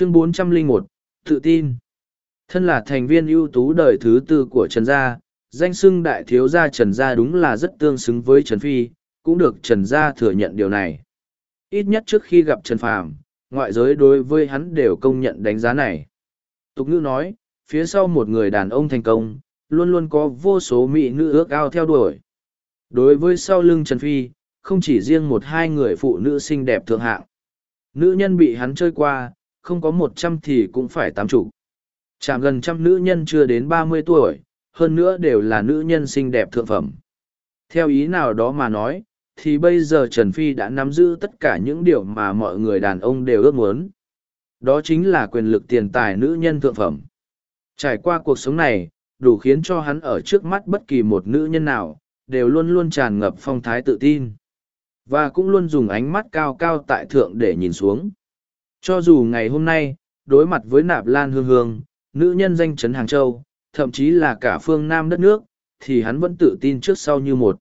chương 401, tự tin. Thân là thành viên ưu tú đời thứ tư của trần gia danh sưng đại thiếu gia trần gia đúng là rất tương xứng với trần phi cũng được trần gia thừa nhận điều này. Ít nhất trước khi gặp trần phàm ngoại giới đối với hắn đều công nhận đánh giá này. Tục ngữ nói phía sau một người đàn ông thành công luôn luôn có vô số mỹ nữ ước ao theo đuổi. Đối với sau lưng trần phi không chỉ riêng một hai người phụ nữ xinh đẹp thượng hạng. Nữ nhân bị hắn chơi qua không có một trăm thì cũng phải tám chục. Chạm gần trăm nữ nhân chưa đến ba mươi tuổi, hơn nữa đều là nữ nhân xinh đẹp thượng phẩm. Theo ý nào đó mà nói, thì bây giờ trần phi đã nắm giữ tất cả những điều mà mọi người đàn ông đều ước muốn. Đó chính là quyền lực tiền tài nữ nhân thượng phẩm. Trải qua cuộc sống này, đủ khiến cho hắn ở trước mắt bất kỳ một nữ nhân nào, đều luôn luôn tràn ngập phong thái tự tin. Và cũng luôn dùng ánh mắt cao cao tại thượng để nhìn xuống cho dù ngày hôm nay, đối mặt với nạp lan hương hương, nữ nhân danh chấn hàng châu, thậm chí là cả phương nam đất nước, thì hắn vẫn tự tin trước sau như một.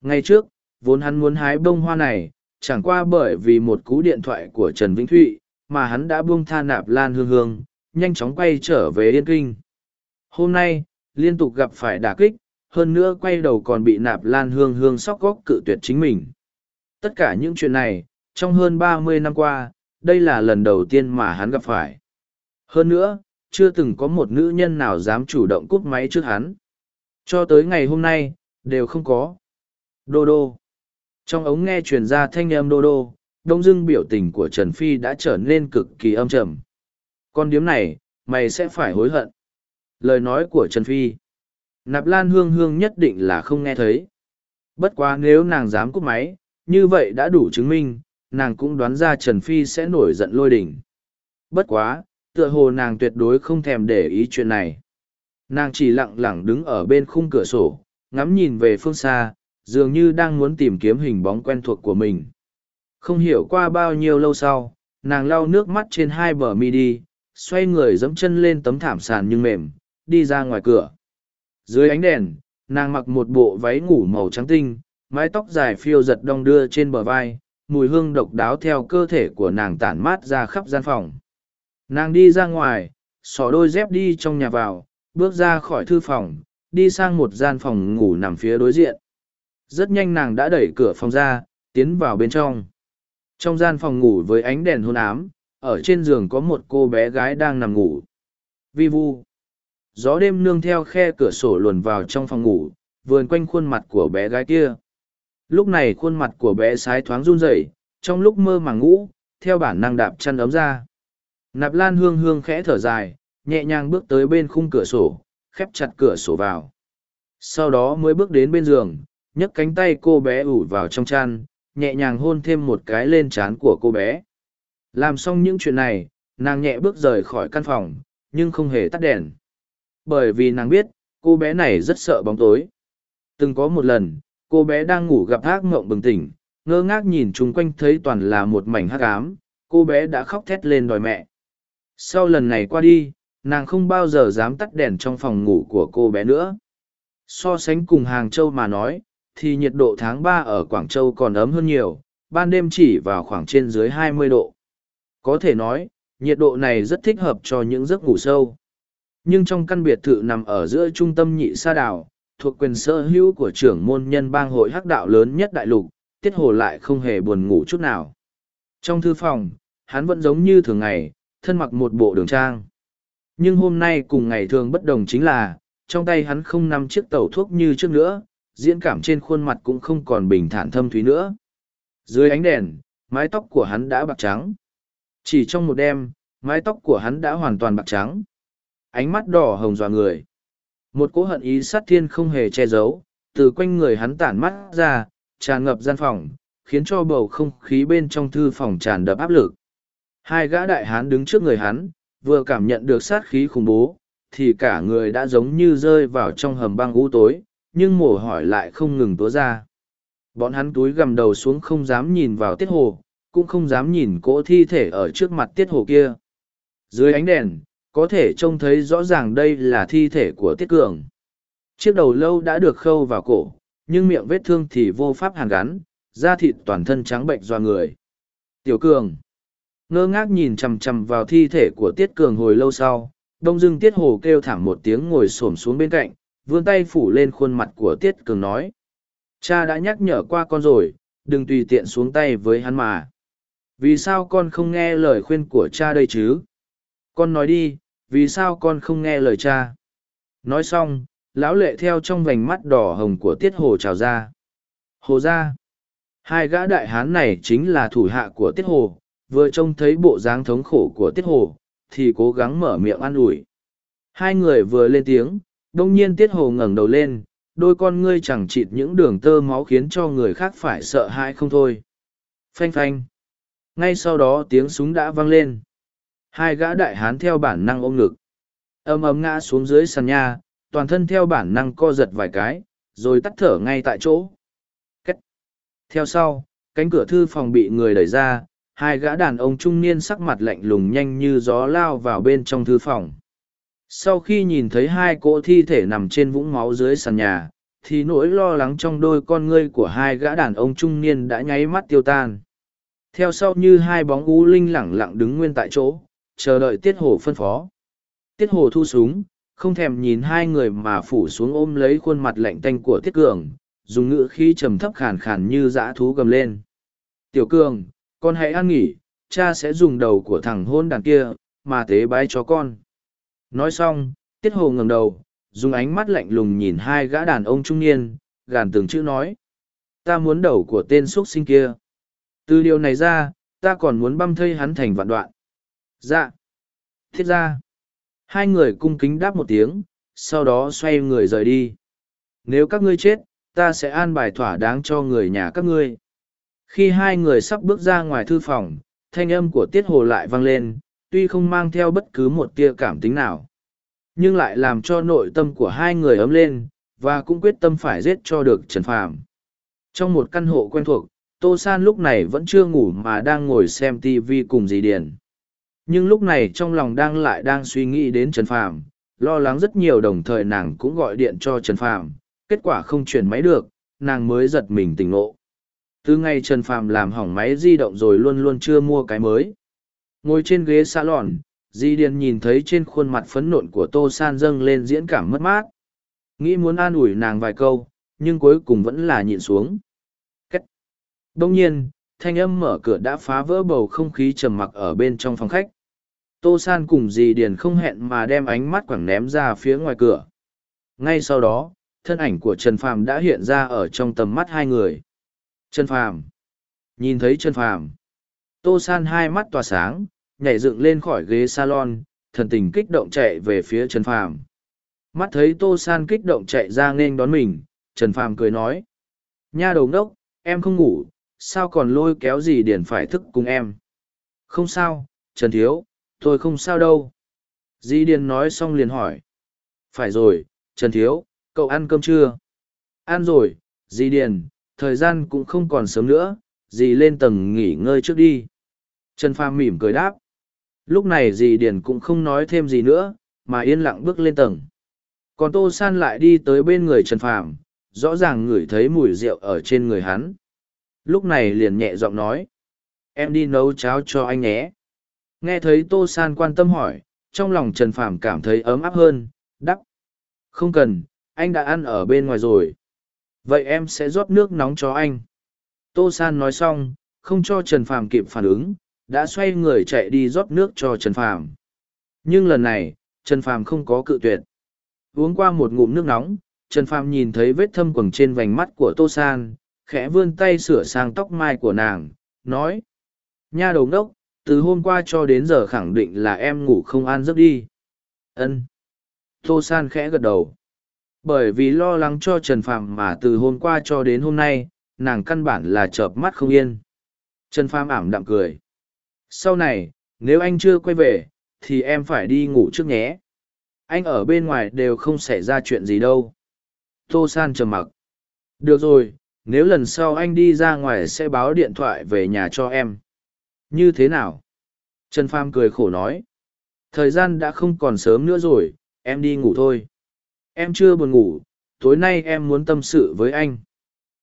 Ngay trước, vốn hắn muốn hái bông hoa này, chẳng qua bởi vì một cú điện thoại của trần vĩnh thụy, mà hắn đã buông tha nạp lan hương hương, nhanh chóng quay trở về yên kinh. Hôm nay, liên tục gặp phải đả kích, hơn nữa quay đầu còn bị nạp lan hương hương sóc góc cự tuyệt chính mình. Tất cả những chuyện này, trong hơn ba mươi năm qua đây là lần đầu tiên mà hắn gặp phải. Hơn nữa, chưa từng có một nữ nhân nào dám chủ động cút máy trước hắn. Cho tới ngày hôm nay, đều không có. Đô đô trong ống nghe truyền ra thanh âm đô đô đông dưng biểu tình của trần phi đã trở nên cực kỳ âm trầm. Con điếm này, mày sẽ phải hối hận. Lời nói của trần phi. Nạp lan hương hương nhất định là không nghe thấy. Bất quá nếu nàng dám cúp máy, như vậy đã đủ chứng minh nàng cũng đoán ra trần phi sẽ nổi giận lôi đỉnh bất quá, tựa hồ nàng tuyệt đối không thèm để ý chuyện này. Nàng chỉ lặng lặng đứng ở bên khung cửa sổ, ngắm nhìn về phương xa, dường như đang muốn tìm kiếm hình bóng quen thuộc của mình. Không hiểu qua bao nhiêu lâu sau, nàng lau nước mắt trên hai bờ mi đi, xoay người dẫm chân lên tấm thảm sàn nhưng mềm, đi ra ngoài cửa. Dưới ánh đèn, nàng mặc một bộ váy ngủ màu trắng tinh, mái tóc dài phiêu giật đong đưa trên bờ vai mùi hương độc đáo theo cơ thể của nàng tản mát ra khắp gian phòng. Nàng đi ra ngoài, xỏ đôi dép đi trong nhà vào, bước ra khỏi thư phòng, đi sang một gian phòng ngủ nằm phía đối diện. Rất nhanh nàng đã đẩy cửa phòng ra, tiến vào bên trong. Trong gian phòng ngủ với ánh đèn hôn ám, ở trên giường có một cô bé gái đang nằm ngủ. Vi vu. Gió đêm nương theo khe cửa sổ luồn vào trong phòng ngủ, vườn quanh khuôn mặt của bé gái kia lúc này khuôn mặt của bé sái thoáng run rẩy, trong lúc mơ màng ngủ, theo bản năng đạp chăn ấm ra. Nạp lan hương hương khẽ thở dài, nhẹ nhàng bước tới bên khung cửa sổ, khép chặt cửa sổ vào. Sau đó mới bước đến bên giường, nhấc cánh tay cô bé ủ vào trong chăn, nhẹ nhàng hôn thêm một cái lên trán của cô bé. Làm xong những chuyện này, nàng nhẹ bước rời khỏi căn phòng, nhưng không hề tắt đèn. Bởi vì nàng biết, cô bé này rất sợ bóng tối. Từng có một lần cô bé đang ngủ gặp ác mộng bừng tỉnh, ngơ ngác nhìn chung quanh thấy toàn là một mảnh hắc ám, cô bé đã khóc thét lên đòi mẹ. Sau lần này qua đi, nàng không bao giờ dám tắt đèn trong phòng ngủ của cô bé nữa. So sánh cùng hàng châu mà nói, thì nhiệt độ tháng ba ở quảng châu còn ấm hơn nhiều, ban đêm chỉ vào khoảng trên dưới 20 độ. Có thể nói, nhiệt độ này rất thích hợp cho những giấc ngủ sâu. Nhưng trong căn biệt thự nằm ở giữa trung tâm nhị sa đảo thuộc quyền sở hữu của trưởng môn nhân bang hội hắc đạo lớn nhất đại lục, tiết hồ lại không hề buồn ngủ chút nào. Trong thư phòng, hắn vẫn giống như thường ngày, thân mặc một bộ đường trang. Nhưng hôm nay cùng ngày thường bất đồng chính là, trong tay hắn không nằm chiếc tẩu thuốc như trước nữa, diễn cảm trên khuôn mặt cũng không còn bình thản thâm thúy nữa. Dưới ánh đèn, mái tóc của hắn đã bạc trắng. Chỉ trong một đêm, mái tóc của hắn đã hoàn toàn bạc trắng. Ánh mắt đỏ hồng dọa người một cỗ hận ý sát thiên không hề che giấu, từ quanh người hắn tản mắt ra, tràn ngập gian phòng, khiến cho bầu không khí bên trong thư phòng tràn đập áp lực. Hai gã đại hán đứng trước người hắn, vừa cảm nhận được sát khí khủng bố, thì cả người đã giống như rơi vào trong hầm băng u tối, nhưng mổ hỏi lại không ngừng túa ra. Bọn hắn túi gầm đầu xuống không dám nhìn vào tiết hồ, cũng không dám nhìn cỗ thi thể ở trước mặt tiết hồ kia. Dưới ánh đèn có thể trông thấy rõ ràng đây là thi thể của tiết cường. Chiếc đầu lâu đã được khâu vào cổ, nhưng miệng vết thương thì vô pháp hàn gắn, da thịt toàn thân trắng bệnh do người. Tiểu cường. Ngơ ngác nhìn chằm chằm vào thi thể của tiết cường hồi lâu sau, đông dưng tiết hồ kêu thảm một tiếng ngồi s ổ m xuống bên cạnh, vươn tay phủ lên khuôn mặt của tiết cường nói, cha đã nhắc nhở qua con rồi, đừng tùy tiện xuống tay với hắn mà. Vì sao con không nghe lời khuyên của cha đây chứ? Con nói đi vì sao con không nghe lời cha? Nói xong, lão lệ theo trong vành mắt đỏ hồng của tiết hồ trào ra. Hồ ra, hai gã đại hán này chính là thủ hạ của tiết hồ, vừa trông thấy bộ dáng thống khổ của tiết hồ, thì cố gắng mở miệng an ủi. Hai người vừa lên tiếng, đông nhiên tiết hồ ngẩng đầu lên, đôi con ngươi chẳng chịt những đường tơ máu khiến cho người khác phải sợ hãi không thôi. Phanh phanh. Ngay sau đó tiếng súng đã vang lên hai gã đại hán theo bản năng ôm ngực. Ầm ầm ngã xuống dưới sàn nhà, toàn thân theo bản năng co giật vài cái, rồi tắt thở ngay tại chỗ. Cách. theo sau, cánh cửa thư phòng bị người đẩy ra, hai gã đàn ông trung niên sắc mặt lạnh lùng nhanh như gió lao vào bên trong thư phòng. Sau khi nhìn thấy hai cỗ thi thể nằm trên vũng máu dưới sàn nhà, thì nỗi lo lắng trong đôi con ngươi của hai gã đàn ông trung niên đã nháy mắt tiêu tan. Theo sau như hai bóng u linh lẳng lặng đứng nguyên tại chỗ chờ đợi tiết hồ phân phó. Tiết hồ thu súng, không thèm nhìn hai người mà phủ xuống ôm lấy khuôn mặt lạnh tanh của tiết cường, dùng ngữ khí trầm thấp khàn khàn như dã thú gầm lên. Tiểu cường, con hãy ăn nghỉ, cha sẽ dùng đầu của thằng hôn đàn kia mà tế bái cho con. Nói xong, tiết hồ ngầm đầu, dùng ánh mắt lạnh lùng nhìn hai gã đàn ông trung niên, gàn từng chữ nói, ta muốn đầu của tên x u ấ t sinh kia. Từ điều này ra, ta còn muốn băm thây hắn thành vạn đoạn dạ. Thiết ra. Hai người cung kính đáp một tiếng, sau đó xoay người rời đi. Nếu các ngươi chết, ta sẽ an bài thỏa đáng cho người nhà các ngươi. Khi hai người sắp bước ra ngoài thư phòng, thanh âm của tiết hồ lại vang lên, tuy không mang theo bất cứ một tia cảm tính nào, nhưng lại làm cho nội tâm của hai người ấm lên và cũng quyết tâm phải giết cho được trần phàm. Trong một căn hộ quen thuộc, tô san lúc này vẫn chưa ngủ mà đang ngồi xem tv cùng dì điền nhưng lúc này trong lòng đang lại đang suy nghĩ đến trần phàm, lo lắng rất nhiều đồng thời nàng cũng gọi điện cho trần phàm, kết quả không chuyển máy được, nàng mới giật mình tỉnh ngộ. Từ ngày trần phàm làm hỏng máy di động rồi luôn luôn chưa mua cái mới. Ngồi trên ghế salon, di điền nhìn thấy trên khuôn mặt phấn nộn của tô san dâng lên diễn cảm mất mát. Nghĩ muốn an ủi nàng vài câu, nhưng cuối cùng vẫn là nhịn xuống. Cách. đông nhiên thanh âm mở cửa đã phá vỡ bầu không khí trầm mặc ở bên trong phòng khách. Tô san cùng dì điền không hẹn mà đem ánh mắt quẳng ném ra phía ngoài cửa. Ngay sau đó, thân ảnh của trần phàm đã hiện ra ở trong tầm mắt hai người. Trần phàm. Nhìn thấy trần phàm. Tô san hai mắt tỏa sáng, nhảy dựng lên khỏi ghế salon, thần tình kích động chạy về phía trần phàm. Mắt thấy tô san kích động chạy ra nên đón mình, trần phàm cười nói. Nha đầu ngốc, em không ngủ sao còn lôi kéo gì điền phải thức cùng em? Không sao, trần thiếu, tôi không sao đâu. Di điền nói xong liền hỏi. Phải rồi, trần thiếu, cậu ăn cơm chưa? Ăn rồi, di điền, thời gian cũng không còn sớm nữa, dì lên tầng nghỉ ngơi trước đi. Trần phàm mỉm cười đáp. Lúc này dì điền cũng không nói thêm gì nữa, mà yên lặng bước lên tầng. Còn tô san lại đi tới bên người trần phàm, rõ ràng ngửi thấy mùi rượu ở trên người hắn lúc này liền nhẹ giọng nói, em đi nấu cháo cho anh nhé. Nghe thấy tô san quan tâm hỏi, trong lòng trần phàm cảm thấy ấm áp hơn đắp không cần, anh đã ăn ở bên ngoài rồi. Vậy em sẽ rót nước nóng cho anh. Tô san nói xong, không cho trần phàm kịp phản ứng, đã xoay người chạy đi rót nước cho trần phàm. Nhưng lần này, trần phàm không có cự tuyệt. Uống qua một ngụm nước nóng, trần phàm nhìn thấy vết thâm quầng trên vành mắt của tô san khẽ vươn tay sửa sang tóc mai của nàng, nói, nha đầu ngốc, từ hôm qua cho đến giờ khẳng định là em ngủ không an giấc đi. Ân. Tô san khẽ gật đầu. Bởi vì lo lắng cho trần phàm mà từ hôm qua cho đến hôm nay, nàng căn bản là chợp mắt không yên. Trần phàm ảm đạm cười. Sau này, nếu anh chưa quay về, thì em phải đi ngủ trước nhé. Anh ở bên ngoài đều không xảy ra chuyện gì đâu. Tô san trầm mặc. Được rồi nếu lần sau anh đi ra ngoài sẽ báo điện thoại về nhà cho em. Như thế nào? Trần pham cười khổ nói. Thời gian đã không còn sớm nữa rồi em đi ngủ thôi. Em chưa buồn ngủ tối nay em muốn tâm sự với anh.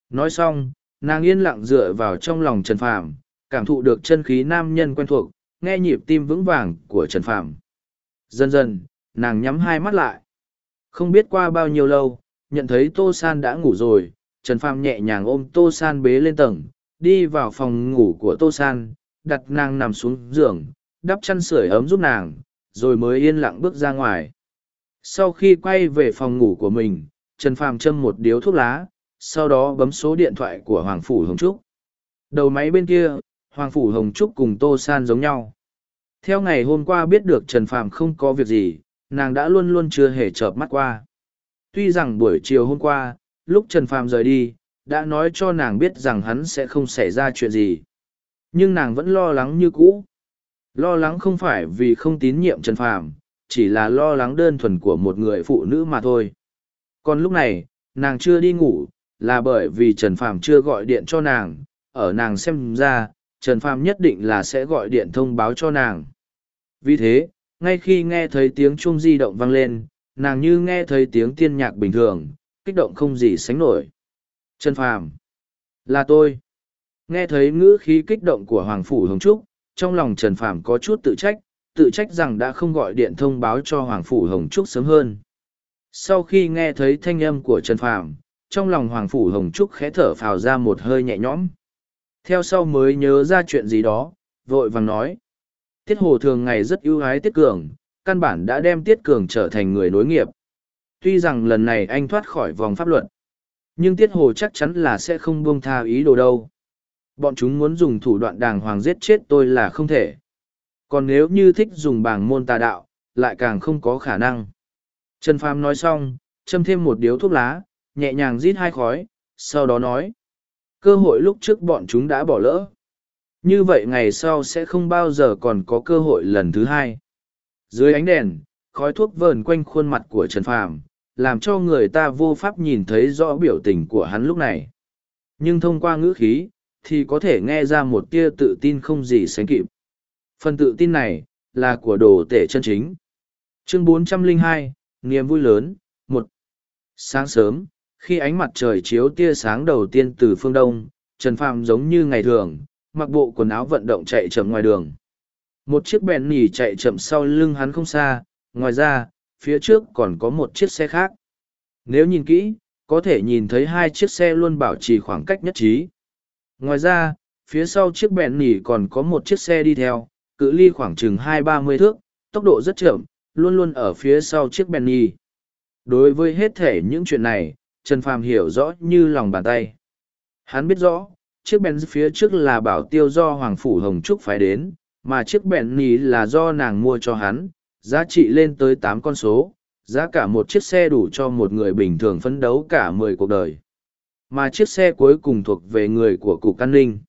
Nói xong nàng yên lặng dựa vào trong lòng trần phàm cảm thụ được chân khí nam nhân quen thuộc nghe nhịp tim vững vàng của Trần Phàm. Dần dần, nàng nhắm hai mắt lại. Không biết qua bao nhiêu lâu, nhận thấy Tô San đã ngủ rồi, Trần Phàm nhẹ nhàng ôm Tô San bế lên tầng, đi vào phòng ngủ của Tô San, đặt nàng nằm xuống giường, đắp chăn sưởi ấm giúp nàng, rồi mới yên lặng bước ra ngoài. Sau khi quay về phòng ngủ của mình, Trần Phàm châm một điếu thuốc lá, sau đó bấm số điện thoại của Hoàng Phủ Hồng Trúc. Đầu máy bên kia, Hoàng Phủ Hồng Trúc cùng Tô San giống nhau. Theo ngày hôm qua biết được Trần Phàm không có việc gì, nàng đã luôn luôn chưa hề chợp mắt qua. Tuy rằng buổi chiều hôm qua, lúc Trần Phàm rời đi, đã nói cho nàng biết rằng hắn sẽ không xảy ra chuyện gì. Nhưng nàng vẫn lo lắng như cũ. Lo lắng không phải vì không tín nhiệm Trần Phàm, chỉ là lo lắng đơn thuần của một người phụ nữ mà thôi. Còn lúc này, nàng chưa đi ngủ, là bởi vì Trần Phàm chưa gọi điện cho nàng, ở nàng xem ra, Trần Phàm nhất định là sẽ gọi điện thông báo cho nàng. Vì thế, ngay khi nghe thấy tiếng chuông di động vang lên, nàng như nghe thấy tiếng tiên nhạc bình thường, kích động không gì sánh nổi. Trần Phàm, là tôi. Nghe thấy ngữ khí kích động của Hoàng Phủ Hồng Trúc, trong lòng Trần Phàm có chút tự trách, tự trách rằng đã không gọi điện thông báo cho Hoàng Phủ Hồng Trúc sớm hơn. Sau khi nghe thấy thanh âm của Trần Phàm, trong lòng Hoàng Phủ Hồng Trúc khẽ thở phào ra một hơi nhẹ nhõm. Theo sau mới nhớ ra chuyện gì đó, vội vàng nói. Tiết Hồ thường ngày rất ưu ái Tiết Cường, căn bản đã đem Tiết Cường trở thành người nối nghiệp. Tuy rằng lần này anh thoát khỏi vòng pháp luật, nhưng Tiết Hồ chắc chắn là sẽ không buông tha ý đồ đâu. Bọn chúng muốn dùng thủ đoạn đàng hoàng giết chết tôi là không thể. Còn nếu như thích dùng bảng môn tà đạo, lại càng không có khả năng. Trần Phàm nói xong, châm thêm một điếu thuốc lá, nhẹ nhàng rít hai khói, sau đó nói. Cơ hội lúc trước bọn chúng đã bỏ lỡ. Như vậy ngày sau sẽ không bao giờ còn có cơ hội lần thứ hai. Dưới ánh đèn, khói thuốc vờn quanh khuôn mặt của Trần Phàm, làm cho người ta vô pháp nhìn thấy rõ biểu tình của hắn lúc này. Nhưng thông qua ngữ khí, thì có thể nghe ra một tia tự tin không gì sánh kịp. Phần tự tin này, là của đồ tể chân chính. Chương 402, niềm vui lớn, 1 Sáng sớm, khi ánh mặt trời chiếu tia sáng đầu tiên từ phương đông, Trần Phàm giống như ngày thường, mặc bộ quần áo vận động chạy chậm ngoài đường. Một chiếc bèn nỉ chạy chậm sau lưng hắn không xa, ngoài ra, phía trước còn có một chiếc xe khác. Nếu nhìn kỹ, có thể nhìn thấy hai chiếc xe luôn bảo trì khoảng cách nhất trí. Ngoài ra, phía sau chiếc bèn nỉ còn có một chiếc xe đi theo, cự ly khoảng chừng hai ba mươi thước, tốc độ rất chậm, luôn luôn ở phía sau chiếc bèn nỉ. Đối với hết thể những chuyện này, Trần Phàm hiểu rõ như lòng bàn tay. Hắn biết rõ, chiếc bèn phía trước là bảo tiêu do Hoàng Phủ Hồng Trúc phải đến, mà chiếc bèn nỉ là do nàng mua cho hắn, giá trị lên tới tám con số, giá cả một chiếc xe đủ cho một người bình thường phấn đấu cả mười cuộc đời. Mà chiếc xe cuối cùng thuộc về người của Cục An ninh.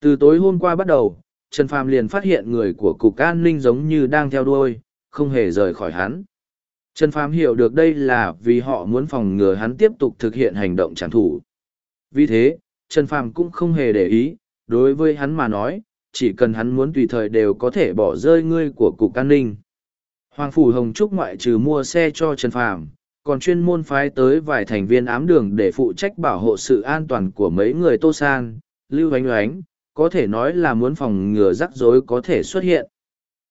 Từ tối hôm qua bắt đầu, Trần Phàm liền phát hiện người của Cục An ninh giống như đang theo đuôi, không hề rời khỏi hắn. Trần Phàm hiểu được đây là vì họ muốn phòng ngừa hắn tiếp tục thực hiện hành động trả thù. Vì thế, Trần Phàm cũng không hề để ý, đối với hắn mà nói, chỉ cần hắn muốn tùy thời đều có thể bỏ rơi ngươi của Cục An ninh. Hoàng Phủ Hồng Trúc ngoại trừ mua xe cho Trần Phàm, còn chuyên môn phái tới vài thành viên ám đường để phụ trách bảo hộ sự an toàn của mấy người Tô San, Lưu Ánh Oánh, có thể nói là muốn phòng ngừa rắc rối có thể xuất hiện.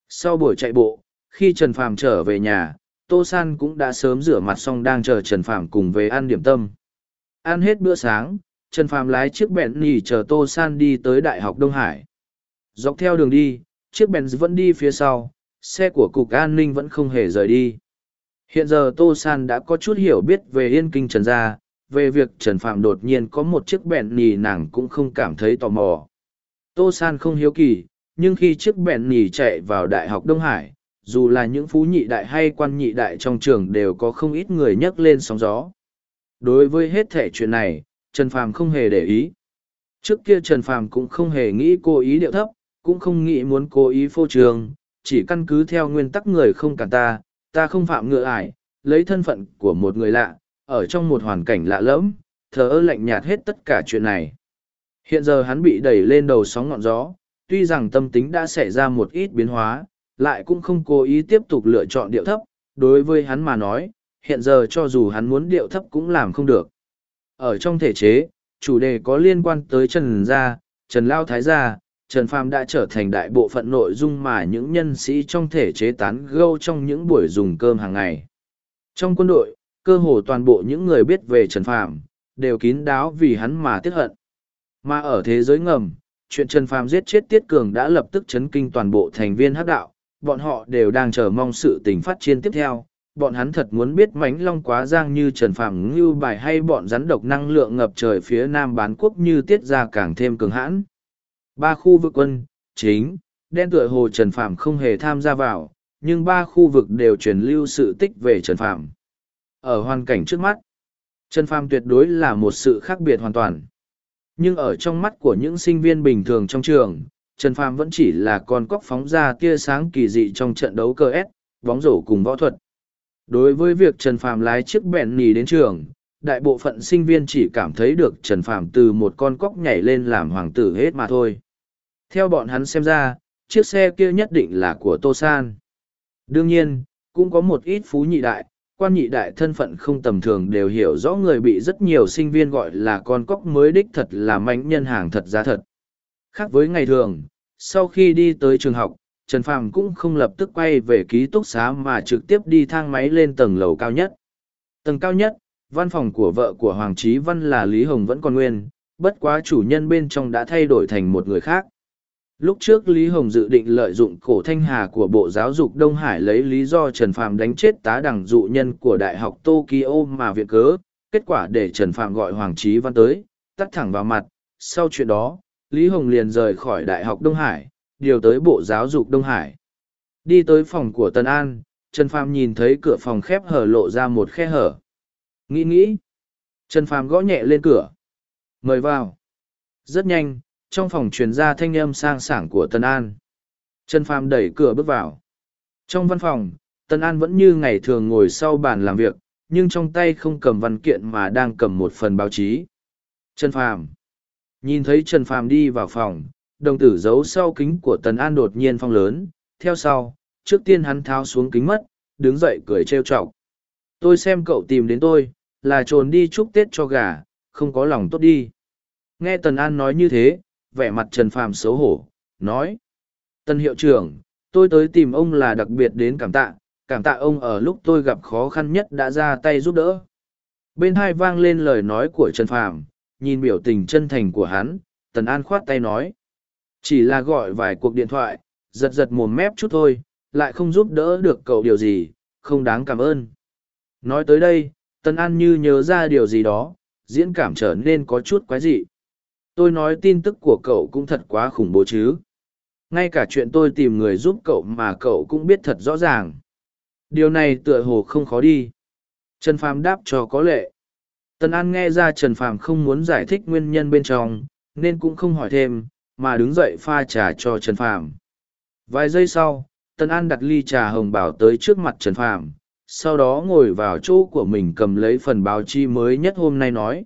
Sau buổi chạy bộ, khi Trần Phàm trở về nhà, Tô San cũng đã sớm rửa mặt xong đang chờ Trần Phàm cùng về ăn điểm tâm. Ăn hết bữa sáng, Trần Phàm lái chiếc bẹn nỉ chờ Tô San đi tới Đại học Đông Hải. Dọc theo đường đi, chiếc bèn vẫn đi phía sau, xe của Cục An ninh vẫn không hề rời đi. Hiện giờ Tô San đã có chút hiểu biết về Yên Kinh Trần Gia, về việc Trần Phạm đột nhiên có một chiếc bẹn nì nàng cũng không cảm thấy tò mò. Tô San không hiếu kỳ, nhưng khi chiếc bẹn nì chạy vào Đại học Đông Hải, dù là những phú nhị đại hay quan nhị đại trong trường đều có không ít người nhắc lên sóng gió. Đối với hết thể chuyện này, Trần Phàm không hề để ý. Trước kia Trần Phàm cũng không hề nghĩ cố ý điệu thấp, cũng không nghĩ muốn cố ý phô trường, chỉ căn cứ theo nguyên tắc người không cản ta, ta không phạm ngựa ải, lấy thân phận của một người lạ, ở trong một hoàn cảnh lạ lẫm, thờ ơ lạnh nhạt hết tất cả chuyện này. Hiện giờ hắn bị đẩy lên đầu sóng ngọn gió, tuy rằng tâm tính đã xảy ra một ít biến hóa, lại cũng không cố ý tiếp tục lựa chọn điệu thấp, đối với hắn mà nói, hiện giờ cho dù hắn muốn điệu thấp cũng làm không được. Ở trong thể chế, chủ đề có liên quan tới Trần Gia, Trần Lao Thái Gia, Trần Phàm đã trở thành đại bộ phận nội dung mà những nhân sĩ trong thể chế tán gâu trong những buổi dùng cơm hàng ngày. Trong quân đội, cơ hồ toàn bộ những người biết về Trần Phàm đều kín đáo vì hắn mà tiếc hận. Mà ở thế giới ngầm, chuyện Trần Phàm giết chết Tiết Cường đã lập tức chấn kinh toàn bộ thành viên hắc đạo, bọn họ đều đang chờ mong sự tình phát triển tiếp theo. Bọn hắn thật muốn biết mánh long quá giang như Trần Phàm như bài hay bọn rắn độc năng lượng ngập trời phía nam bán quốc như tiết ra càng thêm cường hãn. Ba khu vực quân, chính, đen tựa hồ Trần Phạm không hề tham gia vào, nhưng ba khu vực đều truyền lưu sự tích về Trần Phạm. Ở hoàn cảnh trước mắt, Trần Phạm tuyệt đối là một sự khác biệt hoàn toàn. Nhưng ở trong mắt của những sinh viên bình thường trong trường, Trần Phạm vẫn chỉ là con cóc phóng ra tia sáng kỳ dị trong trận đấu cơ S, bóng rổ cùng võ thuật. Đối với việc Trần Phạm lái chiếc bẹn nì đến trường, đại bộ phận sinh viên chỉ cảm thấy được Trần Phạm từ một con cóc nhảy lên làm hoàng tử hết mà thôi. Theo bọn hắn xem ra, chiếc xe kia nhất định là của Tô San. Đương nhiên, cũng có một ít phú nhị đại, quan nhị đại thân phận không tầm thường đều hiểu rõ người bị rất nhiều sinh viên gọi là con cóc mới đích thật là mánh nhân hàng thật giá thật. Khác với ngày thường, sau khi đi tới trường học, Trần Phàm cũng không lập tức quay về ký túc xá mà trực tiếp đi thang máy lên tầng lầu cao nhất. Tầng cao nhất, văn phòng của vợ của Hoàng Trí Văn là Lý Hồng vẫn còn nguyên, bất quá chủ nhân bên trong đã thay đổi thành một người khác. Lúc trước Lý Hồng dự định lợi dụng cổ thanh hà của Bộ Giáo dục Đông Hải lấy lý do Trần Phạm đánh chết tá đẳng dụ nhân của Đại học Tokyo mà viện cớ, kết quả để Trần Phạm gọi Hoàng Chí Văn tới, tắt thẳng vào mặt. Sau chuyện đó, Lý Hồng liền rời khỏi Đại học Đông Hải, điều tới Bộ Giáo dục Đông Hải. Đi tới phòng của Tân An, Trần Phạm nhìn thấy cửa phòng khép hở lộ ra một khe hở. Nghĩ nghĩ. Trần Phạm gõ nhẹ lên cửa. Mời vào. Rất nhanh, trong phòng truyền ra thanh âm sang sảng của Tân An. Trần Phàm đẩy cửa bước vào. Trong văn phòng, Tân An vẫn như ngày thường ngồi sau bàn làm việc, nhưng trong tay không cầm văn kiện mà đang cầm một phần báo chí. Trần Phàm Nhìn thấy Trần Phàm đi vào phòng, đồng tử giấu sau kính của Tân An đột nhiên phong lớn, theo sau, trước tiên hắn tháo xuống kính mất, đứng dậy cười trêu chọc. Tôi xem cậu tìm đến tôi, là trồn đi chúc Tết cho gà, không có lòng tốt đi. Nghe Tần An nói như thế, vẻ mặt Trần Phàm xấu hổ, nói. Tân hiệu trưởng, tôi tới tìm ông là đặc biệt đến cảm tạ, cảm tạ ông ở lúc tôi gặp khó khăn nhất đã ra tay giúp đỡ. Bên hai vang lên lời nói của Trần Phàm, nhìn biểu tình chân thành của hắn, Tần An khoát tay nói. Chỉ là gọi vài cuộc điện thoại, giật giật mồm mép chút thôi, lại không giúp đỡ được cậu điều gì, không đáng cảm ơn. Nói tới đây, Tần An như nhớ ra điều gì đó, diễn cảm trở nên có chút quái dị tôi nói tin tức của cậu cũng thật quá khủng bố chứ. Ngay cả chuyện tôi tìm người giúp cậu mà cậu cũng biết thật rõ ràng. Điều này tựa hồ không khó đi. Trần phàm đáp cho có lệ. Tần an nghe ra trần phàm không muốn giải thích nguyên nhân bên trong, nên cũng không hỏi thêm, mà đứng dậy pha trà cho trần phàm. Vài giây sau, tần an đặt ly trà hồng bảo tới trước mặt trần phàm, sau đó ngồi vào chỗ của mình cầm lấy phần báo chi mới nhất hôm nay nói.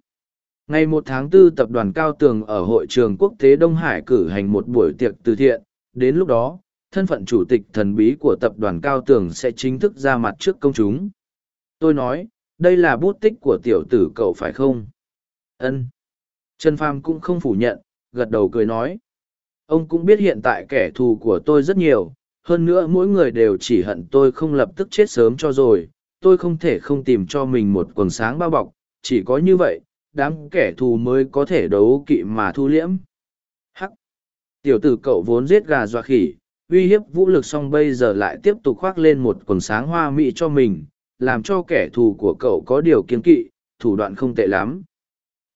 Ngày 1 tháng 4 tập đoàn Cao Tường ở hội trường quốc tế Đông Hải cử hành một buổi tiệc từ thiện, đến lúc đó, thân phận chủ tịch thần bí của tập đoàn Cao Tường sẽ chính thức ra mặt trước công chúng. Tôi nói, đây là bút tích của tiểu tử cậu phải không? Ân. Trần Phàm cũng không phủ nhận, gật đầu cười nói. Ông cũng biết hiện tại kẻ thù của tôi rất nhiều, hơn nữa mỗi người đều chỉ hận tôi không lập tức chết sớm cho rồi, tôi không thể không tìm cho mình một quần sáng bao bọc, chỉ có như vậy, đám kẻ thù mới có thể đấu kỵ mà thu liễm. Hắc! Tiểu tử cậu vốn giết gà dọa khỉ, uy hiếp vũ lực xong bây giờ lại tiếp tục khoác lên một quần sáng hoa mị cho mình, làm cho kẻ thù của cậu có điều kiên kỵ, thủ đoạn không tệ lắm.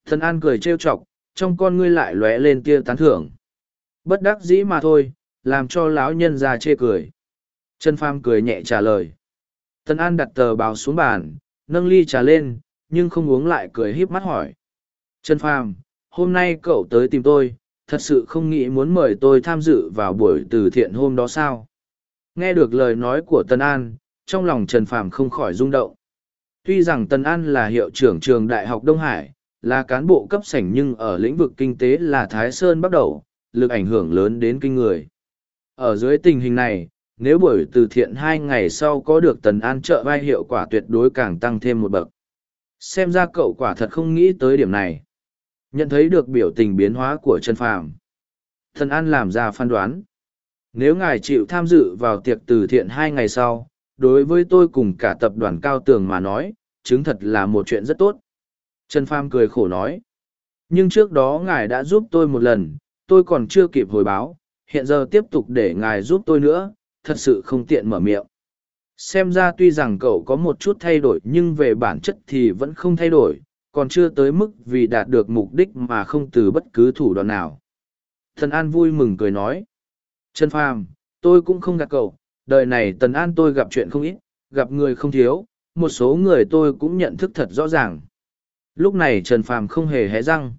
Thần An cười trêu chọc, trong con ngươi lại lóe lên tia tán thưởng. Bất đắc dĩ mà thôi, làm cho lão nhân ra chê cười. Trần Pham cười nhẹ trả lời. Thần An đặt tờ báo xuống bàn, nâng ly trà lên, nhưng không uống lại cười híp mắt hỏi. Trần Phàm, hôm nay cậu tới tìm tôi, thật sự không nghĩ muốn mời tôi tham dự vào buổi từ thiện hôm đó sao? Nghe được lời nói của Tân An, trong lòng Trần Phàm không khỏi rung động. Tuy rằng Tân An là hiệu trưởng trường Đại học Đông Hải, là cán bộ cấp sảnh nhưng ở lĩnh vực kinh tế là Thái Sơn bắt đầu, lực ảnh hưởng lớn đến kinh người. Ở dưới tình hình này, nếu buổi từ thiện hai ngày sau có được Tần An trợ vai hiệu quả tuyệt đối càng tăng thêm một bậc. Xem ra cậu quả thật không nghĩ tới điểm này. Nhận thấy được biểu tình biến hóa của Trần Phàm. Thần An làm ra phán đoán. Nếu ngài chịu tham dự vào tiệc từ thiện hai ngày sau, đối với tôi cùng cả tập đoàn cao tường mà nói, chứng thật là một chuyện rất tốt. Trần Phàm cười khổ nói. Nhưng trước đó ngài đã giúp tôi một lần, tôi còn chưa kịp hồi báo, hiện giờ tiếp tục để ngài giúp tôi nữa, thật sự không tiện mở miệng. Xem ra tuy rằng cậu có một chút thay đổi nhưng về bản chất thì vẫn không thay đổi, còn chưa tới mức vì đạt được mục đích mà không từ bất cứ thủ đoạn nào. Thần An vui mừng cười nói. Trần Phàm, tôi cũng không gạt cậu, đời này Tần An tôi gặp chuyện không ít, gặp người không thiếu, một số người tôi cũng nhận thức thật rõ ràng. Lúc này Trần Phàm không hề hé răng.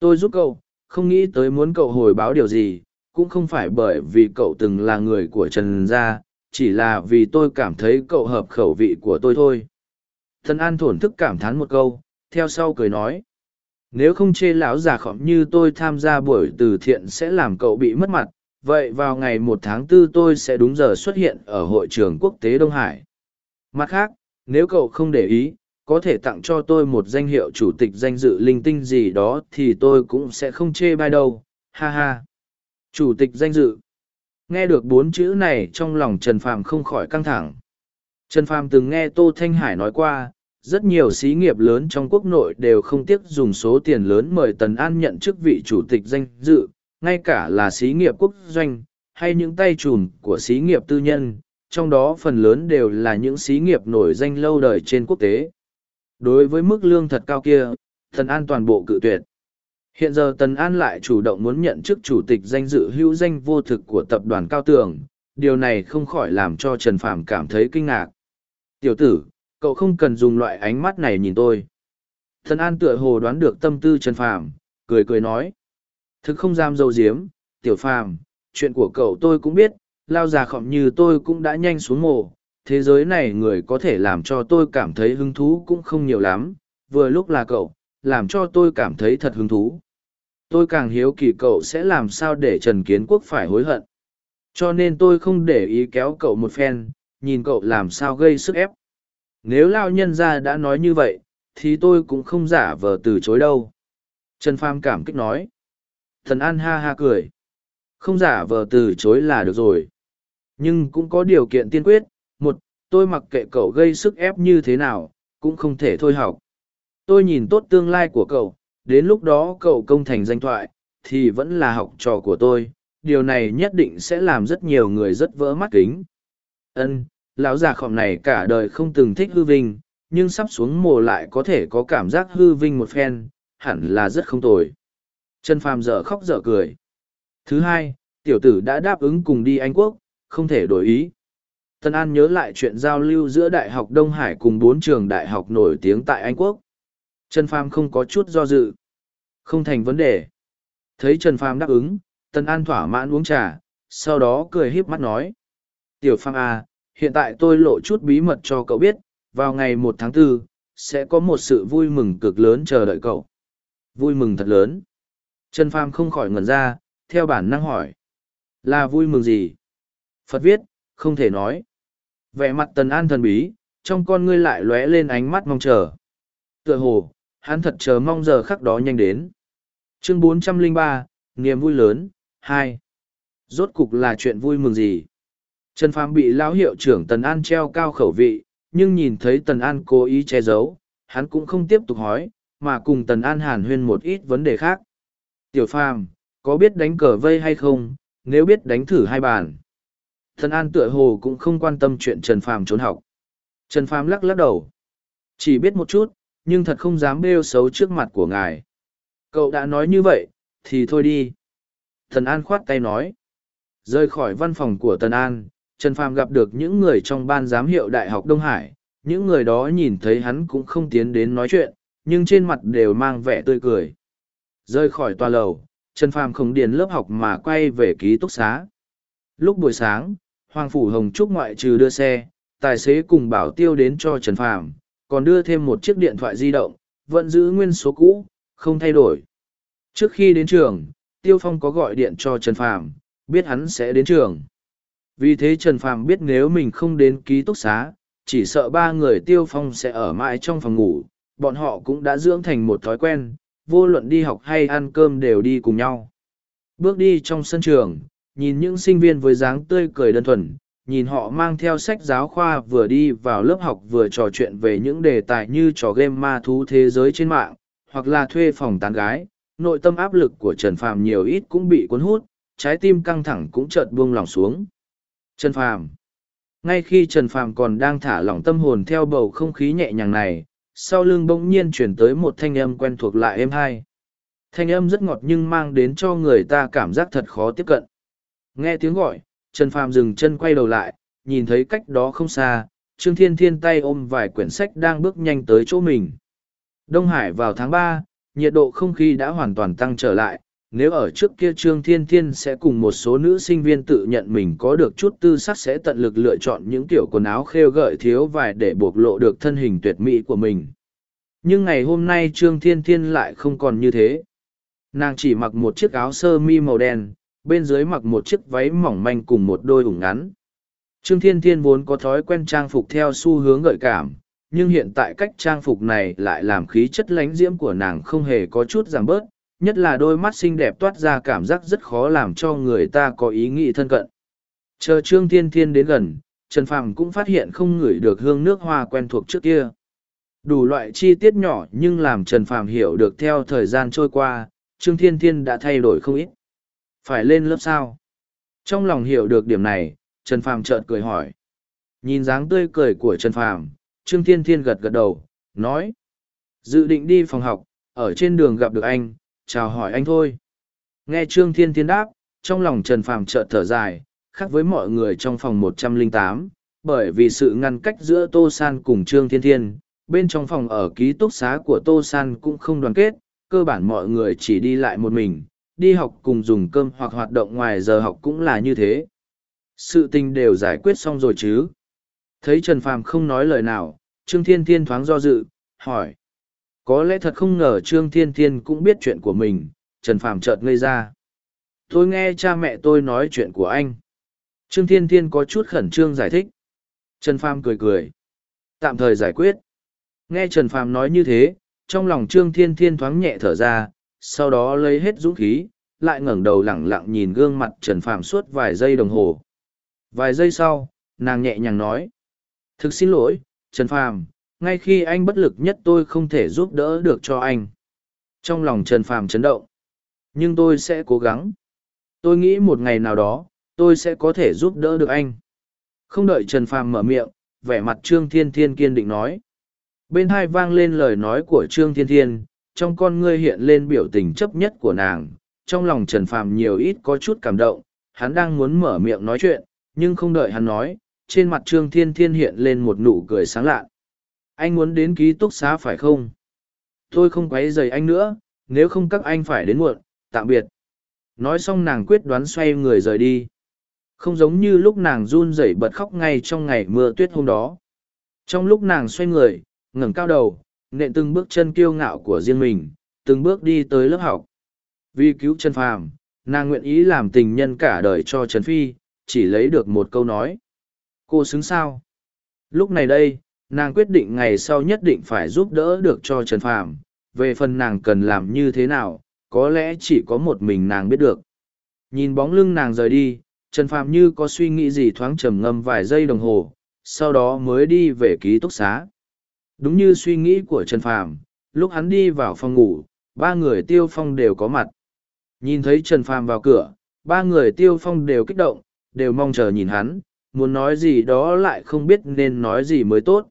Tôi giúp cậu, không nghĩ tới muốn cậu hồi báo điều gì, cũng không phải bởi vì cậu từng là người của Trần Gia, chỉ là vì tôi cảm thấy cậu hợp khẩu vị của tôi thôi. Thần An thổn thức cảm thán một câu, theo sau cười nói. Nếu không chê lão già khọm như tôi tham gia buổi từ thiện sẽ làm cậu bị mất mặt, vậy vào ngày một tháng tư tôi sẽ đúng giờ xuất hiện ở hội trường quốc tế Đông Hải. Mặt khác, nếu cậu không để ý, có thể tặng cho tôi một danh hiệu chủ tịch danh dự linh tinh gì đó thì tôi cũng sẽ không chê bai đâu, ha ha. Chủ tịch danh dự. Nghe được bốn chữ này trong lòng Trần Phàm không khỏi căng thẳng. Trần Phàm từng nghe Tô Thanh Hải nói qua, rất nhiều xí nghiệp lớn trong quốc nội đều không tiếc dùng số tiền lớn mời Tần An nhận chức vị chủ tịch danh dự, ngay cả là xí nghiệp quốc doanh, hay những tay trùm của xí nghiệp tư nhân, trong đó phần lớn đều là những xí nghiệp nổi danh lâu đời trên quốc tế. Đối với mức lương thật cao kia, Tần An toàn bộ cự tuyệt. Hiện giờ Tần An lại chủ động muốn nhận chức chủ tịch danh dự hữu danh vô thực của tập đoàn Cao Tường, điều này không khỏi làm cho Trần Phàm cảm thấy kinh ngạc. Tiểu tử, cậu không cần dùng loại ánh mắt này nhìn tôi. Tần An tựa hồ đoán được tâm tư Trần Phàm, cười cười nói. Thực không dám dâu diếm, tiểu phàm, chuyện của cậu tôi cũng biết, lao già khỏm như tôi cũng đã nhanh xuống mồ. Thế giới này người có thể làm cho tôi cảm thấy hứng thú cũng không nhiều lắm, vừa lúc là cậu, làm cho tôi cảm thấy thật hứng thú. Tôi càng hiếu kỳ cậu sẽ làm sao để Trần Kiến Quốc phải hối hận. Cho nên tôi không để ý kéo cậu một phen, nhìn cậu làm sao gây sức ép. Nếu lao nhân ra đã nói như vậy, thì tôi cũng không giả vờ từ chối đâu. Trần Pham cảm kích nói. Thần An ha ha cười. Không giả vờ từ chối là được rồi. Nhưng cũng có điều kiện tiên quyết. Một, tôi mặc kệ cậu gây sức ép như thế nào, cũng không thể thôi học. Tôi nhìn tốt tương lai của cậu, đến lúc đó cậu công thành danh thoại, thì vẫn là học trò của tôi. Điều này nhất định sẽ làm rất nhiều người rất vỡ mắt kính. Ân, lão già khỏm này cả đời không từng thích hư vinh, nhưng sắp xuống mồ lại có thể có cảm giác hư vinh một phen, hẳn là rất không tồi. Trần Phàm dở khóc dở cười. Thứ hai, tiểu tử đã đáp ứng cùng đi Anh Quốc, không thể đổi ý. Tân An nhớ lại chuyện giao lưu giữa Đại học Đông Hải cùng bốn trường đại học nổi tiếng tại Anh Quốc. Trần Phàm không có chút do dự. Không thành vấn đề. Thấy Trần Phàm đáp ứng, Tân An thỏa mãn uống trà, sau đó cười híp mắt nói. Tiểu Phàm à, hiện tại tôi lộ chút bí mật cho cậu biết, vào ngày một tháng 4, sẽ có một sự vui mừng cực lớn chờ đợi cậu. Vui mừng thật lớn. Trần Phàm không khỏi ngẩn ra, theo bản năng hỏi. Là vui mừng gì? Phật viết, không thể nói. Vẻ mặt tần an thần bí, trong con ngươi lại lóe lên ánh mắt mong chờ. Tựa hồ, hắn thật chờ mong giờ khắc đó nhanh đến. Chương 403, niềm vui lớn, 2. Rốt cục là chuyện vui mừng gì? Trần Phàm bị lão hiệu trưởng Tần An treo cao khẩu vị, nhưng nhìn thấy Tần An cố ý che giấu, hắn cũng không tiếp tục hỏi, mà cùng Tần An hàn huyên một ít vấn đề khác. Tiểu Phàm, có biết đánh cờ vây hay không, nếu biết đánh thử hai bàn. tần An tựa hồ cũng không quan tâm chuyện Trần Phàm trốn học. Trần Phàm lắc lắc đầu. Chỉ biết một chút, nhưng thật không dám bêu xấu trước mặt của ngài. Cậu đã nói như vậy, thì thôi đi. Thần An khoát tay nói. Rời khỏi văn phòng của Tần An, Trần Phàm gặp được những người trong ban giám hiệu Đại học Đông Hải. Những người đó nhìn thấy hắn cũng không tiến đến nói chuyện, nhưng trên mặt đều mang vẻ tươi cười. rời khỏi tòa lầu, Trần Phàm không điền lớp học mà quay về ký túc xá. Lúc buổi sáng, Hoàng Phủ Hồng Trúc ngoại trừ đưa xe, tài xế cùng bảo tiêu đến cho Trần Phàm, còn đưa thêm một chiếc điện thoại di động, vẫn giữ nguyên số cũ, không thay đổi. Trước khi đến trường, Tiêu Phong có gọi điện cho Trần Phàm, biết hắn sẽ đến trường. Vì thế Trần Phàm biết nếu mình không đến ký túc xá, chỉ sợ ba người Tiêu Phong sẽ ở mãi trong phòng ngủ, bọn họ cũng đã dưỡng thành một thói quen, vô luận đi học hay ăn cơm đều đi cùng nhau. bước đi trong sân trường, nhìn những sinh viên với dáng tươi cười đơn thuần, nhìn họ mang theo sách giáo khoa vừa đi vào lớp học vừa trò chuyện về những đề tài như trò game ma thú thế giới trên mạng, hoặc là thuê phòng tán gái, nội tâm áp lực của Trần Phàm nhiều ít cũng bị cuốn hút, trái tim căng thẳng cũng chợt buông lỏng xuống. Trần Phàm Ngay khi Trần Phàm còn đang thả lỏng tâm hồn theo bầu không khí nhẹ nhàng này, sau lưng bỗng nhiên chuyển tới một thanh âm quen thuộc lại êm hai. Thanh âm rất ngọt nhưng mang đến cho người ta cảm giác thật khó tiếp cận. Nghe tiếng gọi, Trần Phàm dừng chân quay đầu lại, nhìn thấy cách đó không xa, Trương Thiên Thiên tay ôm vài quyển sách đang bước nhanh tới chỗ mình. Đông Hải vào tháng ba, nhiệt độ không khí đã hoàn toàn tăng trở lại. Nếu ở trước kia Trương Thiên Thiên sẽ cùng một số nữ sinh viên tự nhận mình có được chút tư sắc sẽ tận lực lựa chọn những kiểu quần áo khêu gợi thiếu vài để bộc lộ được thân hình tuyệt mỹ của mình. Nhưng ngày hôm nay Trương Thiên Thiên lại không còn như thế. Nàng chỉ mặc một chiếc áo sơ mi màu đen, bên dưới mặc một chiếc váy mỏng manh cùng một đôi ủng ngắn. Trương Thiên Thiên vốn có thói quen trang phục theo xu hướng gợi cảm, nhưng hiện tại cách trang phục này lại làm khí chất lánh diễm của nàng không hề có chút giảm bớt, nhất là đôi mắt xinh đẹp toát ra cảm giác rất khó làm cho người ta có ý nghĩ thân cận. Chờ Trương Thiên Thiên đến gần, Trần Phàm cũng phát hiện không ngửi được hương nước hoa quen thuộc trước kia. Đủ loại chi tiết nhỏ nhưng làm Trần Phàm hiểu được theo thời gian trôi qua, Trương Thiên Thiên đã thay đổi không ít. Phải lên lớp sao? Trong lòng hiểu được điểm này, Trần Phàm chợt cười hỏi. Nhìn dáng tươi cười của Trần Phàm, Trương Thiên Thiên gật gật đầu, nói. Dự định đi phòng học, ở trên đường gặp được anh, chào hỏi anh thôi. Nghe Trương Thiên Thiên đáp, trong lòng Trần Phàm chợt thở dài, khác với mọi người trong phòng một trăm linh tám, bởi vì sự ngăn cách giữa Tô San cùng Trương Thiên Thiên, bên trong phòng ở ký túc xá của Tô San cũng không đoàn kết, cơ bản mọi người chỉ đi lại một mình, đi học cùng dùng cơm hoặc hoạt động ngoài giờ học cũng là như thế. Sự tình đều giải quyết xong rồi chứ. Thấy Trần Phàm không nói lời nào, Trương Thiên Thiên thoáng do dự, hỏi. Có lẽ thật không ngờ Trương Thiên Thiên cũng biết chuyện của mình, Trần Phàm chợt ngây ra. Tôi nghe cha mẹ tôi nói chuyện của anh. Trương Thiên Thiên có chút khẩn trương giải thích. Trần Phàm cười cười. Tạm thời giải quyết. Nghe Trần Phàm nói như thế, trong lòng Trương Thiên Thiên thoáng nhẹ thở ra, sau đó lấy hết dũng khí, lại ngẩng đầu lẳng lặng nhìn gương mặt Trần Phàm suốt vài giây đồng hồ. Vài giây sau, nàng nhẹ nhàng nói. Thực xin lỗi, Trần Phàm, ngay khi anh bất lực nhất tôi không thể giúp đỡ được cho anh. Trong lòng Trần Phàm chấn động. Nhưng tôi sẽ cố gắng. Tôi nghĩ một ngày nào đó, tôi sẽ có thể giúp đỡ được anh. Không đợi Trần Phàm mở miệng, vẻ mặt Trương Thiên Thiên kiên định nói. Bên hai vang lên lời nói của Trương Thiên Thiên, trong con ngươi hiện lên biểu tình chấp nhất của nàng. Trong lòng Trần Phàm nhiều ít có chút cảm động, hắn đang muốn mở miệng nói chuyện, nhưng không đợi hắn nói, trên mặt Trương Thiên Thiên hiện lên một nụ cười sáng lạ. Anh muốn đến ký túc xá phải không? Tôi không quấy rầy anh nữa, nếu không các anh phải đến muộn, tạm biệt. Nói xong nàng quyết đoán xoay người rời đi. Không giống như lúc nàng run rẩy bật khóc ngay trong ngày mưa tuyết hôm đó. Trong lúc nàng xoay người, ngẩng cao đầu, nện từng bước chân kiêu ngạo của riêng mình, từng bước đi tới lớp học. Vì cứu Trần Phàm, nàng nguyện ý làm tình nhân cả đời cho Trần Phi, chỉ lấy được một câu nói. Cô xứng sao? Lúc này đây, nàng quyết định ngày sau nhất định phải giúp đỡ được cho Trần Phàm. Về phần nàng cần làm như thế nào, có lẽ chỉ có một mình nàng biết được. Nhìn bóng lưng nàng rời đi, Trần Phàm như có suy nghĩ gì thoáng trầm ngâm vài giây đồng hồ, sau đó mới đi về ký túc xá. Đúng như suy nghĩ của Trần Phàm, lúc hắn đi vào phòng ngủ, ba người tiêu phong đều có mặt. Nhìn thấy Trần Phàm vào cửa, ba người tiêu phong đều kích động, đều mong chờ nhìn hắn, muốn nói gì đó lại không biết nên nói gì mới tốt.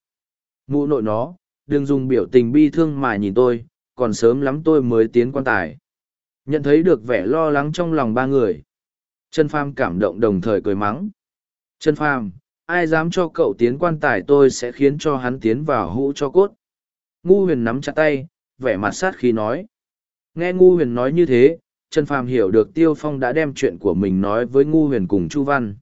Mụ nội nó, đừng dùng biểu tình bi thương mà nhìn tôi, còn sớm lắm tôi mới tiến quan tài. Nhận thấy được vẻ lo lắng trong lòng ba người. Trần Phàm cảm động đồng thời cười mắng. Trần Phàm, ai dám cho cậu tiến quan tài tôi sẽ khiến cho hắn tiến vào hũ cho cốt. Ngu huyền nắm chặt tay, vẻ mặt sát khi nói. Nghe Ngu huyền nói như thế, Trần Phàm hiểu được Tiêu Phong đã đem chuyện của mình nói với Ngu huyền cùng Chu Văn.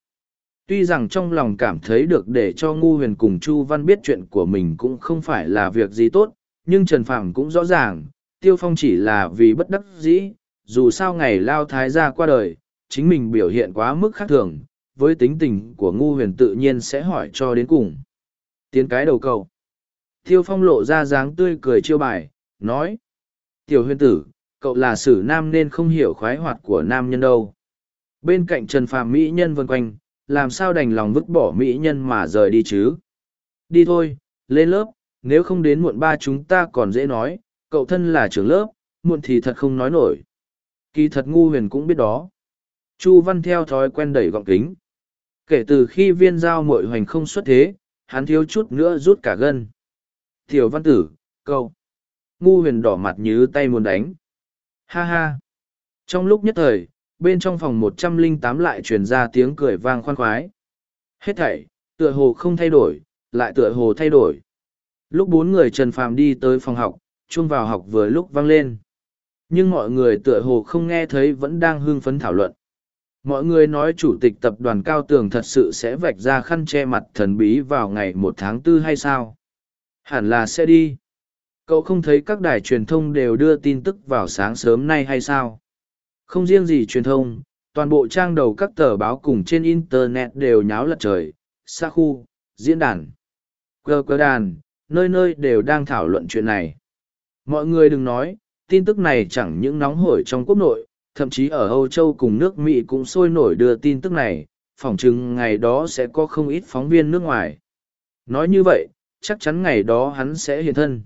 Tuy rằng trong lòng cảm thấy được để cho Ngu huyền cùng Chu Văn biết chuyện của mình cũng không phải là việc gì tốt, nhưng Trần Phàm cũng rõ ràng, Tiêu Phong chỉ là vì bất đắc dĩ, dù sao ngày lao thái gia qua đời, chính mình biểu hiện quá mức khác thường, với tính tình của ngu huyền tự nhiên sẽ hỏi cho đến cùng. Tiến cái đầu cầu. Tiêu phong lộ ra dáng tươi cười chiêu bài, nói. Tiểu huyền tử, cậu là sử nam nên không hiểu khoái hoạt của nam nhân đâu. Bên cạnh Trần Phạm Mỹ nhân vân quanh, làm sao đành lòng vứt bỏ Mỹ nhân mà rời đi chứ? Đi thôi, lên lớp, nếu không đến muộn ba chúng ta còn dễ nói, cậu thân là trưởng lớp, muộn thì thật không nói nổi. Kỳ thật ngu huyền cũng biết đó. Chu Văn theo thói quen đẩy gọng kính. Kể từ khi viên giao mội hoành không xuất thế, hắn thiếu chút nữa rút cả gân. Thiều văn tử, câu. Ngu huyền đỏ mặt như tay muốn đánh. Ha ha. Trong lúc nhất thời, bên trong phòng một trăm linh tám lại truyền ra tiếng cười vang khoan khoái. Hết thảy, tựa hồ không thay đổi, lại tựa hồ thay đổi. Lúc bốn người Trần Phàm đi tới phòng học, chuông vào học vừa lúc vang lên. Nhưng mọi người tựa hồ không nghe thấy vẫn đang hưng phấn thảo luận. Mọi người nói chủ tịch tập đoàn Cao Tường thật sự sẽ vạch ra khăn che mặt thần bí vào ngày một tháng tư hay sao? Hẳn là sẽ đi. Cậu không thấy các đài truyền thông đều đưa tin tức vào sáng sớm nay hay sao? Không riêng gì truyền thông, toàn bộ trang đầu các tờ báo cùng trên Internet đều nháo lật trời, xa khu, diễn đàn, cơ cơ đàn, nơi nơi đều đang thảo luận chuyện này. Mọi người đừng nói, tin tức này chẳng những nóng hổi trong quốc nội, thậm chí ở Âu Châu cùng nước Mỹ cũng sôi nổi đưa tin tức này, phỏng chừng ngày đó sẽ có không ít phóng viên nước ngoài. Nói như vậy, chắc chắn ngày đó hắn sẽ hiện thân.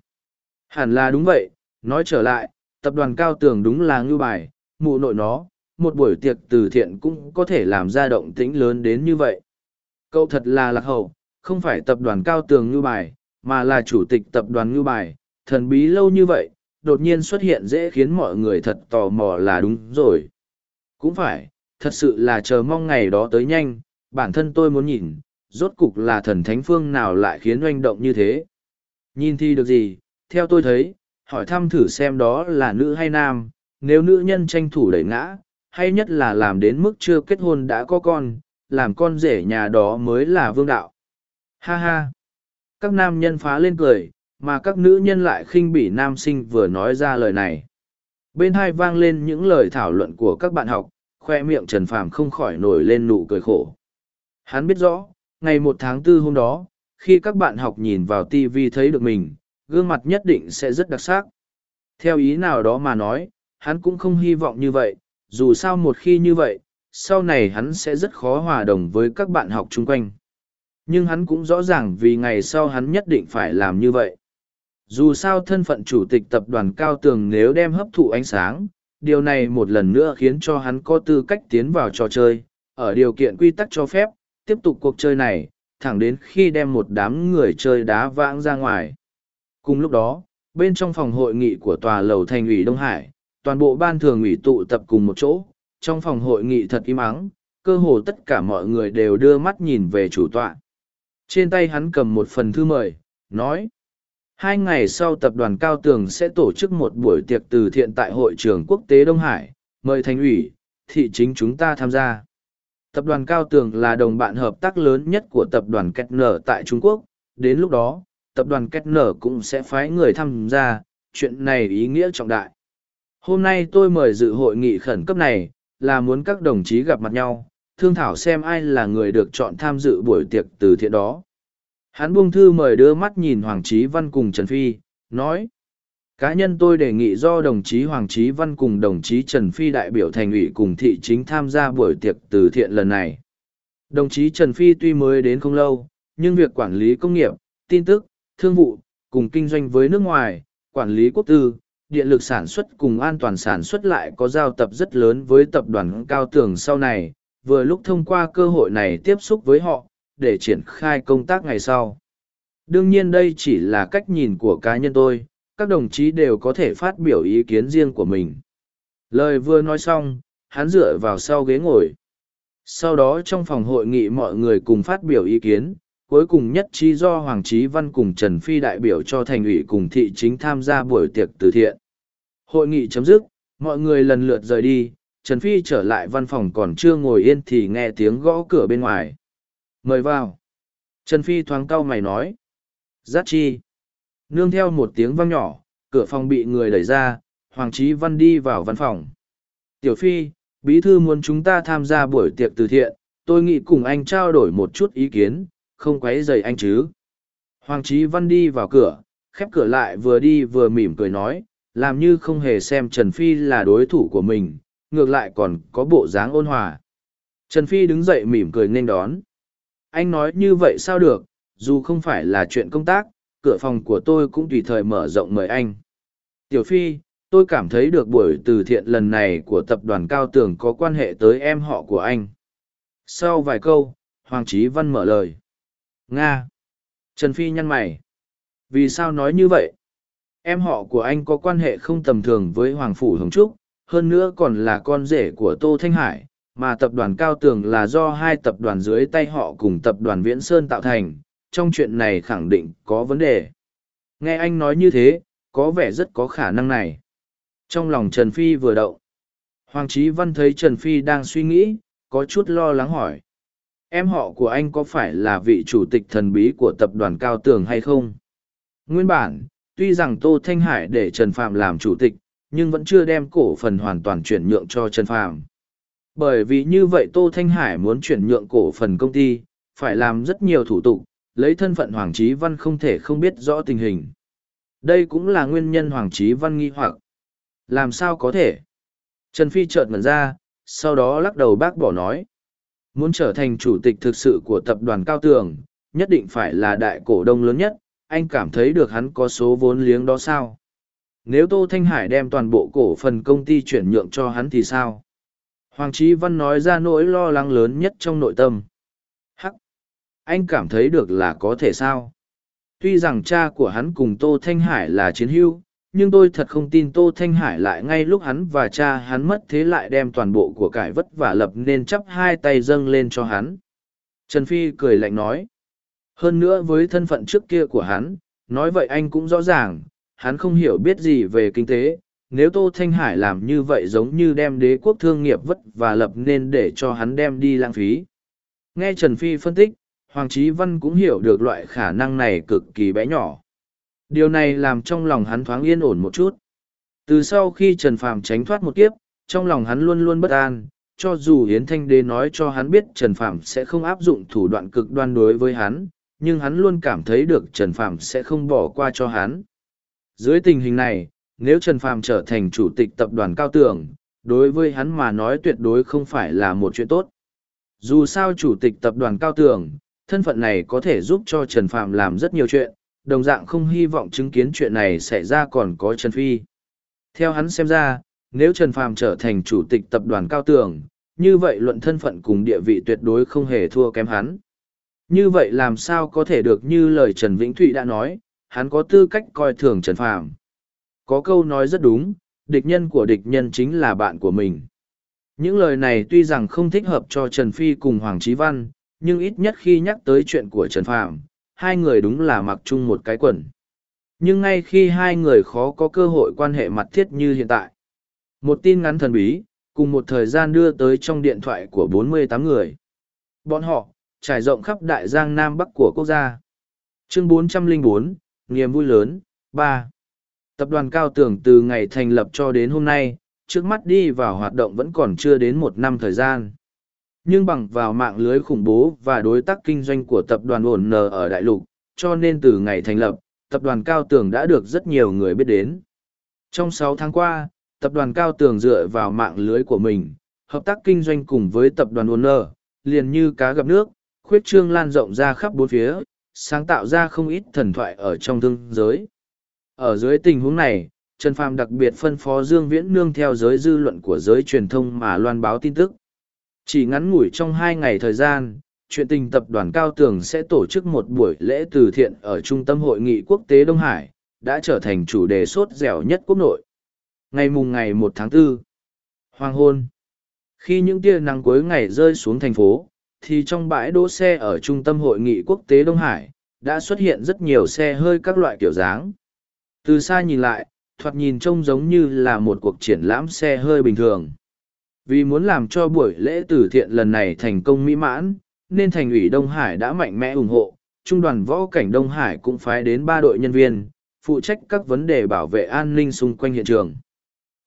Hẳn là đúng vậy, nói trở lại, tập đoàn cao tường đúng là ngưu bài, mụ nội nó, một buổi tiệc từ thiện cũng có thể làm ra động tĩnh lớn đến như vậy. Cậu thật là lạc hậu, không phải tập đoàn cao tường ngưu bài, mà là chủ tịch tập đoàn ngưu bài, thần bí lâu như vậy, đột nhiên xuất hiện dễ khiến mọi người thật tò mò là đúng rồi. Cũng phải, thật sự là chờ mong ngày đó tới nhanh, bản thân tôi muốn nhìn, rốt cục là thần thánh phương nào lại khiến oanh động như thế. Nhìn thì được gì, theo tôi thấy, hỏi thăm thử xem đó là nữ hay nam, nếu nữ nhân tranh thủ đẩy ngã, hay nhất là làm đến mức chưa kết hôn đã có con, làm con rể nhà đó mới là vương đạo. Ha ha! Các nam nhân phá lên cười, mà các nữ nhân lại khinh bỉ nam sinh vừa nói ra lời này. Bên hai vang lên những lời thảo luận của các bạn học, khoe miệng Trần Phàm không khỏi nổi lên nụ cười khổ. Hắn biết rõ, ngày một tháng tư hôm đó, khi các bạn học nhìn vào TV thấy được mình, gương mặt nhất định sẽ rất đặc sắc. Theo ý nào đó mà nói, hắn cũng không hy vọng như vậy, dù sao một khi như vậy, sau này hắn sẽ rất khó hòa đồng với các bạn học chung quanh. Nhưng hắn cũng rõ ràng vì ngày sau hắn nhất định phải làm như vậy. Dù sao thân phận chủ tịch tập đoàn cao tường nếu đem hấp thụ ánh sáng, điều này một lần nữa khiến cho hắn có tư cách tiến vào trò chơi, ở điều kiện quy tắc cho phép, tiếp tục cuộc chơi này, thẳng đến khi đem một đám người chơi đá vãng ra ngoài. Cùng lúc đó, bên trong phòng hội nghị của tòa lầu thành ủy Đông Hải, toàn bộ ban thường ủy tụ tập cùng một chỗ, trong phòng hội nghị thật im ắng, cơ hồ tất cả mọi người đều đưa mắt nhìn về chủ tọa. Trên tay hắn cầm một phần thư mời, nói, Hai ngày sau tập đoàn Cao Tường sẽ tổ chức một buổi tiệc từ thiện tại hội trường quốc tế Đông Hải, mời thành ủy, thị chính chúng ta tham gia. Tập đoàn Cao Tường là đồng bạn hợp tác lớn nhất của tập đoàn Kettner tại Trung Quốc, đến lúc đó, tập đoàn Kettner cũng sẽ phái người tham gia, chuyện này ý nghĩa trọng đại. Hôm nay tôi mời dự hội nghị khẩn cấp này, là muốn các đồng chí gặp mặt nhau, thương thảo xem ai là người được chọn tham dự buổi tiệc từ thiện đó. Hắn buông thư mời đưa mắt nhìn Hoàng Chí Văn cùng Trần Phi, nói. Cá nhân tôi đề nghị do đồng chí Hoàng Chí Văn cùng đồng chí Trần Phi đại biểu thành ủy cùng thị chính tham gia buổi tiệc từ thiện lần này. Đồng chí Trần Phi tuy mới đến không lâu, nhưng việc quản lý công nghiệp, tin tức, thương vụ, cùng kinh doanh với nước ngoài, quản lý quốc tư, điện lực sản xuất cùng an toàn sản xuất lại có giao tập rất lớn với tập đoàn cao tường sau này, vừa lúc thông qua cơ hội này tiếp xúc với họ, để triển khai công tác ngày sau. Đương nhiên đây chỉ là cách nhìn của cá nhân tôi, các đồng chí đều có thể phát biểu ý kiến riêng của mình. Lời vừa nói xong, hắn dựa vào sau ghế ngồi. Sau đó trong phòng hội nghị mọi người cùng phát biểu ý kiến, cuối cùng nhất trí do Hoàng Chí Văn cùng Trần Phi đại biểu cho thành ủy cùng thị chính tham gia buổi tiệc từ thiện. Hội nghị chấm dứt, mọi người lần lượt rời đi, Trần Phi trở lại văn phòng còn chưa ngồi yên thì nghe tiếng gõ cửa bên ngoài. Mời vào. Trần Phi thoáng cau mày nói. Giác chi. Nương theo một tiếng vang nhỏ, cửa phòng bị người đẩy ra, Hoàng Trí Văn đi vào văn phòng. Tiểu Phi, Bí Thư muốn chúng ta tham gia buổi tiệc từ thiện, tôi nghĩ cùng anh trao đổi một chút ý kiến, không quấy rầy anh chứ. Hoàng Trí Văn đi vào cửa, khép cửa lại vừa đi vừa mỉm cười nói, làm như không hề xem Trần Phi là đối thủ của mình, ngược lại còn có bộ dáng ôn hòa. Trần Phi đứng dậy mỉm cười nên đón. Anh nói như vậy sao được, dù không phải là chuyện công tác, cửa phòng của tôi cũng tùy thời mở rộng mời anh. Tiểu Phi, tôi cảm thấy được buổi từ thiện lần này của tập đoàn Cao Tường có quan hệ tới em họ của anh. Sau vài câu, Hoàng Chí Văn mở lời. Nga. Trần Phi nhăn mày. Vì sao nói như vậy? Em họ của anh có quan hệ không tầm thường với Hoàng Phủ Hồng Trúc, hơn nữa còn là con rể của Tô Thanh Hải, mà tập đoàn Cao Tường là do hai tập đoàn dưới tay họ cùng tập đoàn Viễn Sơn tạo thành, trong chuyện này khẳng định có vấn đề. Nghe anh nói như thế, có vẻ rất có khả năng này. Trong lòng Trần Phi vừa động. Hoàng Chí Văn thấy Trần Phi đang suy nghĩ, có chút lo lắng hỏi. Em họ của anh có phải là vị chủ tịch thần bí của tập đoàn Cao Tường hay không? Nguyên bản, tuy rằng Tô Thanh Hải để Trần Phạm làm chủ tịch, nhưng vẫn chưa đem cổ phần hoàn toàn chuyển nhượng cho Trần Phạm. Bởi vì như vậy Tô Thanh Hải muốn chuyển nhượng cổ phần công ty, phải làm rất nhiều thủ tục, lấy thân phận Hoàng Chí Văn không thể không biết rõ tình hình. Đây cũng là nguyên nhân Hoàng Chí Văn nghi hoặc. Làm sao có thể? Trần Phi chợt ngẩn ra, sau đó lắc đầu bác bỏ nói. Muốn trở thành chủ tịch thực sự của tập đoàn Cao Tường, nhất định phải là đại cổ đông lớn nhất, anh cảm thấy được hắn có số vốn liếng đó sao? Nếu Tô Thanh Hải đem toàn bộ cổ phần công ty chuyển nhượng cho hắn thì sao? Hoàng Chí Văn nói ra nỗi lo lắng lớn nhất trong nội tâm. Hắc! Anh cảm thấy được là có thể sao? Tuy rằng cha của hắn cùng Tô Thanh Hải là chiến hữu, nhưng tôi thật không tin Tô Thanh Hải lại ngay lúc hắn và cha hắn mất thế lại đem toàn bộ của cải vất vả lập nên chắp hai tay dâng lên cho hắn. Trần Phi cười lạnh nói. Hơn nữa với thân phận trước kia của hắn, nói vậy anh cũng rõ ràng, hắn không hiểu biết gì về kinh tế. Nếu Tô Thanh Hải làm như vậy giống như đem đế quốc thương nghiệp vất và lập nên để cho hắn đem đi lãng phí. Nghe Trần Phi phân tích, Hoàng Chí Văn cũng hiểu được loại khả năng này cực kỳ bé nhỏ. Điều này làm trong lòng hắn thoáng yên ổn một chút. Từ sau khi Trần Phàm tránh thoát một kiếp, trong lòng hắn luôn luôn bất an, cho dù hiến Thanh Đế nói cho hắn biết Trần Phàm sẽ không áp dụng thủ đoạn cực đoan đối với hắn, nhưng hắn luôn cảm thấy được Trần Phàm sẽ không bỏ qua cho hắn. Dưới tình hình này, nếu Trần Phàm trở thành chủ tịch tập đoàn cao tường, đối với hắn mà nói tuyệt đối không phải là một chuyện tốt. Dù sao chủ tịch tập đoàn cao tường, thân phận này có thể giúp cho Trần Phàm làm rất nhiều chuyện, đồng dạng không hy vọng chứng kiến chuyện này xảy ra còn có Trần Phi. Theo hắn xem ra, nếu Trần Phàm trở thành chủ tịch tập đoàn cao tường, như vậy luận thân phận cùng địa vị tuyệt đối không hề thua kém hắn. Như vậy làm sao có thể được như lời Trần Vĩnh Thụy đã nói, hắn có tư cách coi thường Trần Phàm. Có câu nói rất đúng, địch nhân của địch nhân chính là bạn của mình. Những lời này tuy rằng không thích hợp cho Trần Phi cùng Hoàng Chí Văn, nhưng ít nhất khi nhắc tới chuyện của Trần Phạm, hai người đúng là mặc chung một cái quần. Nhưng ngay khi hai người khó có cơ hội quan hệ mặt thiết như hiện tại, một tin ngắn thần bí, cùng một thời gian đưa tới trong điện thoại của 48 người. Bọn họ, trải rộng khắp đại giang Nam Bắc của quốc gia. Chương 404, niềm vui lớn, 3. Tập đoàn Cao Tường từ ngày thành lập cho đến hôm nay, trước mắt đi vào hoạt động vẫn còn chưa đến một năm thời gian. Nhưng bằng vào mạng lưới khủng bố và đối tác kinh doanh của tập đoàn ổn nờ ở đại lục, cho nên từ ngày thành lập, tập đoàn Cao Tường đã được rất nhiều người biết đến. Trong sáu tháng qua, tập đoàn Cao Tường dựa vào mạng lưới của mình, hợp tác kinh doanh cùng với tập đoàn ổn nờ, liền như cá gặp nước, khuyết trương lan rộng ra khắp bốn phía, sáng tạo ra không ít thần thoại ở trong thương giới. Ở dưới tình huống này, Trần Phàm đặc biệt phân phó Dương Viễn nương theo giới dư luận của giới truyền thông mà loan báo tin tức. Chỉ ngắn ngủi trong hai ngày thời gian, chuyện tình tập đoàn Cao Tường sẽ tổ chức một buổi lễ từ thiện ở Trung tâm Hội nghị Quốc tế Đông Hải, đã trở thành chủ đề sốt dẻo nhất quốc nội. Ngày mùng ngày một tháng 4, Hoàng hôn. Khi những tia nắng cuối ngày rơi xuống thành phố, thì trong bãi đỗ xe ở Trung tâm Hội nghị Quốc tế Đông Hải, đã xuất hiện rất nhiều xe hơi các loại kiểu dáng. Từ xa nhìn lại, thoạt nhìn trông giống như là một cuộc triển lãm xe hơi bình thường. Vì muốn làm cho buổi lễ từ thiện lần này thành công mỹ mãn, nên thành ủy Đông Hải đã mạnh mẽ ủng hộ, trung đoàn võ cảnh Đông Hải cũng phái đến ba đội nhân viên, phụ trách các vấn đề bảo vệ an ninh xung quanh hiện trường.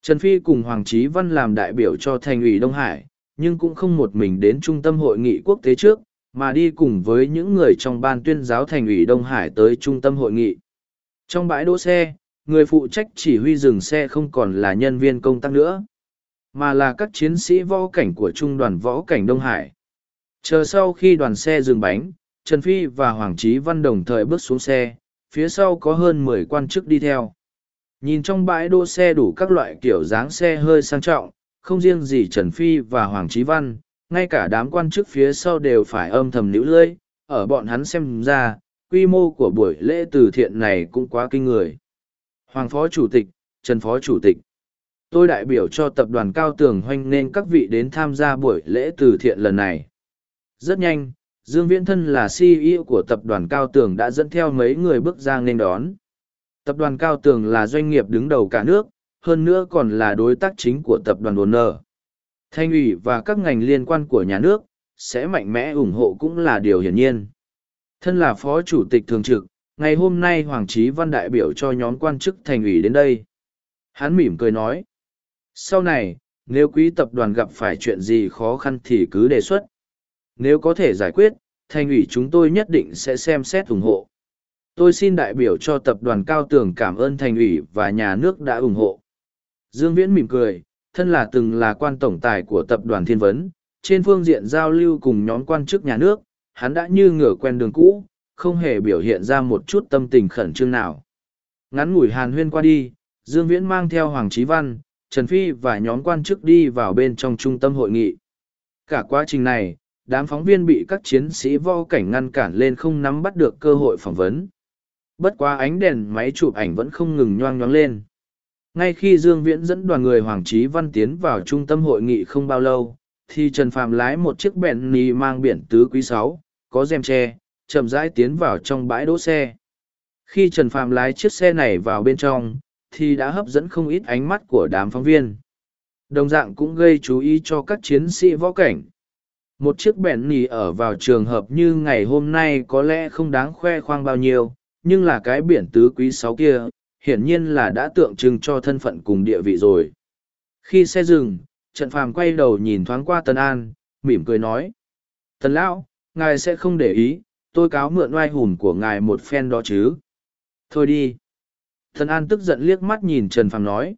Trần Phi cùng Hoàng Chí Văn làm đại biểu cho thành ủy Đông Hải, nhưng cũng không một mình đến trung tâm hội nghị quốc tế trước, mà đi cùng với những người trong ban tuyên giáo thành ủy Đông Hải tới trung tâm hội nghị. Trong bãi đỗ xe, người phụ trách chỉ huy dừng xe không còn là nhân viên công tác nữa, mà là các chiến sĩ võ cảnh của trung đoàn võ cảnh Đông Hải. Chờ sau khi đoàn xe dừng bánh, Trần Phi và Hoàng Trí Văn đồng thời bước xuống xe, phía sau có hơn mười quan chức đi theo. Nhìn trong bãi đỗ xe đủ các loại kiểu dáng xe hơi sang trọng, không riêng gì Trần Phi và Hoàng Trí Văn, ngay cả đám quan chức phía sau đều phải âm thầm níu lưỡi, ở bọn hắn xem ra, quy mô của buổi lễ từ thiện này cũng quá kinh người. Hoàng Phó Chủ tịch, Trần Phó Chủ tịch, tôi đại biểu cho tập đoàn Cao Tường hoanh nên các vị đến tham gia buổi lễ từ thiện lần này. Rất nhanh, Dương Viễn Thân là CEO của tập đoàn Cao Tường đã dẫn theo mấy người bước ra nên đón. Tập đoàn Cao Tường là doanh nghiệp đứng đầu cả nước, hơn nữa còn là đối tác chính của tập đoàn Đồn Nở. Thanh ủy và các ngành liên quan của nhà nước sẽ mạnh mẽ ủng hộ cũng là điều hiển nhiên. Thân là Phó Chủ tịch Thường trực, ngày hôm nay Hoàng Trí Văn đại biểu cho nhóm quan chức thành ủy đến đây. Hắn mỉm cười nói. Sau này, nếu quý tập đoàn gặp phải chuyện gì khó khăn thì cứ đề xuất. Nếu có thể giải quyết, thành ủy chúng tôi nhất định sẽ xem xét ủng hộ. Tôi xin đại biểu cho tập đoàn Cao Tường cảm ơn thành ủy và nhà nước đã ủng hộ. Dương Viễn mỉm cười, thân là từng là quan tổng tài của tập đoàn Thiên Vấn, trên phương diện giao lưu cùng nhóm quan chức nhà nước, hắn đã như ngửa quen đường cũ, không hề biểu hiện ra một chút tâm tình khẩn trương nào. Ngắn ngủi hàn huyên qua đi, Dương Viễn mang theo Hoàng Trí Văn, Trần Phi và nhóm quan chức đi vào bên trong trung tâm hội nghị. Cả quá trình này, đám phóng viên bị các chiến sĩ vo cảnh ngăn cản lên không nắm bắt được cơ hội phỏng vấn. Bất quá ánh đèn máy chụp ảnh vẫn không ngừng nhoang nhoáng lên. Ngay khi Dương Viễn dẫn đoàn người Hoàng Trí Văn tiến vào trung tâm hội nghị không bao lâu, thì Trần Phàm lái một chiếc bẹn nì mang biển tứ quý sáu, có rèm che, chậm rãi tiến vào trong bãi đỗ xe. Khi Trần Phàm lái chiếc xe này vào bên trong, thì đã hấp dẫn không ít ánh mắt của đám phóng viên. Đồng dạng cũng gây chú ý cho các chiến sĩ võ cảnh. Một chiếc bẹn nì ở vào trường hợp như ngày hôm nay có lẽ không đáng khoe khoang bao nhiêu, nhưng là cái biển tứ quý sáu kia, hiển nhiên là đã tượng trưng cho thân phận cùng địa vị rồi. Khi xe dừng, Trần phàm quay đầu nhìn thoáng qua Tần An, mỉm cười nói. Tần Lão, ngài sẽ không để ý, tôi cáo mượn oai hùn của ngài một phen đó chứ. Thôi đi. Thần An tức giận liếc mắt nhìn Trần Phàm nói.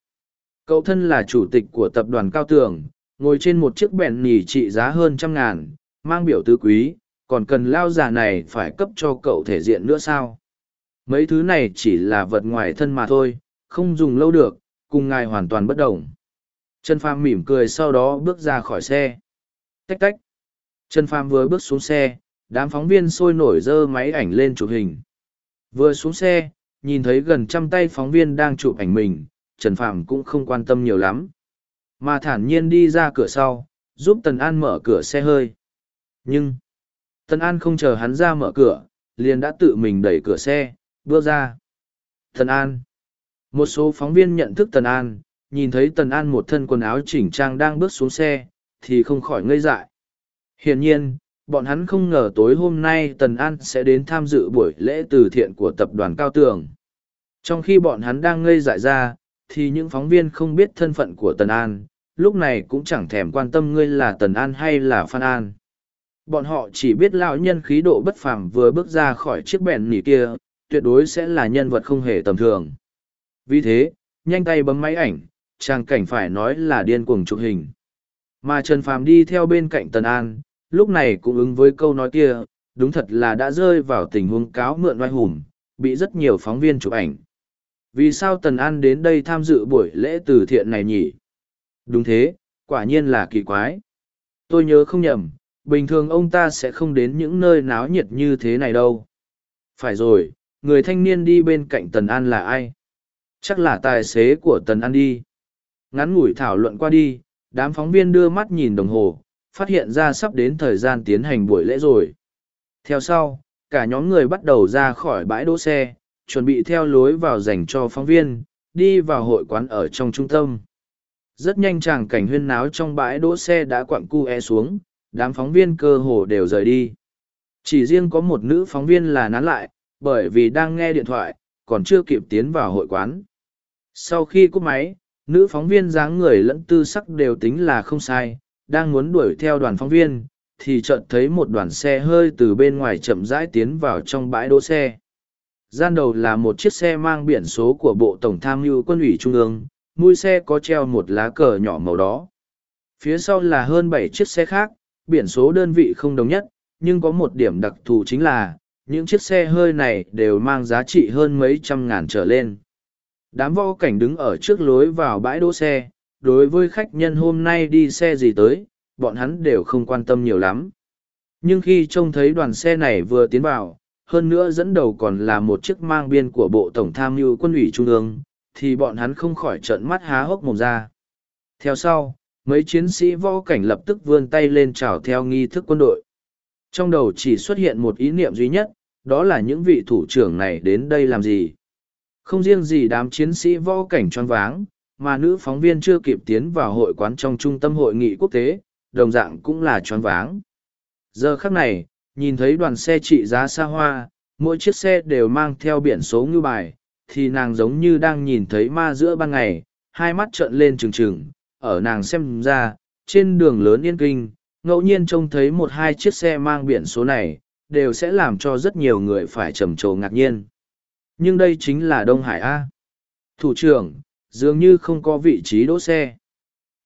Cậu thân là chủ tịch của tập đoàn Cao Tường, ngồi trên một chiếc bèn nỉ trị giá hơn trăm ngàn, mang biểu tứ quý, còn cần lao già này phải cấp cho cậu thể diện nữa sao? Mấy thứ này chỉ là vật ngoài thân mà thôi, không dùng lâu được, cùng ngài hoàn toàn bất đồng. Trần Phàm mỉm cười sau đó bước ra khỏi xe. Tách tách. Trần Phàm vừa bước xuống xe, đám phóng viên sôi nổi dơ máy ảnh lên chụp hình. Vừa xuống xe, nhìn thấy gần trăm tay phóng viên đang chụp ảnh mình, Trần Phàm cũng không quan tâm nhiều lắm. Mà thản nhiên đi ra cửa sau, giúp Tần An mở cửa xe hơi. Nhưng, Tần An không chờ hắn ra mở cửa, liền đã tự mình đẩy cửa xe, bước ra. Tần An. Một số phóng viên nhận thức Tần An, nhìn thấy Tần An một thân quần áo chỉnh trang đang bước xuống xe, thì không khỏi ngây dại. Hiển nhiên, bọn hắn không ngờ tối hôm nay Tần An sẽ đến tham dự buổi lễ từ thiện của tập đoàn Cao Tường. Trong khi bọn hắn đang ngây dại ra, thì những phóng viên không biết thân phận của Tần An, lúc này cũng chẳng thèm quan tâm ngươi là Tần An hay là Phan An. Bọn họ chỉ biết lão nhân khí độ bất phàm vừa bước ra khỏi chiếc bèn nỉ kia, tuyệt đối sẽ là nhân vật không hề tầm thường. Vì thế, nhanh tay bấm máy ảnh, trang cảnh phải nói là điên cuồng chụp hình. Mà Trần Phàm đi theo bên cạnh Tần An, lúc này cũng ứng với câu nói kia, đúng thật là đã rơi vào tình huống cáo mượn oai hùm, bị rất nhiều phóng viên chụp ảnh. Vì sao Tần An đến đây tham dự buổi lễ từ thiện này nhỉ? Đúng thế, quả nhiên là kỳ quái. Tôi nhớ không nhầm, bình thường ông ta sẽ không đến những nơi náo nhiệt như thế này đâu. Phải rồi, người thanh niên đi bên cạnh Tần An là ai? Chắc là tài xế của Tần An đi. Ngắn ngủi thảo luận qua đi, đám phóng viên đưa mắt nhìn đồng hồ, phát hiện ra sắp đến thời gian tiến hành buổi lễ rồi. Theo sau, cả nhóm người bắt đầu ra khỏi bãi đỗ xe, chuẩn bị theo lối vào dành cho phóng viên, đi vào hội quán ở trong trung tâm. Rất nhanh chàng cảnh huyên náo trong bãi đỗ xe đã quặng cu e xuống, đám phóng viên cơ hồ đều rời đi. Chỉ riêng có một nữ phóng viên là nán lại, bởi vì đang nghe điện thoại, còn chưa kịp tiến vào hội quán. Sau khi cúp máy, nữ phóng viên dáng người lẫn tư sắc đều tính là không sai, đang muốn đuổi theo đoàn phóng viên, thì chợt thấy một đoàn xe hơi từ bên ngoài chậm rãi tiến vào trong bãi đỗ xe. Gian đầu là một chiếc xe mang biển số của Bộ Tổng Tham mưu Quân ủy Trung ương, mũi xe có treo một lá cờ nhỏ màu đó. Phía sau là hơn bảy chiếc xe khác, biển số đơn vị không đồng nhất, nhưng có một điểm đặc thù chính là, những chiếc xe hơi này đều mang giá trị hơn mấy trăm ngàn trở lên. Đám võ cảnh đứng ở trước lối vào bãi đỗ xe, đối với khách nhân hôm nay đi xe gì tới, bọn hắn đều không quan tâm nhiều lắm. Nhưng khi trông thấy đoàn xe này vừa tiến vào, hơn nữa dẫn đầu còn là một chiếc mang biên của Bộ Tổng Tham mưu Quân ủy Trung ương, thì bọn hắn không khỏi trợn mắt há hốc mồm ra. Theo sau, mấy chiến sĩ võ cảnh lập tức vươn tay lên chào theo nghi thức quân đội. Trong đầu chỉ xuất hiện một ý niệm duy nhất, đó là những vị thủ trưởng này đến đây làm gì. Không riêng gì đám chiến sĩ võ cảnh choáng váng, mà nữ phóng viên chưa kịp tiến vào hội quán trong trung tâm hội nghị quốc tế, đồng dạng cũng là choáng váng. Giờ khắc này, nhìn thấy đoàn xe trị giá xa hoa, mỗi chiếc xe đều mang theo biển số ngư bài, thì nàng giống như đang nhìn thấy ma giữa ban ngày, hai mắt trợn lên trừng trừng, ở nàng xem ra, trên đường lớn yên kinh, ngẫu nhiên trông thấy một hai chiếc xe mang biển số này, đều sẽ làm cho rất nhiều người phải trầm trồ ngạc nhiên. Nhưng đây chính là Đông Hải A. Thủ trưởng, dường như không có vị trí đỗ xe.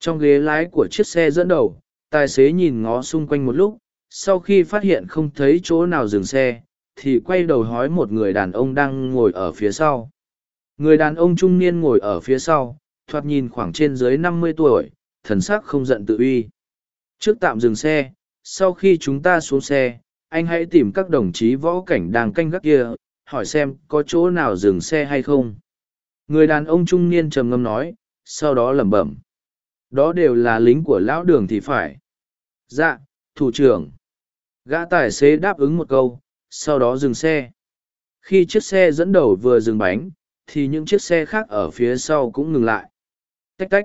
Trong ghế lái của chiếc xe dẫn đầu, tài xế nhìn ngó xung quanh một lúc, sau khi phát hiện không thấy chỗ nào dừng xe, thì quay đầu hói một người đàn ông đang ngồi ở phía sau. Người đàn ông trung niên ngồi ở phía sau, thoạt nhìn khoảng trên dưới năm mươi tuổi, thần sắc không giận tự uy. Trước tạm dừng xe, sau khi chúng ta xuống xe, anh hãy tìm các đồng chí võ cảnh đang canh gác kia, hỏi xem có chỗ nào dừng xe hay không. Người đàn ông trung niên trầm ngâm nói, sau đó lẩm bẩm. Đó đều là lính của lão đường thì phải. Dạ, thủ trưởng. Gã tài xế đáp ứng một câu, sau đó dừng xe. Khi chiếc xe dẫn đầu vừa dừng bánh, thì những chiếc xe khác ở phía sau cũng ngừng lại. Tách tách.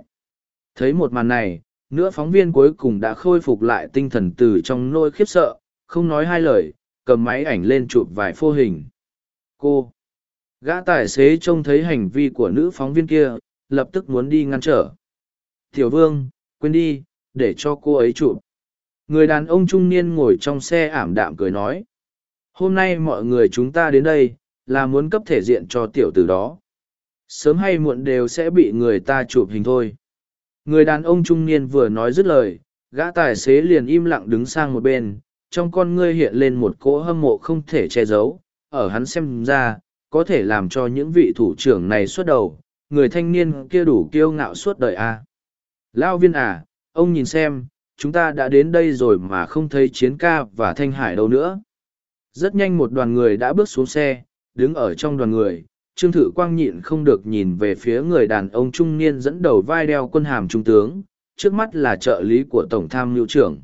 Thấy một màn này, nữa phóng viên cuối cùng đã khôi phục lại tinh thần từ trong nôi khiếp sợ, không nói hai lời, cầm máy ảnh lên chụp vài phô hình. Cô! Gã tài xế trông thấy hành vi của nữ phóng viên kia, lập tức muốn đi ngăn trở. Tiểu vương, quên đi, để cho cô ấy chụp. Người đàn ông trung niên ngồi trong xe ảm đạm cười nói. Hôm nay mọi người chúng ta đến đây, là muốn cấp thể diện cho tiểu tử đó. Sớm hay muộn đều sẽ bị người ta chụp hình thôi. Người đàn ông trung niên vừa nói dứt lời, gã tài xế liền im lặng đứng sang một bên, trong con ngươi hiện lên một cỗ hâm mộ không thể che giấu, ở hắn xem ra, có thể làm cho những vị thủ trưởng này xuất đầu, người thanh niên kia đủ kiêu ngạo suốt đời à. Lao viên à, ông nhìn xem, chúng ta đã đến đây rồi mà không thấy chiến ca và thanh hải đâu nữa. Rất nhanh một đoàn người đã bước xuống xe, đứng ở trong đoàn người, Trương Thử Quang nhịn không được nhìn về phía người đàn ông trung niên dẫn đầu vai đeo quân hàm trung tướng, trước mắt là trợ lý của Tổng tham mưu trưởng.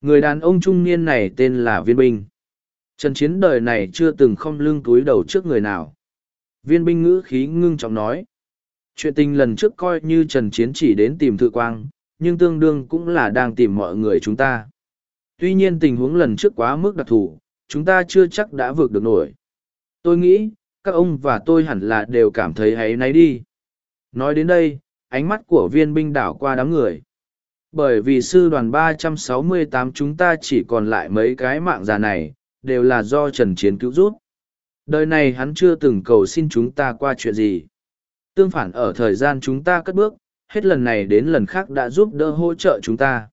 Người đàn ông trung niên này tên là Viên Binh. Trần Chiến đời này chưa từng không lưng túi đầu trước người nào. Viên Binh ngữ khí ngưng trọng nói. Chuyện tình lần trước coi như Trần Chiến chỉ đến tìm Thự Quang, nhưng tương đương cũng là đang tìm mọi người chúng ta. Tuy nhiên tình huống lần trước quá mức đặc thù, chúng ta chưa chắc đã vượt được nổi. Tôi nghĩ, các ông và tôi hẳn là đều cảm thấy hãy náy đi. Nói đến đây, ánh mắt của viên binh đảo qua đám người. Bởi vì sư đoàn 368 chúng ta chỉ còn lại mấy cái mạng già này, đều là do Trần Chiến cứu giúp. Đời này hắn chưa từng cầu xin chúng ta qua chuyện gì. Tương phản ở thời gian chúng ta cất bước, hết lần này đến lần khác đã giúp đỡ hỗ trợ chúng ta.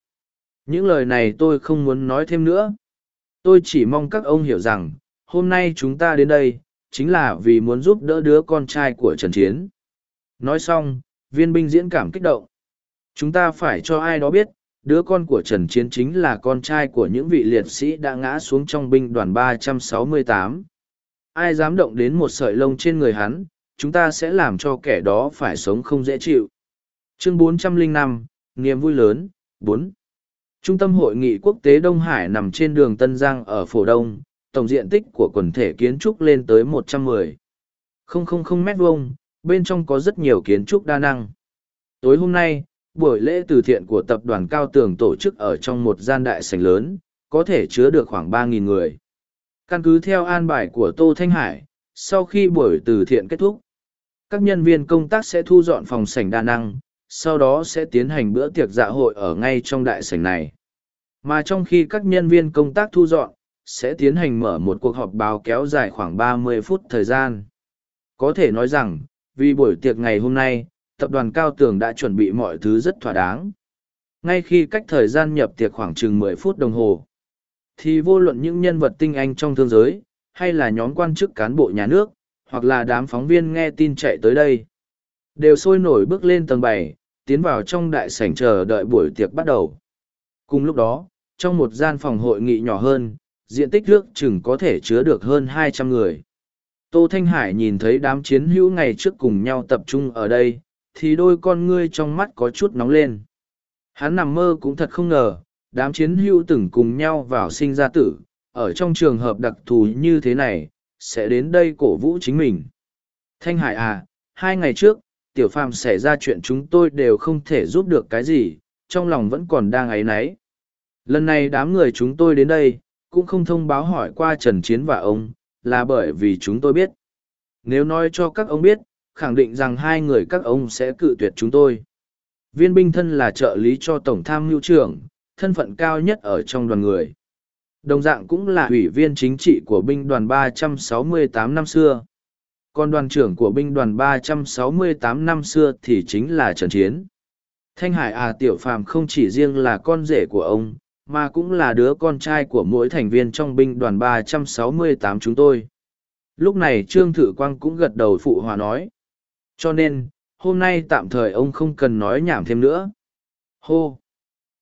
Những lời này tôi không muốn nói thêm nữa. Tôi chỉ mong các ông hiểu rằng, hôm nay chúng ta đến đây, chính là vì muốn giúp đỡ đứa con trai của Trần Chiến. Nói xong, viên binh diễn cảm kích động. Chúng ta phải cho ai đó biết, đứa con của Trần Chiến chính là con trai của những vị liệt sĩ đã ngã xuống trong binh đoàn 368. Ai dám động đến một sợi lông trên người hắn, chúng ta sẽ làm cho kẻ đó phải sống không dễ chịu. Chương 405, Niềm vui lớn, 4. Trung tâm hội nghị quốc tế Đông Hải nằm trên đường Tân Giang ở Phổ Đông, tổng diện tích của quần thể kiến trúc lên tới 110. 000 mét vuông, bên trong có rất nhiều kiến trúc đa năng. Tối hôm nay, buổi lễ từ thiện của tập đoàn Cao Tường tổ chức ở trong một gian đại sảnh lớn, có thể chứa được khoảng 3.000 người. Căn cứ theo an bài của Tô Thanh Hải, sau khi buổi từ thiện kết thúc, các nhân viên công tác sẽ thu dọn phòng sảnh đa năng, sau đó sẽ tiến hành bữa tiệc dạ hội ở ngay trong đại sảnh này. Mà trong khi các nhân viên công tác thu dọn, sẽ tiến hành mở một cuộc họp báo kéo dài khoảng 30 phút thời gian. Có thể nói rằng, vì buổi tiệc ngày hôm nay, tập đoàn Cao Tường đã chuẩn bị mọi thứ rất thỏa đáng. Ngay khi cách thời gian nhập tiệc khoảng chừng 10 phút đồng hồ, thì vô luận những nhân vật tinh anh trong thương giới, hay là nhóm quan chức cán bộ nhà nước, hoặc là đám phóng viên nghe tin chạy tới đây, đều sôi nổi bước lên tầng bảy, tiến vào trong đại sảnh chờ đợi buổi tiệc bắt đầu. Cùng lúc đó, trong một gian phòng hội nghị nhỏ hơn, diện tích nước chừng có thể chứa được hơn hai trăm người. Tô Thanh Hải nhìn thấy đám chiến hữu ngày trước cùng nhau tập trung ở đây, thì đôi con ngươi trong mắt có chút nóng lên. Hắn nằm mơ cũng thật không ngờ, đám chiến hữu từng cùng nhau vào sinh ra tử, ở trong trường hợp đặc thù như thế này, sẽ đến đây cổ vũ chính mình. Thanh Hải à, hai ngày trước, Tiểu Phàm xảy ra chuyện chúng tôi đều không thể giúp được cái gì, trong lòng vẫn còn đang áy náy. Lần này đám người chúng tôi đến đây, cũng không thông báo hỏi qua Trần Chiến và ông, là bởi vì chúng tôi biết. Nếu nói cho các ông biết, khẳng định rằng hai người các ông sẽ cự tuyệt chúng tôi. Viên binh thân là trợ lý cho Tổng tham mưu trưởng, thân phận cao nhất ở trong đoàn người. Đồng dạng cũng là ủy viên chính trị của binh đoàn 368 năm xưa. Còn đoàn trưởng của binh đoàn 368 năm xưa thì chính là Trần Chiến. Thanh Hải à Tiểu Phàm không chỉ riêng là con rể của ông, mà cũng là đứa con trai của mỗi thành viên trong binh đoàn 368 chúng tôi. Lúc này Trương Thử Quang cũng gật đầu phụ hòa nói. Cho nên, hôm nay tạm thời ông không cần nói nhảm thêm nữa. Hô!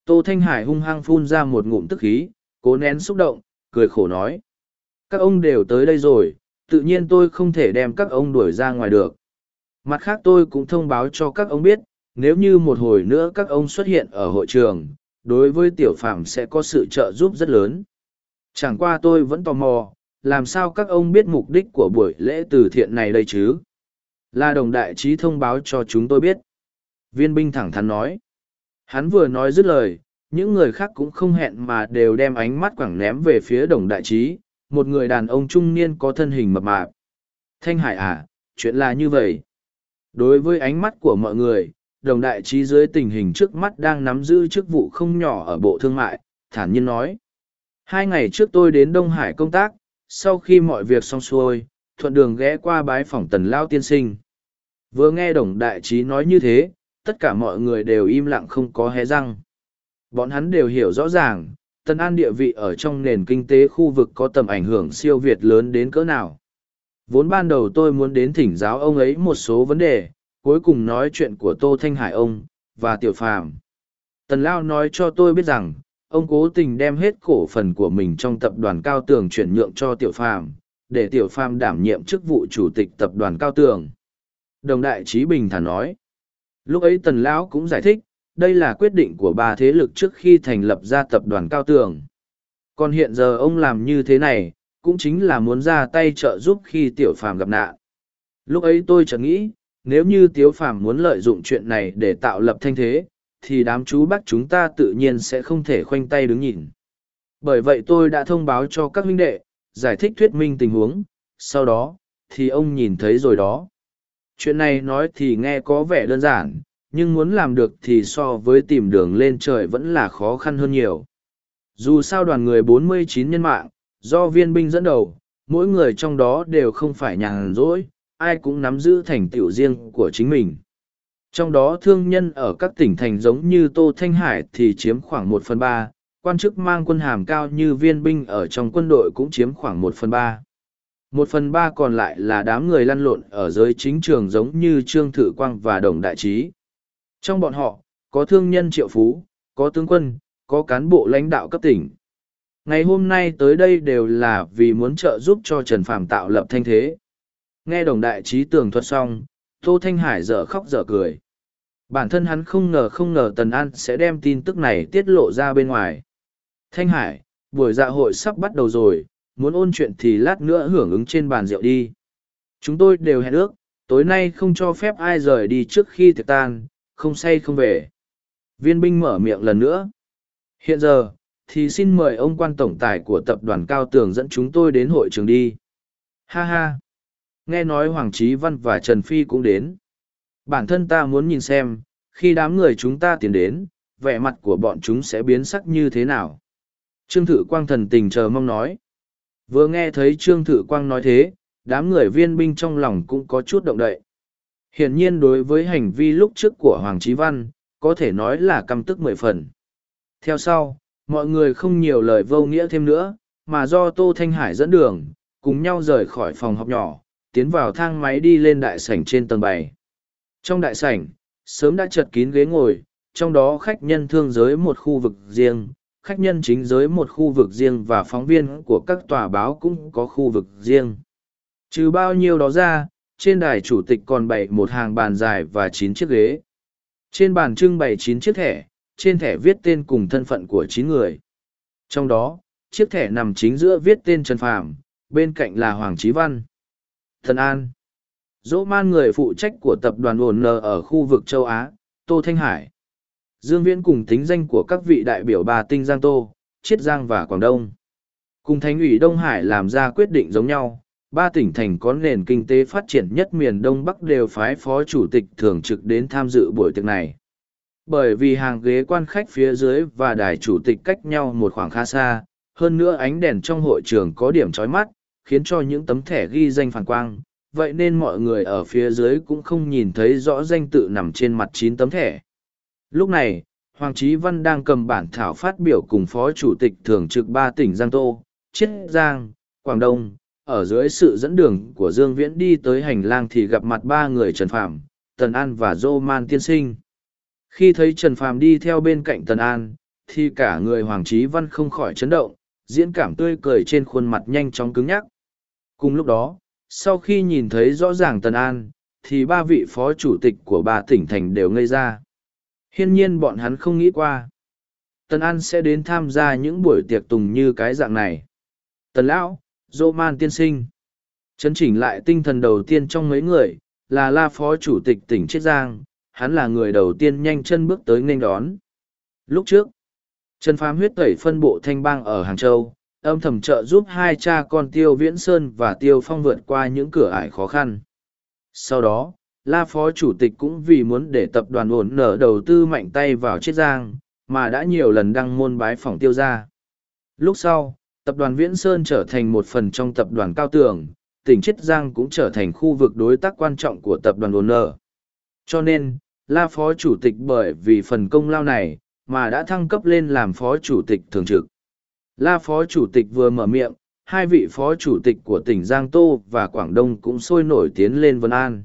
Tô Thanh Hải hung hăng phun ra một ngụm tức khí, cố nén xúc động, cười khổ nói. Các ông đều tới đây rồi, tự nhiên tôi không thể đem các ông đuổi ra ngoài được. Mặt khác tôi cũng thông báo cho các ông biết, nếu như một hồi nữa các ông xuất hiện ở hội trường, đối với tiểu phạm sẽ có sự trợ giúp rất lớn. Chẳng qua tôi vẫn tò mò, làm sao các ông biết mục đích của buổi lễ từ thiện này đây chứ? Là đồng đại trí thông báo cho chúng tôi biết. Viên binh thẳng thắn nói. Hắn vừa nói dứt lời, những người khác cũng không hẹn mà đều đem ánh mắt quẳng ném về phía đồng đại trí, một người đàn ông trung niên có thân hình mập mạp. Thanh Hải à, chuyện là như vậy. Đối với ánh mắt của mọi người, đồng đại trí dưới tình hình trước mắt đang nắm giữ chức vụ không nhỏ ở Bộ Thương mại, thản nhiên nói. Hai ngày trước tôi đến Đông Hải công tác, sau khi mọi việc xong xuôi, thuận đường ghé qua bái phỏng tần lao tiên sinh. Vừa nghe đồng đại trí nói như thế, tất cả mọi người đều im lặng không có hé răng. Bọn hắn đều hiểu rõ ràng, Tân An địa vị ở trong nền kinh tế khu vực có tầm ảnh hưởng siêu việt lớn đến cỡ nào. Vốn ban đầu tôi muốn đến thỉnh giáo ông ấy một số vấn đề, cuối cùng nói chuyện của Tô Thanh Hải ông, và Tiểu Phàm. Tần Lao nói cho tôi biết rằng, ông cố tình đem hết cổ phần của mình trong tập đoàn Cao Tường chuyển nhượng cho Tiểu Phàm, để Tiểu Phàm đảm nhiệm chức vụ chủ tịch tập đoàn Cao Tường. Đồng đại trí bình thản nói. Lúc ấy Tần Lão cũng giải thích, đây là quyết định của ba thế lực trước khi thành lập ra tập đoàn cao tường. Còn hiện giờ ông làm như thế này, cũng chính là muốn ra tay trợ giúp khi tiểu phàm gặp nạn. Lúc ấy tôi chẳng nghĩ, nếu như tiểu phàm muốn lợi dụng chuyện này để tạo lập thanh thế, thì đám chú bác chúng ta tự nhiên sẽ không thể khoanh tay đứng nhìn. Bởi vậy tôi đã thông báo cho các huynh đệ, giải thích thuyết minh tình huống, sau đó, thì ông nhìn thấy rồi đó. Chuyện này nói thì nghe có vẻ đơn giản, nhưng muốn làm được thì so với tìm đường lên trời vẫn là khó khăn hơn nhiều. Dù sao đoàn người 49 nhân mạng, do viên binh dẫn đầu, mỗi người trong đó đều không phải nhàn rỗi, ai cũng nắm giữ thành tựu riêng của chính mình. Trong đó thương nhân ở các tỉnh thành giống như Tô Thanh Hải thì chiếm khoảng một phần ba, quan chức mang quân hàm cao như viên binh ở trong quân đội cũng chiếm khoảng một phần ba. Một phần ba còn lại là đám người lăn lộn ở giới chính trường giống như Trương Thử Quang và Đồng Đại Trí. Trong bọn họ, có thương nhân triệu phú, có tướng quân, có cán bộ lãnh đạo cấp tỉnh. Ngày hôm nay tới đây đều là vì muốn trợ giúp cho Trần Phàm tạo lập thanh thế. Nghe đồng đại trí tường thuật xong, Tô Thanh Hải dở khóc dở cười. Bản thân hắn không ngờ không ngờ Tần An sẽ đem tin tức này tiết lộ ra bên ngoài. Thanh Hải, buổi dạ hội sắp bắt đầu rồi, muốn ôn chuyện thì lát nữa hưởng ứng trên bàn rượu đi. Chúng tôi đều hẹn ước, tối nay không cho phép ai rời đi trước khi tiệc tan, không say không về. Viên binh mở miệng lần nữa. Hiện giờ, thì xin mời ông quan tổng tài của tập đoàn Cao Tường dẫn chúng tôi đến hội trường đi. Ha ha! Nghe nói Hoàng Trí Văn và Trần Phi cũng đến. Bản thân ta muốn nhìn xem, khi đám người chúng ta tiến đến, vẻ mặt của bọn chúng sẽ biến sắc như thế nào. Trương Thử Quang thần tình chờ mong nói. Vừa nghe thấy Trương Thử Quang nói thế, đám người viên binh trong lòng cũng có chút động đậy. Hiển nhiên đối với hành vi lúc trước của Hoàng Chí Văn, có thể nói là căm tức mười phần. Theo sau, mọi người không nhiều lời vô nghĩa thêm nữa, mà do Tô Thanh Hải dẫn đường, cùng nhau rời khỏi phòng học nhỏ, tiến vào thang máy đi lên đại sảnh trên tầng bảy. Trong đại sảnh, sớm đã chật kín ghế ngồi, trong đó khách nhân thương giới một khu vực riêng, khách nhân chính giới một khu vực riêng và phóng viên của các tòa báo cũng có khu vực riêng. Trừ bao nhiêu đó ra, trên đài chủ tịch còn bày một hàng bàn dài và chín chiếc ghế. Trên bàn trưng bày chín chiếc thẻ, trên thẻ viết tên cùng thân phận của chín người. Trong đó, chiếc thẻ nằm chính giữa viết tên Trần Phàm, bên cạnh là Hoàng Chí Văn. Thần An Dỗ man người phụ trách của tập đoàn ổn nờ ở khu vực châu Á, Tô Thanh Hải. Dương Viễn cùng tính danh của các vị đại biểu bà Tinh Giang Tô, Chiết Giang và Quảng Đông. Cùng Thánh ủy Đông Hải làm ra quyết định giống nhau, ba tỉnh thành có nền kinh tế phát triển nhất miền Đông Bắc đều phái phó chủ tịch thường trực đến tham dự buổi tiệc này. Bởi vì hàng ghế quan khách phía dưới và đài chủ tịch cách nhau một khoảng khá xa, hơn nữa ánh đèn trong hội trường có điểm chói mắt, khiến cho những tấm thẻ ghi danh phản quang, vậy nên mọi người ở phía dưới cũng không nhìn thấy rõ danh tự nằm trên mặt chín tấm thẻ. Lúc này, Hoàng Chí Văn đang cầm bản thảo phát biểu cùng Phó Chủ tịch Thường trực ba tỉnh Giang Tô, Chiết Giang, Quảng Đông, ở dưới sự dẫn đường của Dương Viễn đi tới hành lang thì gặp mặt ba người Trần Phạm, Tần An và Dô Man Tiên Sinh. Khi thấy Trần Phạm đi theo bên cạnh Tần An, thì cả người Hoàng Chí Văn không khỏi chấn động, diễn cảm tươi cười trên khuôn mặt nhanh chóng cứng nhắc. Cùng lúc đó, sau khi nhìn thấy rõ ràng Tần An, thì ba vị phó chủ tịch của ba tỉnh thành đều ngây ra. Hiên nhiên bọn hắn không nghĩ qua. Tần An sẽ đến tham gia những buổi tiệc tùng như cái dạng này. Tần Lão, Dô Man tiên sinh. Chấn chỉnh lại tinh thần đầu tiên trong mấy người, là la phó chủ tịch tỉnh Chiết Giang, hắn là người đầu tiên nhanh chân bước tới nghênh đón. Lúc trước, Trần Phàm huyết tẩy phân bộ thanh bang ở Hàng Châu, âm thầm trợ giúp hai cha con Tiêu Viễn Sơn và Tiêu Phong vượt qua những cửa ải khó khăn. Sau đó, La Phó Chủ tịch cũng vì muốn để tập đoàn ổn nở đầu tư mạnh tay vào Chiết Giang, mà đã nhiều lần đăng môn bái phỏng tiêu ra. Lúc sau, tập đoàn Viễn Sơn trở thành một phần trong tập đoàn Cao Tường, tỉnh Chiết Giang cũng trở thành khu vực đối tác quan trọng của tập đoàn ổn nở. Cho nên, La Phó Chủ tịch bởi vì phần công lao này, mà đã thăng cấp lên làm Phó Chủ tịch thường trực. La Phó Chủ tịch vừa mở miệng, hai vị Phó Chủ tịch của tỉnh Giang Tô và Quảng Đông cũng sôi nổi tiến lên Vân An.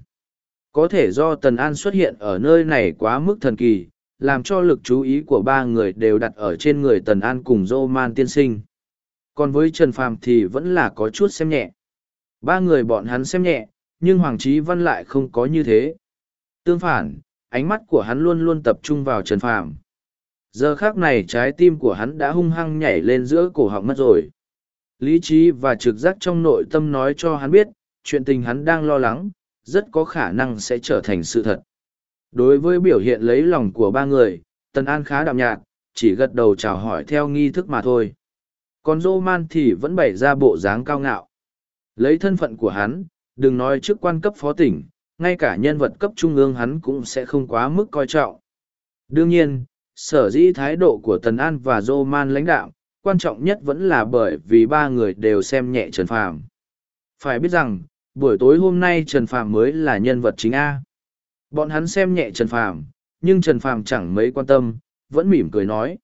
Có thể do Tần An xuất hiện ở nơi này quá mức thần kỳ, làm cho lực chú ý của ba người đều đặt ở trên người Tần An cùng Dô Man tiên sinh. Còn với Trần Phàm thì vẫn là có chút xem nhẹ. Ba người bọn hắn xem nhẹ, nhưng Hoàng Trí Văn lại không có như thế. Tương phản, ánh mắt của hắn luôn luôn tập trung vào Trần Phàm. Giờ khác này trái tim của hắn đã hung hăng nhảy lên giữa cổ họng mất rồi. Lý trí và trực giác trong nội tâm nói cho hắn biết, chuyện tình hắn đang lo lắng, rất có khả năng sẽ trở thành sự thật. Đối với biểu hiện lấy lòng của ba người, Tần An khá đạm nhạt, chỉ gật đầu chào hỏi theo nghi thức mà thôi. Còn Dô Man thì vẫn bày ra bộ dáng cao ngạo. Lấy thân phận của hắn, đừng nói chức quan cấp phó tỉnh, ngay cả nhân vật cấp trung ương hắn cũng sẽ không quá mức coi trọng. Đương nhiên, sở dĩ thái độ của Tần An và Dô Man lãnh đạo, quan trọng nhất vẫn là bởi vì ba người đều xem nhẹ Trần Phàm. Phải biết rằng, buổi tối hôm nay Trần Phàm mới là nhân vật chính A. Bọn hắn xem nhẹ Trần Phàm, nhưng Trần Phàm chẳng mấy quan tâm, vẫn mỉm cười nói.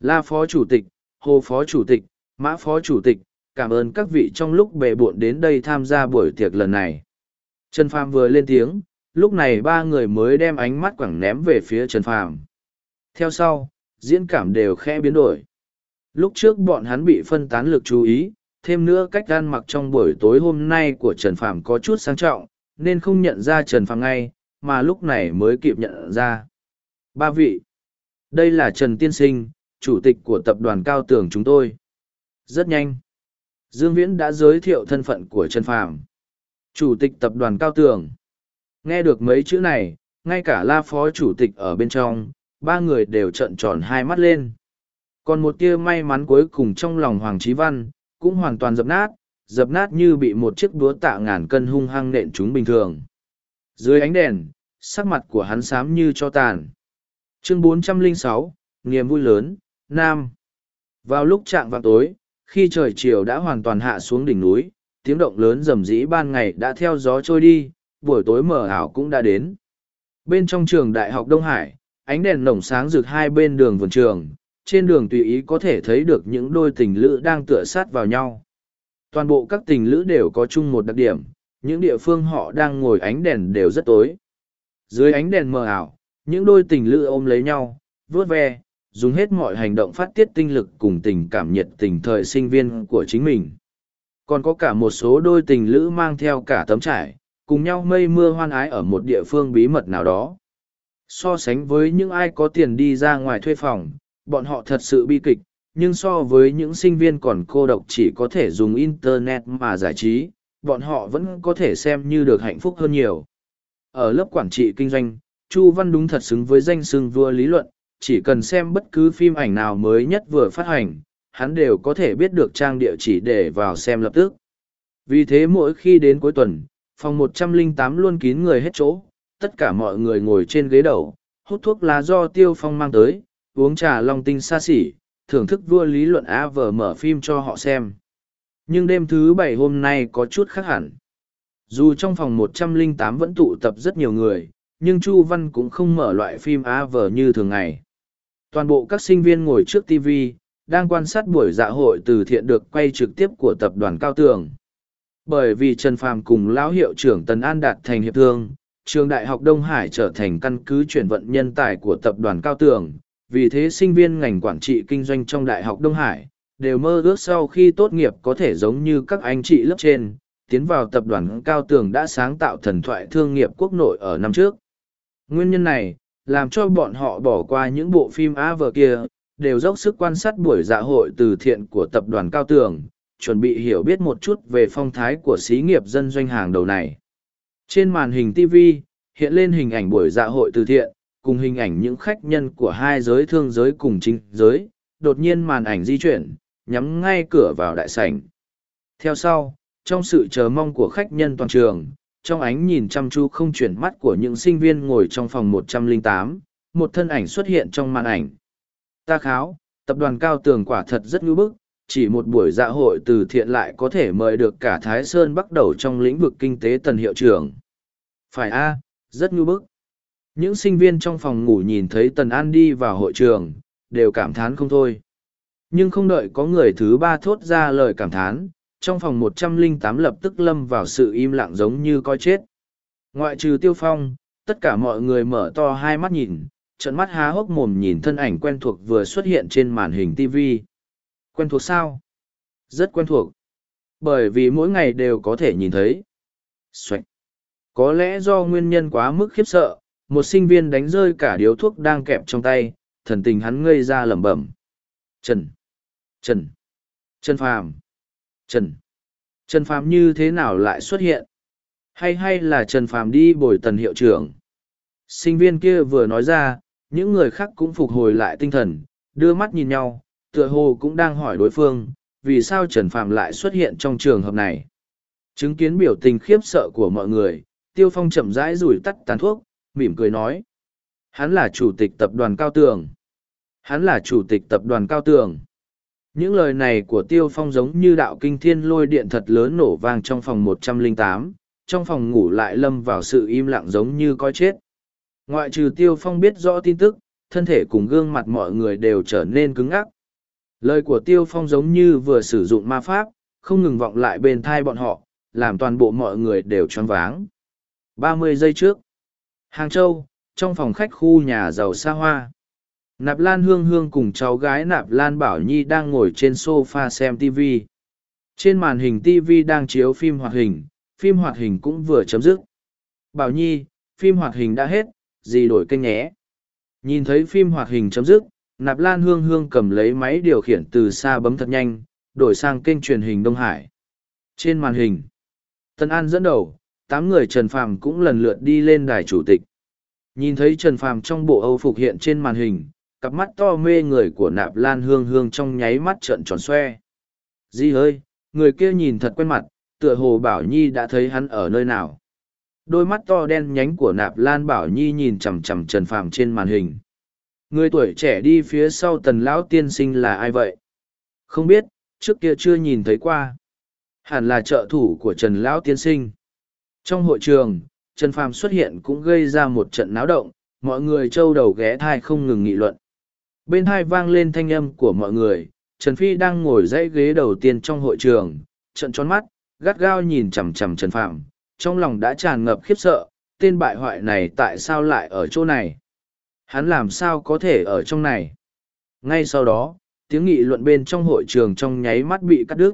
La Phó Chủ tịch, Hồ Phó Chủ tịch, Mã Phó Chủ tịch, cảm ơn các vị trong lúc bề buộn đến đây tham gia buổi tiệc lần này. Trần Phàm vừa lên tiếng, lúc này ba người mới đem ánh mắt quẳng ném về phía Trần Phàm. Theo sau, diễn cảm đều khẽ biến đổi. Lúc trước bọn hắn bị phân tán lực chú ý, thêm nữa cách ăn mặc trong buổi tối hôm nay của Trần Phàm có chút sang trọng, nên không nhận ra Trần Phàm ngay, mà lúc này mới kịp nhận ra. Ba vị. Đây là Trần Tiên Sinh, chủ tịch của tập đoàn Cao Tường chúng tôi. Rất nhanh. Dương Viễn đã giới thiệu thân phận của Trần Phàm. Chủ tịch tập đoàn Cao Tường. Nghe được mấy chữ này, ngay cả la phó chủ tịch ở bên trong, ba người đều trợn tròn hai mắt lên. Còn một tia may mắn cuối cùng trong lòng Hoàng Chí Văn, cũng hoàn toàn dập nát, dập nát như bị một chiếc búa tạ ngàn cân hung hăng nện chúng bình thường. Dưới ánh đèn, sắc mặt của hắn xám như cho tàn. Chương 406, niềm vui lớn, Nam. Vào lúc trạng vào tối, khi trời chiều đã hoàn toàn hạ xuống đỉnh núi tiếng động lớn rầm rĩ ban ngày đã theo gió trôi đi buổi tối mờ ảo cũng đã đến bên trong trường đại học đông hải ánh đèn nồng sáng rực hai bên đường vườn trường trên đường tùy ý có thể thấy được những đôi tình lữ đang tựa sát vào nhau. Toàn bộ các tình lữ đều có chung một đặc điểm, những địa phương họ đang ngồi ánh đèn đều rất tối. Dưới ánh đèn mờ ảo, những đôi tình lữ ôm lấy nhau vướt ve, dùng hết mọi hành động phát tiết tinh lực cùng tình cảm nhiệt tình thời sinh viên của chính mình. Còn có cả một số đôi tình lữ mang theo cả tấm trải, cùng nhau mây mưa hoan ái ở một địa phương bí mật nào đó. So sánh với những ai có tiền đi ra ngoài thuê phòng bọn họ thật sự bi kịch, nhưng so với những sinh viên còn cô độc chỉ có thể dùng internet mà giải trí, bọn họ vẫn có thể xem như được hạnh phúc hơn nhiều. Ở lớp quản trị kinh doanh, chu văn đúng thật xứng với danh xưng vua lý luận, chỉ cần xem bất cứ phim ảnh nào mới nhất vừa phát hành, hắn đều có thể biết được trang địa chỉ để vào xem lập tức. Vì thế mỗi khi đến cuối tuần, phòng 108 luôn kín người hết chỗ, tất cả mọi người ngồi trên ghế đầu, hút thuốc lá do tiêu phong mang tới uống trà long tinh xa xỉ, thưởng thức vua lý luận a vờ mở phim cho họ xem. Nhưng đêm thứ bảy hôm nay có chút khác hẳn. Dù trong phòng 108 vẫn tụ tập rất nhiều người, nhưng chu văn cũng không mở loại phim a vờ như thường ngày. Toàn bộ các sinh viên ngồi trước tv đang quan sát buổi dạ hội từ thiện được quay trực tiếp của tập đoàn cao tường. Bởi vì trần phàm cùng lão hiệu trưởng tần an đạt thành hiệp thương, trường đại học đông hải trở thành căn cứ chuyển vận nhân tài của tập đoàn cao tường vì thế sinh viên ngành quản trị kinh doanh trong đại học đông hải đều mơ ước sau khi tốt nghiệp có thể giống như các anh chị lớp trên, tiến vào tập đoàn cao tường đã sáng tạo thần thoại thương nghiệp quốc nội ở năm trước. Nguyên nhân này làm cho bọn họ bỏ qua những bộ phim á vờ kia, đều dốc sức quan sát buổi dạ hội từ thiện của tập đoàn cao tường, chuẩn bị hiểu biết một chút về phong thái của xí nghiệp dân doanh hàng đầu này. Trên màn hình tv hiện lên hình ảnh buổi dạ hội từ thiện cùng hình ảnh những khách nhân của hai giới thương giới cùng chính giới đột nhiên màn ảnh di chuyển nhắm ngay cửa vào đại sảnh theo sau trong sự chờ mong của khách nhân toàn trường trong ánh nhìn chăm chú không chuyển mắt của những sinh viên ngồi trong phòng 108, một thân ảnh xuất hiện trong màn ảnh. Ta kháo, tập đoàn cao tường quả thật rất ngư bức, chỉ một buổi dạ hội từ thiện lại có thể mời được cả Thái Sơn bắt đầu trong lĩnh vực kinh tế tần hiệu trưởng. Phải a, rất ngư bức. Những sinh viên trong phòng ngủ nhìn thấy Tần An đi vào hội trường, đều cảm thán không thôi. Nhưng không đợi có người thứ ba thốt ra lời cảm thán, trong phòng 108 lập tức lâm vào sự im lặng giống như coi chết. Ngoại trừ tiêu phong, tất cả mọi người mở to hai mắt nhìn, trận mắt há hốc mồm nhìn thân ảnh quen thuộc vừa xuất hiện trên màn hình TV. Quen thuộc sao? Rất quen thuộc. Bởi vì mỗi ngày đều có thể nhìn thấy. Xoạch. Có lẽ do nguyên nhân quá mức khiếp sợ, một sinh viên đánh rơi cả điếu thuốc đang kẹp trong tay, thần tình hắn ngây ra lẩm bẩm. Trần. Trần. Trần Phàm. Trần. Trần Phàm như thế nào lại xuất hiện? Hay hay là Trần Phàm đi bồi tần hiệu trưởng? Sinh viên kia vừa nói ra, những người khác cũng phục hồi lại tinh thần, đưa mắt nhìn nhau, tựa hồ cũng đang hỏi đối phương, vì sao Trần Phàm lại xuất hiện trong trường hợp này. Chứng kiến biểu tình khiếp sợ của mọi người, Tiêu Phong chậm rãi rủi tắt tàn thuốc, mỉm cười nói. Hắn là chủ tịch tập đoàn Cao Tường. Hắn là chủ tịch tập đoàn Cao Tường. Những lời này của Tiêu Phong giống như đạo kinh thiên lôi điện thật lớn nổ vang trong phòng 108, trong phòng ngủ lại lâm vào sự im lặng giống như coi chết. Ngoại trừ Tiêu Phong biết rõ tin tức, thân thể cùng gương mặt mọi người đều trở nên cứng ngắc. Lời của Tiêu Phong giống như vừa sử dụng ma pháp, không ngừng vọng lại bên thai bọn họ, làm toàn bộ mọi người đều choáng váng. 30 giây trước, Hàng Châu, trong phòng khách khu nhà giàu xa hoa. Nạp Lan Hương Hương cùng cháu gái Nạp Lan Bảo Nhi đang ngồi trên sofa xem TV. Trên màn hình TV đang chiếu phim hoạt hình, phim hoạt hình cũng vừa chấm dứt. Bảo Nhi, phim hoạt hình đã hết, gì đổi kênh nhé. Nhìn thấy phim hoạt hình chấm dứt, Nạp Lan Hương Hương cầm lấy máy điều khiển từ xa bấm thật nhanh, đổi sang kênh truyền hình Đông Hải. Trên màn hình, Tân An dẫn đầu, tám người Trần Phàm cũng lần lượt đi lên đài chủ tịch. Nhìn thấy Trần Phàm trong bộ Âu phục hiện trên màn hình, cặp mắt to mê người của nạp lan hương hương trong nháy mắt trợn tròn xoe. Di ơi, người kia nhìn thật quen mặt, tựa hồ Bảo Nhi đã thấy hắn ở nơi nào. Đôi mắt to đen nhánh của nạp lan Bảo Nhi nhìn chằm chằm Trần Phàm trên màn hình. Người tuổi trẻ đi phía sau tần lão tiên sinh là ai vậy? Không biết, trước kia chưa nhìn thấy qua. Hẳn là trợ thủ của Trần Lão Tiên Sinh. Trong hội trường, Trần Phàm xuất hiện cũng gây ra một trận náo động, mọi người trâu đầu ghé thai không ngừng nghị luận. Bên hai vang lên thanh âm của mọi người, Trần Phi đang ngồi dãy ghế đầu tiên trong hội trường, trận tròn mắt, gắt gao nhìn chằm chằm Trần Phàm, trong lòng đã tràn ngập khiếp sợ, tên bại hoại này tại sao lại ở chỗ này? Hắn làm sao có thể ở trong này? Ngay sau đó, tiếng nghị luận bên trong hội trường trong nháy mắt bị cắt đứt.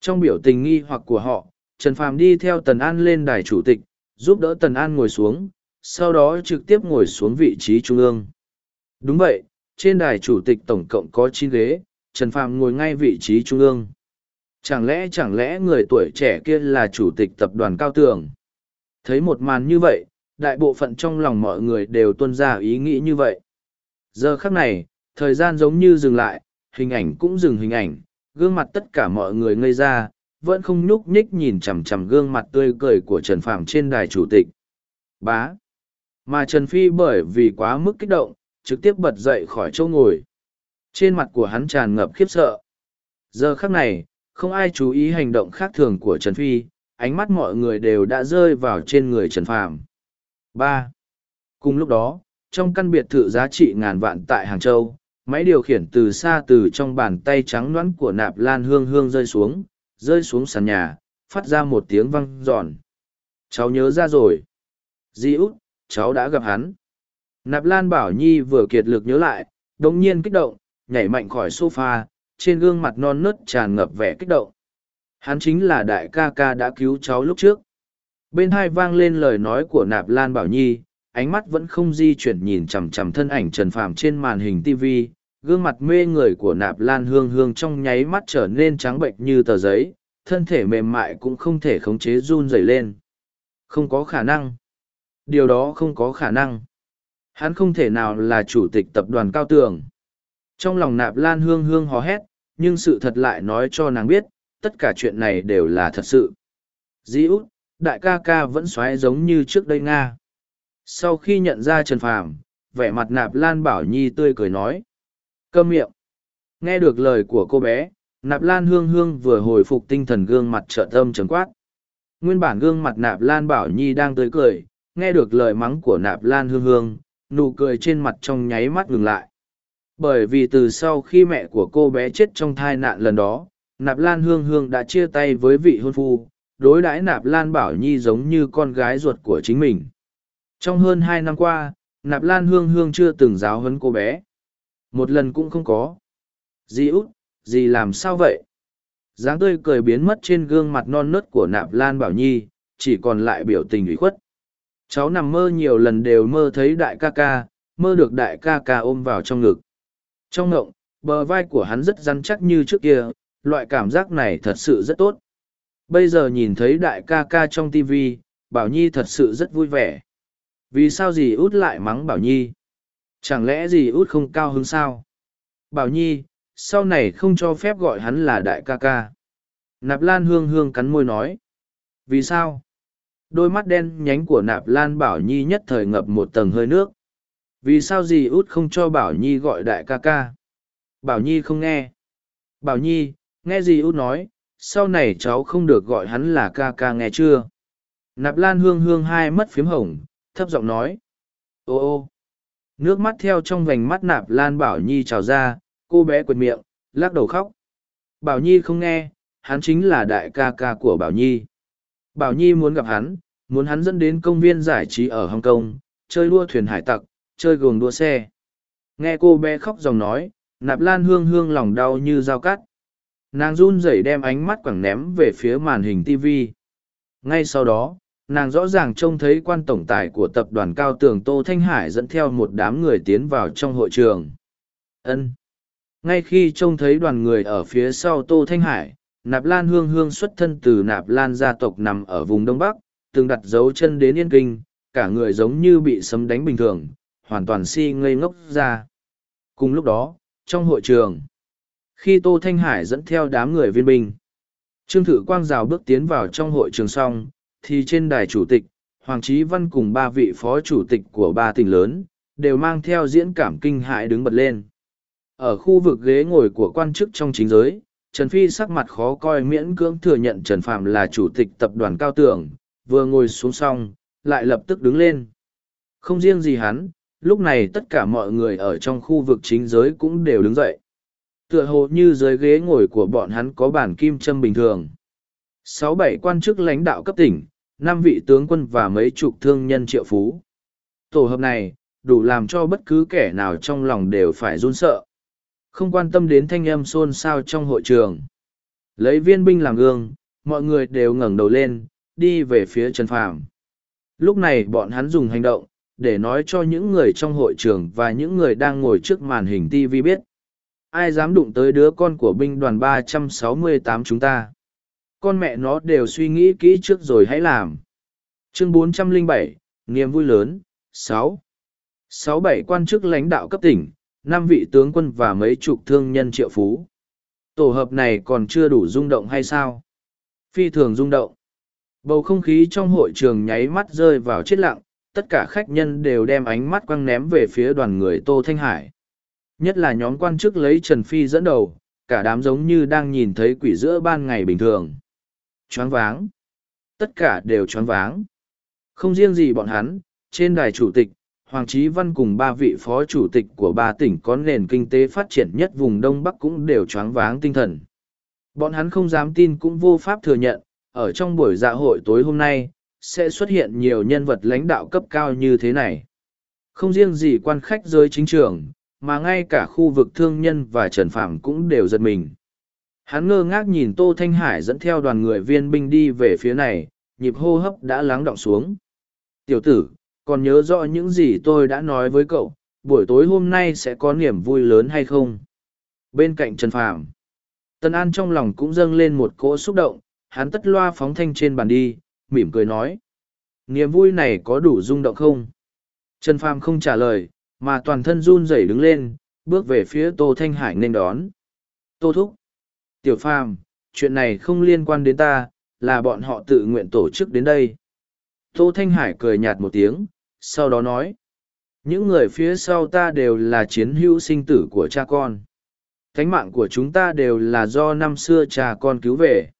Trong biểu tình nghi hoặc của họ, Trần Phàm đi theo Tần An lên đài chủ tịch, giúp đỡ Tần An ngồi xuống, sau đó trực tiếp ngồi xuống vị trí trung ương. Đúng vậy, trên đài chủ tịch tổng cộng có chín ghế, Trần Phạm ngồi ngay vị trí trung ương. Chẳng lẽ chẳng lẽ người tuổi trẻ kia là chủ tịch tập đoàn cao tường? Thấy một màn như vậy, đại bộ phận trong lòng mọi người đều tuân ra ý nghĩ như vậy. Giờ khắc này, thời gian giống như dừng lại, hình ảnh cũng dừng hình ảnh, gương mặt tất cả mọi người ngây ra, vẫn không nhúc nhích nhìn chằm chằm gương mặt tươi cười của Trần Phàm trên đài chủ tịch. Bá. Mà Trần Phi bởi vì quá mức kích động, trực tiếp bật dậy khỏi chỗ ngồi. Trên mặt của hắn tràn ngập khiếp sợ. Giờ khắc này, không ai chú ý hành động khác thường của Trần Phi, ánh mắt mọi người đều đã rơi vào trên người Trần Phàm. ba Cùng lúc đó, trong căn biệt thự giá trị ngàn vạn tại Hàng Châu, máy điều khiển từ xa từ trong bàn tay trắng nõn của nạp lan hương hương rơi xuống, rơi xuống sàn nhà, phát ra một tiếng văng giòn. Cháu nhớ ra rồi. Di út, cháu đã gặp hắn. Nạp lan bảo nhi vừa kiệt lực nhớ lại, đồng nhiên kích động, nhảy mạnh khỏi sofa, trên gương mặt non nớt tràn ngập vẻ kích động. Hắn chính là đại ca ca đã cứu cháu lúc trước. Bên hai vang lên lời nói của nạp lan bảo nhi, ánh mắt vẫn không di chuyển nhìn chằm chằm thân ảnh trần phàm trên màn hình tv gương mặt mê người của nạp lan hương hương trong nháy mắt trở nên trắng bệnh như tờ giấy, thân thể mềm mại cũng không thể khống chế run rẩy lên. Không có khả năng. Điều đó không có khả năng. Hắn không thể nào là chủ tịch tập đoàn cao tường. Trong lòng nạp lan hương hương hò hét, nhưng sự thật lại nói cho nàng biết, tất cả chuyện này đều là thật sự. Dĩ út, đại ca ca vẫn xoáy giống như trước đây nga. Sau khi nhận ra trần phàm, vẻ mặt nạp lan bảo nhi tươi cười nói câm miệng. Nghe được lời của cô bé nạp lan hương hương vừa hồi phục tinh thần gương mặt trợ tâm trấn quát. Nguyên bản gương mặt nạp lan bảo nhi đang tươi cười nghe được lời mắng của nạp lan hương hương nụ cười trên mặt trong nháy mắt ngừng lại. Bởi vì từ sau khi mẹ của cô bé chết trong thai nạn lần đó nạp lan hương hương đã chia tay với vị hôn phu đối đãi nạp lan bảo nhi giống như con gái ruột của chính mình. Trong hơn hai năm qua, Nạp Lan Hương Hương chưa từng giáo huấn cô bé. Một lần cũng không có. Dì út, dì làm sao vậy? dáng tươi cười biến mất trên gương mặt non nớt của Nạp Lan Bảo Nhi, chỉ còn lại biểu tình ủy khuất. Cháu nằm mơ nhiều lần đều mơ thấy đại ca ca, mơ được đại ca ca ôm vào trong ngực. Trong ngộng, bờ vai của hắn rất rắn chắc như trước kia, loại cảm giác này thật sự rất tốt. Bây giờ nhìn thấy đại ca ca trong TV, Bảo Nhi thật sự rất vui vẻ vì sao dì út lại mắng bảo nhi chẳng lẽ gì út không cao hứng sao? Bảo nhi, sau này không cho phép gọi hắn là đại ca ca. Nạp lan hương hương cắn môi nói. Vì sao? Đôi mắt đen nhánh của nạp lan bảo nhi nhất thời ngập một tầng hơi nước. Vì sao dì út không cho bảo nhi gọi đại ca ca? Bảo nhi không nghe. Bảo nhi, nghe dì út nói, sau này cháu không được gọi hắn là ca ca nghe chưa? Nạp lan hương hương hai mất phiếm hồng, thấp giọng nói. Ô ô nước mắt theo trong vành mắt nạp lan bảo nhi trào ra cô bé quệt miệng lắc đầu khóc. Bảo nhi không nghe hắn chính là đại ca ca của bảo nhi. Bảo nhi muốn gặp hắn muốn hắn dẫn đến công viên giải trí ở hồng kông, chơi đua thuyền hải tặc chơi gồm đua xe. Nghe cô bé khóc dòng nói nạp lan hương hương lòng đau như dao cắt. Nàng run rẩy đem ánh mắt quẳng ném về phía màn hình tv ngay sau đó nàng rõ ràng trông thấy quan tổng tài của tập đoàn cao tường tô thanh hải dẫn theo một đám người tiến vào trong hội trường. Ân. Ngay khi trông thấy đoàn người ở phía sau tô thanh hải, nạp lan hương hương xuất thân từ nạp lan gia tộc nằm ở vùng đông bắc, từng đặt dấu chân đến yên kinh, cả người giống như bị sấm đánh bình thường, hoàn toàn si ngây ngốc ra. Cùng lúc đó, trong hội trường, khi tô thanh hải dẫn theo đám người viên binh, trương thử quang rào bước tiến vào trong hội trường xong thì trên đài chủ tịch, Hoàng Chí Văn cùng ba vị phó chủ tịch của ba tỉnh lớn, đều mang theo diễn cảm kinh hại đứng bật lên. Ở khu vực ghế ngồi của quan chức trong chính giới, Trần Phi sắc mặt khó coi miễn cưỡng thừa nhận Trần Phạm là chủ tịch tập đoàn cao tưởng, vừa ngồi xuống xong, lại lập tức đứng lên. Không riêng gì hắn, lúc này tất cả mọi người ở trong khu vực chính giới cũng đều đứng dậy. Tựa hồ như dưới ghế ngồi của bọn hắn có bản kim châm bình thường. Sáu bảy quan chức lãnh đạo cấp tỉnh, năm vị tướng quân và mấy chục thương nhân triệu phú. Tổ hợp này, đủ làm cho bất cứ kẻ nào trong lòng đều phải run sợ. Không quan tâm đến thanh âm xôn xao trong hội trường. Lấy viên binh làm gương, mọi người đều ngẩng đầu lên, đi về phía Trần Phàm. Lúc này bọn hắn dùng hành động, để nói cho những người trong hội trường và những người đang ngồi trước màn hình TV biết. Ai dám đụng tới đứa con của binh đoàn 368 chúng ta? Con mẹ nó đều suy nghĩ kỹ trước rồi hãy làm. Chương 407, niềm vui lớn, 6. 6-7 quan chức lãnh đạo cấp tỉnh, năm vị tướng quân và mấy chục thương nhân triệu phú. Tổ hợp này còn chưa đủ rung động hay sao? Phi thường rung động. Bầu không khí trong hội trường nháy mắt rơi vào chết lặng, tất cả khách nhân đều đem ánh mắt quăng ném về phía đoàn người Tô Thanh Hải. Nhất là nhóm quan chức lấy Trần Phi dẫn đầu, cả đám giống như đang nhìn thấy quỷ giữa ban ngày bình thường. Choáng váng. Tất cả đều choáng váng. Không riêng gì bọn hắn, trên đài chủ tịch, Hoàng Chí Văn cùng ba vị phó chủ tịch của ba tỉnh có nền kinh tế phát triển nhất vùng Đông Bắc cũng đều choáng váng tinh thần. Bọn hắn không dám tin cũng vô pháp thừa nhận, ở trong buổi dạ hội tối hôm nay, sẽ xuất hiện nhiều nhân vật lãnh đạo cấp cao như thế này. Không riêng gì quan khách giới chính trường, mà ngay cả khu vực thương nhân và trần phạm cũng đều giật mình. Hắn ngơ ngác nhìn Tô Thanh Hải dẫn theo đoàn người viên binh đi về phía này, nhịp hô hấp đã lắng động xuống. Tiểu tử, còn nhớ rõ những gì tôi đã nói với cậu, buổi tối hôm nay sẽ có niềm vui lớn hay không? Bên cạnh Trần Phàm, Tân An trong lòng cũng dâng lên một cỗ xúc động, hắn tất loa phóng thanh trên bàn đi, mỉm cười nói. Niềm vui này có đủ rung động không? Trần Phàm không trả lời, mà toàn thân run rẩy đứng lên, bước về phía Tô Thanh Hải nên đón. Tô Thúc. Tiểu Phàm, chuyện này không liên quan đến ta, là bọn họ tự nguyện tổ chức đến đây. Tô Thanh Hải cười nhạt một tiếng, sau đó nói. Những người phía sau ta đều là chiến hữu sinh tử của cha con. Thánh mạng của chúng ta đều là do năm xưa cha con cứu về.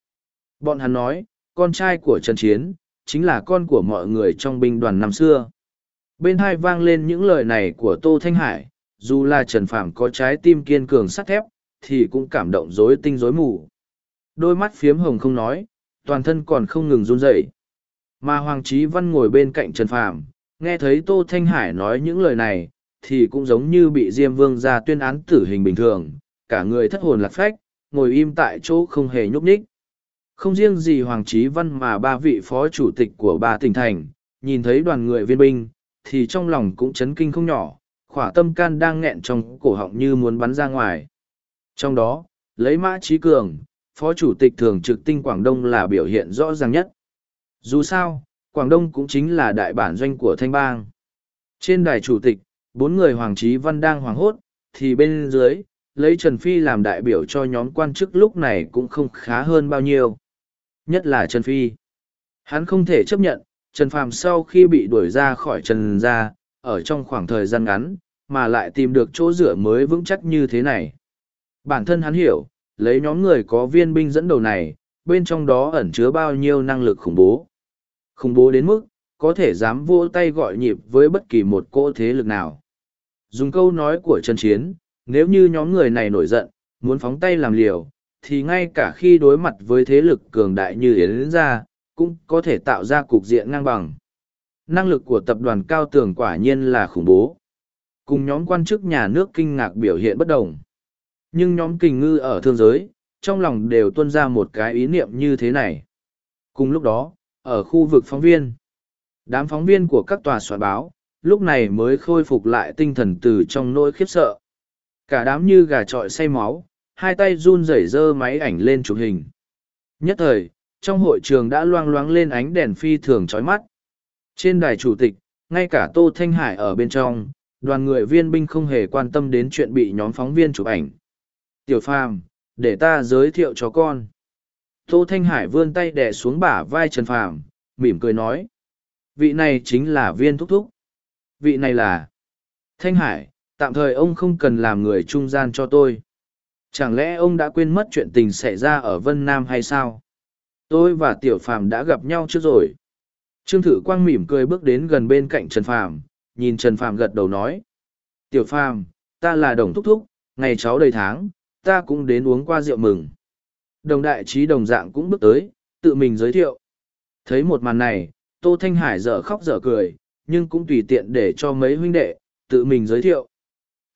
Bọn hắn nói, con trai của Trần Chiến, chính là con của mọi người trong binh đoàn năm xưa. Bên hai vang lên những lời này của Tô Thanh Hải, dù là Trần Phạm có trái tim kiên cường sắt thép, thì cũng cảm động rối tinh rối mù. Đôi mắt phiếm hồng không nói, toàn thân còn không ngừng run rẩy. Mà Hoàng Chí Văn ngồi bên cạnh Trần Phạm, nghe thấy Tô Thanh Hải nói những lời này, thì cũng giống như bị Diêm Vương ra tuyên án tử hình bình thường, cả người thất hồn lạc phách, ngồi im tại chỗ không hề nhúc nhích. Không riêng gì Hoàng Chí Văn mà ba vị phó chủ tịch của ba tỉnh thành, nhìn thấy đoàn người viên binh, thì trong lòng cũng chấn kinh không nhỏ, khỏa tâm can đang nghẹn trong cổ họng như muốn bắn ra ngoài. Trong đó, lấy Mã Trí Cường, phó chủ tịch thường trực tinh Quảng Đông là biểu hiện rõ ràng nhất. Dù sao, Quảng Đông cũng chính là đại bản doanh của Thanh Bang. Trên đài chủ tịch, bốn người Hoàng Chí Văn đang hoàng hốt, thì bên dưới, lấy Trần Phi làm đại biểu cho nhóm quan chức lúc này cũng không khá hơn bao nhiêu. Nhất là Trần Phi. Hắn không thể chấp nhận, Trần Phàm sau khi bị đuổi ra khỏi Trần gia, ở trong khoảng thời gian ngắn, mà lại tìm được chỗ dựa mới vững chắc như thế này. Bản thân hắn hiểu, lấy nhóm người có viên binh dẫn đầu này, bên trong đó ẩn chứa bao nhiêu năng lực khủng bố. Khủng bố đến mức, có thể dám vỗ tay gọi nhịp với bất kỳ một cỗ thế lực nào. Dùng câu nói của Trần Chiến, nếu như nhóm người này nổi giận, muốn phóng tay làm liều, thì ngay cả khi đối mặt với thế lực cường đại như Yến ra cũng có thể tạo ra cục diện ngang bằng. Năng lực của tập đoàn cao tường quả nhiên là khủng bố. Cùng nhóm quan chức nhà nước kinh ngạc biểu hiện bất đồng. Nhưng nhóm kình ngư ở thương giới, trong lòng đều tuân ra một cái ý niệm như thế này. Cùng lúc đó, ở khu vực phóng viên, đám phóng viên của các tòa soạn báo, lúc này mới khôi phục lại tinh thần từ trong nỗi khiếp sợ. Cả đám như gà trọi say máu, hai tay run rẩy dơ máy ảnh lên chụp hình. Nhất thời, trong hội trường đã loang loáng lên ánh đèn phi thường chói mắt. Trên đài chủ tịch, ngay cả Tô Thanh Hải ở bên trong, đoàn người viên binh không hề quan tâm đến chuyện bị nhóm phóng viên chụp ảnh. Tiểu Phàm, để ta giới thiệu cho con. Tô Thanh Hải vươn tay đẻ xuống bả vai Trần Phàm, mỉm cười nói. Vị này chính là viên thúc thúc. Vị này là... Thanh Hải, tạm thời ông không cần làm người trung gian cho tôi. Chẳng lẽ ông đã quên mất chuyện tình xảy ra ở Vân Nam hay sao? Tôi và Tiểu Phàm đã gặp nhau trước rồi. Trương Thử Quang mỉm cười bước đến gần bên cạnh Trần Phàm, nhìn Trần Phàm gật đầu nói. Tiểu Phàm, ta là đồng thúc thúc, ngày cháu đầy tháng, ta cũng đến uống qua rượu mừng. Đồng đại trí đồng dạng cũng bước tới, tự mình giới thiệu. Thấy một màn này, Tô Thanh Hải dở khóc dở cười, nhưng cũng tùy tiện để cho mấy huynh đệ, tự mình giới thiệu.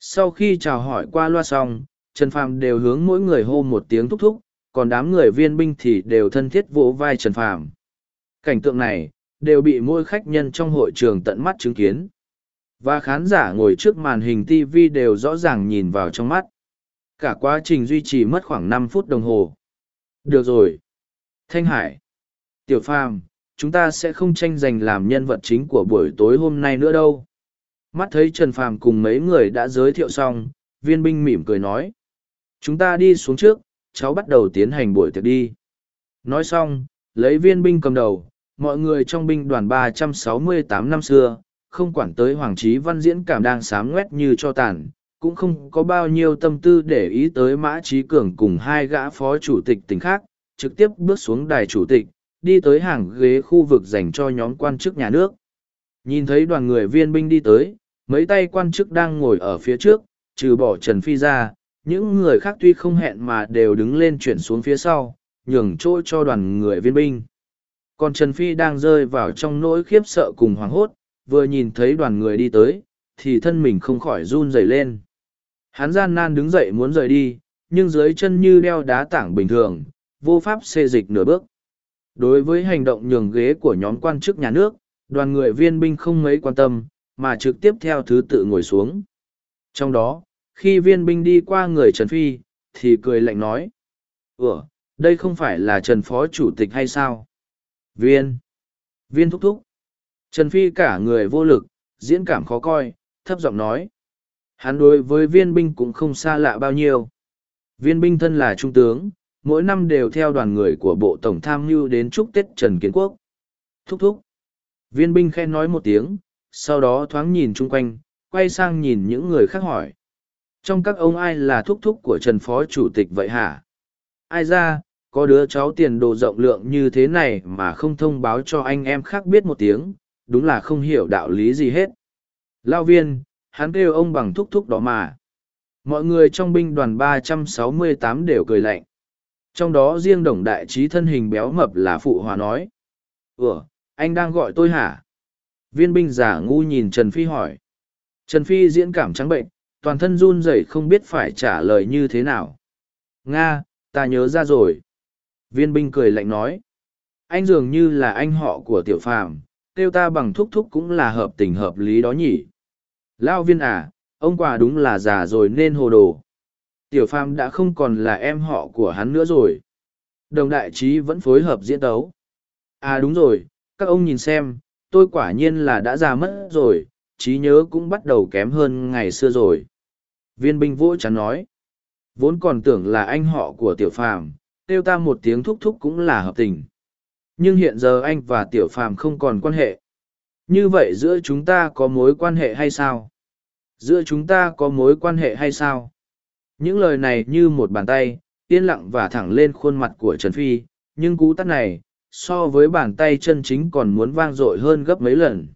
Sau khi chào hỏi qua loa xong, Trần Phàm đều hướng mỗi người hô một tiếng thúc thúc, còn đám người viên binh thì đều thân thiết vỗ vai Trần Phàm. Cảnh tượng này, đều bị mỗi khách nhân trong hội trường tận mắt chứng kiến. Và khán giả ngồi trước màn hình TV đều rõ ràng nhìn vào trong mắt. Cả quá trình duy trì mất khoảng năm phút đồng hồ. Được rồi. Thanh Hải. Tiểu Phàm, chúng ta sẽ không tranh giành làm nhân vật chính của buổi tối hôm nay nữa đâu. Mắt thấy Trần Phàm cùng mấy người đã giới thiệu xong, viên binh mỉm cười nói. Chúng ta đi xuống trước, cháu bắt đầu tiến hành buổi tiệc đi. Nói xong, lấy viên binh cầm đầu, mọi người trong binh đoàn 368 năm xưa, không quản tới Hoàng Trí Văn diễn cảm đang sám ngoét như cho tàn, cũng không có bao nhiêu tâm tư để ý tới Mã Trí Cường cùng hai gã phó chủ tịch tỉnh khác, trực tiếp bước xuống đài chủ tịch, đi tới hàng ghế khu vực dành cho nhóm quan chức nhà nước. Nhìn thấy đoàn người viên binh đi tới, mấy tay quan chức đang ngồi ở phía trước, trừ bỏ Trần Phi ra, những người khác tuy không hẹn mà đều đứng lên chuyển xuống phía sau, nhường chỗ cho đoàn người viên binh. Còn Trần Phi đang rơi vào trong nỗi khiếp sợ cùng hoảng hốt, vừa nhìn thấy đoàn người đi tới, thì thân mình không khỏi run rẩy lên. Hắn gian nan đứng dậy muốn rời đi, nhưng dưới chân như đeo đá tảng bình thường, vô pháp xê dịch nửa bước. Đối với hành động nhường ghế của nhóm quan chức nhà nước, đoàn người viên binh không mấy quan tâm, mà trực tiếp theo thứ tự ngồi xuống. Trong đó, khi viên binh đi qua người Trần Phi, thì cười lạnh nói. Ủa, đây không phải là Trần Phó Chủ tịch hay sao? Viên! Viên thúc thúc! Trần Phi cả người vô lực, diễn cảm khó coi, thấp giọng nói. Hắn đối với viên binh cũng không xa lạ bao nhiêu. Viên binh thân là trung tướng, mỗi năm đều theo đoàn người của Bộ Tổng Tham mưu đến chúc Tết Trần Kiến Quốc. Thúc thúc! Viên binh khen nói một tiếng, sau đó thoáng nhìn chung quanh, quay sang nhìn những người khác hỏi. Trong các ông ai là thúc thúc của Trần Phó Chủ tịch vậy hả? Ai ra, có đứa cháu tiền đồ rộng lượng như thế này mà không thông báo cho anh em khác biết một tiếng, đúng là không hiểu đạo lý gì hết. Lao viên, hắn kêu ông bằng thúc thúc đó mà. Mọi người trong binh đoàn ba trăm sáu mươi tám đều cười lạnh. Trong đó riêng đồng đại trí thân hình béo mập là phụ hòa nói. Ủa, anh đang gọi tôi hả? Viên binh giả ngu nhìn Trần Phi hỏi. Trần Phi diễn cảm trắng bệnh, toàn thân run rẩy không biết phải trả lời như thế nào. Nga, ta nhớ ra rồi. Viên binh cười lạnh nói. Anh dường như là anh họ của tiểu phàm, kêu ta bằng thúc thúc cũng là hợp tình hợp lý đó nhỉ. Lao viên à, ông quả đúng là già rồi nên hồ đồ. Tiểu phàm đã không còn là em họ của hắn nữa rồi. Đồng đại trí vẫn phối hợp diễn tấu. À đúng rồi, các ông nhìn xem, tôi quả nhiên là đã già mất rồi, trí nhớ cũng bắt đầu kém hơn ngày xưa rồi. Viên binh vỗ chắn nói. Vốn còn tưởng là anh họ của tiểu phàm, kêu ta một tiếng thúc thúc cũng là hợp tình. Nhưng hiện giờ anh và tiểu phàm không còn quan hệ. Như vậy giữa chúng ta có mối quan hệ hay sao? Giữa chúng ta có mối quan hệ hay sao? Những lời này như một bàn tay, yên lặng và thẳng lên khuôn mặt của Trần Phi, nhưng cú tắt này, so với bàn tay chân chính còn muốn vang dội hơn gấp mấy lần.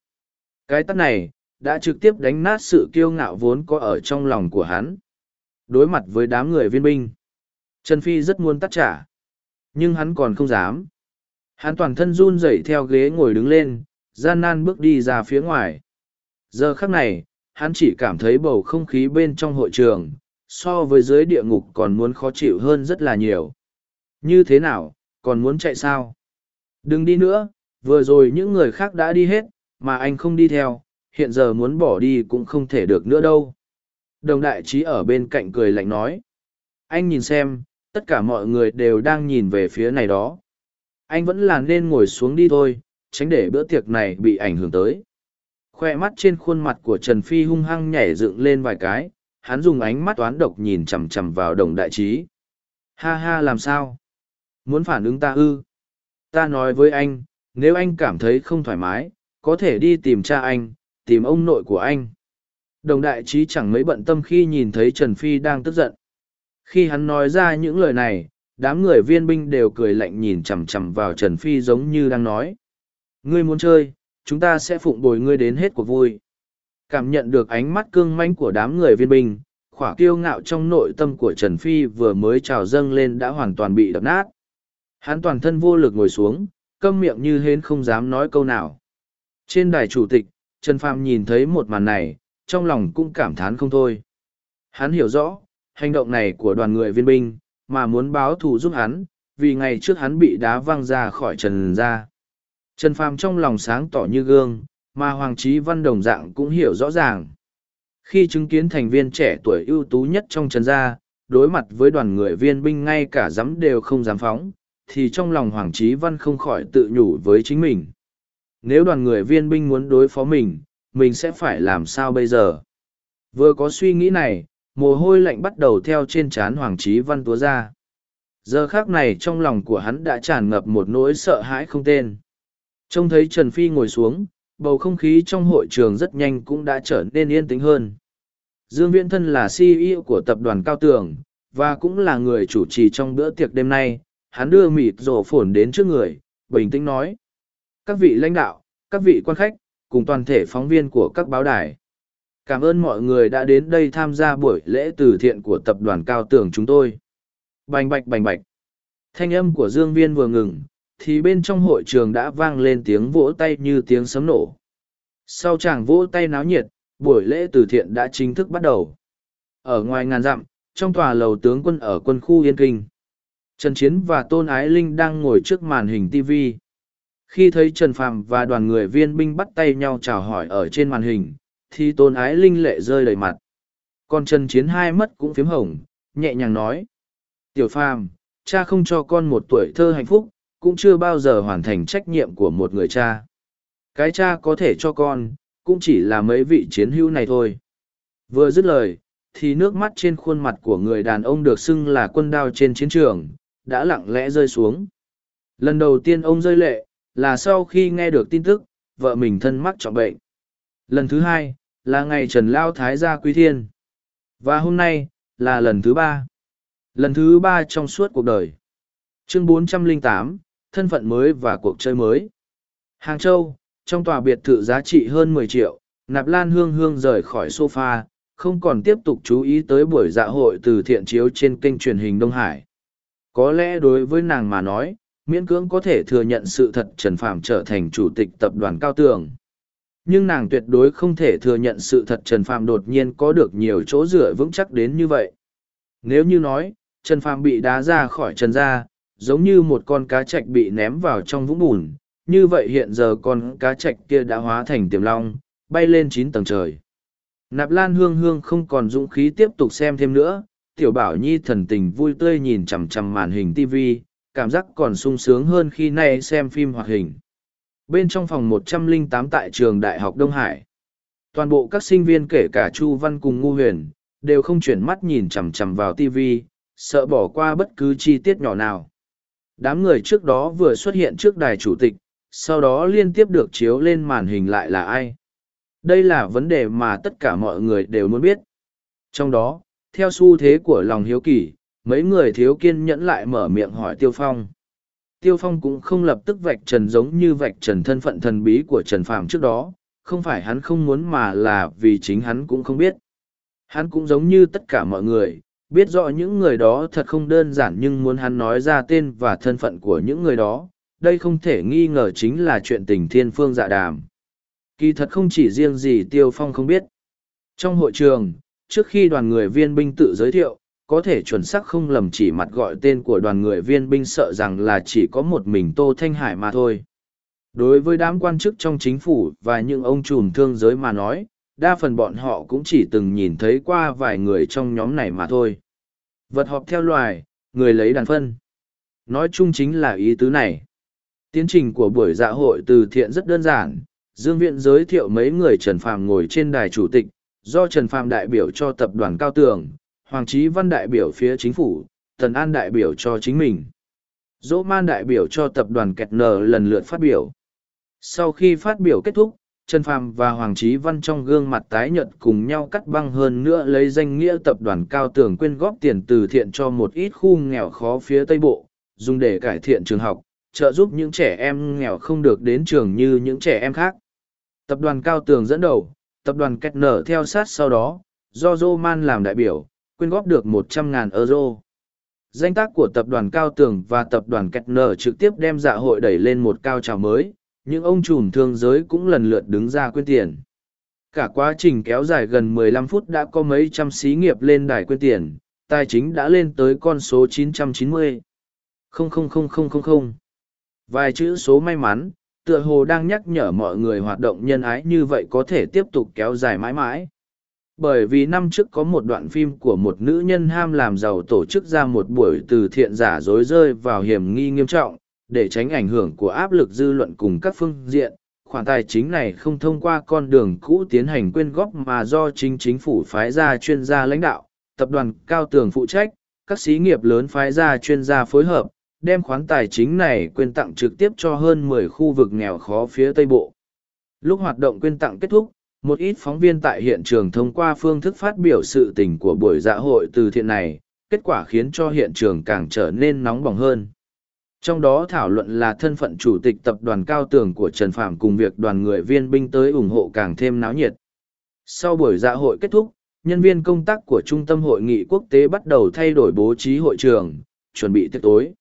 Cái tắt này, đã trực tiếp đánh nát sự kiêu ngạo vốn có ở trong lòng của hắn. Đối mặt với đám người viên binh, Trần Phi rất muốn tắt trả. Nhưng hắn còn không dám. Hắn toàn thân run rẩy theo ghế ngồi đứng lên, gian nan bước đi ra phía ngoài. Giờ khắc này, hắn chỉ cảm thấy bầu không khí bên trong hội trường, so với dưới địa ngục còn muốn khó chịu hơn rất là nhiều. Như thế nào, còn muốn chạy sao? Đừng đi nữa, vừa rồi những người khác đã đi hết, mà anh không đi theo, hiện giờ muốn bỏ đi cũng không thể được nữa đâu. Đồng đại trí ở bên cạnh cười lạnh nói. Anh nhìn xem, tất cả mọi người đều đang nhìn về phía này đó. Anh vẫn là nên ngồi xuống đi thôi, tránh để bữa tiệc này bị ảnh hưởng tới. Khoe mắt trên khuôn mặt của Trần Phi hung hăng nhảy dựng lên vài cái, hắn dùng ánh mắt toán độc nhìn chằm chằm vào đồng đại trí. Ha ha làm sao? Muốn phản ứng ta ư? Ta nói với anh, nếu anh cảm thấy không thoải mái, có thể đi tìm cha anh, tìm ông nội của anh. Đồng đại trí chẳng mấy bận tâm khi nhìn thấy Trần Phi đang tức giận. Khi hắn nói ra những lời này, đám người viên binh đều cười lạnh nhìn chằm chằm vào Trần Phi giống như đang nói. Ngươi muốn chơi, chúng ta sẽ phụng bồi ngươi đến hết cuộc vui. Cảm nhận được ánh mắt cương manh của đám người viên binh, khỏa kiêu ngạo trong nội tâm của Trần Phi vừa mới trào dâng lên đã hoàn toàn bị đập nát. Hắn toàn thân vô lực ngồi xuống, câm miệng như hến không dám nói câu nào. Trên đài chủ tịch, Trần Phàm nhìn thấy một màn này, trong lòng cũng cảm thán không thôi. Hắn hiểu rõ, hành động này của đoàn người viên binh, mà muốn báo thù giúp hắn, vì ngày trước hắn bị đá văng ra khỏi Trần gia. Trần Phàm trong lòng sáng tỏ như gương, mà Hoàng Chí Văn đồng dạng cũng hiểu rõ ràng. Khi chứng kiến thành viên trẻ tuổi ưu tú nhất trong Trần gia, đối mặt với đoàn người viên binh ngay cả dám đều không dám phóng, thì trong lòng Hoàng Chí Văn không khỏi tự nhủ với chính mình. Nếu đoàn người viên binh muốn đối phó mình, mình sẽ phải làm sao bây giờ? Vừa có suy nghĩ này, mồ hôi lạnh bắt đầu theo trên trán Hoàng Chí Văn túa ra. Giờ khác này trong lòng của hắn đã tràn ngập một nỗi sợ hãi không tên. Trông thấy Trần Phi ngồi xuống, bầu không khí trong hội trường rất nhanh cũng đã trở nên yên tĩnh hơn. Dương Viễn Thân là CEO của tập đoàn Cao Tường, và cũng là người chủ trì trong bữa tiệc đêm nay, hắn đưa mịt rổ phồn đến trước người, bình tĩnh nói. Các vị lãnh đạo, các vị quan khách, cùng toàn thể phóng viên của các báo đài. Cảm ơn mọi người đã đến đây tham gia buổi lễ từ thiện của tập đoàn Cao Tường chúng tôi. Bành bạch bành bạch. Thanh âm của Dương Viên vừa ngừng, thì bên trong hội trường đã vang lên tiếng vỗ tay như tiếng sấm nổ. Sau chàng vỗ tay náo nhiệt, buổi lễ từ thiện đã chính thức bắt đầu. Ở ngoài ngàn dặm, trong tòa lầu tướng quân ở quân khu Yên Kinh. Trần Chiến và Tôn Ái Linh đang ngồi trước màn hình TV. Khi thấy Trần Phàm và đoàn người viên binh bắt tay nhau chào hỏi ở trên màn hình, thì Tôn Ái Linh lệ rơi đầy mặt. Còn Trần Chiến hai mắt cũng phiếm hồng, nhẹ nhàng nói. Tiểu Phàm, cha không cho con một tuổi thơ hạnh phúc, cũng chưa bao giờ hoàn thành trách nhiệm của một người cha. Cái cha có thể cho con, cũng chỉ là mấy vị chiến hữu này thôi. Vừa dứt lời, thì nước mắt trên khuôn mặt của người đàn ông được xưng là quân đao trên chiến trường, đã lặng lẽ rơi xuống. Lần đầu tiên ông rơi lệ, là sau khi nghe được tin tức, vợ mình thân mắc trọng bệnh. Lần thứ hai, là ngày Trần Lao Thái gia Quý Thiên. Và hôm nay, là lần thứ ba. Lần thứ ba trong suốt cuộc đời. Chương 408, thân phận mới và cuộc chơi mới. Hàng Châu, trong tòa biệt thự giá trị hơn mười triệu, Nạp Lan Hương Hương rời khỏi sofa, không còn tiếp tục chú ý tới buổi dạ hội từ thiện chiếu trên kênh truyền hình Đông Hải. Có lẽ đối với nàng mà nói, miễn cưỡng có thể thừa nhận sự thật Trần Phạm trở thành chủ tịch tập đoàn Cao Tường. Nhưng nàng tuyệt đối không thể thừa nhận sự thật Trần Phạm đột nhiên có được nhiều chỗ dựa vững chắc đến như vậy. Nếu như nói, Trần Phạm bị đá ra khỏi Trần gia, giống như một con cá chạch bị ném vào trong vũng bùn, như vậy hiện giờ con cá chạch kia đã hóa thành tiềm long, bay lên chín tầng trời. Nạp Lan Hương Hương không còn dũng khí tiếp tục xem thêm nữa, Tiểu Bảo Nhi thần tình vui tươi nhìn chằm chằm màn hình TV, cảm giác còn sung sướng hơn khi nay xem phim hoạt hình. Bên trong phòng 108 tại trường Đại học Đông Hải, toàn bộ các sinh viên kể cả Chu Văn cùng Ngu Huyền, đều không chuyển mắt nhìn chằm chằm vào TV, sợ bỏ qua bất cứ chi tiết nhỏ nào. Đám người trước đó vừa xuất hiện trước đài chủ tịch, sau đó liên tiếp được chiếu lên màn hình lại là ai. Đây là vấn đề mà tất cả mọi người đều muốn biết. Trong đó, theo xu thế của lòng hiếu kỳ, mấy người thiếu kiên nhẫn lại mở miệng hỏi Tiêu Phong. Tiêu Phong cũng không lập tức vạch trần giống như vạch trần thân phận thần bí của Trần Phàm trước đó, không phải hắn không muốn mà là vì chính hắn cũng không biết. Hắn cũng giống như tất cả mọi người, biết rõ những người đó thật không đơn giản nhưng muốn hắn nói ra tên và thân phận của những người đó, đây không thể nghi ngờ chính là chuyện tình thiên phương dạ đàm. Kỳ thật không chỉ riêng gì Tiêu Phong không biết. Trong hội trường, trước khi đoàn người viên binh tự giới thiệu, có thể chuẩn xác không lầm chỉ mặt gọi tên của đoàn người viên binh sợ rằng là chỉ có một mình Tô Thanh Hải mà thôi. Đối với đám quan chức trong chính phủ và những ông trùm thương giới mà nói, đa phần bọn họ cũng chỉ từng nhìn thấy qua vài người trong nhóm này mà thôi. Vật họp theo loài, người lấy đàn phân. Nói chung chính là ý tứ này. Tiến trình của buổi dạ hội từ thiện rất đơn giản. Dương Viện giới thiệu mấy người Trần Phàm ngồi trên đài chủ tịch, do Trần Phàm đại biểu cho tập đoàn Cao Tường, Hoàng Chí Văn đại biểu phía chính phủ, Tần An đại biểu cho chính mình. Dỗ Man đại biểu cho tập đoàn Kẹt Nờ lần lượt phát biểu. Sau khi phát biểu kết thúc, Trần Phàm và Hoàng Chí Văn trong gương mặt tái nhợt cùng nhau cắt băng hơn nữa lấy danh nghĩa tập đoàn cao tường quyên góp tiền từ thiện cho một ít khu nghèo khó phía Tây Bộ, dùng để cải thiện trường học, trợ giúp những trẻ em nghèo không được đến trường như những trẻ em khác. Tập đoàn cao tường dẫn đầu, tập đoàn kết nở theo sát sau đó, do Roman làm đại biểu, quyên góp được 100.000 euro. Danh tác của tập đoàn Cao Tường và tập đoàn Kettner trực tiếp đem dạ hội đẩy lên một cao trào mới, những ông trùm thương giới cũng lần lượt đứng ra quyên tiền. Cả quá trình kéo dài gần 15 phút đã có mấy trăm xí nghiệp lên đài quyên tiền, tài chính đã lên tới con số 990. Vài chữ số may mắn, tựa hồ đang nhắc nhở mọi người hoạt động nhân ái như vậy có thể tiếp tục kéo dài mãi mãi bởi vì năm trước có một đoạn phim của một nữ nhân ham làm giàu tổ chức ra một buổi từ thiện giả dối rơi vào hiểm nghi nghiêm trọng để tránh ảnh hưởng của áp lực dư luận cùng các phương diện, khoản tài chính này không thông qua con đường cũ tiến hành quyên góp mà do chính chính phủ phái ra chuyên gia lãnh đạo, tập đoàn cao tường phụ trách, các xí nghiệp lớn phái ra chuyên gia phối hợp, đem khoản tài chính này quyên tặng trực tiếp cho hơn mười khu vực nghèo khó phía tây bộ. Lúc hoạt động quyên tặng kết thúc, một ít phóng viên tại hiện trường thông qua phương thức phát biểu sự tình của buổi dạ hội từ thiện này, kết quả khiến cho hiện trường càng trở nên nóng bỏng hơn trong đó thảo luận là thân phận chủ tịch tập đoàn cao tường của trần phạm cùng việc đoàn người viên binh tới ủng hộ càng thêm náo nhiệt. Sau buổi dạ hội kết thúc, nhân viên công tác của trung tâm hội nghị quốc tế bắt đầu thay đổi bố trí hội trường, chuẩn bị tiệc tối.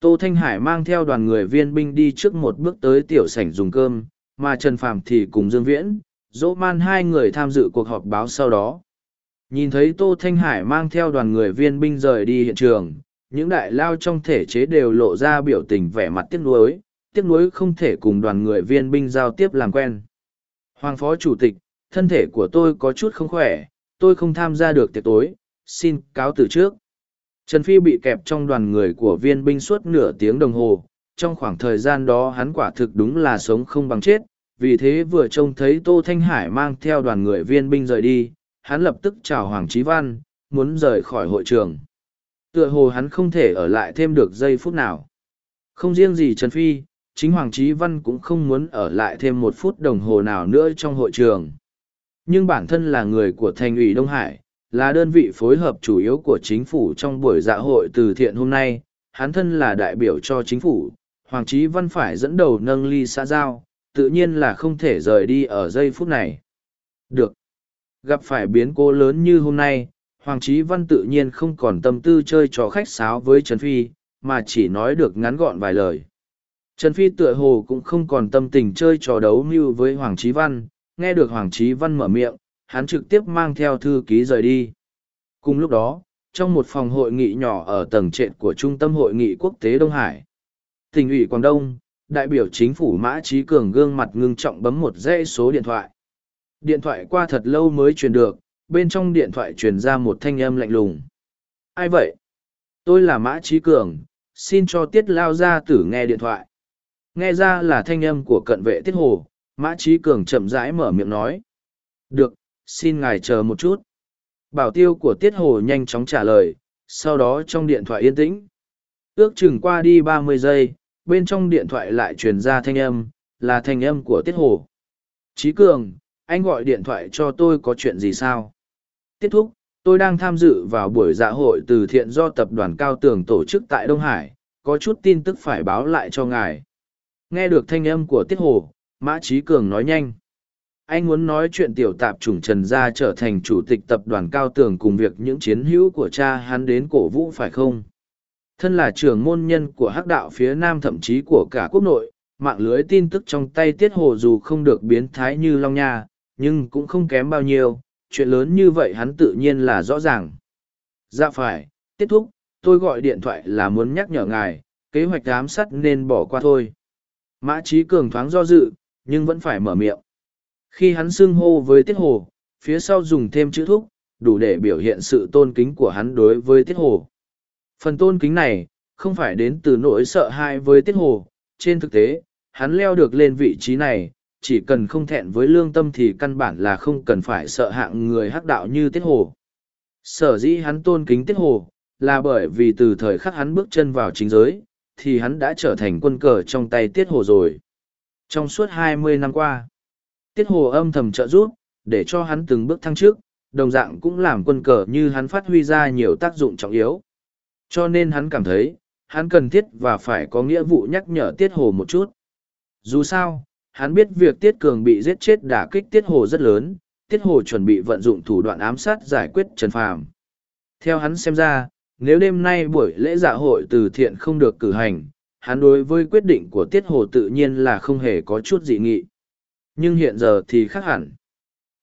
Tô thanh hải mang theo đoàn người viên binh đi trước một bước tới tiểu sảnh dùng cơm, mà trần phạm thì cùng dương viễn, dỗ man hai người tham dự cuộc họp báo sau đó. Nhìn thấy tô thanh hải mang theo đoàn người viên binh rời đi hiện trường những đại lao trong thể chế đều lộ ra biểu tình vẻ mặt tiếc nuối tiếc nuối không thể cùng đoàn người viên binh giao tiếp làm quen hoàng phó chủ tịch thân thể của tôi có chút không khỏe tôi không tham gia được tiệc tối xin cáo từ trước trần phi bị kẹp trong đoàn người của viên binh suốt nửa tiếng đồng hồ trong khoảng thời gian đó hắn quả thực đúng là sống không bằng chết vì thế vừa trông thấy Tô Thanh Hải mang theo đoàn người viên binh rời đi, hắn lập tức chào Hoàng Chí Văn, muốn rời khỏi hội trường. Tựa hồ hắn không thể ở lại thêm được giây phút nào. Không riêng gì Trần Phi, chính Hoàng Chí Văn cũng không muốn ở lại thêm một phút đồng hồ nào nữa trong hội trường. Nhưng bản thân là người của thành ủy Đông Hải, là đơn vị phối hợp chủ yếu của chính phủ trong buổi dạ hội từ thiện hôm nay, hắn thân là đại biểu cho chính phủ, Hoàng Chí Văn phải dẫn đầu nâng ly xã giao, tự nhiên là không thể rời đi ở giây phút này. Được. Gặp phải biến cố lớn như hôm nay, Hoàng Chí Văn tự nhiên không còn tâm tư chơi trò khách sáo với Trần Phi, mà chỉ nói được ngắn gọn vài lời. Trần Phi tựa hồ cũng không còn tâm tình chơi trò đấu mưu với Hoàng Chí Văn, nghe được Hoàng Chí Văn mở miệng, hắn trực tiếp mang theo thư ký rời đi. Cùng lúc đó, trong một phòng hội nghị nhỏ ở tầng trệt của Trung tâm Hội nghị Quốc tế Đông Hải, tỉnh ủy Quảng Đông, đại biểu chính phủ Mã Trí Cường gương mặt ngưng trọng bấm một dãy số điện thoại. Điện thoại qua thật lâu mới truyền được, bên trong điện thoại truyền ra một thanh âm lạnh lùng. Ai vậy? Tôi là Mã Trí Cường, xin cho Tiết Lao ra tử nghe điện thoại. Nghe ra là thanh âm của cận vệ Tiết Hồ, Mã Trí Cường chậm rãi mở miệng nói. Được, xin ngài chờ một chút. Bảo tiêu của Tiết Hồ nhanh chóng trả lời, sau đó trong điện thoại yên tĩnh. Ước chừng qua đi ba mươi giây, bên trong điện thoại lại truyền ra thanh âm, là thanh âm của Tiết Hồ. trí Cường, anh gọi điện thoại cho tôi có chuyện gì sao? Tiết thúc, tôi đang tham dự vào buổi dạ hội từ thiện do tập đoàn Cao Tường tổ chức tại Đông Hải, có chút tin tức phải báo lại cho ngài. Nghe được thanh âm của Tiết Hồ, Mã Chí Cường nói nhanh. Anh muốn nói chuyện tiểu tạp chủng Trần Gia trở thành chủ tịch tập đoàn Cao Tường cùng việc những chiến hữu của cha hắn đến cổ vũ phải không? Thân là trưởng môn nhân của hắc đạo phía nam thậm chí của cả quốc nội, mạng lưới tin tức trong tay tiết hồ dù không được biến thái như Long Nha, nhưng cũng không kém bao nhiêu, chuyện lớn như vậy hắn tự nhiên là rõ ràng. Dạ phải, tiết thúc, tôi gọi điện thoại là muốn nhắc nhở ngài, kế hoạch ám sát nên bỏ qua thôi. Mã Chí Cường thoáng do dự, nhưng vẫn phải mở miệng. Khi hắn xưng hô với Tiết Hồ, phía sau dùng thêm chữ thúc, đủ để biểu hiện sự tôn kính của hắn đối với Tiết Hồ. Phần tôn kính này, không phải đến từ nỗi sợ hãi với tiết hồ, trên thực tế, hắn leo được lên vị trí này, chỉ cần không thẹn với lương tâm thì căn bản là không cần phải sợ hạng người hắc đạo như tiết hồ. Sở dĩ hắn tôn kính tiết hồ, là bởi vì từ thời khắc hắn bước chân vào chính giới, thì hắn đã trở thành quân cờ trong tay tiết hồ rồi. Trong suốt hai mươi năm qua, Tiết hồ âm thầm trợ giúp, để cho hắn từng bước thăng trước, đồng dạng cũng làm quân cờ như hắn phát huy ra nhiều tác dụng trọng yếu. Cho nên hắn cảm thấy, hắn cần thiết và phải có nghĩa vụ nhắc nhở Tiết Hồ một chút. Dù sao, hắn biết việc Tiết Cường bị giết chết đả kích Tiết Hồ rất lớn, Tiết Hồ chuẩn bị vận dụng thủ đoạn ám sát giải quyết Trần Phàm. Theo hắn xem ra, nếu đêm nay buổi lễ dạ hội từ thiện không được cử hành, hắn đối với quyết định của Tiết Hồ tự nhiên là không hề có chút dị nghị. Nhưng hiện giờ thì khác hẳn.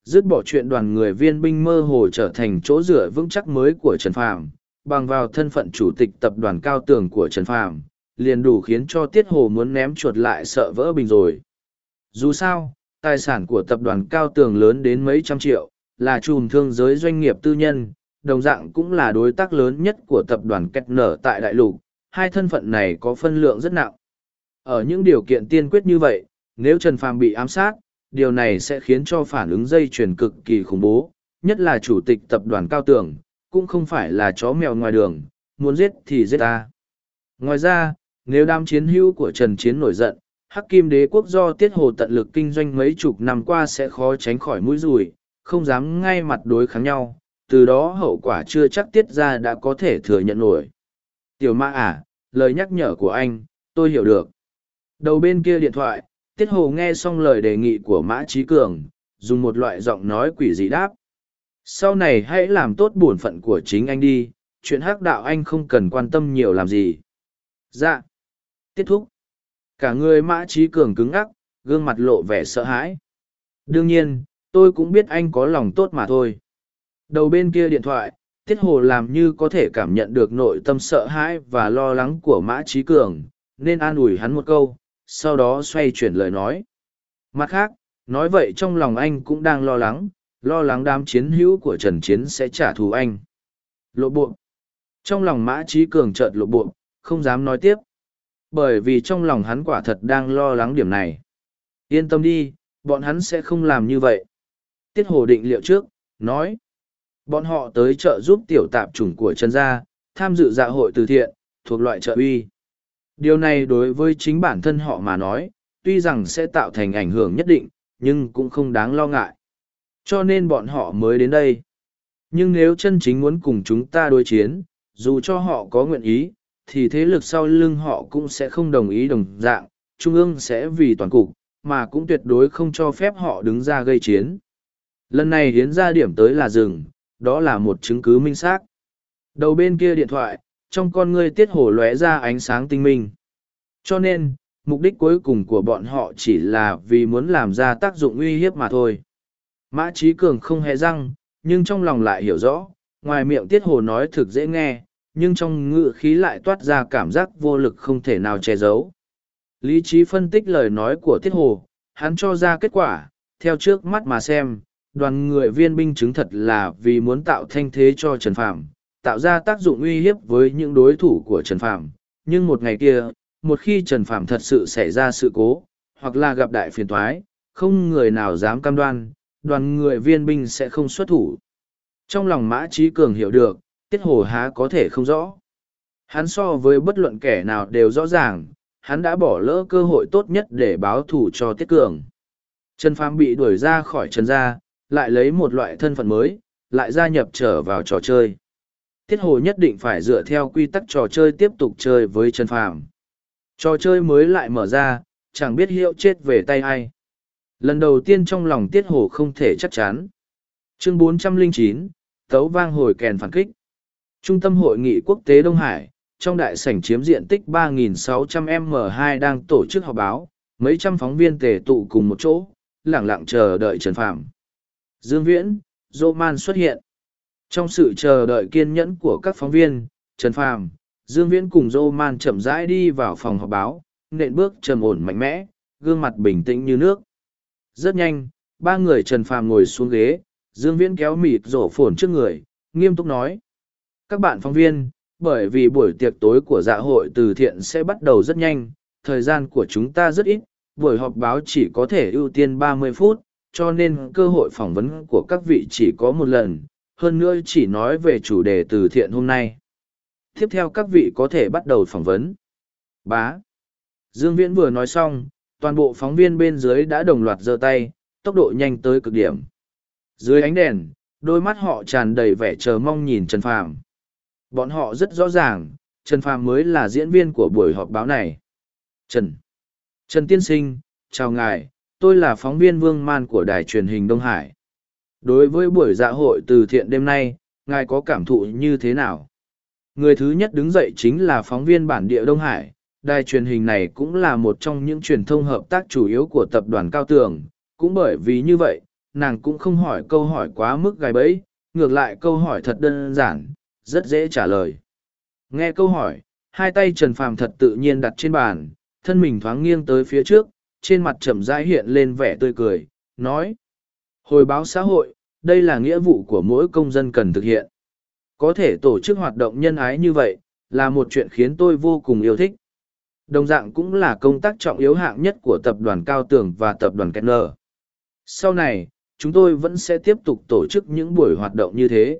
Dứt bỏ chuyện đoàn người viên binh mơ hồ trở thành chỗ dựa vững chắc mới của Trần Phàm, bằng vào thân phận chủ tịch tập đoàn cao tường của Trần Phàm, liền đủ khiến cho Tiết Hồ muốn ném chuột lại sợ vỡ bình rồi. Dù sao, tài sản của tập đoàn cao tường lớn đến mấy trăm triệu, là chùm thương giới doanh nghiệp tư nhân, đồng dạng cũng là đối tác lớn nhất của tập đoàn Kettner Nở tại Đại Lục, hai thân phận này có phân lượng rất nặng. Ở những điều kiện tiên quyết như vậy, nếu Trần Phàm bị ám sát, điều này sẽ khiến cho phản ứng dây chuyền cực kỳ khủng bố, nhất là chủ tịch tập đoàn cao tường, cũng không phải là chó mèo ngoài đường, muốn giết thì giết ta. Ngoài ra, nếu đám chiến hữu của Trần Chiến nổi giận, Hắc Kim Đế quốc do Tiết Hồ tận lực kinh doanh mấy chục năm qua sẽ khó tránh khỏi mũi rùi, không dám ngay mặt đối kháng nhau, từ đó hậu quả chưa chắc Tiết ra đã có thể thừa nhận nổi. Tiểu Mã à, lời nhắc nhở của anh, tôi hiểu được. Đầu bên kia điện thoại, Tiết Hồ nghe xong lời đề nghị của Mã Trí Cường, dùng một loại giọng nói quỷ dị đáp. Sau này hãy làm tốt bổn phận của chính anh đi, chuyện hắc đạo anh không cần quan tâm nhiều làm gì. Dạ. Tiết thúc. Cả người Mã Trí Cường cứng ngắc, gương mặt lộ vẻ sợ hãi. Đương nhiên, tôi cũng biết anh có lòng tốt mà thôi. Đầu bên kia điện thoại, Tiết Hồ làm như có thể cảm nhận được nội tâm sợ hãi và lo lắng của Mã Trí Cường, nên an ủi hắn một câu, sau đó xoay chuyển lời nói. Mặt khác, nói vậy trong lòng anh cũng đang lo lắng, lo lắng đám chiến hữu của Trần Chiến sẽ trả thù anh. Lộ bộ. Trong lòng Mã Trí Cường chợt lộ bộ, không dám nói tiếp. Bởi vì trong lòng hắn quả thật đang lo lắng điểm này. Yên tâm đi, bọn hắn sẽ không làm như vậy. Tiết Hồ định liệu trước, nói. Bọn họ tới chợ giúp tiểu tạp chủng của Trần Gia, tham dự dạ hội từ thiện, thuộc loại trợ uy. Điều này đối với chính bản thân họ mà nói, tuy rằng sẽ tạo thành ảnh hưởng nhất định, nhưng cũng không đáng lo ngại. Cho nên bọn họ mới đến đây. Nhưng nếu chân chính muốn cùng chúng ta đối chiến, dù cho họ có nguyện ý, thì thế lực sau lưng họ cũng sẽ không đồng ý đồng dạng, Trung ương sẽ vì toàn cục, mà cũng tuyệt đối không cho phép họ đứng ra gây chiến. Lần này hiến ra điểm tới là rừng, đó là một chứng cứ minh xác. Đầu bên kia điện thoại, trong con ngươi tiết hổ lóe ra ánh sáng tinh minh. Cho nên, mục đích cuối cùng của bọn họ chỉ là vì muốn làm ra tác dụng uy hiếp mà thôi. Mã Trí Cường không hề răng, nhưng trong lòng lại hiểu rõ, ngoài miệng tiết hồ nói thực dễ nghe, nhưng trong ngự khí lại toát ra cảm giác vô lực không thể nào che giấu. Lý trí phân tích lời nói của tiết hồ, hắn cho ra kết quả, theo trước mắt mà xem, đoàn người viên binh chứng thật là vì muốn tạo thanh thế cho Trần Phạm, tạo ra tác dụng uy hiếp với những đối thủ của Trần Phạm. Nhưng một ngày kia, một khi Trần Phạm thật sự xảy ra sự cố, hoặc là gặp đại phiền toái, không người nào dám cam đoan, đoàn người viên binh sẽ không xuất thủ. Trong lòng Mã Trí Cường hiểu được, Tiết Hồ há có thể không rõ. Hắn so với bất luận kẻ nào đều rõ ràng, hắn đã bỏ lỡ cơ hội tốt nhất để báo thù cho Tiết Cường. Trần Phàm bị đuổi ra khỏi Trần gia, lại lấy một loại thân phận mới, lại gia nhập trở vào trò chơi. Tiết Hồ nhất định phải dựa theo quy tắc trò chơi tiếp tục chơi với Trần Phàm. Trò chơi mới lại mở ra, chẳng biết hiệu chết về tay ai. Lần đầu tiên trong lòng Tiết Hồ không thể chắc chắn. Chương 409, Tấu vang hồi kèn phản kích. Trung tâm hội nghị quốc tế Đông Hải, trong đại sảnh chiếm diện tích 3.600m2 đang tổ chức họp báo, mấy trăm phóng viên tề tụ cùng một chỗ, lẳng lặng chờ đợi Trần Phạm. Dương Viễn, Dô Man xuất hiện. Trong sự chờ đợi kiên nhẫn của các phóng viên, Trần Phạm, Dương Viễn cùng Dô Man chậm rãi đi vào phòng họp báo, nện bước trầm ổn mạnh mẽ, gương mặt bình tĩnh như nước. Rất nhanh, ba người Trần Phàm ngồi xuống ghế, Dương Viễn kéo mịt rổ phồn trước người, nghiêm túc nói. Các bạn phóng viên, bởi vì buổi tiệc tối của dạ hội từ thiện sẽ bắt đầu rất nhanh, thời gian của chúng ta rất ít, buổi họp báo chỉ có thể ưu tiên 30 phút, cho nên cơ hội phỏng vấn của các vị chỉ có một lần, hơn nữa chỉ nói về chủ đề từ thiện hôm nay. Tiếp theo các vị có thể bắt đầu phỏng vấn. Bá. Dương Viễn vừa nói xong, toàn bộ phóng viên bên dưới đã đồng loạt giơ tay, tốc độ nhanh tới cực điểm. Dưới ánh đèn, đôi mắt họ tràn đầy vẻ chờ mong nhìn Trần Phàm. Bọn họ rất rõ ràng, Trần Phàm mới là diễn viên của buổi họp báo này. Trần. Trần Tiên Sinh, chào ngài, tôi là phóng viên Vương Man của đài truyền hình Đông Hải. Đối với buổi dạ hội từ thiện đêm nay, ngài có cảm thụ như thế nào? Người thứ nhất đứng dậy chính là phóng viên bản địa Đông Hải. Đài truyền hình này cũng là một trong những truyền thông hợp tác chủ yếu của tập đoàn Cao Tường. Cũng bởi vì như vậy, nàng cũng không hỏi câu hỏi quá mức gai bẫy, ngược lại câu hỏi thật đơn giản, rất dễ trả lời. Nghe câu hỏi, hai tay Trần Phàm thật tự nhiên đặt trên bàn, thân mình thoáng nghiêng tới phía trước, trên mặt chậm rãi hiện lên vẻ tươi cười, nói. Hồi báo xã hội, đây là nghĩa vụ của mỗi công dân cần thực hiện. Có thể tổ chức hoạt động nhân ái như vậy, là một chuyện khiến tôi vô cùng yêu thích. Đồng dạng cũng là công tác trọng yếu hạng nhất của tập đoàn Cao Tường và tập đoàn Kettner. Sau này, chúng tôi vẫn sẽ tiếp tục tổ chức những buổi hoạt động như thế.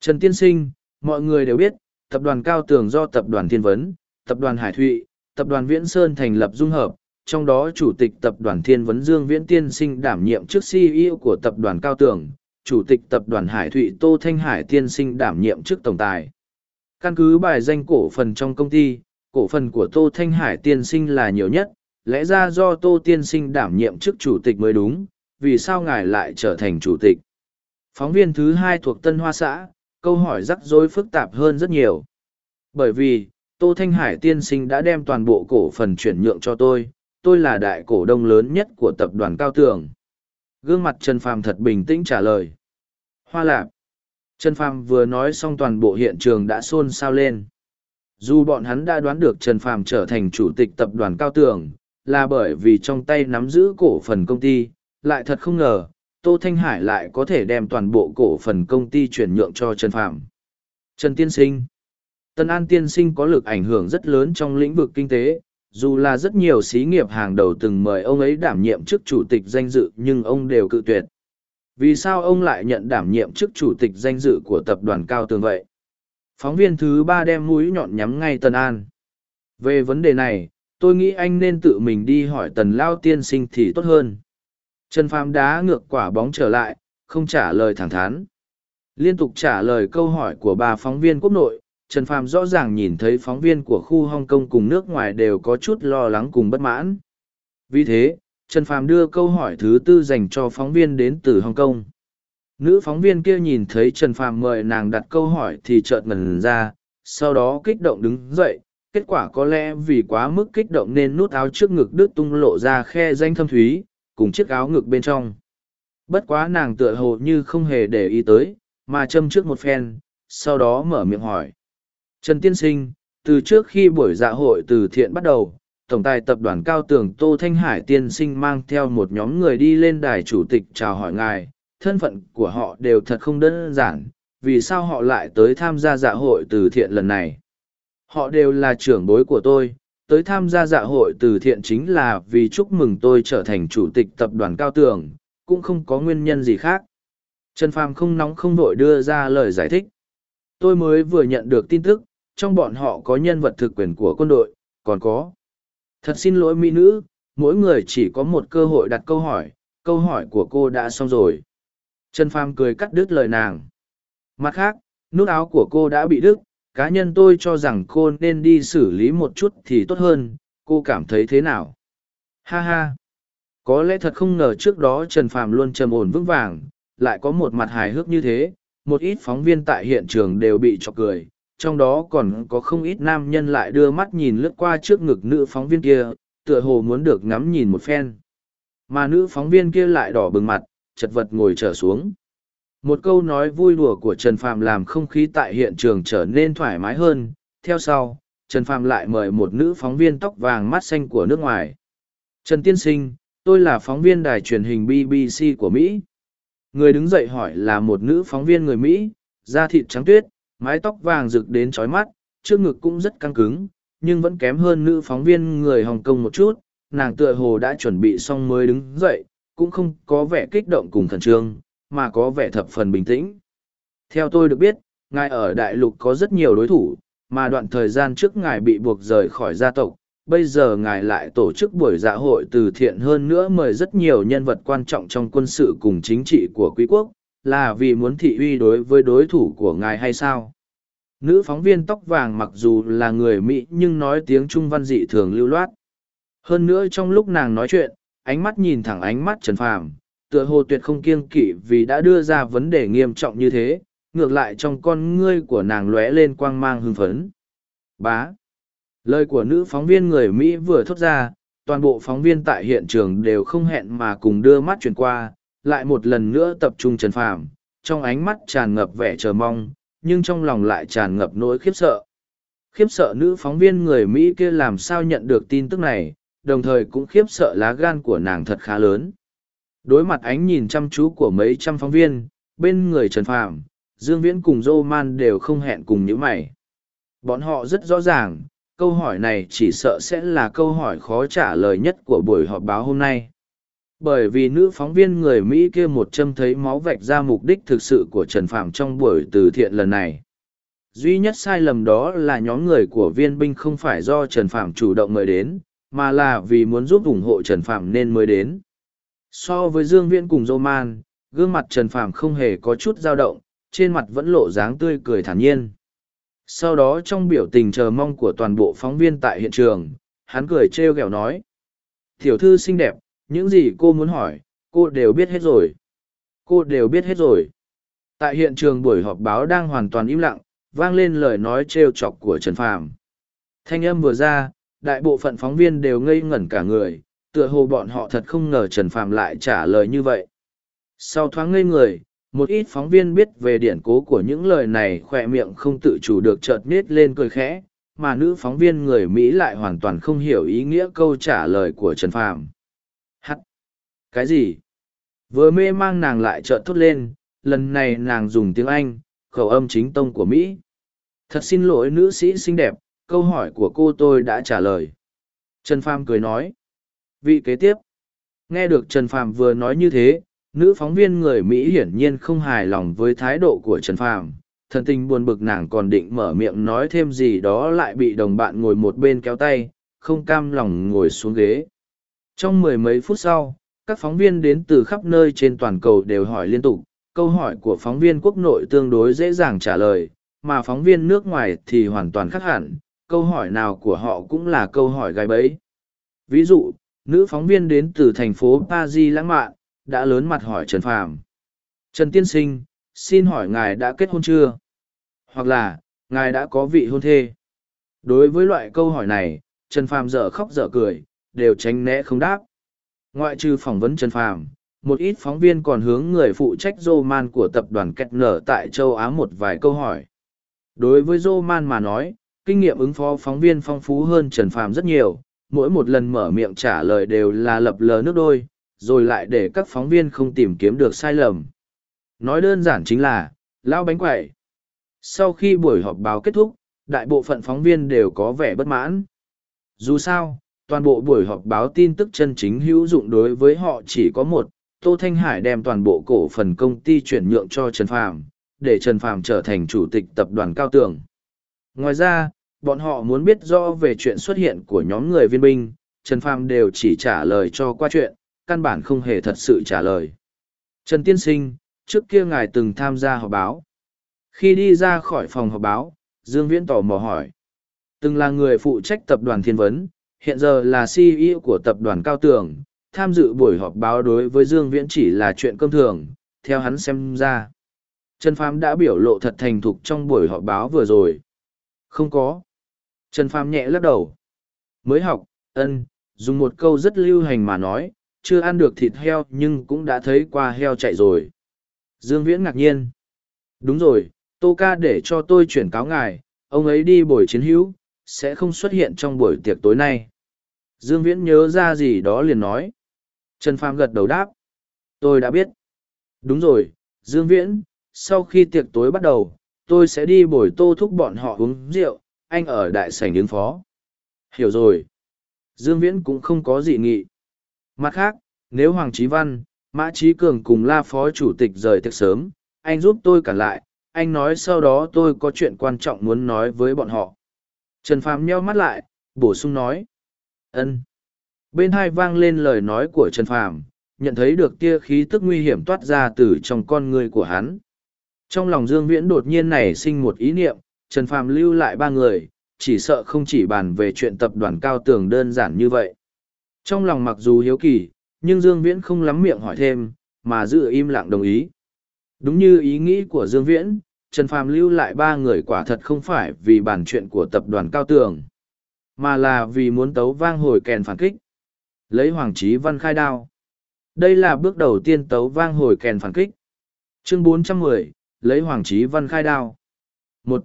Trần Tiên Sinh, mọi người đều biết, tập đoàn Cao Tường do tập đoàn Thiên Vấn, tập đoàn Hải Thụy, tập đoàn Viễn Sơn thành lập dung hợp, trong đó chủ tịch tập đoàn Thiên Vấn Dương Viễn Tiên Sinh đảm nhiệm trước CEO của tập đoàn Cao Tường, chủ tịch tập đoàn Hải Thụy Tô Thanh Hải Tiên Sinh đảm nhiệm chức tổng tài. Căn cứ bài danh cổ phần trong công ty, cổ phần của Tô Thanh Hải Tiên Sinh là nhiều nhất, lẽ ra do Tô Tiên Sinh đảm nhiệm chức chủ tịch mới đúng, vì sao ngài lại trở thành chủ tịch? Phóng viên thứ hai thuộc Tân Hoa xã, câu hỏi rắc rối phức tạp hơn rất nhiều. Bởi vì, Tô Thanh Hải Tiên Sinh đã đem toàn bộ cổ phần chuyển nhượng cho tôi, tôi là đại cổ đông lớn nhất của tập đoàn Cao Tường. Gương mặt Trần Phàm thật bình tĩnh trả lời. Hoa lạp. Trần Phàm vừa nói xong toàn bộ hiện trường đã xôn xao lên. Dù bọn hắn đã đoán được Trần Phàm trở thành chủ tịch tập đoàn Cao Tường, là bởi vì trong tay nắm giữ cổ phần công ty, lại thật không ngờ, Tô Thanh Hải lại có thể đem toàn bộ cổ phần công ty chuyển nhượng cho Trần Phạm, Trần Tiên Sinh Tân An Tiên Sinh có lực ảnh hưởng rất lớn trong lĩnh vực kinh tế, dù là rất nhiều xí nghiệp hàng đầu từng mời ông ấy đảm nhiệm chức chủ tịch danh dự nhưng ông đều cự tuyệt. Vì sao ông lại nhận đảm nhiệm chức chủ tịch danh dự của tập đoàn Cao Tường vậy? Phóng viên thứ ba đem mũi nhọn nhắm ngay Tân An. Về vấn đề này, tôi nghĩ anh nên tự mình đi hỏi Tần Lao Tiên Sinh thì tốt hơn. Trần Phàm đá ngược quả bóng trở lại, không trả lời thẳng thắn. Liên tục trả lời câu hỏi của ba phóng viên quốc nội, Trần Phàm rõ ràng nhìn thấy phóng viên của khu Hong Kong cùng nước ngoài đều có chút lo lắng cùng bất mãn. Vì thế, Trần Phàm đưa câu hỏi thứ tư dành cho phóng viên đến từ Hong Kong. Nữ phóng viên kia nhìn thấy Trần Phàm mời nàng đặt câu hỏi thì chợt ngẩn ra, sau đó kích động đứng dậy, kết quả có lẽ vì quá mức kích động nên nút áo trước ngực đứt tung lộ ra khe danh thâm thúy, cùng chiếc áo ngực bên trong. Bất quá nàng tựa hồ như không hề để ý tới, mà châm trước một phen, sau đó mở miệng hỏi. Trần Tiên Sinh, từ trước khi buổi dạ hội từ thiện bắt đầu, Tổng tài tập đoàn Cao Tường Tô Thanh Hải Tiên Sinh mang theo một nhóm người đi lên đài chủ tịch chào hỏi ngài, thân phận của họ đều thật không đơn giản, vì sao họ lại tới tham gia dạ hội từ thiện lần này? Họ đều là trưởng bối của tôi, tới tham gia dạ hội từ thiện chính là vì chúc mừng tôi trở thành chủ tịch tập đoàn Cao Tường, cũng không có nguyên nhân gì khác. Trần Phàm không nóng không vội đưa ra lời giải thích. Tôi mới vừa nhận được tin tức, trong bọn họ có nhân vật thực quyền của quân đội, còn có. Thật xin lỗi mỹ nữ, mỗi người chỉ có một cơ hội đặt câu hỏi, câu hỏi của cô đã xong rồi. Trần Phàm cười cắt đứt lời nàng. Mặt khác, nút áo của cô đã bị đứt, cá nhân tôi cho rằng cô nên đi xử lý một chút thì tốt hơn, cô cảm thấy thế nào? Ha ha! Có lẽ thật không ngờ trước đó Trần Phàm luôn trầm ổn vững vàng, lại có một mặt hài hước như thế, một ít phóng viên tại hiện trường đều bị chọc cười, trong đó còn có không ít nam nhân lại đưa mắt nhìn lướt qua trước ngực nữ phóng viên kia, tựa hồ muốn được ngắm nhìn một phen. Mà nữ phóng viên kia lại đỏ bừng mặt, chật vật ngồi trở xuống. Một câu nói vui đùa của Trần Phạm làm không khí tại hiện trường trở nên thoải mái hơn. Theo sau, Trần Phạm lại mời một nữ phóng viên tóc vàng mắt xanh của nước ngoài. Trần Tiên Sinh, tôi là phóng viên đài truyền hình BBC của Mỹ. Người đứng dậy hỏi là một nữ phóng viên người Mỹ, da thịt trắng tuyết, mái tóc vàng rực đến trói mắt, trước ngực cũng rất căng cứng, nhưng vẫn kém hơn nữ phóng viên người Hồng Kông một chút. Nàng tựa hồ đã chuẩn bị xong mới đứng dậy, cũng không có vẻ kích động cùng khẩn trương, mà có vẻ thập phần bình tĩnh. Theo tôi được biết, ngài ở đại lục có rất nhiều đối thủ, mà đoạn thời gian trước ngài bị buộc rời khỏi gia tộc, bây giờ ngài lại tổ chức buổi dạ hội từ thiện hơn nữa mời rất nhiều nhân vật quan trọng trong quân sự cùng chính trị của quý quốc, là vì muốn thị uy đối với đối thủ của ngài hay sao? Nữ phóng viên tóc vàng mặc dù là người Mỹ nhưng nói tiếng Trung văn dị thường lưu loát. Hơn nữa trong lúc nàng nói chuyện, ánh mắt nhìn thẳng ánh mắt Trần Phàm, tựa hồ tuyệt không kiêng kỵ vì đã đưa ra vấn đề nghiêm trọng như thế, ngược lại trong con ngươi của nàng lóe lên quang mang hưng phấn. Bá. Lời của nữ phóng viên người Mỹ vừa thốt ra, toàn bộ phóng viên tại hiện trường đều không hẹn mà cùng đưa mắt chuyển qua, lại một lần nữa tập trung Trần Phàm, trong ánh mắt tràn ngập vẻ chờ mong, nhưng trong lòng lại tràn ngập nỗi khiếp sợ. Khiếp sợ nữ phóng viên người Mỹ kia làm sao nhận được tin tức này, đồng thời cũng khiếp sợ lá gan của nàng thật khá lớn. Đối mặt ánh nhìn chăm chú của mấy trăm phóng viên, bên người Trần Phàm, Dương Viễn cùng Dô Man đều không hẹn cùng những mày. Bọn họ rất rõ ràng, câu hỏi này chỉ sợ sẽ là câu hỏi khó trả lời nhất của buổi họp báo hôm nay. Bởi vì nữ phóng viên người Mỹ kia một châm thấy máu vạch ra mục đích thực sự của Trần Phạm trong buổi từ thiện lần này. Duy nhất sai lầm đó là nhóm người của viên binh không phải do Trần Phạm chủ động mời đến, mà là vì muốn giúp ủng hộ Trần Phạm nên mới đến. So với Dương Viễn cùng Dô Man, gương mặt Trần Phạm không hề có chút dao động, trên mặt vẫn lộ dáng tươi cười thản nhiên. Sau đó trong biểu tình chờ mong của toàn bộ phóng viên tại hiện trường, hắn cười trêu ghẹo nói. Tiểu thư xinh đẹp, những gì cô muốn hỏi, cô đều biết hết rồi. Cô đều biết hết rồi. Tại hiện trường buổi họp báo đang hoàn toàn im lặng, vang lên lời nói trêu chọc của Trần Phàm. Thanh âm vừa ra, đại bộ phận phóng viên đều ngây ngẩn cả người, tựa hồ bọn họ thật không ngờ Trần Phàm lại trả lời như vậy. Sau thoáng ngây người, một ít phóng viên biết về điển cố của những lời này khỏe miệng không tự chủ được chợt nết lên cười khẽ mà nữ phóng viên người mỹ lại hoàn toàn không hiểu ý nghĩa câu trả lời của trần phàm. Hắt! Cái gì? Vừa mê mang nàng lại chợt thốt lên lần này nàng dùng tiếng anh khẩu âm chính tông của mỹ. Thật xin lỗi nữ sĩ xinh đẹp câu hỏi của cô tôi đã trả lời. Trần phàm cười nói vị kế tiếp nghe được trần phàm vừa nói như thế nữ phóng viên người Mỹ hiển nhiên không hài lòng với thái độ của Trần Phàm. Thần tình buồn bực nàng còn định mở miệng nói thêm gì đó lại bị đồng bạn ngồi một bên kéo tay, không cam lòng ngồi xuống ghế. Trong mười mấy phút sau, các phóng viên đến từ khắp nơi trên toàn cầu đều hỏi liên tục, câu hỏi của phóng viên quốc nội tương đối dễ dàng trả lời, mà phóng viên nước ngoài thì hoàn toàn khác hẳn, câu hỏi nào của họ cũng là câu hỏi gai bẫy. Ví dụ, nữ phóng viên đến từ thành phố Paris lãng mạn, đã lớn mặt hỏi Trần Phàm. Trần Tiên Sinh, xin hỏi ngài đã kết hôn chưa? Hoặc là, ngài đã có vị hôn thê? Đối với loại câu hỏi này, Trần Phàm dở khóc dở cười, đều tránh né không đáp. Ngoại trừ phỏng vấn Trần Phàm, một ít phóng viên còn hướng người phụ trách Roman của tập đoàn Kẹt Nở tại châu Á một vài câu hỏi. Đối với Roman mà nói, kinh nghiệm ứng phó phóng viên phong phú hơn Trần Phàm rất nhiều, mỗi một lần mở miệng trả lời đều là lập lờ nước đôi, rồi lại để các phóng viên không tìm kiếm được sai lầm. Nói đơn giản chính là, lao bánh quậy. Sau khi buổi họp báo kết thúc, đại bộ phận phóng viên đều có vẻ bất mãn. Dù sao, toàn bộ buổi họp báo tin tức chân chính hữu dụng đối với họ chỉ có một, Tô Thanh Hải đem toàn bộ cổ phần công ty chuyển nhượng cho Trần Phàm, để Trần Phàm trở thành chủ tịch tập đoàn Cao Tường. Ngoài ra, bọn họ muốn biết rõ về chuyện xuất hiện của nhóm người viên binh, Trần Phàm đều chỉ trả lời cho qua chuyện, căn bản không hề thật sự trả lời. Trần Tiên Sinh, trước kia ngài từng tham gia họp báo. Khi đi ra khỏi phòng họp báo, Dương Viễn tỏ mò hỏi. Từng là người phụ trách tập đoàn Thiên Vấn, hiện giờ là CEO của tập đoàn Cao Tường, tham dự buổi họp báo đối với Dương Viễn chỉ là chuyện cơm thường, theo hắn xem ra. Trần Phàm đã biểu lộ thật thành thục trong buổi họp báo vừa rồi. Không có. Trần Phàm nhẹ lắc đầu. Mới học, ân, dùng một câu rất lưu hành mà nói, chưa ăn được thịt heo nhưng cũng đã thấy qua heo chạy rồi. Dương Viễn ngạc nhiên. Đúng rồi, Tô Ca để cho tôi chuyển cáo ngài, ông ấy đi buổi chiến hữu, sẽ không xuất hiện trong buổi tiệc tối nay. Dương Viễn nhớ ra gì đó liền nói. Trần Phàm gật đầu đáp. Tôi đã biết. Đúng rồi, Dương Viễn, sau khi tiệc tối bắt đầu, tôi sẽ đi buổi tô thúc bọn họ uống rượu, anh ở đại sảnh ứng phó. Hiểu rồi. Dương Viễn cũng không có gì nghị. Mặt khác, nếu Hoàng Chí Văn, Mã Chí Cường cùng la phó chủ tịch rời tiệc sớm, anh giúp tôi cản lại, anh nói sau đó tôi có chuyện quan trọng muốn nói với bọn họ. Trần Phàm nheo mắt lại, bổ sung nói. ân bên hai vang lên lời nói của trần phàm nhận thấy được tia khí tức nguy hiểm toát ra từ trong con người của hắn trong lòng dương viễn đột nhiên nảy sinh một ý niệm trần phàm lưu lại ba người chỉ sợ không chỉ bàn về chuyện tập đoàn cao tường đơn giản như vậy. Trong lòng mặc dù hiếu kỳ nhưng dương viễn không lắm miệng hỏi thêm mà giữ im lặng đồng ý. Đúng như ý nghĩ của dương viễn trần phàm lưu lại ba người quả thật không phải vì bàn chuyện của tập đoàn cao tường mà là vì muốn tấu vang hồi kèn phản kích. Lấy hoàng Chí văn khai đao. Đây là bước đầu tiên tấu vang hồi kèn phản kích. Chương 410, lấy hoàng Chí văn khai đao. Một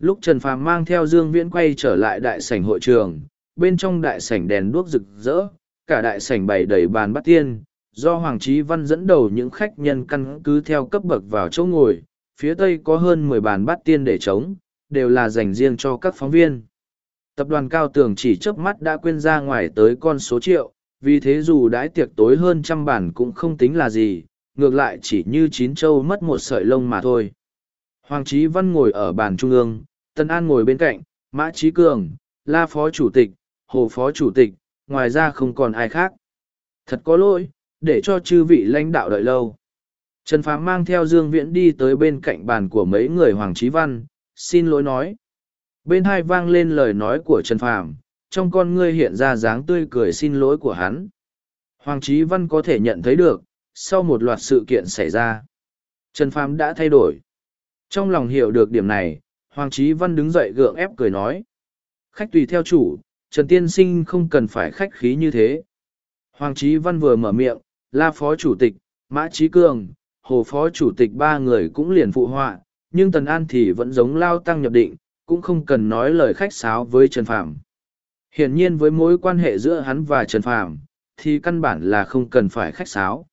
lúc trần phàm mang theo dương viễn quay trở lại đại sảnh hội trường bên trong đại sảnh đèn đuốc rực rỡ cả đại sảnh bày đầy bàn bắt tiên do hoàng trí văn dẫn đầu những khách nhân căn cứ theo cấp bậc vào chỗ ngồi phía tây có hơn mười bàn bát tiên để trống đều là dành riêng cho các phóng viên Tập đoàn Cao Tường chỉ chớp mắt đã quên ra ngoài tới con số triệu, vì thế dù đãi tiệc tối hơn trăm bản cũng không tính là gì, ngược lại chỉ như chín châu mất một sợi lông mà thôi. Hoàng Trí Văn ngồi ở bàn trung ương, Tân An ngồi bên cạnh, Mã Trí Cường, La Phó Chủ tịch, Hồ Phó Chủ tịch, ngoài ra không còn ai khác. Thật có lỗi, để cho chư vị lãnh đạo đợi lâu. Trần Phàm mang theo Dương Viễn đi tới bên cạnh bàn của mấy người Hoàng Trí Văn, xin lỗi nói bên hai vang lên lời nói của trần phàm trong con ngươi hiện ra dáng tươi cười xin lỗi của hắn hoàng trí văn có thể nhận thấy được sau một loạt sự kiện xảy ra trần phàm đã thay đổi trong lòng hiểu được điểm này hoàng Chí văn đứng dậy gượng ép cười nói khách tùy theo chủ trần tiên sinh không cần phải khách khí như thế hoàng Chí văn vừa mở miệng la phó chủ tịch mã Chí cường hồ phó chủ tịch ba người cũng liền phụ họa nhưng tần an thì vẫn giống lao tăng nhập định cũng không cần nói lời khách sáo với Trần Phạm. Hiển nhiên với mối quan hệ giữa hắn và Trần Phạm, thì căn bản là không cần phải khách sáo.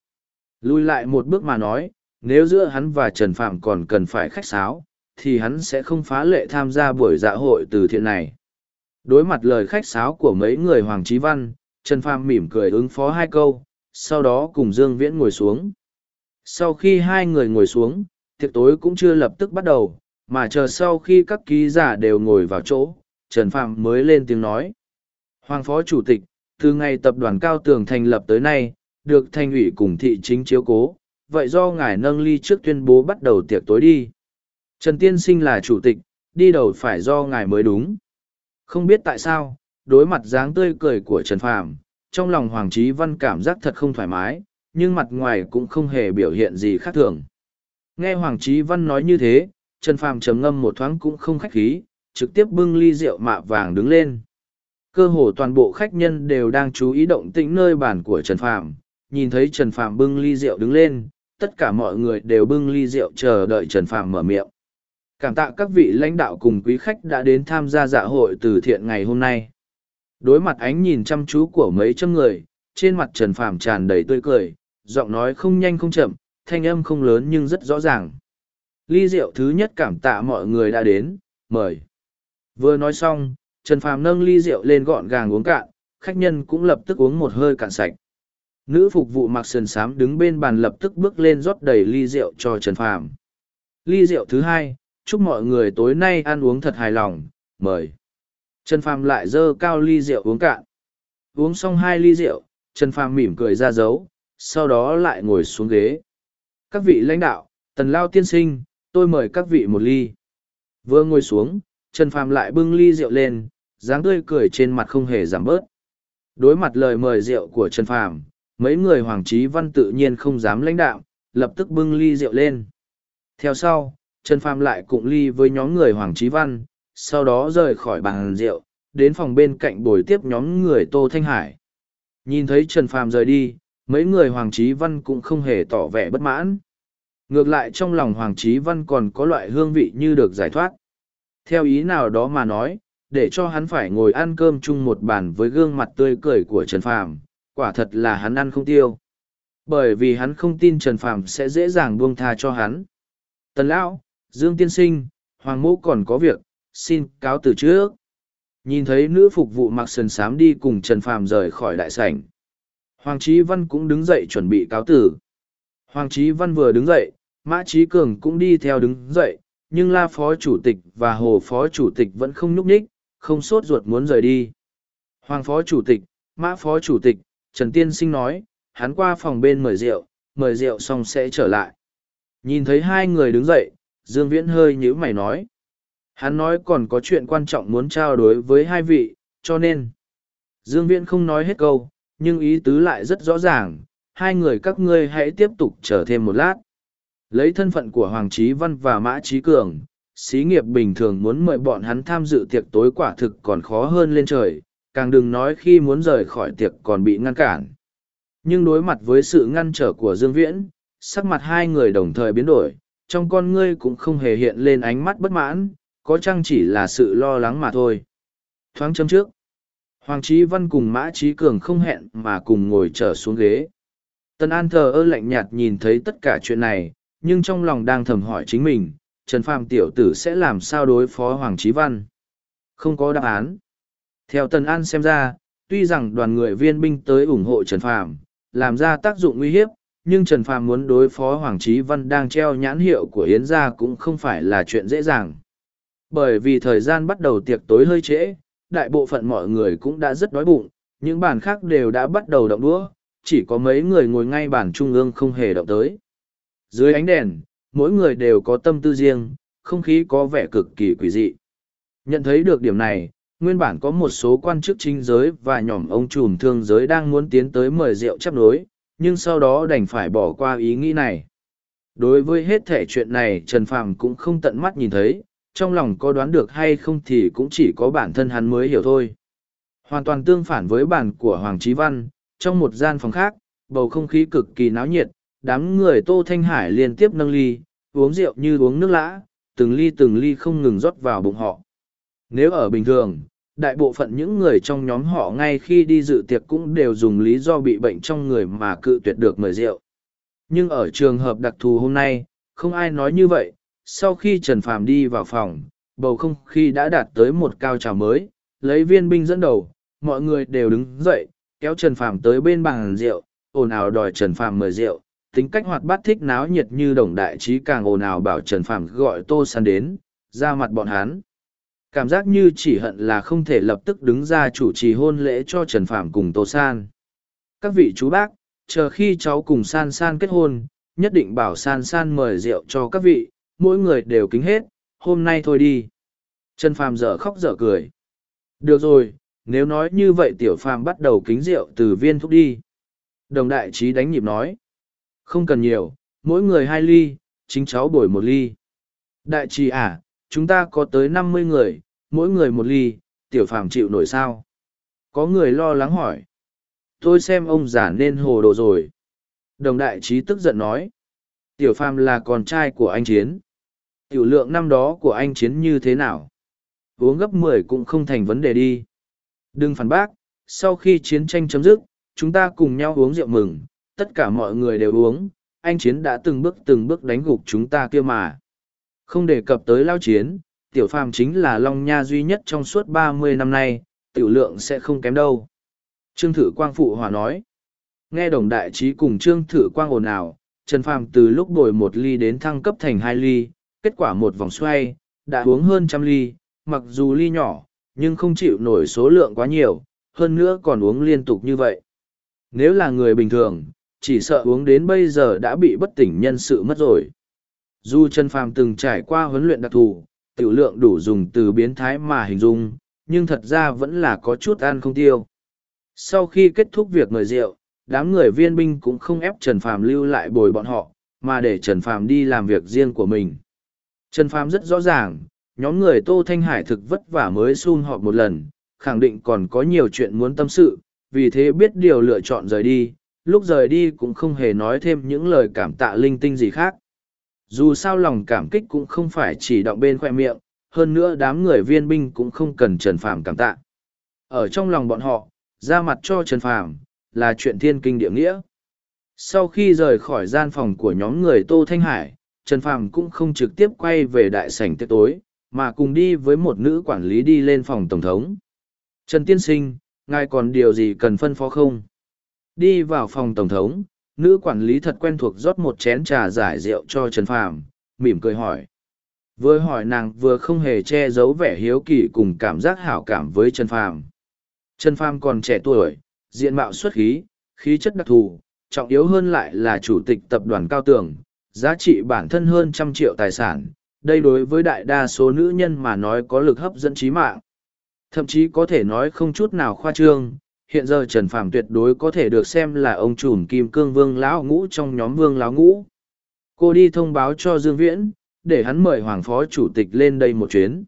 Lùi lại một bước mà nói, nếu giữa hắn và Trần Phạm còn cần phải khách sáo, thì hắn sẽ không phá lệ tham gia buổi dạ hội từ thiện này. Đối mặt lời khách sáo của mấy người Hoàng Trí Văn, Trần Phàm mỉm cười ứng phó hai câu, sau đó cùng Dương Viễn ngồi xuống. Sau khi hai người ngồi xuống, tiệc tối cũng chưa lập tức bắt đầu, mà chờ sau khi các ký giả đều ngồi vào chỗ trần phạm mới lên tiếng nói hoàng phó chủ tịch từ ngày tập đoàn cao tường thành lập tới nay được thành ủy cùng thị chính chiếu cố vậy do ngài nâng ly trước tuyên bố bắt đầu tiệc tối đi trần tiên sinh là chủ tịch đi đầu phải do ngài mới đúng không biết tại sao đối mặt dáng tươi cười của trần phàm trong lòng hoàng Chí văn cảm giác thật không thoải mái nhưng mặt ngoài cũng không hề biểu hiện gì khác thường nghe hoàng Chí văn nói như thế Trần Phàm trầm ngâm một thoáng cũng không khách khí, trực tiếp bưng ly rượu mạ vàng đứng lên. Cơ hồ toàn bộ khách nhân đều đang chú ý động tĩnh nơi bàn của Trần Phàm, nhìn thấy Trần Phàm bưng ly rượu đứng lên, tất cả mọi người đều bưng ly rượu chờ đợi Trần Phàm mở miệng. Cảm tạ các vị lãnh đạo cùng quý khách đã đến tham gia dạ hội từ thiện ngày hôm nay. Đối mặt ánh nhìn chăm chú của mấy trăm người, trên mặt Trần Phàm tràn đầy tươi cười, giọng nói không nhanh không chậm, thanh âm không lớn nhưng rất rõ ràng ly rượu thứ nhất cảm tạ mọi người đã đến, mời. Vừa nói xong, Trần Phàm nâng ly rượu lên gọn gàng uống cạn, khách nhân cũng lập tức uống một hơi cạn sạch. Nữ phục vụ mặc sườn sám đứng bên bàn lập tức bước lên rót đầy ly rượu cho Trần Phàm. Ly rượu thứ hai, chúc mọi người tối nay ăn uống thật hài lòng, mời. Trần Phàm lại dơ cao ly rượu uống cạn. Uống xong hai ly rượu, Trần Phàm mỉm cười ra dấu, sau đó lại ngồi xuống ghế. Các vị lãnh đạo, tần lao tiên sinh, tôi mời các vị một ly vừa ngồi xuống trần phàm lại bưng ly rượu lên dáng tươi cười trên mặt không hề giảm bớt đối mặt lời mời rượu của trần phàm mấy người hoàng trí văn tự nhiên không dám lãnh đạo lập tức bưng ly rượu lên theo sau trần phàm lại cụng ly với nhóm người hoàng Chí văn sau đó rời khỏi bàn rượu đến phòng bên cạnh bồi tiếp nhóm người tô thanh hải nhìn thấy trần phàm rời đi mấy người hoàng Chí văn cũng không hề tỏ vẻ bất mãn Ngược lại trong lòng Hoàng Chí Văn còn có loại hương vị như được giải thoát. Theo ý nào đó mà nói, để cho hắn phải ngồi ăn cơm chung một bàn với gương mặt tươi cười của Trần Phàm, quả thật là hắn ăn không tiêu. Bởi vì hắn không tin Trần Phàm sẽ dễ dàng buông tha cho hắn. Tần Lão, Dương Tiên Sinh, Hoàng Mẫu còn có việc, xin cáo từ trước. Nhìn thấy nữ phục vụ mặc sần sám đi cùng Trần Phàm rời khỏi đại sảnh. Hoàng Chí Văn cũng đứng dậy chuẩn bị cáo tử. Hoàng Chí Văn vừa đứng dậy, Mã Chí Cường cũng đi theo đứng dậy, nhưng La Phó Chủ tịch và Hồ Phó Chủ tịch vẫn không nhúc nhích, không sốt ruột muốn rời đi. Hoàng Phó Chủ tịch, Mã Phó Chủ tịch, Trần Tiên Sinh nói, hắn qua phòng bên mời rượu, mời rượu xong sẽ trở lại. Nhìn thấy hai người đứng dậy, Dương Viễn hơi nhíu mày nói. Hắn nói còn có chuyện quan trọng muốn trao đổi với hai vị, cho nên. Dương Viễn không nói hết câu, nhưng ý tứ lại rất rõ ràng, hai người các ngươi hãy tiếp tục chờ thêm một lát. Lấy thân phận của Hoàng Trí Văn và Mã Trí Cường, xí nghiệp bình thường muốn mời bọn hắn tham dự tiệc tối quả thực còn khó hơn lên trời, càng đừng nói khi muốn rời khỏi tiệc còn bị ngăn cản. Nhưng đối mặt với sự ngăn trở của Dương Viễn, sắc mặt hai người đồng thời biến đổi, trong con ngươi cũng không hề hiện lên ánh mắt bất mãn, có chăng chỉ là sự lo lắng mà thôi. Thoáng chấm trước, Hoàng Trí Văn cùng Mã Trí Cường không hẹn mà cùng ngồi trở xuống ghế. Tân An thờ ơ lạnh nhạt nhìn thấy tất cả chuyện này, nhưng trong lòng đang thầm hỏi chính mình, Trần Phàm tiểu tử sẽ làm sao đối phó Hoàng Trí Văn. Không có đáp án. Theo Tân An xem ra, tuy rằng đoàn người viên binh tới ủng hộ Trần Phàm, làm ra tác dụng nguy hiếp, nhưng Trần Phàm muốn đối phó Hoàng Trí Văn đang treo nhãn hiệu của Yến gia cũng không phải là chuyện dễ dàng. Bởi vì thời gian bắt đầu tiệc tối hơi trễ, đại bộ phận mọi người cũng đã rất đói bụng, những bàn khác đều đã bắt đầu động đũa, chỉ có mấy người ngồi ngay bàn trung ương không hề động tới. Dưới ánh đèn, mỗi người đều có tâm tư riêng, không khí có vẻ cực kỳ quỷ dị. Nhận thấy được điểm này, nguyên bản có một số quan chức chính giới và nhỏm ông trùm thương giới đang muốn tiến tới mời rượu chấp nối, nhưng sau đó đành phải bỏ qua ý nghĩ này. Đối với hết thể chuyện này Trần Phàm cũng không tận mắt nhìn thấy, trong lòng có đoán được hay không thì cũng chỉ có bản thân hắn mới hiểu thôi. Hoàn toàn tương phản với bản của Hoàng Chí Văn, trong một gian phòng khác, bầu không khí cực kỳ náo nhiệt, đám người Tô Thanh Hải liên tiếp nâng ly, uống rượu như uống nước lã, từng ly từng ly không ngừng rót vào bụng họ. Nếu ở bình thường, đại bộ phận những người trong nhóm họ ngay khi đi dự tiệc cũng đều dùng lý do bị bệnh trong người mà cự tuyệt được mời rượu. Nhưng ở trường hợp đặc thù hôm nay, không ai nói như vậy. Sau khi Trần Phàm đi vào phòng, bầu không khí đã đạt tới một cao trào mới, lấy viên binh dẫn đầu, mọi người đều đứng dậy, kéo Trần Phàm tới bên bàn rượu, ồn ào đòi Trần Phàm mời rượu. Tính cách hoạt bát thích náo nhiệt như đồng đại trí càng ồn ào bảo Trần Phàm gọi Tô San đến, ra mặt bọn hắn cảm giác như chỉ hận là không thể lập tức đứng ra chủ trì hôn lễ cho trần phạm cùng tô san. Các vị chú bác, chờ khi cháu cùng san san kết hôn, nhất định bảo san san mời rượu cho các vị, mỗi người đều kính hết, hôm nay thôi đi. Trần phàm dở khóc dở cười. Được rồi, nếu nói như vậy tiểu phàm bắt đầu kính rượu từ viên thuốc đi. Đồng đại trí đánh nhịp nói. Không cần nhiều, mỗi người hai ly, chính cháu bồi một ly. Đại trí à chúng ta có tới năm mươi người mỗi người một ly, tiểu phàm chịu nổi sao? Có người lo lắng hỏi. Tôi xem ông già nên hồ đồ rồi. Đồng đại trí tức giận nói. Tiểu phàm là con trai của anh Chiến. Tiểu lượng năm đó của anh Chiến như thế nào? Uống gấp mười cũng không thành vấn đề đi. Đừng phản bác, sau khi chiến tranh chấm dứt, chúng ta cùng nhau uống rượu mừng, tất cả mọi người đều uống, anh Chiến đã từng bước từng bước đánh gục chúng ta kia mà. Không đề cập tới lao chiến, tiểu phàm chính là long nha duy nhất trong suốt ba mươi năm nay tiểu lượng sẽ không kém đâu. Trương thử quang phụ hòa nói. Nghe đồng đại trí cùng trương thử quang ồn ào trần phàm từ lúc bồi một ly đến thăng cấp thành hai ly kết quả một vòng xoay đã uống hơn trăm ly mặc dù ly nhỏ nhưng không chịu nổi số lượng quá nhiều hơn nữa còn uống liên tục như vậy. Nếu là người bình thường chỉ sợ uống đến bây giờ đã bị bất tỉnh nhân sự mất rồi dù trần phàm từng trải qua huấn luyện đặc thù tiểu lượng đủ dùng từ biến thái mà hình dung, nhưng thật ra vẫn là có chút ăn không tiêu. Sau khi kết thúc việc mời rượu, đám người viên binh cũng không ép Trần Phàm lưu lại bồi bọn họ, mà để Trần Phàm đi làm việc riêng của mình. Trần Phàm rất rõ ràng, nhóm người Tô Thanh Hải thực vất vả mới xun họp một lần, khẳng định còn có nhiều chuyện muốn tâm sự, vì thế biết điều lựa chọn rời đi, lúc rời đi cũng không hề nói thêm những lời cảm tạ linh tinh gì khác dù sao lòng cảm kích cũng không phải chỉ động bên khoe miệng, hơn nữa đám người viên binh cũng không cần trần phàm cảm tạ. Ở trong lòng bọn họ, ra mặt cho trần phàm là chuyện thiên kinh địa nghĩa. Sau khi rời khỏi gian phòng của nhóm người tô thanh hải, trần phàm cũng không trực tiếp quay về đại sảnh tiệc tối, mà cùng đi với một nữ quản lý đi lên phòng tổng thống. Trần tiên sinh, ngài còn điều gì cần phân phó không? Đi vào phòng tổng thống nữ quản lý thật quen thuộc rót một chén trà giải rượu cho trần phàm mỉm cười hỏi vừa hỏi nàng vừa không hề che giấu vẻ hiếu kỳ cùng cảm giác hảo cảm với trần phàm Trần Phàm còn trẻ tuổi, diện mạo xuất khí, khí chất đặc thù, trọng yếu hơn lại là chủ tịch tập đoàn cao tường, giá trị bản thân hơn trăm triệu tài sản. Đây đối với đại đa số nữ nhân mà nói có lực hấp dẫn trí mạng. Thậm chí có thể nói không chút nào khoa trương, hiện giờ Trần Phàm tuyệt đối có thể được xem là ông trùm kim cương vương lão ngũ trong nhóm vương lão ngũ. Cô đi thông báo cho Dương Viễn, để hắn mời Hoàng Phó Chủ tịch lên đây một chuyến.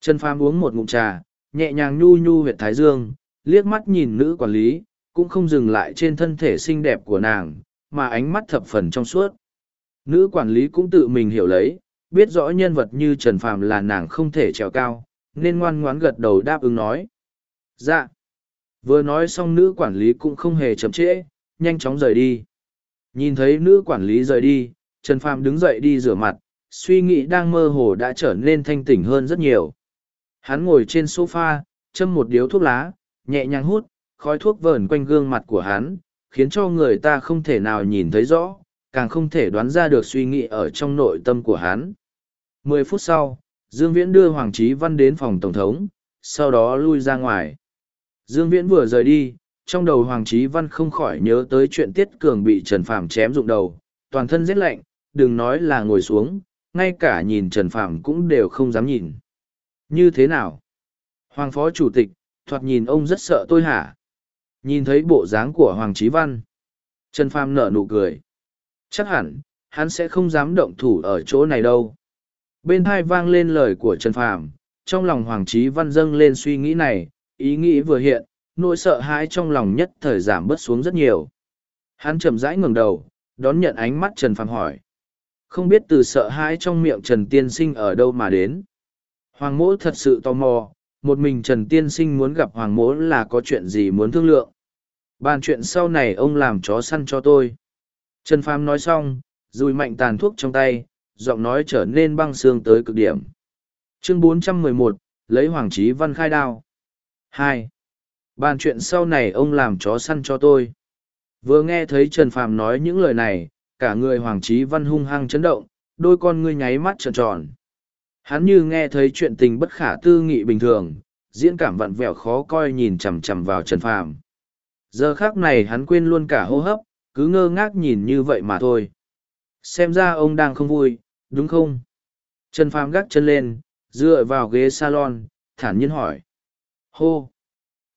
Trần Phàm uống một ngụm trà, nhẹ nhàng nhu nhu huyệt thái dương, liếc mắt nhìn nữ quản lý, cũng không dừng lại trên thân thể xinh đẹp của nàng, mà ánh mắt thập phần trong suốt. Nữ quản lý cũng tự mình hiểu lấy, biết rõ nhân vật như Trần Phàm là nàng không thể trèo cao, nên ngoan ngoãn gật đầu đáp ứng nói. Dạ. Vừa nói xong nữ quản lý cũng không hề chậm trễ, nhanh chóng rời đi. Nhìn thấy nữ quản lý rời đi, Trần Phàm đứng dậy đi rửa mặt, suy nghĩ đang mơ hồ đã trở nên thanh tỉnh hơn rất nhiều. Hắn ngồi trên sofa, châm một điếu thuốc lá, nhẹ nhàng hút, khói thuốc vờn quanh gương mặt của hắn, khiến cho người ta không thể nào nhìn thấy rõ, càng không thể đoán ra được suy nghĩ ở trong nội tâm của hắn. Mười phút sau, Dương Viễn đưa Hoàng Chí Văn đến phòng Tổng thống, sau đó lui ra ngoài. Dương Viễn vừa rời đi, trong đầu Hoàng Chí Văn không khỏi nhớ tới chuyện Tiết Cường bị Trần Phàm chém rụng đầu, toàn thân rét lạnh, đừng nói là ngồi xuống, ngay cả nhìn Trần Phàm cũng đều không dám nhìn. Như thế nào? Hoàng Phó Chủ tịch, thoạt nhìn ông rất sợ tôi hả? Nhìn thấy bộ dáng của Hoàng Chí Văn. Trần Phàm nở nụ cười. Chắc hẳn, hắn sẽ không dám động thủ ở chỗ này đâu. Bên hai vang lên lời của Trần Phàm, trong lòng Hoàng Chí Văn dâng lên suy nghĩ này, ý nghĩ vừa hiện, nỗi sợ hãi trong lòng nhất thời giảm bớt xuống rất nhiều. Hắn chậm rãi ngẩng đầu, đón nhận ánh mắt Trần Phàm hỏi. Không biết từ sợ hãi trong miệng Trần Tiên Sinh ở đâu mà đến. Hoàng mỗ thật sự tò mò, một mình Trần Tiên Sinh muốn gặp Hoàng mỗ là có chuyện gì muốn thương lượng. Bàn chuyện sau này ông làm chó săn cho tôi. Trần Phàm nói xong, rùi mạnh tàn thuốc trong tay, giọng nói trở nên băng xương tới cực điểm. Chương 411, lấy Hoàng Chí Văn khai đao. Hai, Bàn chuyện sau này ông làm chó săn cho tôi. Vừa nghe thấy Trần Phàm nói những lời này, cả người Hoàng Chí Văn hung hăng chấn động, đôi con ngươi nháy mắt tròn tròn. Hắn như nghe thấy chuyện tình bất khả tư nghị bình thường, diễn cảm vặn vẹo khó coi nhìn chằm chằm vào Trần Phàm. Giờ khác này hắn quên luôn cả hô hấp, cứ ngơ ngác nhìn như vậy mà thôi. Xem ra ông đang không vui, đúng không? Trần Phàm gác chân lên, dựa vào ghế salon, thản nhiên hỏi. Hô!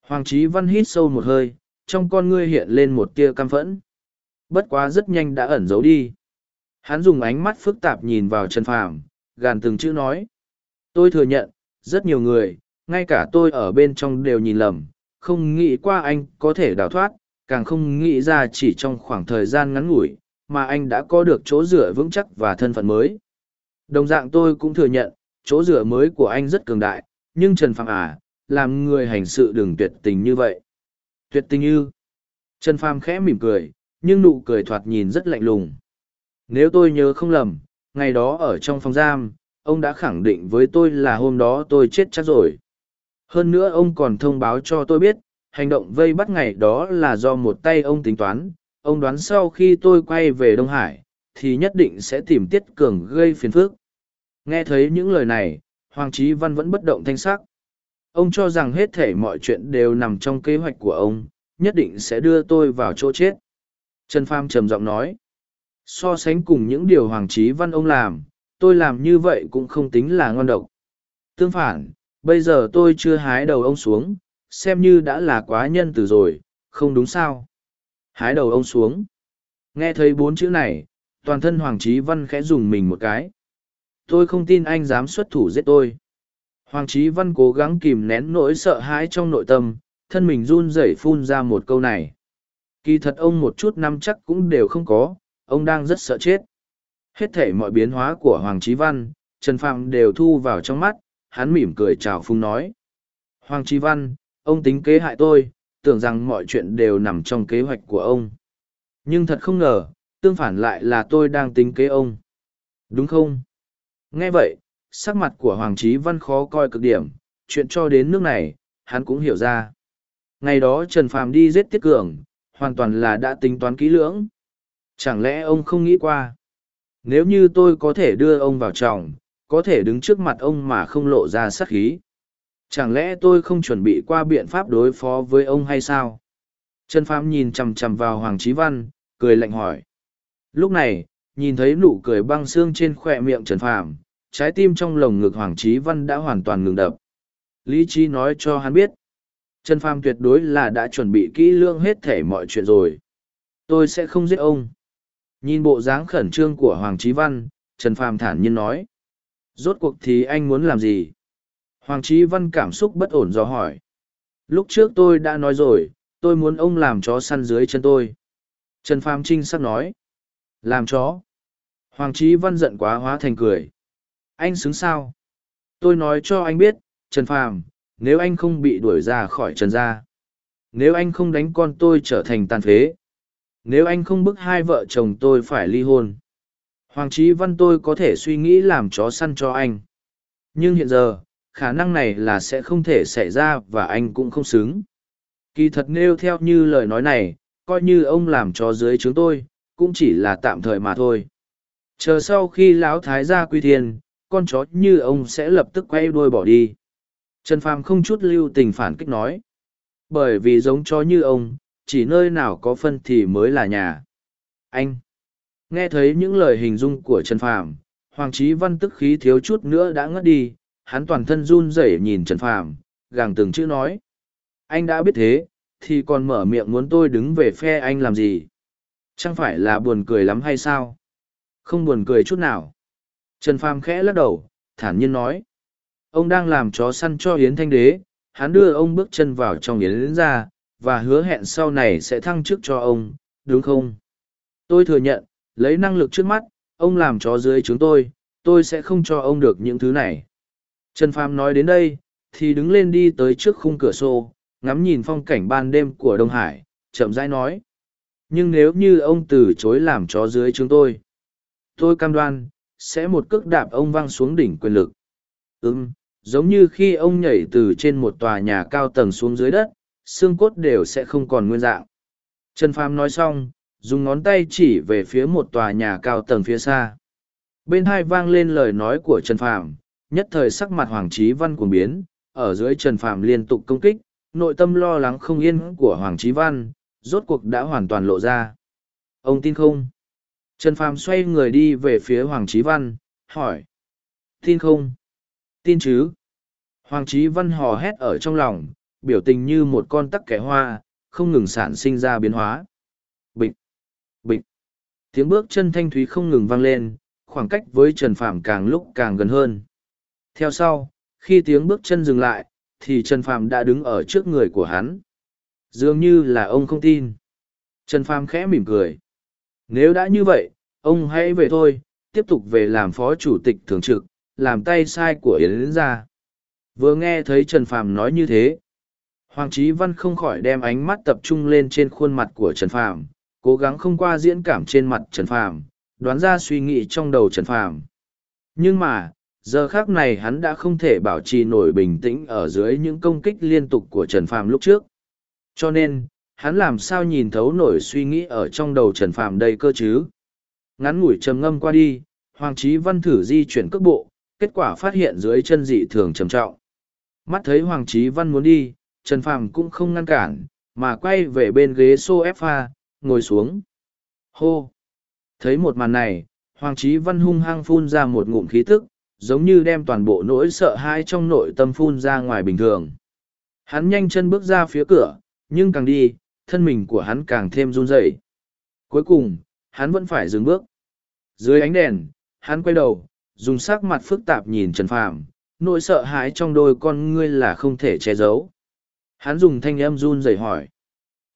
Hoàng Chí Văn hít sâu một hơi, trong con ngươi hiện lên một tia căm phẫn. Bất quá rất nhanh đã ẩn giấu đi. Hắn dùng ánh mắt phức tạp nhìn vào Trần Phàm, gàn từng chữ nói. Tôi thừa nhận, rất nhiều người, ngay cả tôi ở bên trong đều nhìn lầm, không nghĩ qua anh có thể đào thoát, càng không nghĩ ra chỉ trong khoảng thời gian ngắn ngủi, mà anh đã có được chỗ dựa vững chắc và thân phận mới. Đồng dạng tôi cũng thừa nhận, chỗ dựa mới của anh rất cường đại, nhưng Trần Phàm à, làm người hành sự đừng tuyệt tình như vậy. Tuyệt tình như. Trần Phàm khẽ mỉm cười, nhưng nụ cười thoạt nhìn rất lạnh lùng. Nếu tôi nhớ không lầm, ngày đó ở trong phòng giam, ông đã khẳng định với tôi là hôm đó tôi chết chắc rồi. Hơn nữa ông còn thông báo cho tôi biết, hành động vây bắt ngày đó là do một tay ông tính toán. Ông đoán sau khi tôi quay về Đông Hải, thì nhất định sẽ tìm Tiết Cường gây phiền phức. Nghe thấy những lời này, Hoàng Chí Văn vẫn bất động thanh sắc. Ông cho rằng hết thể mọi chuyện đều nằm trong kế hoạch của ông, nhất định sẽ đưa tôi vào chỗ chết. Trần Pham trầm giọng nói. So sánh cùng những điều Hoàng Chí Văn ông làm, tôi làm như vậy cũng không tính là ngon độc. Tương phản, bây giờ tôi chưa hái đầu ông xuống, xem như đã là quá nhân từ rồi, không đúng sao. Hái đầu ông xuống. Nghe thấy bốn chữ này, toàn thân Hoàng Chí Văn khẽ dùng mình một cái. Tôi không tin anh dám xuất thủ giết tôi. Hoàng Chí Văn cố gắng kìm nén nỗi sợ hãi trong nội tâm, thân mình run rẩy phun ra một câu này. Kỳ thật ông một chút năm chắc cũng đều không có, ông đang rất sợ chết. Hết thể mọi biến hóa của Hoàng Chí Văn, Trần Phạm đều thu vào trong mắt, hắn mỉm cười chào phung nói. Hoàng Chí Văn, ông tính kế hại tôi, tưởng rằng mọi chuyện đều nằm trong kế hoạch của ông. Nhưng thật không ngờ, tương phản lại là tôi đang tính kế ông. Đúng không? Nghe vậy, sắc mặt của Hoàng Chí Văn khó coi cực điểm, chuyện cho đến nước này, hắn cũng hiểu ra. Ngày đó Trần Phàm đi giết Tiết Cường, hoàn toàn là đã tính toán kỹ lưỡng. Chẳng lẽ ông không nghĩ qua? Nếu như tôi có thể đưa ông vào chồng, có thể đứng trước mặt ông mà không lộ ra sát khí. Chẳng lẽ tôi không chuẩn bị qua biện pháp đối phó với ông hay sao? Trần Phàm nhìn chằm chằm vào Hoàng Chí Văn, cười lạnh hỏi. Lúc này, nhìn thấy nụ cười băng xương trên khoe miệng Trần Phàm, trái tim trong lồng ngực Hoàng Chí Văn đã hoàn toàn ngừng đập. Lý trí nói cho hắn biết. Trần Phàm tuyệt đối là đã chuẩn bị kỹ lưỡng hết thể mọi chuyện rồi. Tôi sẽ không giết ông. Nhìn bộ dáng khẩn trương của Hoàng Chí Văn, Trần Phàm thản nhiên nói. Rốt cuộc thì anh muốn làm gì? Hoàng Chí Văn cảm xúc bất ổn do hỏi. Lúc trước tôi đã nói rồi, tôi muốn ông làm chó săn dưới chân tôi. Trần Phàm Trinh sắp nói. Làm chó. Hoàng Chí Văn giận quá hóa thành cười. Anh xứng sao? Tôi nói cho anh biết, Trần Phàm, nếu anh không bị đuổi ra khỏi Trần gia, nếu anh không đánh con tôi trở thành tàn phế, nếu anh không bức hai vợ chồng tôi phải ly hôn, Hoàng Chí Văn tôi có thể suy nghĩ làm chó săn cho anh. Nhưng hiện giờ, khả năng này là sẽ không thể xảy ra và anh cũng không xứng. Kỳ thật nêu theo như lời nói này, coi như ông làm chó dưới chúng tôi, cũng chỉ là tạm thời mà thôi. Chờ sau khi lão thái gia quy thiên, con chó như ông sẽ lập tức quay đuôi bỏ đi. Trần Phàm không chút lưu tình phản kích nói. Bởi vì giống chó như ông, chỉ nơi nào có phân thì mới là nhà. Anh! Nghe thấy những lời hình dung của Trần Phàm, Hoàng Chí Văn tức khí thiếu chút nữa đã ngất đi, hắn toàn thân run rẩy nhìn Trần Phàm, gàng từng chữ nói. Anh đã biết thế, thì còn mở miệng muốn tôi đứng về phe anh làm gì? Chẳng phải là buồn cười lắm hay sao? Không buồn cười chút nào. Trần Phàm khẽ lắc đầu, thản nhiên nói. Ông đang làm chó săn cho Yến Thanh Đế, hắn đưa ông bước chân vào trong Yến ra, và hứa hẹn sau này sẽ thăng chức cho ông, đúng không? Tôi thừa nhận, lấy năng lực trước mắt, ông làm chó dưới chúng tôi, tôi sẽ không cho ông được những thứ này. Trần Phàm nói đến đây, thì đứng lên đi tới trước khung cửa sổ, ngắm nhìn phong cảnh ban đêm của Đông Hải, chậm rãi nói. Nhưng nếu như ông từ chối làm chó dưới chúng tôi, tôi cam đoan, sẽ một cước đạp ông văng xuống đỉnh quyền lực. Ừm, giống như khi ông nhảy từ trên một tòa nhà cao tầng xuống dưới đất, xương cốt đều sẽ không còn nguyên dạng. Trần Phàm nói xong, dùng ngón tay chỉ về phía một tòa nhà cao tầng phía xa. Bên hai vang lên lời nói của Trần Phàm, nhất thời sắc mặt Hoàng Chí Văn cuồng biến, ở dưới Trần Phàm liên tục công kích, nội tâm lo lắng không yên của Hoàng Chí Văn, rốt cuộc đã hoàn toàn lộ ra. Ông tin không? Trần Phàm xoay người đi về phía Hoàng Chí Văn, hỏi. Tin không? Tin chứ? Hoàng Chí Văn hò hét ở trong lòng, biểu tình như một con tắc kẻ hoa, không ngừng sản sinh ra biến hóa. Bịch! Bịch! Tiếng bước chân thanh thúy không ngừng vang lên, khoảng cách với Trần Phàm càng lúc càng gần hơn. Theo sau, khi tiếng bước chân dừng lại, thì Trần Phàm đã đứng ở trước người của hắn. Dường như là ông không tin. Trần Phàm khẽ mỉm cười. Nếu đã như vậy, ông hãy về thôi, tiếp tục về làm phó chủ tịch thường trực, làm tay sai của Yến gia. Vừa nghe thấy Trần Phàm nói như thế, Hoàng Chí Văn không khỏi đem ánh mắt tập trung lên trên khuôn mặt của Trần Phàm, cố gắng không qua diễn cảm trên mặt Trần Phàm, đoán ra suy nghĩ trong đầu Trần Phàm. Nhưng mà, giờ khác này hắn đã không thể bảo trì nổi bình tĩnh ở dưới những công kích liên tục của Trần Phàm lúc trước. Cho nên, hắn làm sao nhìn thấu nổi suy nghĩ ở trong đầu Trần Phàm đây cơ chứ? Ngắn ngủi trầm ngâm qua đi, Hoàng Chí Văn thử di chuyển cước bộ, kết quả phát hiện dưới chân dị thường trầm trọng. Mắt thấy Hoàng Chí Văn muốn đi, Trần Phàm cũng không ngăn cản, mà quay về bên ghế sofa, ngồi xuống. Hô! Thấy một màn này, Hoàng Chí Văn hung hăng phun ra một ngụm khí tức, giống như đem toàn bộ nỗi sợ hãi trong nội tâm phun ra ngoài bình thường. Hắn nhanh chân bước ra phía cửa, nhưng càng đi, thân mình của hắn càng thêm run rẩy. Cuối cùng, hắn vẫn phải dừng bước. Dưới ánh đèn, hắn quay đầu, dùng sắc mặt phức tạp nhìn Trần Phàm, nỗi sợ hãi trong đôi con ngươi là không thể che giấu. Hắn dùng thanh âm run rẩy hỏi.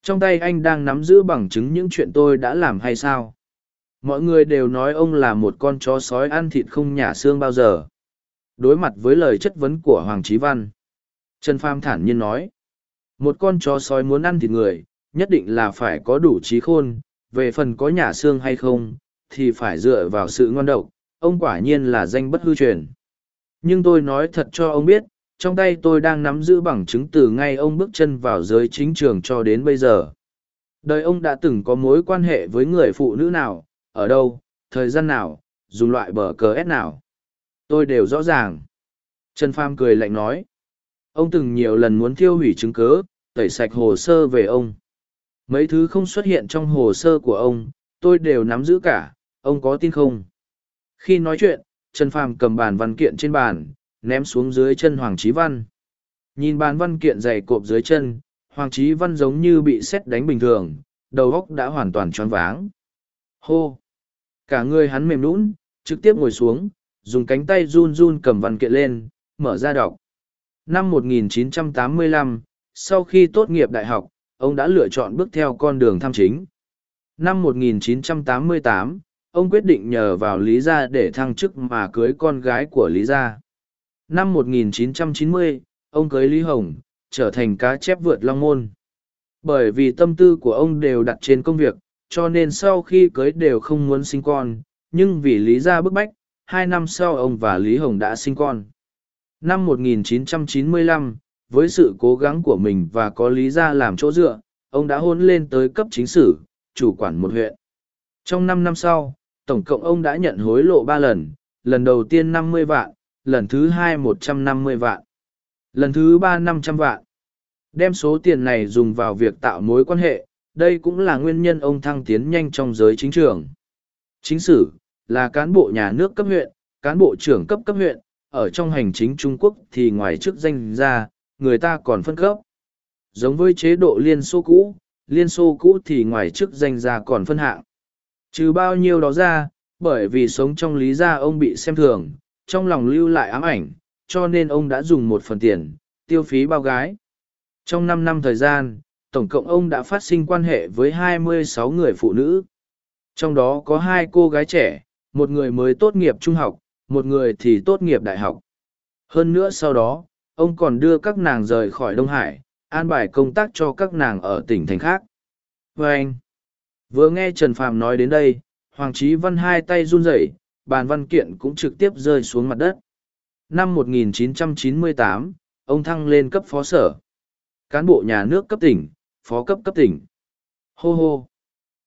Trong tay anh đang nắm giữ bằng chứng những chuyện tôi đã làm hay sao? Mọi người đều nói ông là một con chó sói ăn thịt không nhả xương bao giờ. Đối mặt với lời chất vấn của Hoàng Chí Văn, Trần Phàm thản nhiên nói. Một con chó sói muốn ăn thịt người, nhất định là phải có đủ trí khôn, về phần có nhà xương hay không, thì phải dựa vào sự ngon độc, ông quả nhiên là danh bất hư truyền. Nhưng tôi nói thật cho ông biết, trong tay tôi đang nắm giữ bằng chứng từ ngay ông bước chân vào giới chính trường cho đến bây giờ. Đời ông đã từng có mối quan hệ với người phụ nữ nào, ở đâu, thời gian nào, dùng loại bờ cờ ép nào. Tôi đều rõ ràng. Trần Pham cười lạnh nói. Ông từng nhiều lần muốn thiêu hủy chứng cứ, tẩy sạch hồ sơ về ông. Mấy thứ không xuất hiện trong hồ sơ của ông, tôi đều nắm giữ cả, ông có tin không? Khi nói chuyện, Trần Phàm cầm bàn văn kiện trên bàn, ném xuống dưới chân Hoàng Chí Văn. Nhìn bàn văn kiện dày cộp dưới chân, Hoàng Chí Văn giống như bị sét đánh bình thường, đầu óc đã hoàn toàn tròn váng. Hô! Cả người hắn mềm nũng, trực tiếp ngồi xuống, dùng cánh tay run run cầm văn kiện lên, mở ra đọc. Năm 1985, sau khi tốt nghiệp đại học, ông đã lựa chọn bước theo con đường tham chính. Năm 1988, ông quyết định nhờ vào Lý Gia để thăng chức mà cưới con gái của Lý Gia. Năm 1990, ông cưới Lý Hồng, trở thành cá chép vượt long môn. Bởi vì tâm tư của ông đều đặt trên công việc, cho nên sau khi cưới đều không muốn sinh con, nhưng vì Lý Gia bức bách, hai năm sau ông và Lý Hồng đã sinh con. Năm 1995, với sự cố gắng của mình và có Lý ra làm chỗ dựa, ông đã hôn lên tới cấp chính sử, chủ quản một huyện. Trong năm năm sau, tổng cộng ông đã nhận hối lộ ba lần, lần đầu tiên năm mươi vạn, lần thứ hai một trăm năm mươi vạn, lần thứ ba năm trăm vạn. Đem số tiền này dùng vào việc tạo mối quan hệ, đây cũng là nguyên nhân ông thăng tiến nhanh trong giới chính trường. Chính sử, là cán bộ nhà nước cấp huyện, cán bộ trưởng cấp cấp huyện, ở trong hành chính Trung Quốc thì ngoài chức danh ra, người ta còn phân cấp. Giống với chế độ Liên Xô cũ, Liên Xô cũ thì ngoài chức danh ra còn phân hạng. Trừ bao nhiêu đó ra, bởi vì sống trong lý gia ông bị xem thường, trong lòng lưu lại ám ảnh, cho nên ông đã dùng một phần tiền, tiêu phí bao gái. Trong năm năm thời gian, tổng cộng ông đã phát sinh quan hệ với 26 người phụ nữ. Trong đó có hai cô gái trẻ, một người mới tốt nghiệp trung học, một người thì tốt nghiệp đại học. Hơn nữa sau đó, ông còn đưa các nàng rời khỏi Đông Hải, an bài công tác cho các nàng ở tỉnh thành khác. vê anh, vừa nghe Trần Phàm nói đến đây, Hoàng Chí Văn hai tay run rẩy, bàn văn kiện cũng trực tiếp rơi xuống mặt đất. Năm 1998, ông thăng lên cấp phó sở. Cán bộ nhà nước cấp tỉnh, phó cấp cấp tỉnh. Hô hô.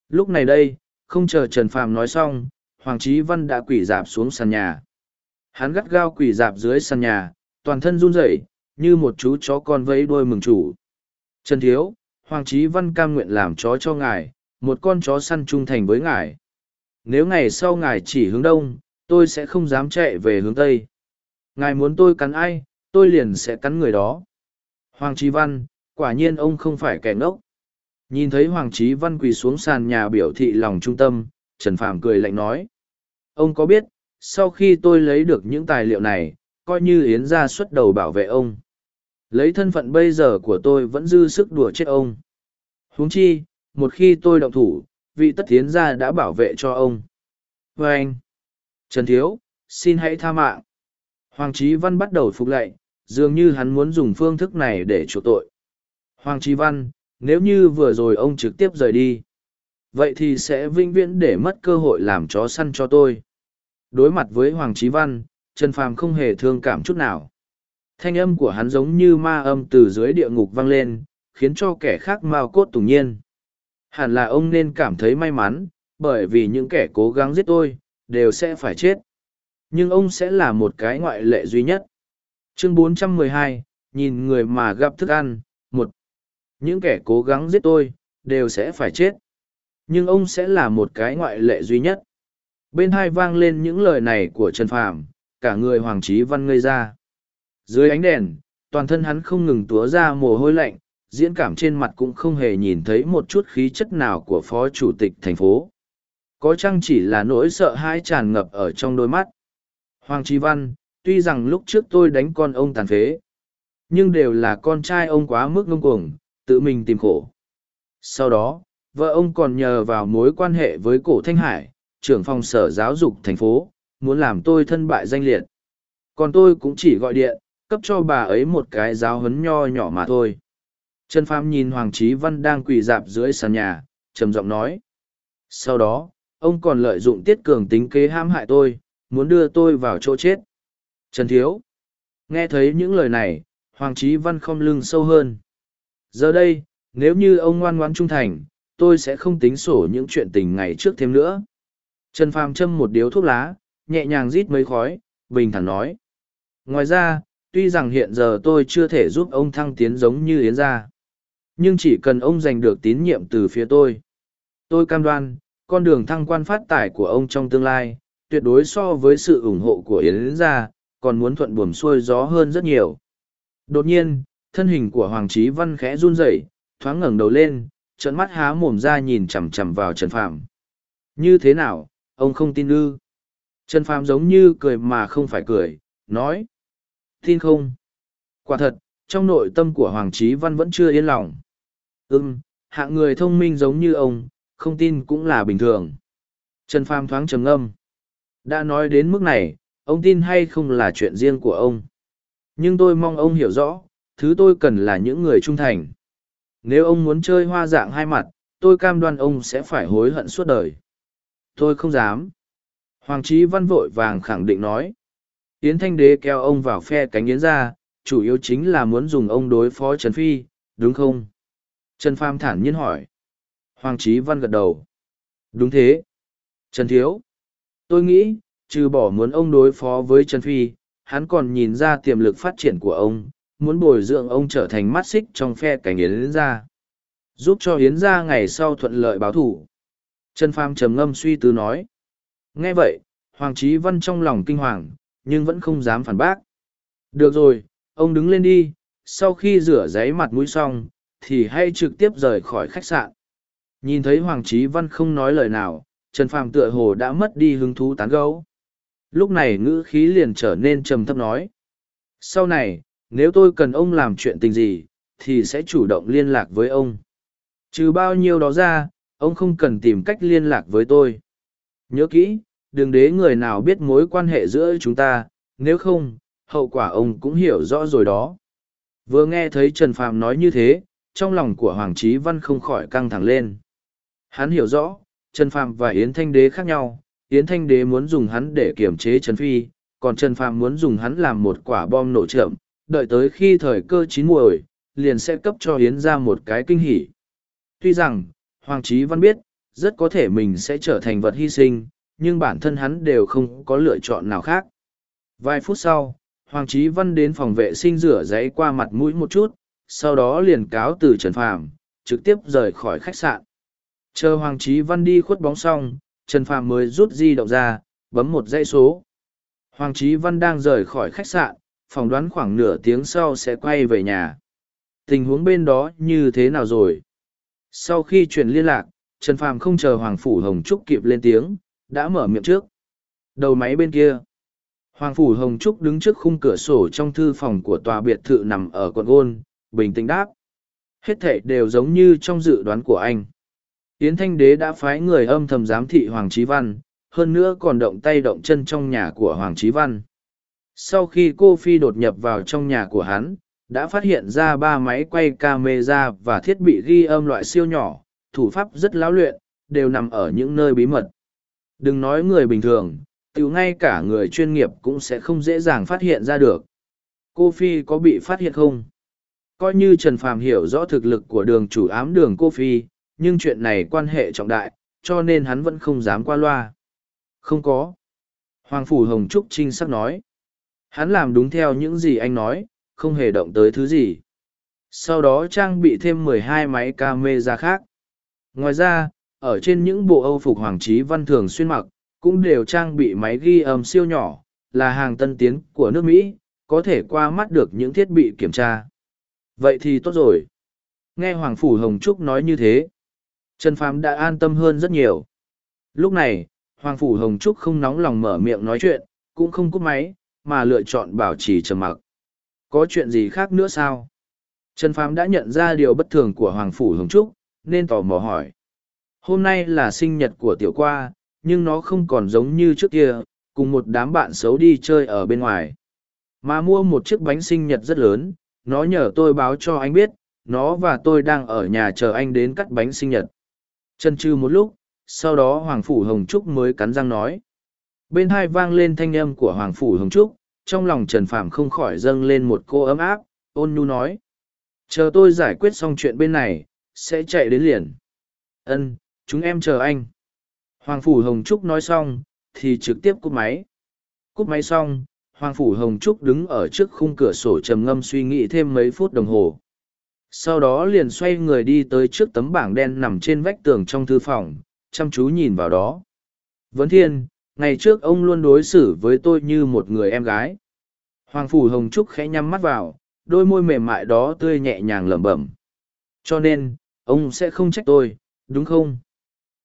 Lúc này đây, không chờ Trần Phàm nói xong, Hoàng Chí Văn đã quỷ dạp xuống sàn nhà. Hắn gắt gao quỷ dạp dưới sàn nhà, toàn thân run rẩy, như một chú chó con vẫy đuôi mừng chủ. Trần Thiếu, Hoàng Chí Văn cam nguyện làm chó cho ngài, một con chó săn trung thành với ngài. Nếu ngày sau ngài chỉ hướng đông, tôi sẽ không dám chạy về hướng tây. Ngài muốn tôi cắn ai, tôi liền sẽ cắn người đó. Hoàng Chí Văn, quả nhiên ông không phải kẻ ngốc. Nhìn thấy Hoàng Chí Văn quỳ xuống sàn nhà biểu thị lòng trung tâm, Trần Phàm cười lạnh nói. Ông có biết, sau khi tôi lấy được những tài liệu này, coi như Yến ra xuất đầu bảo vệ ông. Lấy thân phận bây giờ của tôi vẫn dư sức đùa chết ông. huống chi, một khi tôi động thủ, vị tất Yến ra đã bảo vệ cho ông. Và anh, Trần Thiếu, xin hãy tha mạng. Hoàng Chí Văn bắt đầu phục lạy, dường như hắn muốn dùng phương thức này để chuộc tội. Hoàng Chí Văn, nếu như vừa rồi ông trực tiếp rời đi, vậy thì sẽ vinh viễn để mất cơ hội làm chó săn cho tôi. Đối mặt với Hoàng Chí Văn, Trần Phàm không hề thương cảm chút nào. Thanh âm của hắn giống như ma âm từ dưới địa ngục vang lên, khiến cho kẻ khác mau cốt tùng nhiên. Hẳn là ông nên cảm thấy may mắn, bởi vì những kẻ cố gắng giết tôi, đều sẽ phải chết. Nhưng ông sẽ là một cái ngoại lệ duy nhất. Chương 412, nhìn người mà gặp thức ăn, một. Những kẻ cố gắng giết tôi, đều sẽ phải chết. Nhưng ông sẽ là một cái ngoại lệ duy nhất. Bên hai vang lên những lời này của Trần Phàm, cả người Hoàng Trí Văn ngây ra. Dưới ánh đèn, toàn thân hắn không ngừng túa ra mồ hôi lạnh, diễn cảm trên mặt cũng không hề nhìn thấy một chút khí chất nào của phó chủ tịch thành phố. Có chăng chỉ là nỗi sợ hãi tràn ngập ở trong đôi mắt. Hoàng Trí Văn, tuy rằng lúc trước tôi đánh con ông tàn phế, nhưng đều là con trai ông quá mức ngông cuồng, tự mình tìm khổ. Sau đó, vợ ông còn nhờ vào mối quan hệ với cổ Thanh Hải, trưởng phòng sở giáo dục thành phố, muốn làm tôi thân bại danh liệt. Còn tôi cũng chỉ gọi điện, cấp cho bà ấy một cái giáo huấn nho nhỏ mà thôi. Trần Phàm nhìn Hoàng Chí Văn đang quỳ dạp dưới sàn nhà, trầm giọng nói. Sau đó, ông còn lợi dụng tiết cường tính kế hãm hại tôi, muốn đưa tôi vào chỗ chết. Trần Thiếu. Nghe thấy những lời này, Hoàng Chí Văn không lưng sâu hơn. Giờ đây, nếu như ông ngoan ngoãn trung thành, tôi sẽ không tính sổ những chuyện tình ngày trước thêm nữa. Trần Phàm châm một điếu thuốc lá, nhẹ nhàng rít mấy khói, bình thản nói. Ngoài ra, tuy rằng hiện giờ tôi chưa thể giúp ông thăng tiến giống như yến gia nhưng chỉ cần ông giành được tín nhiệm từ phía tôi tôi cam đoan con đường thăng quan phát tài của ông trong tương lai tuyệt đối so với sự ủng hộ của yến gia còn muốn thuận buồm xuôi gió hơn rất nhiều đột nhiên thân hình của hoàng Chí văn khẽ run rẩy thoáng ngẩng đầu lên trợn mắt há mồm ra nhìn chằm chằm vào trần Phạm. như thế nào ông không tin ư trần phàm giống như cười mà không phải cười, nói, tin không? Quả thật, trong nội tâm của hoàng Chí văn vẫn chưa yên lòng. Ừm hạng người thông minh giống như ông, không tin cũng là bình thường. Trần phàm thoáng trầm ngâm. Đã nói đến mức này, ông tin hay không là chuyện riêng của ông? Nhưng tôi mong ông hiểu rõ, thứ tôi cần là những người trung thành. Nếu ông muốn chơi hoa dạng hai mặt, tôi cam đoan ông sẽ phải hối hận suốt đời. Tôi không dám hoàng trí văn vội vàng khẳng định nói. Yến thanh đế kéo ông vào phe cánh yến ra, chủ yếu chính là muốn dùng ông đối phó trần phi, đúng không? Trần pham thản nhiên hỏi. Hoàng trí văn gật đầu. Đúng thế. Trần thiếu. Tôi nghĩ, trừ bỏ muốn ông đối phó với trần phi, hắn còn nhìn ra tiềm lực phát triển của ông, muốn bồi dưỡng ông trở thành mắt xích trong phe cảnh yến gia giúp cho yến gia ngày sau thuận lợi báo thủ. Trần pham trầm ngâm suy tư nói nghe vậy, hoàng chí văn trong lòng kinh hoàng, nhưng vẫn không dám phản bác. Được rồi, ông đứng lên đi, sau khi rửa giấy mặt mũi xong, thì hãy trực tiếp rời khỏi khách sạn. Nhìn thấy hoàng chí văn không nói lời nào, trần phàm tựa hồ đã mất đi hứng thú tán gẫu. lúc này ngữ khí liền trở nên trầm thấp nói. Sau này, nếu tôi cần ông làm chuyện tình gì, thì sẽ chủ động liên lạc với ông. Trừ bao nhiêu đó ra, ông không cần tìm cách liên lạc với tôi nhớ kỹ, đừng đế người nào biết mối quan hệ giữa chúng ta, nếu không, hậu quả ông cũng hiểu rõ rồi đó. Vừa nghe thấy trần phàm nói như thế, trong lòng của hoàng trí văn không khỏi căng thẳng lên. Hắn hiểu rõ, trần phàm và yến thanh đế khác nhau, yến thanh đế muốn dùng hắn để kiểm chế trần phi, còn trần phàm muốn dùng hắn làm một quả bom nổ trượm đợi tới khi thời cơ chín muồi, liền sẽ cấp cho yến ra một cái kinh hỉ. Tuy rằng, hoàng trí văn biết rất có thể mình sẽ trở thành vật hy sinh, nhưng bản thân hắn đều không có lựa chọn nào khác. Vài phút sau, hoàng Chí văn đến phòng vệ sinh rửa giấy qua mặt mũi một chút, sau đó liền cáo từ trần phàm, trực tiếp rời khỏi khách sạn. Chờ hoàng Chí văn đi khuất bóng xong, trần phàm mới rút di động ra, bấm một dãy số. Hoàng Chí văn đang rời khỏi khách sạn, phỏng đoán khoảng nửa tiếng sau sẽ quay về nhà. Tình huống bên đó như thế nào rồi? Sau khi chuyển liên lạc trần phàm không chờ hoàng phủ hồng trúc kịp lên tiếng, đã mở miệng trước. Đầu máy bên kia. Hoàng phủ hồng trúc đứng trước khung cửa sổ trong thư phòng của tòa biệt thự nằm ở quận gôn, bình tĩnh đáp. Hết thảy đều giống như trong dự đoán của anh. Yến thanh đế đã phái người âm thầm giám thị hoàng Chí văn, hơn nữa còn động tay động chân trong nhà của hoàng Chí văn. Sau khi cô phi đột nhập vào trong nhà của hắn, đã phát hiện ra ba máy quay camera và thiết bị ghi âm loại siêu nhỏ thủ pháp rất lão luyện, đều nằm ở những nơi bí mật. Đừng nói người bình thường tự ngay cả người chuyên nghiệp cũng sẽ không dễ dàng phát hiện ra được. Cô phi có bị phát hiện không? Coi như trần phàm hiểu rõ thực lực của đường chủ ám đường cô phi, nhưng chuyện này quan hệ trọng đại, cho nên hắn vẫn không dám qua loa. Không có. Hoàng phủ hồng trúc trinh sắc nói. Hắn làm đúng theo những gì anh nói, không hề động tới thứ gì. Sau đó trang bị thêm mười hai máy camera khác ngoài ra, ở trên những bộ âu phục hoàng trí văn thường xuyên mặc, cũng đều trang bị máy ghi âm siêu nhỏ, là hàng tân tiến của nước mỹ, có thể qua mắt được những thiết bị kiểm tra. Vậy thì tốt rồi. Nghe hoàng phủ hồng trúc nói như thế, trần phàm đã an tâm hơn rất nhiều. Lúc này, hoàng phủ hồng trúc không nóng lòng mở miệng nói chuyện, cũng không cúp máy, mà lựa chọn bảo trì trầm mặc. Có chuyện gì khác nữa sao? Trần phàm đã nhận ra điều bất thường của hoàng phủ hồng trúc nên tò mò hỏi. Hôm nay là sinh nhật của tiểu qua, nhưng nó không còn giống như trước kia, cùng một đám bạn xấu đi chơi ở bên ngoài. Mà mua một chiếc bánh sinh nhật rất lớn, nó nhờ tôi báo cho anh biết, nó và tôi đang ở nhà chờ anh đến cắt bánh sinh nhật. Chân trừ một lúc, sau đó hoàng phủ hồng trúc mới cắn răng nói. Bên hai vang lên thanh âm của hoàng phủ hồng trúc, trong lòng trần phàm không khỏi dâng lên một cô ấm áp, ôn nhu nói. Chờ tôi giải quyết xong chuyện bên này sẽ chạy đến liền ân chúng em chờ anh hoàng phủ hồng trúc nói xong thì trực tiếp cúp máy cúp máy xong Hoàng Phủ Hồng Trúc đứng ở trước khung cửa sổ trầm ngâm suy nghĩ thêm mấy phút đồng hồ. Sau đó liền xoay người đi tới trước tấm bảng đen nằm trên vách tường trong thư phòng, chăm chú nhìn vào đó. Vấn thiên, ngày trước ông luôn đối xử với tôi như một người em gái. Hoàng Phủ Hồng Trúc khẽ nhắm mắt vào, đôi môi mềm mại đó tươi nhẹ nhàng lẩm bẩm. Cho nên, ông sẽ không trách tôi, đúng không?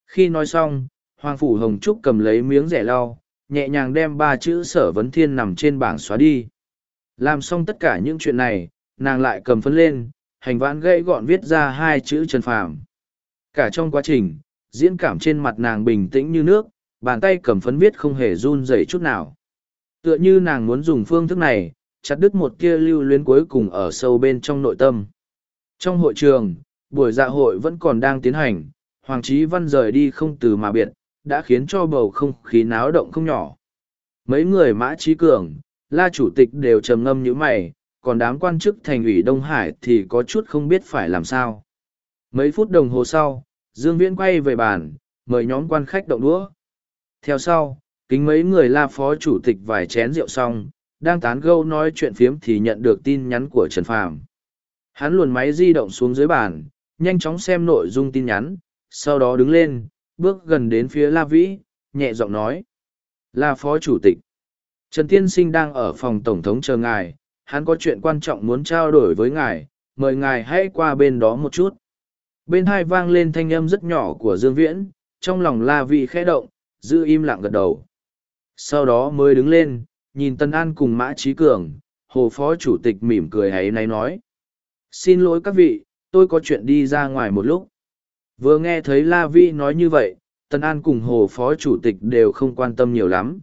Khi nói xong, Hoàng Phủ Hồng Trúc cầm lấy miếng rẻ lau, nhẹ nhàng đem ba chữ sở vấn thiên nằm trên bảng xóa đi. Làm xong tất cả những chuyện này, nàng lại cầm phấn lên, hành vãn gãy gọn viết ra hai chữ Trần Phàm. Cả trong quá trình, diễn cảm trên mặt nàng bình tĩnh như nước, bàn tay cầm phấn viết không hề run rẩy chút nào. Tựa như nàng muốn dùng phương thức này, chặt đứt một kia lưu luyến cuối cùng ở sâu bên trong nội tâm. Trong hội trường, buổi dạ hội vẫn còn đang tiến hành, Hoàng Chí Văn rời đi không từ mà biệt, đã khiến cho bầu không khí náo động không nhỏ. Mấy người mã trí cường, la chủ tịch đều trầm ngâm như mày, còn đám quan chức thành ủy Đông Hải thì có chút không biết phải làm sao. Mấy phút đồng hồ sau, Dương Viễn quay về bàn, mời nhóm quan khách động đũa. Theo sau, kính mấy người la phó chủ tịch vài chén rượu xong, đang tán gâu nói chuyện phiếm thì nhận được tin nhắn của Trần Phàm. Hắn luồn máy di động xuống dưới bàn, nhanh chóng xem nội dung tin nhắn, sau đó đứng lên, bước gần đến phía La Vĩ, nhẹ giọng nói. La Phó Chủ tịch. Trần Tiên Sinh đang ở phòng Tổng thống chờ ngài, hắn có chuyện quan trọng muốn trao đổi với ngài, mời ngài hãy qua bên đó một chút. Bên hai vang lên thanh âm rất nhỏ của Dương Viễn, trong lòng La Vĩ khẽ động, giữ im lặng gật đầu. Sau đó mới đứng lên, nhìn Tân An cùng Mã Trí Cường, Hồ Phó Chủ tịch mỉm cười hãy náy nói. Xin lỗi các vị, tôi có chuyện đi ra ngoài một lúc. Vừa nghe thấy La Vi nói như vậy, Tân An cùng Hồ Phó Chủ tịch đều không quan tâm nhiều lắm.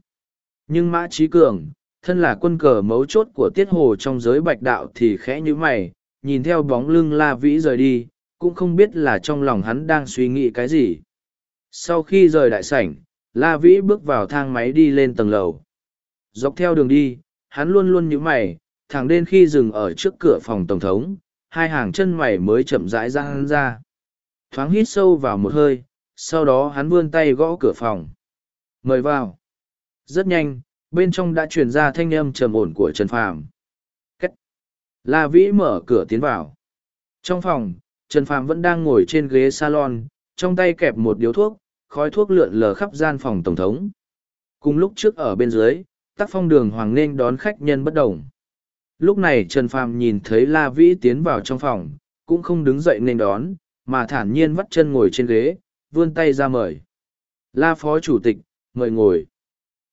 Nhưng Mã Trí Cường, thân là quân cờ mấu chốt của Tiết Hồ trong giới bạch đạo thì khẽ nhữ mày, nhìn theo bóng lưng La Vĩ rời đi, cũng không biết là trong lòng hắn đang suy nghĩ cái gì. Sau khi rời đại sảnh, La Vĩ bước vào thang máy đi lên tầng lầu. Dọc theo đường đi, hắn luôn luôn nhữ mày, thẳng đến khi dừng ở trước cửa phòng Tổng thống, hai hàng chân mày mới chậm rãi ra hắn ra. Thoáng hít sâu vào một hơi, sau đó hắn vươn tay gõ cửa phòng. Mời vào. Rất nhanh, bên trong đã truyền ra thanh âm trầm ổn của Trần Phàm. Cách. La Vĩ mở cửa tiến vào. Trong phòng, Trần Phàm vẫn đang ngồi trên ghế salon, trong tay kẹp một điếu thuốc, khói thuốc lượn lờ khắp gian phòng tổng thống. Cùng lúc trước ở bên dưới, tác phong đường hoàng nên đón khách nhân bất đồng. Lúc này Trần Phàm nhìn thấy La Vĩ tiến vào trong phòng, cũng không đứng dậy nên đón, mà thản nhiên vắt chân ngồi trên ghế, vươn tay ra mời. La Phó Chủ tịch, mời ngồi.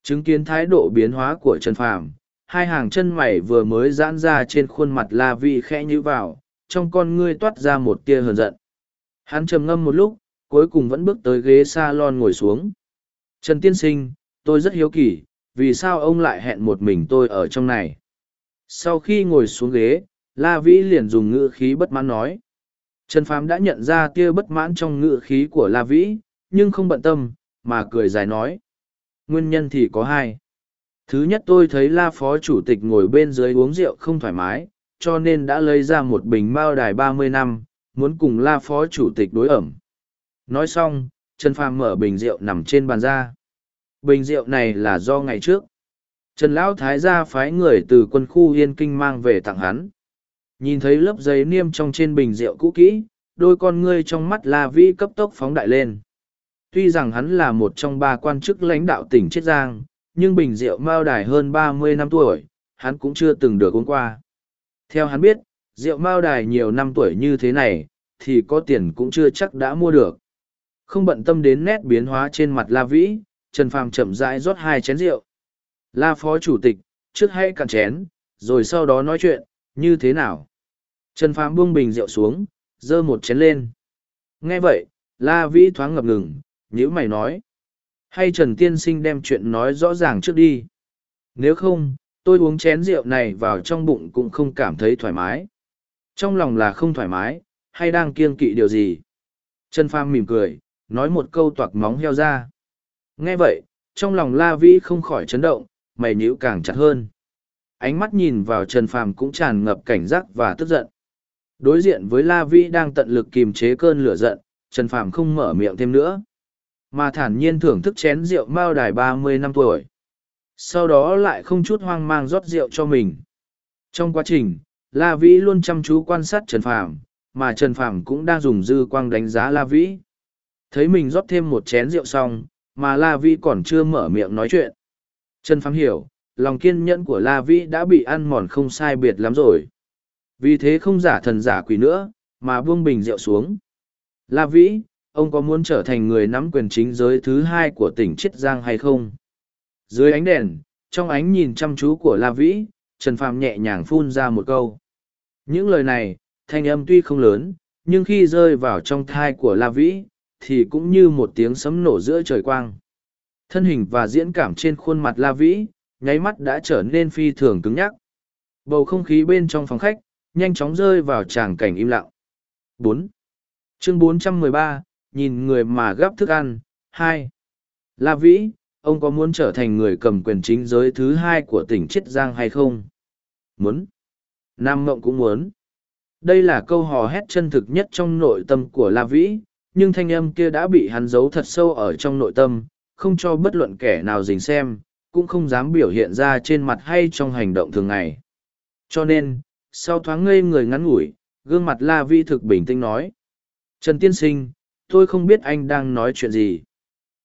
Chứng kiến thái độ biến hóa của Trần Phàm, hai hàng chân mày vừa mới giãn ra trên khuôn mặt La Vĩ khẽ nhíu vào, trong con ngươi toát ra một tia hờn giận. Hắn trầm ngâm một lúc, cuối cùng vẫn bước tới ghế salon ngồi xuống. Trần Tiên Sinh, tôi rất hiếu kỳ, vì sao ông lại hẹn một mình tôi ở trong này? Sau khi ngồi xuống ghế, La Vĩ liền dùng ngữ khí bất mãn nói. Trần Phàm đã nhận ra tia bất mãn trong ngữ khí của La Vĩ, nhưng không bận tâm, mà cười dài nói. Nguyên nhân thì có hai. Thứ nhất tôi thấy La Phó Chủ tịch ngồi bên dưới uống rượu không thoải mái, cho nên đã lấy ra một bình mao đài ba mươi năm, muốn cùng La Phó Chủ tịch đối ẩm. Nói xong, Trần Phàm mở bình rượu nằm trên bàn ra. Bình rượu này là do ngày trước. Trần Lão Thái gia phái người từ quân khu Yên Kinh mang về tặng hắn. Nhìn thấy lớp giấy niêm trong trên bình rượu cũ kỹ, đôi con ngươi trong mắt La Vĩ cấp tốc phóng đại lên. Tuy rằng hắn là một trong ba quan chức lãnh đạo tỉnh Chiết Giang, nhưng bình rượu mao đài hơn ba mươi năm tuổi, hắn cũng chưa từng được uống qua. Theo hắn biết, rượu mao đài nhiều năm tuổi như thế này, thì có tiền cũng chưa chắc đã mua được. Không bận tâm đến nét biến hóa trên mặt La Vĩ, Trần Phàm chậm rãi rót hai chén rượu. La Phó Chủ tịch, trước hãy cạn chén, rồi sau đó nói chuyện, như thế nào? Trần Phàm buông bình rượu xuống, dơ một chén lên. Nghe vậy, La Vĩ thoáng ngập ngừng, nhữ mày nói. Hay Trần Tiên Sinh đem chuyện nói rõ ràng trước đi. Nếu không, tôi uống chén rượu này vào trong bụng cũng không cảm thấy thoải mái. Trong lòng là không thoải mái, hay đang kiêng kỵ điều gì? Trần Phàm mỉm cười, nói một câu toạc móng heo ra. Nghe vậy, trong lòng La Vĩ không khỏi chấn động, mày nhíu càng chặt hơn. Ánh mắt nhìn vào Trần Phàm cũng tràn ngập cảnh giác và tức giận. Đối diện với La Vĩ đang tận lực kiềm chế cơn lửa giận, Trần Phàm không mở miệng thêm nữa, mà thản nhiên thưởng thức chén rượu mao đài ba mươi năm tuổi. sau đó lại không chút hoang mang rót rượu cho mình trong quá trình la vĩ luôn chăm chú quan sát trần phàm mà trần phàm cũng đang dùng dư quang đánh giá la vĩ thấy mình rót thêm một chén rượu xong mà la vĩ còn chưa mở miệng nói chuyện trần phàm hiểu, lòng kiên nhẫn của la vĩ đã bị ăn mòn không sai biệt lắm rồi. Vì thế không giả thần giả quỷ nữa, mà buông bình rượu xuống. La vĩ, ông có muốn trở thành người nắm quyền chính giới thứ hai của tỉnh chiết giang hay không? Dưới ánh đèn, trong ánh nhìn chăm chú của la vĩ, trần phàm nhẹ nhàng phun ra một câu. Những lời này, thanh âm tuy không lớn, nhưng khi rơi vào trong thai của la vĩ, thì cũng như một tiếng sấm nổ giữa trời quang thân hình và diễn cảm trên khuôn mặt la vĩ nháy mắt đã trở nên phi thường cứng nhắc. Bầu không khí bên trong phòng khách nhanh chóng rơi vào tràng cảnh im lặng. Bốn. Chương 413, nhìn người mà gắp thức ăn. Hai. La vĩ ông có muốn trở thành người cầm quyền chính giới thứ hai của tỉnh chiết giang hay không? Muốn. Nam mộng cũng muốn. Đây là câu hò hét chân thực nhất trong nội tâm của la vĩ nhưng thanh âm kia đã bị hắn giấu thật sâu ở trong nội tâm không cho bất luận kẻ nào dình xem, cũng không dám biểu hiện ra trên mặt hay trong hành động thường ngày. Cho nên, sau thoáng ngây người ngắn ngủi, gương mặt la vĩ thực bình tĩnh nói, trần tiên sinh, tôi không biết anh đang nói chuyện gì.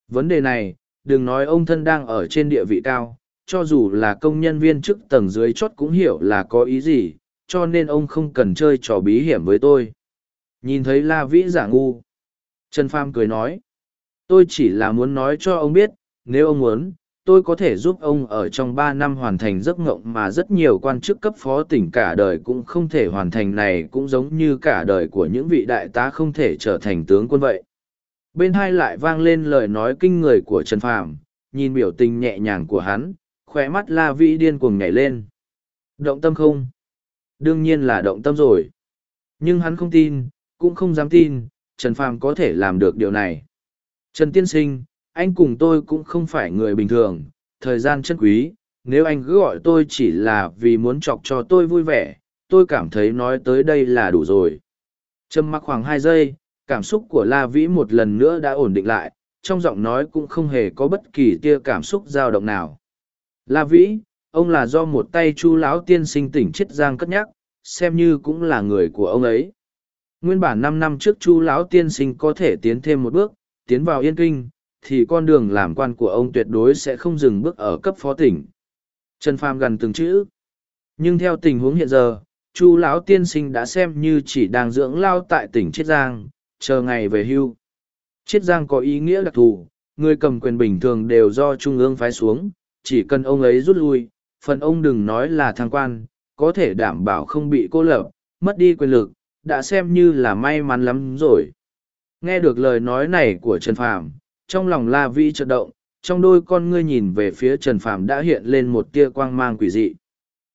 Vấn đề này, đừng nói ông thân đang ở trên địa vị cao, cho dù là công nhân viên chức tầng dưới chót cũng hiểu là có ý gì, cho nên ông không cần chơi trò bí hiểm với tôi. Nhìn thấy la vĩ giả ngu, trần pham cười nói tôi chỉ là muốn nói cho ông biết, nếu ông muốn, tôi có thể giúp ông ở trong ba năm hoàn thành giấc ngộng mà rất nhiều quan chức cấp phó tỉnh cả đời cũng không thể hoàn thành này cũng giống như cả đời của những vị đại tá không thể trở thành tướng quân vậy. Bên hai lại vang lên lời nói kinh người của trần phàm, nhìn biểu tình nhẹ nhàng của hắn, khóe mắt la vĩ điên cuồng nhảy lên. Động tâm không? Đương nhiên là động tâm rồi. Nhưng hắn không tin, cũng không dám tin, trần phàm có thể làm được điều này trần tiên sinh, anh cùng tôi cũng không phải người bình thường, thời gian chân quý, nếu anh cứ gọi tôi chỉ là vì muốn chọc cho tôi vui vẻ, tôi cảm thấy nói tới đây là đủ rồi. Trầm mặc khoảng hai giây, cảm xúc của la vĩ một lần nữa đã ổn định lại, trong giọng nói cũng không hề có bất kỳ tia cảm xúc dao động nào. La vĩ, ông là do một tay chu lão tiên sinh tỉnh chiết giang cất nhắc, xem như cũng là người của ông ấy. Nguyên bản năm năm trước chu lão tiên sinh có thể tiến thêm một bước tiến vào yên kinh, thì con đường làm quan của ông tuyệt đối sẽ không dừng bước ở cấp phó tỉnh. Trần phàm gần từng chữ. Nhưng theo tình huống hiện giờ, chu lão tiên sinh đã xem như chỉ đang dưỡng lao tại tỉnh chiết giang, chờ ngày về hưu. Chiết giang có ý nghĩa đặc thù, người cầm quyền bình thường đều do trung ương phái xuống, chỉ cần ông ấy rút lui, phần ông đừng nói là thăng quan, có thể đảm bảo không bị cô lập, mất đi quyền lực, đã xem như là may mắn lắm rồi nghe được lời nói này của trần phàm, trong lòng la vĩ chợt động, trong đôi con ngươi nhìn về phía trần phàm đã hiện lên một tia quang mang quỷ dị.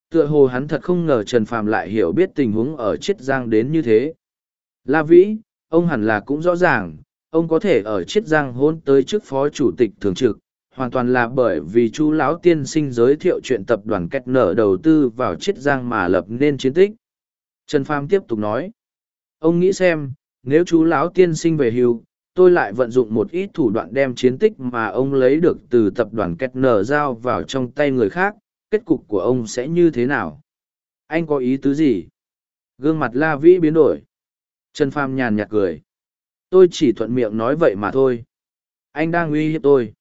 Tựa hồ hắn thật không ngờ trần phàm lại hiểu biết tình huống ở chiết giang đến như thế. La vĩ, ông hẳn là cũng rõ ràng, ông có thể ở chiết giang hôn tới chức phó chủ tịch thường trực, hoàn toàn là bởi vì chu lão tiên sinh giới thiệu chuyện tập đoàn cách nở đầu tư vào chiết giang mà lập nên chiến tích. Trần phàm tiếp tục nói, ông nghĩ xem nếu chú lão tiên sinh về hưu, tôi lại vận dụng một ít thủ đoạn đem chiến tích mà ông lấy được từ tập đoàn cách nở giao vào trong tay người khác, kết cục của ông sẽ như thế nào? Anh có ý tứ gì? Gương mặt la vĩ biến đổi. Trần phàm nhàn nhạt cười. Tôi chỉ thuận miệng nói vậy mà thôi. Anh đang uy hiếp tôi.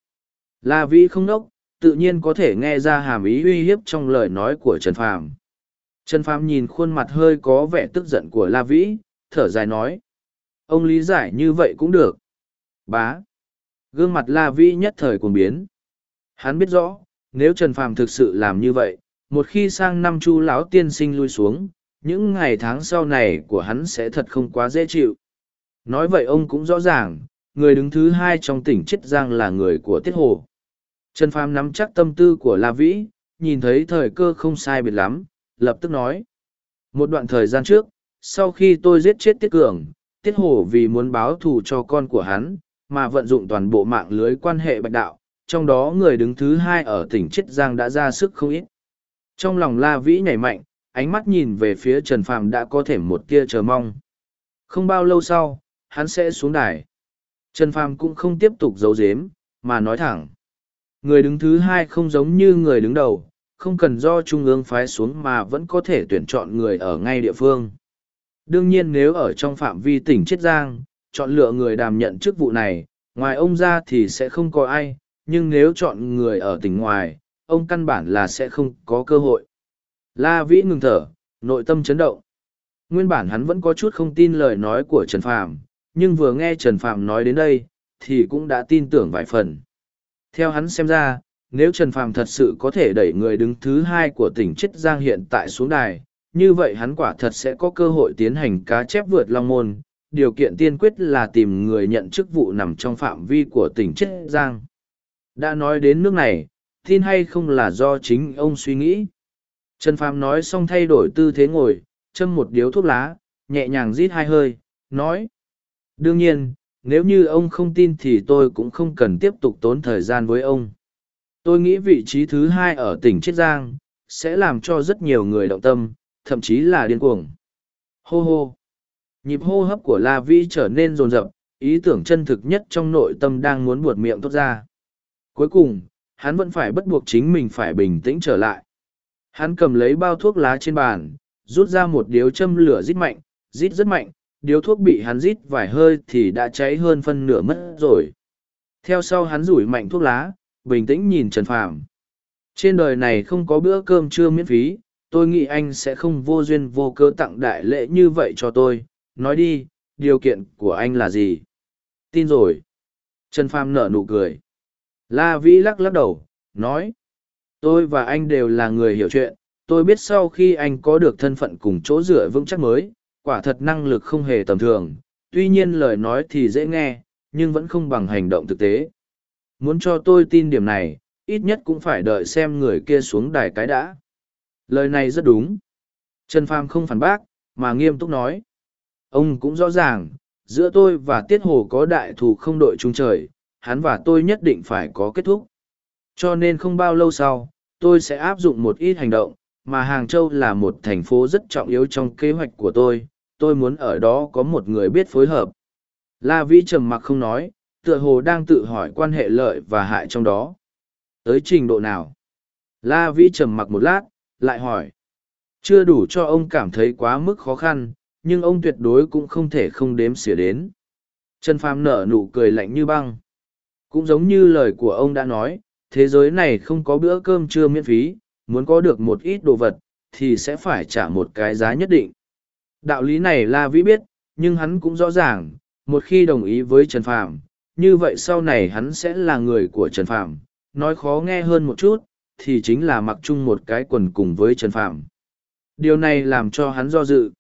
La vĩ không nốc, tự nhiên có thể nghe ra hàm ý uy hiếp trong lời nói của trần phàm. Trần phàm nhìn khuôn mặt hơi có vẻ tức giận của la vĩ, thở dài nói ông lý giải như vậy cũng được. Bá. Gương mặt la vĩ nhất thời cuồng biến. Hắn biết rõ, nếu trần phàm thực sự làm như vậy, một khi sang năm chu lão tiên sinh lui xuống, những ngày tháng sau này của hắn sẽ thật không quá dễ chịu. Nói vậy ông cũng rõ ràng, người đứng thứ hai trong tỉnh chiết giang là người của tiết hồ. Trần phàm nắm chắc tâm tư của la vĩ, nhìn thấy thời cơ không sai biệt lắm, lập tức nói. Một đoạn thời gian trước, sau khi tôi giết chết tiết cường tiết Hổ vì muốn báo thù cho con của hắn mà vận dụng toàn bộ mạng lưới quan hệ bạch đạo trong đó người đứng thứ hai ở tỉnh chiết giang đã ra sức không ít. Trong lòng la vĩ nhảy mạnh ánh mắt nhìn về phía trần phàm đã có thể một tia chờ mong. Không bao lâu sau hắn sẽ xuống đài. Trần phàm cũng không tiếp tục giấu giếm mà nói thẳng. Người đứng thứ hai không giống như người đứng đầu, không cần do trung ương phái xuống mà vẫn có thể tuyển chọn người ở ngay địa phương. Đương nhiên nếu ở trong phạm vi tỉnh Chiết Giang, chọn lựa người đảm nhận chức vụ này, ngoài ông ra thì sẽ không có ai, nhưng nếu chọn người ở tỉnh ngoài, ông căn bản là sẽ không có cơ hội. La Vĩ ngừng thở, nội tâm chấn động. Nguyên bản hắn vẫn có chút không tin lời nói của Trần Phạm, nhưng vừa nghe Trần Phạm nói đến đây, thì cũng đã tin tưởng vài phần. Theo hắn xem ra, nếu Trần Phạm thật sự có thể đẩy người đứng thứ hai của tỉnh Chiết Giang hiện tại xuống đài, như vậy hắn quả thật sẽ có cơ hội tiến hành cá chép vượt long môn. Điều kiện tiên quyết là tìm người nhận chức vụ nằm trong phạm vi của tỉnh Chiết Giang. Đã nói đến nước này, tin hay không là do chính ông suy nghĩ. Trần Phàm nói xong thay đổi tư thế ngồi, châm một điếu thuốc lá, nhẹ nhàng rít hai hơi, nói. Đương nhiên, nếu như ông không tin thì tôi cũng không cần tiếp tục tốn thời gian với ông. Tôi nghĩ vị trí thứ hai ở tỉnh Chiết Giang, sẽ làm cho rất nhiều người động tâm, thậm chí là điên cuồng. Hô hô! Nhịp hô hấp của La Vĩ trở nên rồn rập, ý tưởng chân thực nhất trong nội tâm đang muốn buột miệng tốt ra. Cuối cùng, hắn vẫn phải bắt buộc chính mình phải bình tĩnh trở lại. Hắn cầm lấy bao thuốc lá trên bàn, rút ra một điếu châm lửa rít mạnh, rít rất mạnh, điếu thuốc bị hắn rít vài hơi thì đã cháy hơn phân nửa mất rồi. Theo sau hắn rủi mạnh thuốc lá, bình tĩnh nhìn Trần Phàm. Trên đời này không có bữa cơm trưa miễn phí, tôi nghĩ anh sẽ không vô duyên vô cớ tặng đại lễ như vậy cho tôi. Nói đi, điều kiện của anh là gì? Tin rồi. Trần pham nở nụ cười. La Vĩ lắc lắc đầu, nói. Tôi và anh đều là người hiểu chuyện, tôi biết sau khi anh có được thân phận cùng chỗ dựa vững chắc mới, quả thật năng lực không hề tầm thường, tuy nhiên lời nói thì dễ nghe, nhưng vẫn không bằng hành động thực tế. Muốn cho tôi tin điểm này, ít nhất cũng phải đợi xem người kia xuống đài cái đã. Lời này rất đúng. Trần Phàm không phản bác, mà nghiêm túc nói. Ông cũng rõ ràng, giữa tôi và Tiết Hồ có đại thù không đội chung trời, hắn và tôi nhất định phải có kết thúc. Cho nên không bao lâu sau, tôi sẽ áp dụng một ít hành động, mà Hàng Châu là một thành phố rất trọng yếu trong kế hoạch của tôi, tôi muốn ở đó có một người biết phối hợp. La Vĩ trầm mặc không nói, tựa hồ đang tự hỏi quan hệ lợi và hại trong đó. Tới trình độ nào? La Vĩ trầm mặc một lát, lại hỏi. Chưa đủ cho ông cảm thấy quá mức khó khăn, nhưng ông tuyệt đối cũng không thể không đếm xỉa đến. Trần Phàm nở nụ cười lạnh như băng. Cũng giống như lời của ông đã nói, thế giới này không có bữa cơm trưa miễn phí, muốn có được một ít đồ vật, thì sẽ phải trả một cái giá nhất định. Đạo lý này La Vĩ biết, nhưng hắn cũng rõ ràng, một khi đồng ý với Trần Phàm, như vậy sau này hắn sẽ là người của Trần Phàm, nói khó nghe hơn một chút, thì chính là mặc chung một cái quần cùng với Trần Phạm. Điều này làm cho hắn do dự.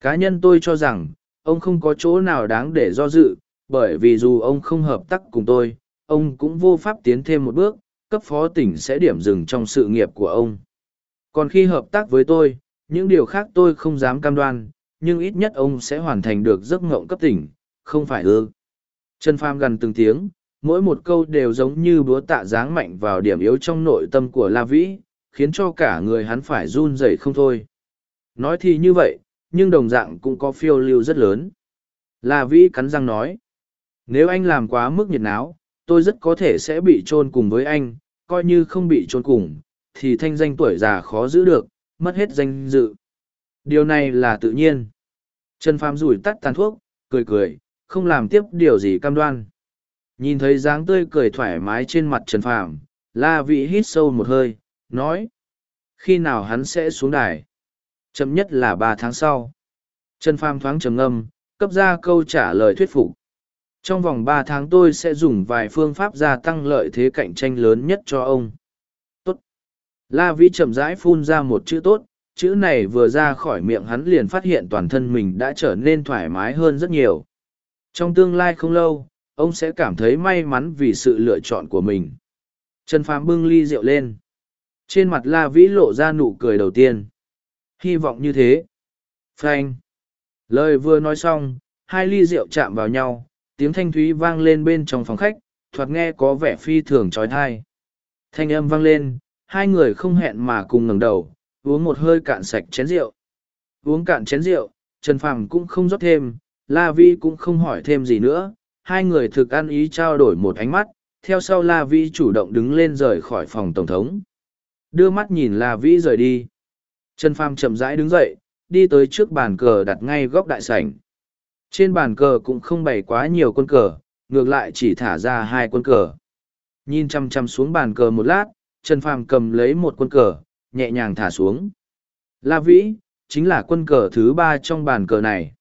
Cá nhân tôi cho rằng, ông không có chỗ nào đáng để do dự, bởi vì dù ông không hợp tác cùng tôi, ông cũng vô pháp tiến thêm một bước, cấp phó tỉnh sẽ điểm dừng trong sự nghiệp của ông. Còn khi hợp tác với tôi, những điều khác tôi không dám cam đoan, nhưng ít nhất ông sẽ hoàn thành được giấc ngộng cấp tỉnh, không phải ư. Trần Phàm gần từng tiếng, mỗi một câu đều giống như búa tạ giáng mạnh vào điểm yếu trong nội tâm của La Vĩ, khiến cho cả người hắn phải run rẩy không thôi. Nói thì như vậy, nhưng đồng dạng cũng có phiêu lưu rất lớn. La Vĩ cắn răng nói, nếu anh làm quá mức nhiệt náo, tôi rất có thể sẽ bị chôn cùng với anh, coi như không bị chôn cùng, thì thanh danh tuổi già khó giữ được, mất hết danh dự. Điều này là tự nhiên. Trần Phàm rủi tắt tàn thuốc, cười cười, không làm tiếp điều gì cam đoan. Nhìn thấy dáng tươi cười thoải mái trên mặt Trần Phàm, La Vị hít sâu một hơi, nói. Khi nào hắn sẽ xuống đài? Chậm nhất là ba tháng sau. Trần Phàm thoáng trầm ngâm, cấp ra câu trả lời thuyết phục. Trong vòng ba tháng tôi sẽ dùng vài phương pháp gia tăng lợi thế cạnh tranh lớn nhất cho ông. Tốt. La Vĩ chậm rãi phun ra một chữ tốt, chữ này vừa ra khỏi miệng hắn liền phát hiện toàn thân mình đã trở nên thoải mái hơn rất nhiều. Trong tương lai không lâu, ông sẽ cảm thấy may mắn vì sự lựa chọn của mình. Trần Phàm bưng ly rượu lên. Trên mặt La Vĩ lộ ra nụ cười đầu tiên. Hy vọng như thế. Frank. Lời vừa nói xong, hai ly rượu chạm vào nhau, tiếng thanh thúy vang lên bên trong phòng khách, thoạt nghe có vẻ phi thường trói thai. Thanh âm vang lên, hai người không hẹn mà cùng ngẩng đầu, uống một hơi cạn sạch chén rượu. Uống cạn chén rượu, Trần Phàm cũng không rót thêm, La Vi cũng không hỏi thêm gì nữa, hai người thực ăn ý trao đổi một ánh mắt, theo sau La Vĩ chủ động đứng lên rời khỏi phòng Tổng thống. Đưa mắt nhìn La Vĩ rời đi. Trần Pham chậm rãi đứng dậy, đi tới trước bàn cờ đặt ngay góc đại sảnh. Trên bàn cờ cũng không bày quá nhiều quân cờ, ngược lại chỉ thả ra hai quân cờ. Nhìn chăm chăm xuống bàn cờ một lát, Trần Phàm cầm lấy một quân cờ, nhẹ nhàng thả xuống. La Vĩ, chính là quân cờ thứ ba trong bàn cờ này.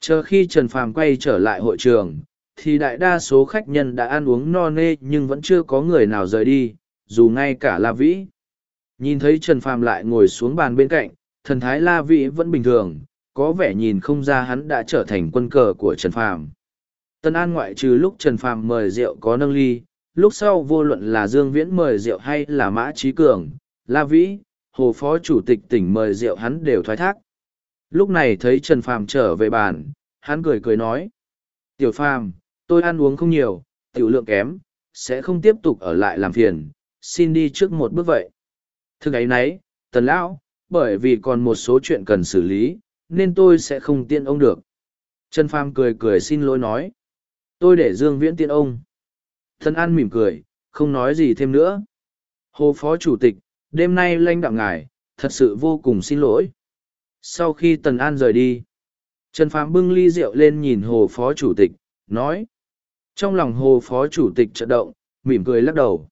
Chờ khi Trần Phàm quay trở lại hội trường, thì đại đa số khách nhân đã ăn uống no nê nhưng vẫn chưa có người nào rời đi, dù ngay cả La Vĩ. Nhìn thấy Trần Phàm lại ngồi xuống bàn bên cạnh, thần thái La Vĩ vẫn bình thường, có vẻ nhìn không ra hắn đã trở thành quân cờ của Trần Phàm. Tân An ngoại trừ lúc Trần Phàm mời rượu có nâng ly, lúc sau vô luận là Dương Viễn mời rượu hay là Mã Trí Cường, La Vĩ, Hồ Phó Chủ tịch tỉnh mời rượu hắn đều thoái thác. Lúc này thấy Trần Phàm trở về bàn, hắn cười cười nói. Tiểu Phàm, tôi ăn uống không nhiều, tiểu lượng kém, sẽ không tiếp tục ở lại làm phiền, xin đi trước một bước vậy. Thực ấy nấy, Tần Lão, bởi vì còn một số chuyện cần xử lý, nên tôi sẽ không tiện ông được. Trần Phàm cười cười xin lỗi nói. Tôi để Dương Viễn tiện ông. Thần An mỉm cười, không nói gì thêm nữa. Hồ Phó Chủ tịch, đêm nay lãnh đạo ngài, thật sự vô cùng xin lỗi. Sau khi Tần An rời đi, Trần Phàm bưng ly rượu lên nhìn Hồ Phó Chủ tịch, nói. Trong lòng Hồ Phó Chủ tịch chợt động, mỉm cười lắc đầu.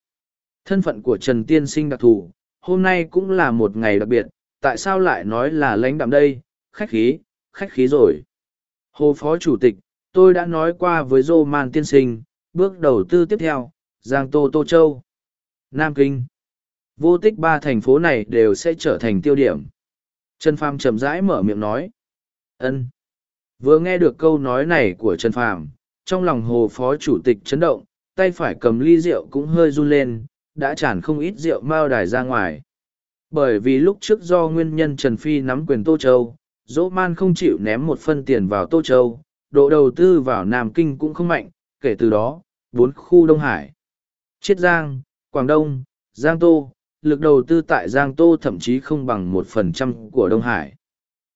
Thân phận của Trần Tiên Sinh đặc thù, hôm nay cũng là một ngày đặc biệt, tại sao lại nói là lãnh đạm đây, khách khí, khách khí rồi. Hồ Phó Chủ tịch, tôi đã nói qua với Dô Man Tiên Sinh, bước đầu tư tiếp theo, Giang Tô Tô Châu, Nam Kinh. Vô tích ba thành phố này đều sẽ trở thành tiêu điểm. Trần Phàm chậm rãi mở miệng nói. ân Vừa nghe được câu nói này của Trần Phàm, trong lòng hồ phó chủ tịch chấn động, tay phải cầm ly rượu cũng hơi run lên, đã tràn không ít rượu mao đài ra ngoài. Bởi vì lúc trước do nguyên nhân Trần Phi nắm quyền Tô Châu, dỗ man không chịu ném một phân tiền vào Tô Châu, độ đầu tư vào Nam Kinh cũng không mạnh, kể từ đó, bốn khu Đông Hải, Chiết Giang, Quảng Đông, Giang Tô, lực đầu tư tại Giang Tô thậm chí không bằng một phần trăm của Đông Hải.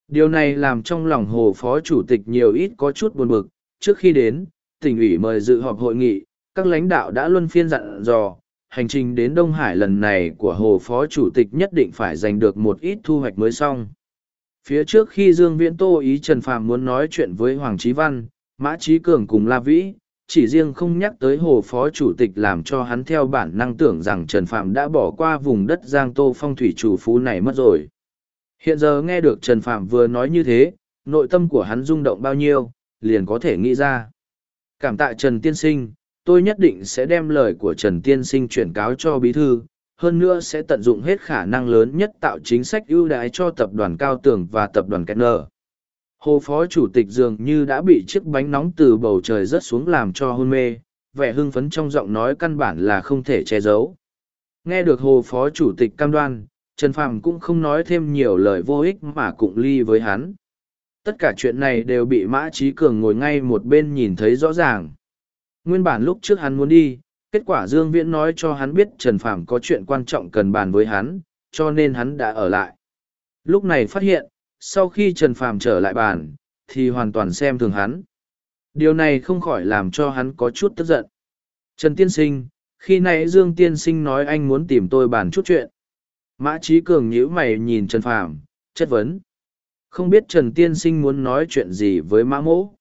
Điều này làm trong lòng Hồ Phó Chủ tịch nhiều ít có chút buồn bực, trước khi đến, tỉnh ủy mời dự họp hội nghị, các lãnh đạo đã luân phiên dặn dò, hành trình đến Đông Hải lần này của Hồ Phó Chủ tịch nhất định phải giành được một ít thu hoạch mới xong. Phía trước khi Dương Viễn Tô ý Trần Phàm muốn nói chuyện với Hoàng Chí Văn, Mã Chí Cường cùng La Vĩ, chỉ riêng không nhắc tới Hồ Phó Chủ tịch làm cho hắn theo bản năng tưởng rằng Trần Phạm đã bỏ qua vùng đất Giang Tô phong thủy chủ phú này mất rồi. Hiện giờ nghe được Trần Phạm vừa nói như thế, nội tâm của hắn rung động bao nhiêu, liền có thể nghĩ ra. Cảm tạ Trần Tiên Sinh, tôi nhất định sẽ đem lời của Trần Tiên Sinh chuyển cáo cho Bí Thư, hơn nữa sẽ tận dụng hết khả năng lớn nhất tạo chính sách ưu đãi cho tập đoàn Cao Tường và tập đoàn Kenner. Hồ phó chủ tịch dường như đã bị chiếc bánh nóng từ bầu trời rớt xuống làm cho hôn mê, vẻ hưng phấn trong giọng nói căn bản là không thể che giấu. Nghe được hồ phó chủ tịch cam đoan, Trần Phàm cũng không nói thêm nhiều lời vô ích mà cũng ly với hắn. Tất cả chuyện này đều bị Mã Trí Cường ngồi ngay một bên nhìn thấy rõ ràng. Nguyên bản lúc trước hắn muốn đi, kết quả Dương Viễn nói cho hắn biết Trần Phàm có chuyện quan trọng cần bàn với hắn, cho nên hắn đã ở lại. Lúc này phát hiện, sau khi Trần Phàm trở lại bàn, thì hoàn toàn xem thường hắn. Điều này không khỏi làm cho hắn có chút tức giận. Trần Tiên Sinh, khi nãy Dương Tiên Sinh nói anh muốn tìm tôi bàn chút chuyện. Mã Trí Cường nhíu mày nhìn Trần Phàm, chất vấn. Không biết Trần Tiên Sinh muốn nói chuyện gì với Mã Mỗ.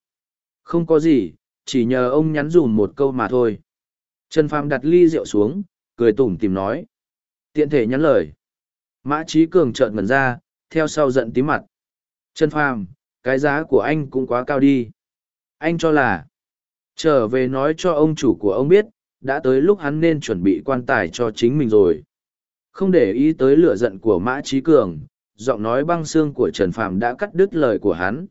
Không có gì, chỉ nhờ ông nhắn dùm một câu mà thôi. Trần Phàm đặt ly rượu xuống, cười tủm tìm nói. Tiện thể nhắn lời. Mã Trí Cường trợn ngần ra, theo sau giận tí mặt. Trần Phàm, cái giá của anh cũng quá cao đi. Anh cho là, trở về nói cho ông chủ của ông biết, đã tới lúc hắn nên chuẩn bị quan tài cho chính mình rồi. Không để ý tới lửa giận của Mã Trí Cường, giọng nói băng xương của Trần Phàm đã cắt đứt lời của hắn.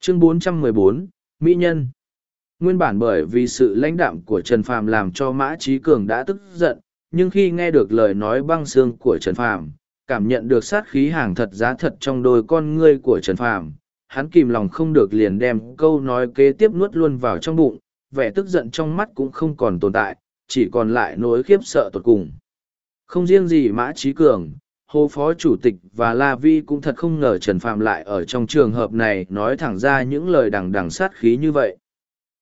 Chương 414, Mỹ Nhân Nguyên bản bởi vì sự lãnh đạm của Trần Phàm làm cho Mã Trí Cường đã tức giận, nhưng khi nghe được lời nói băng xương của Trần Phàm, cảm nhận được sát khí hàng thật giá thật trong đôi con ngươi của Trần Phàm, hắn kìm lòng không được liền đem câu nói kế tiếp nuốt luôn vào trong bụng, vẻ tức giận trong mắt cũng không còn tồn tại, chỉ còn lại nỗi khiếp sợ tột cùng. Không riêng gì Mã Trí Cường, Hồ Phó Chủ tịch và La Vi cũng thật không ngờ Trần Phạm lại ở trong trường hợp này nói thẳng ra những lời đằng đằng sát khí như vậy.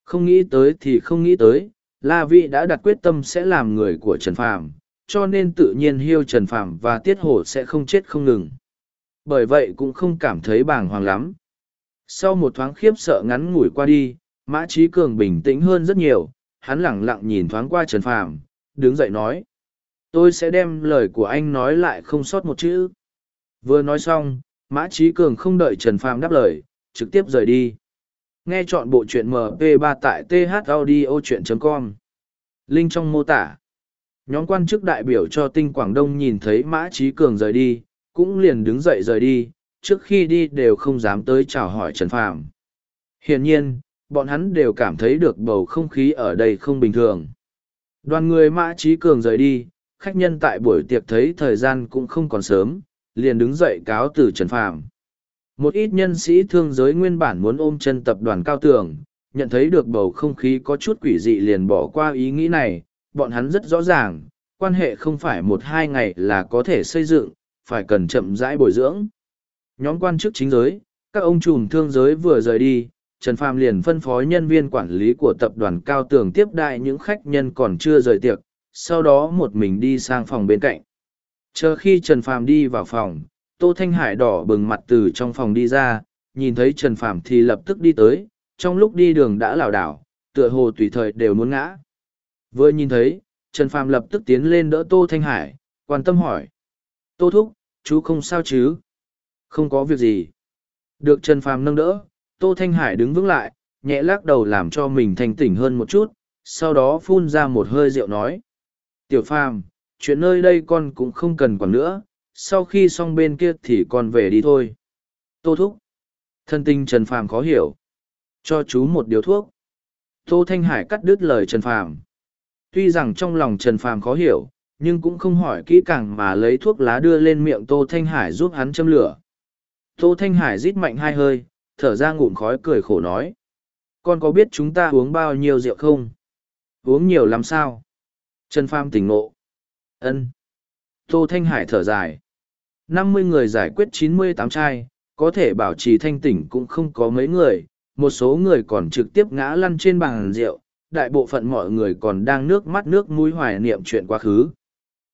Không nghĩ tới thì không nghĩ tới, La Vi đã đặt quyết tâm sẽ làm người của Trần Phạm, cho nên tự nhiên hiêu Trần Phạm và Tiết Hổ sẽ không chết không ngừng. Bởi vậy cũng không cảm thấy bàng hoàng lắm. Sau một thoáng khiếp sợ ngắn ngủi qua đi, Mã Trí Cường bình tĩnh hơn rất nhiều, hắn lẳng lặng nhìn thoáng qua Trần Phàm, đứng dậy nói. Tôi sẽ đem lời của anh nói lại không sót một chữ. Vừa nói xong, Mã Trí Cường không đợi Trần Phàm đáp lời, trực tiếp rời đi. Nghe chọn bộ truyện MP3 tại thaudio.com. Link trong mô tả. Nhóm quan chức đại biểu cho tinh Quảng Đông nhìn thấy Mã Trí Cường rời đi, cũng liền đứng dậy rời đi, trước khi đi đều không dám tới chào hỏi Trần Phàm. Hiển nhiên, bọn hắn đều cảm thấy được bầu không khí ở đây không bình thường. Đoàn người Mã Trí Cường rời đi, khách nhân tại buổi tiệc thấy thời gian cũng không còn sớm, liền đứng dậy cáo từ Trần Phàm. Một ít nhân sĩ thương giới nguyên bản muốn ôm chân tập đoàn cao tường, nhận thấy được bầu không khí có chút quỷ dị liền bỏ qua ý nghĩ này, bọn hắn rất rõ ràng, quan hệ không phải một hai ngày là có thể xây dựng, phải cần chậm rãi bồi dưỡng. Nhóm quan chức chính giới, các ông trùm thương giới vừa rời đi, Trần Phàm liền phân phối nhân viên quản lý của tập đoàn Cao Tường tiếp đại những khách nhân còn chưa rời tiệc, sau đó một mình đi sang phòng bên cạnh. Chờ khi Trần Phàm đi vào phòng, Tô Thanh Hải đỏ bừng mặt từ trong phòng đi ra, nhìn thấy Trần Phàm thì lập tức đi tới, trong lúc đi đường đã lảo đảo, tựa hồ tùy thời đều muốn ngã. Vừa nhìn thấy, Trần Phàm lập tức tiến lên đỡ Tô Thanh Hải, quan tâm hỏi. Tô Thúc, chú không sao chứ? Không có việc gì. Được Trần Phàm nâng đỡ, Tô Thanh Hải đứng vững lại, nhẹ lắc đầu làm cho mình thanh tỉnh hơn một chút, sau đó phun ra một hơi rượu nói. Tiểu Phàm, chuyện nơi đây con cũng không cần quản nữa, sau khi xong bên kia thì con về đi thôi. Tô Thúc. Thân tình Trần Phàm khó hiểu. Cho chú một điều thuốc. Tô Thanh Hải cắt đứt lời Trần Phàm. Tuy rằng trong lòng Trần Phàm khó hiểu, nhưng cũng không hỏi kỹ càng mà lấy thuốc lá đưa lên miệng Tô Thanh Hải giúp hắn châm lửa. Tô Thanh Hải rít mạnh hai hơi, thở ra ngụm khói cười khổ nói. Con có biết chúng ta uống bao nhiêu rượu không? Uống nhiều làm sao? Trần Pham tỉnh ngộ. ân Tô Thanh Hải thở dài. năm mươi người giải quyết chín mươi tám trai, có thể bảo trì thanh tỉnh cũng không có mấy người, một số người còn trực tiếp ngã lăn trên bàn rượu, đại bộ phận mọi người còn đang nước mắt nước mũi hoài niệm chuyện quá khứ.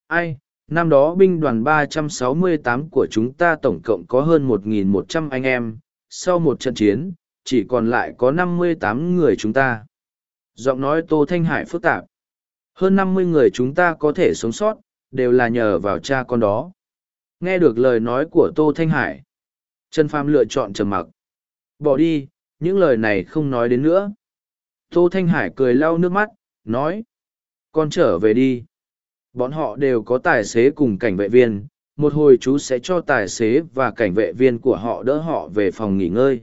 Ai, năm đó binh đoàn 368 của chúng ta tổng cộng có hơn 1.100 anh em, sau một trận chiến, chỉ còn lại có 58 người chúng ta. Giọng nói Tô Thanh Hải phức tạp. Hơn 50 người chúng ta có thể sống sót, đều là nhờ vào cha con đó. Nghe được lời nói của Tô Thanh Hải. Trần Phàm lựa chọn trầm mặc. Bỏ đi, những lời này không nói đến nữa. Tô Thanh Hải cười lau nước mắt, nói. Con trở về đi. Bọn họ đều có tài xế cùng cảnh vệ viên, một hồi chú sẽ cho tài xế và cảnh vệ viên của họ đỡ họ về phòng nghỉ ngơi.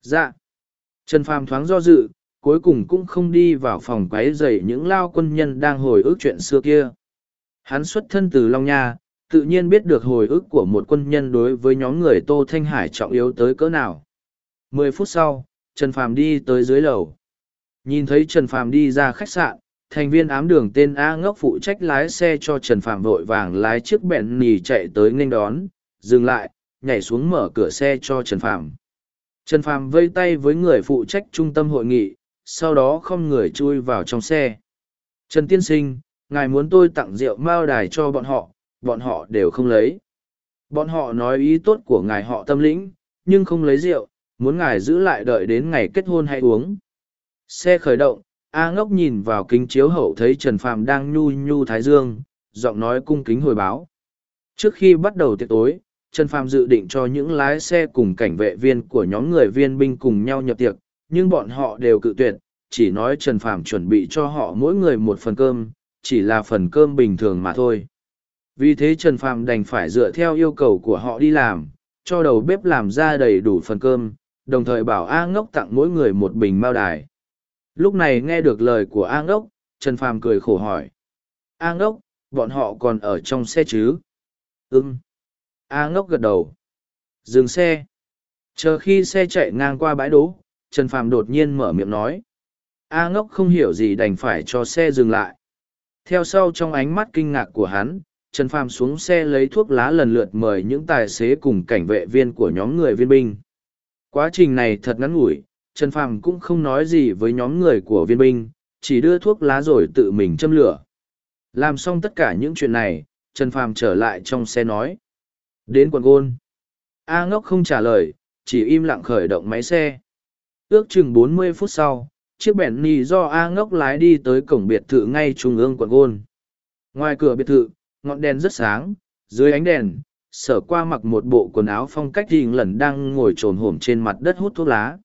Dạ. Trần Phàm thoáng do dự, cuối cùng cũng không đi vào phòng quấy dày những lao quân nhân đang hồi ức chuyện xưa kia. Hắn xuất thân từ Long Nha, tự nhiên biết được hồi ức của một quân nhân đối với nhóm người Tô Thanh Hải trọng yếu tới cỡ nào. Mười phút sau, Trần Phàm đi tới dưới lầu. Nhìn thấy Trần Phàm đi ra khách sạn, thành viên ám đường tên A ngốc phụ trách lái xe cho Trần Phạm vội vàng lái chiếc bẹn nì chạy tới nghênh đón, dừng lại, nhảy xuống mở cửa xe cho Trần Phạm. Trần Phạm vây tay với người phụ trách trung tâm hội nghị, sau đó không người chui vào trong xe. Trần Tiên Sinh, ngài muốn tôi tặng rượu mao đài cho bọn họ, bọn họ đều không lấy. Bọn họ nói ý tốt của ngài họ tâm lĩnh, nhưng không lấy rượu, muốn ngài giữ lại đợi đến ngày kết hôn hay uống. Xe khởi động, A ngốc nhìn vào kính chiếu hậu thấy Trần Phàm đang nhu nhu thái dương, giọng nói cung kính hồi báo. Trước khi bắt đầu tiệc tối, Trần Phàm dự định cho những lái xe cùng cảnh vệ viên của nhóm người viên binh cùng nhau nhập tiệc, nhưng bọn họ đều cự tuyệt, chỉ nói Trần Phàm chuẩn bị cho họ mỗi người một phần cơm, chỉ là phần cơm bình thường mà thôi. Vì thế Trần Phàm đành phải dựa theo yêu cầu của họ đi làm, cho đầu bếp làm ra đầy đủ phần cơm, đồng thời bảo A ngốc tặng mỗi người một bình mao đài. Lúc này nghe được lời của A ngốc, Trần Phàm cười khổ hỏi. A ngốc, bọn họ còn ở trong xe chứ? Ừm. A ngốc gật đầu. Dừng xe. Chờ khi xe chạy ngang qua bãi đỗ, Trần Phàm đột nhiên mở miệng nói. A ngốc không hiểu gì đành phải cho xe dừng lại. Theo sau trong ánh mắt kinh ngạc của hắn, Trần Phàm xuống xe lấy thuốc lá lần lượt mời những tài xế cùng cảnh vệ viên của nhóm người viên binh. Quá trình này thật ngắn ngủi, Trần Phàm cũng không nói gì với nhóm người của viên binh, chỉ đưa thuốc lá rồi tự mình châm lửa. Làm xong tất cả những chuyện này, Trần Phàm trở lại trong xe nói. Đến quận gôn. A ngốc không trả lời, chỉ im lặng khởi động máy xe. Ước chừng bốn mươi phút sau, chiếc bẻn nì do A ngốc lái đi tới cổng biệt thự ngay trung ương quận gôn. Ngoài cửa biệt thự, ngọn đèn rất sáng, dưới ánh đèn, sở qua mặc một bộ quần áo phong cách hình lần đang ngồi trồn hổm trên mặt đất hút thuốc lá.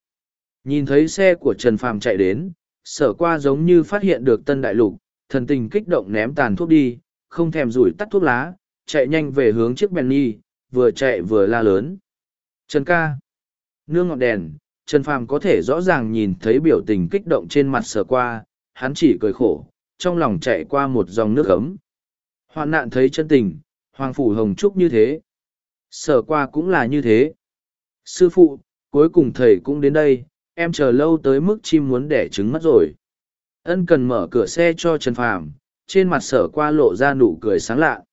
Nhìn thấy xe của Trần Phàm chạy đến, sở qua giống như phát hiện được tân đại lục, thần tình kích động ném tàn thuốc đi, không thèm rủi tắt thuốc lá, chạy nhanh về hướng chiếc bèn Benny, vừa chạy vừa la lớn. Trần ca. Nương ngọn đèn, Trần Phàm có thể rõ ràng nhìn thấy biểu tình kích động trên mặt sở qua, hắn chỉ cười khổ, trong lòng chạy qua một dòng nước ấm. Hoạn nạn thấy chân tình, Hoàng Phủ Hồng Trúc như thế. Sở qua cũng là như thế. Sư phụ, cuối cùng thầy cũng đến đây, em chờ lâu tới mức chim muốn đẻ trứng mất rồi. Ân cần mở cửa xe cho Trần Phàm, trên mặt sở qua lộ ra nụ cười sáng lạ.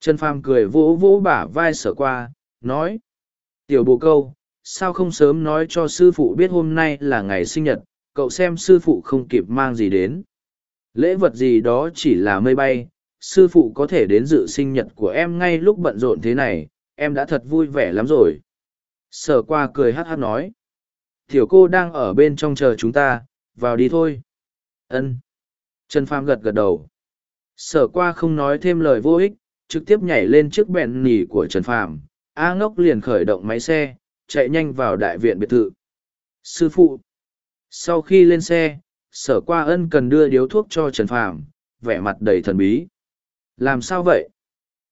Trần Phàm cười vỗ vỗ bả vai sở qua, nói. Tiểu bộ câu, sao không sớm nói cho sư phụ biết hôm nay là ngày sinh nhật, cậu xem sư phụ không kịp mang gì đến. Lễ vật gì đó chỉ là mây bay, sư phụ có thể đến dự sinh nhật của em ngay lúc bận rộn thế này, em đã thật vui vẻ lắm rồi. Sở qua cười hát hát nói. Tiểu cô đang ở bên trong chờ chúng ta, vào đi thôi. Ân. Trần Phàm gật gật đầu. Sở qua không nói thêm lời vô ích, trực tiếp nhảy lên chiếc bẹn nỉ của Trần Phàm. A ngốc liền khởi động máy xe, chạy nhanh vào đại viện biệt thự. Sư phụ. Sau khi lên xe, sở qua ân cần đưa điếu thuốc cho Trần Phàm, vẻ mặt đầy thần bí. Làm sao vậy?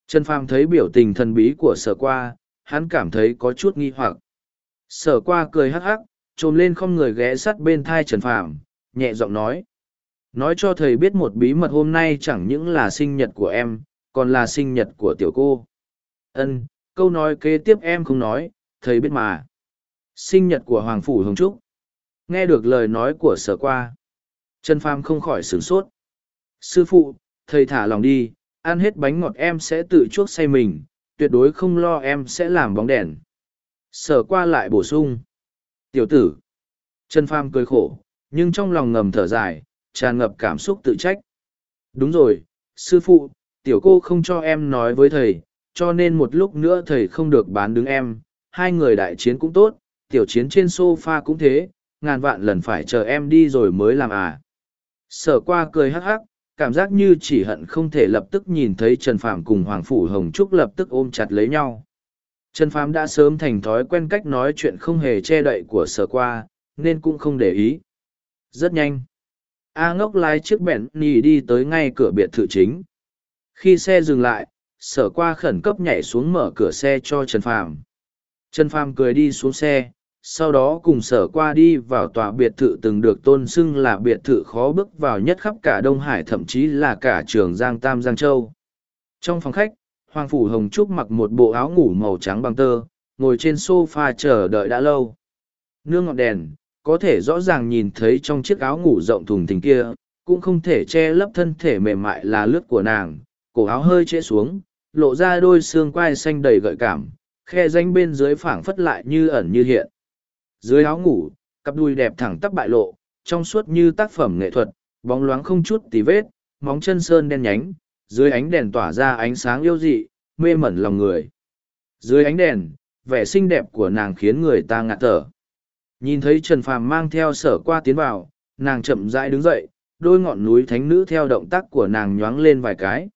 Trần Phàm thấy biểu tình thần bí của sở qua, hắn cảm thấy có chút nghi hoặc. Sở qua cười hắc hắc, trồm lên không người ghé sắt bên thai Trần Phàm, nhẹ giọng nói. Nói cho thầy biết một bí mật hôm nay chẳng những là sinh nhật của em, còn là sinh nhật của tiểu cô. Ân, câu nói kế tiếp em không nói, thầy biết mà. Sinh nhật của Hoàng Phủ Hồng Trúc. Nghe được lời nói của sở qua. Trần Phàm không khỏi sửng sốt. Sư phụ, thầy thả lòng đi, ăn hết bánh ngọt em sẽ tự chuốc say mình, tuyệt đối không lo em sẽ làm bóng đèn. Sở qua lại bổ sung. Tiểu tử. Trần Phàm cười khổ, nhưng trong lòng ngầm thở dài, tràn ngập cảm xúc tự trách. Đúng rồi, sư phụ, tiểu cô không cho em nói với thầy, cho nên một lúc nữa thầy không được bán đứng em. Hai người đại chiến cũng tốt, tiểu chiến trên sofa cũng thế, ngàn vạn lần phải chờ em đi rồi mới làm à. Sở qua cười hắc hắc, cảm giác như chỉ hận không thể lập tức nhìn thấy Trần Phạm cùng Hoàng Phủ Hồng Trúc lập tức ôm chặt lấy nhau. Trần Phạm đã sớm thành thói quen cách nói chuyện không hề che đậy của sở qua, nên cũng không để ý. Rất nhanh. A ngốc lái chiếc bẹn nì đi tới ngay cửa biệt thự chính. Khi xe dừng lại, sở qua khẩn cấp nhảy xuống mở cửa xe cho Trần Phạm. Trần Phàm cười đi xuống xe, sau đó cùng sở qua đi vào tòa biệt thự từng được tôn xưng là biệt thự khó bước vào nhất khắp cả Đông Hải thậm chí là cả trường Giang Tam Giang Châu. Trong phòng khách, Hoàng Phủ Hồng Trúc mặc một bộ áo ngủ màu trắng bằng tơ, ngồi trên sofa chờ đợi đã lâu. Nương ngọn đèn, có thể rõ ràng nhìn thấy trong chiếc áo ngủ rộng thùng thình kia, cũng không thể che lấp thân thể mềm mại là lướt của nàng, cổ áo hơi trễ xuống, lộ ra đôi xương quai xanh đầy gợi cảm, khe danh bên dưới phảng phất lại như ẩn như hiện. Dưới áo ngủ, cặp đùi đẹp thẳng tắp bại lộ, trong suốt như tác phẩm nghệ thuật, bóng loáng không chút tí vết, móng chân sơn đen nhánh, dưới ánh đèn tỏa ra ánh sáng yêu dị, mê mẩn lòng người. Dưới ánh đèn, vẻ xinh đẹp của nàng khiến người ta ngạt thở. Nhìn thấy Trần Phàm mang theo sở qua tiến vào, nàng chậm rãi đứng dậy, đôi ngọn núi thánh nữ theo động tác của nàng nhoáng lên vài cái.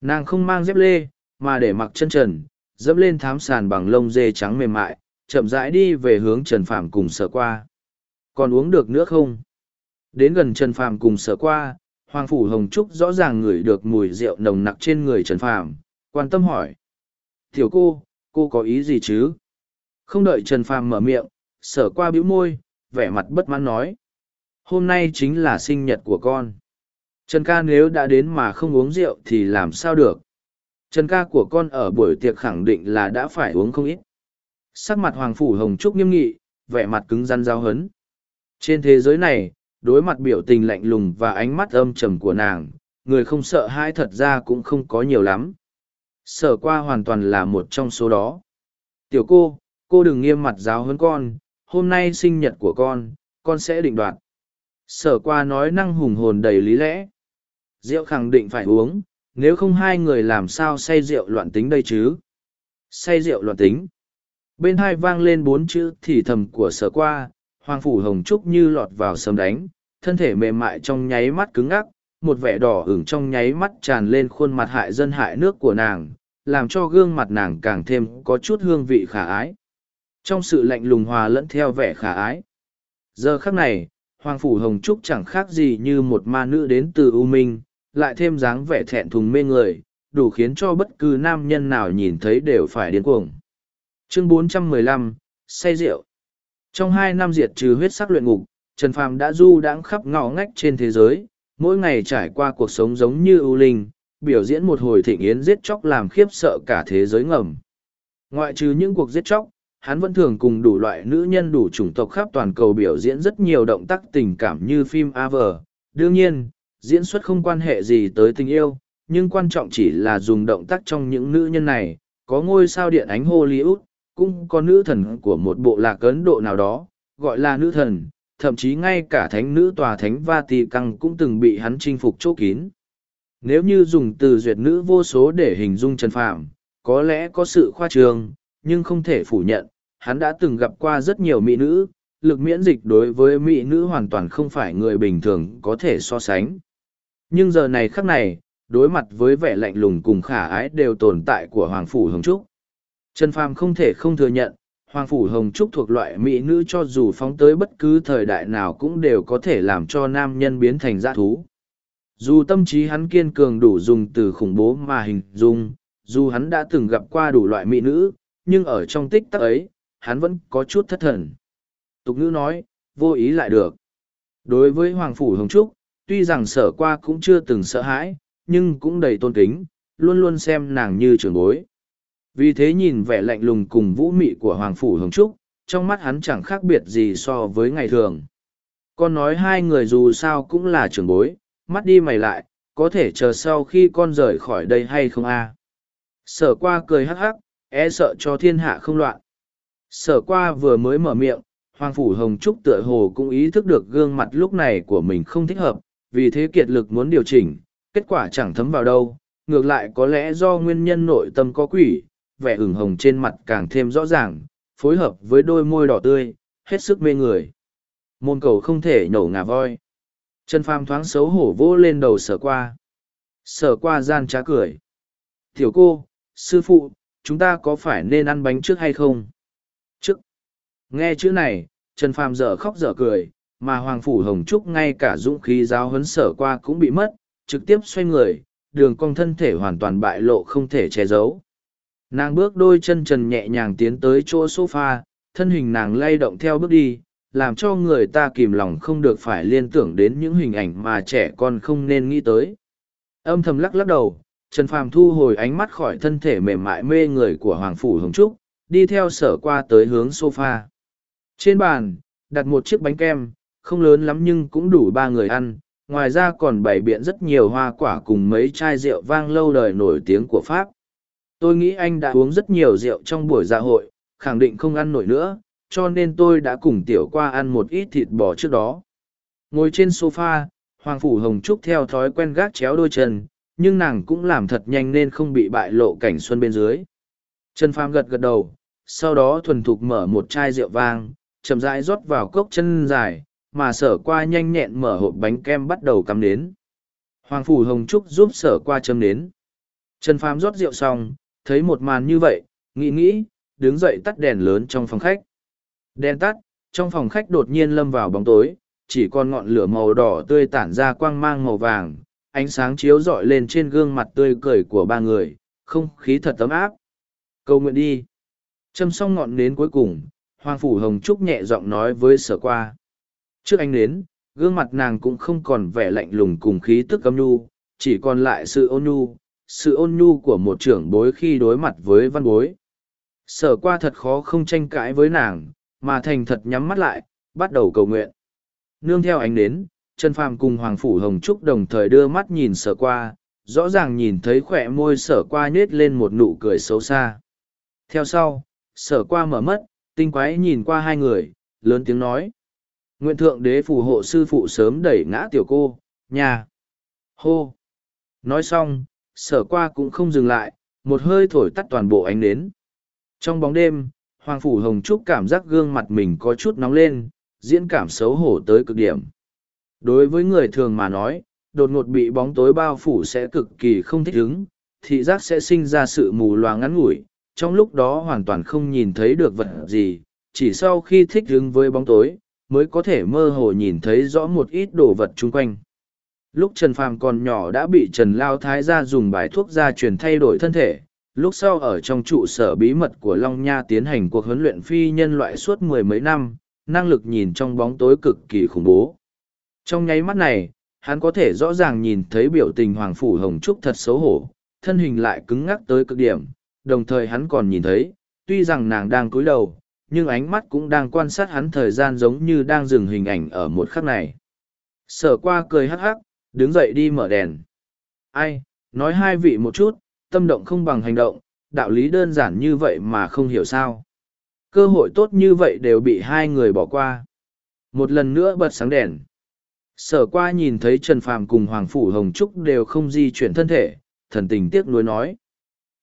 Nàng không mang dép lê, mà để mặc chân trần, dẫm lên thám sàn bằng lông dê trắng mềm mại, chậm rãi đi về hướng Trần Phàm cùng sở qua. Còn uống được nữa không? Đến gần Trần Phàm cùng sở qua, Hoàng Phủ Hồng Trúc rõ ràng ngửi được mùi rượu nồng nặc trên người Trần Phàm, quan tâm hỏi. Tiểu cô, cô có ý gì chứ? Không đợi Trần Phàm mở miệng, sở qua bĩu môi, vẻ mặt bất mãn nói. Hôm nay chính là sinh nhật của con. Trần ca nếu đã đến mà không uống rượu thì làm sao được? Trần ca của con ở buổi tiệc khẳng định là đã phải uống không ít. Sắc mặt Hoàng Phủ Hồng Trúc nghiêm nghị, vẻ mặt cứng rắn giao hấn. Trên thế giới này, đối mặt biểu tình lạnh lùng và ánh mắt âm trầm của nàng, người không sợ hãi thật ra cũng không có nhiều lắm. Sở qua hoàn toàn là một trong số đó. Tiểu cô, cô đừng nghiêm mặt giáo hơn con, hôm nay sinh nhật của con, con sẽ định đoạt. Sở qua nói năng hùng hồn đầy lý lẽ. Rượu khẳng định phải uống, nếu không hai người làm sao say rượu loạn tính đây chứ? Say rượu loạn tính. Bên hai vang lên bốn chữ thì thầm của sở qua, Hoàng Phủ Hồng Trúc như lọt vào sầm đánh, thân thể mềm mại trong nháy mắt cứng ngắc, một vẻ đỏ ửng trong nháy mắt tràn lên khuôn mặt hại dân hại nước của nàng, làm cho gương mặt nàng càng thêm có chút hương vị khả ái. Trong sự lạnh lùng hòa lẫn theo vẻ khả ái. Giờ khắc này, Hoàng Phủ Hồng Trúc chẳng khác gì như một ma nữ đến từ U Minh, lại thêm dáng vẻ thẹn thùng mê người, đủ khiến cho bất cứ nam nhân nào nhìn thấy đều phải điên cuồng. Chương 415, say rượu. Trong hai năm diệt trừ huyết sắc luyện ngục, Trần Phàm đã du đãng khắp ngõ ngách trên thế giới, mỗi ngày trải qua cuộc sống giống như ưu linh, biểu diễn một hồi thịnh yến giết chóc làm khiếp sợ cả thế giới ngầm. Ngoại trừ những cuộc giết chóc, hắn vẫn thường cùng đủ loại nữ nhân đủ chủng tộc khắp toàn cầu biểu diễn rất nhiều động tác tình cảm như phim AV. Đương nhiên, diễn xuất không quan hệ gì tới tình yêu, nhưng quan trọng chỉ là dùng động tác trong những nữ nhân này, có ngôi sao điện ánh Hollywood, cũng có nữ thần của một bộ lạc Ấn Độ nào đó, gọi là nữ thần, thậm chí ngay cả thánh nữ tòa thánh Vatican cũng từng bị hắn chinh phục chỗ kín. Nếu như dùng từ duyệt nữ vô số để hình dung Trần Phạm, có lẽ có sự khoa trương, nhưng không thể phủ nhận, hắn đã từng gặp qua rất nhiều mỹ nữ, lực miễn dịch đối với mỹ nữ hoàn toàn không phải người bình thường có thể so sánh. Nhưng giờ này khắc này, đối mặt với vẻ lạnh lùng cùng khả ái đều tồn tại của Hoàng Phủ Hồng Trúc. Trần Phàm không thể không thừa nhận, Hoàng Phủ Hồng Trúc thuộc loại mỹ nữ cho dù phóng tới bất cứ thời đại nào cũng đều có thể làm cho nam nhân biến thành dã thú. Dù tâm trí hắn kiên cường đủ dùng từ khủng bố mà hình dung, dù hắn đã từng gặp qua đủ loại mỹ nữ, nhưng ở trong tích tắc ấy, hắn vẫn có chút thất thần. Tục ngữ nói, vô ý lại được. Đối với Hoàng Phủ Hồng Trúc, tuy rằng sở qua cũng chưa từng sợ hãi, nhưng cũng đầy tôn kính, luôn luôn xem nàng như trưởng bối. Vì thế nhìn vẻ lạnh lùng cùng vũ mị của Hoàng Phủ Hồng Trúc, trong mắt hắn chẳng khác biệt gì so với ngày thường. Con nói hai người dù sao cũng là trưởng bối, mắt đi mày lại, có thể chờ sau khi con rời khỏi đây hay không a Sở qua cười hắc hắc, e sợ cho thiên hạ không loạn. Sở qua vừa mới mở miệng, Hoàng Phủ Hồng Trúc tựa hồ cũng ý thức được gương mặt lúc này của mình không thích hợp, vì thế kiệt lực muốn điều chỉnh, kết quả chẳng thấm vào đâu, ngược lại có lẽ do nguyên nhân nội tâm có quỷ, vẻ ửng hồng trên mặt càng thêm rõ ràng, phối hợp với đôi môi đỏ tươi, hết sức mê người. Môn cầu không thể nhổ ngà voi. Trần Phàm thoáng xấu hổ vỗ lên đầu sở qua. Sở qua gian trá cười. Tiểu cô, sư phụ, chúng ta có phải nên ăn bánh trước hay không? Trước. Nghe chữ này, Trần Phàm dở khóc dở cười, mà Hoàng Phủ Hồng Trúc ngay cả dũng khí giáo huấn sở qua cũng bị mất, trực tiếp xoay người, đường cong thân thể hoàn toàn bại lộ không thể che giấu. Nàng bước đôi chân trần nhẹ nhàng tiến tới chỗ sofa, thân hình nàng lay động theo bước đi, làm cho người ta kìm lòng không được phải liên tưởng đến những hình ảnh mà trẻ con không nên nghĩ tới. Âm thầm lắc lắc đầu, Trần Phàm thu hồi ánh mắt khỏi thân thể mềm mại mê người của Hoàng Phủ Hồng Trúc, đi theo sở qua tới hướng sofa. Trên bàn, đặt một chiếc bánh kem, không lớn lắm nhưng cũng đủ ba người ăn, ngoài ra còn bày biện rất nhiều hoa quả cùng mấy chai rượu vang lâu đời nổi tiếng của Pháp. Tôi nghĩ anh đã uống rất nhiều rượu trong buổi dạ hội, khẳng định không ăn nổi nữa, cho nên tôi đã cùng tiểu qua ăn một ít thịt bò trước đó. Ngồi trên sofa, Hoàng Phủ Hồng Trúc theo thói quen gác chéo đôi chân, nhưng nàng cũng làm thật nhanh nên không bị bại lộ cảnh xuân bên dưới. Trần Phàm gật gật đầu, sau đó thuần thục mở một chai rượu vang, chậm rãi rót vào cốc chân dài, mà sở qua nhanh nhẹn mở hộp bánh kem bắt đầu cắm đến. Hoàng Phủ Hồng Trúc giúp sở qua châm đến. Trần Phàm rót rượu xong, thấy một màn như vậy, nghĩ nghĩ, đứng dậy tắt đèn lớn trong phòng khách. Đèn tắt, trong phòng khách đột nhiên lâm vào bóng tối, chỉ còn ngọn lửa màu đỏ tươi tản ra quang mang màu vàng, ánh sáng chiếu rọi lên trên gương mặt tươi cười của ba người, không khí thật ấm áp. Câu nguyện đi. Châm xong ngọn nến cuối cùng, Hoàng Phủ Hồng Trúc nhẹ giọng nói với sở qua. Trước anh đến, gương mặt nàng cũng không còn vẻ lạnh lùng cùng khí tức âm nhu, chỉ còn lại sự ôn nhu, sự ôn nhu của một trưởng bối khi đối mặt với văn bối. Sở qua thật khó không tranh cãi với nàng, mà thành thật nhắm mắt lại, bắt đầu cầu nguyện. Nương theo ánh đến, Trần Phàm cùng Hoàng Phủ Hồng Trúc đồng thời đưa mắt nhìn sở qua, rõ ràng nhìn thấy khỏe môi sở qua nhết lên một nụ cười xấu xa. Theo sau, sở qua mở mắt, tinh quái nhìn qua hai người, lớn tiếng nói. Nguyện thượng đế phù hộ sư phụ sớm đẩy ngã tiểu cô, nhà. Hô. Nói xong, sở qua cũng không dừng lại, một hơi thổi tắt toàn bộ ánh nến. Trong bóng đêm, Hoàng Phủ Hồng Trúc cảm giác gương mặt mình có chút nóng lên, diễn cảm xấu hổ tới cực điểm. Đối với người thường mà nói, đột ngột bị bóng tối bao phủ sẽ cực kỳ không thích ứng, thị giác sẽ sinh ra sự mù loà ngắn ngủi, trong lúc đó hoàn toàn không nhìn thấy được vật gì, chỉ sau khi thích ứng với bóng tối, mới có thể mơ hồ nhìn thấy rõ một ít đồ vật chung quanh. Lúc Trần Phàm còn nhỏ đã bị Trần Lao Thái gia dùng bài thuốc gia truyền thay đổi thân thể, lúc sau ở trong trụ sở bí mật của Long Nha tiến hành cuộc huấn luyện phi nhân loại suốt mười mấy năm, năng lực nhìn trong bóng tối cực kỳ khủng bố. Trong nháy mắt này, hắn có thể rõ ràng nhìn thấy biểu tình Hoàng Phủ Hồng Trúc thật xấu hổ, thân hình lại cứng ngắc tới cực điểm, đồng thời hắn còn nhìn thấy, tuy rằng nàng đang cúi đầu, nhưng ánh mắt cũng đang quan sát hắn thời gian giống như đang dừng hình ảnh ở một khắc này. Sở qua cười hắc hắc, đứng dậy đi mở đèn. Ai, nói hai vị một chút, tâm động không bằng hành động, đạo lý đơn giản như vậy mà không hiểu sao. Cơ hội tốt như vậy đều bị hai người bỏ qua. Một lần nữa bật sáng đèn. Sở qua nhìn thấy Trần Phàm cùng Hoàng Phủ Hồng Trúc đều không di chuyển thân thể, thần tình tiếc nuối nói.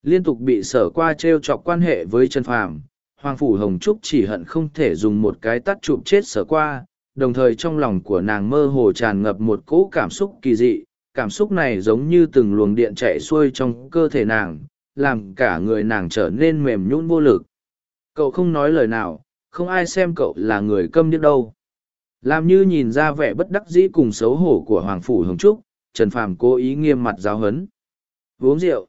Liên tục bị sở qua treo chọc quan hệ với Trần Phàm, Hoàng Phủ Hồng Trúc chỉ hận không thể dùng một cái tắt chụp chết sở qua, đồng thời trong lòng của nàng mơ hồ tràn ngập một cỗ cảm xúc kỳ dị, cảm xúc này giống như từng luồng điện chạy xuôi trong cơ thể nàng, làm cả người nàng trở nên mềm nhũn vô lực. Cậu không nói lời nào, không ai xem cậu là người câm điếc đâu. Làm như nhìn ra vẻ bất đắc dĩ cùng xấu hổ của Hoàng Phủ Hồng Trúc, Trần Phàm cố ý nghiêm mặt giáo hấn. Uống rượu.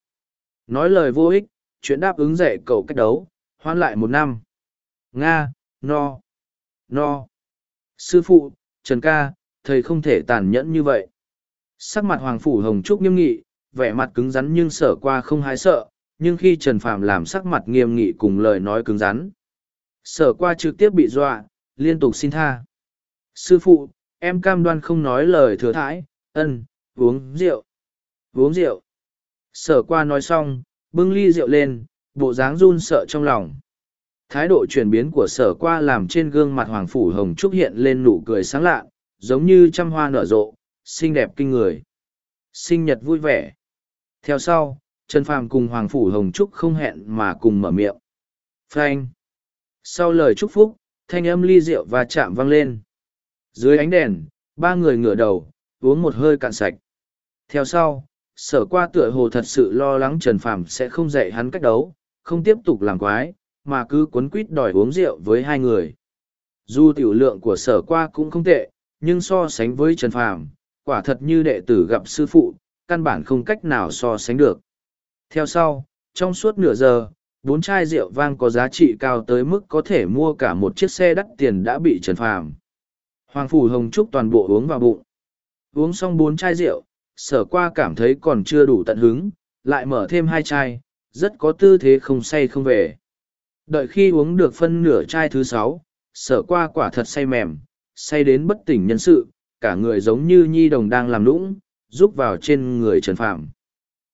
Nói lời vô ích, chuyện đáp ứng dạy cậu cách đấu, hoan lại một năm. Nga, no, no. Sư phụ, Trần ca, thầy không thể tàn nhẫn như vậy. Sắc mặt Hoàng Phủ Hồng Trúc nghiêm nghị, vẻ mặt cứng rắn nhưng sở qua không hái sợ, nhưng khi Trần Phạm làm sắc mặt nghiêm nghị cùng lời nói cứng rắn. Sở qua trực tiếp bị dọa, liên tục xin tha. Sư phụ, em cam đoan không nói lời thừa thãi, ân, uống rượu, uống rượu. Sở qua nói xong, bưng ly rượu lên, bộ dáng run sợ trong lòng. Thái độ chuyển biến của sở qua làm trên gương mặt Hoàng Phủ Hồng Trúc hiện lên nụ cười sáng lạ, giống như trăm hoa nở rộ, xinh đẹp kinh người. Sinh nhật vui vẻ. Theo sau, Trần Phàm cùng Hoàng Phủ Hồng Trúc không hẹn mà cùng mở miệng. Frank. Sau lời chúc phúc, thanh âm ly rượu và chạm vang lên. Dưới ánh đèn, ba người ngửa đầu, uống một hơi cạn sạch. Theo sau, sở qua tựa hồ thật sự lo lắng Trần Phàm sẽ không dạy hắn cách đấu, không tiếp tục làm quái, mà cứ cuốn quýt đòi uống rượu với hai người. Dù tiểu lượng của sở qua cũng không tệ, nhưng so sánh với Trần Phàm, quả thật như đệ tử gặp sư phụ, căn bản không cách nào so sánh được. Theo sau, trong suốt nửa giờ, bốn chai rượu vang có giá trị cao tới mức có thể mua cả một chiếc xe đắt tiền đã bị trần phàm. Hoàng Phủ Hồng Trúc toàn bộ uống vào bụng. Uống xong bốn chai rượu, sở qua cảm thấy còn chưa đủ tận hứng, lại mở thêm hai chai, rất có tư thế không say không về. Đợi khi uống được phân nửa chai thứ sáu, sở qua quả thật say mềm, say đến bất tỉnh nhân sự, cả người giống như nhi đồng đang làm lũng, rúc vào trên người Trần Phạm.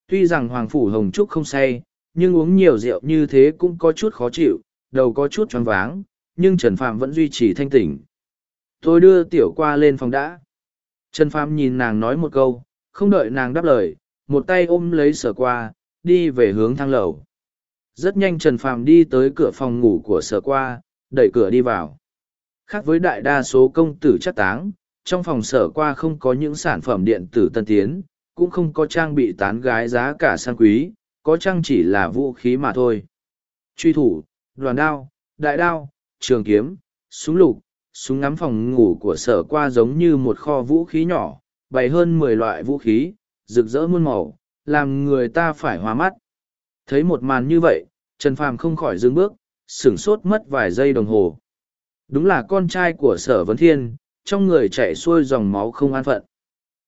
Tuy rằng Hoàng Phủ Hồng Trúc không say, nhưng uống nhiều rượu như thế cũng có chút khó chịu, đầu có chút choáng váng, nhưng Trần Phạm vẫn duy trì thanh tỉnh. Tôi đưa tiểu qua lên phòng đã. Trần Phạm nhìn nàng nói một câu, không đợi nàng đáp lời, một tay ôm lấy sở qua, đi về hướng thang lầu. Rất nhanh Trần Phạm đi tới cửa phòng ngủ của sở qua, đẩy cửa đi vào. Khác với đại đa số công tử chắc táng, trong phòng sở qua không có những sản phẩm điện tử tân tiến, cũng không có trang bị tán gái giá cả sang quý, có trang chỉ là vũ khí mà thôi. Truy thủ, đoàn đao, đại đao, trường kiếm, súng lục, súng ngắm phòng ngủ của sở qua giống như một kho vũ khí nhỏ, bày hơn mười loại vũ khí, rực rỡ muôn màu, làm người ta phải hoa mắt. Thấy một màn như vậy, Trần Phàm không khỏi dừng bước, sửng sốt mất vài giây đồng hồ. Đúng là con trai của sở vấn thiên, trong người chạy xuôi dòng máu không an phận.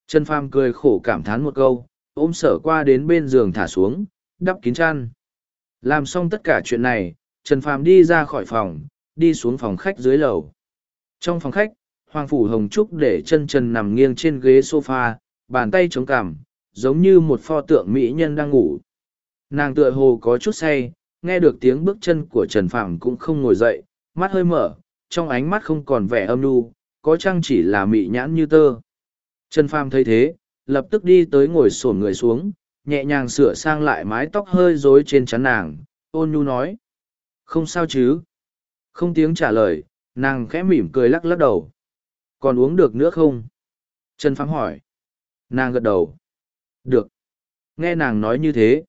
Trần Phàm cười khổ cảm thán một câu, ôm sở qua đến bên giường thả xuống, đắp kín chăn. Làm xong tất cả chuyện này, Trần Phàm đi ra khỏi phòng, đi xuống phòng khách dưới lầu. Trong phòng khách, Hoàng Phủ Hồng Trúc để chân trần nằm nghiêng trên ghế sofa, bàn tay chống cằm, giống như một pho tượng mỹ nhân đang ngủ. Nàng tựa hồ có chút say, nghe được tiếng bước chân của Trần Phàm cũng không ngồi dậy, mắt hơi mở, trong ánh mắt không còn vẻ âm nu, có chăng chỉ là mị nhãn như tơ. Trần Phàm thấy thế, lập tức đi tới ngồi sổn người xuống, nhẹ nhàng sửa sang lại mái tóc hơi rối trên chắn nàng, ôn nhu nói. Không sao chứ? Không tiếng trả lời, nàng khẽ mỉm cười lắc lắc đầu. Còn uống được nữa không? Trần Phàm hỏi. Nàng gật đầu. Được. Nghe nàng nói như thế.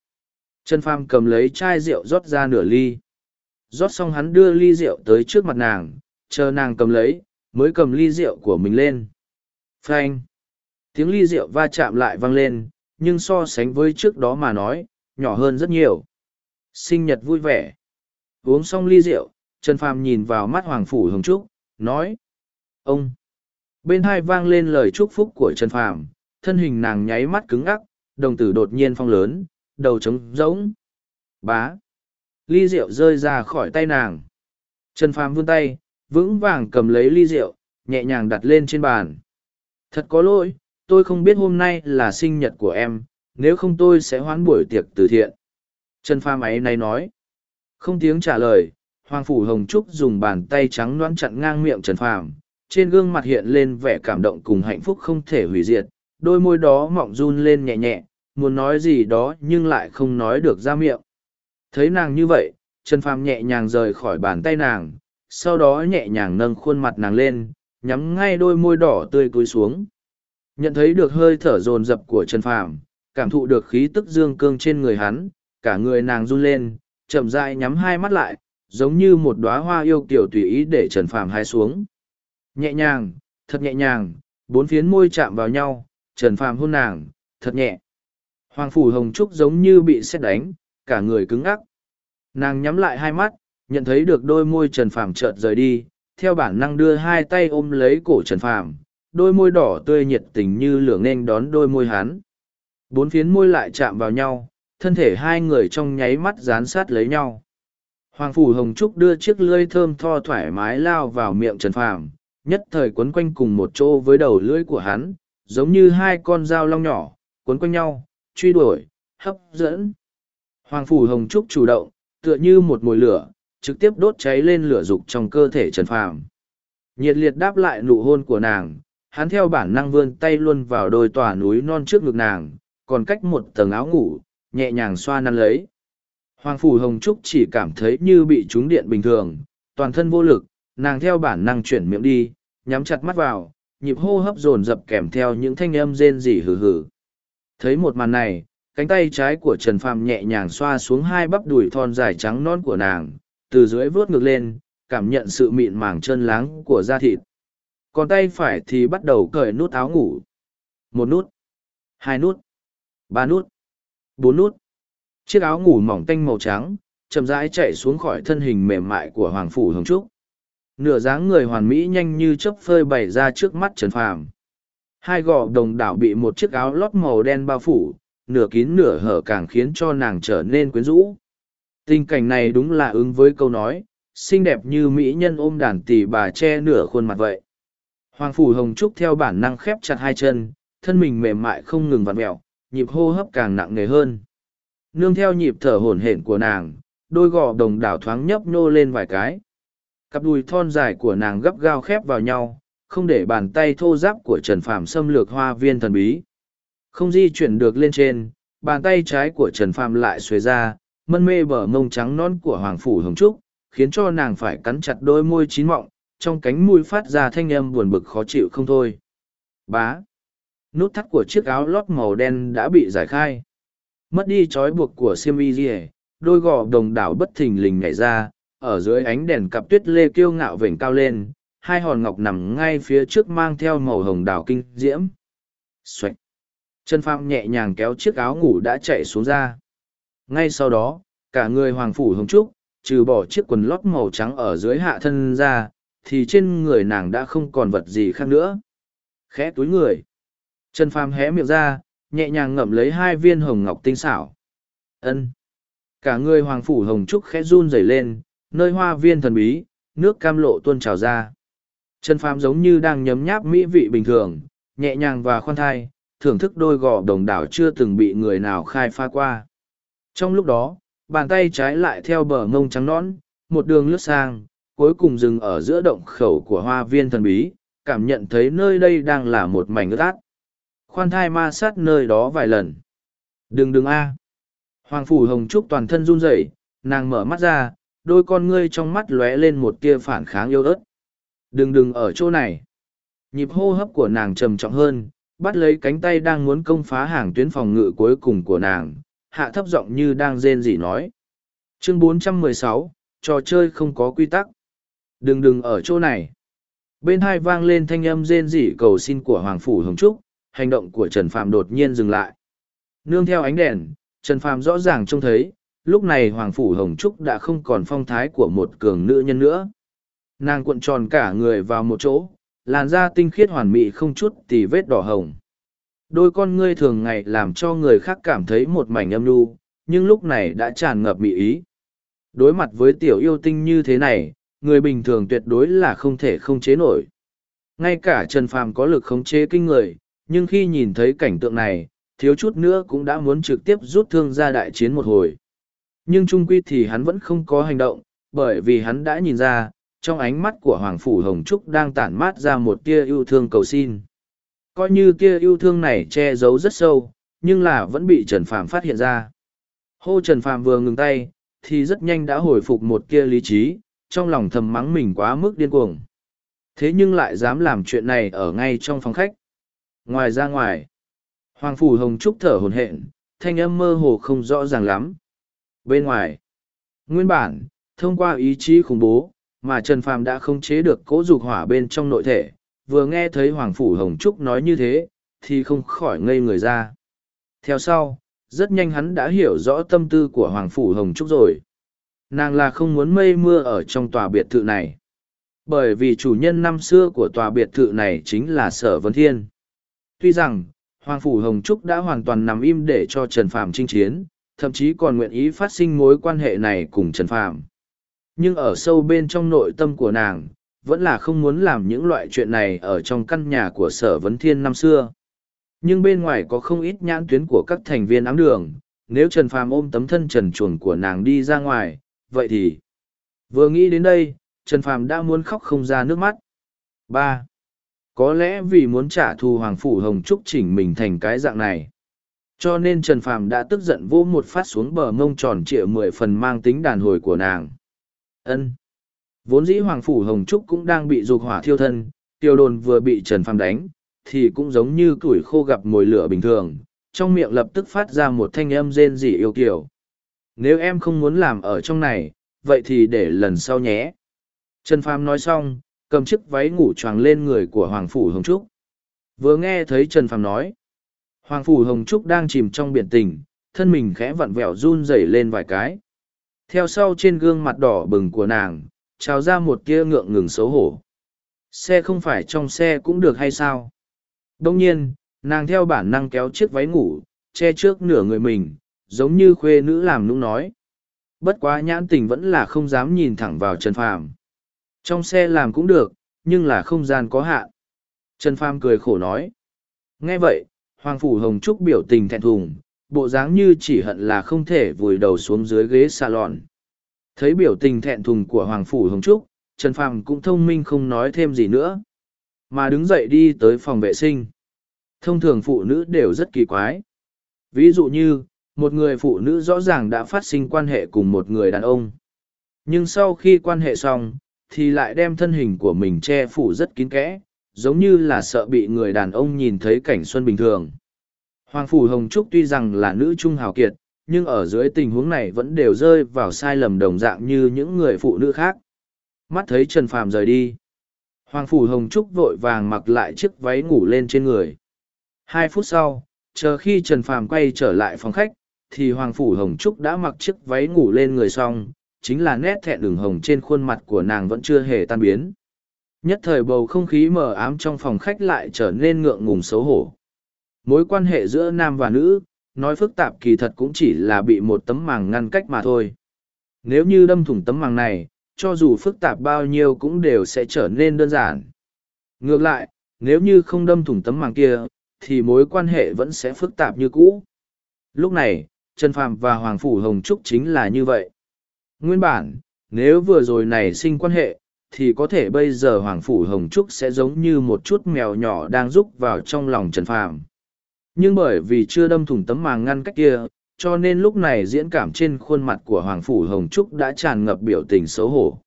Trần Phàm cầm lấy chai rượu rót ra nửa ly. Rót xong hắn đưa ly rượu tới trước mặt nàng, chờ nàng cầm lấy, mới cầm ly rượu của mình lên. Phanh. Tiếng ly rượu va chạm lại vang lên, nhưng so sánh với trước đó mà nói, nhỏ hơn rất nhiều. Sinh nhật vui vẻ. Uống xong ly rượu, Trần Phàm nhìn vào mắt Hoàng Phủ Hồng Trúc, nói. Ông! Bên hai vang lên lời chúc phúc của Trần Phàm, thân hình nàng nháy mắt cứng ngắc, đồng tử đột nhiên phong lớn, đầu trống rỗng. Bá! Ly rượu rơi ra khỏi tay nàng. Trần Phàm vươn tay, vững vàng cầm lấy ly rượu, nhẹ nhàng đặt lên trên bàn. Thật có lỗi, tôi không biết hôm nay là sinh nhật của em, nếu không tôi sẽ hoãn buổi tiệc từ thiện. Trần Phàm ấy này nói. Không tiếng trả lời, Hoàng Phủ Hồng Trúc dùng bàn tay trắng noãn chặn ngang miệng Trần Phàm, trên gương mặt hiện lên vẻ cảm động cùng hạnh phúc không thể hủy diệt, đôi môi đó mọng run lên nhẹ nhẹ, muốn nói gì đó nhưng lại không nói được ra miệng. Thấy nàng như vậy, Trần Phàm nhẹ nhàng rời khỏi bàn tay nàng, sau đó nhẹ nhàng nâng khuôn mặt nàng lên, nhắm ngay đôi môi đỏ tươi cúi xuống. Nhận thấy được hơi thở dồn dập của Trần Phàm, cảm thụ được khí tức dương cương trên người hắn, cả người nàng run lên, chậm rãi nhắm hai mắt lại, giống như một đóa hoa yêu kiều tùy ý để Trần Phàm hái xuống. Nhẹ nhàng, thật nhẹ nhàng, bốn phiến môi chạm vào nhau, Trần Phàm hôn nàng, thật nhẹ. Hoàng phủ hồng trúc giống như bị xét đánh, cả người cứng ngắc. Nàng nhắm lại hai mắt, nhận thấy được đôi môi Trần Phàm chợt rời đi, theo bản năng đưa hai tay ôm lấy cổ Trần Phàm, đôi môi đỏ tươi nhiệt tình như lửa nên đón đôi môi hắn. Bốn phiến môi lại chạm vào nhau, thân thể hai người trong nháy mắt dán sát lấy nhau. Hoàng Phủ Hồng Trúc đưa chiếc lưỡi thơm tho thoải mái lao vào miệng Trần Phàm, nhất thời quấn quanh cùng một chỗ với đầu lưỡi của hắn, giống như hai con dao long nhỏ, quấn quanh nhau, truy đuổi, hấp dẫn. Hoàng Phủ Hồng Trúc chủ động, tựa như một mồi lửa, trực tiếp đốt cháy lên lửa dục trong cơ thể Trần Phàm. Nhiệt liệt đáp lại nụ hôn của nàng, hắn theo bản năng vươn tay luôn vào đôi tòa núi non trước ngực nàng, còn cách một tầng áo ngủ, nhẹ nhàng xoa năn lấy. Hoàng Phủ Hồng Trúc chỉ cảm thấy như bị trúng điện bình thường, toàn thân vô lực, nàng theo bản năng chuyển miệng đi, nhắm chặt mắt vào, nhịp hô hấp dồn dập kèm theo những thanh âm rên rỉ hừ hừ. Thấy một màn này, cánh tay trái của Trần Phàm nhẹ nhàng xoa xuống hai bắp đùi thon dài trắng non của nàng, từ dưới vuốt ngược lên, cảm nhận sự mịn màng chân láng của da thịt. Còn tay phải thì bắt đầu cởi nút áo ngủ. Một nút, hai nút, ba nút, bốn nút. Chiếc áo ngủ mỏng tanh màu trắng, chậm rãi chạy xuống khỏi thân hình mềm mại của Hoàng Phủ Hồng Trúc. Nửa dáng người hoàn mỹ nhanh như chớp phơi bày ra trước mắt Trần Phàm. Hai gò đồng đảo bị một chiếc áo lót màu đen bao phủ, nửa kín nửa hở càng khiến cho nàng trở nên quyến rũ. Tình cảnh này đúng là ứng với câu nói, xinh đẹp như mỹ nhân ôm đàn tỷ bà che nửa khuôn mặt vậy. Hoàng Phủ Hồng Trúc theo bản năng khép chặt hai chân, thân mình mềm mại không ngừng vặn mẹo, nhịp hô hấp càng nặng nề hơn. Nương theo nhịp thở hổn hển của nàng, đôi gò đồng đảo thoáng nhấp nhô lên vài cái. Cặp đùi thon dài của nàng gấp gao khép vào nhau, không để bàn tay thô giáp của Trần Phàm xâm lược hoa viên thần bí. Không di chuyển được lên trên, bàn tay trái của Trần Phàm lại xuề ra, mân mê bờ mông trắng non của Hoàng Phủ Hồng Trúc, khiến cho nàng phải cắn chặt đôi môi chín mọng, trong cánh mùi phát ra thanh âm buồn bực khó chịu không thôi. Bá! Nút thắt của chiếc áo lót màu đen đã bị giải khai. Mất đi trói buộc của siêm y dì đôi gò đồng đảo bất thình lình nhảy ra, ở dưới ánh đèn cặp tuyết lê kiêu ngạo vểnh cao lên, hai hòn ngọc nằm ngay phía trước mang theo màu hồng đào kinh diễm. Xoạch! Chân Phạm nhẹ nhàng kéo chiếc áo ngủ đã chạy xuống ra. Ngay sau đó, cả người hoàng phủ hồng trúc, trừ bỏ chiếc quần lót màu trắng ở dưới hạ thân ra, thì trên người nàng đã không còn vật gì khác nữa. Khẽ túi người. Trần Phàm hé miệng ra, nhẹ nhàng ngậm lấy hai viên hồng ngọc tinh xảo. Ân. Cả người hoàng phủ hồng trúc khẽ run rẩy lên, nơi hoa viên thần bí, nước cam lộ tuôn trào ra. Trần Phàm giống như đang nhấm nháp mỹ vị bình thường, nhẹ nhàng và khoan thai, thưởng thức đôi gò đồng đảo chưa từng bị người nào khai pha qua. Trong lúc đó, bàn tay trái lại theo bờ mông trắng nõn, một đường lướt sang, cuối cùng dừng ở giữa động khẩu của hoa viên thần bí, cảm nhận thấy nơi đây đang là một mảnh ướt át. Khoan thai ma sát nơi đó vài lần. Đừng đừng a. Hoàng Phủ Hồng Trúc toàn thân run rẩy, nàng mở mắt ra, đôi con ngươi trong mắt lóe lên một tia phản kháng yêu ớt. Đừng đừng ở chỗ này. Nhịp hô hấp của nàng trầm trọng hơn, bắt lấy cánh tay đang muốn công phá hàng tuyến phòng ngự cuối cùng của nàng, hạ thấp giọng như đang rên rỉ nói. Chương 416, trò chơi không có quy tắc. Đừng đừng ở chỗ này. Bên hai vang lên thanh âm rên rỉ cầu xin của Hoàng Phủ Hồng Trúc, hành động của Trần Phạm đột nhiên dừng lại. Nương theo ánh đèn, Trần Phạm rõ ràng trông thấy, lúc này Hoàng Phủ Hồng Trúc đã không còn phong thái của một cường nữ nhân nữa. Nàng cuộn tròn cả người vào một chỗ, làn da tinh khiết hoàn mỹ không chút tì vết đỏ hồng. Đôi con ngươi thường ngày làm cho người khác cảm thấy một mảnh âm nhu, nhưng lúc này đã tràn ngập mị ý. Đối mặt với tiểu yêu tinh như thế này, người bình thường tuyệt đối là không thể không chế nổi. Ngay cả Trần Phàm có lực khống chế kinh người, nhưng khi nhìn thấy cảnh tượng này, thiếu chút nữa cũng đã muốn trực tiếp rút thương ra đại chiến một hồi. Nhưng trung quy thì hắn vẫn không có hành động, bởi vì hắn đã nhìn ra, trong ánh mắt của Hoàng Phủ Hồng Trúc đang tản mát ra một tia yêu thương cầu xin. Coi như tia yêu thương này che giấu rất sâu, nhưng là vẫn bị Trần Phàm phát hiện ra. Hô Trần Phàm vừa ngừng tay, thì rất nhanh đã hồi phục một kia lý trí, trong lòng thầm mắng mình quá mức điên cuồng. Thế nhưng lại dám làm chuyện này ở ngay trong phòng khách. Ngoài ra ngoài, Hoàng Phủ Hồng Trúc thở hồn hện, thanh âm mơ hồ không rõ ràng lắm. Bên ngoài, nguyên bản, thông qua ý chí khủng bố, mà Trần Phàm đã không chế được cố dục hỏa bên trong nội thể, vừa nghe thấy Hoàng Phủ Hồng Trúc nói như thế, thì không khỏi ngây người ra. Theo sau, rất nhanh hắn đã hiểu rõ tâm tư của Hoàng Phủ Hồng Trúc rồi. Nàng là không muốn mây mưa ở trong tòa biệt thự này. Bởi vì chủ nhân năm xưa của tòa biệt thự này chính là Sở Vân Thiên. Tuy rằng, Hoàng Phủ Hồng Trúc đã hoàn toàn nằm im để cho Trần Phàm chinh chiến, thậm chí còn nguyện ý phát sinh mối quan hệ này cùng Trần Phàm. Nhưng ở sâu bên trong nội tâm của nàng, vẫn là không muốn làm những loại chuyện này ở trong căn nhà của Sở Vấn Thiên năm xưa. Nhưng bên ngoài có không ít nhãn tuyến của các thành viên ám đường, nếu Trần Phàm ôm tấm thân trần chuồn của nàng đi ra ngoài, vậy thì... Vừa nghĩ đến đây, Trần Phàm đã muốn khóc không ra nước mắt. ba Có lẽ vì muốn trả thù Hoàng Phủ Hồng Trúc chỉnh mình thành cái dạng này. Cho nên Trần Phàm đã tức giận vô một phát xuống bờ mông tròn trịa mười phần mang tính đàn hồi của nàng ân Vốn dĩ Hoàng Phủ Hồng Trúc cũng đang bị dục hỏa thiêu thân, tiêu đồn vừa bị Trần Phàm đánh, thì cũng giống như củi khô gặp mồi lửa bình thường, trong miệng lập tức phát ra một thanh âm rên rỉ yêu kiểu. Nếu em không muốn làm ở trong này, vậy thì để lần sau nhé. Trần Phàm nói xong, cầm chiếc váy ngủ choàng lên người của Hoàng Phủ Hồng Trúc. Vừa nghe thấy Trần Phàm nói, Hoàng Phủ Hồng Trúc đang chìm trong biển tình, thân mình khẽ vặn vẹo run rẩy lên vài cái. Theo sau trên gương mặt đỏ bừng của nàng, trào ra một tia ngượng ngừng xấu hổ. Xe không phải trong xe cũng được hay sao? Đông nhiên, nàng theo bản năng kéo chiếc váy ngủ, che trước nửa người mình, giống như khuê nữ làm nũng nói. Bất quá nhãn tình vẫn là không dám nhìn thẳng vào Trần Phàm. Trong xe làm cũng được, nhưng là không gian có hạn. Trần Phàm cười khổ nói. Nghe vậy, Hoàng Phủ Hồng Trúc biểu tình thẹn thùng, bộ dáng như chỉ hận là không thể vùi đầu xuống dưới ghế salon. Thấy biểu tình thẹn thùng của Hoàng Phủ Hồng Trúc, Trần Phàm cũng thông minh không nói thêm gì nữa. Mà đứng dậy đi tới phòng vệ sinh. Thông thường phụ nữ đều rất kỳ quái. Ví dụ như, một người phụ nữ rõ ràng đã phát sinh quan hệ cùng một người đàn ông. Nhưng sau khi quan hệ xong, thì lại đem thân hình của mình che phủ rất kín kẽ, giống như là sợ bị người đàn ông nhìn thấy cảnh xuân bình thường. Hoàng Phủ Hồng Trúc tuy rằng là nữ trung hào kiệt, nhưng ở dưới tình huống này vẫn đều rơi vào sai lầm đồng dạng như những người phụ nữ khác. Mắt thấy Trần Phàm rời đi. Hoàng Phủ Hồng Trúc vội vàng mặc lại chiếc váy ngủ lên trên người. Hai phút sau, chờ khi Trần Phàm quay trở lại phòng khách, thì Hoàng Phủ Hồng Trúc đã mặc chiếc váy ngủ lên người xong, chính là nét thẹn đường hồng trên khuôn mặt của nàng vẫn chưa hề tan biến. Nhất thời bầu không khí mờ ám trong phòng khách lại trở nên ngượng ngùng xấu hổ. Mối quan hệ giữa nam và nữ, nói phức tạp kỳ thật cũng chỉ là bị một tấm màng ngăn cách mà thôi. Nếu như đâm thủng tấm màng này, cho dù phức tạp bao nhiêu cũng đều sẽ trở nên đơn giản. Ngược lại, nếu như không đâm thủng tấm màng kia, thì mối quan hệ vẫn sẽ phức tạp như cũ. Lúc này, Trần Phàm và Hoàng Phủ Hồng Trúc chính là như vậy. Nguyên bản, nếu vừa rồi này sinh quan hệ, thì có thể bây giờ Hoàng Phủ Hồng Trúc sẽ giống như một chút mèo nhỏ đang rúc vào trong lòng Trần Phàm. Nhưng bởi vì chưa đâm thủng tấm màng ngăn cách kia, cho nên lúc này diễn cảm trên khuôn mặt của Hoàng Phủ Hồng Trúc đã tràn ngập biểu tình xấu hổ.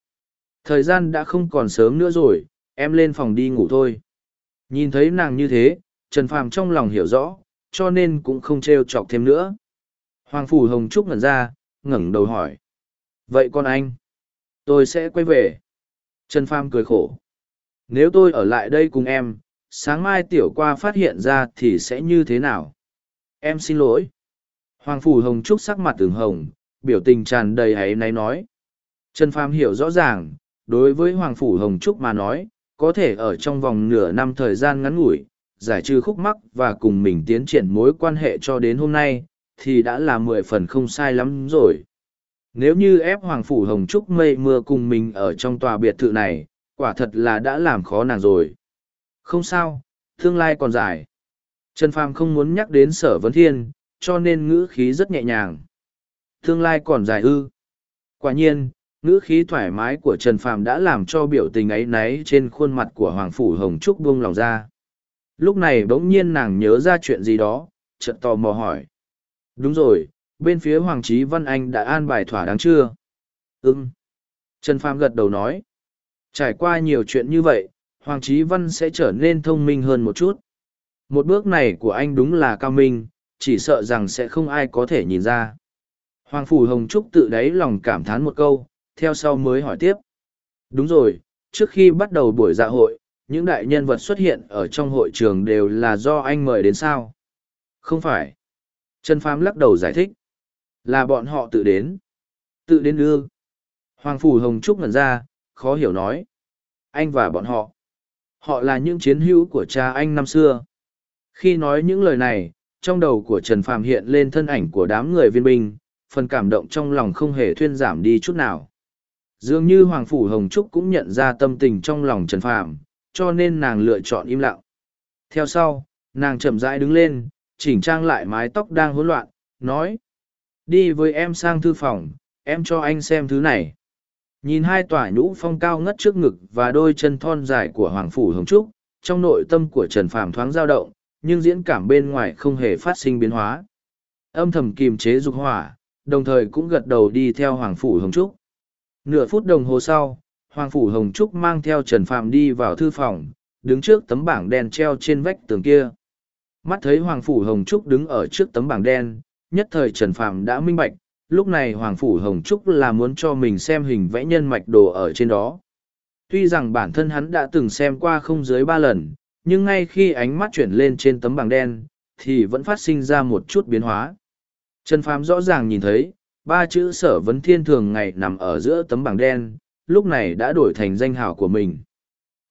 Thời gian đã không còn sớm nữa rồi, em lên phòng đi ngủ thôi. Nhìn thấy nàng như thế, Trần Phàm trong lòng hiểu rõ, cho nên cũng không trêu chọc thêm nữa. Hoàng Phủ Hồng Trúc ngẩn ra, ngẩng đầu hỏi. Vậy con anh? Tôi sẽ quay về. Trần Phàm cười khổ. Nếu tôi ở lại đây cùng em, sáng mai tiểu qua phát hiện ra thì sẽ như thế nào? Em xin lỗi. Hoàng Phủ Hồng Trúc sắc mặt từng hồng, biểu tình tràn đầy hãy náy nói. Trần Phàm hiểu rõ ràng, đối với Hoàng Phủ Hồng Trúc mà nói, có thể ở trong vòng nửa năm thời gian ngắn ngủi, giải trừ khúc mắc và cùng mình tiến triển mối quan hệ cho đến hôm nay, thì đã là mười phần không sai lắm rồi. Nếu như ép Hoàng Phủ Hồng Trúc mây mưa cùng mình ở trong tòa biệt thự này, quả thật là đã làm khó nàng rồi. Không sao, tương lai còn dài. Trần Phàm không muốn nhắc đến sở vấn thiên, cho nên ngữ khí rất nhẹ nhàng. Tương lai còn dài ư. Quả nhiên, ngữ khí thoải mái của Trần Phàm đã làm cho biểu tình ấy náy trên khuôn mặt của Hoàng Phủ Hồng Trúc buông lòng ra. Lúc này bỗng nhiên nàng nhớ ra chuyện gì đó, chợt tò mò hỏi. Đúng rồi, bên phía Hoàng Chí Văn Anh đã an bài thỏa đáng chưa? Ừm. Trần Phàm gật đầu nói. Trải qua nhiều chuyện như vậy, Hoàng Chí Văn sẽ trở nên thông minh hơn một chút. Một bước này của anh đúng là cao minh, chỉ sợ rằng sẽ không ai có thể nhìn ra. Hoàng Phủ Hồng Trúc tự đáy lòng cảm thán một câu, theo sau mới hỏi tiếp. Đúng rồi, trước khi bắt đầu buổi dạ hội, những đại nhân vật xuất hiện ở trong hội trường đều là do anh mời đến sao? Không phải. Trần Phàm lắc đầu giải thích. Là bọn họ tự đến. Tự đến đưa. Hoàng Phủ Hồng Trúc ngẩn ra, khó hiểu nói. Anh và bọn họ. Họ là những chiến hữu của cha anh năm xưa. Khi nói những lời này, trong đầu của Trần Phàm hiện lên thân ảnh của đám người viên binh, phần cảm động trong lòng không hề thuyên giảm đi chút nào. Dường như Hoàng Phủ Hồng Trúc cũng nhận ra tâm tình trong lòng Trần Phàm, cho nên nàng lựa chọn im lặng. Theo sau, nàng chậm rãi đứng lên, chỉnh trang lại mái tóc đang hỗn loạn, nói. Đi với em sang thư phòng, em cho anh xem thứ này. Nhìn hai tòa nhũ phong cao ngất trước ngực và đôi chân thon dài của Hoàng Phủ Hồng Trúc, trong nội tâm của Trần Phàm thoáng dao động, nhưng diễn cảm bên ngoài không hề phát sinh biến hóa. Âm thầm kiềm chế dục hỏa, đồng thời cũng gật đầu đi theo Hoàng Phủ Hồng Trúc. Nửa phút đồng hồ sau, Hoàng Phủ Hồng Trúc mang theo Trần Phạm đi vào thư phòng, đứng trước tấm bảng đen treo trên vách tường kia. Mắt thấy Hoàng Phủ Hồng Trúc đứng ở trước tấm bảng đen, nhất thời Trần Phạm đã minh bạch, lúc này Hoàng Phủ Hồng Trúc là muốn cho mình xem hình vẽ nhân mạch đồ ở trên đó. Tuy rằng bản thân hắn đã từng xem qua không dưới ba lần, nhưng ngay khi ánh mắt chuyển lên trên tấm bảng đen, thì vẫn phát sinh ra một chút biến hóa. Trần Phàm rõ ràng nhìn thấy, ba chữ sở vấn thiên thường ngày nằm ở giữa tấm bảng đen, lúc này đã đổi thành danh hào của mình.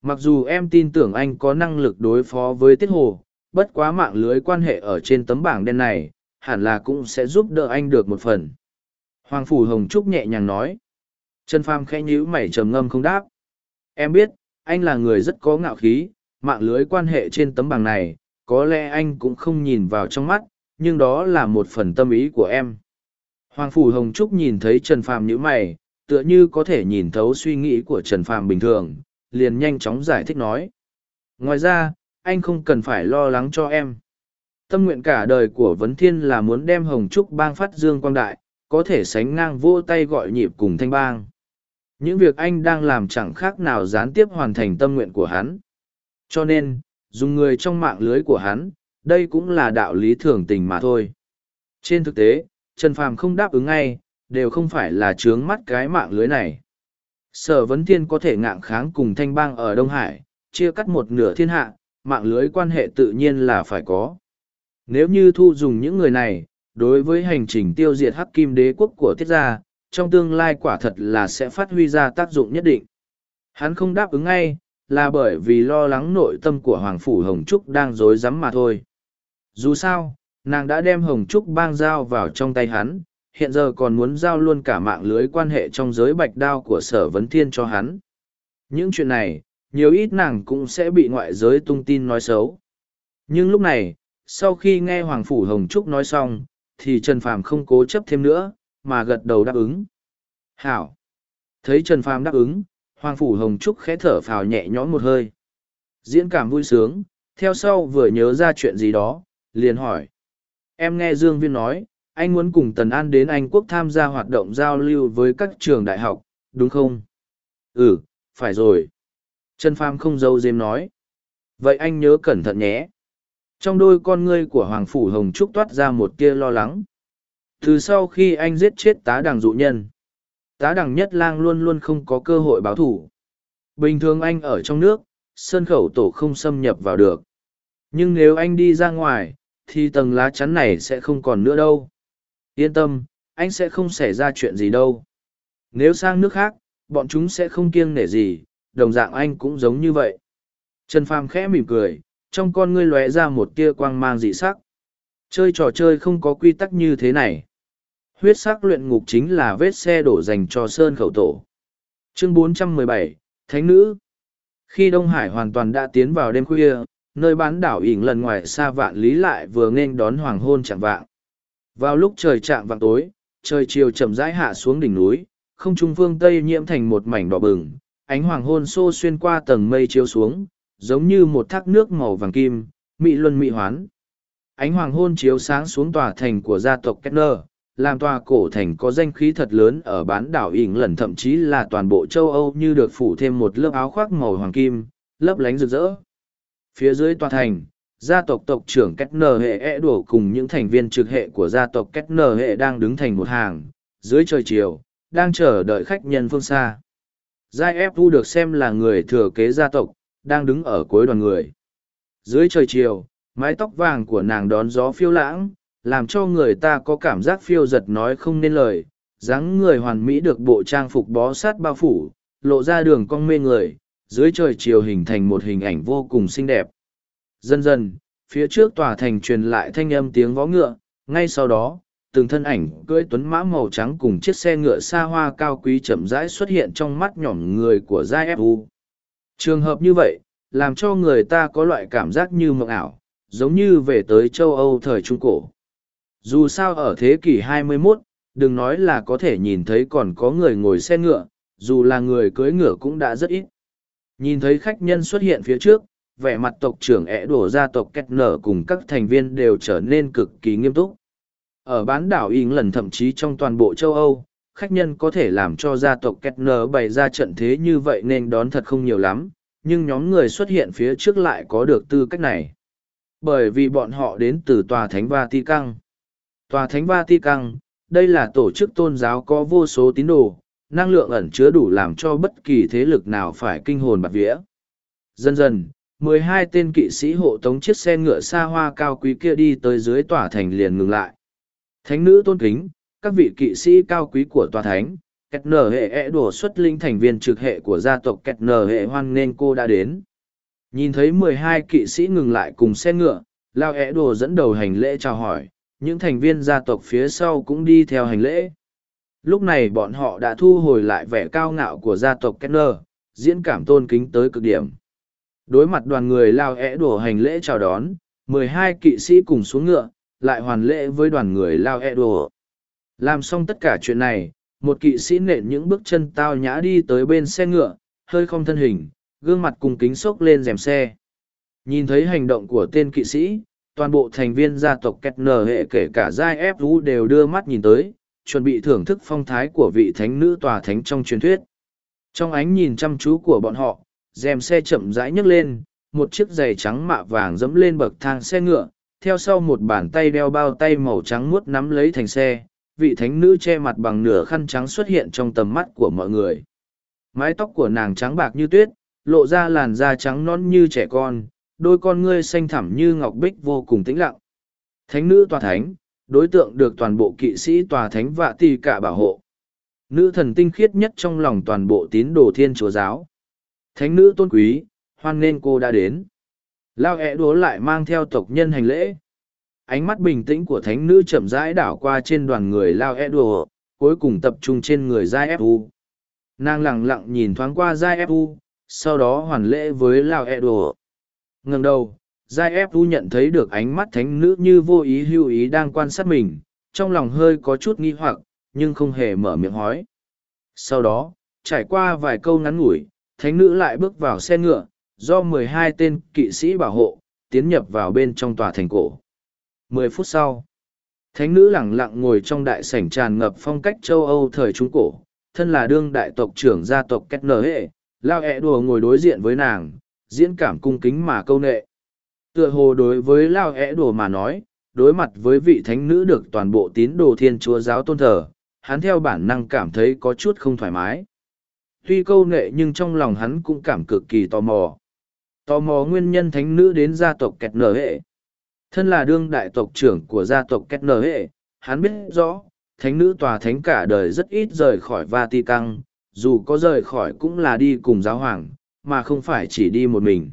Mặc dù em tin tưởng anh có năng lực đối phó với Tiết Hồ, bất quá mạng lưới quan hệ ở trên tấm bảng đen này, hẳn là cũng sẽ giúp đỡ anh được một phần. Hoàng Phủ Hồng Trúc nhẹ nhàng nói. Trần Phàm khẽ nhíu mày trầm ngâm không đáp. Em biết, anh là người rất có ngạo khí, mạng lưới quan hệ trên tấm bảng này, có lẽ anh cũng không nhìn vào trong mắt, nhưng đó là một phần tâm ý của em. Hoàng Phủ Hồng Trúc nhìn thấy Trần Phàm nhíu mày, tựa như có thể nhìn thấu suy nghĩ của Trần Phàm bình thường, liền nhanh chóng giải thích nói. Ngoài ra, anh không cần phải lo lắng cho em. Tâm nguyện cả đời của Vấn Thiên là muốn đem Hồng Trúc bang phát dương quang đại, có thể sánh ngang vô tay gọi nhịp cùng thanh bang. Những việc anh đang làm chẳng khác nào gián tiếp hoàn thành tâm nguyện của hắn. Cho nên, dùng người trong mạng lưới của hắn, đây cũng là đạo lý thường tình mà thôi. Trên thực tế, Trần Phàm không đáp ứng ngay, đều không phải là trướng mắt cái mạng lưới này. Sở Vấn Thiên có thể ngạng kháng cùng thanh bang ở Đông Hải, chia cắt một nửa thiên hạ, mạng lưới quan hệ tự nhiên là phải có. Nếu như thu dùng những người này, đối với hành trình tiêu diệt hắc kim đế quốc của thiết gia, trong tương lai quả thật là sẽ phát huy ra tác dụng nhất định. Hắn không đáp ứng ngay, là bởi vì lo lắng nội tâm của Hoàng Phủ Hồng Trúc đang rối rắm mà thôi. Dù sao, nàng đã đem Hồng Trúc bang giao vào trong tay hắn, hiện giờ còn muốn giao luôn cả mạng lưới quan hệ trong giới bạch đao của sở vấn thiên cho hắn. Những chuyện này, nhiều ít nàng cũng sẽ bị ngoại giới tung tin nói xấu. Nhưng lúc này, sau khi nghe Hoàng Phủ Hồng Trúc nói xong, thì Trần Phàm không cố chấp thêm nữa, mà gật đầu đáp ứng. Hảo! Thấy Trần Phàm đáp ứng, Hoàng Phủ Hồng Trúc khẽ thở phào nhẹ nhõm một hơi. Diễn cảm vui sướng, theo sau vừa nhớ ra chuyện gì đó, liền hỏi. Em nghe Dương Viên nói, anh muốn cùng Tần An đến Anh Quốc tham gia hoạt động giao lưu với các trường đại học, đúng không? Ừ, phải rồi. Trần Phàm không giấu dêm nói. Vậy anh nhớ cẩn thận nhé. Trong đôi con ngươi của Hoàng Phủ Hồng Trúc toát ra một tia lo lắng. Từ sau khi anh giết chết tá đằng dụ nhân, tá đằng nhất lang luôn luôn không có cơ hội báo thủ. Bình thường anh ở trong nước, sơn khẩu tổ không xâm nhập vào được. Nhưng nếu anh đi ra ngoài, thì tầng lá chắn này sẽ không còn nữa đâu. Yên tâm, anh sẽ không xảy ra chuyện gì đâu. Nếu sang nước khác, bọn chúng sẽ không kiêng nể gì, đồng dạng anh cũng giống như vậy. Trần Phàm khẽ mỉm cười, trong con ngươi lóe ra một tia quang mang dị sắc. Chơi trò chơi không có quy tắc như thế này. Huyết sắc luyện ngục chính là vết xe đổ dành cho Sơn Khẩu Tổ. Chương 417, Thánh Nữ Khi Đông Hải hoàn toàn đã tiến vào đêm khuya, nơi bán đảo ỉn lần ngoài xa vạn lý lại vừa nên đón hoàng hôn chẳng vạng. Vào lúc trời chạm vạng tối, trời chiều chậm rãi hạ xuống đỉnh núi, không trung phương Tây nhiễm thành một mảnh đỏ bừng, ánh hoàng hôn xô xuyên qua tầng mây chiếu xuống, giống như một thác nước màu vàng kim, mị luân mị hoán. Ánh hoàng hôn chiếu sáng xuống tòa thành của gia tộc Kettner, làm tòa cổ thành có danh khí thật lớn ở bán đảo ỉng lần thậm chí là toàn bộ châu Âu như được phủ thêm một lớp áo khoác màu hoàng kim, lấp lánh rực rỡ. Phía dưới tòa thành, gia tộc tộc trưởng Kettner hệ e đổ cùng những thành viên trực hệ của gia tộc Kettner hệ đang đứng thành một hàng, dưới trời chiều, đang chờ đợi khách nhân phương xa. Giai ép vu được xem là người thừa kế gia tộc, đang đứng ở cuối đoàn người. Dưới trời chiều, mái tóc vàng của nàng đón gió phiêu lãng, làm cho người ta có cảm giác phiêu giật nói không nên lời. dáng người hoàn mỹ được bộ trang phục bó sát bao phủ, lộ ra đường cong mê người, dưới trời chiều hình thành một hình ảnh vô cùng xinh đẹp. Dần dần, phía trước tòa thành truyền lại thanh âm tiếng vó ngựa, ngay sau đó, từng thân ảnh cưỡi tuấn mã màu trắng cùng chiếc xe ngựa xa hoa cao quý chậm rãi xuất hiện trong mắt nhỏm người của giai fu trường hợp như vậy làm cho người ta có loại cảm giác như mộng ảo giống như về tới châu âu thời trung cổ. Dù sao ở thế kỷ 21, đừng nói là có thể nhìn thấy còn có người ngồi xe ngựa dù là người cưỡi ngựa cũng đã rất ít. Nhìn thấy khách nhân xuất hiện phía trước vẻ mặt tộc trưởng ẻ đổ gia tộc kết nở cùng các thành viên đều trở nên cực kỳ nghiêm túc. Ở bán đảo Yên lần thậm chí trong toàn bộ châu âu khách nhân có thể làm cho gia tộc Kettner bày ra trận thế như vậy nên đón thật không nhiều lắm, nhưng nhóm người xuất hiện phía trước lại có được tư cách này. Bởi vì bọn họ đến từ Tòa Thánh Vatican. Tòa Thánh Vatican, đây là tổ chức tôn giáo có vô số tín đồ, năng lượng ẩn chứa đủ làm cho bất kỳ thế lực nào phải kinh hồn bạt vía. Dần dần, mười hai tên kỵ sĩ hộ tống chiếc xe ngựa xa hoa cao quý kia đi tới dưới tòa thành liền ngừng lại. Thánh nữ tôn kính, các vị kỵ sĩ cao quý của tòa thánh, kẹt nở hệ e đổ xuất linh thành viên trực hệ của gia tộc kẹt nở hệ hoan nên cô đã đến. Nhìn thấy mười hai kỵ sĩ ngừng lại cùng xe ngựa, lao ẹ e dẫn đầu hành lễ chào hỏi, những thành viên gia tộc phía sau cũng đi theo hành lễ. Lúc này bọn họ đã thu hồi lại vẻ cao ngạo của gia tộc Kenner, diễn cảm tôn kính tới cực điểm. Đối mặt đoàn người lao ẽ đổ hành lễ chào đón, mười hai kỵ sĩ cùng xuống ngựa, lại hoàn lễ với đoàn người lao ẹ đổ. Làm xong tất cả chuyện này, một kỵ sĩ nện những bước chân tao nhã đi tới bên xe ngựa, hơi không thân hình, gương mặt cùng kính sốc lên rèm xe. Nhìn thấy hành động của tên kỵ sĩ, toàn bộ thành viên gia tộc Kettner hệ kể cả giai ép vũ đều đưa mắt nhìn tới, chuẩn bị thưởng thức phong thái của vị thánh nữ tòa thánh trong truyền thuyết. Trong ánh nhìn chăm chú của bọn họ, rèm xe chậm rãi nhấc lên, một chiếc giày trắng mạ vàng dẫm lên bậc thang xe ngựa, theo sau một bàn tay đeo bao tay màu trắng muốt nắm lấy thành xe, vị thánh nữ che mặt bằng nửa khăn trắng xuất hiện trong tầm mắt của mọi người. Mái tóc của nàng trắng bạc như tuyết, lộ ra làn da trắng non như trẻ con, đôi con ngươi xanh thẳm như ngọc bích vô cùng tĩnh lặng. Thánh nữ tòa thánh, đối tượng được toàn bộ kỵ sĩ tòa thánh vạ tì cả bảo hộ. Nữ thần tinh khiết nhất trong lòng toàn bộ tín đồ thiên chúa giáo. Thánh nữ tôn quý, hoan nên cô đã đến. Lao ẹ đố lại mang theo tộc nhân hành lễ ánh mắt bình tĩnh của thánh nữ chậm rãi đảo qua trên đoàn người lao edo cuối cùng tập trung trên người giai fu nàng lẳng lặng nhìn thoáng qua giai fu sau đó hoàn lễ với lao edo ngần đầu giai fu nhận thấy được ánh mắt thánh nữ như vô ý hưu ý đang quan sát mình trong lòng hơi có chút nghi hoặc nhưng không hề mở miệng hói sau đó trải qua vài câu ngắn ngủi thánh nữ lại bước vào xe ngựa, do mười hai tên kỵ sĩ bảo hộ, tiến nhập vào bên trong tòa thành cổ. Mười phút sau, thánh nữ lẳng lặng ngồi trong đại sảnh tràn ngập phong cách châu Âu thời Trung Cổ, thân là đương đại tộc trưởng gia tộc két Nở Hệ, lao ẹ đùa ngồi đối diện với nàng, diễn cảm cung kính mà câu nệ. Tựa hồ đối với lao ẹ đùa mà nói, đối mặt với vị thánh nữ được toàn bộ tín đồ thiên chúa giáo tôn thờ, hắn theo bản năng cảm thấy có chút không thoải mái. Tuy câu nệ nhưng trong lòng hắn cũng cảm cực kỳ tò mò. Tò mò nguyên nhân thánh nữ đến gia tộc kẹt nở hệ. Thân là đương đại tộc trưởng của gia tộc kẹt nở hệ, hắn biết rõ, thánh nữ tòa thánh cả đời rất ít rời khỏi Vatican, dù có rời khỏi cũng là đi cùng giáo hoàng, mà không phải chỉ đi một mình.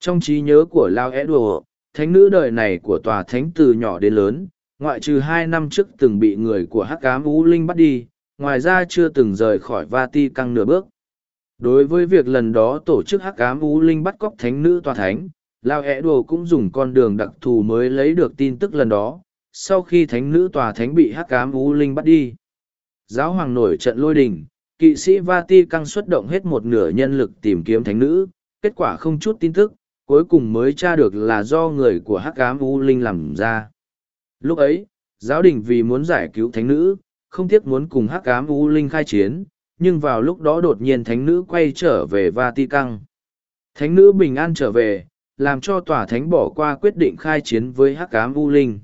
Trong trí nhớ của Lao Edward, thánh nữ đời này của tòa thánh từ nhỏ đến lớn, ngoại trừ hai năm trước từng bị người của hắc cám ú linh bắt đi, ngoài ra chưa từng rời khỏi Vatican nửa bước. Đối với việc lần đó tổ chức hắc ám ú linh bắt cóc thánh nữ tòa thánh, Lao ẹ đồ cũng dùng con đường đặc thù mới lấy được tin tức lần đó, sau khi thánh nữ tòa thánh bị hắc ám U linh bắt đi. Giáo hoàng nổi trận lôi đình, kỵ sĩ Vati căng xuất động hết một nửa nhân lực tìm kiếm thánh nữ, kết quả không chút tin tức, cuối cùng mới tra được là do người của hắc ám U linh làm ra. Lúc ấy, giáo đình vì muốn giải cứu thánh nữ, không tiếc muốn cùng hắc ám U linh khai chiến, nhưng vào lúc đó đột nhiên thánh nữ quay trở về Vatican. Thánh nữ bình an trở về, làm cho tòa thánh bỏ qua quyết định khai chiến với hắc ám u linh.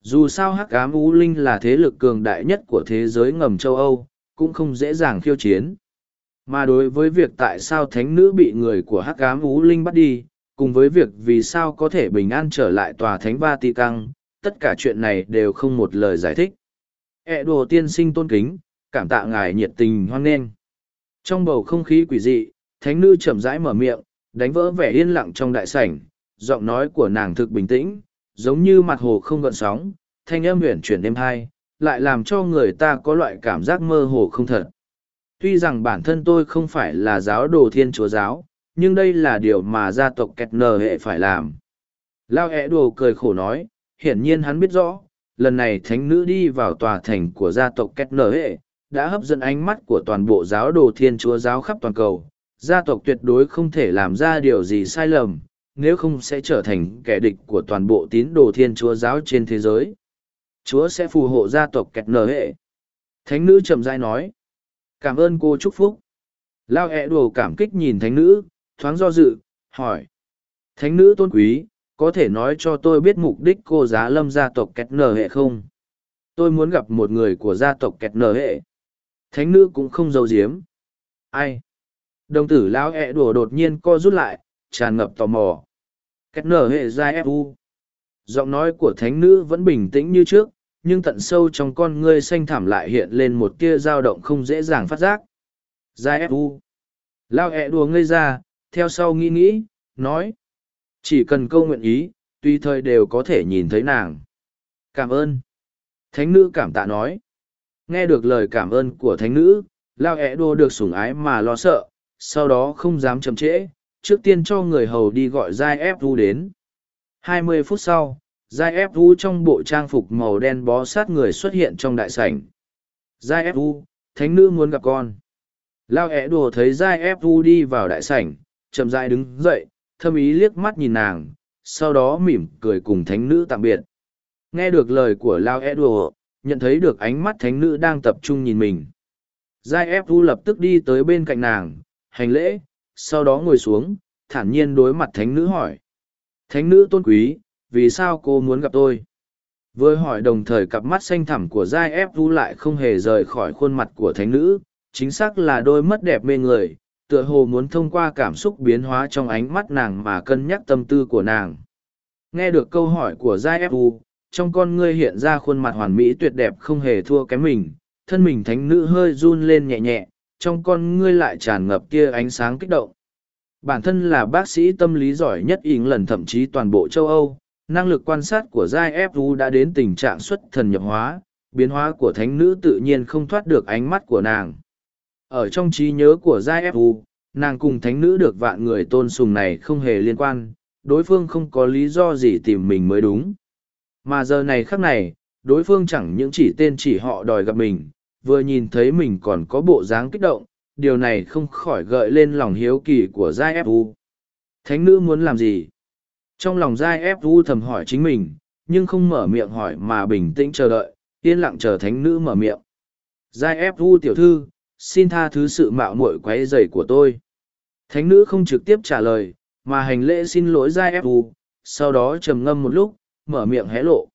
Dù sao hắc ám u linh là thế lực cường đại nhất của thế giới ngầm châu Âu, cũng không dễ dàng khiêu chiến. Mà đối với việc tại sao thánh nữ bị người của hắc ám u linh bắt đi, cùng với việc vì sao có thể bình an trở lại tòa thánh Vatican, tất cả chuyện này đều không một lời giải thích. ẹ đồ tiên sinh tôn kính, cảm tạ ngài nhiệt tình hoan nghênh. Trong bầu không khí quỷ dị, thánh nữ chậm rãi mở miệng, đánh vỡ vẻ yên lặng trong đại sảnh, giọng nói của nàng thực bình tĩnh, giống như mặt hồ không gợn sóng, thanh âm huyền chuyển đêm hai, lại làm cho người ta có loại cảm giác mơ hồ không thật. Tuy rằng bản thân tôi không phải là giáo đồ thiên chúa giáo, nhưng đây là điều mà gia tộc kẹt nờ hệ phải làm. Lao ẹ đồ cười khổ nói, hiển nhiên hắn biết rõ, lần này thánh nữ đi vào tòa thành của gia tộc kẹt nờ hệ, đã hấp dẫn ánh mắt của toàn bộ giáo đồ thiên chúa giáo khắp toàn cầu. Gia tộc tuyệt đối không thể làm ra điều gì sai lầm, nếu không sẽ trở thành kẻ địch của toàn bộ tín đồ thiên chúa giáo trên thế giới. Chúa sẽ phù hộ gia tộc kẹt nở hệ. Thánh nữ chậm rãi nói. Cảm ơn cô chúc phúc. Lao ẹ đồ cảm kích nhìn thánh nữ, thoáng do dự, hỏi. Thánh nữ tôn quý, có thể nói cho tôi biết mục đích cô giá lâm gia tộc kẹt nở hệ không? Tôi muốn gặp một người của gia tộc kẹt nở hệ. Thánh nữ cũng không giấu giếm. Ai? Đồng tử lão ẹ đùa đột nhiên co rút lại, tràn ngập tò mò. cách nở hệ ra ép u Giọng nói của thánh nữ vẫn bình tĩnh như trước, nhưng tận sâu trong con ngươi xanh thảm lại hiện lên một tia dao động không dễ dàng phát giác. ra ép u Lao ẹ đùa ngây ra, theo sau nghĩ nghĩ, nói. Chỉ cần câu nguyện ý, tùy thời đều có thể nhìn thấy nàng. Cảm ơn. Thánh nữ cảm tạ nói. Nghe được lời cảm ơn của thánh nữ, Lao ẹ đô được sủng ái mà lo sợ, sau đó không dám chậm trễ, trước tiên cho người hầu đi gọi Giai Ép Vu đến. Hai mươi phút sau, Giai Ép Vu trong bộ trang phục màu đen bó sát người xuất hiện trong đại sảnh. Giai Ép Vu, thánh nữ muốn gặp con. Lao ẹ đùa thấy Giai Ép Vu đi vào đại sảnh, chậm rãi đứng dậy, thâm ý liếc mắt nhìn nàng, sau đó mỉm cười cùng thánh nữ tạm biệt. Nghe được lời của Lao ẹ đùa, nhận thấy được ánh mắt thánh nữ đang tập trung nhìn mình. Giai ép Vu lập tức đi tới bên cạnh nàng, hành lễ, sau đó ngồi xuống, thản nhiên đối mặt thánh nữ hỏi. Thánh nữ tôn quý, vì sao cô muốn gặp tôi? Với hỏi đồng thời cặp mắt xanh thẳm của Giai ép thu lại không hề rời khỏi khuôn mặt của thánh nữ, chính xác là đôi mắt đẹp mê người, tựa hồ muốn thông qua cảm xúc biến hóa trong ánh mắt nàng mà cân nhắc tâm tư của nàng. Nghe được câu hỏi của Giai ép thu, trong con ngươi hiện ra khuôn mặt hoàn mỹ tuyệt đẹp không hề thua kém mình, thân mình thánh nữ hơi run lên nhẹ nhẹ, trong con ngươi lại tràn ngập kia ánh sáng kích động. Bản thân là bác sĩ tâm lý giỏi nhất 잉 lần thậm chí toàn bộ châu Âu, năng lực quan sát của Giai Fu đã đến tình trạng xuất thần nhập hóa, biến hóa của thánh nữ tự nhiên không thoát được ánh mắt của nàng. Ở trong trí nhớ của Giai Fu, nàng cùng thánh nữ được vạn người tôn sùng này không hề liên quan, đối phương không có lý do gì tìm mình mới đúng. Mà giờ này khắc này, đối phương chẳng những chỉ tên chỉ họ đòi gặp mình, vừa nhìn thấy mình còn có bộ dáng kích động, điều này không khỏi gợi lên lòng hiếu kỳ của giai ép u. Thánh nữ muốn làm gì? Trong lòng giai ép u thầm hỏi chính mình nhưng không mở miệng hỏi mà bình tĩnh chờ đợi yên lặng chờ thánh nữ mở miệng. Giai ép u tiểu thư xin tha thứ sự mạo muội quấy rầy của tôi. Thánh nữ không trực tiếp trả lời mà hành lễ xin lỗi giai ép u sau đó trầm ngâm một lúc mở miệng hé lộ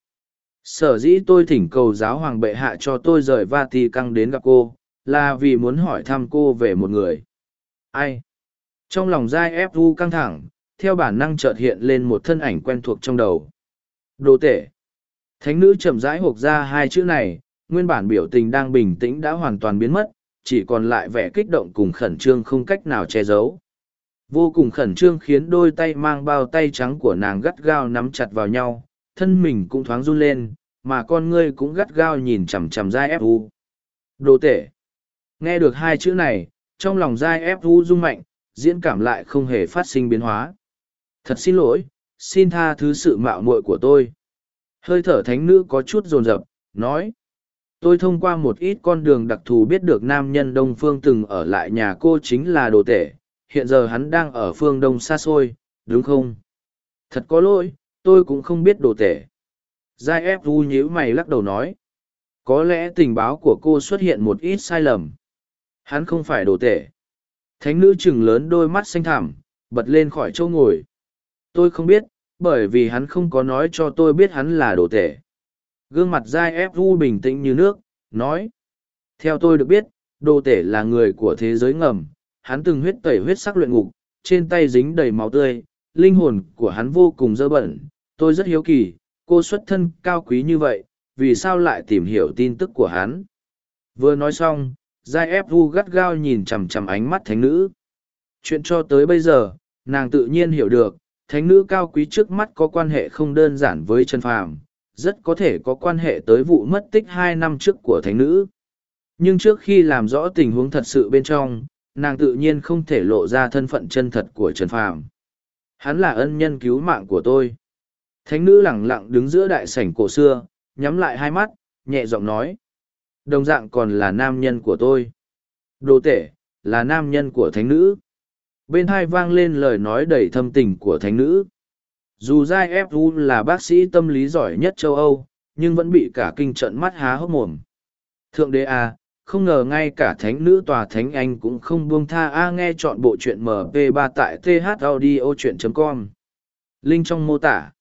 sở dĩ tôi thỉnh cầu giáo hoàng bệ hạ cho tôi rời vati căng đến gặp cô, là vì muốn hỏi thăm cô về một người. Ai? Trong lòng giai ép u căng thẳng, theo bản năng chợt hiện lên một thân ảnh quen thuộc trong đầu. Đồ tể. Thánh nữ chậm rãi hộp ra hai chữ này, nguyên bản biểu tình đang bình tĩnh đã hoàn toàn biến mất, chỉ còn lại vẻ kích động cùng khẩn trương không cách nào che giấu. Vô cùng khẩn trương khiến đôi tay mang bao tay trắng của nàng gắt gao nắm chặt vào nhau thân mình cũng thoáng run lên, mà con ngươi cũng gắt gao nhìn chằm chằm giai ép u. Đồ tể. Nghe được hai chữ này, trong lòng giai ép u rung mạnh, diễn cảm lại không hề phát sinh biến hóa. Thật xin lỗi, xin tha thứ sự mạo muội của tôi. Hơi thở thánh nữ có chút rồn rập nói. Tôi thông qua một ít con đường đặc thù biết được nam nhân đông phương từng ở lại nhà cô chính là đồ tể. Hiện giờ hắn đang ở phương đông xa xôi, đúng không? Thật có lỗi tôi cũng không biết đồ tể. Giai ép u nhíu mày lắc đầu nói, có lẽ tình báo của cô xuất hiện một ít sai lầm. Hắn không phải đồ tể. Thánh nữ chừng lớn đôi mắt xanh thẳm, bật lên khỏi chỗ ngồi. Tôi không biết, bởi vì hắn không có nói cho tôi biết hắn là đồ tể. Gương mặt giai ép u bình tĩnh như nước, nói, theo tôi được biết, đồ tể là người của thế giới ngầm. Hắn từng huyết tẩy huyết sắc luyện ngục, trên tay dính đầy máu tươi, linh hồn của hắn vô cùng dơ bẩn tôi rất hiếu kỳ, cô xuất thân cao quý như vậy, vì sao lại tìm hiểu tin tức của hắn? Vừa nói xong, giai ép vu gắt gao nhìn chằm chằm ánh mắt thánh nữ. Chuyện cho tới bây giờ, nàng tự nhiên hiểu được, thánh nữ cao quý trước mắt có quan hệ không đơn giản với chân phàm, rất có thể có quan hệ tới vụ mất tích hai năm trước của thánh nữ. Nhưng trước khi làm rõ tình huống thật sự bên trong, nàng tự nhiên không thể lộ ra thân phận chân thật của trần phàm. Hắn là ân nhân cứu mạng của tôi thánh nữ lẳng lặng đứng giữa đại sảnh cổ xưa, nhắm lại hai mắt, nhẹ giọng nói. Đồng dạng còn là nam nhân của tôi. Đồ tể, là nam nhân của thánh nữ. Bên hai vang lên lời nói đầy thâm tình của thánh nữ. Dù giai fu là bác sĩ tâm lý giỏi nhất châu âu, nhưng vẫn bị cả kinh trận mắt há hốc mồm. Thượng đế a không ngờ ngay cả thánh nữ tòa thánh anh cũng không buông tha a nghe chọn bộ truyện mp 3 tại th audio chuyện com. Linh trong mô tả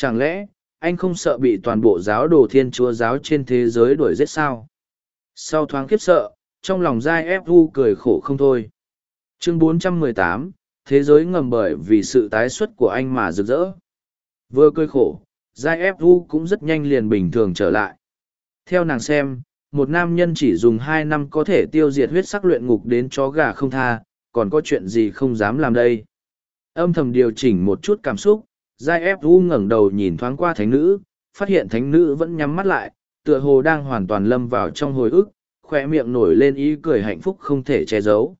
chẳng lẽ anh không sợ bị toàn bộ giáo đồ thiên chúa giáo trên thế giới đuổi giết sao? Sau thoáng khiếp sợ trong lòng giai fu cười khổ không thôi. Chương 418, thế giới ngầm bởi vì sự tái xuất của anh mà rực rỡ. Vừa cười khổ giai fu cũng rất nhanh liền bình thường trở lại. Theo nàng xem một nam nhân chỉ dùng hai năm có thể tiêu diệt huyết sắc luyện ngục đến chó gà không tha còn có chuyện gì không dám làm đây? Âm thầm điều chỉnh một chút cảm xúc giai fu ngẩng đầu nhìn thoáng qua thánh nữ, phát hiện thánh nữ vẫn nhắm mắt lại, tựa hồ đang hoàn toàn lâm vào trong hồi ức khỏe miệng nổi lên ý cười hạnh phúc không thể che giấu.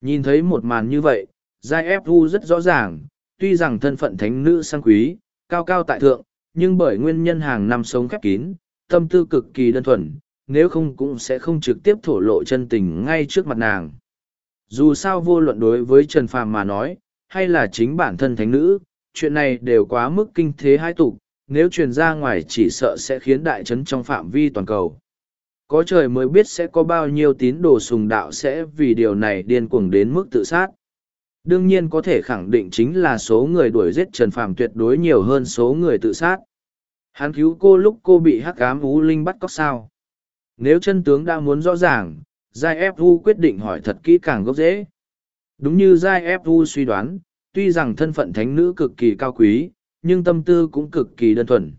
Nhìn thấy một màn như vậy, giai fu rất rõ ràng, tuy rằng thân phận thánh nữ sang quý, cao cao tại thượng, nhưng bởi nguyên nhân hàng năm sống khép kín, tâm tư cực kỳ đơn thuần, nếu không cũng sẽ không trực tiếp thổ lộ chân tình ngay trước mặt nàng. Dù sao vô luận đối với trần phàm mà nói, hay là chính bản thân thánh nữ chuyện này đều quá mức kinh thế hai tục nếu truyền ra ngoài chỉ sợ sẽ khiến đại chấn trong phạm vi toàn cầu. Có trời mới biết sẽ có bao nhiêu tín đồ sùng đạo sẽ vì điều này điên cuồng đến mức tự sát. Đương nhiên có thể khẳng định chính là số người đuổi giết trần phàm tuyệt đối nhiều hơn số người tự sát. Hắn cứu cô lúc cô bị hắc cám ú linh bắt cóc sao? Nếu chân tướng đã muốn rõ ràng, giai fu quyết định hỏi thật kỹ càng gốc dễ đúng như giai fu suy đoán tuy rằng thân phận thánh nữ cực kỳ cao quý, nhưng tâm tư cũng cực kỳ đơn thuần.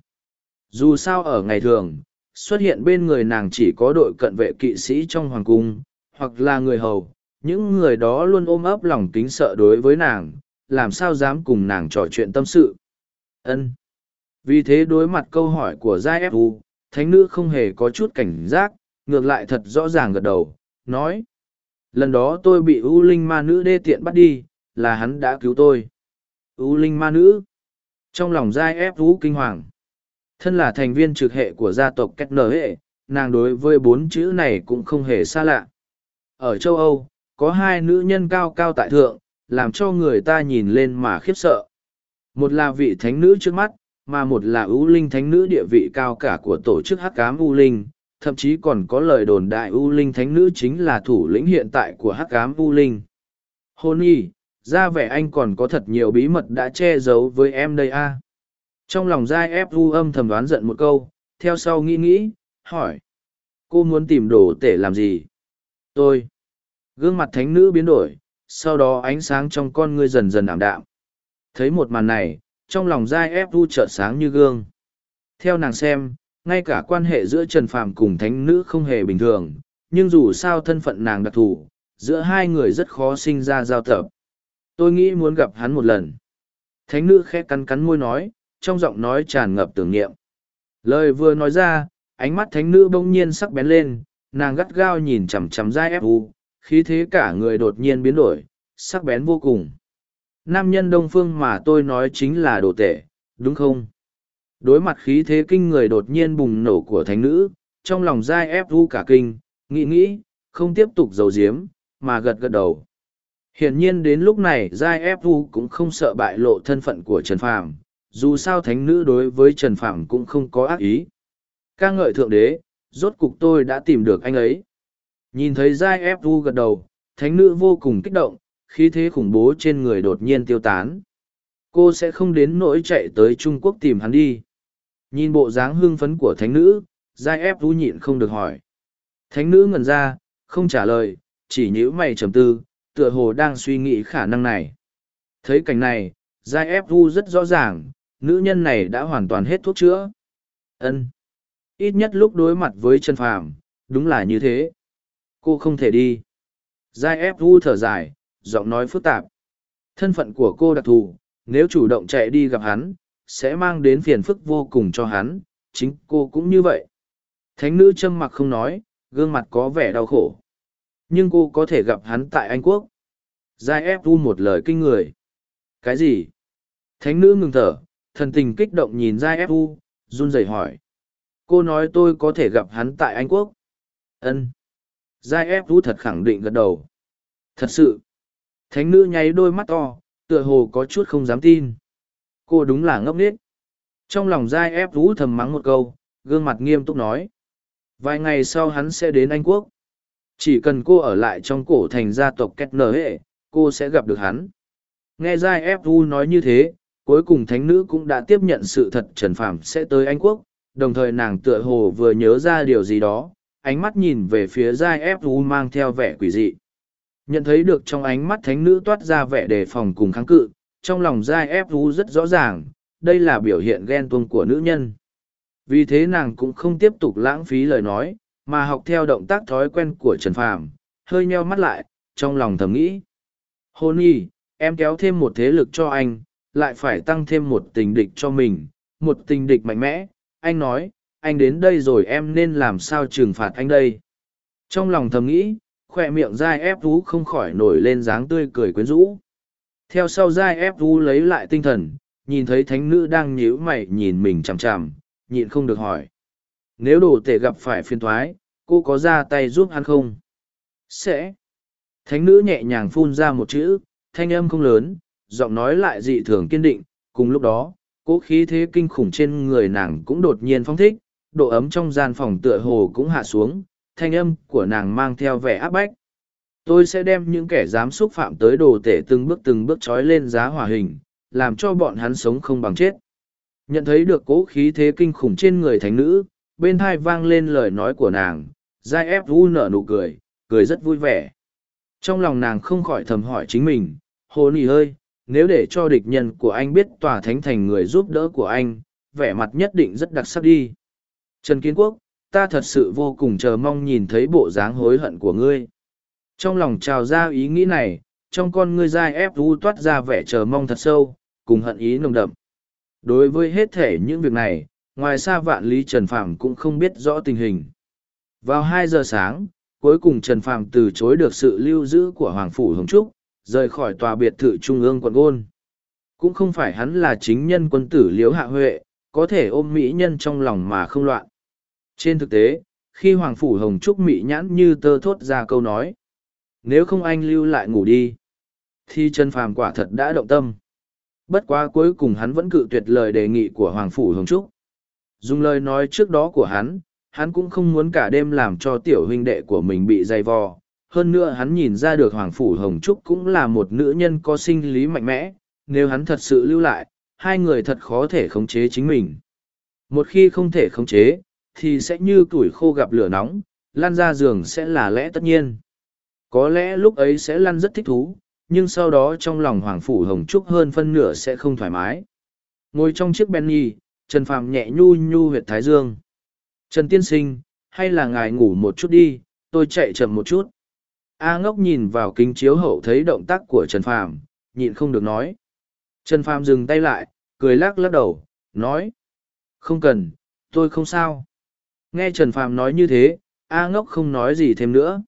Dù sao ở ngày thường, xuất hiện bên người nàng chỉ có đội cận vệ kỵ sĩ trong hoàng cung, hoặc là người hầu, những người đó luôn ôm ấp lòng kính sợ đối với nàng, làm sao dám cùng nàng trò chuyện tâm sự. Ân. Vì thế đối mặt câu hỏi của giai fu thánh nữ không hề có chút cảnh giác, ngược lại thật rõ ràng gật đầu, nói, lần đó tôi bị u linh ma nữ đê tiện bắt đi là hắn đã cứu tôi u linh ma nữ trong lòng giai fu kinh hoàng thân là thành viên trực hệ của gia tộc cách nở hệ nàng đối với bốn chữ này cũng không hề xa lạ ở châu âu có hai nữ nhân cao cao tại thượng, làm cho người ta nhìn lên mà khiếp sợ. Một là vị thánh nữ trước mắt, mà một là ưu linh thánh nữ địa vị cao cả của tổ chức hắc cám ưu linh, thậm chí còn có lời đồn đại ưu linh thánh nữ chính là thủ lĩnh hiện tại của hắc cám ưu linh. Hôn y, ra vẻ anh còn có thật nhiều bí mật đã che giấu với em đây a. Trong lòng giai ép u âm thầm đoán giận một câu, theo sau nghĩ nghĩ, hỏi. Cô muốn tìm đồ tể làm gì? Tôi. Gương mặt thánh nữ biến đổi, sau đó ánh sáng trong con ngươi dần dần ảm đạm. Thấy một màn này, trong lòng giai ép u trợn sáng như gương. Theo nàng xem, ngay cả quan hệ giữa trần phàm cùng thánh nữ không hề bình thường, nhưng dù sao thân phận nàng đặc thù, giữa hai người rất khó sinh ra giao tập tôi nghĩ muốn gặp hắn một lần. Thánh nữ khẽ cắn cắn môi nói, trong giọng nói tràn ngập tưởng niệm. Lời vừa nói ra, ánh mắt thánh nữ bỗng nhiên sắc bén lên, nàng gắt gao nhìn chằm chằm dai ép u, khí thế cả người đột nhiên biến đổi, sắc bén vô cùng. Nam nhân đông phương mà tôi nói chính là đồ tể, đúng không? Đối mặt khí thế kinh người đột nhiên bùng nổ của thánh nữ, trong lòng dai ép u cả kinh, nghĩ nghĩ, không tiếp tục giấu giếm, mà gật gật đầu hiển nhiên đến lúc này, giai ép cũng không sợ bại lộ thân phận của trần phàm, dù sao thánh nữ đối với trần phàm cũng không có ác ý. Ca ngợi thượng đế, rốt cục tôi đã tìm được anh ấy. Nhìn thấy giai ép u gật đầu, thánh nữ vô cùng kích động, khí thế khủng bố trên người đột nhiên tiêu tán. Cô sẽ không đến nỗi chạy tới trung quốc tìm hắn đi. Nhìn bộ dáng hưng phấn của thánh nữ, giai ép nhịn không được hỏi. Thánh nữ ngẩn ra, không trả lời, chỉ nhíu mày trầm tư tựa hồ đang suy nghĩ khả năng này. Thấy cảnh này, Giai ép vu rất rõ ràng, nữ nhân này đã hoàn toàn hết thuốc chữa. ân Ít nhất lúc đối mặt với Trần Phàm, đúng là như thế. Cô không thể đi. Giai ép vu thở dài, giọng nói phức tạp. Thân phận của cô đặc thù, nếu chủ động chạy đi gặp hắn, sẽ mang đến phiền phức vô cùng cho hắn, chính cô cũng như vậy. Thánh nữ châm mặc không nói, gương mặt có vẻ đau khổ nhưng cô có thể gặp hắn tại anh quốc. Giai ép u một lời kinh người. Cái gì? Thánh nữ ngừng thở, thần tình kích động nhìn giai ép u run rẩy hỏi. Cô nói tôi có thể gặp hắn tại anh quốc. Ân. Giai ép u thật khẳng định gật đầu. Thật sự. Thánh nữ nháy đôi mắt to, tựa hồ có chút không dám tin. Cô đúng là ngốc nghếch. Trong lòng giai ép u thầm mắng một câu, gương mặt nghiêm túc nói. Vài ngày sau hắn sẽ đến anh quốc chỉ cần cô ở lại trong cổ thành gia tộc két nở hệ cô sẽ gặp được hắn. Nghe giai ép u nói như thế, cuối cùng thánh nữ cũng đã tiếp nhận sự thật trần phàm sẽ tới anh quốc. Đồng thời nàng tựa hồ vừa nhớ ra điều gì đó, ánh mắt nhìn về phía giai ép u mang theo vẻ quỷ dị. Nhận thấy được trong ánh mắt thánh nữ toát ra vẻ đề phòng cùng kháng cự, trong lòng giai ép u rất rõ ràng, đây là biểu hiện ghen tuông của nữ nhân. Vì thế nàng cũng không tiếp tục lãng phí lời nói mà học theo động tác thói quen của Trần Phàm, hơi nheo mắt lại, trong lòng thầm nghĩ. Hôn y, em kéo thêm một thế lực cho anh, lại phải tăng thêm một tình địch cho mình, một tình địch mạnh mẽ. Anh nói, anh đến đây rồi em nên làm sao trừng phạt anh đây. Trong lòng thầm nghĩ, khoe miệng dai ép vú không khỏi nổi lên dáng tươi cười quyến rũ. Theo sau dai ép vú lấy lại tinh thần, nhìn thấy thánh nữ đang nhíu mày nhìn mình chằm chằm, nhịn không được hỏi nếu đồ tể gặp phải phiền thoái, cô có ra tay giúp hắn không? Sẽ. Thánh nữ nhẹ nhàng phun ra một chữ, thanh âm không lớn, giọng nói lại dị thường kiên định. Cùng lúc đó, cỗ khí thế kinh khủng trên người nàng cũng đột nhiên phong thích, độ ấm trong gian phòng tựa hồ cũng hạ xuống, thanh âm của nàng mang theo vẻ áp bách. Tôi sẽ đem những kẻ dám xúc phạm tới đồ tể từng bước từng bước trói lên giá hỏa hình, làm cho bọn hắn sống không bằng chết. Nhận thấy được cỗ khí thế kinh khủng trên người thánh nữ bên thai vang lên lời nói của nàng, giai ép vu nở nụ cười, cười rất vui vẻ. Trong lòng nàng không khỏi thầm hỏi chính mình, hồ nì ơi, nếu để cho địch nhân của anh biết tòa thánh thành người giúp đỡ của anh, vẻ mặt nhất định rất đặc sắc đi. Trần Kiến Quốc, ta thật sự vô cùng chờ mong nhìn thấy bộ dáng hối hận của ngươi. Trong lòng trào ra ý nghĩ này, trong con ngươi dai ép vu toát ra vẻ chờ mong thật sâu, cùng hận ý nồng đậm. Đối với hết thể những việc này, ngoài xa vạn lý Trần Phàm cũng không biết rõ tình hình. Vào hai giờ sáng, cuối cùng Trần Phàm từ chối được sự lưu giữ của Hoàng Phủ Hồng Trúc, rời khỏi tòa biệt thự Trung ương quận Gôn. Cũng không phải hắn là chính nhân quân tử Liễu Hạ Huệ, có thể ôm mỹ nhân trong lòng mà không loạn. Trên thực tế, khi Hoàng Phủ Hồng Trúc mỹ nhãn như tơ thốt ra câu nói, nếu không anh lưu lại ngủ đi. Thì Trần Phàm quả thật đã động tâm. Bất quá cuối cùng hắn vẫn cự tuyệt lời đề nghị của Hoàng Phủ Hồng Trúc. Dùng lời nói trước đó của hắn, hắn cũng không muốn cả đêm làm cho tiểu huynh đệ của mình bị dày vò. Hơn nữa hắn nhìn ra được Hoàng Phủ Hồng Trúc cũng là một nữ nhân có sinh lý mạnh mẽ, nếu hắn thật sự lưu lại, hai người thật khó thể khống chế chính mình. Một khi không thể khống chế, thì sẽ như tuổi khô gặp lửa nóng, lăn ra giường sẽ là lẽ tất nhiên. Có lẽ lúc ấy sẽ lăn rất thích thú, nhưng sau đó trong lòng Hoàng Phủ Hồng Trúc hơn phân nửa sẽ không thoải mái. Ngồi trong chiếc Benny, Trần Phàm nhẹ nhu nhu huyệt thái dương. Trần Tiên Sinh, hay là ngài ngủ một chút đi, tôi chạy chậm một chút. A ngốc nhìn vào kính chiếu hậu thấy động tác của Trần Phàm, nhịn không được nói. Trần Phàm dừng tay lại, cười lắc lắc đầu, nói. Không cần, tôi không sao. Nghe Trần Phàm nói như thế, A ngốc không nói gì thêm nữa.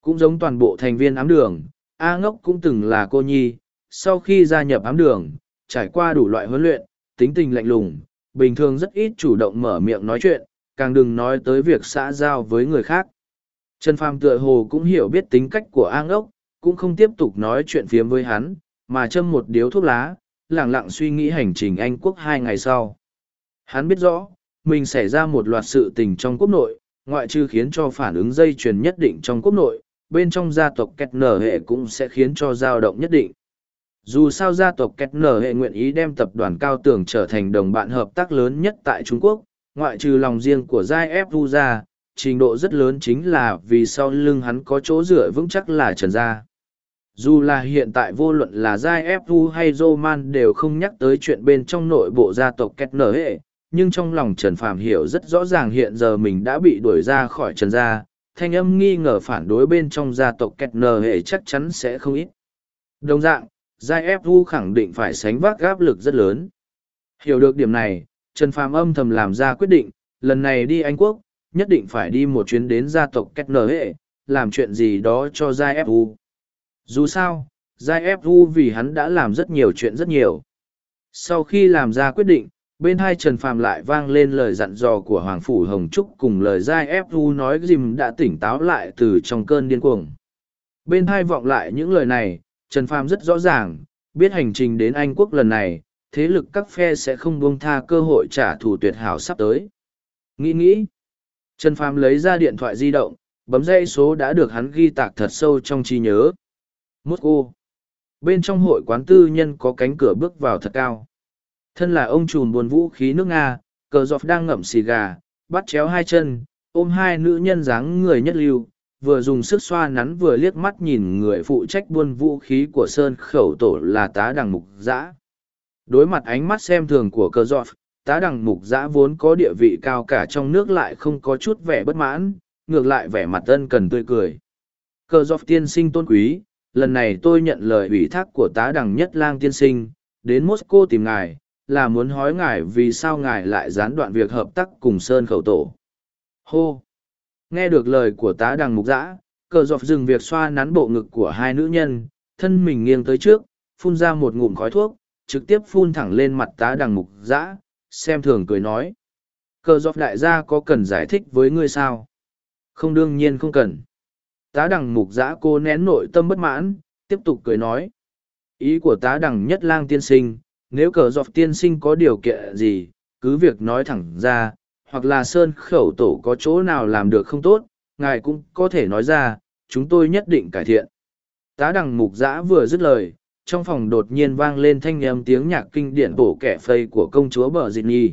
Cũng giống toàn bộ thành viên ám đường, A ngốc cũng từng là cô nhi, sau khi gia nhập ám đường, trải qua đủ loại huấn luyện, tính tình lạnh lùng, bình thường rất ít chủ động mở miệng nói chuyện, càng đừng nói tới việc xã giao với người khác. Trần Phàm tựa hồ cũng hiểu biết tính cách của A ngốc, cũng không tiếp tục nói chuyện phiếm với hắn, mà châm một điếu thuốc lá, lẳng lặng suy nghĩ hành trình Anh quốc hai ngày sau. Hắn biết rõ, mình xảy ra một loạt sự tình trong quốc nội, ngoại trừ khiến cho phản ứng dây chuyền nhất định trong quốc nội, bên trong gia tộc kẹt Nở Hệ cũng sẽ khiến cho dao động nhất định. Dù sao gia tộc Kết Nở Hệ nguyện ý đem tập đoàn cao tường trở thành đồng bạn hợp tác lớn nhất tại Trung Quốc, ngoại trừ lòng riêng của Giai Ép Vu ra, trình độ rất lớn chính là vì sau lưng hắn có chỗ dựa vững chắc là Trần Gia. Dù là hiện tại vô luận là Giai Ép Vu hay Roman đều không nhắc tới chuyện bên trong nội bộ gia tộc Kết Nở Hệ, nhưng trong lòng Trần Phàm hiểu rất rõ ràng hiện giờ mình đã bị đuổi ra khỏi Trần Gia thanh âm nghi ngờ phản đối bên trong gia tộc kẹt nờ hệ chắc chắn sẽ không ít. Đồng dạng, giai fu khẳng định phải sánh vác áp lực rất lớn. Hiểu được điểm này, Trần Phàm âm thầm làm ra quyết định, lần này đi Anh Quốc, nhất định phải đi một chuyến đến gia tộc kẹt nở hệ, làm chuyện gì đó cho giai fu. Dù sao, giai fu vì hắn đã làm rất nhiều chuyện rất nhiều. Sau khi làm ra quyết định, bên hai trần phàm lại vang lên lời dặn dò của hoàng phủ hồng trúc cùng lời giai fu nói dìm đã tỉnh táo lại từ trong cơn điên cuồng bên hai vọng lại những lời này trần phàm rất rõ ràng biết hành trình đến anh quốc lần này thế lực các phe sẽ không buông tha cơ hội trả thù tuyệt hảo sắp tới. Nghĩ nghĩ trần phàm lấy ra điện thoại di động bấm dây số đã được hắn ghi tạc thật sâu trong trí nhớ. Mosco bên trong hội quán tư nhân có cánh cửa bước vào thật cao. Thân là ông trùm buồn vũ khí nước Nga, cờ dọc đang ngậm xì gà, bắt chéo hai chân, ôm hai nữ nhân dáng người nhất lưu, vừa dùng sức xoa nắn vừa liếc mắt nhìn người phụ trách buôn vũ khí của Sơn khẩu tổ là tá đằng mục giã. Đối mặt ánh mắt xem thường của cơ dọc, tá đằng mục giã vốn có địa vị cao cả trong nước lại không có chút vẻ bất mãn, ngược lại vẻ mặt ân cần tươi cười. cơ dọc tiên sinh tôn quý, lần này tôi nhận lời ủy thác của tá đằng nhất lang tiên sinh, đến Moscow tìm ngài, là muốn hói ngài vì sao ngài lại gián đoạn việc hợp tác cùng Sơn Khẩu Tổ. Hô! Nghe được lời của tá đằng mục dã, cờ dọc dừng việc xoa nắn bộ ngực của hai nữ nhân, thân mình nghiêng tới trước, phun ra một ngụm khói thuốc, trực tiếp phun thẳng lên mặt tá đằng mục dã, xem thường cười nói. Cờ dọc đại gia có cần giải thích với ngươi sao? Không đương nhiên không cần. Tá đằng mục dã cô nén nội tâm bất mãn, tiếp tục cười nói. Ý của tá đằng nhất lang tiên sinh, nếu cờ dọc tiên sinh có điều kiện gì, cứ việc nói thẳng ra, hoặc là sơn khẩu tổ có chỗ nào làm được không tốt, ngài cũng có thể nói ra, chúng tôi nhất định cải thiện. Tá đằng mục giã vừa dứt lời, trong phòng đột nhiên vang lên thanh âm tiếng nhạc kinh điển bổ kẻ phây của công chúa bờ dịt nhi.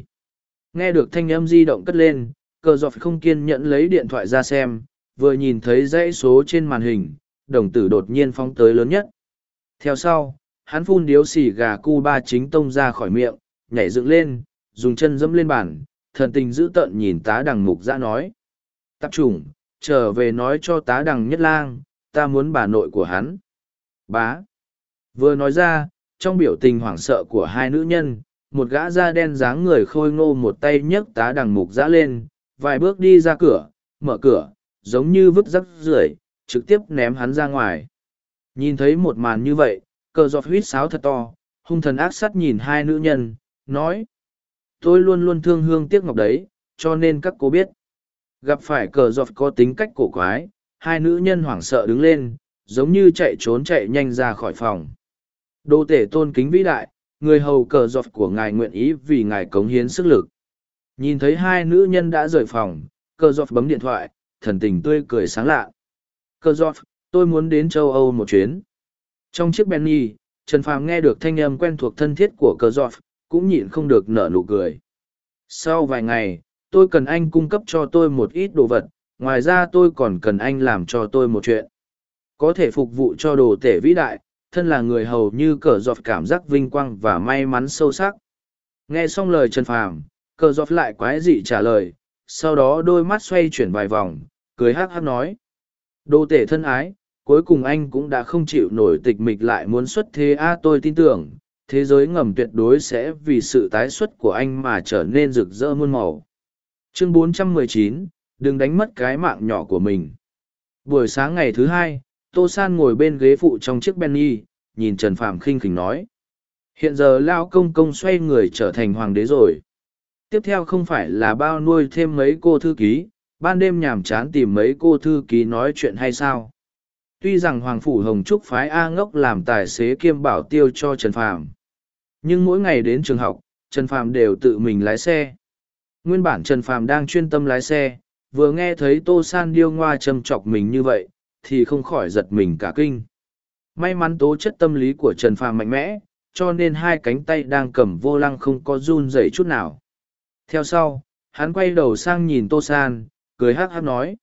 Nghe được thanh âm di động cất lên, cờ dọc không kiên nhẫn lấy điện thoại ra xem, vừa nhìn thấy dãy số trên màn hình, đồng tử đột nhiên phóng tới lớn nhất. Theo sau, hắn phun điếu xì gà cu ba chính tông ra khỏi miệng, nhảy dựng lên, dùng chân dẫm lên bàn, thần tình dữ tợn nhìn tá đằng mục giã nói. Tạp chủng, trở về nói cho tá đằng nhất lang, ta muốn bà nội của hắn. Bá. Vừa nói ra, trong biểu tình hoảng sợ của hai nữ nhân, một gã da đen dáng người khôi ngô một tay nhấc tá đằng mục giã lên, vài bước đi ra cửa, mở cửa, giống như vứt rắc rưởi trực tiếp ném hắn ra ngoài. Nhìn thấy một màn như vậy, cờ giọt huýt sáo thật to hung thần ác sắt nhìn hai nữ nhân nói tôi luôn luôn thương hương tiếc ngọc đấy cho nên các cô biết gặp phải cờ giọt có tính cách cổ quái hai nữ nhân hoảng sợ đứng lên giống như chạy trốn chạy nhanh ra khỏi phòng. Đô tể tôn kính vĩ đại, người hầu cờ giọt của ngài nguyện ý vì ngài cống hiến sức lực. Nhìn thấy hai nữ nhân đã rời phòng, cờ giọt bấm điện thoại, thần tình tươi cười sáng lạ. Cờ giọt, tôi muốn đến châu Âu một chuyến. Trong chiếc Benny, Trần Phàm nghe được thanh âm quen thuộc thân thiết của cờ giọt, cũng nhịn không được nở nụ cười. Sau vài ngày, tôi cần anh cung cấp cho tôi một ít đồ vật, ngoài ra tôi còn cần anh làm cho tôi một chuyện. Có thể phục vụ cho đồ tể vĩ đại, thân là người hầu như cờ dọc cảm giác vinh quang và may mắn sâu sắc. Nghe xong lời Trần Phàm, cờ dọc lại quái dị trả lời, sau đó đôi mắt xoay chuyển vài vòng, cười hát hát nói. Đồ tể thân ái, cuối cùng anh cũng đã không chịu nổi tịch mịch lại muốn xuất thế a tôi tin tưởng, thế giới ngầm tuyệt đối sẽ vì sự tái xuất của anh mà trở nên rực rỡ muôn màu. Chương 419, đừng đánh mất cái mạng nhỏ của mình. Buổi sáng ngày thứ hai, Tô San ngồi bên ghế phụ trong chiếc Benny, nhìn Trần Phạm khinh khỉnh nói. Hiện giờ Lao Công Công xoay người trở thành hoàng đế rồi. Tiếp theo không phải là bao nuôi thêm mấy cô thư ký, ban đêm nhàm chán tìm mấy cô thư ký nói chuyện hay sao. Tuy rằng Hoàng Phủ Hồng Trúc phái A ngốc làm tài xế kiêm bảo tiêu cho Trần Phạm. Nhưng mỗi ngày đến trường học, Trần Phạm đều tự mình lái xe. Nguyên bản Trần Phạm đang chuyên tâm lái xe, vừa nghe thấy Tô San điêu ngoa châm chọc mình như vậy, thì không khỏi giật mình cả kinh. May mắn tố chất tâm lý của Trần Phàm mạnh mẽ, cho nên hai cánh tay đang cầm vô lăng không có run rẩy chút nào. Theo sau, hắn quay đầu sang nhìn Tô San, cười hắc hắc nói.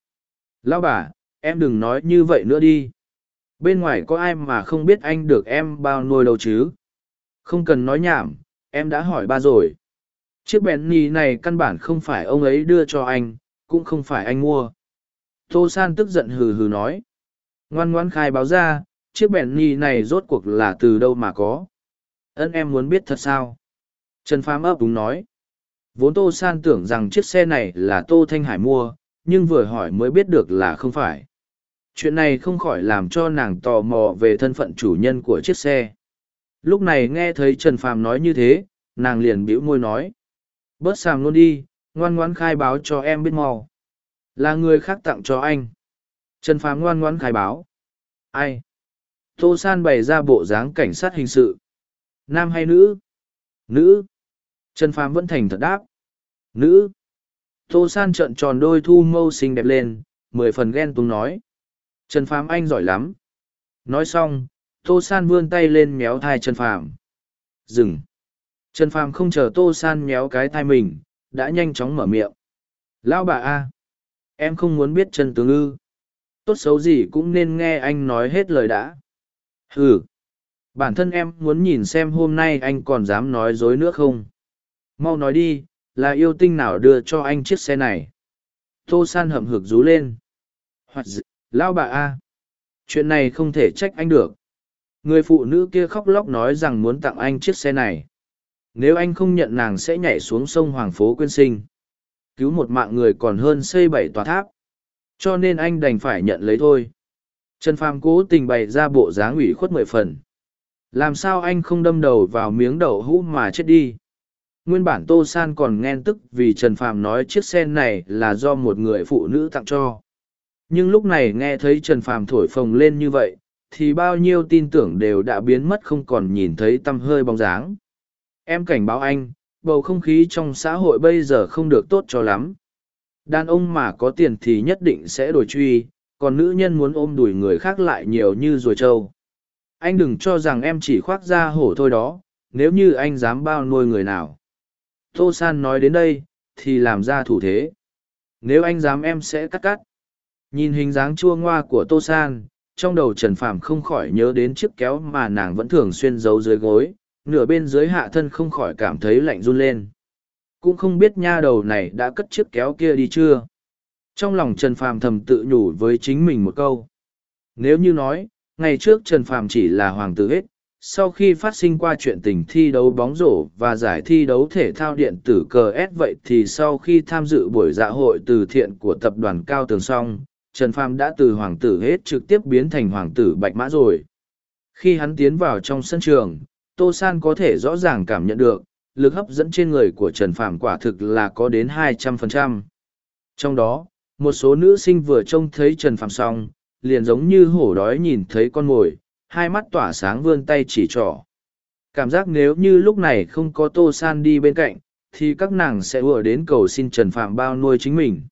Lão bà, em đừng nói như vậy nữa đi. Bên ngoài có ai mà không biết anh được em bao nuôi đâu chứ? Không cần nói nhảm, em đã hỏi ba rồi. Chiếc bẹn nì này căn bản không phải ông ấy đưa cho anh, cũng không phải anh mua. Tô San tức giận hừ hừ nói. Ngoan ngoan khai báo ra, chiếc bẹn nì này rốt cuộc là từ đâu mà có. Ân em muốn biết thật sao? Trần Phám ấp đúng nói. Vốn Tô San tưởng rằng chiếc xe này là Tô Thanh Hải mua, nhưng vừa hỏi mới biết được là không phải. Chuyện này không khỏi làm cho nàng tò mò về thân phận chủ nhân của chiếc xe. Lúc này nghe thấy Trần Phàm nói như thế, nàng liền bĩu môi nói. Bớt sàm luôn đi, ngoan ngoãn khai báo cho em biết mau. Là người khác tặng cho anh. Trần Phàm ngoan ngoãn khai báo. Ai? Tô San bày ra bộ dáng cảnh sát hình sự. Nam hay nữ? Nữ. Trần Phàm vẫn thành thật đáp. Nữ. Tô San trợn tròn đôi thu mâu xinh đẹp lên, mười phần ghen tuông nói. Trần Phàm anh giỏi lắm. Nói xong, Tô San vươn tay lên méo thai Trần Phàm. Dừng. Trần Phàm không chờ Tô San méo cái thai mình, đã nhanh chóng mở miệng. Lão bà A. Em không muốn biết chân tướng ư. Tốt xấu gì cũng nên nghe anh nói hết lời đã. Ừ. Bản thân em muốn nhìn xem hôm nay anh còn dám nói dối nữa không. Mau nói đi, là yêu tinh nào đưa cho anh chiếc xe này. Tô San hậm hực rú lên. Hoặc d... Lão bà A. Chuyện này không thể trách anh được. Người phụ nữ kia khóc lóc nói rằng muốn tặng anh chiếc xe này. Nếu anh không nhận nàng sẽ nhảy xuống sông Hoàng Phố Quyên Sinh. Cứu một mạng người còn hơn xây bảy tòa tháp. Cho nên anh đành phải nhận lấy thôi. Trần Phàm cố tình bày ra bộ dáng ủy khuất mười phần. Làm sao anh không đâm đầu vào miếng đậu hũ mà chết đi? Nguyên bản Tô San còn ghen tức vì Trần Phàm nói chiếc xe này là do một người phụ nữ tặng cho. Nhưng lúc này nghe thấy Trần Phàm thổi phồng lên như vậy, thì bao nhiêu tin tưởng đều đã biến mất không còn nhìn thấy tăm hơi bóng dáng. Em cảnh báo anh, bầu không khí trong xã hội bây giờ không được tốt cho lắm. Đàn ông mà có tiền thì nhất định sẽ đổi truy, còn nữ nhân muốn ôm đùi người khác lại nhiều như ruồi trâu. Anh đừng cho rằng em chỉ khoác ra hổ thôi đó, nếu như anh dám bao nuôi người nào. Tô San nói đến đây, thì làm ra thủ thế. Nếu anh dám em sẽ cắt cắt. Nhìn hình dáng chua ngoa của Tô San, trong đầu Trần Phạm không khỏi nhớ đến chiếc kéo mà nàng vẫn thường xuyên giấu dưới gối, nửa bên dưới hạ thân không khỏi cảm thấy lạnh run lên. Cũng không biết nha đầu này đã cất chiếc kéo kia đi chưa. Trong lòng Trần Phàm thầm tự nhủ với chính mình một câu. Nếu như nói, ngày trước Trần Phàm chỉ là hoàng tử hết, sau khi phát sinh qua chuyện tình thi đấu bóng rổ và giải thi đấu thể thao điện tử cờ S vậy thì sau khi tham dự buổi dạ hội từ thiện của tập đoàn Cao Tường Song, Trần Phàm đã từ hoàng tử hết trực tiếp biến thành hoàng tử Bạch Mã rồi. Khi hắn tiến vào trong sân trường, Tô San có thể rõ ràng cảm nhận được, lực hấp dẫn trên người của Trần Phàm quả thực là có đến 200%. Trong đó, một số nữ sinh vừa trông thấy Trần Phàm xong, liền giống như hổ đói nhìn thấy con mồi, hai mắt tỏa sáng vươn tay chỉ trỏ. Cảm giác nếu như lúc này không có Tô San đi bên cạnh, thì các nàng sẽ vừa đến cầu xin Trần Phạm bao nuôi chính mình.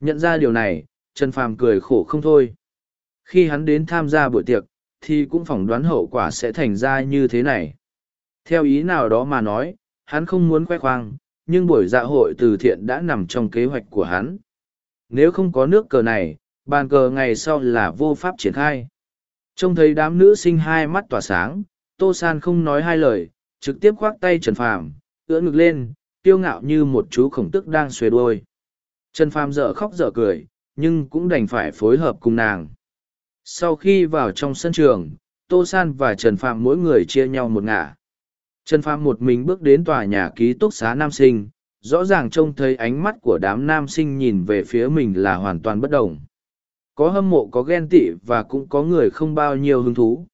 Nhận ra điều này, Trần Phàm cười khổ không thôi. Khi hắn đến tham gia buổi tiệc, thì cũng phỏng đoán hậu quả sẽ thành ra như thế này. Theo ý nào đó mà nói, hắn không muốn khoe khoang, nhưng buổi dạ hội từ thiện đã nằm trong kế hoạch của hắn. Nếu không có nước cờ này, bàn cờ ngày sau là vô pháp triển khai. Trông thấy đám nữ sinh hai mắt tỏa sáng, Tô San không nói hai lời, trực tiếp khoác tay Trần Phàm, ưỡn ngực lên, kiêu ngạo như một chú khổng tức đang xuề đuôi. Trần Phàm dở khóc dở cười, nhưng cũng đành phải phối hợp cùng nàng. Sau khi vào trong sân trường, Tô San và Trần Phàm mỗi người chia nhau một ngả. Trần Phàm một mình bước đến tòa nhà ký túc xá nam sinh, rõ ràng trông thấy ánh mắt của đám nam sinh nhìn về phía mình là hoàn toàn bất đồng. Có hâm mộ có ghen tị và cũng có người không bao nhiêu hứng thú.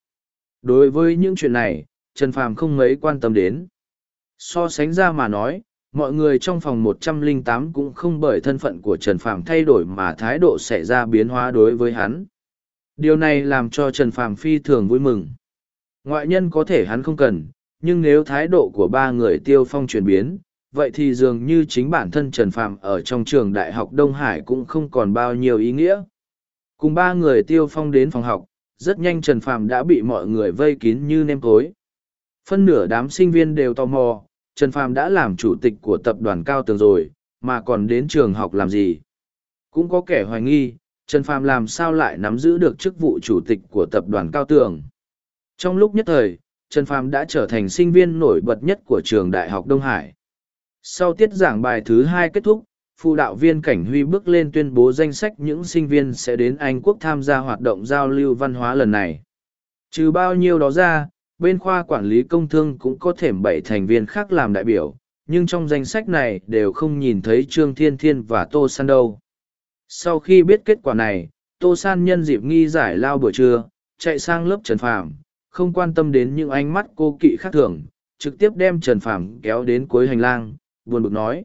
Đối với những chuyện này, Trần Phàm không mấy quan tâm đến. So sánh ra mà nói, mọi người trong phòng 108 cũng không bởi thân phận của Trần Phàm thay đổi mà thái độ xảy ra biến hóa đối với hắn. Điều này làm cho Trần Phàm phi thường vui mừng. Ngoại nhân có thể hắn không cần, nhưng nếu thái độ của ba người tiêu phong chuyển biến, vậy thì dường như chính bản thân Trần Phàm ở trong trường Đại học Đông Hải cũng không còn bao nhiêu ý nghĩa. Cùng ba người tiêu phong đến phòng học, rất nhanh Trần Phàm đã bị mọi người vây kín như nêm tối. Phân nửa đám sinh viên đều tò mò, Trần Phàm đã làm chủ tịch của tập đoàn Cao Tường rồi, mà còn đến trường học làm gì? Cũng có kẻ hoài nghi, Trần Phàm làm sao lại nắm giữ được chức vụ chủ tịch của tập đoàn Cao Tường. Trong lúc nhất thời, Trần Phàm đã trở thành sinh viên nổi bật nhất của trường Đại học Đông Hải. Sau tiết giảng bài thứ hai kết thúc, phụ đạo viên Cảnh Huy bước lên tuyên bố danh sách những sinh viên sẽ đến Anh Quốc tham gia hoạt động giao lưu văn hóa lần này. Trừ bao nhiêu đó ra, bên khoa quản lý công thương cũng có thể bảy thành viên khác làm đại biểu, nhưng trong danh sách này đều không nhìn thấy Trương Thiên Thiên và Tô San đâu. Sau khi biết kết quả này, Tô San nhân dịp nghi giải lao buổi trưa, chạy sang lớp Trần Phàm, không quan tâm đến những ánh mắt cô kỵ khác thường, trực tiếp đem Trần Phàm kéo đến cuối hành lang, buồn bực nói.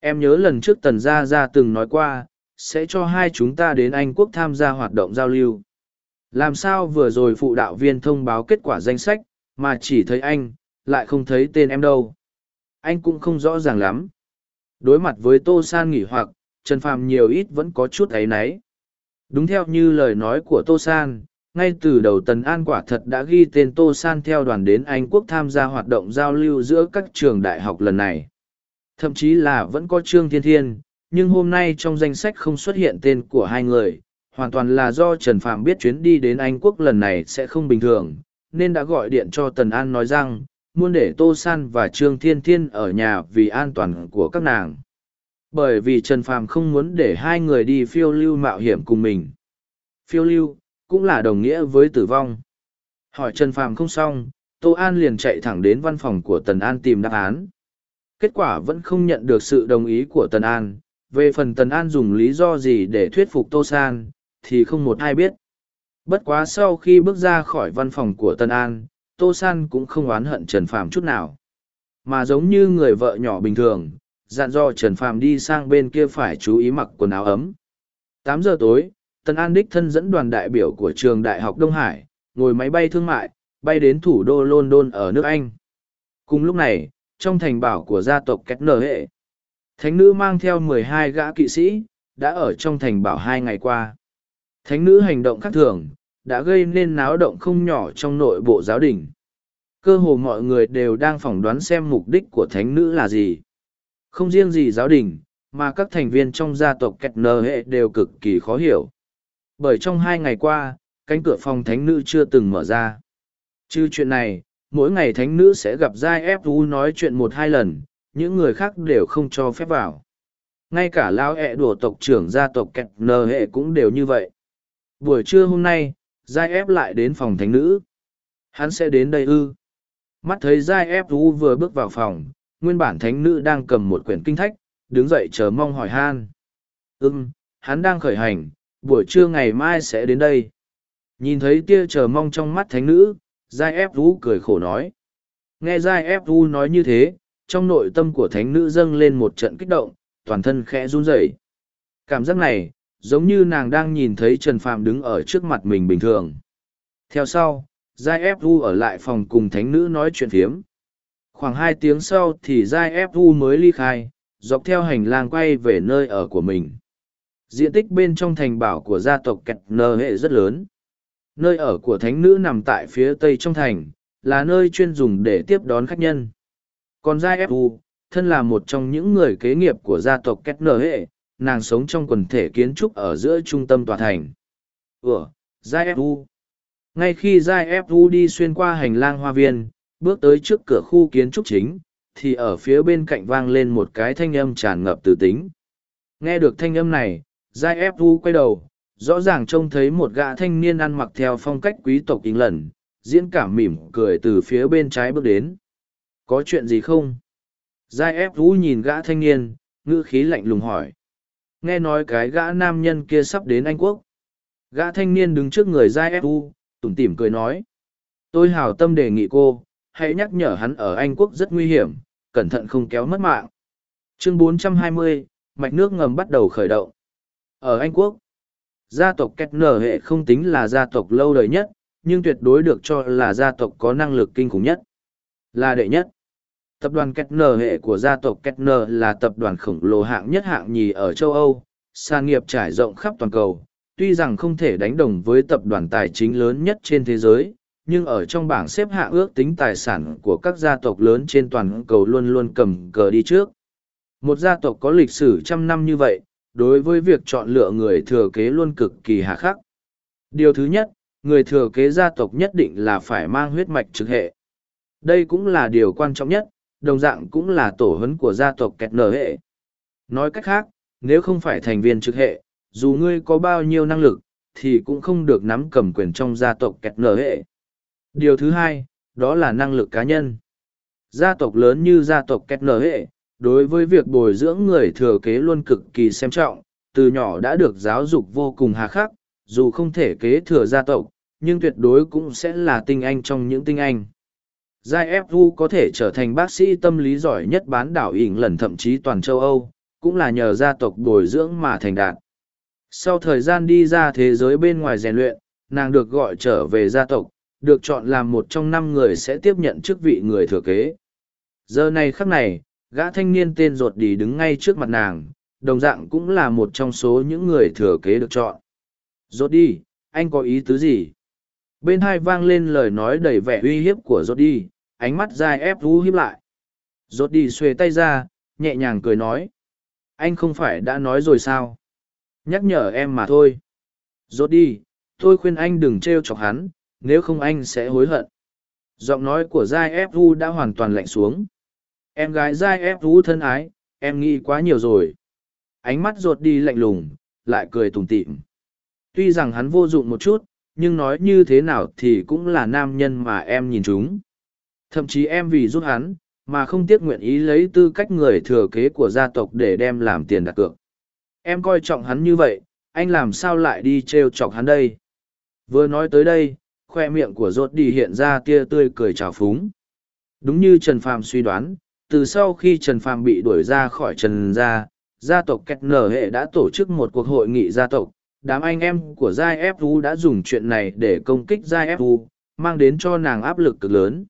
Em nhớ lần trước Tần Gia Gia từng nói qua, sẽ cho hai chúng ta đến Anh Quốc tham gia hoạt động giao lưu. Làm sao vừa rồi phụ đạo viên thông báo kết quả danh sách, mà chỉ thấy anh, lại không thấy tên em đâu. Anh cũng không rõ ràng lắm. Đối mặt với Tô San nghỉ hoặc, Trần Phàm nhiều ít vẫn có chút ấy náy. Đúng theo như lời nói của Tô San, ngay từ đầu Tần An quả thật đã ghi tên Tô San theo đoàn đến Anh Quốc tham gia hoạt động giao lưu giữa các trường đại học lần này. Thậm chí là vẫn có Trương Thiên Thiên, nhưng hôm nay trong danh sách không xuất hiện tên của hai người, hoàn toàn là do Trần Phạm biết chuyến đi đến Anh Quốc lần này sẽ không bình thường, nên đã gọi điện cho Tần An nói rằng, muốn để Tô San và Trương Thiên Thiên ở nhà vì an toàn của các nàng. Bởi vì Trần Phạm không muốn để hai người đi phiêu lưu mạo hiểm cùng mình. Phiêu lưu, cũng là đồng nghĩa với tử vong. Hỏi Trần Phạm không xong, Tô An liền chạy thẳng đến văn phòng của Tần An tìm đáp án. Kết quả vẫn không nhận được sự đồng ý của Tần An. Về phần Tần An dùng lý do gì để thuyết phục Tô San, thì không một ai biết. Bất quá sau khi bước ra khỏi văn phòng của Tân An, Tô San cũng không oán hận Trần Phàm chút nào. Mà giống như người vợ nhỏ bình thường, dặn dò Trần Phàm đi sang bên kia phải chú ý mặc quần áo ấm. Tám giờ tối, Tân An đích thân dẫn đoàn đại biểu của trường Đại học Đông Hải, ngồi máy bay thương mại, bay đến thủ đô London ở nước Anh. Cùng lúc này, trong thành bảo của gia tộc Kết Nở Hệ, thánh nữ mang theo mười hai gã kỵ sĩ, đã ở trong thành bảo hai ngày qua. Thánh nữ hành động khác thường, đã gây nên náo động không nhỏ trong nội bộ giáo đình. Cơ hồ mọi người đều đang phỏng đoán xem mục đích của thánh nữ là gì. Không riêng gì giáo đình, mà các thành viên trong gia tộc kẹt nờ hệ đều cực kỳ khó hiểu. Bởi trong hai ngày qua, cánh cửa phòng thánh nữ chưa từng mở ra. Chứ chuyện này, mỗi ngày thánh nữ sẽ gặp giai ép u nói chuyện một hai lần, những người khác đều không cho phép vào. Ngay cả lão ẹ đùa tộc trưởng gia tộc kẹt nờ hệ cũng đều như vậy. Buổi trưa hôm nay, Giai ép lại đến phòng thánh nữ. Hắn sẽ đến đây ư. Mắt thấy Giai ép u vừa bước vào phòng, nguyên bản thánh nữ đang cầm một quyển kinh thách, đứng dậy chờ mong hỏi han. Ưm, hắn đang khởi hành, buổi trưa ngày mai sẽ đến đây. Nhìn thấy tia chờ mong trong mắt thánh nữ, Giai ép u cười khổ nói. Nghe Giai ép u nói như thế, trong nội tâm của thánh nữ dâng lên một trận kích động, toàn thân khẽ run rẩy. Cảm giác này, giống như nàng đang nhìn thấy Trần Phàm đứng ở trước mặt mình bình thường. Theo sau, Giai Fu ở lại phòng cùng thánh nữ nói chuyện phiếm. Khoảng hai tiếng sau thì Giai Fu mới ly khai, dọc theo hành lang quay về nơi ở của mình. Diện tích bên trong thành bảo của gia tộc Kẹt Nơ hệ rất lớn. Nơi ở của thánh nữ nằm tại phía tây trong thành, là nơi chuyên dùng để tiếp đón khách nhân. Còn Giai Fu, thân là một trong những người kế nghiệp của gia tộc Kẹt Nơ hệ, nàng sống trong quần thể kiến trúc ở giữa trung tâm tòa thành. Ủa, Giai Fu. Ngay khi Giai Fu đi xuyên qua hành lang hoa viên, bước tới trước cửa khu kiến trúc chính, thì ở phía bên cạnh vang lên một cái thanh âm tràn ngập từ tính. Nghe được thanh âm này, Giai Fu quay đầu, rõ ràng trông thấy một gã thanh niên ăn mặc theo phong cách quý tộc ính lần, diễn cảm mỉm cười từ phía bên trái bước đến. Có chuyện gì không? Giai Fu nhìn gã thanh niên, ngữ khí lạnh lùng hỏi. Nghe nói cái gã nam nhân kia sắp đến Anh Quốc. Gã thanh niên đứng trước người Giai Fu, tủm tỉm cười nói. Tôi hào tâm đề nghị cô, hãy nhắc nhở hắn ở Anh Quốc rất nguy hiểm, cẩn thận không kéo mất mạng. Chương 420, mạch nước ngầm bắt đầu khởi động. Ở Anh Quốc, gia tộc Kết Nở hệ không tính là gia tộc lâu đời nhất, nhưng tuyệt đối được cho là gia tộc có năng lực kinh khủng nhất. Là đệ nhất. Tập đoàn Kettner hệ của gia tộc Kettner là tập đoàn khổng lồ hạng nhất hạng nhì ở châu Âu, sản nghiệp trải rộng khắp toàn cầu. Tuy rằng không thể đánh đồng với tập đoàn tài chính lớn nhất trên thế giới, nhưng ở trong bảng xếp hạng ước tính tài sản của các gia tộc lớn trên toàn cầu luôn luôn cầm cờ đi trước. Một gia tộc có lịch sử trăm năm như vậy, đối với việc chọn lựa người thừa kế luôn cực kỳ hà khắc. Điều thứ nhất, người thừa kế gia tộc nhất định là phải mang huyết mạch trực hệ. Đây cũng là điều quan trọng nhất, đồng dạng cũng là tổ huấn của gia tộc kẹt nở hệ. Nói cách khác, nếu không phải thành viên trực hệ, dù ngươi có bao nhiêu năng lực, thì cũng không được nắm cầm quyền trong gia tộc kẹt nở hệ. Điều thứ hai, đó là năng lực cá nhân. Gia tộc lớn như gia tộc kẹt nở hệ, đối với việc bồi dưỡng người thừa kế luôn cực kỳ xem trọng, từ nhỏ đã được giáo dục vô cùng hà khắc, dù không thể kế thừa gia tộc, nhưng tuyệt đối cũng sẽ là tinh anh trong những tinh anh. Giai Fu có thể trở thành bác sĩ tâm lý giỏi nhất bán đảo ỉn lần thậm chí toàn châu Âu, cũng là nhờ gia tộc bồi dưỡng mà thành đạt. Sau thời gian đi ra thế giới bên ngoài rèn luyện, nàng được gọi trở về gia tộc, được chọn làm một trong năm người sẽ tiếp nhận chức vị người thừa kế. Giờ này khắc này, gã thanh niên tên ruột đi đứng ngay trước mặt nàng, đồng dạng cũng là một trong số những người thừa kế được chọn. Rốt đi, anh có ý tứ gì? Bên hai vang lên lời nói đầy vẻ uy hiếp của rốt đi, ánh mắt dài ép vũ hiếp lại. Rốt đi xuề tay ra, nhẹ nhàng cười nói. Anh không phải đã nói rồi sao? Nhắc nhở em mà thôi. Rốt đi, tôi khuyên anh đừng trêu chọc hắn, nếu không anh sẽ hối hận. Giọng nói của Giai Ép Vu đã hoàn toàn lạnh xuống. Em gái Giai Ép Vu thân ái, em nghĩ quá nhiều rồi. Ánh mắt rột đi lạnh lùng, lại cười tủm tỉm. Tuy rằng hắn vô dụng một chút, nhưng nói như thế nào thì cũng là nam nhân mà em nhìn chúng. Thậm chí em vì giúp hắn, mà không tiếc nguyện ý lấy tư cách người thừa kế của gia tộc để đem làm tiền đặt cược. Em coi trọng hắn như vậy, anh làm sao lại đi trêu chọc hắn đây? Vừa nói tới đây, khoe miệng của rốt đi hiện ra tia tươi cười trào phúng. Đúng như Trần Phàm suy đoán, từ sau khi Trần Phàm bị đuổi ra khỏi Trần gia, gia tộc kẹt Nở Hệ đã tổ chức một cuộc hội nghị gia tộc, đám anh em của giai fu đã dùng chuyện này để công kích giai fu mang đến cho nàng áp lực cực lớn.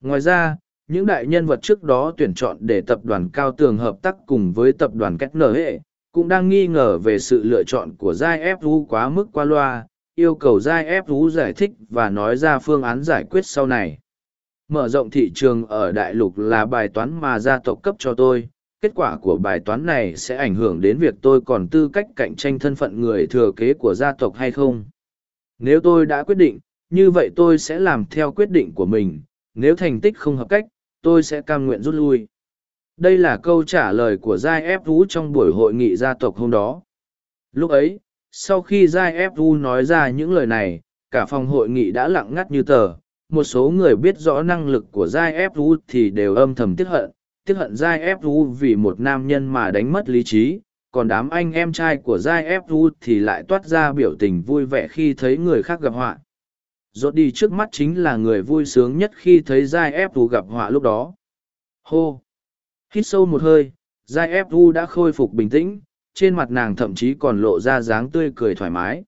Ngoài ra, những đại nhân vật trước đó tuyển chọn để tập đoàn cao tường hợp tác cùng với tập đoàn cách nở hệ cũng đang nghi ngờ về sự lựa chọn của giai fu quá mức qua loa, yêu cầu giai fu giải thích và nói ra phương án giải quyết sau này. Mở rộng thị trường ở đại lục là bài toán mà gia tộc cấp cho tôi kết quả của bài toán này sẽ ảnh hưởng đến việc tôi còn tư cách cạnh tranh thân phận người thừa kế của gia tộc hay không? Nếu tôi đã quyết định, như vậy tôi sẽ làm theo quyết định của mình. Nếu thành tích không hợp cách, tôi sẽ cam nguyện rút lui. Đây là câu trả lời của giai ép vũ trong buổi hội nghị gia tộc hôm đó. Lúc ấy, sau khi giai ép vũ nói ra những lời này, cả phòng hội nghị đã lặng ngắt như tờ. Một số người biết rõ năng lực của giai ép vũ thì đều âm thầm tiếc hận tiếc hận giai ép vì một nam nhân mà đánh mất lý trí còn đám anh em trai của giai ép thì lại toát ra biểu tình vui vẻ khi thấy người khác gặp họa rốt đi trước mắt chính là người vui sướng nhất khi thấy giai ép gặp họa lúc đó hô hít sâu một hơi giai ép đã khôi phục bình tĩnh trên mặt nàng thậm chí còn lộ ra dáng tươi cười thoải mái.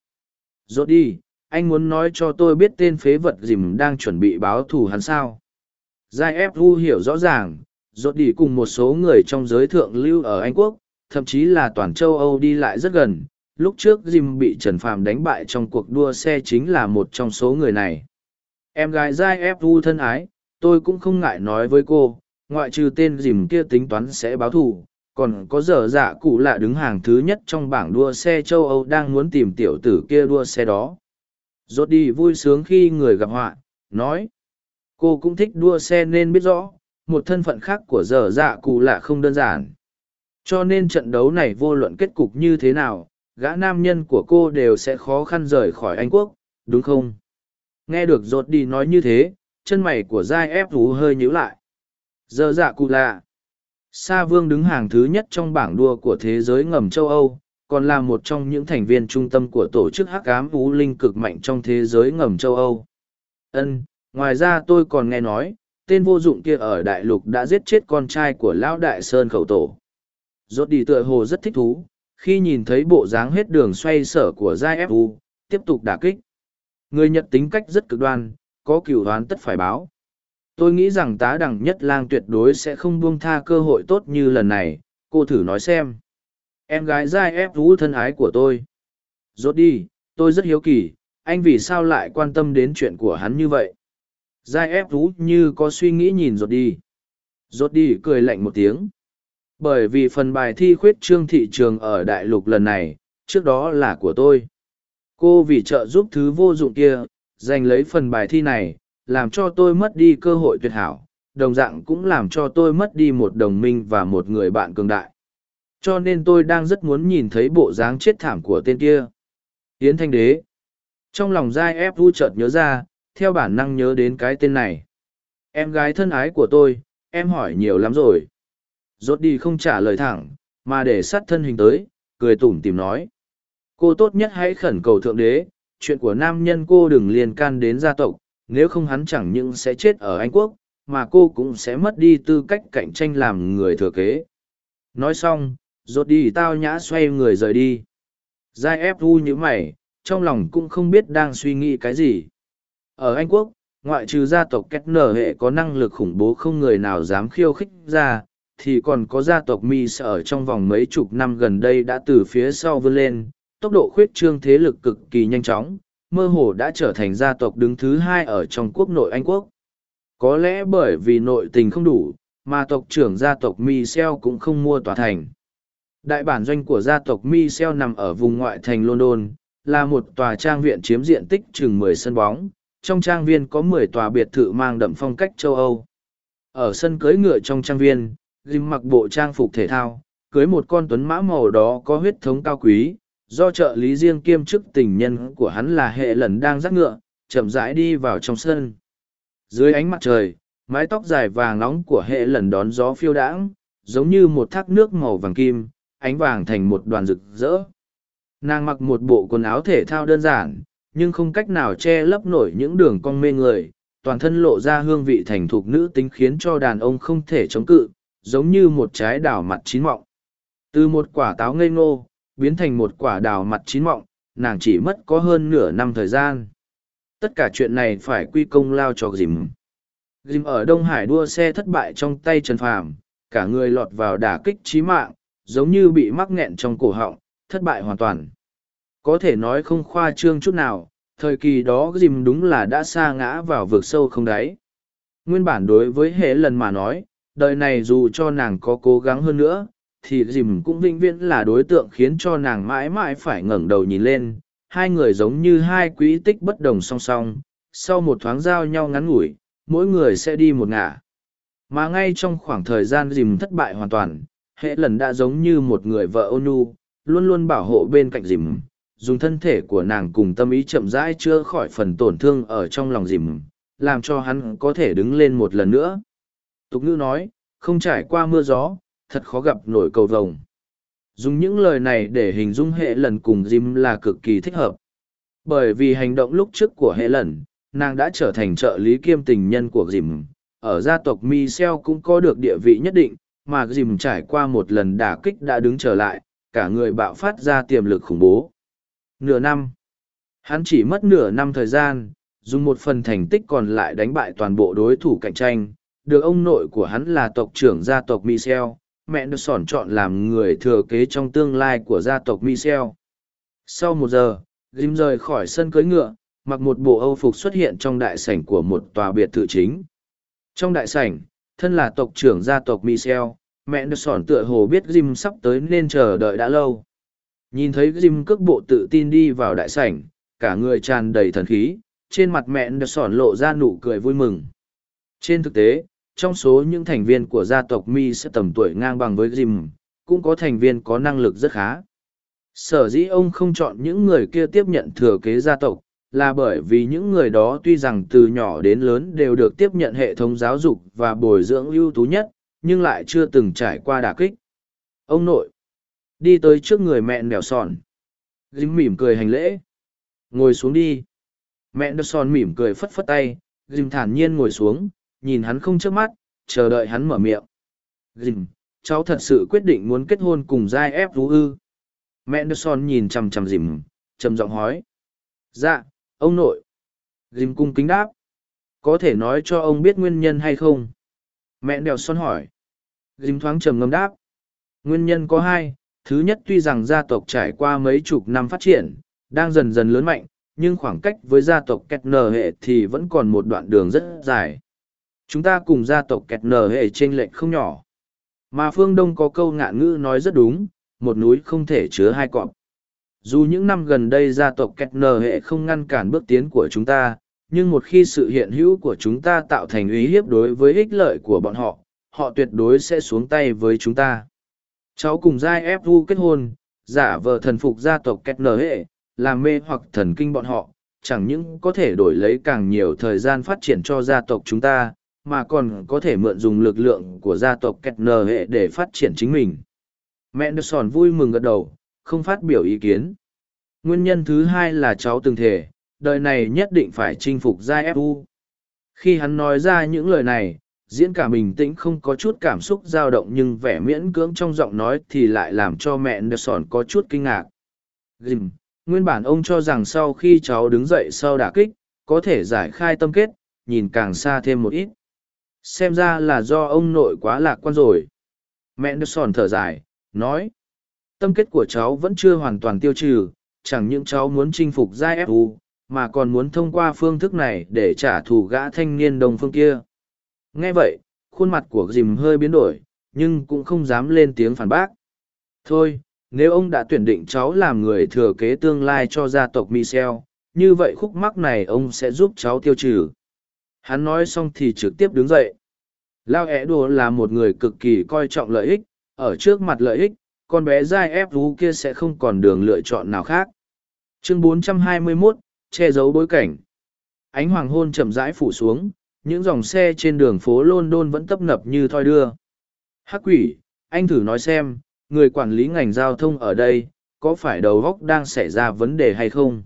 Rốt đi, anh muốn nói cho tôi biết tên phế vật dìm đang chuẩn bị báo thù hắn sao. Giai ép hiểu rõ ràng, rốt đi cùng một số người trong giới thượng lưu ở Anh Quốc, thậm chí là toàn châu Âu đi lại rất gần. Lúc trước Jim bị Trần Phạm đánh bại trong cuộc đua xe chính là một trong số người này. Em gái Giai ép vu thân ái, tôi cũng không ngại nói với cô, ngoại trừ tên Jim kia tính toán sẽ báo thù, còn có dở dạ cụ lạ đứng hàng thứ nhất trong bảng đua xe châu Âu đang muốn tìm tiểu tử kia đua xe đó. Rốt đi vui sướng khi người gặp họa, nói. Cô cũng thích đua xe nên biết rõ, một thân phận khác của dở dạ cụ lạ không đơn giản. Cho nên trận đấu này vô luận kết cục như thế nào, gã nam nhân của cô đều sẽ khó khăn rời khỏi Anh Quốc, đúng không? Nghe được rốt đi nói như thế, chân mày của Giai ép rú hơi nhíu lại. Giờ dạ cụ lạ. Sa Vương đứng hàng thứ nhất trong bảng đua của thế giới ngầm châu Âu, còn là một trong những thành viên trung tâm của tổ chức hắc ám vũ linh cực mạnh trong thế giới ngầm châu Âu. Ân, ngoài ra tôi còn nghe nói, tên vô dụng kia ở đại lục đã giết chết con trai của lão đại sơn khẩu tổ. Rốt đi tựa hồ rất thích thú, khi nhìn thấy bộ dáng hết đường xoay sở của Giai Fu, tiếp tục đả kích. Người Nhật tính cách rất cực đoan, có cửu đoán tất phải báo tôi nghĩ rằng tá đẳng nhất lang tuyệt đối sẽ không buông tha cơ hội tốt như lần này cô thử nói xem em gái giai ép U thân ái của tôi rốt đi tôi rất hiếu kỳ anh vì sao lại quan tâm đến chuyện của hắn như vậy giai ép thú như có suy nghĩ nhìn rột đi rột đi cười lạnh một tiếng bởi vì phần bài thi khuyết trương thị trường ở đại lục lần này trước đó là của tôi cô vì trợ giúp thứ vô dụng kia giành lấy phần bài thi này làm cho tôi mất đi cơ hội tuyệt hảo, đồng dạng cũng làm cho tôi mất đi một đồng minh và một người bạn cường đại. Cho nên tôi đang rất muốn nhìn thấy bộ dáng chết thảm của tên kia. Yến Thanh Đế. Trong lòng Giai ép vu chợt nhớ ra, theo bản năng nhớ đến cái tên này. Em gái thân ái của tôi, em hỏi nhiều lắm rồi. Rốt đi không trả lời thẳng, mà để sát thân hình tới, cười tủm tìm nói. Cô tốt nhất hãy khẩn cầu Thượng Đế, chuyện của nam nhân cô đừng liên can đến gia tộc, nếu không hắn chẳng những sẽ chết ở Anh Quốc, mà cô cũng sẽ mất đi tư cách cạnh tranh làm người thừa kế. Nói xong, rốt đi tao nhã xoay người rời đi. Giai ép u như mày, trong lòng cũng không biết đang suy nghĩ cái gì. Ở Anh Quốc, ngoại trừ gia tộc kết nở hệ có năng lực khủng bố không người nào dám khiêu khích ra, thì còn có gia tộc mi ở trong vòng mấy chục năm gần đây đã từ phía sau vươn lên, tốc độ khuyết trương thế lực cực kỳ nhanh chóng, mơ hồ đã trở thành gia tộc đứng thứ hai ở trong quốc nội Anh quốc. Có lẽ bởi vì nội tình không đủ, mà tộc trưởng gia tộc Michel cũng không mua tòa thành. Đại bản doanh của gia tộc Michel nằm ở vùng ngoại thành London, là một tòa trang viện chiếm diện tích chừng 10 sân bóng. Trong trang viên có 10 tòa biệt thự mang đậm phong cách châu Âu. Ở sân cưới ngựa trong trang viên, Jim mặc bộ trang phục thể thao, cưới một con tuấn mã màu đó có huyết thống cao quý, do trợ lý riêng kiêm chức tình nhân của hắn là hệ lần đang dắt ngựa chậm rãi đi vào trong sân dưới ánh mặt trời mái tóc dài vàng nóng của hệ lần đón gió phiêu đãng giống như một thác nước màu vàng kim ánh vàng thành một đoàn rực rỡ nàng mặc một bộ quần áo thể thao đơn giản nhưng không cách nào che lấp nổi những đường cong mê người toàn thân lộ ra hương vị thành thục nữ tính khiến cho đàn ông không thể chống cự giống như một trái đào mặt chín mọng từ một quả táo ngây ngô biến thành một quả đào mặt chín mọng, nàng chỉ mất có hơn nửa năm thời gian. Tất cả chuyện này phải quy công lao cho Dìm. Dìm ở Đông Hải đua xe thất bại trong tay Trần Phàm, cả người lọt vào đả kích chí mạng, giống như bị mắc nghẹn trong cổ họng, thất bại hoàn toàn. Có thể nói không khoa trương chút nào, thời kỳ đó Dìm đúng là đã xa ngã vào vực sâu không đáy. Nguyên bản đối với hệ lần mà nói, đời này dù cho nàng có cố gắng hơn nữa, thì dìm cũng vĩnh viễn là đối tượng khiến cho nàng mãi mãi phải ngẩng đầu nhìn lên. Hai người giống như hai quỹ tích bất đồng song song sau một thoáng giao nhau ngắn ngủi mỗi người sẽ đi một ngả. Mà ngay trong khoảng thời gian dìm thất bại hoàn toàn hệ lần đã giống như một người vợ ôn nhu luôn luôn bảo hộ bên cạnh dìm dùng thân thể của nàng cùng tâm ý chậm rãi chữa khỏi phần tổn thương ở trong lòng dìm làm cho hắn có thể đứng lên một lần nữa tục ngữ nói không trải qua mưa gió thật khó gặp nổi cầu vồng. Dùng những lời này để hình dung hệ lần cùng dìm là cực kỳ thích hợp. Bởi vì hành động lúc trước của hệ lần, nàng đã trở thành trợ lý kiêm tình nhân của dìm. Ở gia tộc Michel cũng có được địa vị nhất định, mà dìm trải qua một lần đả kích đã đứng trở lại, cả người bạo phát ra tiềm lực khủng bố. Nửa năm. Hắn chỉ mất nửa năm thời gian, dùng một phần thành tích còn lại đánh bại toàn bộ đối thủ cạnh tranh. Được ông nội của hắn là tộc trưởng gia tộc Michel, mẹ được sòn chọn làm người thừa kế trong tương lai của gia tộc Michel. Sau một giờ, Jim rời khỏi sân cưới ngựa, mặc một bộ âu phục xuất hiện trong đại sảnh của một tòa biệt thự chính. Trong đại sảnh, thân là tộc trưởng gia tộc Michel, mẹ được sòn tựa hồ biết Jim sắp tới nên chờ đợi đã lâu. Nhìn thấy Jim cước bộ tự tin đi vào đại sảnh, cả người tràn đầy thần khí, trên mặt mẹn được sòn lộ ra nụ cười vui mừng. Trên thực tế, trong số những thành viên của gia tộc Mi sẽ tầm tuổi ngang bằng với Jim, cũng có thành viên có năng lực rất khá. Sở dĩ ông không chọn những người kia tiếp nhận thừa kế gia tộc, là bởi vì những người đó tuy rằng từ nhỏ đến lớn đều được tiếp nhận hệ thống giáo dục và bồi dưỡng ưu tú nhất, nhưng lại chưa từng trải qua đả kích. Ông nội, đi tới trước người mẹ nẻo sòn. Jim mỉm cười hành lễ. Ngồi xuống đi. Mẹ nẻo sòn mỉm cười phất phất tay, Jim thản nhiên ngồi xuống, nhìn hắn không chớp mắt, chờ đợi hắn mở miệng. Jim, cháu thật sự quyết định muốn kết hôn cùng giai ép thú ư. Mẹ Anderson nhìn chằm chằm dìm trầm giọng hỏi. Dạ, ông nội. Jim cung kính đáp. Có thể nói cho ông biết nguyên nhân hay không? Mẹ Anderson hỏi. Jim thoáng trầm ngâm đáp. Nguyên nhân có hai. Thứ nhất tuy rằng gia tộc trải qua mấy chục năm phát triển, đang dần dần lớn mạnh, nhưng khoảng cách với gia tộc Kẹt Nờ hệ thì vẫn còn một đoạn đường rất dài. Chúng ta cùng gia tộc Kẹt Nờ hệ trên lệch không nhỏ. Mà phương Đông có câu ngạn ngữ nói rất đúng, một núi không thể chứa hai cọp. Dù những năm gần đây gia tộc Kẹt Nờ hệ không ngăn cản bước tiến của chúng ta, nhưng một khi sự hiện hữu của chúng ta tạo thành ý hiếp đối với ích lợi của bọn họ, họ tuyệt đối sẽ xuống tay với chúng ta. Cháu cùng giai ép vu kết hôn, giả vờ thần phục gia tộc Kettner hệ, làm mê hoặc thần kinh bọn họ, chẳng những có thể đổi lấy càng nhiều thời gian phát triển cho gia tộc chúng ta, mà còn có thể mượn dùng lực lượng của gia tộc Kettner hệ để phát triển chính mình. Mẹ nơ Sòn vui mừng gật đầu, không phát biểu ý kiến. Nguyên nhân thứ hai là cháu từng thể, đời này nhất định phải chinh phục giai ép vu. Khi hắn nói ra những lời này, diễn cả bình tĩnh không có chút cảm xúc dao động nhưng vẻ miễn cưỡng trong giọng nói thì lại làm cho mẹ Nelson Sòn có chút kinh ngạc. Gìm, nguyên bản ông cho rằng sau khi cháu đứng dậy sau đả kích, có thể giải khai tâm kết, nhìn càng xa thêm một ít. Xem ra là do ông nội quá lạc quan rồi. Mẹ Nelson Sòn thở dài, nói tâm kết của cháu vẫn chưa hoàn toàn tiêu trừ chẳng những cháu muốn chinh phục giai fu mà còn muốn thông qua phương thức này để trả thù gã thanh niên đồng phương kia nghe vậy khuôn mặt của dìm hơi biến đổi nhưng cũng không dám lên tiếng phản bác thôi nếu ông đã tuyển định cháu làm người thừa kế tương lai cho gia tộc michel như vậy khúc mắc này ông sẽ giúp cháu tiêu trừ hắn nói xong thì trực tiếp đứng dậy lao ẻ đùa là một người cực kỳ coi trọng lợi ích ở trước mặt lợi ích, con bé dai ép vú kia sẽ không còn đường lựa chọn nào khác. Chương 421, che giấu bối cảnh. Ánh hoàng hôn chậm rãi phủ xuống, những dòng xe trên đường phố London vẫn tấp nập như thoi đưa. Hắc quỷ, anh thử nói xem, người quản lý ngành giao thông ở đây, có phải đầu góc đang xảy ra vấn đề hay không?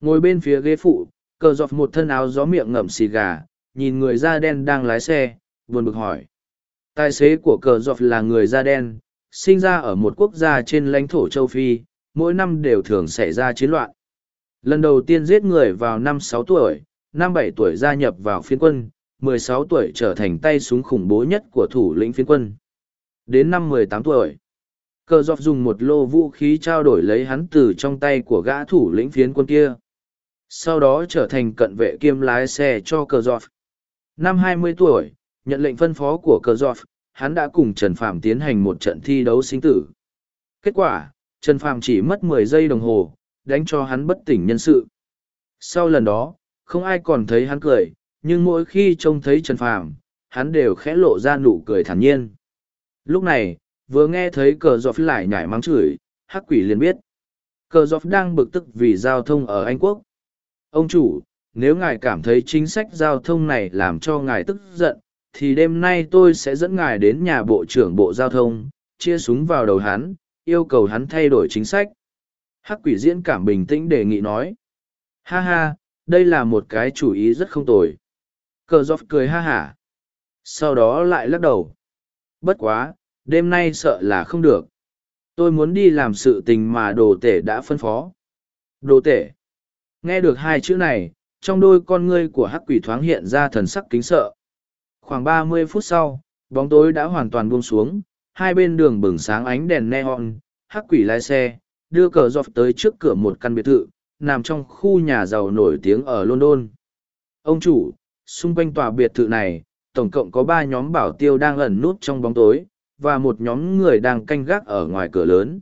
Ngồi bên phía ghế phụ, cờ giọt một thân áo gió miệng ngậm xì gà, nhìn người da đen đang lái xe, buồn bực hỏi. Tài xế của cờ dọc là người da đen, sinh ra ở một quốc gia trên lãnh thổ châu Phi, mỗi năm đều thường xảy ra chiến loạn. Lần đầu tiên giết người vào năm sáu tuổi, năm bảy tuổi gia nhập vào phiến quân, mười sáu tuổi trở thành tay súng khủng bố nhất của thủ lĩnh phiến quân. Đến năm mười tám tuổi, cờ dọc dùng một lô vũ khí trao đổi lấy hắn từ trong tay của gã thủ lĩnh phiến quân kia. Sau đó trở thành cận vệ kiêm lái xe cho cờ dọc. Năm hai mươi tuổi, nhận lệnh phân phó của cờ giọt hắn đã cùng trần phạm tiến hành một trận thi đấu sinh tử kết quả trần phạm chỉ mất mười giây đồng hồ đánh cho hắn bất tỉnh nhân sự sau lần đó không ai còn thấy hắn cười nhưng mỗi khi trông thấy trần Phàm, hắn đều khẽ lộ ra nụ cười thản nhiên. Lúc này vừa nghe thấy cờ dọc lại nhảy mắng chửi hắc quỷ liền biết. Cờ dọc đang bực tức vì giao thông ở anh quốc. Ông chủ nếu ngài cảm thấy chính sách giao thông này làm cho ngài tức giận thì đêm nay tôi sẽ dẫn ngài đến nhà bộ trưởng bộ giao thông chia súng vào đầu hắn yêu cầu hắn thay đổi chính sách. Hắc quỷ diễn cảm bình tĩnh đề nghị nói. Ha ha đây là một cái chủ ý rất không tồi. Cờ dọc cười ha hả. Sau đó lại lắc đầu. Bất quá, đêm nay sợ là không được. Tôi muốn đi làm sự tình mà đồ tể đã phân phó. Đồ tể. Nghe được hai chữ này, trong đôi con ngươi của hắc quỷ thoáng hiện ra thần sắc kính sợ. Khoảng ba mươi phút sau, bóng tối đã hoàn toàn buông xuống, hai bên đường bừng sáng ánh đèn neon, hắc quỷ lái xe, đưa cờ dọc tới trước cửa một căn biệt thự nằm trong khu nhà giàu nổi tiếng ở london. Ông chủ, xung quanh tòa biệt thự này, tổng cộng có ba nhóm bảo tiêu đang ẩn nút trong bóng tối, và một nhóm người đang canh gác ở ngoài cửa lớn.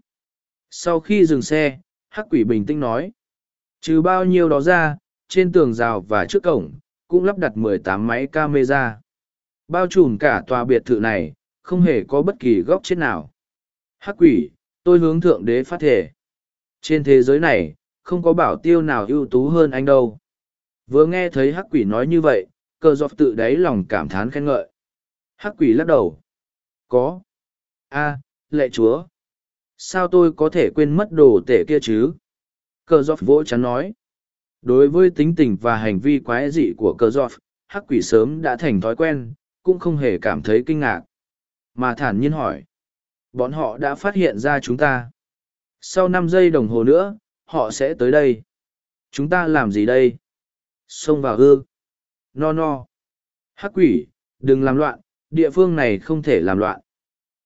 Sau khi dừng xe, hắc quỷ bình tĩnh nói, trừ bao nhiêu đó ra, trên tường rào và trước cổng, cũng lắp đặt mười tám máy camera. Bao trùm cả tòa biệt thự này, không hề có bất kỳ góc chết nào. Hắc quỷ, tôi hướng thượng đế phát thể trên thế giới này không có bảo tiêu nào ưu tú hơn anh đâu. Vừa nghe thấy hắc quỷ nói như vậy cờ dọc tự đáy lòng cảm thán khen ngợi. Hắc quỷ lắc đầu. Có. A, lệ chúa. Sao tôi có thể quên mất đồ tể kia chứ? Cờ dọc vỗ chắn nói. Đối với tính tình và hành vi quái dị của cờ dọc hắc quỷ sớm đã thành thói quen, cũng không hề cảm thấy kinh ngạc. Mà thản nhiên hỏi. Bọn họ đã phát hiện ra chúng ta. Sau năm giây đồng hồ nữa họ sẽ tới đây. Chúng ta làm gì đây? Xông vào ư? No no. Hắc quỷ, đừng làm loạn, địa phương này không thể làm loạn.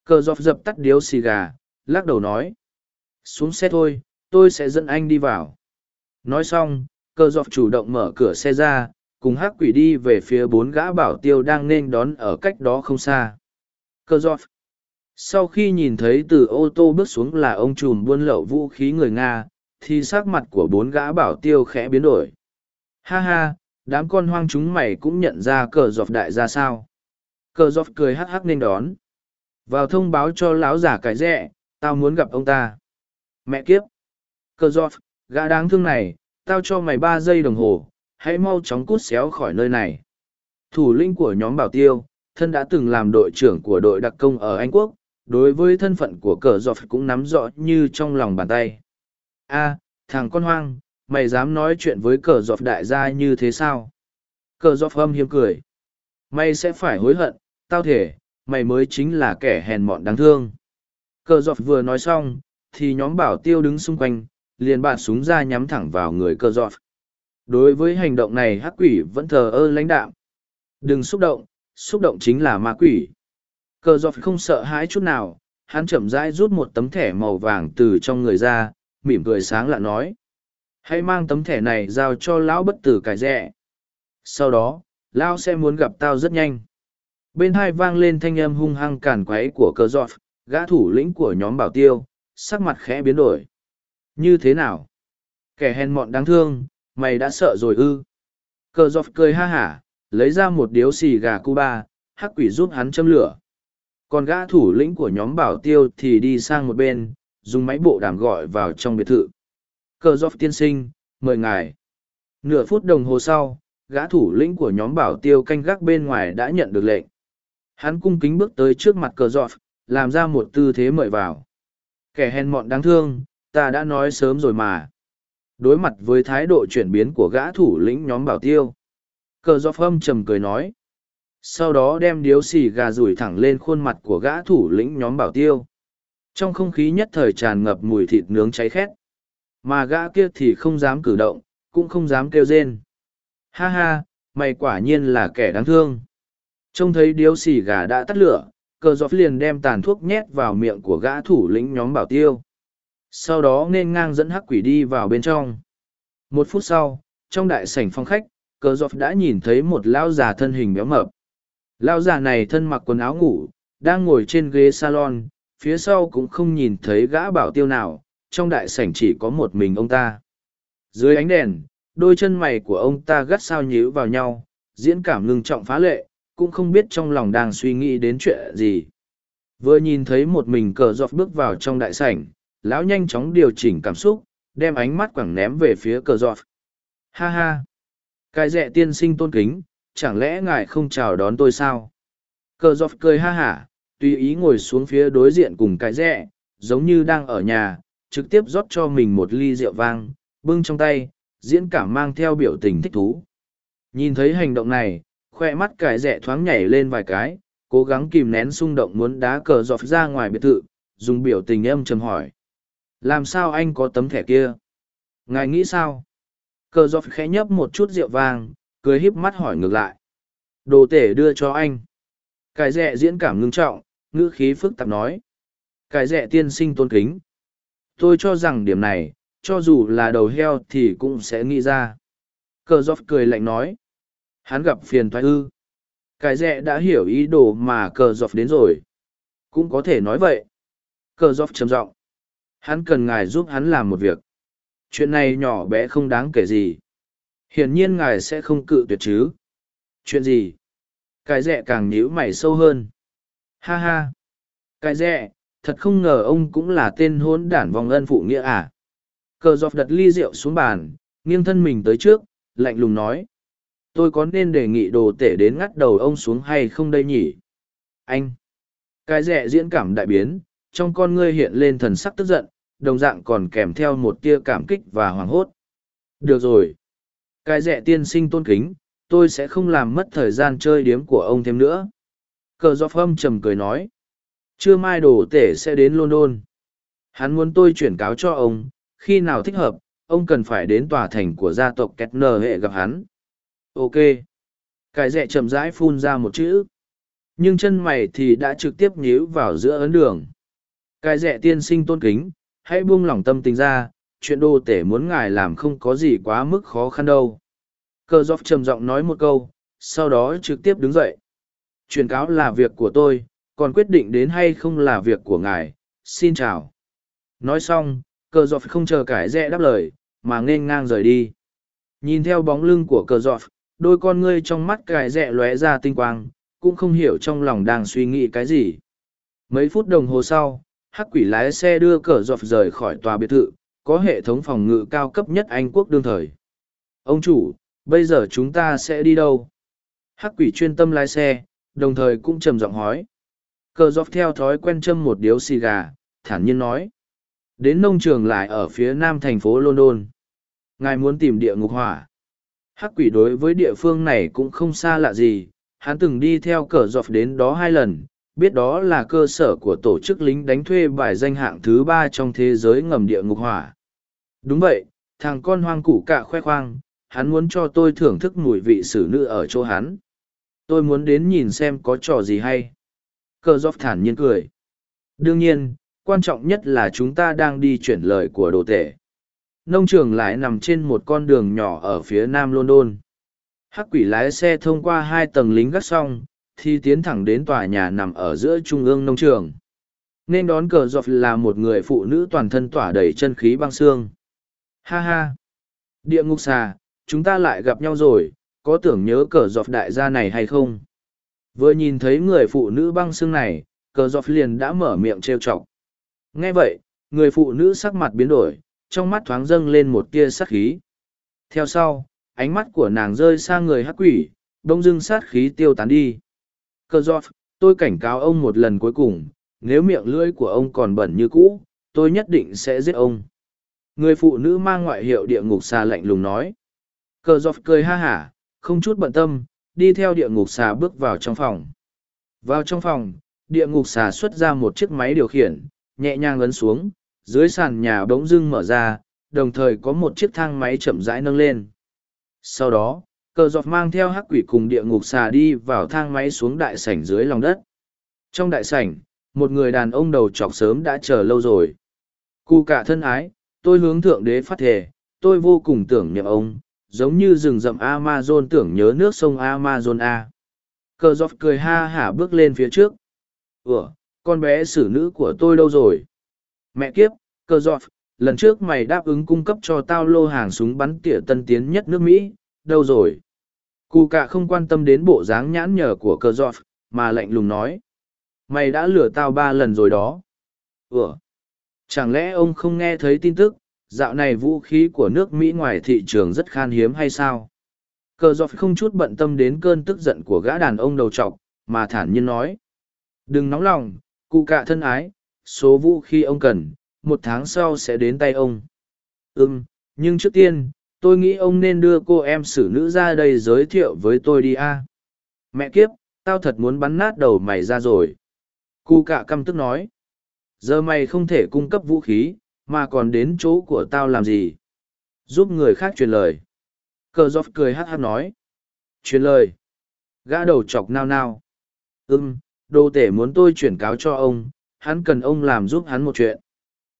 Cờ dọc dập tắt điếu xì gà, lắc đầu nói. Xuống xe thôi, tôi sẽ dẫn anh đi vào. Nói xong, cờ dọc chủ động mở cửa xe ra, cùng hắc quỷ đi về phía bốn gã bảo tiêu đang nên đón ở cách đó không xa. Cờ dọc sau khi nhìn thấy từ ô tô bước xuống là ông trùm buôn lậu vũ khí người nga thì sắc mặt của bốn gã bảo tiêu khẽ biến đổi. Ha ha đám con hoang chúng mày cũng nhận ra cờ dọc đại ra sao? Cờ dọc cười hắc hắc nên đón. Vào thông báo cho lão giả cái rẻ, tao muốn gặp ông ta. Mẹ kiếp. Cờ dọc gã đáng thương này tao cho mày ba giây đồng hồ hãy mau chóng cút xéo khỏi nơi này. Thủ lĩnh của nhóm bảo tiêu thân đã từng làm đội trưởng của đội đặc công ở anh quốc đối với thân phận của cờ dọc cũng nắm rõ như trong lòng bàn tay a, thằng con hoang, mày dám nói chuyện với cờ dọc đại gia như thế sao? Cờ dọc âm hiếm cười. Mày sẽ phải hối hận, tao thể mày mới chính là kẻ hèn mọn đáng thương. Cờ dọc vừa nói xong, thì nhóm bảo tiêu đứng xung quanh, liền bạt súng ra nhắm thẳng vào người cờ dọc đối với hành động này, hắc quỷ vẫn thờ ơ lãnh đạm. Đừng xúc động xúc động chính là ma quỷ. Cờ dọc không sợ hãi chút nào, hắn chậm rãi rút một tấm thẻ màu vàng từ trong người ra mỉm cười sáng lạ nói. Hãy mang tấm thẻ này giao cho lão bất tử cải rẽ sau đó, lão sẽ muốn gặp tao rất nhanh. Bên hai vang lên thanh âm hung hăng càn quáy của cờ giọt, gã thủ lĩnh của nhóm bảo tiêu, sắc mặt khẽ biến đổi. Như thế nào? Kẻ hèn mọn đáng thương, mày đã sợ rồi ư? Cờ giọt cười ha hả, lấy ra một điếu xì gà cuba, hắc quỷ giúp hắn châm lửa. Còn gã thủ lĩnh của nhóm bảo tiêu thì đi sang một bên dùng máy bộ đàm gọi vào trong biệt thự. Cờ dọc tiên sinh, mời ngài. Nửa phút đồng hồ sau, gã thủ lĩnh của nhóm bảo tiêu canh gác bên ngoài đã nhận được lệnh. Hắn cung kính bước tới trước mặt cờ dọc làm ra một tư thế mời vào. Kẻ hèn mọn đáng thương, ta đã nói sớm rồi mà. Đối mặt với thái độ chuyển biến của gã thủ lĩnh nhóm bảo tiêu cờ dọc âm trầm cười nói. Sau đó đem điếu xì gà rủi thẳng lên khuôn mặt của gã thủ lĩnh nhóm bảo tiêu trong không khí nhất thời tràn ngập mùi thịt nướng cháy khét. Mà gã kia thì không dám cử động, cũng không dám kêu rên. Ha ha, mày quả nhiên là kẻ đáng thương. Trông thấy điếu xì gà đã tắt lửa, cờ dọc liền đem tàn thuốc nhét vào miệng của gã thủ lĩnh nhóm bảo tiêu. Sau đó nên ngang dẫn hắc quỷ đi vào bên trong. Một phút sau, trong đại sảnh phong khách, cờ dọc đã nhìn thấy một lão già thân hình béo mập. Lão già này thân mặc quần áo ngủ, đang ngồi trên ghế salon phía sau cũng không nhìn thấy gã bảo tiêu nào, trong đại sảnh chỉ có một mình ông ta. Dưới ánh đèn, đôi chân mày của ông ta gắt sao nhíu vào nhau, diễn cảm ngưng trọng phá lệ, cũng không biết trong lòng đang suy nghĩ đến chuyện gì. Vừa nhìn thấy một mình cờ dọc bước vào trong đại sảnh, lão nhanh chóng điều chỉnh cảm xúc, đem ánh mắt quẳng ném về phía cờ dọc. ha ha! Cái rẻ tiên sinh tôn kính, chẳng lẽ ngài không chào đón tôi sao? Cờ dọc cười ha hả tùy ý ngồi xuống phía đối diện cùng cái rẽ, giống như đang ở nhà trực tiếp rót cho mình một ly rượu vang bưng trong tay diễn cảm mang theo biểu tình thích thú nhìn thấy hành động này khoe mắt cái rẽ thoáng nhảy lên vài cái cố gắng kìm nén xung động muốn đá cờ giọt ra ngoài biệt thự dùng biểu tình âm trầm hỏi. Làm sao anh có tấm thẻ kia? Ngài nghĩ sao? Cờ giọt khẽ nhấp một chút rượu vang, cười híp mắt hỏi ngược lại. Đồ tể đưa cho anh. Cái rẻ diễn cảm ngưng trọng, ngữ khí phức tạp nói. Cái rẻ tiên sinh tôn kính. Tôi cho rằng điểm này, cho dù là đầu heo thì cũng sẽ nghĩ ra. Cờ giọt cười lạnh nói. Hắn gặp phiền thoái ư. Cái rẻ đã hiểu ý đồ mà cờ giọt đến rồi. Cũng có thể nói vậy. Cờ giọt trầm giọng Hắn cần ngài giúp hắn làm một việc. Chuyện này nhỏ bé không đáng kể gì. Hiển nhiên ngài sẽ không cự tuyệt chứ. Chuyện gì? Cái rẻ càng nhíu mày sâu hơn. Ha ha. Cái dẹ, thật không ngờ ông cũng là tên hốn đản vòng ân phụ nghĩa à. Cờ dọc đặt ly rượu xuống bàn, nghiêng thân mình tới trước, lạnh lùng nói. Tôi có nên đề nghị đồ tể đến ngắt đầu ông xuống hay không đây nhỉ? Anh! Cái dẹ diễn cảm đại biến, trong con ngươi hiện lên thần sắc tức giận, đồng dạng còn kèm theo một tia cảm kích và hoảng hốt. Được rồi. Cái dẹ tiên sinh tôn kính, tôi sẽ không làm mất thời gian chơi điếm của ông thêm nữa. Cờ do phong trầm cười nói. Chưa mai đồ tể sẽ đến London. Hắn muốn tôi chuyển cáo cho ông, khi nào thích hợp, ông cần phải đến tòa thành của gia tộc Kettner hệ gặp hắn. Ok. Cái rẻ chậm rãi phun ra một chữ. Nhưng chân mày thì đã trực tiếp nhíu vào giữa ấn đường. Cái rẻ tiên sinh tôn kính, hãy buông lỏng tâm tình ra, chuyện đô tể muốn ngài làm không có gì quá mức khó khăn đâu. Cơ giọt trầm giọng nói một câu, sau đó trực tiếp đứng dậy. Truyền cáo là việc của tôi, còn quyết định đến hay không là việc của ngài, xin chào. Nói xong, cờ dọc không chờ cải rẽ đáp lời, mà nên ngang rời đi. Nhìn theo bóng lưng của cờ dọc đôi con ngươi trong mắt cải rẽ lóe ra tinh quang, cũng không hiểu trong lòng đang suy nghĩ cái gì. Mấy phút đồng hồ sau, hắc quỷ lái xe đưa cờ dọc rời khỏi tòa biệt thự, có hệ thống phòng ngự cao cấp nhất Anh quốc đương thời. Ông chủ, bây giờ chúng ta sẽ đi đâu? Hắc quỷ chuyên tâm lái xe, đồng thời cũng trầm giọng hói Cờ dọc theo thói quen châm một điếu xì gà, thản nhiên nói. Đến nông trường lại ở phía nam thành phố London. Ngài muốn tìm địa ngục hỏa. Hắc quỷ đối với địa phương này cũng không xa lạ gì, hắn từng đi theo cờ dọc đến đó hai lần, biết đó là cơ sở của tổ chức lính đánh thuê bài danh hạng thứ ba trong thế giới ngầm địa ngục hỏa. Đúng vậy, thằng con hoang củ cạ khoe khoang, hắn muốn cho tôi thưởng thức mùi vị xử nữ ở chỗ hắn. Tôi muốn đến nhìn xem có trò gì hay. Cờ dóp thản nhiên cười. Đương nhiên, quan trọng nhất là chúng ta đang đi chuyển lời của đồ tể. Nông trường lại nằm trên một con đường nhỏ ở phía nam London. Hắc quỷ lái xe thông qua hai tầng lính gác xong, thì tiến thẳng đến tòa nhà nằm ở giữa trung ương nông trường. Nên đón cờ dọc là một người phụ nữ toàn thân tỏa đầy chân khí băng xương. Ha ha! Địa ngục xà, chúng ta lại gặp nhau rồi, có tưởng nhớ cờ dọc đại gia này hay không? Vừa nhìn thấy người phụ nữ băng xương này, cờ dọc liền đã mở miệng trêu chọc. Nghe vậy, người phụ nữ sắc mặt biến đổi, trong mắt thoáng dâng lên một tia sát khí. Theo sau, ánh mắt của nàng rơi sang người hắc quỷ, đông dưng sát khí tiêu tán đi. Cờ dọc, tôi cảnh cáo ông một lần cuối cùng, nếu miệng lưỡi của ông còn bẩn như cũ, tôi nhất định sẽ giết ông. Người phụ nữ mang ngoại hiệu địa ngục xa lạnh lùng nói. Cờ dọc cười ha hả, không chút bận tâm, đi theo địa ngục xà bước vào trong phòng. Vào trong phòng, địa ngục xà xuất ra một chiếc máy điều khiển, nhẹ nhàng ấn xuống, dưới sàn nhà bỗng dưng mở ra, đồng thời có một chiếc thang máy chậm rãi nâng lên. Sau đó, cờ giọt mang theo hắc quỷ cùng địa ngục xà đi vào thang máy xuống đại sảnh dưới lòng đất. Trong đại sảnh, một người đàn ông đầu trọc sớm đã chờ lâu rồi. Cụ cả thân ái, tôi hướng thượng đế phát thể, tôi vô cùng tưởng niệm ông, giống như rừng rậm Amazon tưởng nhớ nước sông Amazon A. Cờ giọt cười ha hả bước lên phía trước. Ủa, con bé xử nữ của tôi đâu rồi? Mẹ kiếp, cờ giọt, lần trước mày đáp ứng cung cấp cho tao lô hàng súng bắn tỉa tân tiến nhất nước Mỹ, đâu rồi? Cụ cả không quan tâm đến bộ dáng nhãn nhở của cờ giọt, mà lạnh lùng nói. Mày đã lừa tao ba lần rồi đó. Ủa? Chẳng lẽ ông không nghe thấy tin tức, dạo này vũ khí của nước Mỹ ngoài thị trường rất khan hiếm hay sao? Cờ dọc không chút bận tâm đến cơn tức giận của gã đàn ông đầu trọc, mà thản nhiên nói. Đừng nóng lòng, cụ cạ thân ái, số vũ khí ông cần, một tháng sau sẽ đến tay ông. Ừm, nhưng trước tiên, tôi nghĩ ông nên đưa cô em xử nữ ra đây giới thiệu với tôi đi a mẹ kiếp tao thật muốn bắn nát đầu mày ra rồi cụ cạ căm tức nói Giờ mày không thể cung cấp vũ khí, mà còn đến chỗ của tao làm gì? Giúp người khác truyền lời. Cờ dọc cười hát hát nói. Truyền lời. Gã đầu chọc nao nao. Ừm, đồ tể muốn tôi chuyển cáo cho ông, hắn cần ông làm giúp hắn một chuyện.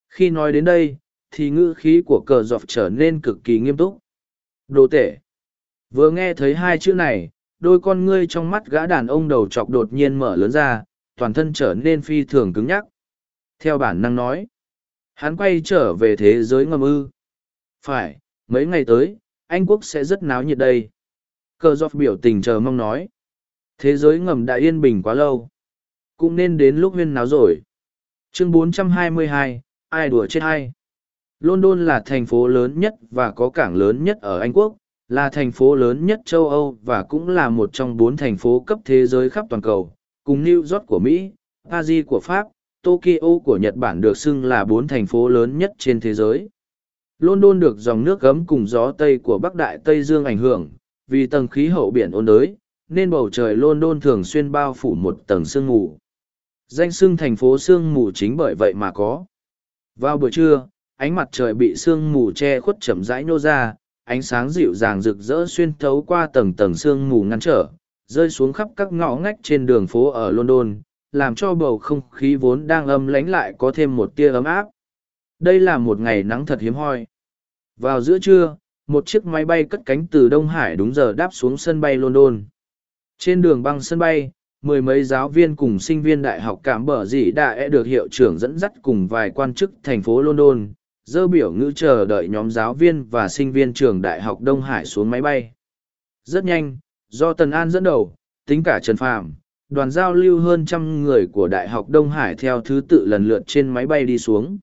Khi nói đến đây, thì ngữ khí của cờ dọc trở nên cực kỳ nghiêm túc. Đồ tể. Vừa nghe thấy hai chữ này, đôi con ngươi trong mắt gã đàn ông đầu chọc đột nhiên mở lớn ra, toàn thân trở nên phi thường cứng nhắc. Theo bản năng nói, hắn quay trở về thế giới ngầm ư. Phải, mấy ngày tới, Anh quốc sẽ rất náo nhiệt đây. Cờ giọt biểu tình chờ mong nói. Thế giới ngầm đã yên bình quá lâu. Cũng nên đến lúc huyên náo rồi. Chương 422, ai đùa chết hay? London là thành phố lớn nhất và có cảng lớn nhất ở Anh quốc, là thành phố lớn nhất châu Âu và cũng là một trong bốn thành phố cấp thế giới khắp toàn cầu, cùng New York của Mỹ, Paris của Pháp, Tokyo của Nhật Bản được xưng là bốn thành phố lớn nhất trên thế giới. London được dòng nước gấm cùng gió Tây của Bắc Đại Tây Dương ảnh hưởng, vì tầng khí hậu biển ôn đới, nên bầu trời London thường xuyên bao phủ một tầng sương mù. Danh xưng thành phố sương mù chính bởi vậy mà có. Vào buổi trưa, ánh mặt trời bị sương mù che khuất chậm rãi nô ra, ánh sáng dịu dàng rực rỡ xuyên thấu qua tầng tầng sương mù ngăn trở, rơi xuống khắp các ngõ ngách trên đường phố ở London, làm cho bầu không khí vốn đang âm lánh lại có thêm một tia ấm áp. Đây là một ngày nắng thật hiếm hoi. Vào giữa trưa, một chiếc máy bay cất cánh từ Đông Hải đúng giờ đáp xuống sân bay London. Trên đường băng sân bay, mười mấy giáo viên cùng sinh viên đại học cảm bở dị đã e được hiệu trưởng dẫn dắt cùng vài quan chức thành phố London, dơ biểu ngữ chờ đợi nhóm giáo viên và sinh viên trường đại học Đông Hải xuống máy bay. Rất nhanh, do Tần An dẫn đầu, tính cả Trần Phàm, đoàn giao lưu hơn trăm người của Đại học Đông Hải theo thứ tự lần lượt trên máy bay đi xuống.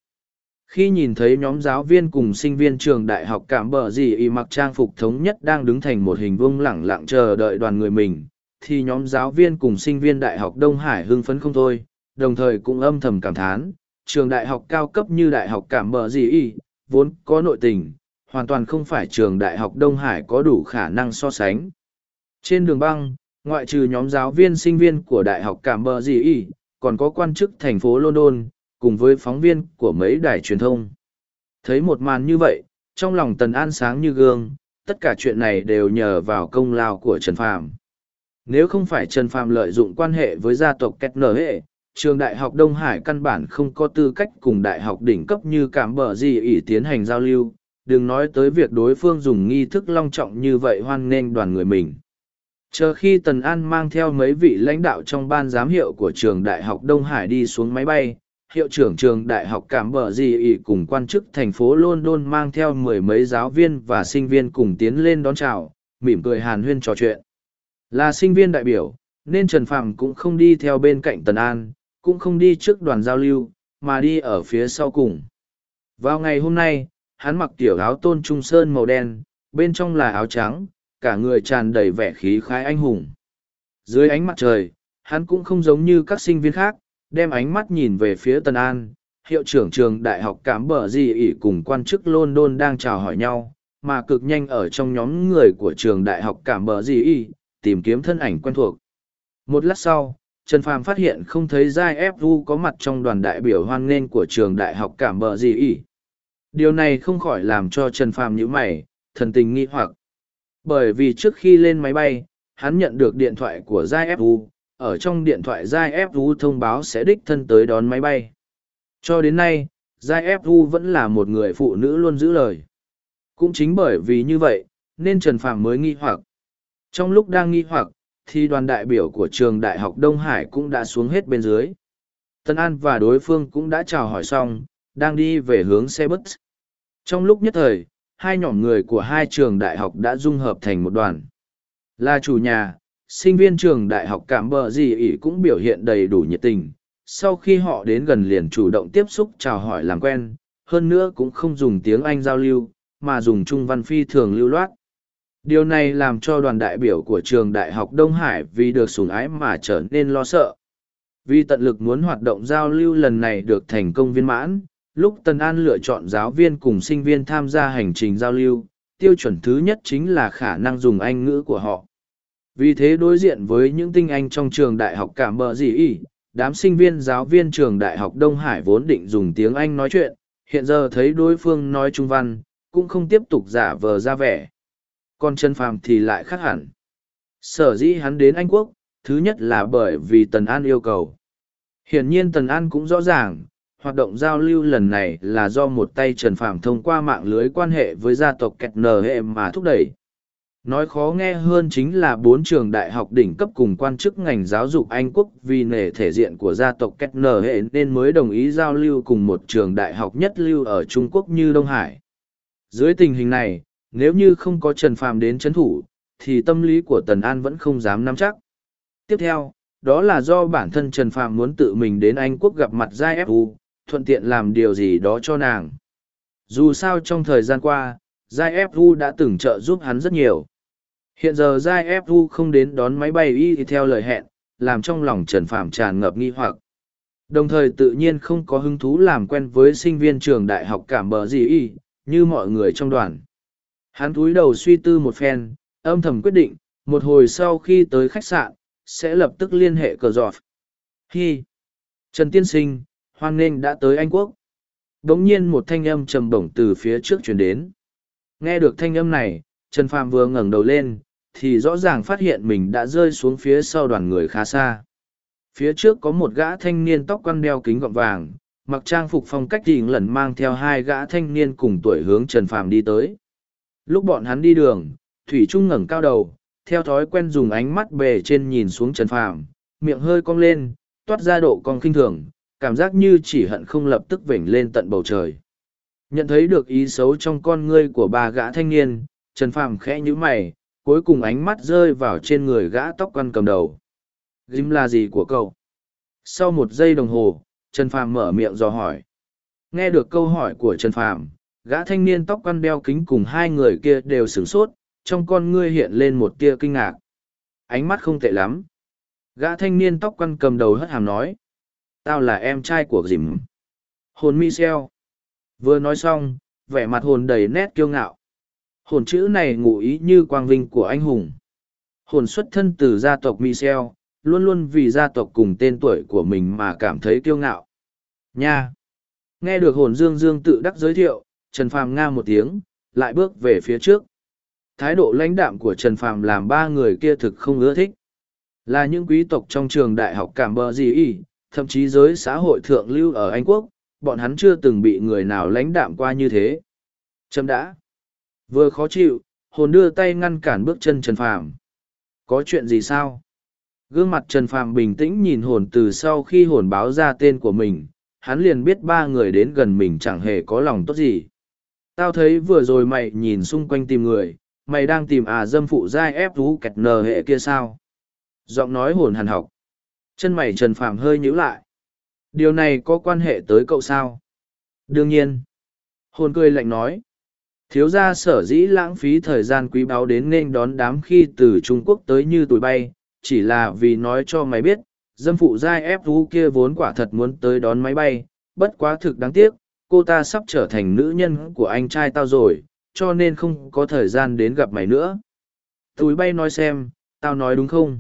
Khi nhìn thấy nhóm giáo viên cùng sinh viên trường đại học cảm bờ gì y mặc trang phục thống nhất đang đứng thành một hình vuông lẳng lặng chờ đợi đoàn người mình, thì nhóm giáo viên cùng sinh viên đại học Đông Hải hưng phấn không thôi, đồng thời cũng âm thầm cảm thán, trường đại học cao cấp như đại học cảm bờ gì y, vốn có nội tình, hoàn toàn không phải trường đại học Đông Hải có đủ khả năng so sánh. Trên đường băng, ngoại trừ nhóm giáo viên sinh viên của đại học cảm bờ gì y, còn có quan chức thành phố London, cùng với phóng viên của mấy đài truyền thông. Thấy một màn như vậy, trong lòng Tần An sáng như gương, tất cả chuyện này đều nhờ vào công lao của Trần Phàm. Nếu không phải Trần Phàm lợi dụng quan hệ với gia tộc Kết Nở Hệ, trường đại học Đông Hải căn bản không có tư cách cùng đại học đỉnh cấp như cảm bờ gì ỷ tiến hành giao lưu, đừng nói tới việc đối phương dùng nghi thức long trọng như vậy hoan nghênh đoàn người mình. Chờ khi Tần An mang theo mấy vị lãnh đạo trong ban giám hiệu của trường đại học Đông Hải đi xuống máy bay, hiệu trưởng trường đại học cảm bờ gì ỉ cùng quan chức thành phố London mang theo mười mấy giáo viên và sinh viên cùng tiến lên đón chào, mỉm cười hàn huyên trò chuyện. Là sinh viên đại biểu, nên Trần Phạm cũng không đi theo bên cạnh Tần An, cũng không đi trước đoàn giao lưu, mà đi ở phía sau cùng. Vào ngày hôm nay, hắn mặc tiểu áo tôn trung sơn màu đen, bên trong là áo trắng, cả người tràn đầy vẻ khí khái anh hùng. Dưới ánh mặt trời, hắn cũng không giống như các sinh viên khác, đem ánh mắt nhìn về phía Tân An, hiệu trưởng trường đại học Cám Bờ Di ỉ cùng quan chức London đang chào hỏi nhau, mà cực nhanh ở trong nhóm người của trường đại học Cám Bờ Di ỉ, tìm kiếm thân ảnh quen thuộc. Một lát sau, Trần Phàm phát hiện không thấy Giai Fu có mặt trong đoàn đại biểu hoan nghênh của trường đại học Cảm Bờ Di ỉ. Điều này không khỏi làm cho Trần Phàm nhíu mày, thần tình nghi hoặc. Bởi vì trước khi lên máy bay, hắn nhận được điện thoại của Giai Fu, ở trong điện thoại Giai Fu thông báo sẽ đích thân tới đón máy bay. Cho đến nay, Giai Fu vẫn là một người phụ nữ luôn giữ lời. Cũng chính bởi vì như vậy, nên Trần Phàm mới nghi hoặc. Trong lúc đang nghi hoặc, thì đoàn đại biểu của trường Đại học Đông Hải cũng đã xuống hết bên dưới. Tân An và đối phương cũng đã chào hỏi xong, đang đi về hướng xe bus. Trong lúc nhất thời, hai nhóm người của hai trường đại học đã dung hợp thành một đoàn. Là chủ nhà, sinh viên trường đại học cảm bờ Dì ỉ cũng biểu hiện đầy đủ nhiệt tình. Sau khi họ đến gần liền chủ động tiếp xúc chào hỏi làm quen hơn nữa cũng không dùng tiếng anh giao lưu mà dùng trung văn phi thường lưu loát. Điều này làm cho đoàn đại biểu của trường đại học đông hải vì được sủng ái mà trở nên lo sợ. Vì tận lực muốn hoạt động giao lưu lần này được thành công viên mãn lúc tân an lựa chọn giáo viên cùng sinh viên tham gia hành trình giao lưu tiêu chuẩn thứ nhất chính là khả năng dùng anh ngữ của họ vì thế đối diện với những tinh anh trong trường đại học cảm bờ gì y, đám sinh viên giáo viên trường Đại học Đông Hải vốn định dùng tiếng Anh nói chuyện, hiện giờ thấy đối phương nói trung văn, cũng không tiếp tục giả vờ ra vẻ. Còn Trần Phàm thì lại khác hẳn. Sở dĩ hắn đến Anh Quốc, thứ nhất là bởi vì Tần An yêu cầu. Hiển nhiên Tần An cũng rõ ràng, hoạt động giao lưu lần này là do một tay Trần Phàm thông qua mạng lưới quan hệ với gia tộc Kẹt Nờ Hệ mà thúc đẩy. Nói khó nghe hơn chính là bốn trường đại học đỉnh cấp cùng quan chức ngành giáo dục Anh quốc vì nể thể diện của gia tộc Kẹt Nờ Hệ nên mới đồng ý giao lưu cùng một trường đại học nhất lưu ở Trung Quốc như Đông Hải. Dưới tình hình này, nếu như không có Trần Phàm đến chấn thủ, thì tâm lý của Tần An vẫn không dám nắm chắc. Tiếp theo, đó là do bản thân Trần Phàm muốn tự mình đến Anh quốc gặp mặt Giai Fu, thuận tiện làm điều gì đó cho nàng. Dù sao trong thời gian qua, Giai Fu đã từng trợ giúp hắn rất nhiều. Hiện giờ Giai Fu không đến đón máy bay y theo lời hẹn, làm trong lòng Trần Phạm tràn ngập nghi hoặc. Đồng thời tự nhiên không có hứng thú làm quen với sinh viên trường đại học cảm bờ gì y, như mọi người trong đoàn. Hắn cúi đầu suy tư một phen, âm thầm quyết định, một hồi sau khi tới khách sạn, sẽ lập tức liên hệ cờ giọt. Hi! Trần Tiên Sinh, hoan nghênh đã tới Anh Quốc. Đống nhiên một thanh âm trầm bổng từ phía trước chuyển đến. Nghe được thanh âm này, Trần Phàm vừa ngẩng đầu lên, thì rõ ràng phát hiện mình đã rơi xuống phía sau đoàn người khá xa. Phía trước có một gã thanh niên tóc quăn đeo kính gọng vàng, mặc trang phục phong cách đỉnh lần mang theo hai gã thanh niên cùng tuổi hướng Trần Phàm đi tới. Lúc bọn hắn đi đường, Thủy Trung ngẩng cao đầu, theo thói quen dùng ánh mắt bề trên nhìn xuống Trần Phàm, miệng hơi cong lên, toát ra độ cong khinh thường, cảm giác như chỉ hận không lập tức vểnh lên tận bầu trời. Nhận thấy được ý xấu trong con ngươi của ba gã thanh niên, Trần Phàm khẽ nhíu mày, cuối cùng ánh mắt rơi vào trên người gã tóc quăn cầm đầu. Gim là gì của cậu? Sau một giây đồng hồ, Trần Phàm mở miệng dò hỏi. Nghe được câu hỏi của Trần Phàm, gã thanh niên tóc quăn đeo kính cùng hai người kia đều sửng sốt, trong con ngươi hiện lên một tia kinh ngạc. Ánh mắt không tệ lắm. Gã thanh niên tóc quăn cầm đầu hất hàm nói. Tao là em trai của dìm. Hồn Michel. Vừa nói xong, vẻ mặt hồn đầy nét kiêu ngạo. Hồn chữ này ngụ ý như quang vinh của anh hùng. Hồn xuất thân từ gia tộc Michel, luôn luôn vì gia tộc cùng tên tuổi của mình mà cảm thấy kiêu ngạo. Nha! Nghe được hồn dương dương tự đắc giới thiệu, Trần Phàm nga một tiếng, lại bước về phía trước. Thái độ lãnh đạm của Trần Phàm làm ba người kia thực không ưa thích. Là những quý tộc trong trường đại học Cảm Bờ Gì Y, thậm chí giới xã hội thượng lưu ở Anh Quốc, bọn hắn chưa từng bị người nào lãnh đạm qua như thế. Chấm đã. Vừa khó chịu, hồn đưa tay ngăn cản bước chân Trần Phàm. Có chuyện gì sao? Gương mặt Trần Phàm bình tĩnh nhìn hồn từ sau khi hồn báo ra tên của mình, hắn liền biết ba người đến gần mình chẳng hề có lòng tốt gì. Tao thấy vừa rồi mày nhìn xung quanh tìm người, mày đang tìm à dâm phụ giai ép thú kẹt nờ hệ kia sao? Giọng nói hồn hàn học. Chân mày Trần Phàm hơi nhíu lại. Điều này có quan hệ tới cậu sao? Đương nhiên. Hồn cười lạnh nói. Thiếu gia sở dĩ lãng phí thời gian quý báu đến nên đón đám khi từ Trung Quốc tới như tụi bay, chỉ là vì nói cho mày biết, dâm phụ giai ép thú kia vốn quả thật muốn tới đón máy bay, bất quá thực đáng tiếc, cô ta sắp trở thành nữ nhân của anh trai tao rồi, cho nên không có thời gian đến gặp mày nữa. Túi bay nói xem, tao nói đúng không?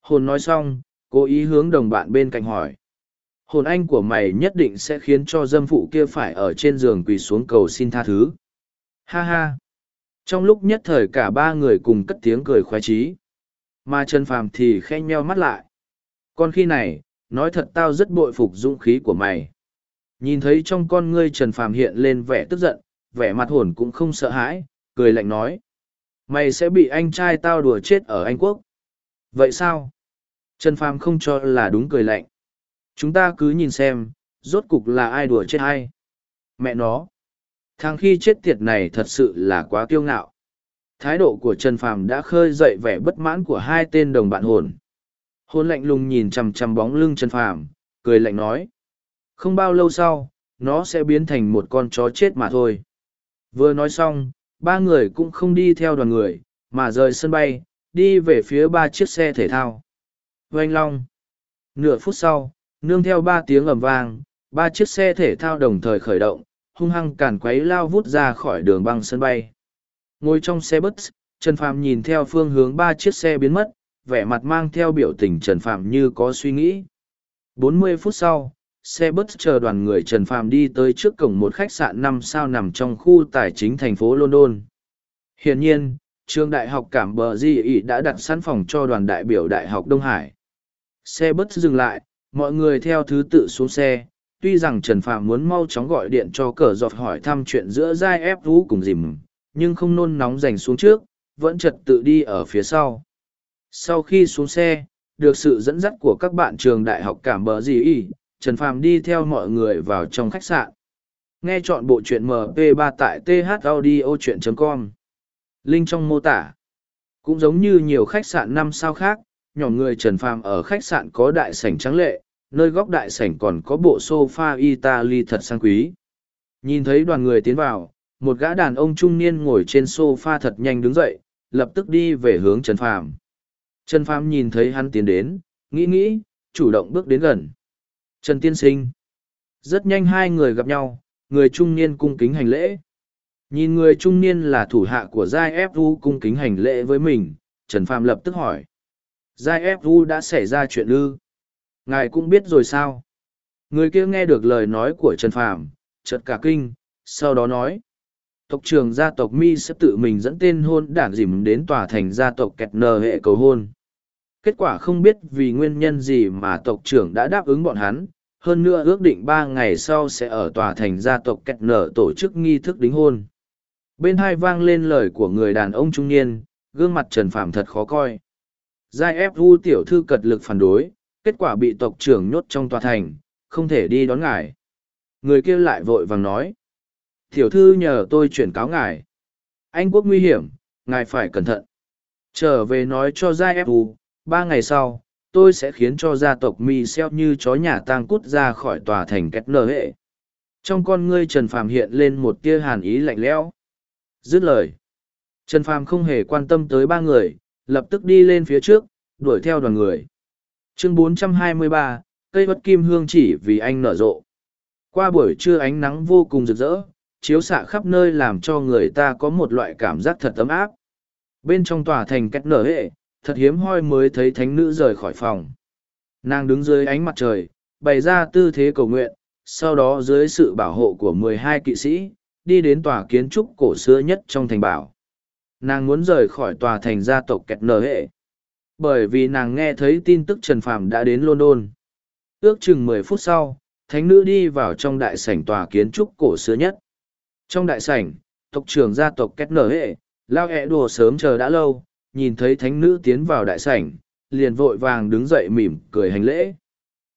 Hồn nói xong, cố ý hướng đồng bạn bên cạnh hỏi. Hồn anh của mày nhất định sẽ khiến cho dâm phụ kia phải ở trên giường quỳ xuống cầu xin tha thứ. Ha ha! Trong lúc nhất thời cả ba người cùng cất tiếng cười khoái trí. Mà Trần Phàm thì khen meo mắt lại. Con khi này, nói thật tao rất bội phục dũng khí của mày. Nhìn thấy trong con ngươi Trần Phàm hiện lên vẻ tức giận, vẻ mặt hồn cũng không sợ hãi, cười lạnh nói. Mày sẽ bị anh trai tao đùa chết ở Anh Quốc. Vậy sao? Trần Phàm không cho là đúng cười lạnh. Chúng ta cứ nhìn xem, rốt cục là ai đùa chết ai. Mẹ nó. Thằng khi chết tiệt này thật sự là quá kiêu ngạo. Thái độ của Trần Phàm đã khơi dậy vẻ bất mãn của hai tên đồng bạn hồn. Hồn lạnh lùng nhìn chằm chằm bóng lưng Trần Phàm, cười lạnh nói. Không bao lâu sau, nó sẽ biến thành một con chó chết mà thôi. Vừa nói xong, ba người cũng không đi theo đoàn người, mà rời sân bay, đi về phía ba chiếc xe thể thao. Oanh Long. Nửa phút sau, nương theo ba tiếng ầm vang, ba chiếc xe thể thao đồng thời khởi động, hung hăng cản quấy lao vút ra khỏi đường băng sân bay. Ngồi trong xe bus, Trần Phạm nhìn theo phương hướng ba chiếc xe biến mất, vẻ mặt mang theo biểu tình Trần Phạm như có suy nghĩ. 40 phút sau, xe bus chờ đoàn người Trần Phạm đi tới trước cổng một khách sạn năm sao nằm trong khu tài chính thành phố London. Hiển nhiên, trường đại học Cảm Bờ Di Ý đã đặt sẵn phòng cho đoàn đại biểu Đại học Đông Hải. Xe bus dừng lại, mọi người theo thứ tự xuống xe. Tuy rằng Trần Phạm muốn mau chóng gọi điện cho cờ giọt hỏi thăm chuyện giữa Giai ép Vũ cùng dìm, nhưng không nôn nóng giành xuống trước, vẫn trật tự đi ở phía sau. Sau khi xuống xe, được sự dẫn dắt của các bạn trường đại học Cảm Bờ gì Ý, Trần Phạm đi theo mọi người vào trong khách sạn. Nghe chọn bộ truyện MP3 tại thaudio.com. Link trong mô tả. Cũng giống như nhiều khách sạn năm sao khác, nhỏ người Trần Phàm ở khách sạn có đại sảnh trắng lệ, nơi góc đại sảnh còn có bộ sofa Italy thật sang quý. Nhìn thấy đoàn người tiến vào, một gã đàn ông trung niên ngồi trên sofa thật nhanh đứng dậy, lập tức đi về hướng Trần Phàm. Trần Phàm nhìn thấy hắn tiến đến, nghĩ nghĩ, chủ động bước đến gần. Trần Tiên Sinh. Rất nhanh hai người gặp nhau, người trung niên cung kính hành lễ. Nhìn người trung niên là thủ hạ của Giai Fu cung kính hành lễ với mình, Trần Phàm lập tức hỏi. Giai Fu đã xảy ra chuyện ư? Ngài cũng biết rồi sao? Người kia nghe được lời nói của Trần Phàm, chợt cả kinh, sau đó nói. Tộc trưởng gia tộc Mi sẽ tự mình dẫn tên hôn đảng dìm đến tòa thành gia tộc kẹt nờ hệ cầu hôn. Kết quả không biết vì nguyên nhân gì mà tộc trưởng đã đáp ứng bọn hắn, hơn nữa ước định ba ngày sau sẽ ở tòa thành gia tộc kẹt nở tổ chức nghi thức đính hôn. Bên hai vang lên lời của người đàn ông trung niên, gương mặt Trần Phạm thật khó coi. Giai ép vu tiểu thư cật lực phản đối, kết quả bị tộc trưởng nhốt trong tòa thành, không thể đi đón ngài. Người kia lại vội vàng nói. Tiểu thư nhờ tôi chuyển cáo ngài. Anh quốc nguy hiểm, ngài phải cẩn thận. Trở về nói cho Giai ép vu, ba ngày sau tôi sẽ khiến cho gia tộc mi xeo như chó nhà tang cút ra khỏi tòa thành kết nở hệ trong con ngươi trần phàm hiện lên một tia hàn ý lạnh lẽo dứt lời trần phàm không hề quan tâm tới ba người lập tức đi lên phía trước đuổi theo đoàn người. Chương 423, cây bất kim hương chỉ vì anh nở rộ. Qua buổi trưa ánh nắng vô cùng rực rỡ chiếu xạ khắp nơi làm cho người ta có một loại cảm giác thật ấm áp. Bên trong tòa thành cách nở hệ thật hiếm hoi mới thấy thánh nữ rời khỏi phòng. Nàng đứng dưới ánh mặt trời bày ra tư thế cầu nguyện sau đó dưới sự bảo hộ của mười hai kỵ sĩ đi đến tòa kiến trúc cổ xưa nhất trong thành bảo nàng muốn rời khỏi tòa thành gia tộc kẹt nở hệ bởi vì nàng nghe thấy tin tức trần phàm đã đến london ước chừng mười phút sau thánh nữ đi vào trong đại sảnh tòa kiến trúc cổ xưa nhất trong đại sảnh tộc trưởng gia tộc kẹt nở hệ lao hẹ đùa sớm chờ đã lâu nhìn thấy thánh nữ tiến vào đại sảnh, liền vội vàng đứng dậy mỉm cười hành lễ.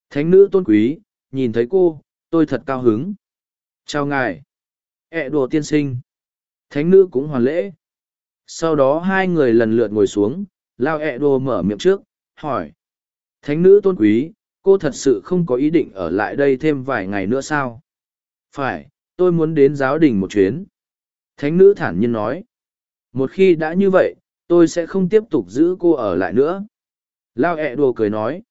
Thánh nữ tôn quý, nhìn thấy cô, tôi thật cao hứng. Chào ngài. ẹ đùa tiên sinh. Thánh nữ cũng hoàn lễ. Sau đó hai người lần lượt ngồi xuống, lao ẹ mở miệng trước, hỏi. Thánh nữ tôn quý, cô thật sự không có ý định ở lại đây thêm vài ngày nữa sao? Phải, tôi muốn đến giáo đình một chuyến. Thánh nữ thản nhiên nói. Một khi đã như vậy, tôi sẽ không tiếp tục giữ cô ở lại nữa lao ẹ đùa cười nói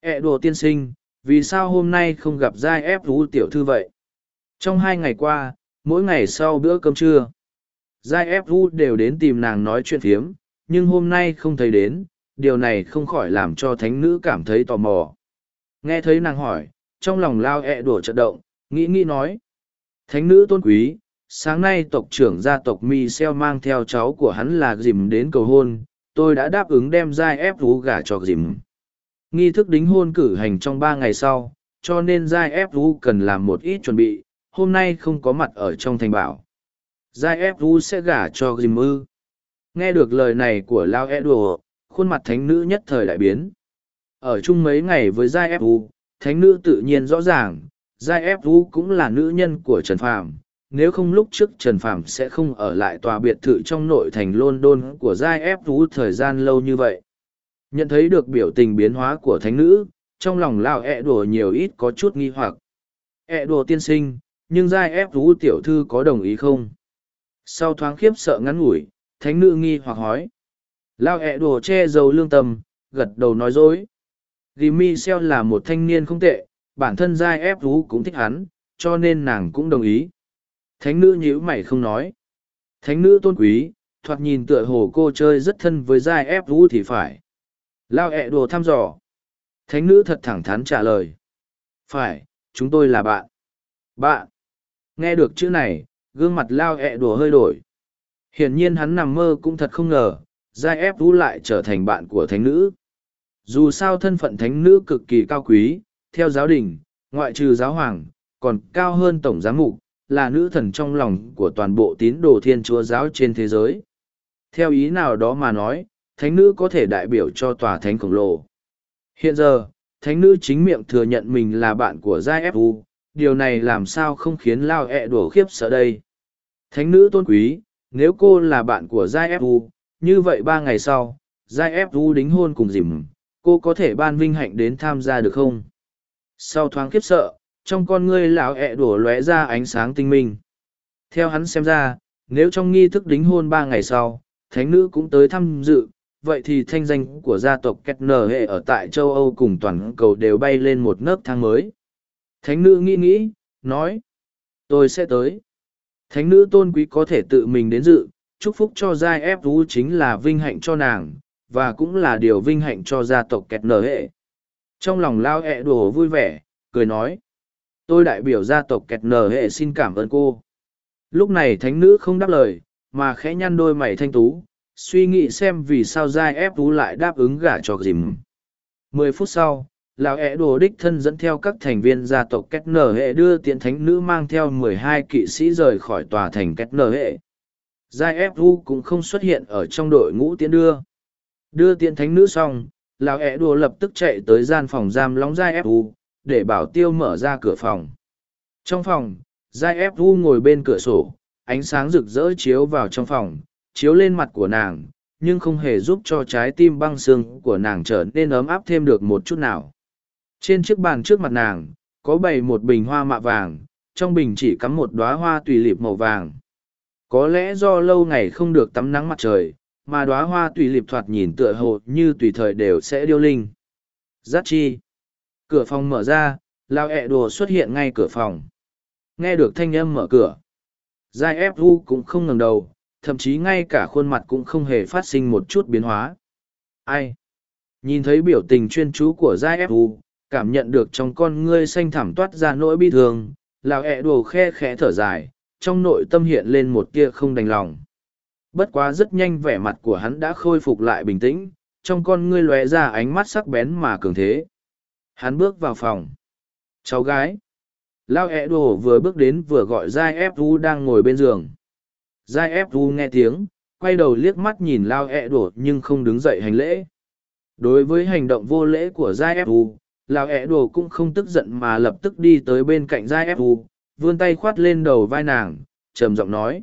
ẹ đùa tiên sinh vì sao hôm nay không gặp giai ép vũ tiểu thư vậy trong hai ngày qua mỗi ngày sau bữa cơm trưa giai ép vũ đều đến tìm nàng nói chuyện phiếm, nhưng hôm nay không thấy đến, điều này không khỏi làm cho thánh nữ cảm thấy tò mò. Nghe thấy nàng hỏi, trong lòng lao ẹ、e、đổ trận động, nghĩ nghĩ nói, thánh nữ tôn quý, sáng nay tộc trưởng gia tộc mi xeo mang theo cháu của hắn là dìm đến cầu hôn, tôi đã đáp ứng đem giai ép vú gả cho dìm. Nghi thức đính hôn cử hành trong ba ngày sau, cho nên giai ép vú cần làm một ít chuẩn bị, hôm nay không có mặt ở trong thành bảo giai ép u sẽ gả cho dìm ư nghe được lời này của lao e đùa khuôn mặt thánh nữ nhất thời đại biến ở chung mấy ngày với giai ép u thánh nữ tự nhiên rõ ràng giai ép u cũng là nữ nhân của trần phàm nếu không lúc trước Trần Phàm sẽ không ở lại tòa biệt thự trong nội thành London của Giai ép u thời gian lâu như vậy. Nhận thấy được biểu tình biến hóa của thánh nữ, trong lòng lao ẹ đùa nhiều ít có chút nghi hoặc. ẹ đùa tiên sinh, nhưng Giai ép u tiểu thư có đồng ý không? Sau thoáng khiếp sợ ngắn ngủi, thánh nữ nghi hoặc hỏi. Lao ẹ đùa che giấu lương tâm, gật đầu nói dối. Ghi Xeo là một thanh niên không tệ, bản thân Giai ép Vũ cũng thích hắn, cho nên nàng cũng đồng ý. Thánh nữ nhíu mày không nói. Thánh nữ tôn quý, thoạt nhìn tựa hồ cô chơi rất thân với giai ép vũ thì phải. Lao ẹ đồ thăm dò. Thánh nữ thật thẳng thắn trả lời. Phải, chúng tôi là bạn. Bạn. Nghe được chữ này, gương mặt lao ẹ đùa hơi đổi. Hiển nhiên hắn nằm mơ cũng thật không ngờ, giai ép vũ lại trở thành bạn của thánh nữ. Dù sao thân phận thánh nữ cực kỳ cao quý, theo giáo đình, ngoại trừ giáo hoàng, còn cao hơn tổng giám mục, là nữ thần trong lòng của toàn bộ tín đồ thiên chúa giáo trên thế giới. Theo ý nào đó mà nói, thánh nữ có thể đại biểu cho tòa thánh khổng lồ. Hiện giờ, thánh nữ chính miệng thừa nhận mình là bạn của Giai Fu, điều này làm sao không khiến Lao ẹ e đổ khiếp sợ đây. Thánh nữ tôn quý, nếu cô là bạn của Giai Fu, như vậy ba ngày sau, Giai Fu đính hôn cùng dìm, cô có thể ban vinh hạnh đến tham gia được không? Sau thoáng khiếp sợ, trong con ngươi lão ẹ e đổ lóe ra ánh sáng tinh minh. Theo hắn xem ra, nếu trong nghi thức đính hôn ba ngày sau, thánh nữ cũng tới tham dự, vậy thì thanh danh của gia tộc Kettner hệ ở tại châu Âu cùng toàn cầu đều bay lên một nấc thang mới. Thánh nữ nghĩ nghĩ, nói, tôi sẽ tới. Thánh nữ tôn quý có thể tự mình đến dự, chúc phúc cho Giai ép Vũ chính là vinh hạnh cho nàng, và cũng là điều vinh hạnh cho gia tộc Kẹt Nở hệ. Trong lòng lao ẹ đùa vui vẻ, cười nói, tôi đại biểu gia tộc Kẹt Nở hệ xin cảm ơn cô. Lúc này thánh nữ không đáp lời, mà khẽ nhăn đôi mày thanh tú, suy nghĩ xem vì sao giai ép tú lại đáp ứng gả cho dìm mười phút sau lão ẹ đồ đích thân dẫn theo các thành viên gia tộc két nở hệ đưa tiện thánh nữ mang theo mười hai kỵ sĩ rời khỏi tòa thành két nở hệ. Giai ép u cũng không xuất hiện ở trong đội ngũ tiễn đưa. Đưa tiện thánh nữ xong, lão ẹ đồ lập tức chạy tới gian phòng giam lóng giai ép u để bảo tiêu mở ra cửa phòng. Trong phòng, giai ép u ngồi bên cửa sổ, ánh sáng rực rỡ chiếu vào trong phòng, chiếu lên mặt của nàng, nhưng không hề giúp cho trái tim băng xương của nàng trở nên ấm áp thêm được một chút nào trên chiếc bàn trước mặt nàng có bày một bình hoa mạ vàng trong bình chỉ cắm một đóa hoa tùy liệp màu vàng. Có lẽ do lâu ngày không được tắm nắng mặt trời mà đóa hoa tùy liệp thoạt nhìn tựa hồ như tùy thời đều sẽ điêu linh. Giác chi. Cửa phòng mở ra lao ẹ đồ xuất hiện ngay cửa phòng. Nghe được thanh âm mở cửa. Giai ép u cũng không ngẩng đầu thậm chí ngay cả khuôn mặt cũng không hề phát sinh một chút biến hóa. Ai? Nhìn thấy biểu tình chuyên chú của Giai Fu, cảm nhận được trong con ngươi xanh thẳm toát ra nỗi bi thương, lão ẹ đồ khe khẽ thở dài, trong nội tâm hiện lên một tia không đành lòng. Bất quá rất nhanh vẻ mặt của hắn đã khôi phục lại bình tĩnh, trong con ngươi lóe ra ánh mắt sắc bén mà cường thế. Hắn bước vào phòng. Cháu gái. Lao ẹ đồ vừa bước đến vừa gọi Giai ép Fu đang ngồi bên giường giai ép vu nghe tiếng quay đầu liếc mắt nhìn lao ẹ đổ nhưng không đứng dậy hành lễ đối với hành động vô lễ của giai ép vu Lão ẹ Đồ cũng không tức giận mà lập tức đi tới bên cạnh giai ép U, vươn tay khoát lên đầu vai nàng trầm giọng nói.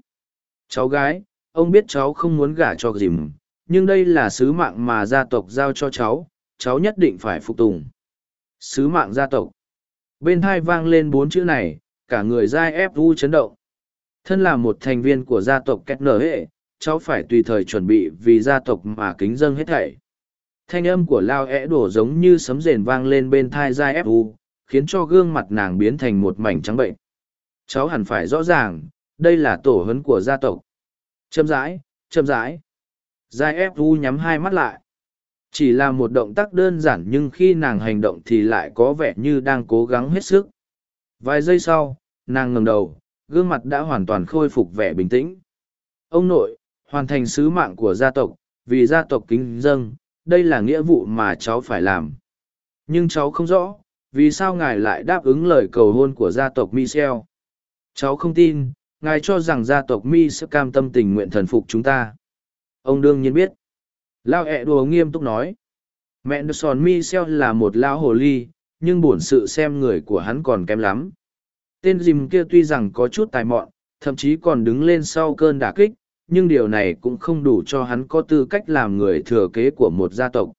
Cháu gái ông biết cháu không muốn gả cho dìm nhưng đây là sứ mạng mà gia tộc giao cho cháu cháu nhất định phải phục tùng. Sứ mạng gia tộc. Bên thai vang lên bốn chữ này cả người giai ép U chấn động. Thân là một thành viên của gia tộc két Nở Hệ, cháu phải tùy thời chuẩn bị vì gia tộc mà kính dâng hết thảy. Thanh âm của Lao É đổ giống như sấm rền vang lên bên thai Giai Fu, khiến cho gương mặt nàng biến thành một mảnh trắng bệnh. Cháu hẳn phải rõ ràng, đây là tổ hấn của gia tộc. Châm rãi, châm rãi. Giai Fu nhắm hai mắt lại. Chỉ là một động tác đơn giản nhưng khi nàng hành động thì lại có vẻ như đang cố gắng hết sức. Vài giây sau, nàng ngẩng đầu, gương mặt đã hoàn toàn khôi phục vẻ bình tĩnh. Ông nội, hoàn thành sứ mạng của gia tộc, vì gia tộc kính dâng, đây là nghĩa vụ mà cháu phải làm. Nhưng cháu không rõ, vì sao ngài lại đáp ứng lời cầu hôn của gia tộc Michel. Cháu không tin, ngài cho rằng gia tộc Mi sẽ cam tâm tình nguyện thần phục chúng ta. Ông đương nhiên biết. Lao ẹ đùa nghiêm túc nói. Mẹ Nelson Michel là một lão hồ ly, nhưng bổn sự xem người của hắn còn kém lắm. Tên dìm kia tuy rằng có chút tài mọn, thậm chí còn đứng lên sau cơn đả kích, nhưng điều này cũng không đủ cho hắn có tư cách làm người thừa kế của một gia tộc.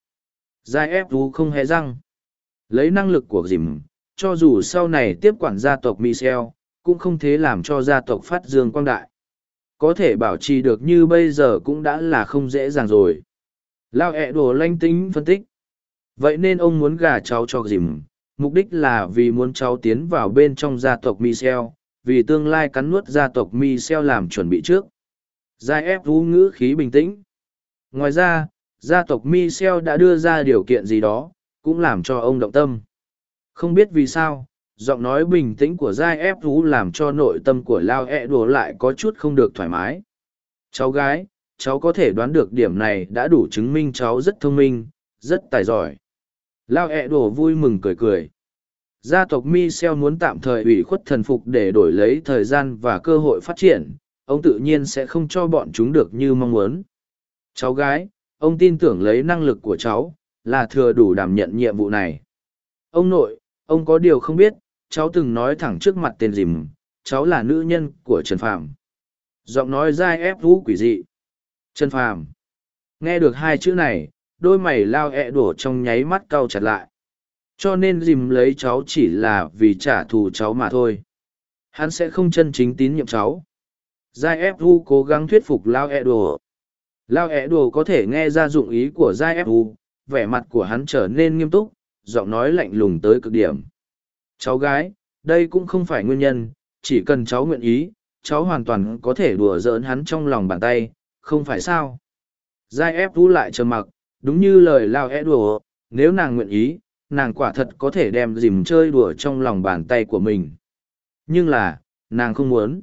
Giai ép vũ không hề răng. Lấy năng lực của dìm, cho dù sau này tiếp quản gia tộc Michel, cũng không thể làm cho gia tộc phát dương quang đại. Có thể bảo trì được như bây giờ cũng đã là không dễ dàng rồi. Lao ẹ đồ lanh tính phân tích. Vậy nên ông muốn gả cháu cho dìm, mục đích là vì muốn cháu tiến vào bên trong gia tộc Michel, vì tương lai cắn nuốt gia tộc Michel làm chuẩn bị trước. Giai ép vũ ngữ khí bình tĩnh. Ngoài ra, gia tộc Michel đã đưa ra điều kiện gì đó, cũng làm cho ông động tâm. Không biết vì sao, giọng nói bình tĩnh của giai ép vũ làm cho nội tâm của lao e đùa lại có chút không được thoải mái cháu gái cháu có thể đoán được điểm này đã đủ chứng minh cháu rất thông minh rất tài giỏi lao e đùa vui mừng cười cười gia tộc Michel muốn tạm thời ủy khuất thần phục để đổi lấy thời gian và cơ hội phát triển ông tự nhiên sẽ không cho bọn chúng được như mong muốn. Cháu gái, ông tin tưởng lấy năng lực của cháu, là thừa đủ đảm nhận nhiệm vụ này. Ông nội, ông có điều không biết, cháu từng nói thẳng trước mặt tên dìm, cháu là nữ nhân của trần phàm. Giọng nói dai ép vũ quỷ dị. Trần phàm. Nghe được hai chữ này, đôi mày lao ẹ đổ trong nháy mắt cau chặt lại. Cho nên dìm lấy cháu chỉ là vì trả thù cháu mà thôi. Hắn sẽ không chân chính tín nhiệm cháu giai ép u cố gắng thuyết phục lao ẹ đồ lao ẹ đồ có thể nghe ra dụng ý của giai ép u, vẻ mặt của hắn trở nên nghiêm túc, giọng nói lạnh lùng tới cực điểm. Cháu gái, đây cũng không phải nguyên nhân, chỉ cần cháu nguyện ý, cháu hoàn toàn có thể đùa giỡn hắn trong lòng bàn tay, không phải sao? Giai ép u lại trầm mặc, đúng như lời lao ẹ đồ nếu nàng nguyện ý, nàng quả thật có thể đem dìm chơi đùa trong lòng bàn tay của mình. Nhưng là, nàng không muốn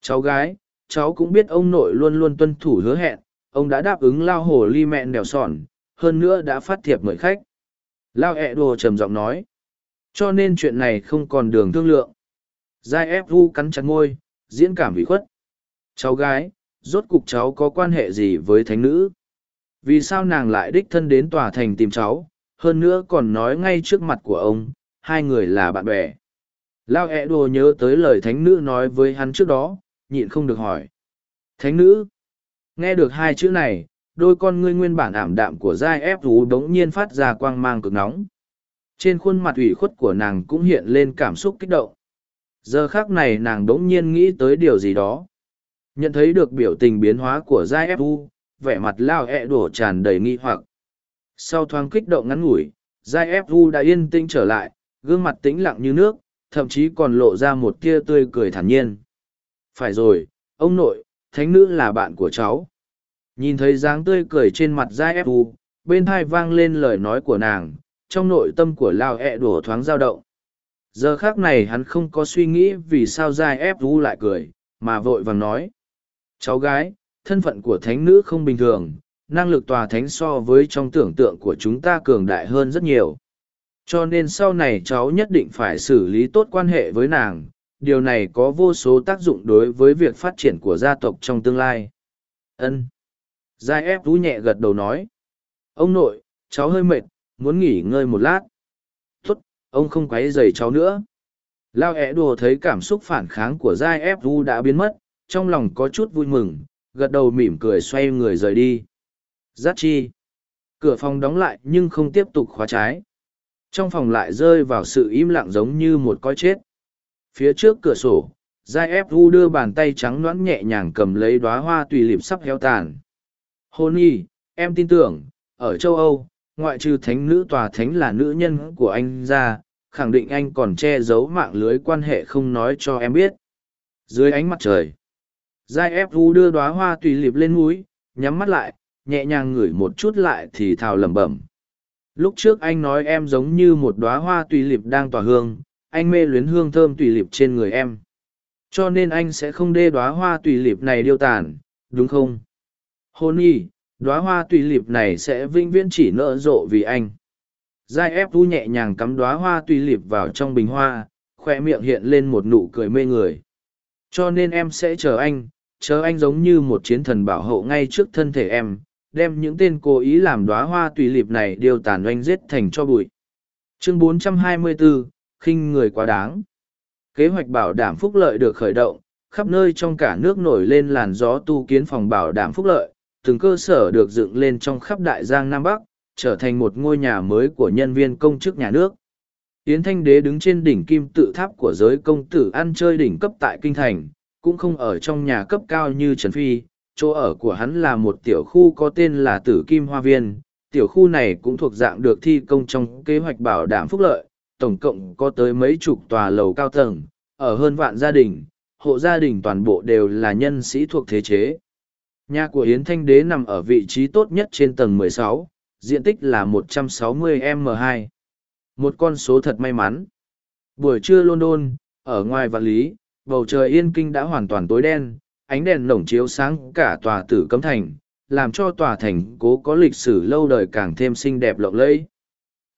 cháu gái, cháu cũng biết ông nội luôn luôn tuân thủ hứa hẹn, ông đã đáp ứng lao hồ ly mẹn đèo sòn, hơn nữa đã phát thiệp mời khách. Lao ẹ đồ trầm giọng nói, cho nên chuyện này không còn đường thương lượng. Giai ép vu cắn chặt ngôi, diễn cảm bị khuất. Cháu gái, rốt cục cháu có quan hệ gì với thánh nữ? Vì sao nàng lại đích thân đến tòa thành tìm cháu? Hơn nữa còn nói ngay trước mặt của ông, hai người là bạn bè. Lao ẹ đồ nhớ tới lời thánh nữ nói với hắn trước đó nhịn không được hỏi. Thánh nữ nghe được hai chữ này đôi con ngươi nguyên bản ảm đạm của giai ép thú đống nhiên phát ra quang mang cực nóng. Trên khuôn mặt ủy khuất của nàng cũng hiện lên cảm xúc kích động. Giờ khác này nàng đống nhiên nghĩ tới điều gì đó. Nhận thấy được biểu tình biến hóa của giai ép thú, vẻ mặt lao ẹ đổ tràn đầy nghi hoặc. Sau thoáng kích động ngắn ngủi, Giai ép thú đã yên tĩnh trở lại, gương mặt tĩnh lặng như nước, thậm chí còn lộ ra một tia tươi cười thản nhiên. Phải rồi, ông nội, thánh nữ là bạn của cháu. Nhìn thấy dáng tươi cười trên mặt Giai ép u, bên thai vang lên lời nói của nàng, trong nội tâm của Lao e ẹ đổ thoáng dao động. Giờ khác này hắn không có suy nghĩ vì sao Giai ép u lại cười, mà vội vàng nói. Cháu gái, thân phận của thánh nữ không bình thường, năng lực tòa thánh so với trong tưởng tượng của chúng ta cường đại hơn rất nhiều cho nên sau này cháu nhất định phải xử lý tốt quan hệ với nàng điều này có vô số tác dụng đối với việc phát triển của gia tộc trong tương lai ân giai ép rú nhẹ gật đầu nói ông nội, cháu hơi mệt, muốn nghỉ ngơi một lát tuất ông không quấy dày cháu nữa lao ẹ đùa thấy cảm xúc phản kháng của giai ép rú đã biến mất, trong lòng có chút vui mừng, gật đầu mỉm cười xoay người rời đi Giác chi. Cửa phòng đóng lại nhưng không tiếp tục khóa trái. Trong phòng lại rơi vào sự im lặng giống như một coi chết. Phía trước cửa sổ, Giai ép u đưa bàn tay trắng loãng nhẹ nhàng cầm lấy đóa hoa tùy liệp sắp héo tàn. Hôn y, em tin tưởng, ở châu Âu, ngoại trừ thánh nữ tòa thánh là nữ nhân của anh ra, khẳng định anh còn che giấu mạng lưới quan hệ không nói cho em biết. Dưới ánh mặt trời, Giai ép u đưa đóa hoa tùy liệp lên mũi, nhắm mắt lại, nhẹ nhàng ngửi một chút lại thì thào lẩm bẩm lúc trước anh nói em giống như một đoá hoa tùy liệp đang tỏa hương anh mê luyến hương thơm tùy liệp trên người em. Cho nên anh sẽ không đê đoá hoa tùy liệp này điêu tàn đúng không? Hôn y đoá hoa tùy liệp này sẽ vĩnh viễn chỉ nở rộ vì anh. Giai ép thu nhẹ nhàng cắm đoá hoa tùy liệp vào trong bình hoa khoe miệng hiện lên một nụ cười mê người. Cho nên em sẽ chờ anh chờ anh giống như một chiến thần bảo hộ ngay trước thân thể em đem những tên cố ý làm đóa hoa tùy liệp này đều tàn oanh giết thành cho bụi. Chương 424, khinh người quá đáng. Kế hoạch bảo đảm phúc lợi được khởi động, khắp nơi trong cả nước nổi lên làn gió tu kiến phòng bảo đảm phúc lợi, từng cơ sở được dựng lên trong khắp đại giang Nam Bắc, trở thành một ngôi nhà mới của nhân viên công chức nhà nước. Yến Thanh Đế đứng trên đỉnh kim tự tháp của giới công tử ăn chơi đỉnh cấp tại Kinh Thành, cũng không ở trong nhà cấp cao như Trần Phi, chỗ ở của hắn là một tiểu khu có tên là Tử Kim Hoa Viên. Tiểu khu này cũng thuộc dạng được thi công trong kế hoạch bảo đảm phúc lợi, tổng cộng có tới mấy chục tòa lầu cao tầng, ở hơn vạn gia đình, hộ gia đình toàn bộ đều là nhân sĩ thuộc thế chế. Nhà của Yến Thanh Đế nằm ở vị trí tốt nhất trên tầng 16, diện tích là 160 m2. Một con số thật may mắn. Buổi trưa London, ở ngoài vạn lý, bầu trời yên kinh đã hoàn toàn tối đen, ánh đèn nổng chiếu sáng cả tòa tử cấm thành, làm cho tòa thành cố có lịch sử lâu đời càng thêm xinh đẹp lộng lẫy.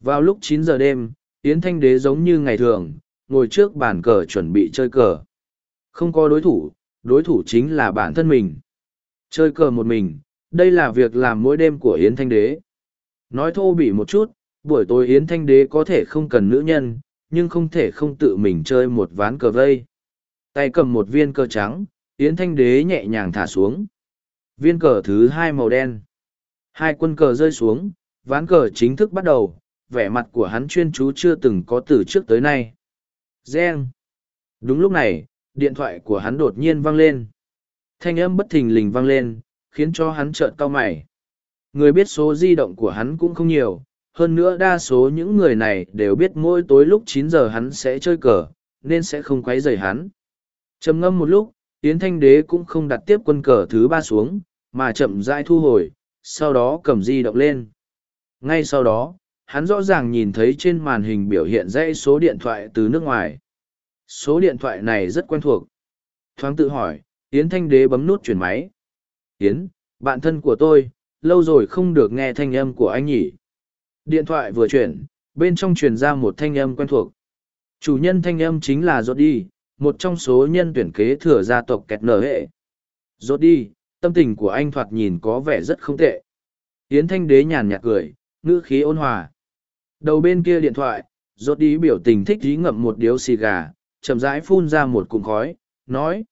Vào lúc 9 giờ đêm, Yến Thanh Đế giống như ngày thường, ngồi trước bàn cờ chuẩn bị chơi cờ. Không có đối thủ, đối thủ chính là bản thân mình. Chơi cờ một mình, đây là việc làm mỗi đêm của Yến Thanh Đế. Nói thô bỉ một chút, buổi tối Yến Thanh Đế có thể không cần nữ nhân, nhưng không thể không tự mình chơi một ván cờ vây. Tay cầm một viên cờ trắng, Yến Thanh Đế nhẹ nhàng thả xuống. Viên cờ thứ hai màu đen. Hai quân cờ rơi xuống, ván cờ chính thức bắt đầu, vẻ mặt của hắn chuyên chú chưa từng có từ trước tới nay. Gen. Đúng lúc này, điện thoại của hắn đột nhiên vang lên. Thanh âm bất thình lình vang lên, khiến cho hắn trợn cau mày. Người biết số di động của hắn cũng không nhiều, hơn nữa đa số những người này đều biết mỗi tối lúc chín giờ hắn sẽ chơi cờ, nên sẽ không quấy rầy hắn. Trầm ngâm một lúc, Yến Thanh Đế cũng không đặt tiếp quân cờ thứ ba xuống, mà chậm rãi thu hồi, sau đó cầm di động lên. Ngay sau đó, hắn rõ ràng nhìn thấy trên màn hình biểu hiện dãy số điện thoại từ nước ngoài. Số điện thoại này rất quen thuộc. Thoáng tự hỏi, Yến Thanh Đế bấm nút chuyển máy. Yến, bạn thân của tôi, lâu rồi không được nghe thanh âm của anh nhỉ. Điện thoại vừa chuyển, bên trong truyền ra một thanh âm quen thuộc. Chủ nhân thanh âm chính là Jody, một trong số nhân tuyển kế thừa gia tộc kẹt nở hệ. Jody, tâm tình của anh thoạt nhìn có vẻ rất không tệ. Yến Thanh Đế nhàn nhạt cười, ngữ khí ôn hòa. Đầu bên kia điện thoại, rốt đi biểu tình thích dí ngậm một điếu xì gà, chậm rãi phun ra một cụm khói, nói.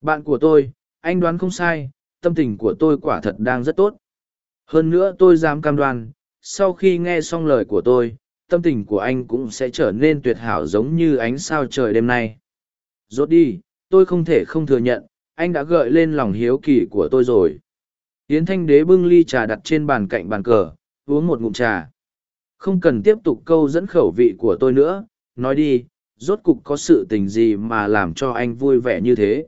Bạn của tôi, anh đoán không sai, tâm tình của tôi quả thật đang rất tốt. Hơn nữa tôi dám cam đoan, sau khi nghe xong lời của tôi, tâm tình của anh cũng sẽ trở nên tuyệt hảo giống như ánh sao trời đêm nay. Rốt đi, tôi không thể không thừa nhận, anh đã gợi lên lòng hiếu kỳ của tôi rồi. Yến Thanh Đế bưng ly trà đặt trên bàn cạnh bàn cờ, uống một ngụm trà. Không cần tiếp tục câu dẫn khẩu vị của tôi nữa, nói đi, rốt cục có sự tình gì mà làm cho anh vui vẻ như thế.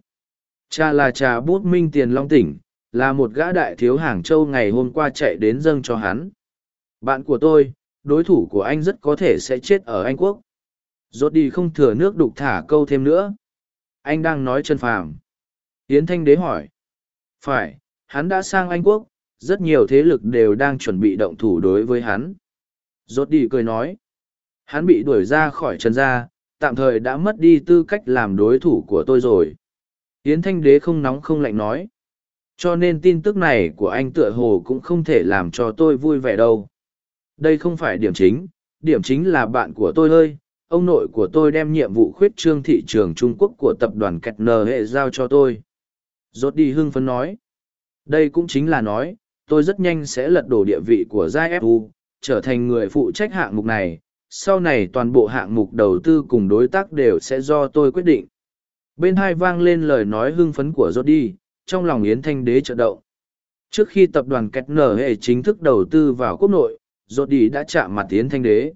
Cha là cha bút minh tiền long tỉnh, là một gã đại thiếu Hàng Châu ngày hôm qua chạy đến dâng cho hắn. Bạn của tôi, đối thủ của anh rất có thể sẽ chết ở Anh Quốc. Rốt đi không thừa nước đục thả câu thêm nữa. Anh đang nói chân phàm. Yến Thanh Đế hỏi. Phải, hắn đã sang Anh Quốc, rất nhiều thế lực đều đang chuẩn bị động thủ đối với hắn. Rốt đi cười nói. Hắn bị đuổi ra khỏi trần gia, tạm thời đã mất đi tư cách làm đối thủ của tôi rồi. Yến Thanh Đế không nóng không lạnh nói. Cho nên tin tức này của anh tựa hồ cũng không thể làm cho tôi vui vẻ đâu. Đây không phải điểm chính, điểm chính là bạn của tôi ơi, ông nội của tôi đem nhiệm vụ khuyết trương thị trường Trung Quốc của tập đoàn Kẹt Nờ hệ giao cho tôi. Rốt đi hưng phấn nói. Đây cũng chính là nói, tôi rất nhanh sẽ lật đổ địa vị của Giai FU, trở thành người phụ trách hạng mục này. Sau này toàn bộ hạng mục đầu tư cùng đối tác đều sẽ do tôi quyết định. Bên hai vang lên lời nói hưng phấn của Rốt trong lòng Yến Thanh Đế trợ động. Trước khi tập đoàn Kẹt Nở hệ chính thức đầu tư vào quốc nội, Rốt đã chạm mặt Yến Thanh Đế.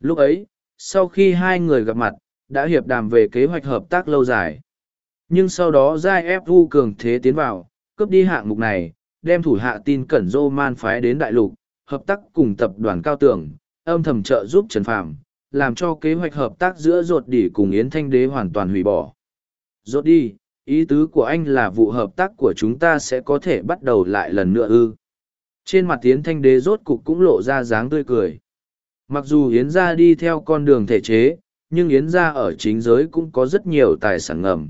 Lúc ấy, sau khi hai người gặp mặt, đã hiệp đàm về kế hoạch hợp tác lâu dài. Nhưng sau đó Giai FU cường thế tiến vào, cướp đi hạng mục này, đem thủ hạ tin cẩn dô man phái đến đại lục, hợp tác cùng tập đoàn cao tường, âm thầm trợ giúp Trần Phạm, làm cho kế hoạch hợp tác giữa Rốt đỉ cùng Yến Thanh Đế hoàn toàn hủy bỏ. Rốt đi, ý tứ của anh là vụ hợp tác của chúng ta sẽ có thể bắt đầu lại lần nữa ư. Trên mặt Yến Thanh Đế rốt cục cũng lộ ra dáng tươi cười. Mặc dù Yến gia đi theo con đường thể chế, nhưng Yến gia ở chính giới cũng có rất nhiều tài sản ngầm.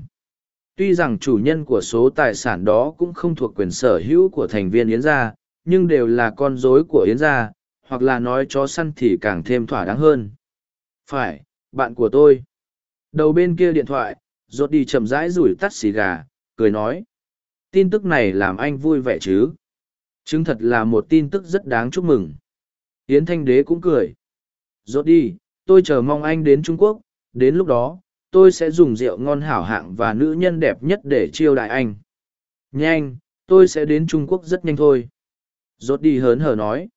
Tuy rằng chủ nhân của số tài sản đó cũng không thuộc quyền sở hữu của thành viên Yến gia, nhưng đều là con rối của Yến gia, hoặc là nói chó săn thì càng thêm thỏa đáng hơn. Phải, bạn của tôi. Đầu bên kia điện thoại, rốt đi chậm rãi rủi tắt xì gà, cười nói. Tin tức này làm anh vui vẻ chứ. Chứng thật là một tin tức rất đáng chúc mừng. Yến Thanh Đế cũng cười. Rốt đi, tôi chờ mong anh đến Trung Quốc, đến lúc đó, tôi sẽ dùng rượu ngon hảo hạng và nữ nhân đẹp nhất để chiêu đại anh. Nhanh, tôi sẽ đến Trung Quốc rất nhanh thôi. Rốt đi hớn hở nói.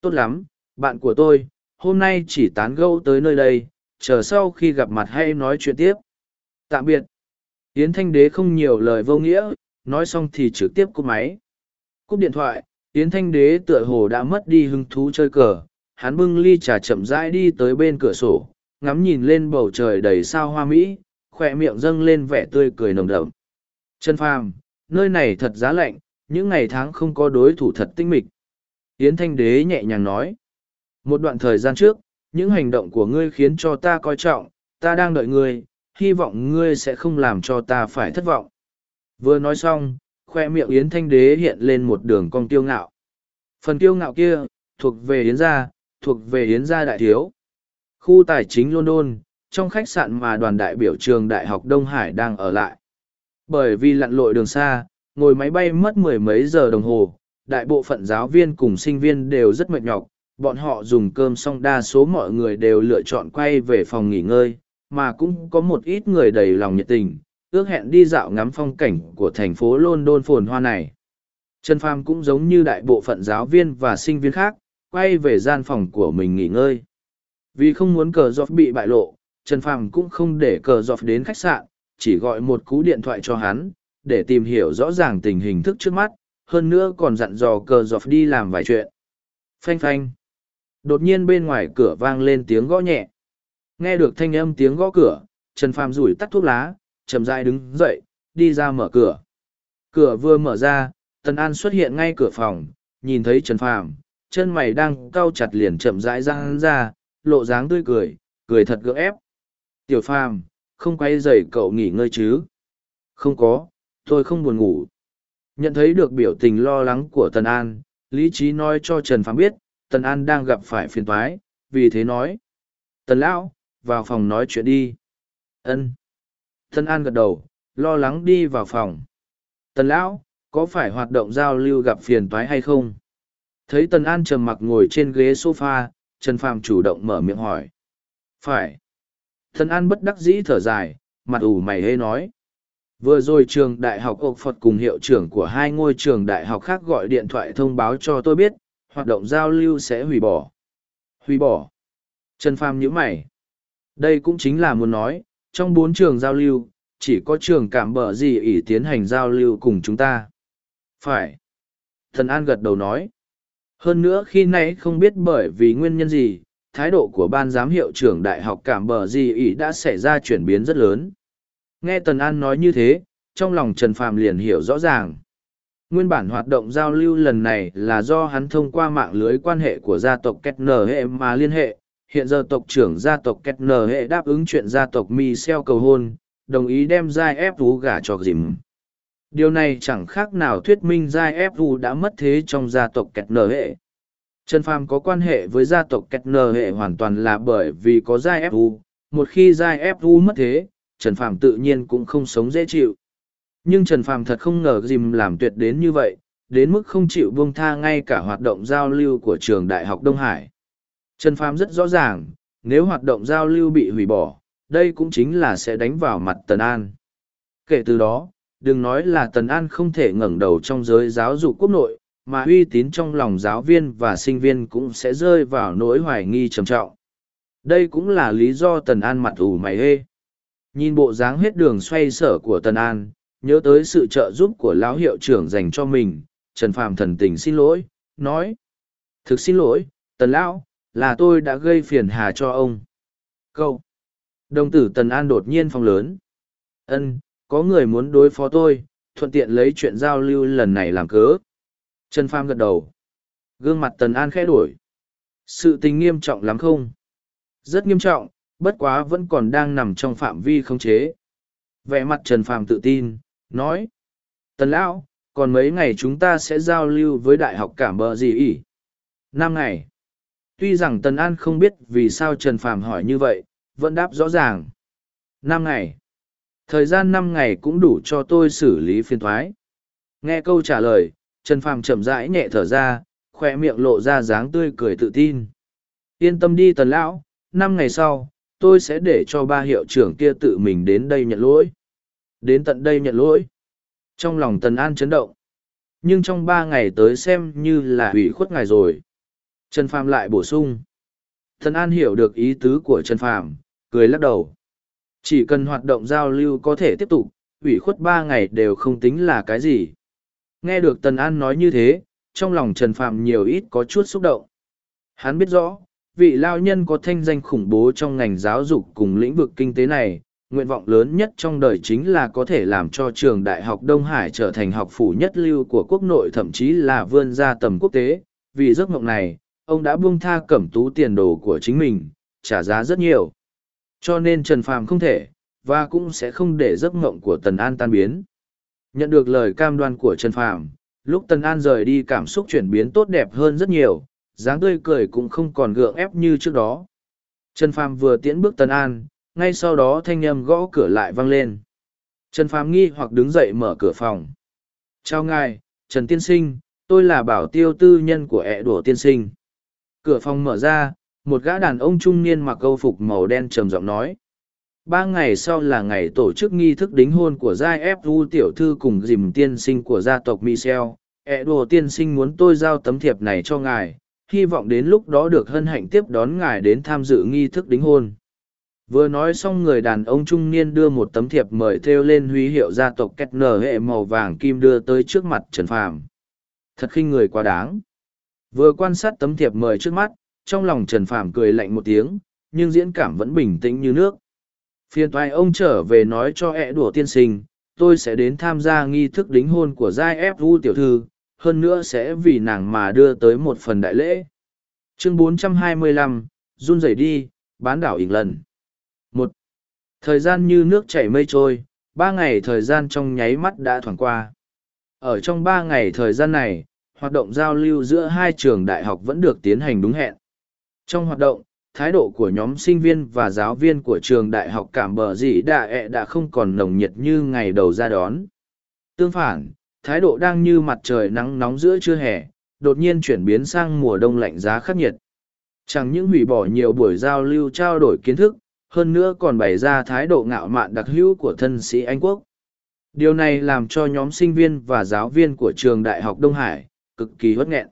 Tốt lắm, bạn của tôi, hôm nay chỉ tán gẫu tới nơi đây, chờ sau khi gặp mặt hay nói chuyện tiếp. Tạm biệt. Yến Thanh Đế không nhiều lời vô nghĩa, nói xong thì trực tiếp cúp máy. Cúp điện thoại, Yến Thanh Đế tựa hồ đã mất đi hứng thú chơi cờ, hắn bưng ly trà chậm rãi đi tới bên cửa sổ, ngắm nhìn lên bầu trời đầy sao hoa mỹ, khỏe miệng dâng lên vẻ tươi cười nồng đậm. Trần Phàm, nơi này thật giá lạnh, những ngày tháng không có đối thủ thật tinh mịch. Yến Thanh Đế nhẹ nhàng nói. Một đoạn thời gian trước, những hành động của ngươi khiến cho ta coi trọng, ta đang đợi ngươi, hy vọng ngươi sẽ không làm cho ta phải thất vọng. Vừa nói xong, khoe miệng Yến Thanh Đế hiện lên một đường cong tiêu ngạo. Phần tiêu ngạo kia, thuộc về Yến gia, thuộc về Yến gia đại thiếu. Khu tài chính London, trong khách sạn mà đoàn đại biểu trường Đại học Đông Hải đang ở lại. Bởi vì lặn lội đường xa, ngồi máy bay mất mười mấy giờ đồng hồ, đại bộ phận giáo viên cùng sinh viên đều rất mệt nhọc, bọn họ dùng cơm xong đa số mọi người đều lựa chọn quay về phòng nghỉ ngơi, mà cũng có một ít người đầy lòng nhiệt tình, ước hẹn đi dạo ngắm phong cảnh của thành phố London phồn hoa này. Trần Phàm cũng giống như đại bộ phận giáo viên và sinh viên khác, quay về gian phòng của mình nghỉ ngơi. Vì không muốn cờ dọc bị bại lộ, Trần Phàm cũng không để cờ dọc đến khách sạn, chỉ gọi một cú điện thoại cho hắn, để tìm hiểu rõ ràng tình hình thức trước mắt, hơn nữa còn dặn dò cờ dọc đi làm vài chuyện. Phanh phanh. Đột nhiên bên ngoài cửa vang lên tiếng gõ nhẹ. Nghe được thanh âm tiếng gõ cửa, Trần Phàm rủi tắt thuốc lá, chậm rãi đứng dậy, đi ra mở cửa. Cửa vừa mở ra, Tần An xuất hiện ngay cửa phòng, nhìn thấy Trần Phàm, chân mày đang cau chặt liền chậm rãi ra hắn ra, lộ dáng tươi cười, cười thật gượng ép. Tiểu Phàm, không quay dậy cậu nghỉ ngơi chứ? Không có, tôi không buồn ngủ. Nhận thấy được biểu tình lo lắng của Tần An, lý trí nói cho Trần Phàm biết, Tần An đang gặp phải phiền toái, vì thế nói. Tần Lão, vào phòng nói chuyện đi. Ân. Tần An gật đầu, lo lắng đi vào phòng. Tần Lão, có phải hoạt động giao lưu gặp phiền toái hay không? Thấy Tần An trầm mặc ngồi trên ghế sofa, Trần Phàm chủ động mở miệng hỏi. Phải. Tần An bất đắc dĩ thở dài, mặt ủ mày hê nói. Vừa rồi trường đại học Ốc Phật cùng hiệu trưởng của hai ngôi trường đại học khác gọi điện thoại thông báo cho tôi biết, hoạt động giao lưu sẽ hủy bỏ. Hủy bỏ. Trần Phàm nhíu mày. Đây cũng chính là muốn nói, trong bốn trường giao lưu, chỉ có trường cảm Bở gì ỷ tiến hành giao lưu cùng chúng ta. Phải. Thần An gật đầu nói. Hơn nữa khi nãy không biết bởi vì nguyên nhân gì, thái độ của ban giám hiệu trưởng đại học cảm bờ gì ỷ đã xảy ra chuyển biến rất lớn. Nghe Tần An nói như thế, trong lòng Trần Phàm liền hiểu rõ ràng. Nguyên bản hoạt động giao lưu lần này là do hắn thông qua mạng lưới quan hệ của gia tộc Kết Hệ mà liên hệ. Hiện giờ tộc trưởng gia tộc Kết Hệ đáp ứng chuyện gia tộc Michel cầu hôn, đồng ý đem Giai ép Vũ gả cho dìm. Điều này chẳng khác nào thuyết minh Giai ép Vũ đã mất thế trong gia tộc Kết Hệ. Trần Phàm có quan hệ với gia tộc Kết Hệ hoàn toàn là bởi vì có Giai ép Vũ. Một khi Giai ép Vũ mất thế, Trần Phàm tự nhiên cũng không sống dễ chịu. Nhưng Trần Phàm thật không ngờ dìm làm tuyệt đến như vậy, đến mức không chịu buông tha ngay cả hoạt động giao lưu của trường Đại học Đông Hải. Trần Phàm rất rõ ràng, nếu hoạt động giao lưu bị hủy bỏ, đây cũng chính là sẽ đánh vào mặt Tần An. Kể từ đó, đừng nói là Tần An không thể ngẩng đầu trong giới giáo dục quốc nội, mà uy tín trong lòng giáo viên và sinh viên cũng sẽ rơi vào nỗi hoài nghi trầm trọng. Đây cũng là lý do Tần An mặt ủ mày hê. Nhìn bộ dáng hết đường xoay sở của Tần An, nhớ tới sự trợ giúp của lão hiệu trưởng dành cho mình, Trần Phàm thần tình xin lỗi, nói. Thực xin lỗi, Tần Lão, là tôi đã gây phiền hà cho ông. Câu. Đồng tử Tần An đột nhiên phong lớn. Ân, có người muốn đối phó tôi, thuận tiện lấy chuyện giao lưu lần này làm cớ. Trần Phàm gật đầu. Gương mặt Tần An khẽ đổi. Sự tình nghiêm trọng lắm không? Rất nghiêm trọng, bất quá vẫn còn đang nằm trong phạm vi khống chế. Vẻ mặt Trần Phàm tự tin, nói. Tần Lão, còn mấy ngày chúng ta sẽ giao lưu với Đại học Cảm Bờ gì ỉ? Năm ngày. Tuy rằng Tần An không biết vì sao Trần Phàm hỏi như vậy, vẫn đáp rõ ràng. Năm ngày. Thời gian năm ngày cũng đủ cho tôi xử lý phiên thoái. Nghe câu trả lời, Trần Phàm chậm rãi nhẹ thở ra, khoe miệng lộ ra dáng tươi cười tự tin. Yên tâm đi Tần Lão, năm ngày sau, tôi sẽ để cho ba hiệu trưởng kia tự mình đến đây nhận lỗi. Đến tận đây nhận lỗi. Trong lòng Tần An chấn động. Nhưng trong ba ngày tới xem như là hủy khuất ngài rồi. Trần Phàm lại bổ sung. Tần An hiểu được ý tứ của Trần Phàm, cười lắc đầu. Chỉ cần hoạt động giao lưu có thể tiếp tục, hủy khuất ba ngày đều không tính là cái gì. Nghe được Tần An nói như thế, trong lòng Trần Phàm nhiều ít có chút xúc động. Hắn biết rõ, vị lao nhân có thanh danh khủng bố trong ngành giáo dục cùng lĩnh vực kinh tế này, nguyện vọng lớn nhất trong đời chính là có thể làm cho trường đại học Đông Hải trở thành học phủ nhất lưu của quốc nội thậm chí là vươn ra tầm quốc tế. Vì giấc mộng này, ông đã buông tha cẩm tú tiền đồ của chính mình, trả giá rất nhiều. Cho nên Trần Phàm không thể, và cũng sẽ không để giấc mộng của Tần An tan biến. Nhận được lời cam đoan của Trần Phàm, lúc Tần An rời đi cảm xúc chuyển biến tốt đẹp hơn rất nhiều, dáng tươi cười cũng không còn gượng ép như trước đó. Trần Phàm vừa tiễn bước tân An, ngay sau đó thanh âm gõ cửa lại vang lên. Trần Phàm nghi hoặc đứng dậy mở cửa phòng. Chào ngài, Trần Tiên Sinh, tôi là bảo tiêu tư nhân của ẹ đùa tiên sinh. Cửa phòng mở ra, một gã đàn ông trung niên mặc câu phục màu đen trầm giọng nói. Ba ngày sau là ngày tổ chức nghi thức đính hôn của Giai ép du tiểu thư cùng dìm tiên sinh của gia tộc Michel. ẹ đùa tiên sinh muốn tôi giao tấm thiệp này cho ngài, hy vọng đến lúc đó được hân hạnh tiếp đón ngài đến tham dự nghi thức đính hôn. Vừa nói xong người đàn ông trung niên đưa một tấm thiệp mời theo lên huy hiệu gia tộc kết nở hệ màu vàng kim đưa tới trước mặt Trần Phàm. Thật khinh người quá đáng. Vừa quan sát tấm thiệp mời trước mắt, trong lòng Trần Phàm cười lạnh một tiếng, nhưng diễn cảm vẫn bình tĩnh như nước. Phiền toái ông trở về nói cho ẹ đùa tiên sinh, tôi sẽ đến tham gia nghi thức đính hôn của Giai ép u tiểu thư, hơn nữa sẽ vì nàng mà đưa tới một phần đại lễ. Chương 425, run rẩy đi, bán đảo ỉn lần. Một thời gian như nước chảy mây trôi ba ngày thời gian trong nháy mắt đã thoảng qua. Ở trong ba ngày thời gian này hoạt động giao lưu giữa hai trường đại học vẫn được tiến hành đúng hẹn. Trong hoạt động thái độ của nhóm sinh viên và giáo viên của trường đại học cảm bờ dị đạ ẹ đã không còn nồng nhiệt như ngày đầu ra đón. Tương phản thái độ đang như mặt trời nắng nóng giữa trưa hè đột nhiên chuyển biến sang mùa đông lạnh giá khắc nghiệt chẳng những hủy bỏ nhiều buổi giao lưu trao đổi kiến thức hơn nữa còn bày ra thái độ ngạo mạn đặc hữu của thân sĩ Anh Quốc. Điều này làm cho nhóm sinh viên và giáo viên của trường Đại học Đông Hải cực kỳ hốt nghẹn.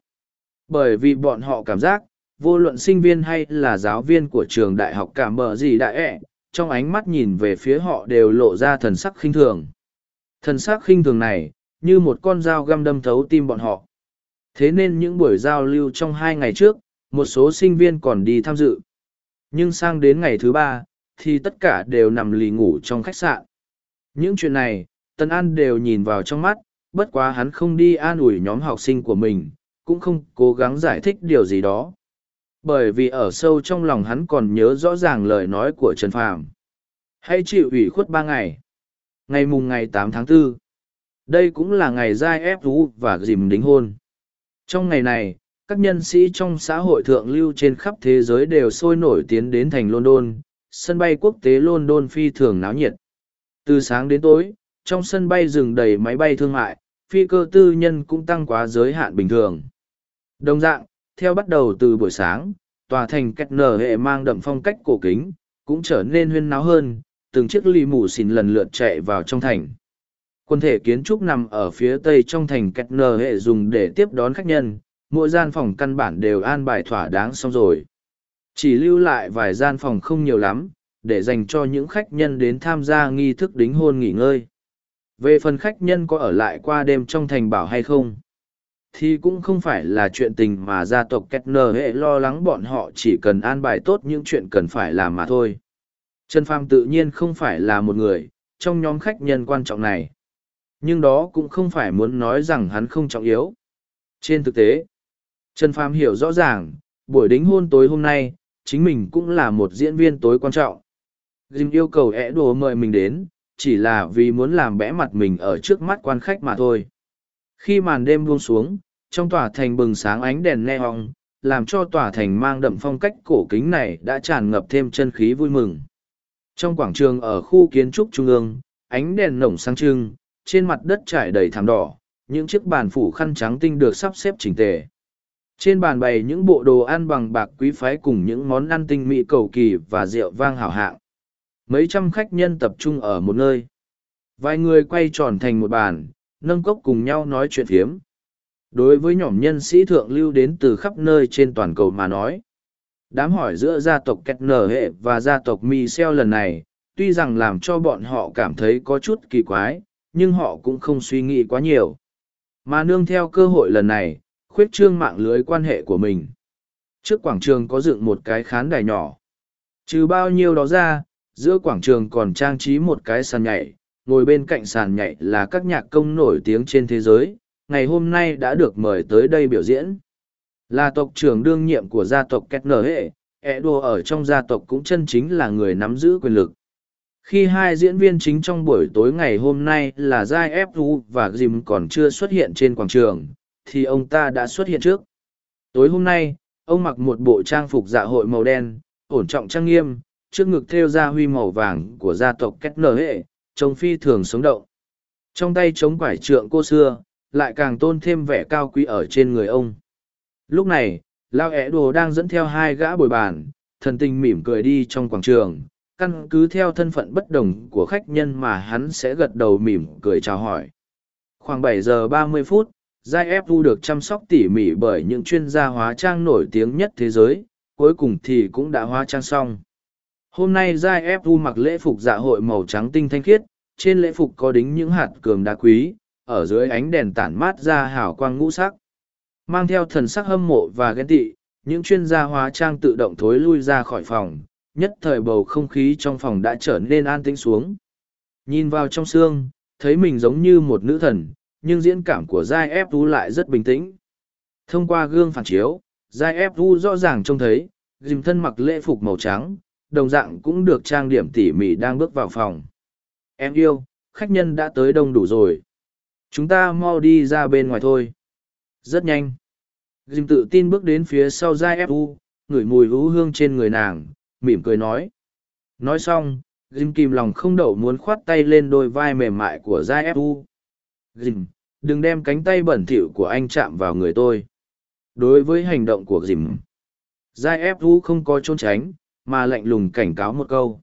Bởi vì bọn họ cảm giác, vô luận sinh viên hay là giáo viên của trường Đại học Cảm Bờ gì đại ẹ, trong ánh mắt nhìn về phía họ đều lộ ra thần sắc khinh thường. Thần sắc khinh thường này, như một con dao găm đâm thấu tim bọn họ. Thế nên những buổi giao lưu trong hai ngày trước, một số sinh viên còn đi tham dự. Nhưng sang đến ngày thứ ba, thì tất cả đều nằm lì ngủ trong khách sạn. Những chuyện này, Tân An đều nhìn vào trong mắt, bất quá hắn không đi an ủi nhóm học sinh của mình, cũng không cố gắng giải thích điều gì đó. Bởi vì ở sâu trong lòng hắn còn nhớ rõ ràng lời nói của Trần Phàm. Hãy chịu ủy khuất ba ngày. Ngày mùng ngày tám tháng 4. Đây cũng là ngày giai ép thú và dìm đính hôn. Trong ngày này, các nhân sĩ trong xã hội thượng lưu trên khắp thế giới đều sôi nổi tiến đến thành London, sân bay quốc tế London phi thường náo nhiệt. Từ sáng đến tối, trong sân bay dừng đầy máy bay thương mại, phi cơ tư nhân cũng tăng quá giới hạn bình thường. Đồng dạng, theo bắt đầu từ buổi sáng, tòa thành cách nở hệ mang đậm phong cách cổ kính, cũng trở nên huyên náo hơn, từng chiếc ly mù xìn lần lượt chạy vào trong thành. Quân thể kiến trúc nằm ở phía tây trong thành kẹt nờ hệ dùng để tiếp đón khách nhân, mỗi gian phòng căn bản đều an bài thỏa đáng xong rồi. Chỉ lưu lại vài gian phòng không nhiều lắm, để dành cho những khách nhân đến tham gia nghi thức đính hôn nghỉ ngơi. Về phần khách nhân có ở lại qua đêm trong thành bảo hay không, thì cũng không phải là chuyện tình mà gia tộc Kettner hệ lo lắng bọn họ chỉ cần an bài tốt những chuyện cần phải làm mà thôi. Trần Phàm tự nhiên không phải là một người, trong nhóm khách nhân quan trọng này. Nhưng đó cũng không phải muốn nói rằng hắn không trọng yếu. Trên thực tế, Trần Phàm hiểu rõ ràng, buổi đính hôn tối hôm nay, chính mình cũng là một diễn viên tối quan trọng. Jim yêu cầu ẻ đồ mời mình đến, chỉ là vì muốn làm bẽ mặt mình ở trước mắt quan khách mà thôi. Khi màn đêm buông xuống, trong tòa thành bừng sáng ánh đèn neon, làm cho tòa thành mang đậm phong cách cổ kính này đã tràn ngập thêm chân khí vui mừng. Trong quảng trường ở khu kiến trúc trung ương, ánh đèn nổng sáng trưng, trên mặt đất trải đầy thảm đỏ, những chiếc bàn phủ khăn trắng tinh được sắp xếp chỉnh tề. Trên bàn bày những bộ đồ ăn bằng bạc quý phái cùng những món ăn tinh mỹ cầu kỳ và rượu vang hảo hạng. Mấy trăm khách nhân tập trung ở một nơi. Vài người quay tròn thành một bàn, nâng cốc cùng nhau nói chuyện phiếm. Đối với nhóm nhân sĩ thượng lưu đến từ khắp nơi trên toàn cầu mà nói, đám hỏi giữa gia tộc Kettner hệ và gia tộc Michel lần này, tuy rằng làm cho bọn họ cảm thấy có chút kỳ quái, nhưng họ cũng không suy nghĩ quá nhiều. Mà nương theo cơ hội lần này, khuyết trương mạng lưới quan hệ của mình. Trước quảng trường có dựng một cái khán đài nhỏ. Trừ bao nhiêu đó ra, giữa quảng trường còn trang trí một cái sàn nhảy, ngồi bên cạnh sàn nhảy là các nhạc công nổi tiếng trên thế giới, ngày hôm nay đã được mời tới đây biểu diễn. Là tộc trưởng đương nhiệm của gia tộc Kettner Nở Hệ, ẹ đùa ở trong gia tộc cũng chân chính là người nắm giữ quyền lực. Khi hai diễn viên chính trong buổi tối ngày hôm nay là Giai Fu và Jim còn chưa xuất hiện trên quảng trường, thì ông ta đã xuất hiện trước. Tối hôm nay, ông mặc một bộ trang phục dạ hội màu đen, ổn trọng trang nghiêm, trước ngực thêu ra huy màu vàng của gia tộc Kết Nở Hệ, trông phi thường sống động. Trong tay chống quải trượng cô xưa, lại càng tôn thêm vẻ cao quý ở trên người ông. Lúc này, Lao ẻ đồ đang dẫn theo hai gã bồi bàn, thần tình mỉm cười đi trong quảng trường, căn cứ theo thân phận bất đồng của khách nhân mà hắn sẽ gật đầu mỉm cười chào hỏi. Khoảng 7 giờ ba mươi phút, Giai Fu được chăm sóc tỉ mỉ bởi những chuyên gia hóa trang nổi tiếng nhất thế giới, cuối cùng thì cũng đã hóa trang xong. Hôm nay Giai Fu mặc lễ phục dạ hội màu trắng tinh thanh khiết, trên lễ phục có đính những hạt cường đá quý, ở dưới ánh đèn tản mát ra hào quang ngũ sắc. Mang theo thần sắc hâm mộ và ghen tị, những chuyên gia hóa trang tự động thối lui ra khỏi phòng, nhất thời bầu không khí trong phòng đã trở nên an tĩnh xuống. Nhìn vào trong xương, thấy mình giống như một nữ thần, nhưng diễn cảm của Giai Ép Tu lại rất bình tĩnh. Thông qua gương phản chiếu, Giai Ép Tu rõ ràng trông thấy, dìm thân mặc lễ phục màu trắng, đồng dạng cũng được trang điểm tỉ mỉ đang bước vào phòng. Em yêu, khách nhân đã tới đông đủ rồi. Chúng ta mau đi ra bên ngoài thôi. Rất nhanh. Dìm tự tin bước đến phía sau Giai Ép Tu, ngửi mùi hú hương trên người nàng, mỉm cười nói. Nói xong, Jim kìm lòng không đậu muốn khoát tay lên đôi vai mềm mại của Giai Fu. Jim, đừng đem cánh tay bẩn thỉu của anh chạm vào người tôi. Đối với hành động của Jim, Giai Fu không có trốn tránh, mà lạnh lùng cảnh cáo một câu.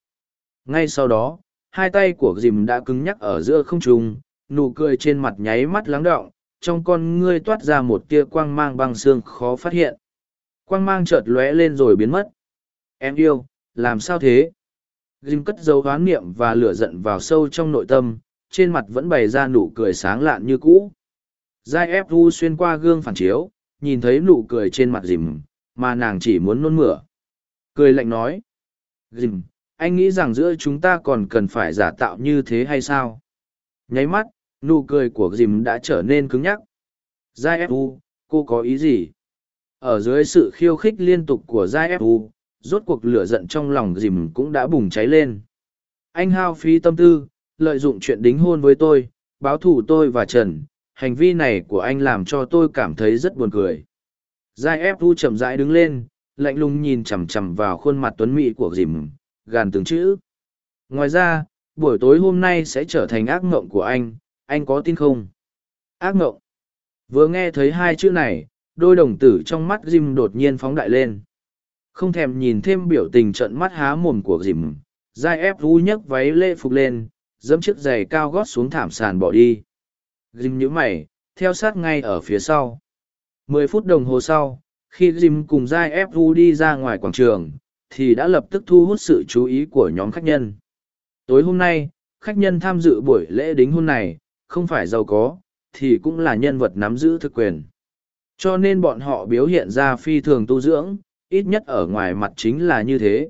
Ngay sau đó, hai tay của Jim đã cứng nhắc ở giữa không trung, nụ cười trên mặt nháy mắt lắng đọng, trong con ngươi toát ra một tia quang mang băng xương khó phát hiện. Quang mang chợt lóe lên rồi biến mất. Em yêu, làm sao thế? Jim cất dấu hoán niệm và lửa giận vào sâu trong nội tâm, trên mặt vẫn bày ra nụ cười sáng lạn như cũ. Giai ép u xuyên qua gương phản chiếu, nhìn thấy nụ cười trên mặt Jim, mà nàng chỉ muốn nôn mửa. Cười lạnh nói. Jim, anh nghĩ rằng giữa chúng ta còn cần phải giả tạo như thế hay sao? Nháy mắt, nụ cười của Jim đã trở nên cứng nhắc. Giai ép u cô có ý gì? Ở dưới sự khiêu khích liên tục của Giai ép u rốt cuộc lửa giận trong lòng dìm cũng đã bùng cháy lên. Anh hao phí tâm tư, lợi dụng chuyện đính hôn với tôi, báo thù tôi và Trần, hành vi này của anh làm cho tôi cảm thấy rất buồn cười. Giai ép thu chậm rãi đứng lên, lạnh lùng nhìn chằm chằm vào khuôn mặt tuấn mỹ của dìm, gàn từng chữ. Ngoài ra, buổi tối hôm nay sẽ trở thành ác mộng của anh, anh có tin không? Ác mộng. Vừa nghe thấy hai chữ này, đôi đồng tử trong mắt Jim đột nhiên phóng đại lên không thèm nhìn thêm biểu tình trận mắt há mồm của dìm. Giai ép vu nhấc váy lễ phục lên dẫm chiếc giày cao gót xuống thảm sàn bỏ đi. Dìm nhữ mày, theo sát ngay ở phía sau. Mười phút đồng hồ sau, khi dìm cùng giai ép vu đi ra ngoài quảng trường, thì đã lập tức thu hút sự chú ý của nhóm khách nhân. Tối hôm nay, khách nhân tham dự buổi lễ đính hôn này, không phải giàu có, thì cũng là nhân vật nắm giữ thực quyền. Cho nên bọn họ biểu hiện ra phi thường tu dưỡng ít nhất ở ngoài mặt chính là như thế.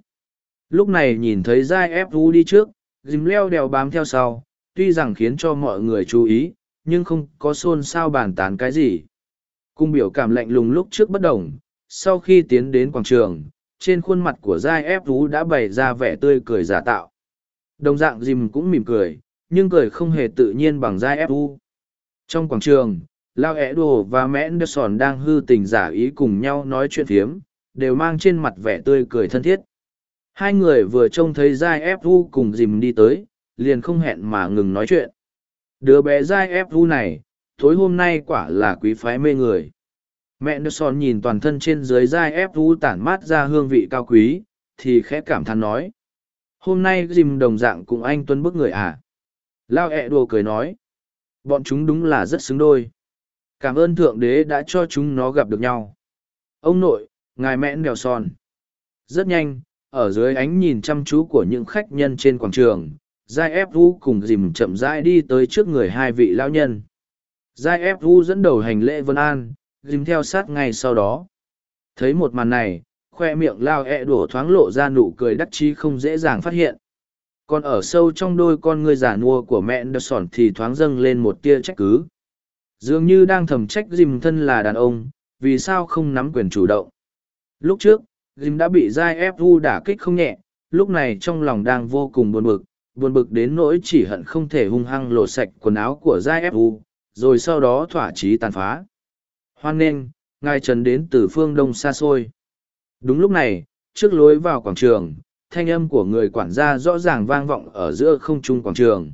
Lúc này nhìn thấy Giai ép Vu đi trước, dìm leo đèo bám theo sau, tuy rằng khiến cho mọi người chú ý, nhưng không có xôn xao bàn tán cái gì. Cung biểu cảm lạnh lùng lúc trước bất đồng, sau khi tiến đến quảng trường, trên khuôn mặt của Giai ép Vu đã bày ra vẻ tươi cười giả tạo. Đồng dạng dìm cũng mỉm cười, nhưng cười không hề tự nhiên bằng Giai ép Vu. Trong quảng trường, Lao Edo đồ và mẹ Anderson đang hư tình giả ý cùng nhau nói chuyện phiếm, đều mang trên mặt vẻ tươi cười thân thiết. Hai người vừa trông thấy Giai Ép Vu cùng dìm đi tới, liền không hẹn mà ngừng nói chuyện. Đứa bé Giai Ép Vu này, tối hôm nay quả là quý phái mê người. Mẹ Nelson nhìn toàn thân trên dưới Giai Ép Vu tản mát ra hương vị cao quý, thì khẽ cảm thán nói. Hôm nay dìm đồng dạng cùng anh tuân bức người à? Lao ẹ đùa cười nói. Bọn chúng đúng là rất xứng đôi. Cảm ơn Thượng Đế đã cho chúng nó gặp được nhau. Ông nội, ngài mẽn đèo son rất nhanh ở dưới ánh nhìn chăm chú của những khách nhân trên quảng trường giai ép vu cùng dìm chậm rãi đi tới trước người hai vị lão nhân giai ép vu dẫn đầu hành lễ vân an dìm theo sát ngay sau đó Thấy một màn này, khoe miệng lao e ẹ đổ thoáng lộ ra nụ cười đắc chí không dễ dàng phát hiện. Còn ở sâu trong đôi con ngươi giả nua của mẹ Anderson thì thoáng dâng lên một tia trách cứ. Dường như đang thầm trách Dìm thân là đàn ông, vì sao không nắm quyền chủ động. Lúc trước, Jim đã bị Giai Fu đả kích không nhẹ, lúc này trong lòng đang vô cùng buồn bực, buồn bực đến nỗi chỉ hận không thể hung hăng lột sạch quần áo của Giai Fu, rồi sau đó thỏa chí tàn phá. Hoan nghênh, ngài trần đến từ phương đông xa xôi. Đúng lúc này, trước lối vào quảng trường, thanh âm của người quản gia rõ ràng vang vọng ở giữa không trung quảng trường.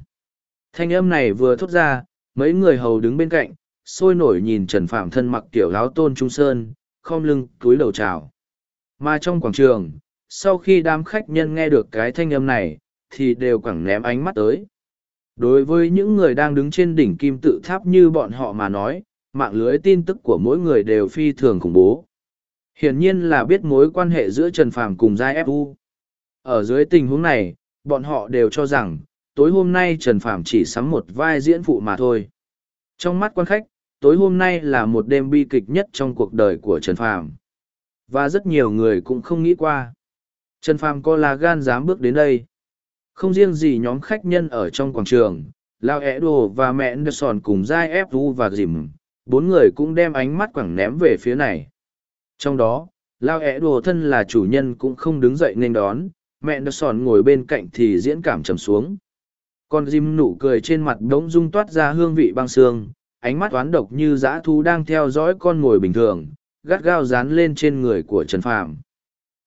Thanh âm này vừa thốt ra, mấy người hầu đứng bên cạnh, sôi nổi nhìn Trần Phạm thân mặc kiểu áo tôn trung sơn, khom lưng, túi đầu chào. Mà trong quảng trường, sau khi đám khách nhân nghe được cái thanh âm này, thì đều quẳng ném ánh mắt tới. Đối với những người đang đứng trên đỉnh kim tự tháp như bọn họ mà nói, mạng lưới tin tức của mỗi người đều phi thường khủng bố. Hiển nhiên là biết mối quan hệ giữa Trần Phàm cùng Giai Fu. Ở dưới tình huống này, bọn họ đều cho rằng, tối hôm nay Trần Phàm chỉ sắm một vai diễn phụ mà thôi. Trong mắt quan khách, tối hôm nay là một đêm bi kịch nhất trong cuộc đời của Trần Phàm. Và rất nhiều người cũng không nghĩ qua. Trần Phàm có là gan dám bước đến đây. Không riêng gì nhóm khách nhân ở trong quảng trường, Lao Ế Đồ và mẹ Anderson cùng Giai Du và Dìm, bốn người cũng đem ánh mắt quẳng ném về phía này. Trong đó, Lao É đồ thân là chủ nhân cũng không đứng dậy nên đón, mẹ nó sòn ngồi bên cạnh thì diễn cảm trầm xuống. Con Dìm nụ cười trên mặt đống dung toát ra hương vị băng xương, ánh mắt toán độc như dã thu đang theo dõi con ngồi bình thường, gắt gao dán lên trên người của Trần Phàm.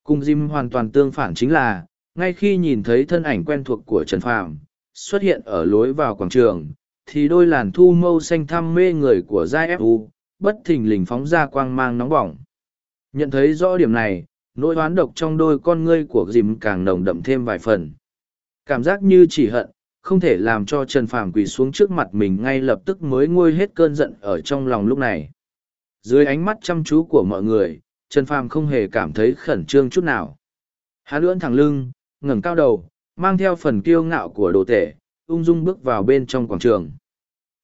Cùng Jim hoàn toàn tương phản chính là, ngay khi nhìn thấy thân ảnh quen thuộc của Trần Phàm xuất hiện ở lối vào quảng trường, thì đôi làn thu mâu xanh thăm mê người của Giai Fu, bất thình lình phóng ra quang mang nóng bỏng. Nhận thấy rõ điểm này, nỗi oán độc trong đôi con ngươi của Jim càng nồng đậm thêm vài phần. Cảm giác như chỉ hận, không thể làm cho Trần Phàm quỳ xuống trước mặt mình ngay lập tức mới nguôi hết cơn giận ở trong lòng lúc này. Dưới ánh mắt chăm chú của mọi người, Trần Phàm không hề cảm thấy khẩn trương chút nào. Hắn lưỡn thẳng lưng, ngẩng cao đầu, mang theo phần kiêu ngạo của đồ tể, ung dung bước vào bên trong quảng trường.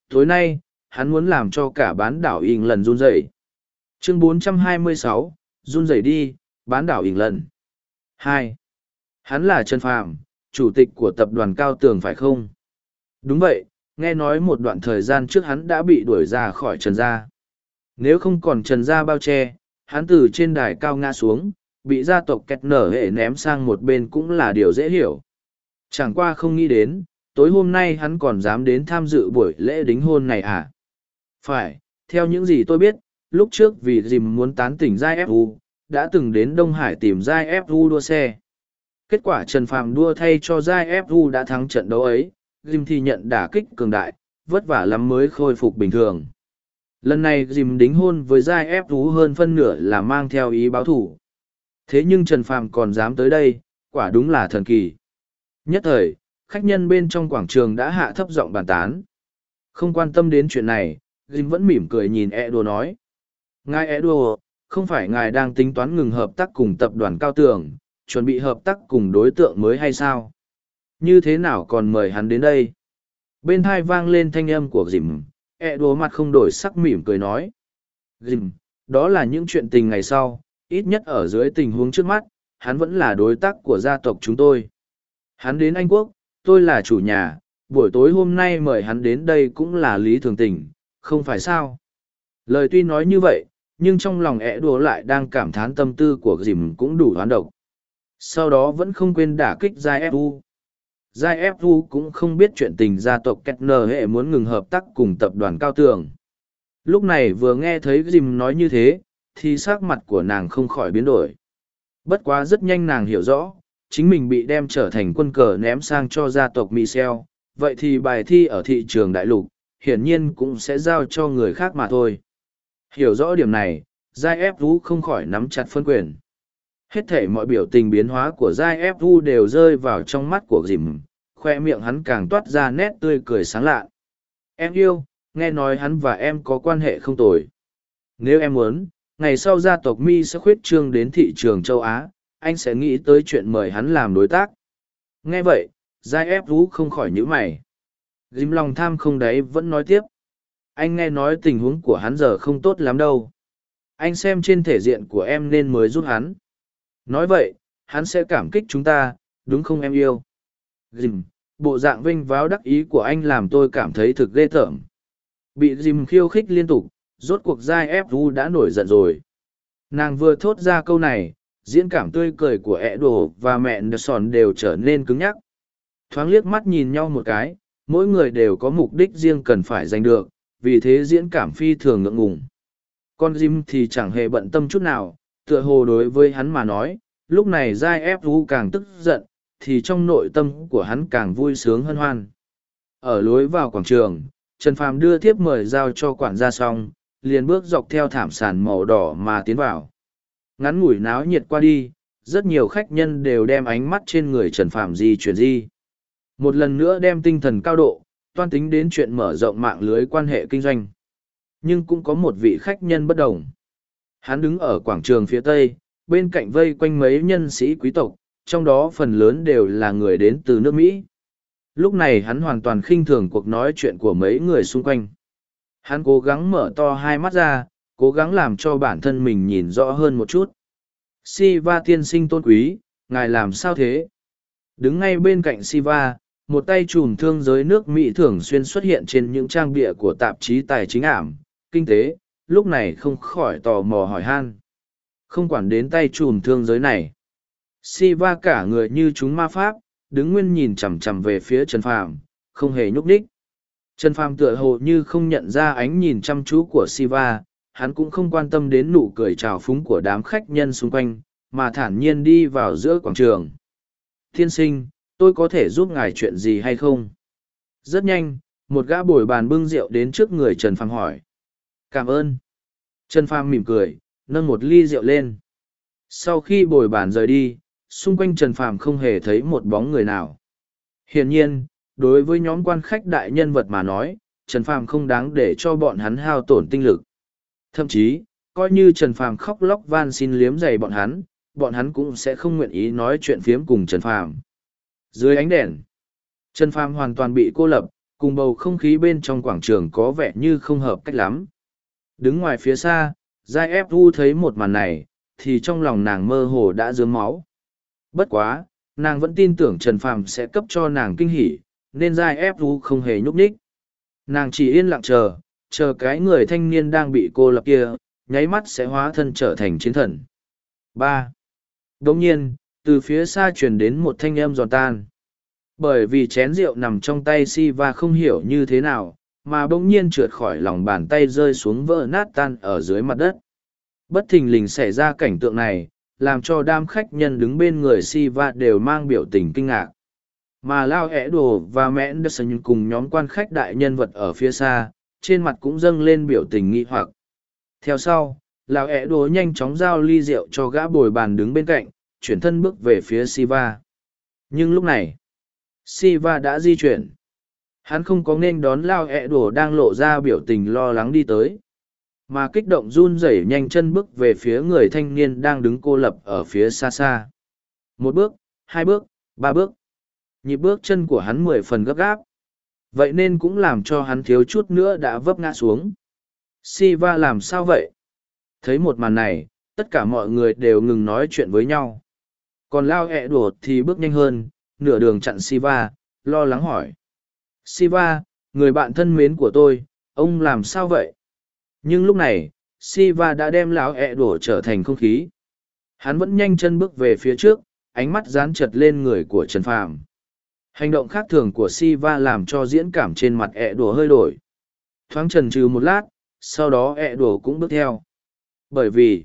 Tối nay, hắn muốn làm cho cả bán đảo ing lần run rẩy. Chương 426, run rẩy đi, bán đảo ỉng lần. hai Hắn là Trần Phàm, chủ tịch của tập đoàn Cao Tường phải không? Đúng vậy, nghe nói một đoạn thời gian trước hắn đã bị đuổi ra khỏi Trần Gia. Nếu không còn Trần Gia bao che, hắn từ trên đài cao ngã xuống, bị gia tộc kẹt nở hệ ném sang một bên cũng là điều dễ hiểu. Chẳng qua không nghĩ đến, tối hôm nay hắn còn dám đến tham dự buổi lễ đính hôn này à? Phải, theo những gì tôi biết, lúc trước vì dìm muốn tán tỉnh giai fu đã từng đến đông hải tìm giai fu đua xe kết quả trần phàm đua thay cho giai fu đã thắng trận đấu ấy dìm thì nhận đả kích cường đại vất vả lắm mới khôi phục bình thường lần này dìm đính hôn với giai fu hơn phân nửa là mang theo ý báo thủ. Thế nhưng trần phàm còn dám tới đây quả đúng là thần kỳ. Nhất thời khách nhân bên trong quảng trường đã hạ thấp giọng bàn tán. Không quan tâm đến chuyện này dìm vẫn mỉm cười nhìn e đùa nói. Ngài Edo, không phải ngài đang tính toán ngừng hợp tác cùng tập đoàn cao tường, chuẩn bị hợp tác cùng đối tượng mới hay sao? Như thế nào còn mời hắn đến đây? Bên thai vang lên thanh âm của dìm, Edo mặt không đổi sắc mỉm cười nói. Dìm, đó là những chuyện tình ngày sau, ít nhất ở dưới tình huống trước mắt, hắn vẫn là đối tác của gia tộc chúng tôi. Hắn đến Anh Quốc, tôi là chủ nhà, buổi tối hôm nay mời hắn đến đây cũng là lý thường tình, không phải sao? Lời tuy nói như vậy, nhưng trong lòng ẹ đùa lại đang cảm thán tâm tư của dìm cũng đủ hoán độc. Sau đó vẫn không quên đả kích ra Fu. Giai Fu cũng không biết chuyện tình gia tộc Kettner hệ muốn ngừng hợp tác cùng tập đoàn cao tường. Lúc này vừa nghe thấy Jim nói như thế, thì sắc mặt của nàng không khỏi biến đổi. Bất quá rất nhanh nàng hiểu rõ, chính mình bị đem trở thành quân cờ ném sang cho gia tộc Michel, vậy thì bài thi ở thị trường đại lục, hiển nhiên cũng sẽ giao cho người khác mà thôi. Hiểu rõ điểm này, Giai ép không khỏi nắm chặt phân quyền. Hết thể mọi biểu tình biến hóa của Giai ép đều rơi vào trong mắt của dìm, khoe miệng hắn càng toát ra nét tươi cười sáng lạ. Em yêu, nghe nói hắn và em có quan hệ không tồi. Nếu em muốn, ngày sau gia tộc Mi sẽ khuyết trương đến thị trường châu Á, anh sẽ nghĩ tới chuyện mời hắn làm đối tác. Nghe vậy, Giai ép không khỏi nhíu mày. Dìm lòng tham không đấy vẫn nói tiếp anh nghe nói tình huống của hắn giờ không tốt lắm đâu anh xem trên thể diện của em nên mới giúp hắn nói vậy, hắn sẽ cảm kích chúng ta, đúng không em yêu? Dìm, bộ dạng vinh váo đắc ý của anh làm tôi cảm thấy thực ghê tởm. Bị dìm khiêu khích liên tục, rốt cuộc giai ép vu đã nổi giận rồi. Nàng vừa thốt ra câu này, diễn cảm tươi cười của ẹ đồ và mẹ nờ sòn đều trở nên cứng nhắc. Thoáng liếc mắt nhìn nhau một cái, mỗi người đều có mục đích riêng cần phải giành được, vì thế diễn cảm phi thường ngượng ngùng. Con jim thì chẳng hề bận tâm chút nào tựa hồ đối với hắn mà nói, lúc này giai ép vu càng tức giận, thì trong nội tâm của hắn càng vui sướng hân hoan. Ở lối vào quảng trường, trần phàm đưa thiếp mời giao cho quản gia xong, liền bước dọc theo thảm sàn màu đỏ mà tiến vào. Ngắn ngủi náo nhiệt qua đi, rất nhiều khách nhân đều đem ánh mắt trên người trần phàm di chuyển di. Một lần nữa đem tinh thần cao độ, toan tính đến chuyện mở rộng mạng lưới quan hệ kinh doanh. Nhưng cũng có một vị khách nhân bất đồng hắn đứng ở quảng trường phía tây, bên cạnh vây quanh mấy nhân sĩ quý tộc, trong đó phần lớn đều là người đến từ nước mỹ. Lúc này hắn hoàn toàn khinh thường cuộc nói chuyện của mấy người xung quanh. Hắn cố gắng mở to hai mắt ra, cố gắng làm cho bản thân mình nhìn rõ hơn một chút. Siva tiên sinh tôn quý, ngài làm sao thế? Đứng ngay bên cạnh siva, một tay chùm thương giới nước mỹ thường xuyên xuất hiện trên những trang bịa của tạp chí tài chính ảm, kinh tế lúc này không khỏi tò mò hỏi han. Không quản đến tay chùm thương giới này. Siva cả người như chúng ma pháp, đứng nguyên nhìn chằm chằm về phía trần phàm, không hề nhúc đích trần phàm tựa hồ như không nhận ra ánh nhìn chăm chú của siva, hắn cũng không quan tâm đến nụ cười trào phúng của đám khách nhân xung quanh, mà thản nhiên đi vào giữa quảng trường. Thiên sinh, tôi có thể giúp ngài chuyện gì hay không? Rất nhanh, một gã bồi bàn bưng rượu đến trước người trần phàm hỏi. Cảm ơn trần phàm mỉm cười, nâng một ly rượu lên. Sau khi bồi bàn rời đi, xung quanh trần phàm không hề thấy một bóng người nào. Hiển nhiên, đối với nhóm quan khách đại nhân vật mà nói, trần phàm không đáng để cho bọn hắn hao tổn tinh lực. Thậm chí, coi như trần phàm khóc lóc van xin liếm giày bọn hắn bọn hắn cũng sẽ không nguyện ý nói chuyện phiếm cùng trần phàm. Dưới ánh đèn, trần phàm hoàn toàn bị cô lập, cùng bầu không khí bên trong quảng trường có vẻ như không hợp cách lắm đứng ngoài phía xa giai ép vu thấy một màn này thì trong lòng nàng mơ hồ đã dướng máu Bất quá, nàng vẫn tin tưởng Trần Phàm sẽ cấp cho nàng kinh hỉ, nên giai ép vu không hề nhúc nhích. Nàng chỉ yên lặng chờ, chờ cái người thanh niên đang bị cô lập kia, nháy mắt sẽ hóa thân trở thành chiến thần. ba Đồng nhiên, từ phía xa truyền đến một thanh âm giòn tan. Bởi vì chén rượu nằm trong tay si và không hiểu như thế nào, mà bỗng nhiên trượt khỏi lòng bàn tay rơi xuống vỡ nát tan ở dưới mặt đất. Bất thình lình xảy ra cảnh tượng này, làm cho đám khách nhân đứng bên người Siva đều mang biểu tình kinh ngạc. Mà Lao ẻ đồ và mẹ Anderson cùng nhóm quan khách đại nhân vật ở phía xa, trên mặt cũng dâng lên biểu tình nghi hoặc. Theo sau, Lao ẻ đồ nhanh chóng giao ly rượu cho gã bồi bàn đứng bên cạnh, chuyển thân bước về phía Siva. Nhưng lúc này, Siva đã di chuyển. Hắn không có nên đón Lao e ẻ đùa đang lộ ra biểu tình lo lắng đi tới mà kích động run rẩy nhanh chân bước về phía người thanh niên đang đứng cô lập ở phía xa xa. Một bước, hai bước, ba bước. Nhịp bước chân của hắn mười phần gấp gáp. Vậy nên cũng làm cho hắn thiếu chút nữa đã vấp ngã xuống. Siva làm sao vậy? Thấy một màn này, tất cả mọi người đều ngừng nói chuyện với nhau. Còn Lao e ẹ đùa thì bước nhanh hơn, nửa đường chặn Siva, lo lắng hỏi. Siva, người bạn thân mến của tôi, ông làm sao vậy? nhưng lúc này siva đã đem lão ẹ đổ trở thành không khí. Hắn vẫn nhanh chân bước về phía trước ánh mắt dán chật lên người của trần phàm. Hành động khác thường của siva làm cho diễn cảm trên mặt ẹ đổ hơi đổi. Thoáng trần trừ một lát sau đó ẹ đổ cũng bước theo. Bởi vì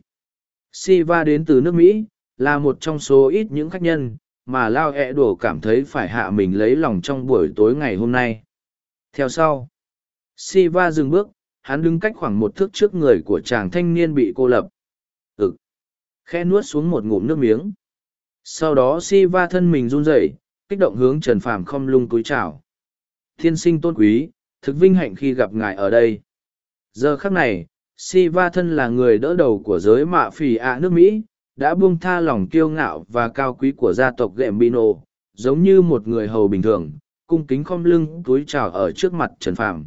siva đến từ nước mỹ là một trong số ít những khách nhân mà lao ẹ đổ cảm thấy phải hạ mình lấy lòng trong buổi tối ngày hôm nay theo sau siva dừng bước hắn đứng cách khoảng một thước trước người của chàng thanh niên bị cô lập. Ực! Khe nuốt xuống một ngụm nước miếng. Sau đó si va thân mình run rẩy, kích động hướng Trần Phàm không lung túi chào. Thiên sinh tôn quý, thực vinh hạnh khi gặp ngài ở đây. Giờ khắc này, si va thân là người đỡ đầu của giới mạ phì ạ nước Mỹ, đã buông tha lòng kiêu ngạo và cao quý của gia tộc Gembino, giống như một người hầu bình thường, cung kính khom lưng túi chào ở trước mặt Trần Phàm.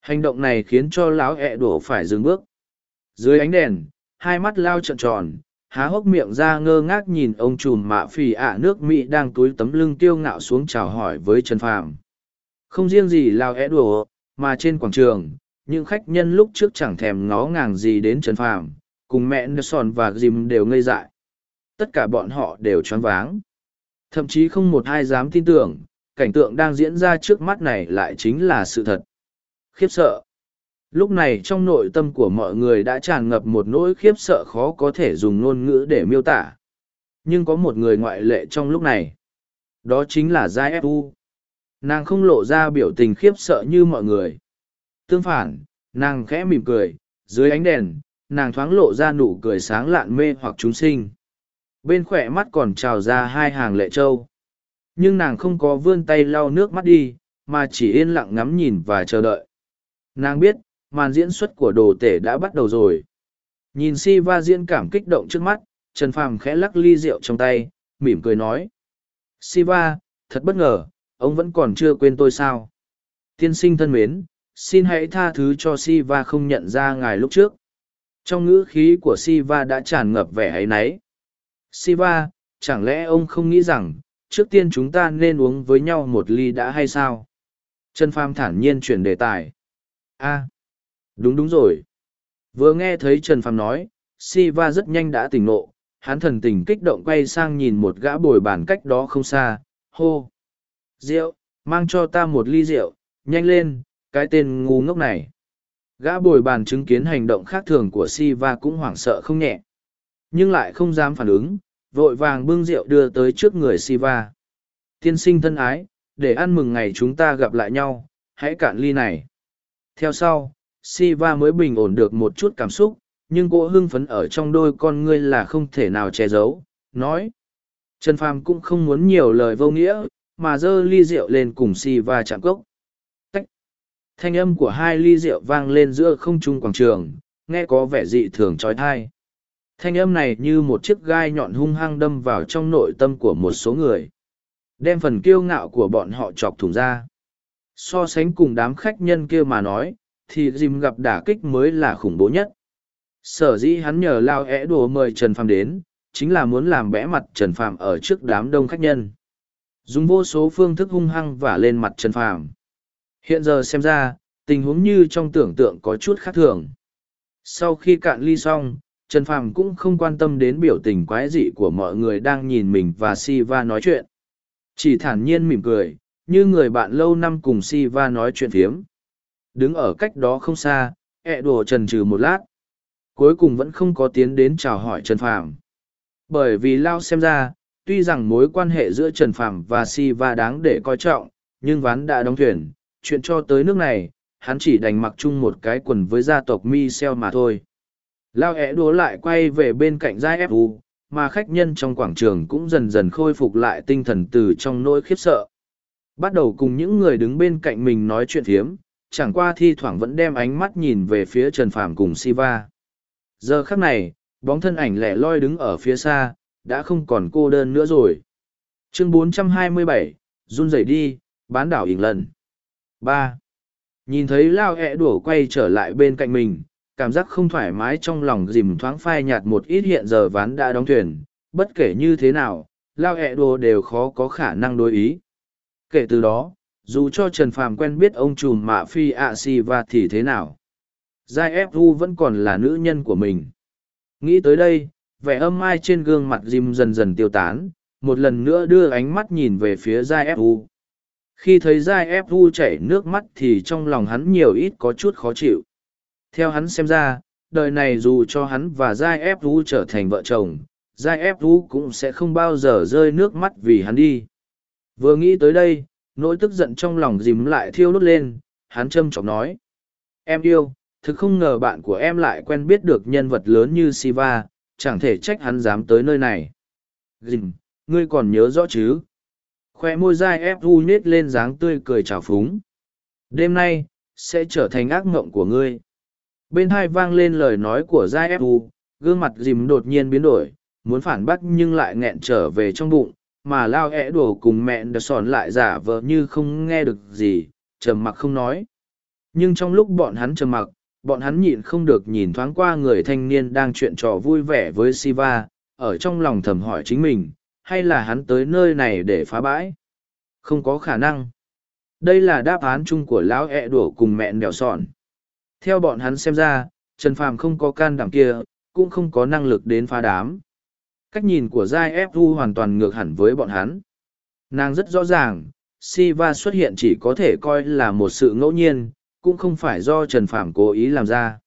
Hành động này khiến cho lão ẹ đổ phải dừng bước. Dưới ánh đèn hai mắt lao trợn tròn, há hốc miệng ra ngơ ngác nhìn ông trùm mạ phì ạ nước Mỹ đang túi tấm lưng kiêu ngạo xuống chào hỏi với Trần Phàm. Không riêng gì lao é đùa, mà trên quảng trường, những khách nhân lúc trước chẳng thèm ngó ngàng gì đến Trần Phàm, cùng mẹ Nelson và Jim đều ngây dại. Tất cả bọn họ đều choáng váng. Thậm chí không một ai dám tin tưởng, cảnh tượng đang diễn ra trước mắt này lại chính là sự thật. Khiếp sợ. Lúc này trong nội tâm của mọi người đã tràn ngập một nỗi khiếp sợ khó có thể dùng ngôn ngữ để miêu tả. Nhưng có một người ngoại lệ trong lúc này. Đó chính là Giai Fu. Nàng không lộ ra biểu tình khiếp sợ như mọi người. Tương phản, nàng khẽ mỉm cười, dưới ánh đèn, nàng thoáng lộ ra nụ cười sáng lạn mê hoặc chúng sinh. Bên khỏe mắt còn trào ra hai hàng lệ trâu. Nhưng nàng không có vươn tay lau nước mắt đi, mà chỉ yên lặng ngắm nhìn và chờ đợi. Nàng biết, màn diễn xuất của đồ tể đã bắt đầu rồi. Nhìn si va diễn cảm kích động trước mắt, Trần Phàm khẽ lắc ly rượu trong tay, mỉm cười nói. Siva, thật bất ngờ, ông vẫn còn chưa quên tôi sao? Tiên sinh thân mến, xin hãy tha thứ cho Siva không nhận ra ngài lúc trước. Trong ngữ khí của Siva đã tràn ngập vẻ ấy nấy. Siva, chẳng lẽ ông không nghĩ rằng, trước tiên chúng ta nên uống với nhau một ly đã hay sao? Trần pham thản nhiên chuyển đề tài. a đúng đúng rồi. Vừa nghe thấy Trần Phàm nói, Siva rất nhanh đã tỉnh ngộ, hắn thần tình kích động quay sang nhìn một gã bồi bàn cách đó không xa, hô. Rượu, mang cho ta một ly rượu, nhanh lên, cái tên ngu ngốc này. Gã bồi bàn chứng kiến hành động khác thường của Siva cũng hoảng sợ không nhẹ. Nhưng lại không dám phản ứng, vội vàng bưng rượu đưa tới trước người Siva. Tiên sinh thân ái, để ăn mừng ngày chúng ta gặp lại nhau, hãy cạn ly này. Theo sau, Siva mới bình ổn được một chút cảm xúc, nhưng cô hưng phấn ở trong đôi con ngươi là không thể nào che giấu, nói. Trần Phàm cũng không muốn nhiều lời vô nghĩa, mà dơ ly rượu lên cùng Siva chạm cốc. Thanh âm của hai ly rượu vang lên giữa không trung quảng trường, nghe có vẻ dị thường trói thai. Thanh âm này như một chiếc gai nhọn hung hăng đâm vào trong nội tâm của một số người. Đem phần kiêu ngạo của bọn họ chọc thủng ra. So sánh cùng đám khách nhân kia mà nói, thì dìm gặp đả kích mới là khủng bố nhất. Sở dĩ hắn nhờ lao é đùa mời Trần Phàm đến, chính là muốn làm bẽ mặt Trần Phàm ở trước đám đông khách nhân. Dùng vô số phương thức hung hăng vả lên mặt Trần Phàm. Hiện giờ xem ra, tình huống như trong tưởng tượng có chút khác thường. Sau khi cạn ly xong, Trần Phàm cũng không quan tâm đến biểu tình quái dị của mọi người đang nhìn mình và Siva nói chuyện. Chỉ thản nhiên mỉm cười, như người bạn lâu năm cùng Siva nói chuyện phiếm. Đứng ở cách đó không xa, ẹ đùa trần trừ một lát. Cuối cùng vẫn không có tiến đến chào hỏi Trần Phàm. Bởi vì Lao xem ra, tuy rằng mối quan hệ giữa Trần Phàm và Siva đáng để coi trọng, nhưng ván đã đóng thuyền, chuyện cho tới nước này, hắn chỉ đành mặc chung một cái quần với gia tộc Michel mà thôi. Lao ẻ đúa lại quay về bên cạnh giai fu, mà khách nhân trong quảng trường cũng dần dần khôi phục lại tinh thần từ trong nỗi khiếp sợ. Bắt đầu cùng những người đứng bên cạnh mình nói chuyện thiếm, chẳng qua thi thoảng vẫn đem ánh mắt nhìn về phía Trần Phàm cùng Siva. Giờ khắc này, bóng thân ảnh lẻ loi đứng ở phía xa, đã không còn cô đơn nữa rồi. Chương 427, run rẩy đi, bán đảo ỉng lần ba Nhìn thấy Lao hẹ đổ quay trở lại bên cạnh mình, cảm giác không thoải mái trong lòng dìm thoáng phai nhạt một ít hiện giờ ván đã đóng thuyền, bất kể như thế nào, Lao hẹ đổ đều khó có khả năng đối ý. Kể từ đó, dù cho Trần Phàm quen biết ông trùm mạ phi ạ si và thì thế nào. Giai ép vẫn còn là nữ nhân của mình. Nghĩ tới đây, vẻ âm ai trên gương mặt Dìm dần dần tiêu tán, một lần nữa đưa ánh mắt nhìn về phía Giai Fu. Khi thấy Giai Fu chảy nước mắt thì trong lòng hắn nhiều ít có chút khó chịu. Theo hắn xem ra, đời này dù cho hắn và Giai Fu trở thành vợ chồng, Giai Fu cũng sẽ không bao giờ rơi nước mắt vì hắn đi. Vừa nghĩ tới đây, nỗi tức giận trong lòng dìm lại thiêu đốt lên, hắn châm chọc nói. Em yêu, thực không ngờ bạn của em lại quen biết được nhân vật lớn như Siva, chẳng thể trách hắn dám tới nơi này. Dìm, ngươi còn nhớ rõ chứ? Khoe môi dai ép u nết lên dáng tươi cười trào phúng. Đêm nay, sẽ trở thành ác mộng của ngươi. Bên hai vang lên lời nói của dai ép u, gương mặt dìm đột nhiên biến đổi, muốn phản bác nhưng lại nghẹn trở về trong bụng, mà lao é đổ cùng mẹ đờ sòn lại giả vờ như không nghe được gì, trầm mặc không nói. Nhưng trong lúc bọn hắn trầm mặc, bọn hắn nhịn không được nhìn thoáng qua người thanh niên đang chuyện trò vui vẻ với Siva, ở trong lòng thầm hỏi chính mình, hay là hắn tới nơi này để phá bãi? Không có khả năng. Đây là đáp án chung của lão ẹ đổ cùng mẹ đèo sòn. Theo bọn hắn xem ra, Trần Phàm không có can đảm kia, cũng không có năng lực đến phá đám. Cách nhìn của Giai Fu hoàn toàn ngược hẳn với bọn hắn. Nàng rất rõ ràng, Siva xuất hiện chỉ có thể coi là một sự ngẫu nhiên, cũng không phải do Trần Phàm cố ý làm ra.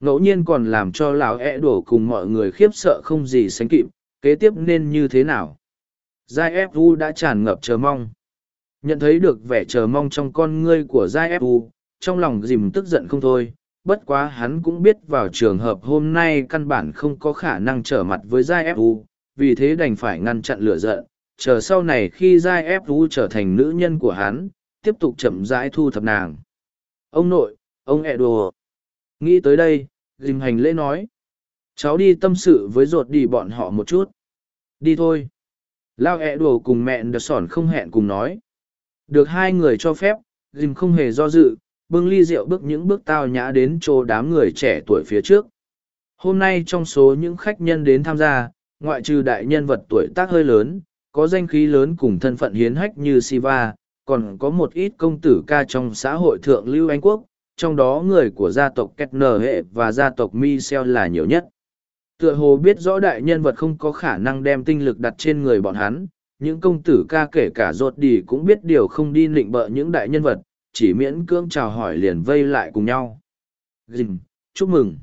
Ngẫu nhiên còn làm cho lão ẹ đổ cùng mọi người khiếp sợ không gì sánh kịp, kế tiếp nên như thế nào. Giai Fu đã tràn ngập chờ mong. Nhận thấy được vẻ chờ mong trong con ngươi của Giai Fu, trong lòng dìm tức giận không thôi, bất quá hắn cũng biết vào trường hợp hôm nay căn bản không có khả năng trở mặt với Giai Fu, vì thế đành phải ngăn chặn lửa giận, chờ sau này khi Giai Fu trở thành nữ nhân của hắn, tiếp tục chậm rãi thu thập nàng. Ông nội, ông ẹ đùa. Nghĩ tới đây, dìm hành lễ nói. Cháu đi tâm sự với ruột đi bọn họ một chút. Đi thôi. Lao ẹ đùa cùng mẹ đợt sòn không hẹn cùng nói. Được hai người cho phép, dìm không hề do dự, bưng ly rượu bước những bước tao nhã đến chỗ đám người trẻ tuổi phía trước. Hôm nay trong số những khách nhân đến tham gia, ngoại trừ đại nhân vật tuổi tác hơi lớn, có danh khí lớn cùng thân phận hiến hách như Siva, còn có một ít công tử ca trong xã hội thượng lưu Anh Quốc, trong đó người của gia tộc Kettner hệ và gia tộc Michel là nhiều nhất. Tựa hồ biết rõ đại nhân vật không có khả năng đem tinh lực đặt trên người bọn hắn, những công tử ca kể cả rột đi cũng biết điều không đi nịnh bợ những đại nhân vật, chỉ miễn cưỡng chào hỏi liền vây lại cùng nhau. Jim, chúc mừng.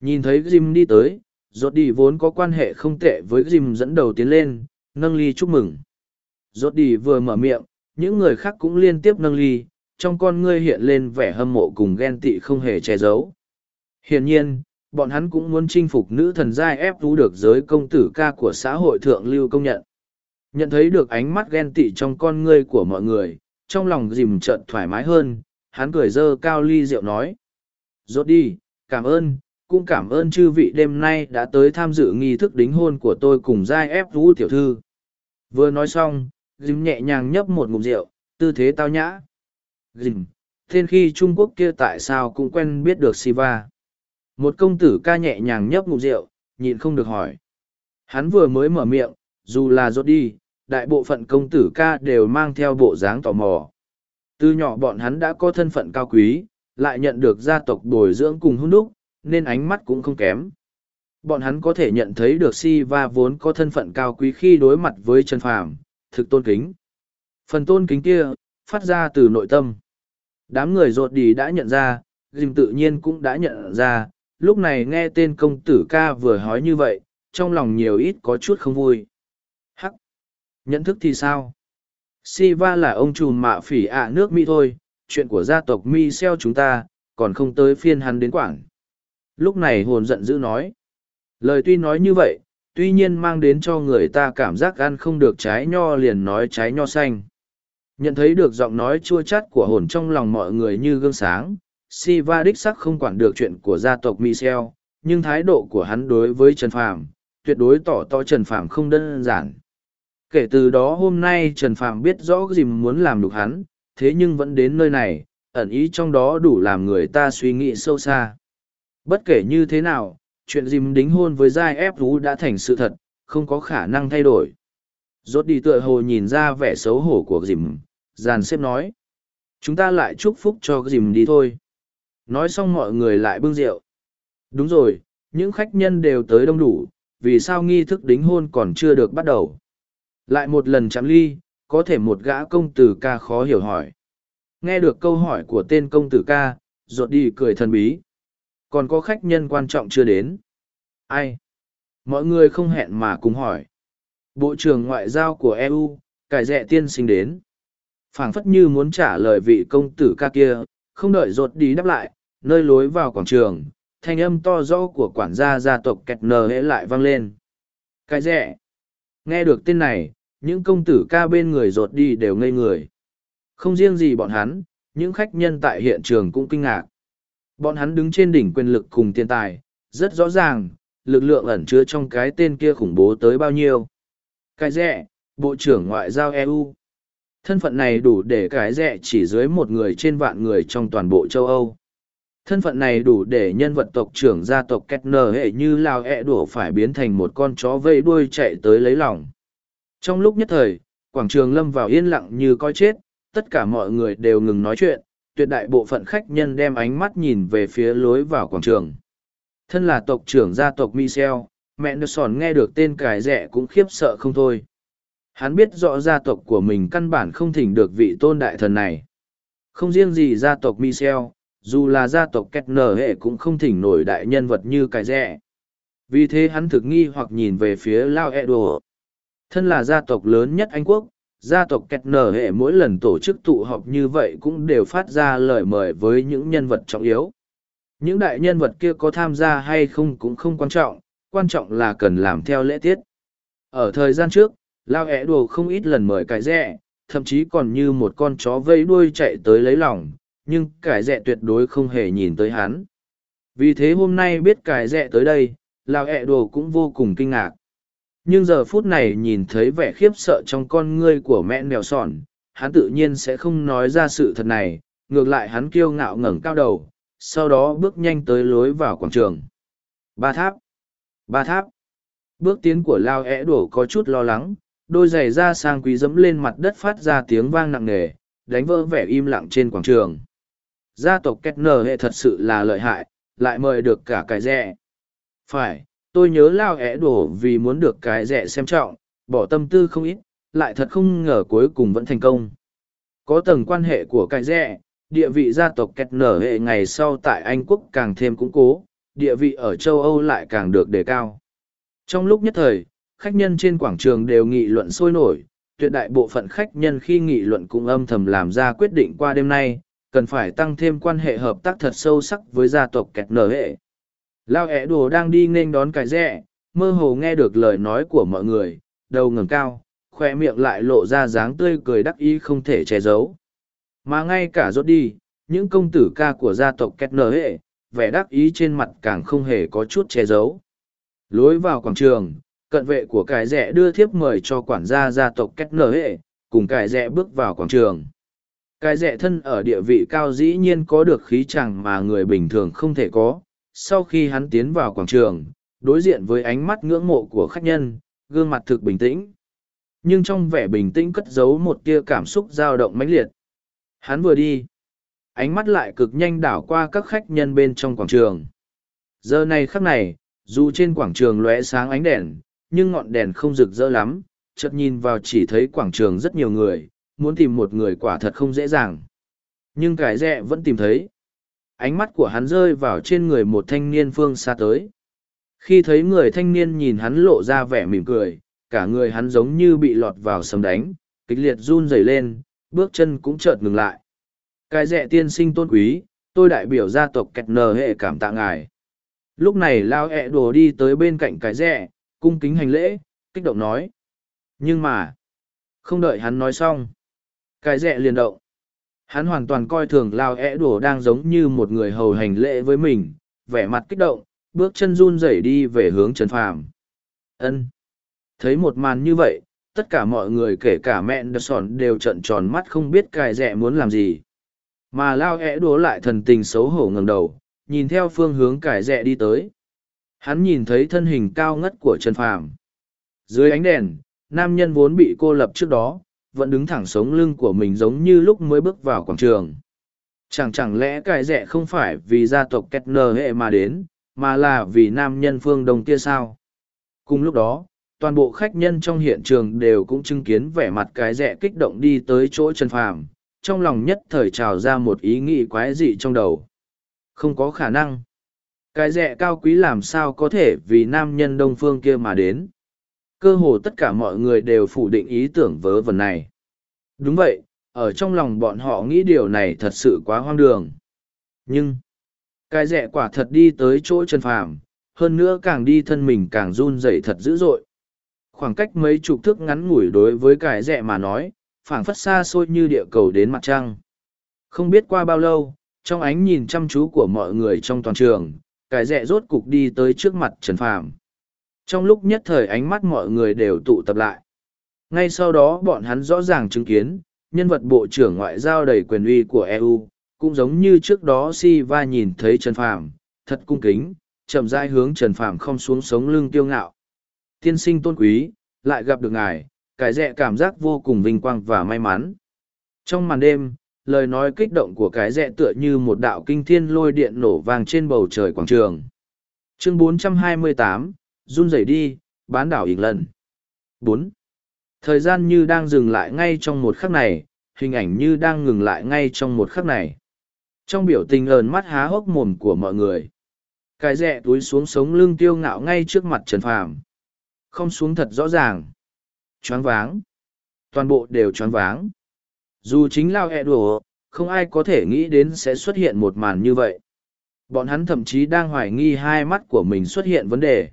Nhìn thấy Jim đi tới, rột đi vốn có quan hệ không tệ với Jim dẫn đầu tiến lên, nâng ly chúc mừng. Rột đi vừa mở miệng, những người khác cũng liên tiếp nâng ly, trong con ngươi hiện lên vẻ hâm mộ cùng ghen tị không hề che giấu. Hiển nhiên, bọn hắn cũng muốn chinh phục nữ thần giai ép thú được giới công tử ca của xã hội thượng lưu công nhận. Nhận thấy được ánh mắt ghen tị trong con ngươi của mọi người, trong lòng dìm trận thoải mái hơn, hắn cười dơ cao ly rượu nói. Rốt đi, cảm ơn, cũng cảm ơn chư vị đêm nay đã tới tham dự nghi thức đính hôn của tôi cùng giai ép thú tiểu thư. Vừa nói xong, dìm nhẹ nhàng nhấp một ngụm rượu, tư thế tao nhã. Dìm, thiên khi Trung Quốc kia tại sao cũng quen biết được Siva. Một công tử ca nhẹ nhàng nhấp ngụm rượu, nhịn không được hỏi. Hắn vừa mới mở miệng, dù là rốt đi, đại bộ phận công tử ca đều mang theo bộ dáng tò mò. Từ nhỏ bọn hắn đã có thân phận cao quý, lại nhận được gia tộc bồi dưỡng cùng hôn đúc, nên ánh mắt cũng không kém. Bọn hắn có thể nhận thấy được si va vốn có thân phận cao quý khi đối mặt với Trần Phàm, thực tôn kính. Phần tôn kính kia, phát ra từ nội tâm. Đám người rột đi đã nhận ra, Dìm tự nhiên cũng đã nhận ra, lúc này nghe tên công tử ca vừa hói như vậy, trong lòng nhiều ít có chút không vui. Hắc! Nhận thức thì sao? Siva là ông trùm mạ phỉ ạ nước Mỹ thôi, chuyện của gia tộc Mi xeo chúng ta, còn không tới phiên hắn đến quảng. Lúc này hồn giận dữ nói. Lời tuy nói như vậy, tuy nhiên mang đến cho người ta cảm giác ăn không được trái nho liền nói trái nho xanh. Nhận thấy được giọng nói chua chát của hồn trong lòng mọi người như gương sáng, Siva đích sắc không quản được chuyện của gia tộc Michel, nhưng thái độ của hắn đối với Trần Phàm tuyệt đối tỏ to Trần Phàm không đơn giản. Kể từ đó hôm nay Trần Phàm biết rõ gì muốn làm được hắn, thế nhưng vẫn đến nơi này, ẩn ý trong đó đủ làm người ta suy nghĩ sâu xa. Bất kể như thế nào, chuyện dìm đính hôn với giai ép rú đã thành sự thật, không có khả năng thay đổi. Rốt đi tựa hồ nhìn ra vẻ xấu hổ của dìm, giàn xếp nói. Chúng ta lại chúc phúc cho dìm đi thôi. Nói xong mọi người lại bưng rượu. Đúng rồi, những khách nhân đều tới đông đủ, vì sao nghi thức đính hôn còn chưa được bắt đầu. Lại một lần chạm ly, có thể một gã công tử ca khó hiểu hỏi. Nghe được câu hỏi của tên công tử ca, ruột đi cười thần bí. Còn có khách nhân quan trọng chưa đến. Ai? Mọi người không hẹn mà cùng hỏi. Bộ trưởng Ngoại giao của EU, cải rẽ tiên sinh đến. phảng phất như muốn trả lời vị công tử ca kia, không đợi ruột đi đáp lại, nơi lối vào quảng trường, thanh âm to rõ của quản gia gia tộc kẹt nờ hễ lại vang lên. Cái rẻ. Nghe được tên này, những công tử ca bên người rột đi đều ngây người. Không riêng gì bọn hắn, những khách nhân tại hiện trường cũng kinh ngạc. Bọn hắn đứng trên đỉnh quyền lực cùng tiền tài, rất rõ ràng, lực lượng ẩn chứa trong cái tên kia khủng bố tới bao nhiêu. Cái rẻ, Bộ trưởng Ngoại giao EU. Thân phận này đủ để cái rẻ chỉ dưới một người trên vạn người trong toàn bộ châu Âu. Thân phận này đủ để nhân vật tộc trưởng gia tộc két nở hệ như lao e ẹ đổ phải biến thành một con chó vây đuôi chạy tới lấy lòng. Trong lúc nhất thời, quảng trường lâm vào yên lặng như coi chết, tất cả mọi người đều ngừng nói chuyện, tuyệt đại bộ phận khách nhân đem ánh mắt nhìn về phía lối vào quảng trường. Thân là tộc trưởng gia tộc Michel, mẹ Nelson nghe được tên cài rẻ cũng khiếp sợ không thôi. Hắn biết rõ gia tộc của mình căn bản không thỉnh được vị tôn đại thần này. Không riêng gì gia tộc Michel, dù là gia tộc két Nở hệ cũng không thỉnh nổi đại nhân vật như cái rẻ. Vì thế hắn thực nghi hoặc nhìn về phía Lao Edo. Thân là gia tộc lớn nhất Anh Quốc, gia tộc Kết Nở hệ mỗi lần tổ chức tụ họp như vậy cũng đều phát ra lời mời với những nhân vật trọng yếu. Những đại nhân vật kia có tham gia hay không cũng không quan trọng, quan trọng là cần làm theo lễ tiết. Ở thời gian trước, Lao ẻ đồ không ít lần mời cái rẻ, thậm chí còn như một con chó vây đuôi chạy tới lấy lòng, nhưng cải rẻ tuyệt đối không hề nhìn tới hắn. Vì thế hôm nay biết cải rẻ tới đây, Lao ẹ đồ cũng vô cùng kinh ngạc. Nhưng giờ phút này nhìn thấy vẻ khiếp sợ trong con ngươi của mẹ mèo sòn, hắn tự nhiên sẽ không nói ra sự thật này, ngược lại hắn kiêu ngạo ngẩng cao đầu, sau đó bước nhanh tới lối vào quảng trường. Ba tháp! Ba tháp! Bước tiến của Lao ẹ đổ có chút lo lắng, đôi giày da sang quý dẫm lên mặt đất phát ra tiếng vang nặng nề, đánh vỡ vẻ im lặng trên quảng trường. Gia tộc két Nở hệ thật sự là lợi hại, lại mời được cả cái rẻ. Phải, tôi nhớ Lao é đổ vì muốn được cái rẻ xem trọng, bỏ tâm tư không ít, lại thật không ngờ cuối cùng vẫn thành công. Có tầng quan hệ của cái rẻ, địa vị gia tộc két nở hệ ngày sau tại Anh quốc càng thêm củng cố, địa vị ở châu Âu lại càng được đề cao. Trong lúc nhất thời, khách nhân trên quảng trường đều nghị luận sôi nổi, tuyệt đại bộ phận khách nhân khi nghị luận cũng âm thầm làm ra quyết định qua đêm nay, cần phải tăng thêm quan hệ hợp tác thật sâu sắc với gia tộc kẹt nở hệ. Lao ẹ đồ đang đi nên đón cái Rẽ, mơ hồ nghe được lời nói của mọi người, đầu ngẩng cao, khoe miệng lại lộ ra dáng tươi cười đắc ý không thể che giấu. Mà ngay cả rốt đi, những công tử ca của gia tộc Kẹt Nở Hệ, vẻ đắc ý trên mặt càng không hề có chút che giấu. Lối vào quảng trường, cận vệ của cải Rẽ đưa thiếp mời cho quản gia gia tộc Kết Nở Hệ, cùng cải Rẽ bước vào quảng trường. Cái rẻ thân ở địa vị cao dĩ nhiên có được khí chẳng mà người bình thường không thể có. Sau khi hắn tiến vào quảng trường, đối diện với ánh mắt ngưỡng mộ của khách nhân, gương mặt thực bình tĩnh. Nhưng trong vẻ bình tĩnh cất giấu một tia cảm xúc dao động mãnh liệt. Hắn vừa đi, ánh mắt lại cực nhanh đảo qua các khách nhân bên trong quảng trường. Giờ này khắc này, dù trên quảng trường lóe sáng ánh đèn, nhưng ngọn đèn không rực rỡ lắm, chợt nhìn vào chỉ thấy quảng trường rất nhiều người, muốn tìm một người quả thật không dễ dàng. Nhưng cái rẽ vẫn tìm thấy. Ánh mắt của hắn rơi vào trên người một thanh niên phương xa tới. Khi thấy người thanh niên nhìn hắn lộ ra vẻ mỉm cười, cả người hắn giống như bị lọt vào sấm đánh, kịch liệt run rẩy lên, bước chân cũng chợt ngừng lại. Cái rẻ tiên sinh tôn quý, tôi đại biểu gia tộc kẹt nờ hệ cảm tạ ngài. Lúc này lao ẹ đồ đi tới bên cạnh cái rẻ, cung kính hành lễ, kích động nói. Nhưng mà, không đợi hắn nói xong. Cái rẻ liền động. Hắn hoàn toàn coi thường lao e ẹ đổ đang giống như một người hầu hành lễ với mình, vẻ mặt kích động, bước chân run rẩy đi về hướng Trần Phàm. Ân. Thấy một màn như vậy, tất cả mọi người kể cả mẹ Anderson đều trận tròn mắt không biết cài rẻ muốn làm gì. Mà lao e é đổ lại thần tình xấu hổ ngẩng đầu, nhìn theo phương hướng cải rẽ đi tới. Hắn nhìn thấy thân hình cao ngất của Trần Phàm. Dưới ánh đèn, nam nhân vốn bị cô lập trước đó, vẫn đứng thẳng sống lưng của mình giống như lúc mới bước vào quảng trường. Chẳng chẳng lẽ cải rẽ không phải vì gia tộc Kettner hệ mà đến, mà là vì nam nhân phương đông kia sao? Cùng lúc đó, toàn bộ khách nhân trong hiện trường đều cũng chứng kiến vẻ mặt cái rẻ kích động đi tới chỗ Trần Phàm, trong lòng nhất thời trào ra một ý nghĩ quái dị trong đầu. Không có khả năng. Cái rẻ cao quý làm sao có thể vì nam nhân đông phương kia mà đến. Cơ hồ tất cả mọi người đều phủ định ý tưởng vớ vẩn này. Đúng vậy, ở trong lòng bọn họ nghĩ điều này thật sự quá hoang đường. Nhưng, cái rẻ quả thật đi tới chỗ Trần Phàm, hơn nữa càng đi thân mình càng run rẩy thật dữ dội khoảng cách mấy chục thước ngắn ngủi đối với cái rẽ mà nói phảng phất xa xôi như địa cầu đến mặt trăng không biết qua bao lâu trong ánh nhìn chăm chú của mọi người trong toàn trường cái rẽ rốt cục đi tới trước mặt trần phàm trong lúc nhất thời ánh mắt mọi người đều tụ tập lại. Ngay sau đó bọn hắn rõ ràng chứng kiến nhân vật bộ trưởng ngoại giao đầy quyền uy của eu cũng giống như trước đó si va nhìn thấy trần phàm thật cung kính chậm rãi hướng trần phàm không xuống sống lưng tiêu ngạo. Tiên sinh tôn quý lại gặp được ngài cải rẽ cảm giác vô cùng vinh quang và may mắn. Trong màn đêm lời nói kích động của cái rẽ tựa như một đạo kinh thiên lôi điện nổ vàng trên bầu trời quảng trường. Chương 428, run rẩy đi, bán đảo ỉng lần. Bốn. Thời gian như đang dừng lại ngay trong một khắc này, hình ảnh như đang ngừng lại ngay trong một khắc này. Trong biểu tình ờn mắt há hốc mồm của mọi người. Cái rẹ túi xuống sống lưng tiêu ngạo ngay trước mặt trần phàm. Không xuống thật rõ ràng. Choáng váng. Toàn bộ đều choáng váng. Dù chính lao e đùa, không ai có thể nghĩ đến sẽ xuất hiện một màn như vậy. Bọn hắn thậm chí đang hoài nghi hai mắt của mình xuất hiện vấn đề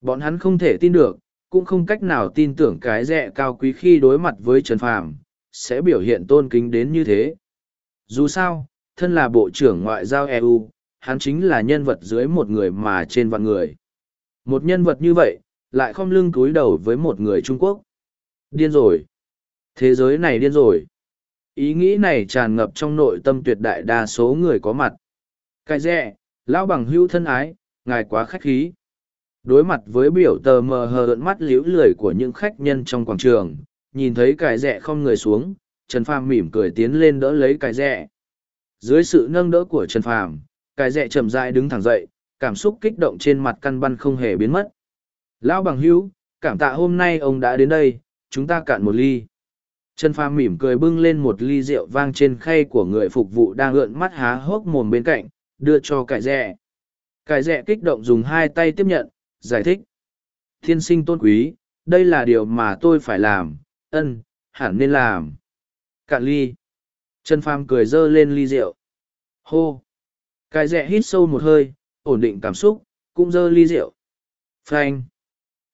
bọn hắn không thể tin được, cũng không cách nào tin tưởng cái rẻ cao quý khi đối mặt với trần phàm, sẽ biểu hiện tôn kính đến như thế. Dù sao, thân là bộ trưởng ngoại giao eu hắn chính là nhân vật dưới một người mà trên vạn người. Một nhân vật như vậy, lại không lưng cúi đầu với một người trung quốc. Điên rồi. Thế giới này điên rồi. Ý nghĩ này tràn ngập trong nội tâm tuyệt đại đa số người có mặt. Cái rẻ, lão bằng hữu thân ái, ngài quá khách khí đối mặt với biểu tờ mờ hờ ợn mắt liễu lười của những khách nhân trong quảng trường nhìn thấy cải rẽ không người xuống trần phàm mỉm cười tiến lên đỡ lấy cải rẽ. Dưới sự nâng đỡ của trần phàm cải rẽ chậm dại đứng thẳng dậy cảm xúc kích động trên mặt căn băn không hề biến mất. Lão bằng hữu cảm tạ hôm nay ông đã đến đây chúng ta cạn một ly. Trần Phàm mỉm cười bưng lên một ly rượu vang trên khay của người phục vụ đang ượn mắt há hốc mồm bên cạnh, đưa cho cải rẻ. Cải rẻ kích động dùng hai tay tiếp nhận, giải thích. Thiên sinh tôn quý, đây là điều mà tôi phải làm, ân, hẳn nên làm. Cạn ly. Trần Phàm cười dơ lên ly rượu. Hô. Cái rẻ hít sâu một hơi, ổn định cảm xúc, cũng dơ ly rượu. Phanh.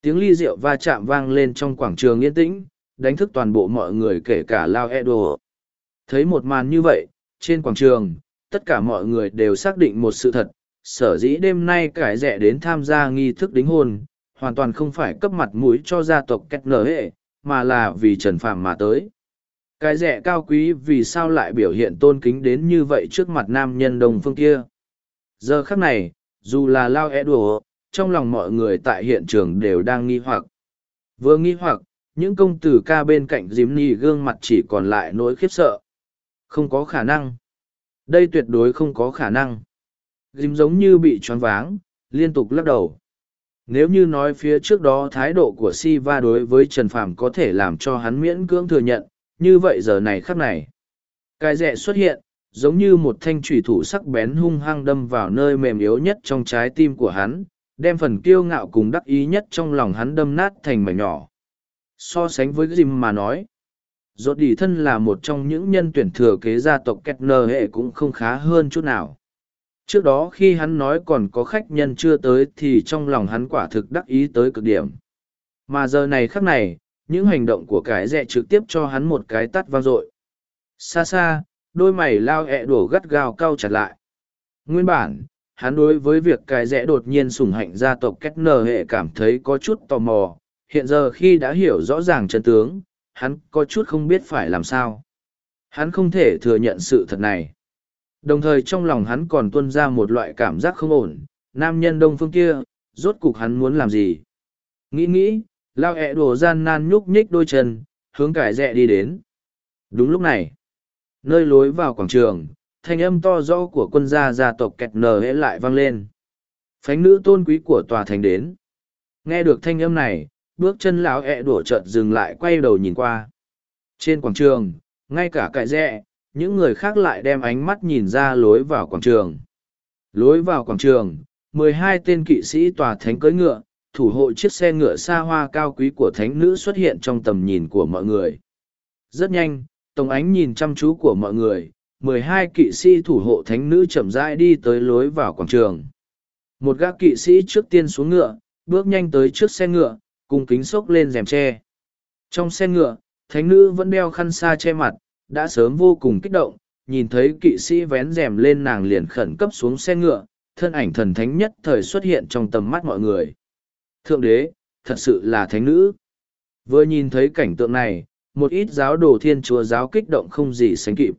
Tiếng ly rượu va chạm vang lên trong quảng trường yên tĩnh, đánh thức toàn bộ mọi người kể cả Lao Edo. Thấy một màn như vậy, trên quảng trường, tất cả mọi người đều xác định một sự thật, sở dĩ đêm nay cải rẻ đến tham gia nghi thức đính hôn, hoàn toàn không phải cấp mặt mũi cho gia tộc kết nở hệ, mà là vì Trần Phàm mà tới. Cái rẻ cao quý vì sao lại biểu hiện tôn kính đến như vậy trước mặt nam nhân đồng phương kia. Giờ khắc này, dù là Lao Edo, trong lòng mọi người tại hiện trường đều đang nghi hoặc. Vừa nghi hoặc, những công tử ca bên cạnh Diêm ni gương mặt chỉ còn lại nỗi khiếp sợ không có khả năng đây tuyệt đối không có khả năng dìm giống như bị choáng váng, liên tục lắc đầu. Nếu như nói phía trước đó thái độ của si va đối với trần phàm có thể làm cho hắn miễn cưỡng thừa nhận, như vậy giờ này khắc này, cái rẽ xuất hiện, giống như một thanh thủy thủ sắc bén hung hăng đâm vào nơi mềm yếu nhất trong trái tim của hắn, đem phần kiêu ngạo cùng đắc ý nhất trong lòng hắn đâm nát thành mảnh nhỏ. So sánh với Jim mà nói, rốt đi thân là một trong những nhân tuyển thừa kế gia tộc Kettner hệ cũng không khá hơn chút nào trước đó khi hắn nói còn có khách nhân chưa tới thì trong lòng hắn quả thực đắc ý tới cực điểm. Mà giờ này khắc này, những hành động của cái rẽ trực tiếp cho hắn một cái tắt vang dội. Xa xa, đôi mày lao ẹ đổ gắt gao cau chặt lại. Nguyên bản, hắn đối với việc cái rẽ đột nhiên sùng hạnh gia tộc Kettner hệ cảm thấy có chút tò mò. Hiện giờ khi đã hiểu rõ ràng chân tướng, hắn có chút không biết phải làm sao. Hắn không thể thừa nhận sự thật này đồng thời trong lòng hắn còn tuân ra một loại cảm giác không ổn, nam nhân đông phương kia, rốt cục hắn muốn làm gì? Nghĩ nghĩ, lao ẹ đùa gian nan nhúc nhích đôi chân, hướng cải rẽ đi đến. Đúng lúc này, nơi lối vào quảng trường, thanh âm to rõ của quân gia gia tộc kẹt nờ hễ lại vang lên. Phánh nữ tôn quý của tòa thành đến. Nghe được thanh âm này, bước chân lão ẹ đổ chợt dừng lại quay đầu nhìn qua. Trên quảng trường, ngay cả cải rẽ những người khác lại đem ánh mắt nhìn ra lối vào quảng trường. Lối vào quảng trường mười hai tên kỵ sĩ tòa thánh cưỡi ngựa thủ hộ chiếc xe ngựa xa hoa cao quý của thánh nữ xuất hiện trong tầm nhìn của mọi người. Rất nhanh tổng ánh nhìn chăm chú của mọi người mười hai kỵ sĩ thủ hộ thánh nữ chậm rãi đi tới lối vào quảng trường. Một gác kỵ sĩ trước tiên xuống ngựa bước nhanh tới trước xe ngựa cung kính xốc lên rèm tre. Trong xe ngựa, thánh nữ vẫn đeo khăn xa che mặt, đã sớm vô cùng kích động, nhìn thấy kỵ sĩ vén rèm lên nàng liền khẩn cấp xuống xe ngựa, thân ảnh thần thánh nhất thời xuất hiện trong tầm mắt mọi người. Thượng đế, thật sự là thánh nữ. Vừa nhìn thấy cảnh tượng này, một ít giáo đồ thiên chúa giáo kích động không gì sánh kịp.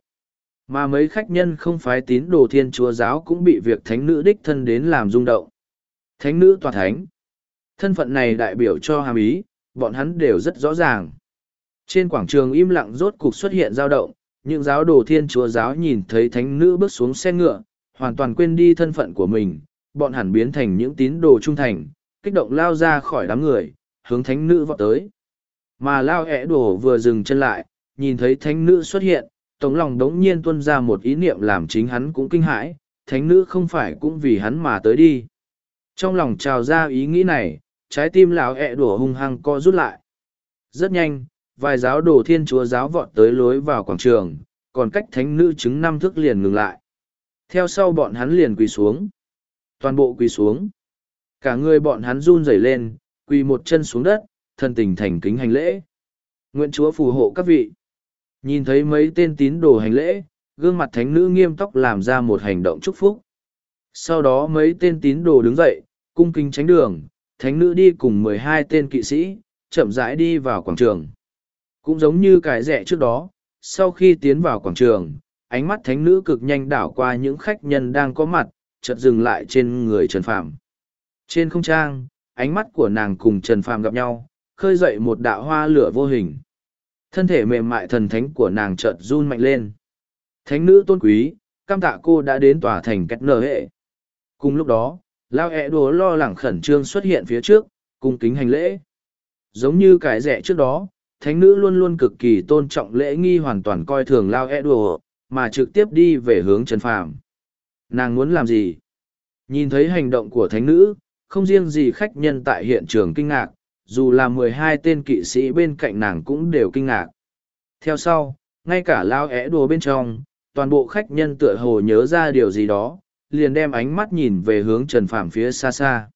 Mà mấy khách nhân không phái tín đồ thiên chúa giáo cũng bị việc thánh nữ đích thân đến làm rung động. Thánh nữ tòa thánh. Thân phận này đại biểu cho hàm ý, bọn hắn đều rất rõ ràng. Trên quảng trường im lặng rốt cục xuất hiện dao động, những giáo đồ thiên chúa giáo nhìn thấy thánh nữ bước xuống xe ngựa, hoàn toàn quên đi thân phận của mình, bọn hẳn biến thành những tín đồ trung thành, kích động lao ra khỏi đám người, hướng thánh nữ vọt tới. Mà lao ẻ đổ vừa dừng chân lại, nhìn thấy thánh nữ xuất hiện, tống lòng đống nhiên tuân ra một ý niệm làm chính hắn cũng kinh hãi, thánh nữ không phải cũng vì hắn mà tới đi. Trong lòng trào ra ý nghĩ này, trái tim lão ẹ đổ hung hăng co rút lại. Rất nhanh, vài giáo đồ thiên chúa giáo vọt tới lối vào quảng trường, còn cách thánh nữ chứng năm thước liền ngừng lại. Theo sau bọn hắn liền quỳ xuống. Toàn bộ quỳ xuống. Cả người bọn hắn run rẩy lên, quỳ một chân xuống đất, thân tình thành kính hành lễ. Nguyện Chúa phù hộ các vị. Nhìn thấy mấy tên tín đồ hành lễ, gương mặt thánh nữ nghiêm tóc làm ra một hành động chúc phúc. Sau đó mấy tên tín đồ đứng dậy, cung kính tránh đường, thánh nữ đi cùng mười hai tên kỵ sĩ, chậm rãi đi vào quảng trường. Cũng giống như cái rẻ trước đó, sau khi tiến vào quảng trường, ánh mắt thánh nữ cực nhanh đảo qua những khách nhân đang có mặt, chợt dừng lại trên người Trần Phạm. Trên không trang, ánh mắt của nàng cùng Trần Phạm gặp nhau, khơi dậy một đạo hoa lửa vô hình. Thân thể mềm mại thần thánh của nàng chợt run mạnh lên. Thánh nữ tôn quý, cam tạ cô đã đến tòa thành cách nở hệ. Cùng lúc đó, Lao ẹ đồ lo lắng khẩn trương xuất hiện phía trước, cung kính hành lễ. Giống như cái rẻ trước đó, thánh nữ luôn luôn cực kỳ tôn trọng lễ nghi hoàn toàn coi thường Lao e đùa, mà trực tiếp đi về hướng Trần Phàm. Nàng muốn làm gì? Nhìn thấy hành động của thánh nữ, không riêng gì khách nhân tại hiện trường kinh ngạc, dù là mười hai tên kỵ sĩ bên cạnh nàng cũng đều kinh ngạc. Theo sau, ngay cả lao é đùa bên trong, toàn bộ khách nhân tựa hồ nhớ ra điều gì đó, liền đem ánh mắt nhìn về hướng Trần Phàm phía xa xa.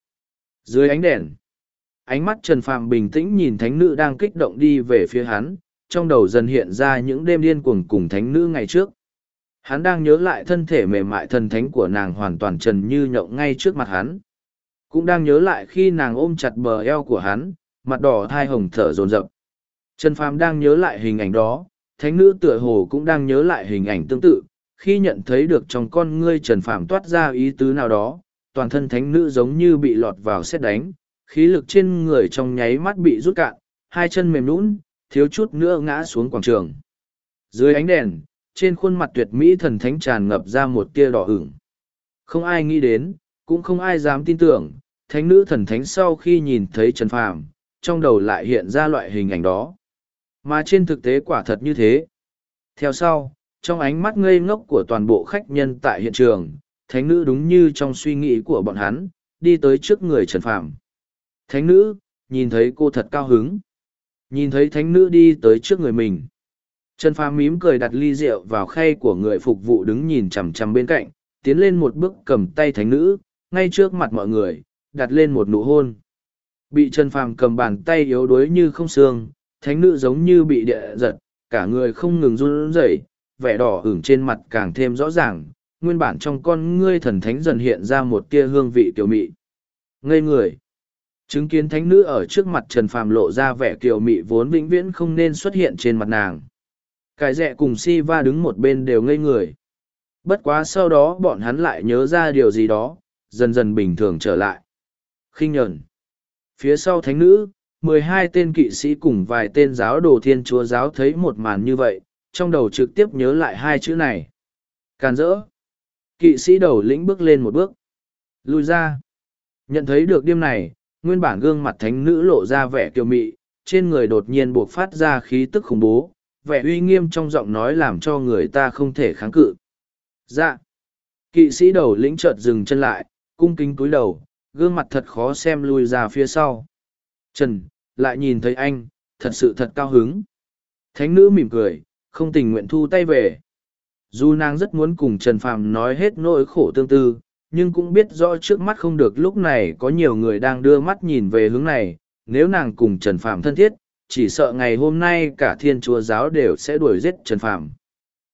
Dưới ánh đèn, ánh mắt Trần Phàm bình tĩnh nhìn thánh nữ đang kích động đi về phía hắn, trong đầu dần hiện ra những đêm điên cuồng cùng thánh nữ ngày trước. Hắn đang nhớ lại thân thể mềm mại thần thánh của nàng hoàn toàn trần như nhộng ngay trước mặt hắn. Cũng đang nhớ lại khi nàng ôm chặt bờ eo của hắn, mặt đỏ thai hồng thở dồn dập. Trần Phàm đang nhớ lại hình ảnh đó, thánh nữ tựa hồ cũng đang nhớ lại hình ảnh tương tự, khi nhận thấy được trong con ngươi Trần Phàm toát ra ý tứ nào đó, toàn thân thánh nữ giống như bị lọt vào xét đánh, khí lực trên người trong nháy mắt bị rút cạn, hai chân mềm nhũn, thiếu chút nữa ngã xuống quảng trường. Dưới ánh đèn, trên khuôn mặt tuyệt mỹ thần thánh tràn ngập ra một tia đỏ ửng. Không ai nghĩ đến, cũng không ai dám tin tưởng, thánh nữ thần thánh sau khi nhìn thấy Trần Phàm, trong đầu lại hiện ra loại hình ảnh đó. Mà trên thực tế quả thật như thế. Theo sau, trong ánh mắt ngây ngốc của toàn bộ khách nhân tại hiện trường, thánh nữ đúng như trong suy nghĩ của bọn hắn, đi tới trước người Trần Phàm. Thánh nữ, nhìn thấy cô thật cao hứng. Nhìn thấy thánh nữ đi tới trước người mình. Trần Phàm mím cười đặt ly rượu vào khay của người phục vụ đứng nhìn chằm chằm bên cạnh, tiến lên một bước cầm tay thánh nữ, ngay trước mặt mọi người, đặt lên một nụ hôn. Bị Trần Phàm cầm bàn tay yếu đuối như không xương, thánh nữ giống như bị địa giật, cả người không ngừng run rẩy, vẻ đỏ ửng trên mặt càng thêm rõ ràng, nguyên bản trong con ngươi thần thánh dần hiện ra một tia hương vị tiểu mị. Ngây người. Chứng kiến thánh nữ ở trước mặt Trần Phàm lộ ra vẻ kiều mị vốn vĩnh viễn không nên xuất hiện trên mặt nàng. Cái rẻ cùng si va đứng một bên đều ngây người. Bất quá sau đó bọn hắn lại nhớ ra điều gì đó, dần dần bình thường trở lại. khinh nhẫn. Phía sau thánh nữ, mười hai tên kỵ sĩ cùng vài tên giáo đồ thiên chúa giáo thấy một màn như vậy, trong đầu trực tiếp nhớ lại hai chữ này. Càn rỡ. Kỵ sĩ đầu lĩnh bước lên một bước. Lùi ra. Nhận thấy được đêm này, nguyên bản gương mặt thánh nữ lộ ra vẻ kiều mị, trên người đột nhiên buộc phát ra khí tức khủng bố, vẻ uy nghiêm trong giọng nói làm cho người ta không thể kháng cự. Dạ. Kỵ sĩ đầu lĩnh chợt dừng chân lại, cung kính cúi đầu, gương mặt thật khó xem lui ra phía sau. Trần, lại nhìn thấy anh, thật sự thật cao hứng. Thánh nữ mỉm cười, không tình nguyện thu tay về. Dù nàng rất muốn cùng Trần Phàm nói hết nỗi khổ tương tư, nhưng cũng biết rõ trước mắt không được lúc này có nhiều người đang đưa mắt nhìn về hướng này, nếu nàng cùng Trần Phạm thân thiết, chỉ sợ ngày hôm nay cả thiên chúa giáo đều sẽ đuổi giết Trần Phạm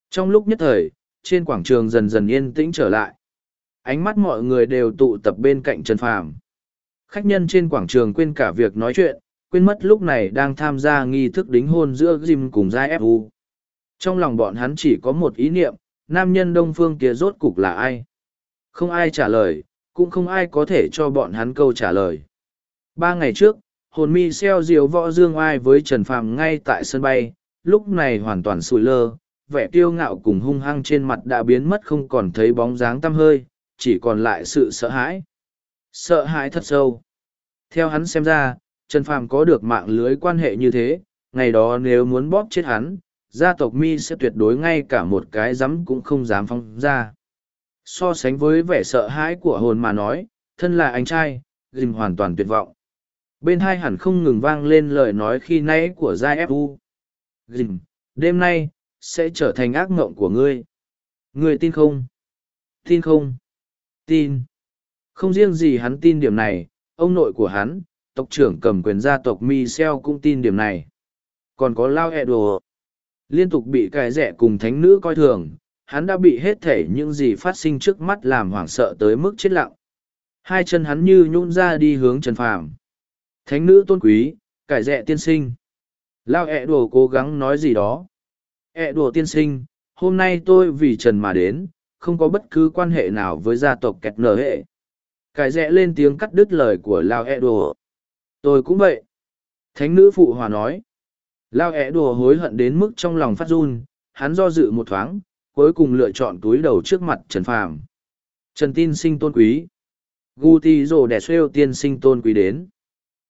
Trong lúc nhất thời, trên quảng trường dần dần yên tĩnh trở lại. Ánh mắt mọi người đều tụ tập bên cạnh Trần Phạm Khách nhân trên quảng trường quên cả việc nói chuyện, quên mất lúc này đang tham gia nghi thức đính hôn giữa Jim cùng Giai Fu. Trong lòng bọn hắn chỉ có một ý niệm, nam nhân đông phương kia rốt cục là ai? Không ai trả lời, cũng không ai có thể cho bọn hắn câu trả lời. Ba ngày trước, hồn mi xeo diều võ dương ai với Trần Phàm ngay tại sân bay, lúc này hoàn toàn sùi lơ, vẻ kiêu ngạo cùng hung hăng trên mặt đã biến mất không còn thấy bóng dáng tăm hơi, chỉ còn lại sự sợ hãi. Sợ hãi thật sâu. Theo hắn xem ra, Trần Phàm có được mạng lưới quan hệ như thế, ngày đó nếu muốn bóp chết hắn, gia tộc mi sẽ tuyệt đối ngay cả một cái dám cũng không dám phong ra. So sánh với vẻ sợ hãi của hồn mà nói, thân là anh trai, Dìm hoàn toàn tuyệt vọng. Bên hai hẳn không ngừng vang lên lời nói khi nãy của Giai Fu. Dìm, đêm nay, sẽ trở thành ác mộng của ngươi. Ngươi tin không? Tin không? Tin. Không riêng gì hắn tin điểm này, ông nội của hắn, tộc trưởng cầm quyền gia tộc Michel cũng tin điểm này. Còn có Lao hẹ Đồ. Liên tục bị cài rẻ cùng thánh nữ coi thường, hắn đã bị hết thể những gì phát sinh trước mắt làm hoảng sợ tới mức chết lặng. Hai chân hắn như nhún ra đi hướng Trần Phàm. Thánh nữ tôn quý, cải rẽ tiên sinh. Lao ẹ đùa cố gắng nói gì đó. ẹ đùa tiên sinh, hôm nay tôi vì Trần mà đến, không có bất cứ quan hệ nào với gia tộc kẹt nở hệ. Cải rẽ lên tiếng cắt đứt lời của Lao ẹ đùa. Tôi cũng vậy. Thánh nữ phụ hòa nói. Lao ẹ đùa hối hận đến mức trong lòng phát run, hắn do dự một thoáng, cuối cùng lựa chọn túi đầu trước mặt Trần Phàm. Trần tin sinh tôn quý. Guti rồ đẻ xuêu tiên sinh tôn quý đến.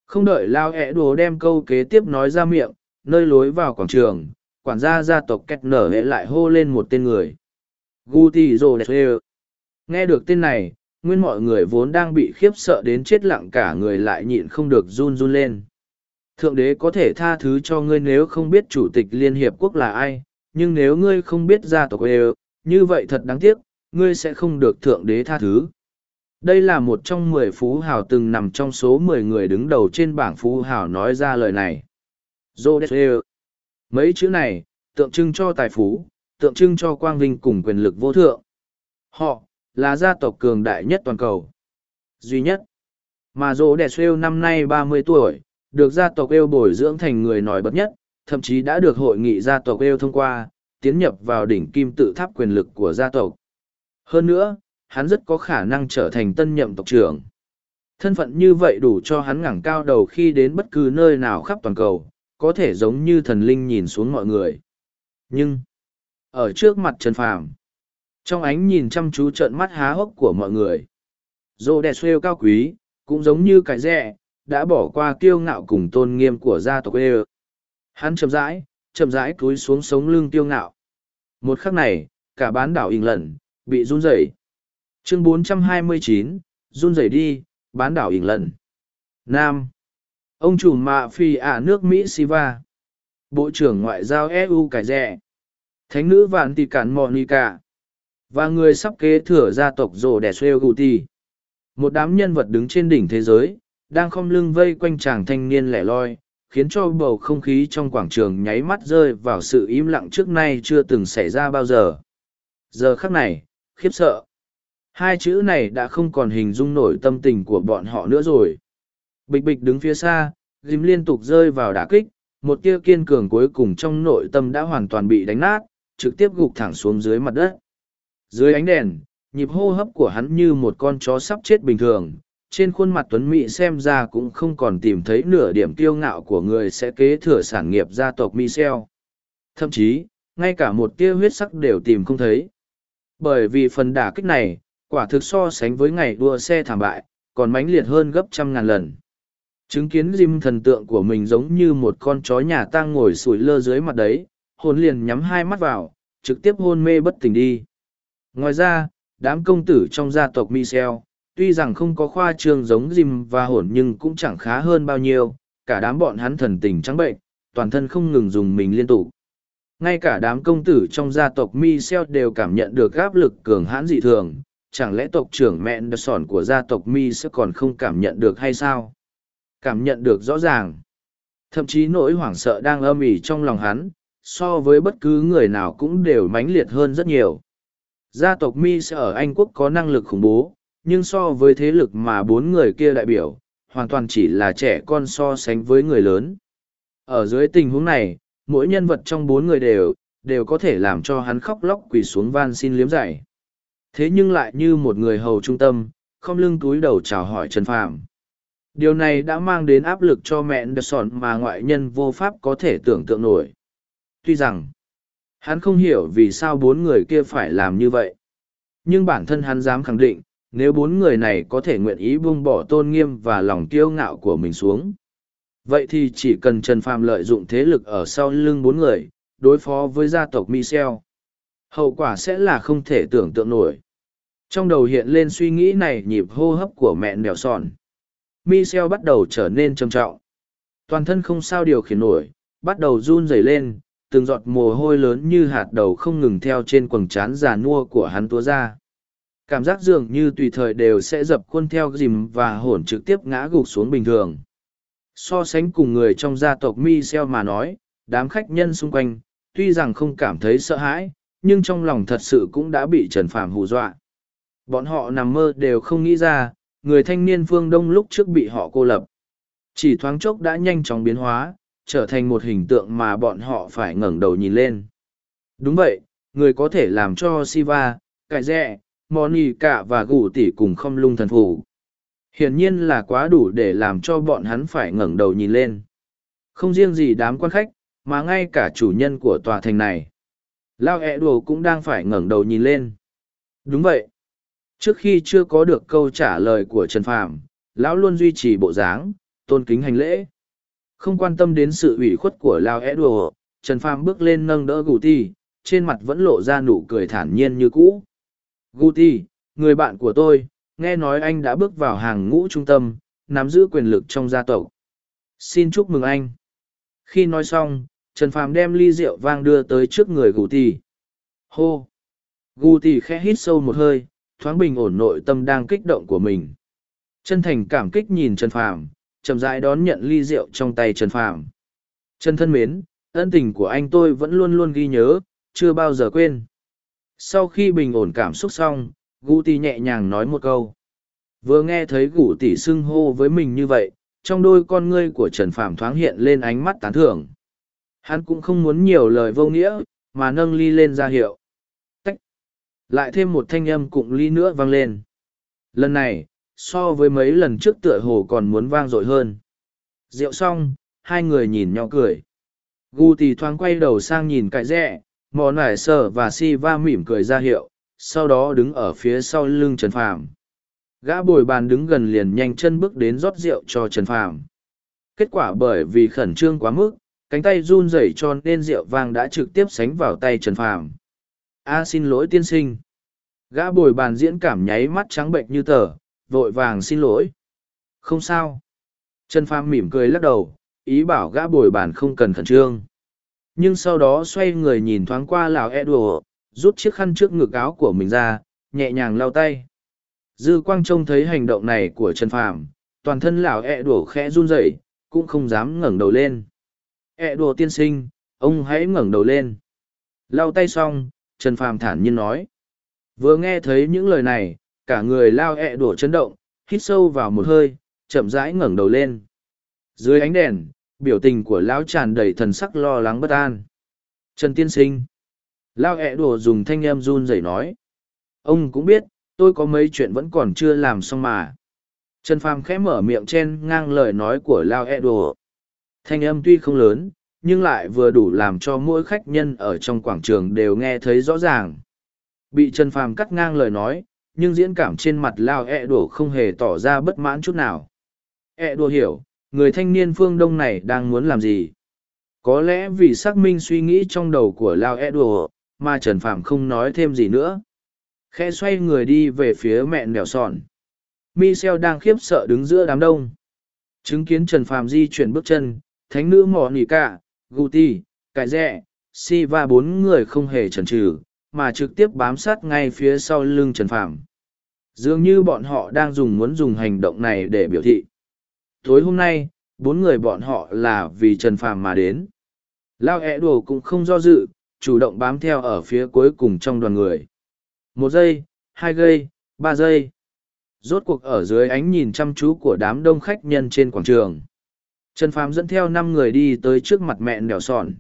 Không đợi Lao ẹ đồ đem câu kế tiếp nói ra miệng, nơi lối vào quảng trường, quản gia gia tộc kẹt nở hệ lại hô lên một tên người. Guti rồ đẻ xuêu. Nghe được tên này, nguyên mọi người vốn đang bị khiếp sợ đến chết lặng cả người lại nhịn không được run run lên. Thượng đế có thể tha thứ cho ngươi nếu không biết chủ tịch Liên Hiệp Quốc là ai, nhưng nếu ngươi không biết gia tộc ê như vậy thật đáng tiếc, ngươi sẽ không được thượng đế tha thứ. Đây là một trong mười phú hào từng nằm trong số mười người đứng đầu trên bảng phú hào nói ra lời này. Zodes Mấy chữ này, tượng trưng cho tài phú, tượng trưng cho quang vinh cùng quyền lực vô thượng. Họ, là gia tộc cường đại nhất toàn cầu. Duy nhất. Mà Zodes năm nay ba mươi tuổi, được gia tộc yêu bồi dưỡng thành người nổi bật nhất, thậm chí đã được hội nghị gia tộc yêu thông qua, tiến nhập vào đỉnh kim tự tháp quyền lực của gia tộc. Hơn nữa, hắn rất có khả năng trở thành tân nhậm tộc trưởng. Thân phận như vậy đủ cho hắn ngẳng cao đầu khi đến bất cứ nơi nào khắp toàn cầu, có thể giống như thần linh nhìn xuống mọi người. Nhưng, ở trước mặt Trần Phàm, trong ánh nhìn chăm chú trợn mắt há hốc của mọi người, Dô đẹp xuêu cao quý, cũng giống như cái rẻ, đã bỏ qua kiêu ngạo cùng tôn nghiêm của gia tộc Eo hắn chậm rãi chậm rãi cúi xuống sống lưng tiêu ngạo. Một khắc này cả bán đảo ỉng lần bị run rẩy. Chương 429, run rẩy đi bán đảo ỉng lần nam. Ông chủ mạ phi ả nước mỹ siva bộ trưởng ngoại giao eu cải rẻ thánh nữ vạn Tị cản monica. Và người sắp kế thừa gia tộc rồ đẻ xuêu guti một đám nhân vật đứng trên đỉnh thế giới đang khom lưng vây quanh chàng thanh niên lẻ loi, khiến cho bầu không khí trong quảng trường nháy mắt rơi vào sự im lặng trước nay chưa từng xảy ra bao giờ. Giờ khắc này, khiếp sợ. Hai chữ này đã không còn hình dung nổi tâm tình của bọn họ nữa rồi. Bịch bịch đứng phía xa, dìm liên tục rơi vào đả kích, một tia kiên cường cuối cùng trong nội tâm đã hoàn toàn bị đánh nát, trực tiếp gục thẳng xuống dưới mặt đất. Dưới ánh đèn, nhịp hô hấp của hắn như một con chó sắp chết bình thường, trên khuôn mặt tuấn mỹ xem ra cũng không còn tìm thấy nửa điểm kiêu ngạo của người sẽ kế thừa sản nghiệp gia tộc michel. Thậm chí, ngay cả một tia huyết sắc đều tìm không thấy. Bởi vì phần đả kích này, quả thực so sánh với ngày đua xe thảm bại, còn mãnh liệt hơn gấp trăm ngàn lần. Chứng kiến Jim thần tượng của mình giống như một con chó nhà tang ngồi sủi lơ dưới mặt đấy, hồn liền nhắm hai mắt vào, trực tiếp hôn mê bất tỉnh đi. Ngoài ra, đám công tử trong gia tộc michel tuy rằng không có khoa trương giống dìm và hổn nhưng cũng chẳng khá hơn bao nhiêu, cả đám bọn hắn thần tình trắng bệnh, toàn thân không ngừng dùng mình liên tục. Ngay cả đám công tử trong gia tộc Michel đều cảm nhận được áp lực cường hãn dị thường, chẳng lẽ tộc trưởng mẹ sòn của gia tộc Mi sẽ còn không cảm nhận được hay sao? Cảm nhận được rõ ràng. Thậm chí nỗi hoảng sợ đang âm ỉ trong lòng hắn, so với bất cứ người nào cũng đều mãnh liệt hơn rất nhiều. Gia tộc Mi sẽ ở Anh Quốc có năng lực khủng bố, nhưng so với thế lực mà bốn người kia đại biểu, hoàn toàn chỉ là trẻ con so sánh với người lớn. Ở dưới tình huống này, mỗi nhân vật trong bốn người đều, đều có thể làm cho hắn khóc lóc quỳ xuống van xin liếm giải Thế nhưng lại như một người hầu trung tâm, không lưng túi đầu chào hỏi Trần Phàm. Điều này đã mang đến áp lực cho mẹ Anderson mà ngoại nhân vô pháp có thể tưởng tượng nổi. Tuy rằng, hắn không hiểu vì sao bốn người kia phải làm như vậy. Nhưng bản thân hắn dám khẳng định, nếu bốn người này có thể nguyện ý buông bỏ tôn nghiêm và lòng kiêu ngạo của mình xuống. Vậy thì chỉ cần Trần Phàm lợi dụng thế lực ở sau lưng bốn người, đối phó với gia tộc Michel. Hậu quả sẽ là không thể tưởng tượng nổi. Trong đầu hiện lên suy nghĩ này nhịp hô hấp của mẹ nèo sòn. Michel bắt đầu trở nên trầm trọng. Toàn thân không sao điều khiển nổi, bắt đầu run rẩy lên, từng giọt mồ hôi lớn như hạt đầu không ngừng theo trên quầng trán già nua của hắn túa ra. Cảm giác dường như tùy thời đều sẽ dập khuôn theo dìm và hổn trực tiếp ngã gục xuống bình thường. So sánh cùng người trong gia tộc Michel mà nói, đám khách nhân xung quanh, tuy rằng không cảm thấy sợ hãi, nhưng trong lòng thật sự cũng đã bị Trần Phàm hù dọa. Bọn họ nằm mơ đều không nghĩ ra, người thanh niên phương Đông lúc trước bị họ cô lập. Chỉ thoáng chốc đã nhanh chóng biến hóa, trở thành một hình tượng mà bọn họ phải ngẩng đầu nhìn lên. Đúng vậy, người có thể làm cho Siva, Cải Rẹ, Monica và Gù tỷ cùng không lung thần phủ. Hiển nhiên là quá đủ để làm cho bọn hắn phải ngẩng đầu nhìn lên. Không riêng gì đám quan khách, mà ngay cả chủ nhân của tòa thành này. Lao ẹ đồ cũng đang phải ngẩng đầu nhìn lên. Đúng vậy. Trước khi chưa có được câu trả lời của Trần Phàm, lão luôn duy trì bộ dáng, tôn kính hành lễ. Không quan tâm đến sự ủy khuất của Lao ẹ đồ, Trần Phàm bước lên nâng đỡ Gù Ti, trên mặt vẫn lộ ra nụ cười thản nhiên như cũ. Guti, người bạn của tôi, nghe nói anh đã bước vào hàng ngũ trung tâm, nắm giữ quyền lực trong gia tộc. Xin chúc mừng anh. Khi nói xong, Trần Phàm đem ly rượu vang đưa tới trước người Guti. Hô! Guti khẽ hít sâu một hơi, thoáng bình ổn nội tâm đang kích động của mình. Chân thành cảm kích nhìn Trần Phàm, chậm rãi đón nhận ly rượu trong tay Trần Phàm. Trần thân mến, ân tình của anh tôi vẫn luôn luôn ghi nhớ, chưa bao giờ quên. Sau khi bình ổn cảm xúc xong, Gu Tì nhẹ nhàng nói một câu. Vừa nghe thấy Gu Tì xưng hô với mình như vậy, trong đôi con ngươi của Trần Phàm thoáng hiện lên ánh mắt tán thưởng. Hắn cũng không muốn nhiều lời vô nghĩa, mà nâng ly lên ra hiệu. Tách. Lại thêm một thanh âm cụng ly nữa vang lên. Lần này, so với mấy lần trước tựa hồ còn muốn vang dội hơn. Rượu xong, hai người nhìn nhau cười. Gu tì thoáng quay đầu sang nhìn cãi rẽ, mò nải sờ và si va mỉm cười ra hiệu, sau đó đứng ở phía sau lưng Trần Phàm. Gã bồi bàn đứng gần liền nhanh chân bước đến rót rượu cho Trần Phàm. Kết quả bởi vì khẩn trương quá mức, cánh tay run rẩy cho nên rượu vang đã trực tiếp sánh vào tay Trần Phàm. A à, xin lỗi tiên sinh. Gã bồi bàn diễn cảm nháy mắt trắng bệnh như tờ, vội vàng xin lỗi. Không sao. Trần Phàm mỉm cười lắc đầu, ý bảo gã bồi bàn không cần khẩn trương. Nhưng sau đó xoay người nhìn thoáng qua lão e đùa, rút chiếc khăn trước ngực áo của mình ra, nhẹ nhàng lau tay. Dư quang trông thấy hành động này của Trần Phàm, toàn thân lão e đùa khẽ run rẩy, cũng không dám ngẩng đầu lên. Edward đùa tiên sinh ông hãy ngẩng đầu lên. Lau tay xong trần phàm thản nhiên nói. Vừa nghe thấy những lời này cả người lao Edward đùa chấn động hít sâu vào một hơi chậm rãi ngẩng đầu lên. Dưới ánh đèn biểu tình của lão tràn đầy thần sắc lo lắng bất an. Trần tiên sinh. Lao ẹ đùa dùng thanh em run rẩy nói. Ông cũng biết tôi có mấy chuyện vẫn còn chưa làm xong mà. Trần phàm khẽ mở miệng chen ngang lời nói của lao ẹ đùa. Thanh âm tuy không lớn, nhưng lại vừa đủ làm cho mỗi khách nhân ở trong quảng trường đều nghe thấy rõ ràng. Bị Trần Phàm cắt ngang lời nói, nhưng diễn cảm trên mặt Lao ẹ e đổ không hề tỏ ra bất mãn chút nào. ẹ e đổ hiểu, người thanh niên phương Đông này đang muốn làm gì. Có lẽ vì xác minh suy nghĩ trong đầu của Lao edward mà Trần Phạm không nói thêm gì nữa. khe xoay người đi về phía mẹ nẻo sòn. Michel đang khiếp sợ đứng giữa đám đông. Chứng kiến Trần Phạm di chuyển bước chân, thánh nữ mỏ nỉ cả, guti, cải rẽ, si và bốn người không hề chần chừ mà trực tiếp bám sát ngay phía sau lưng trần Phạm. dường như bọn họ đang dùng muốn dùng hành động này để biểu thị tối hôm nay bốn người bọn họ là vì trần phàm mà đến. Lao ẹ đồ cũng không do dự chủ động bám theo ở phía cuối cùng trong đoàn người. Một giây hai giây ba giây. Rốt cuộc ở dưới ánh nhìn chăm chú của đám đông khách nhân trên quảng trường. Trần Phàm dẫn theo năm người đi tới trước mặt mẹ nẻo sòn.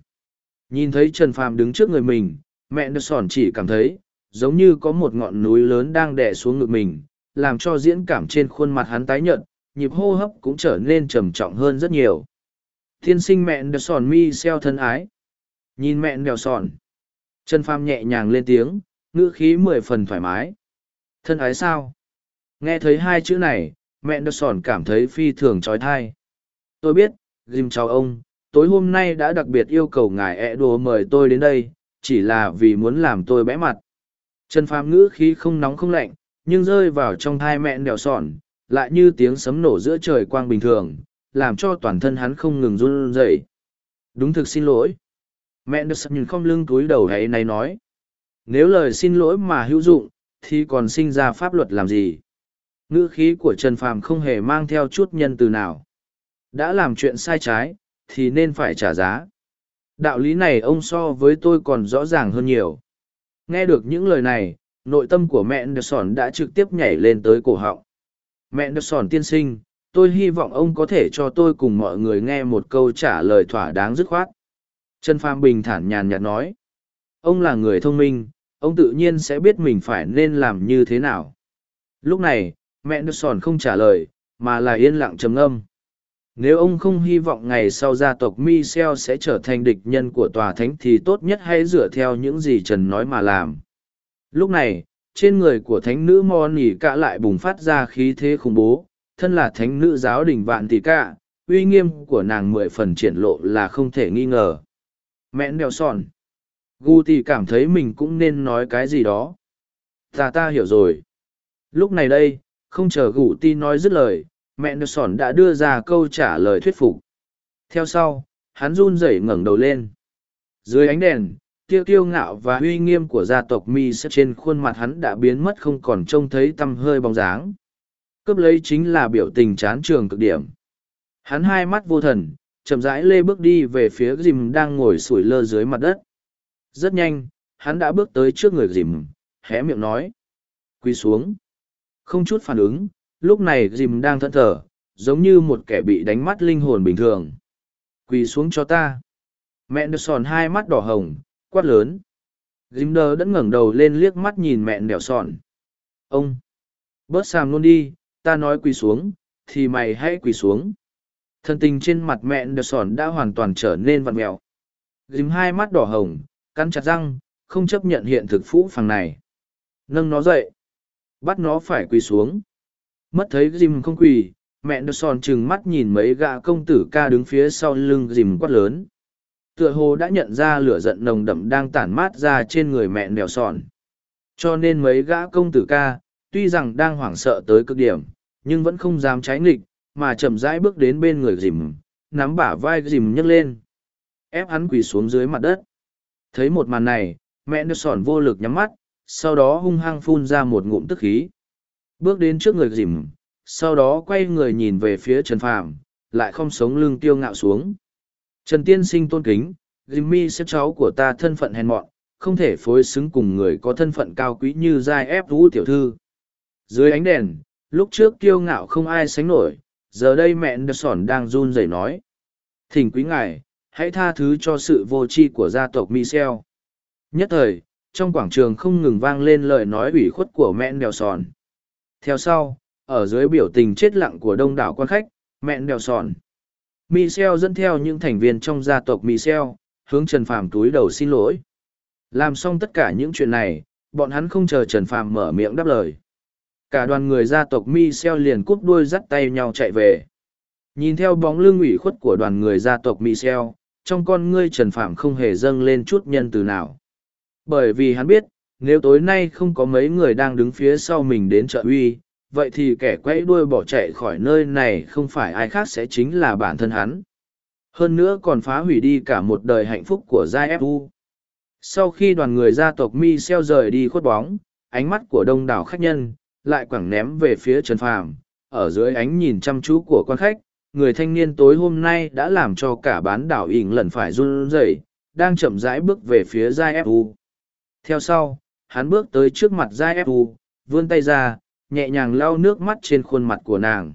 Nhìn thấy Trần Phàm đứng trước người mình, mẹ Đức Sòn chỉ cảm thấy, giống như có một ngọn núi lớn đang đè xuống ngực mình, làm cho diễn cảm trên khuôn mặt hắn tái nhợt, nhịp hô hấp cũng trở nên trầm trọng hơn rất nhiều. Thiên sinh mẹ đèo Sòn mi xeo thân ái. Nhìn mẹ Đèo Sòn. Trần Phàm nhẹ nhàng lên tiếng, ngữ khí mười phần thoải mái. Thân ái sao? Nghe thấy hai chữ này, mẹ đèo Sòn cảm thấy phi thường trói thai. Tôi biết, dìm chào ông, tối hôm nay đã đặc biệt yêu cầu ngài ẹ đùa mời tôi đến đây, chỉ là vì muốn làm tôi bẽ mặt. Trần Phàm ngữ khí không nóng không lạnh, nhưng rơi vào trong thai mẹ đèo sòn, lại như tiếng sấm nổ giữa trời quang bình thường, làm cho toàn thân hắn không ngừng run rẩy. Đúng thực xin lỗi. Mẹ được sập nhìn không lưng túi đầu hãy này nói. Nếu lời xin lỗi mà hữu dụng, thì còn sinh ra pháp luật làm gì? Ngữ khí của Trần Phàm không hề mang theo chút nhân từ nào. Đã làm chuyện sai trái, thì nên phải trả giá. Đạo lý này ông so với tôi còn rõ ràng hơn nhiều. Nghe được những lời này, nội tâm của mẹ Anderson đã trực tiếp nhảy lên tới cổ họng. Mẹ Anderson tiên sinh, tôi hy vọng ông có thể cho tôi cùng mọi người nghe một câu trả lời thỏa đáng dứt khoát. Trần pham bình thản nhàn nhạt nói. Ông là người thông minh, ông tự nhiên sẽ biết mình phải nên làm như thế nào. Lúc này, mẹ Anderson không trả lời, mà là yên lặng trầm ngâm. Nếu ông không hy vọng ngày sau gia tộc Michel sẽ trở thành địch nhân của tòa thánh thì tốt nhất hãy dựa theo những gì Trần nói mà làm. Lúc này, trên người của thánh nữ Mon Nỉ Cả lại bùng phát ra khí thế khủng bố, thân là thánh nữ giáo đình vạn tỷ cả, uy nghiêm của nàng mười phần triển lộ là không thể nghi ngờ. Mẹ đèo sòn. Gu Tỷ cảm thấy mình cũng nên nói cái gì đó. Ta ta hiểu rồi. Lúc này đây, không chờ Gu Tỷ nói dứt lời, mẹ nợ sòn đã đưa ra câu trả lời thuyết phục theo sau hắn run rẩy ngẩng đầu lên dưới ánh đèn tiêu tiêu ngạo và uy nghiêm của gia tộc mi sẽ trên khuôn mặt hắn đã biến mất không còn trông thấy tăm hơi bóng dáng. Cướp lấy chính là biểu tình chán trường cực điểm. Hắn hai mắt vô thần, chậm rãi lê bước đi về phía dìm đang ngồi sủi lơ dưới mặt đất. Rất nhanh, hắn đã bước tới trước người dìm hé miệng nói. Quỳ xuống. Không chút phản ứng, lúc này dìm đang thẫn thờ, giống như một kẻ bị đánh mắt linh hồn bình thường. Quỳ xuống cho ta. Mẹ được sòn hai mắt đỏ hồng quát lớn. Dìm đờ đã ngẩng đầu lên liếc mắt nhìn mẹ đèo sòn ông bớt sàm luôn đi ta nói quỳ xuống thì mày hãy quỳ xuống. Thân tình trên mặt mẹ đờ sòn đã hoàn toàn trở nên vặn mẹo dìm hai mắt đỏ hồng cắn chặt răng không chấp nhận hiện thực phũ phàng này. Nâng nó dậy. Bắt nó phải quỳ xuống. Mất thấy Jim không quỳ, mẹ được sòn chừng mắt nhìn mấy gã công tử ca đứng phía sau lưng Jim quát lớn. Tựa hồ đã nhận ra lửa giận nồng đậm đang tản mát ra trên người mẹ nèo sòn. Cho nên mấy gã công tử ca, tuy rằng đang hoảng sợ tới cực điểm, nhưng vẫn không dám trái nghịch, mà chậm rãi bước đến bên người dìm, nắm bả vai dìm nhấc lên. Ép hắn quỳ xuống dưới mặt đất. Thấy một màn này, mẹ nèo sòn vô lực nhắm mắt, sau đó hung hăng phun ra một ngụm tức khí. Bước đến trước người dìm, sau đó quay người nhìn về phía Trần Phàm, lại không sống lưng tiêu ngạo xuống. Trần Tiên Sinh tôn kính, Jimmy xếp cháu của ta thân phận hèn mọn, không thể phối xứng cùng người có thân phận cao quý như giai ép vũ tiểu thư. Dưới ánh đèn, lúc trước kiêu ngạo không ai sánh nổi, giờ đây mẹ Anderson sòn đang run rẩy nói. Thỉnh quý ngài, hãy tha thứ cho sự vô tri của gia tộc Michel. Nhất thời, trong quảng trường không ngừng vang lên lời nói ủy khuất của mẹ Anderson. sòn. Theo sau, ở dưới biểu tình chết lặng của đông đảo quan khách, mẹ Anderson sòn. Michel dẫn theo những thành viên trong gia tộc Michel, hướng Trần Phàm túi đầu xin lỗi. Làm xong tất cả những chuyện này, bọn hắn không chờ Trần Phàm mở miệng đáp lời. Cả đoàn người gia tộc Michel liền cúp đuôi dắt tay nhau chạy về. Nhìn theo bóng lưng ủy khuất của đoàn người gia tộc Michel, trong con ngươi Trần Phàm không hề dâng lên chút nhân từ nào. Bởi vì hắn biết, nếu tối nay không có mấy người đang đứng phía sau mình đến trợ uy vậy thì kẻ quẫy đuôi bỏ chạy khỏi nơi này không phải ai khác sẽ chính là bản thân hắn. Hơn nữa còn phá hủy đi cả một đời hạnh phúc của giai fu sau khi đoàn người gia tộc mi xeo rời đi khuất bóng, ánh mắt của đông đảo khách nhân lại quẳng ném về phía trần phàm. Ở dưới ánh nhìn chăm chú của quan khách, người thanh niên tối hôm nay đã làm cho cả bán đảo ỉng lần phải run rẩy, đang chậm rãi bước về phía giai fu theo sau, hắn bước tới trước mặt giai ép u, vươn tay ra nhẹ nhàng lau nước mắt trên khuôn mặt của nàng.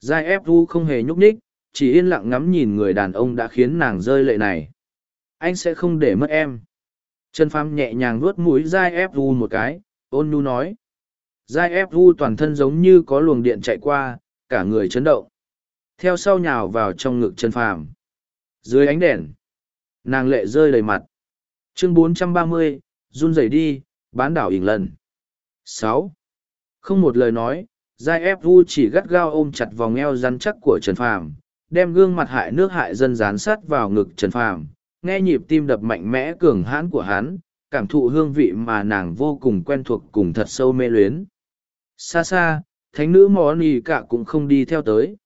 Giai ép u không hề nhúc nhích chỉ yên lặng ngắm nhìn người đàn ông đã khiến nàng rơi lệ này. Anh sẽ không để mất em. Trần phàm nhẹ nhàng vuốt mũi giai ép u một cái ôn nhu nói. Giai ép u toàn thân giống như có luồng điện chạy qua cả người chấn động. Theo sau nhào vào trong ngực trần phàm. Dưới ánh đèn nàng lệ rơi đầy mặt. Chương 430, run rẩy đi bán đảo ỉn lần. Sáu không một lời nói, giai ép vu chỉ gắt gao ôm chặt vòng eo rắn chắc của trần phàm, đem gương mặt hại nước hại dân dán sát vào ngực trần phàm, nghe nhịp tim đập mạnh mẽ cường hãn của hắn, cảm thụ hương vị mà nàng vô cùng quen thuộc cùng thật sâu mê luyến. Xa xa, thánh nữ mò nì cả cũng không đi theo tới.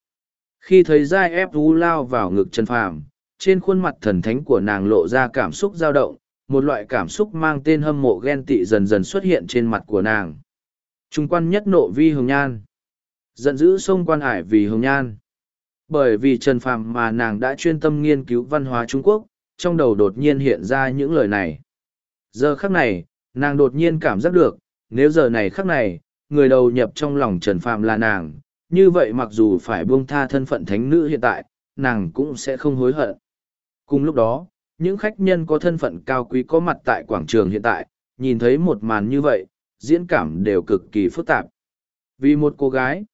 Khi thấy giai ép vu lao vào ngực trần phàm, trên khuôn mặt thần thánh của nàng lộ ra cảm xúc dao động, một loại cảm xúc mang tên hâm mộ ghen tị dần dần xuất hiện trên mặt của nàng trung quan nhất nộ vi hồng nhan. Giận dữ sông quan hải vì hồng nhan. Bởi vì trần phàm mà nàng đã chuyên tâm nghiên cứu văn hóa trung quốc, trong đầu đột nhiên hiện ra những lời này. Giờ khắc này, nàng đột nhiên cảm giác được, nếu giờ này khắc này, người đầu nhập trong lòng trần phàm là nàng, như vậy mặc dù phải buông tha thân phận thánh nữ hiện tại, nàng cũng sẽ không hối hận. Cùng lúc đó, những khách nhân có thân phận cao quý có mặt tại quảng trường hiện tại, nhìn thấy một màn như vậy diễn cảm đều cực kỳ phức tạp. Vì một cô gái,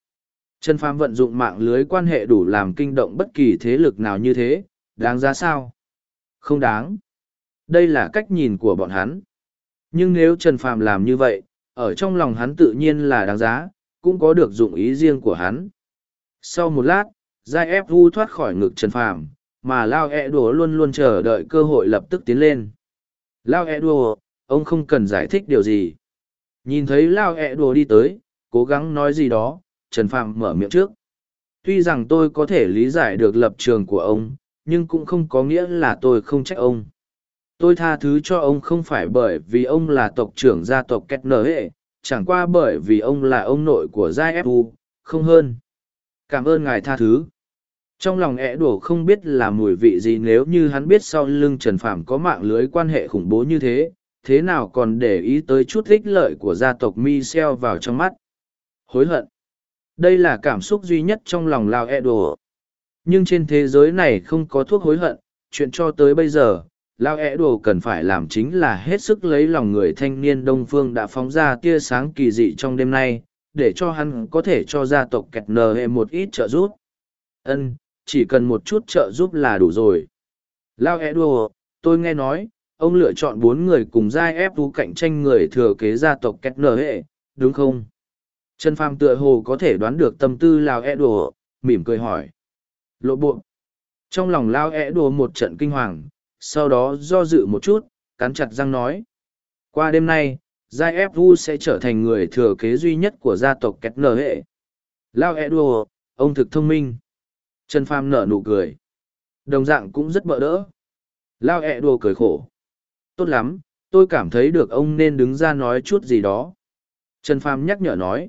trần phàm vận dụng mạng lưới quan hệ đủ làm kinh động bất kỳ thế lực nào như thế, đáng giá sao? Không đáng. Đây là cách nhìn của bọn hắn. Nhưng nếu trần phàm làm như vậy, ở trong lòng hắn tự nhiên là đáng giá, cũng có được dụng ý riêng của hắn. Sau một lát, giai ép vu thoát khỏi ngực trần phàm, mà lao e đùa luôn luôn chờ đợi cơ hội lập tức tiến lên. Lao e đùa, ông không cần giải thích điều gì nhìn thấy lao e đùa đi tới, cố gắng nói gì đó, trần phàm mở miệng trước. Tuy rằng tôi có thể lý giải được lập trường của ông, nhưng cũng không có nghĩa là tôi không trách ông. Tôi tha thứ cho ông không phải bởi vì ông là tộc trưởng gia tộc két nở hệ chẳng qua bởi vì ông là ông nội của gia fu không hơn. Cảm ơn ngài tha thứ. Trong lòng ẹ đổ không biết là mùi vị gì, nếu như hắn biết sau lưng trần phàm có mạng lưới quan hệ khủng bố như thế thế nào còn để ý tới chút ích lợi của gia tộc michel vào trong mắt. Hối hận. Đây là cảm xúc duy nhất trong lòng lao Edo nhưng trên thế giới này không có thuốc hối hận, chuyện cho tới bây giờ, lao Edo cần phải làm chính là hết sức lấy lòng người thanh niên đông phương đã phóng ra tia sáng kỳ dị trong đêm nay, để cho hắn có thể cho gia tộc kẹt nờ hệ một ít trợ giúp. Ân, chỉ cần một chút trợ giúp là đủ rồi. Lao Edo tôi nghe nói ông lựa chọn bốn người cùng giai ép vũ cạnh tranh người thừa kế gia tộc két nở hệ, đúng không? Trần phàm tựa hồ có thể đoán được tâm tư lao e đồ mỉm cười hỏi. Lộ bộ. Trong lòng lao e đồ một trận kinh hoàng, sau đó do dự một chút, cắn chặt răng nói. Qua đêm nay, giai ép vu sẽ trở thành người thừa kế duy nhất của gia tộc két nở hệ. Lao e đồ ông thực thông minh. Trần phàm nở nụ cười. Đồng dạng cũng rất bỡ đỡ. Lao ẹ đồ cười khổ tốt lắm tôi cảm thấy được ông nên đứng ra nói chút gì đó trần Phàm nhắc nhở nói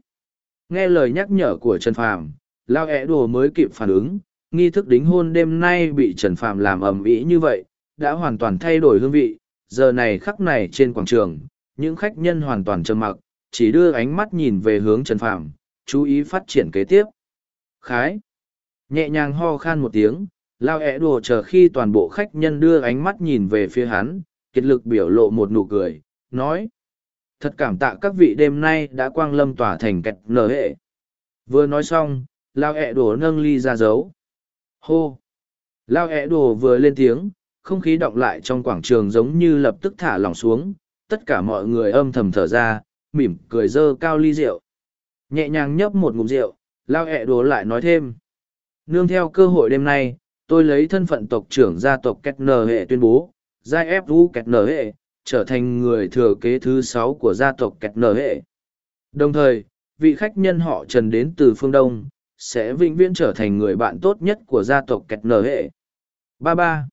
nghe lời nhắc nhở của trần phàm lao ẹ đồ mới kịp phản ứng nghi thức đính hôn đêm nay bị Trần Phàm làm ầm ĩ như vậy, đã hoàn toàn thay đổi hương vị, giờ này khắc này trên quảng trường, những khách nhân hoàn toàn trầm mặc, chỉ đưa ánh mắt nhìn về hướng Trần Phàm, chú ý phát triển kế tiếp. Khái. Nhẹ nhàng ho khan một tiếng, lao ẹ đùa chờ khi toàn bộ khách nhân đưa ánh mắt nhìn về phía hắn, kiệt lực biểu lộ một nụ cười, nói. Thật cảm tạ các vị đêm nay đã quang lâm tỏa thành kẹt nở hệ. Vừa nói xong, lao ẹ đổ nâng ly ra dấu. Hô! Lao ẹ đổ vừa lên tiếng, không khí động lại trong quảng trường giống như lập tức thả lỏng xuống, tất cả mọi người âm thầm thở ra, mỉm cười dơ cao ly rượu. Nhẹ nhàng nhấp một ngụm rượu, Lao ẹ đổ lại nói thêm. Nương theo cơ hội đêm nay, tôi lấy thân phận tộc trưởng gia tộc Kết Hệ tuyên bố, Giai ép vũ kẹt nở Hệ, trở thành người thừa kế thứ sáu của gia tộc kẹt nở Hệ. Đồng thời, vị khách nhân họ Trần đến từ phương Đông, sẽ vĩnh viễn trở thành người bạn tốt nhất của gia tộc kẹt nở hệ. Ba ba.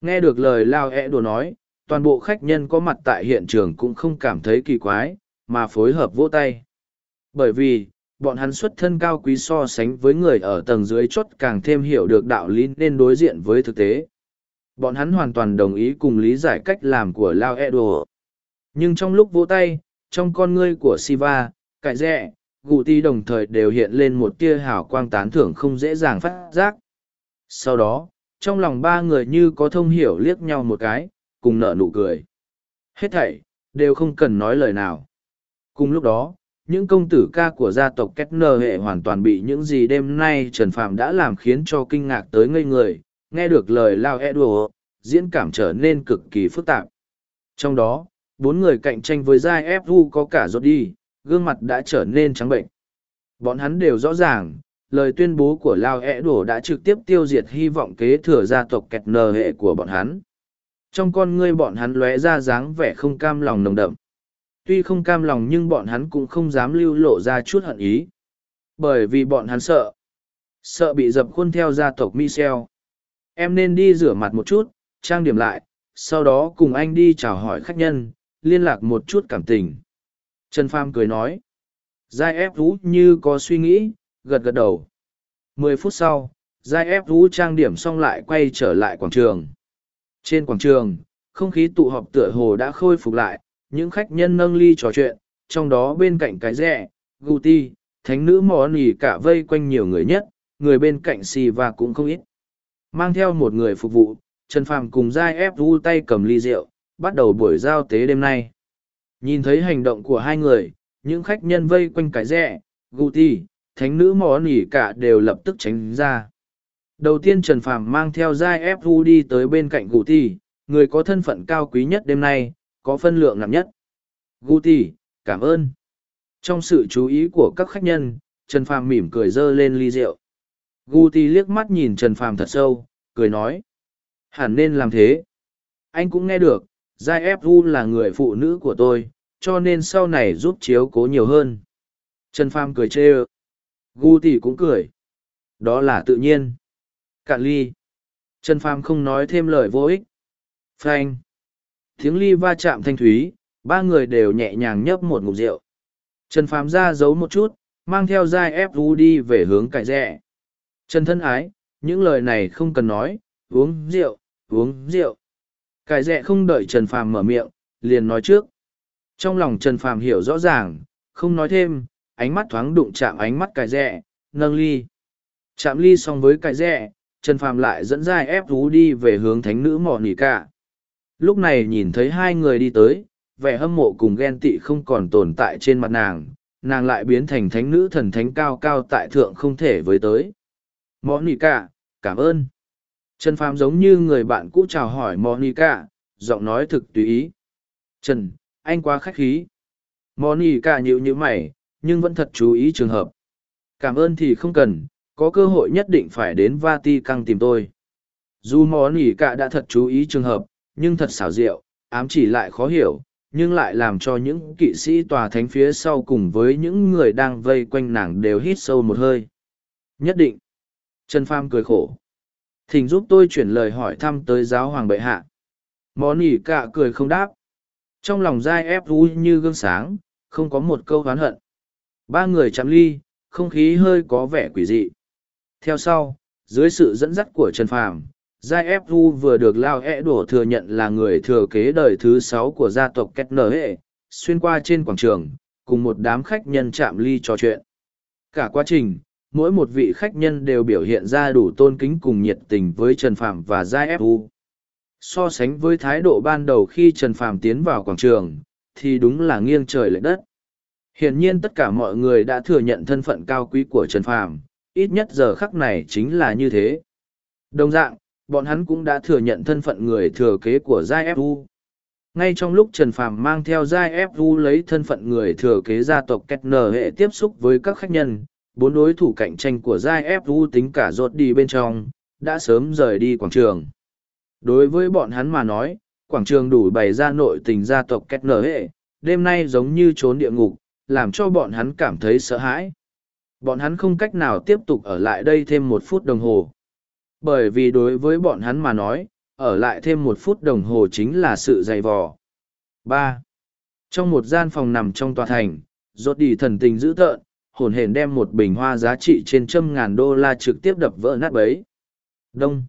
Nghe được lời Lao ẹ e đồ nói, toàn bộ khách nhân có mặt tại hiện trường cũng không cảm thấy kỳ quái, mà phối hợp vỗ tay. Bởi vì, bọn hắn xuất thân cao quý so sánh với người ở tầng dưới chốt càng thêm hiểu được đạo lý nên đối diện với thực tế. Bọn hắn hoàn toàn đồng ý cùng lý giải cách làm của Lao Edo. Nhưng trong lúc vỗ tay, trong con ngươi của Siva, cải rẽ, gù ti đồng thời đều hiện lên một tia hào quang tán thưởng không dễ dàng phát giác. Sau đó, trong lòng ba người như có thông hiểu liếc nhau một cái, cùng nở nụ cười. Hết thảy, đều không cần nói lời nào. Cùng lúc đó, những công tử ca của gia tộc Kết hệ hoàn toàn bị những gì đêm nay Trần Phạm đã làm khiến cho kinh ngạc tới ngây người, nghe được lời Lao Edo, diễn cảm trở nên cực kỳ phức tạp. Trong đó, bốn người cạnh tranh với Giai Fu có cả rốt đi, gương mặt đã trở nên trắng bệnh. Bọn hắn đều rõ ràng, lời tuyên bố của Lao Edo đã trực tiếp tiêu diệt hy vọng kế thừa gia tộc kẹt nờ hệ của bọn hắn. Trong con ngươi bọn hắn lóe ra dáng vẻ không cam lòng nồng đậm. Tuy không cam lòng nhưng bọn hắn cũng không dám lưu lộ ra chút hận ý. Bởi vì bọn hắn sợ. Sợ bị dập khuôn theo gia tộc Michel. Em nên đi rửa mặt một chút, trang điểm lại, sau đó cùng anh đi chào hỏi khách nhân, liên lạc một chút cảm tình. Trần Pham cười nói. Giai ép Rú như có suy nghĩ, gật gật đầu. Mười phút sau, Giai ép Rú trang điểm xong lại quay trở lại quảng trường. Trên quảng trường, không khí tụ họp tựa hồ đã khôi phục lại, những khách nhân nâng ly trò chuyện, trong đó bên cạnh cái rẻ, Guti, thánh nữ mò nỉ cả vây quanh nhiều người nhất, người bên cạnh xì và cũng không ít. Mang theo một người phục vụ, Trần Phàm cùng Giai ép vu tay cầm ly rượu, bắt đầu buổi giao tế đêm nay. Nhìn thấy hành động của hai người, những khách nhân vây quanh cái rẻ, Guti, thánh nữ mò nỉ cả đều lập tức tránh ra. Đầu tiên Trần Phàm mang theo Giai ép vu đi tới bên cạnh Guti, người có thân phận cao quý nhất đêm nay, có phân lượng nặng nhất. Guti, cảm ơn. Trong sự chú ý của các khách nhân, Trần Phàm mỉm cười dơ lên ly rượu. Guti liếc mắt nhìn Trần Phàm thật sâu, cười nói. Hẳn nên làm thế. Anh cũng nghe được, Giai Ép Gu là người phụ nữ của tôi, cho nên sau này giúp chiếu cố nhiều hơn. Trần Phàm cười chê ơ. Guti cũng cười. Đó là tự nhiên. Cạn ly. Trần Phàm không nói thêm lời vô ích. Frank tiếng ly va chạm thanh thúy ba người đều nhẹ nhàng nhấp một ngụm rượu trần phàm ra giấu một chút mang theo giai ép Gu đi về hướng cải rẽ trần thân ái, những lời này không cần nói, uống rượu uống rượu. Cải rẽ không đợi trần phàm mở miệng, liền nói trước. Trong lòng trần phàm hiểu rõ ràng, không nói thêm, ánh mắt thoáng đụng chạm ánh mắt cải rẽ nâng ly. Chạm ly xong với cải rẽ trần phàm lại dẫn giai ép thú đi về hướng thánh nữ mỏ nỉ cả. Lúc này nhìn thấy hai người đi tới, vẻ hâm mộ cùng ghen tị không còn tồn tại trên mặt nàng nàng lại biến thành thánh nữ thần thánh cao cao tại thượng không thể với tới monica cảm ơn. Trần phàm giống như người bạn cũ chào hỏi monica giọng nói thực tùy ý. Trần anh quá khách khí. Monica nhịu như mày nhưng vẫn thật chú ý trường hợp. Cảm ơn thì không cần có cơ hội nhất định phải đến Vatican tìm tôi. Dù monica đã thật chú ý trường hợp nhưng thật xảo diệu, ám chỉ lại khó hiểu, nhưng lại làm cho những kỵ sĩ tòa thánh phía sau cùng với những người đang vây quanh nàng đều hít sâu một hơi. Nhất định. Trần Pham cười khổ. Thỉnh giúp tôi chuyển lời hỏi thăm tới giáo hoàng bệ hạ. Món ỉ cả cười không đáp. Trong lòng dai ép vui như gương sáng, không có một câu oán hận. Ba người chạm ly, không khí hơi có vẻ quỷ dị. Theo sau, dưới sự dẫn dắt của Trần Phàm, Giai ép vu vừa được Lao E đổ thừa nhận là người thừa kế đời thứ sáu của gia tộc Kết Nở Hệ, xuyên qua trên quảng trường, cùng một đám khách nhân chạm ly trò chuyện. Cả quá trình, mỗi một vị khách nhân đều biểu hiện ra đủ tôn kính cùng nhiệt tình với Trần Phạm và Giai F.U. So sánh với thái độ ban đầu khi Trần Phạm tiến vào quảng trường, thì đúng là nghiêng trời lệch đất. Hiển nhiên tất cả mọi người đã thừa nhận thân phận cao quý của Trần Phàm, ít nhất giờ khắc này chính là như thế. Đồng dạng, bọn hắn cũng đã thừa nhận thân phận người thừa kế của Giai Fu. Ngay trong lúc Trần Phàm mang theo Giai Fu lấy thân phận người thừa kế gia tộc Kettner hệ tiếp xúc với các khách nhân, bốn đối thủ cạnh tranh của Giai Fu tính cả rốt đi bên trong, đã sớm rời đi quảng trường. Đối với bọn hắn mà nói, quảng trường đủ bày ra nội tình gia tộc Kettner hệ, đêm nay giống như trốn địa ngục, làm cho bọn hắn cảm thấy sợ hãi. Bọn hắn không cách nào tiếp tục ở lại đây thêm một phút đồng hồ bởi vì đối với bọn hắn mà nói ở lại thêm một phút đồng hồ chính là sự dày vò ba trong một gian phòng nằm trong tòa thành rốt đi thần tình dữ tợn hồn hển đem một bình hoa giá trị trên trăm ngàn đô la trực tiếp đập vỡ nát bấy đông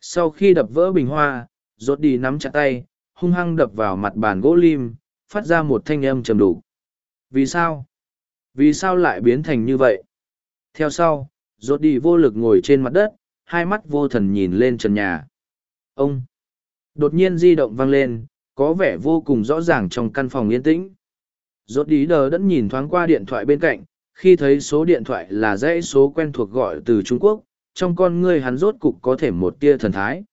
sau khi đập vỡ bình hoa rốt đi nắm chặt tay hung hăng đập vào mặt bàn gỗ lim phát ra một thanh âm trầm đủ vì sao vì sao lại biến thành như vậy theo sau rốt đi vô lực ngồi trên mặt đất hai mắt vô thần nhìn lên trần nhà. Ông! Đột nhiên di động vang lên, có vẻ vô cùng rõ ràng trong căn phòng yên tĩnh. Rốt đi đờ đẫn nhìn thoáng qua điện thoại bên cạnh, khi thấy số điện thoại là dãy số quen thuộc gọi từ Trung Quốc, trong con ngươi hắn rốt cục có thể một tia thần thái.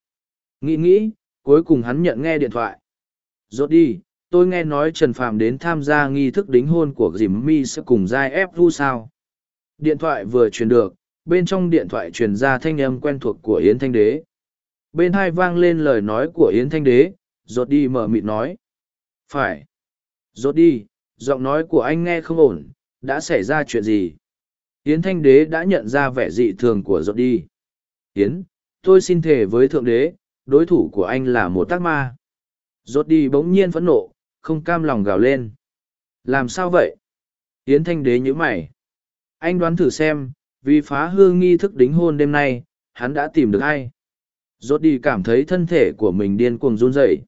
Nghĩ nghĩ, cuối cùng hắn nhận nghe điện thoại. Rốt đi, tôi nghe nói Trần Phạm đến tham gia nghi thức đính hôn của Dìm Mi sẽ cùng Giai ép vu sao. Điện thoại vừa truyền được, bên trong điện thoại truyền ra thanh âm quen thuộc của Yến Thanh Đế. Bên hai vang lên lời nói của Yến Thanh Đế, rốt đi mở mịt nói. Phải. Rốt đi, giọng nói của anh nghe không ổn, đã xảy ra chuyện gì? Yến Thanh Đế đã nhận ra vẻ dị thường của rốt đi. Yến, tôi xin thề với Thượng Đế, đối thủ của anh là một tác ma. Rốt đi bỗng nhiên phẫn nộ, không cam lòng gào lên. Làm sao vậy? Yến Thanh Đế nhíu mày. Anh đoán thử xem, vì phá hư nghi thức đính hôn đêm nay, hắn đã tìm được ai? Rốt đi cảm thấy thân thể của mình điên cuồng run rẩy.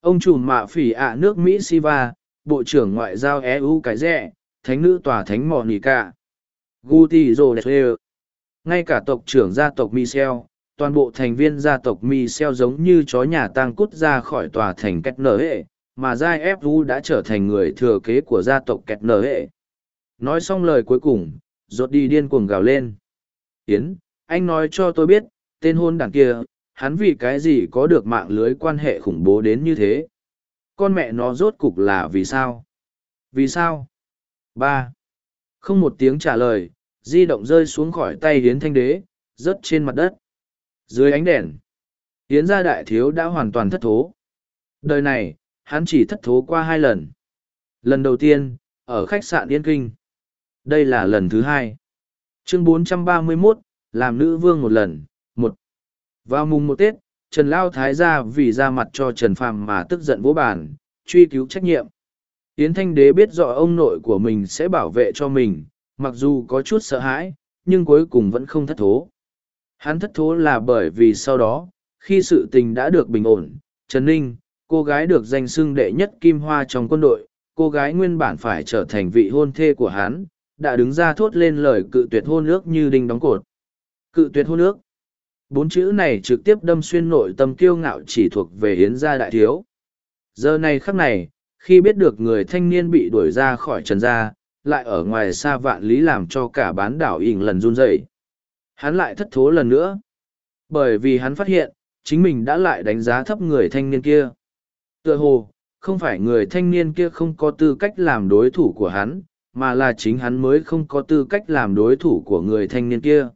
Ông chủ mạ phỉ ạ nước Mỹ Siva, Bộ trưởng Ngoại giao EU cái rẻ, Thánh nữ tòa Thánh Mò nỉ Cả. Guti Rodesler. Ngay cả tộc trưởng gia tộc Michel, toàn bộ thành viên gia tộc Michel giống như chó nhà tang cút ra khỏi tòa thành Kẹt nở hệ, mà Giai Fu đã trở thành người thừa kế của gia tộc kẹt nở hệ. Nói xong lời cuối cùng, rốt đi điên cuồng gào lên. Yến, anh nói cho tôi biết, tên hôn đảng kia, hắn vì cái gì có được mạng lưới quan hệ khủng bố đến như thế? Con mẹ nó rốt cục là vì sao? Vì sao? Ba Không một tiếng trả lời, di động rơi xuống khỏi tay Hiến Thanh Đế, rớt trên mặt đất. Dưới ánh đèn, Hiến gia đại thiếu đã hoàn toàn thất thố. Đời này, hắn chỉ thất thố qua hai lần. Lần đầu tiên, ở khách sạn Yên Kinh. Đây là lần thứ hai. Chương 431, làm nữ vương một lần, một. Vào mùng một Tết, Trần Lao Thái ra vì ra mặt cho Trần Phàm mà tức giận vỗ bản, truy cứu trách nhiệm. Yến Thanh Đế biết rõ ông nội của mình sẽ bảo vệ cho mình, mặc dù có chút sợ hãi, nhưng cuối cùng vẫn không thất thố. Hắn thất thố là bởi vì sau đó, khi sự tình đã được bình ổn, Trần Ninh, cô gái được danh xưng đệ nhất kim hoa trong quân đội, cô gái nguyên bản phải trở thành vị hôn thê của hắn, đã đứng ra thốt lên lời cự tuyệt hôn ước như đinh đóng cột. Cự tuyệt hôn ước. Bốn chữ này trực tiếp đâm xuyên nội tâm kiêu ngạo chỉ thuộc về hiến gia đại thiếu. Giờ này khắc này, khi biết được người thanh niên bị đuổi ra khỏi trần gia, lại ở ngoài xa vạn lý làm cho cả bán đảo ỉn lần run rẩy. Hắn lại thất thố lần nữa. Bởi vì hắn phát hiện, chính mình đã lại đánh giá thấp người thanh niên kia. Tựa hồ, không phải người thanh niên kia không có tư cách làm đối thủ của hắn, mà là chính hắn mới không có tư cách làm đối thủ của người thanh niên kia.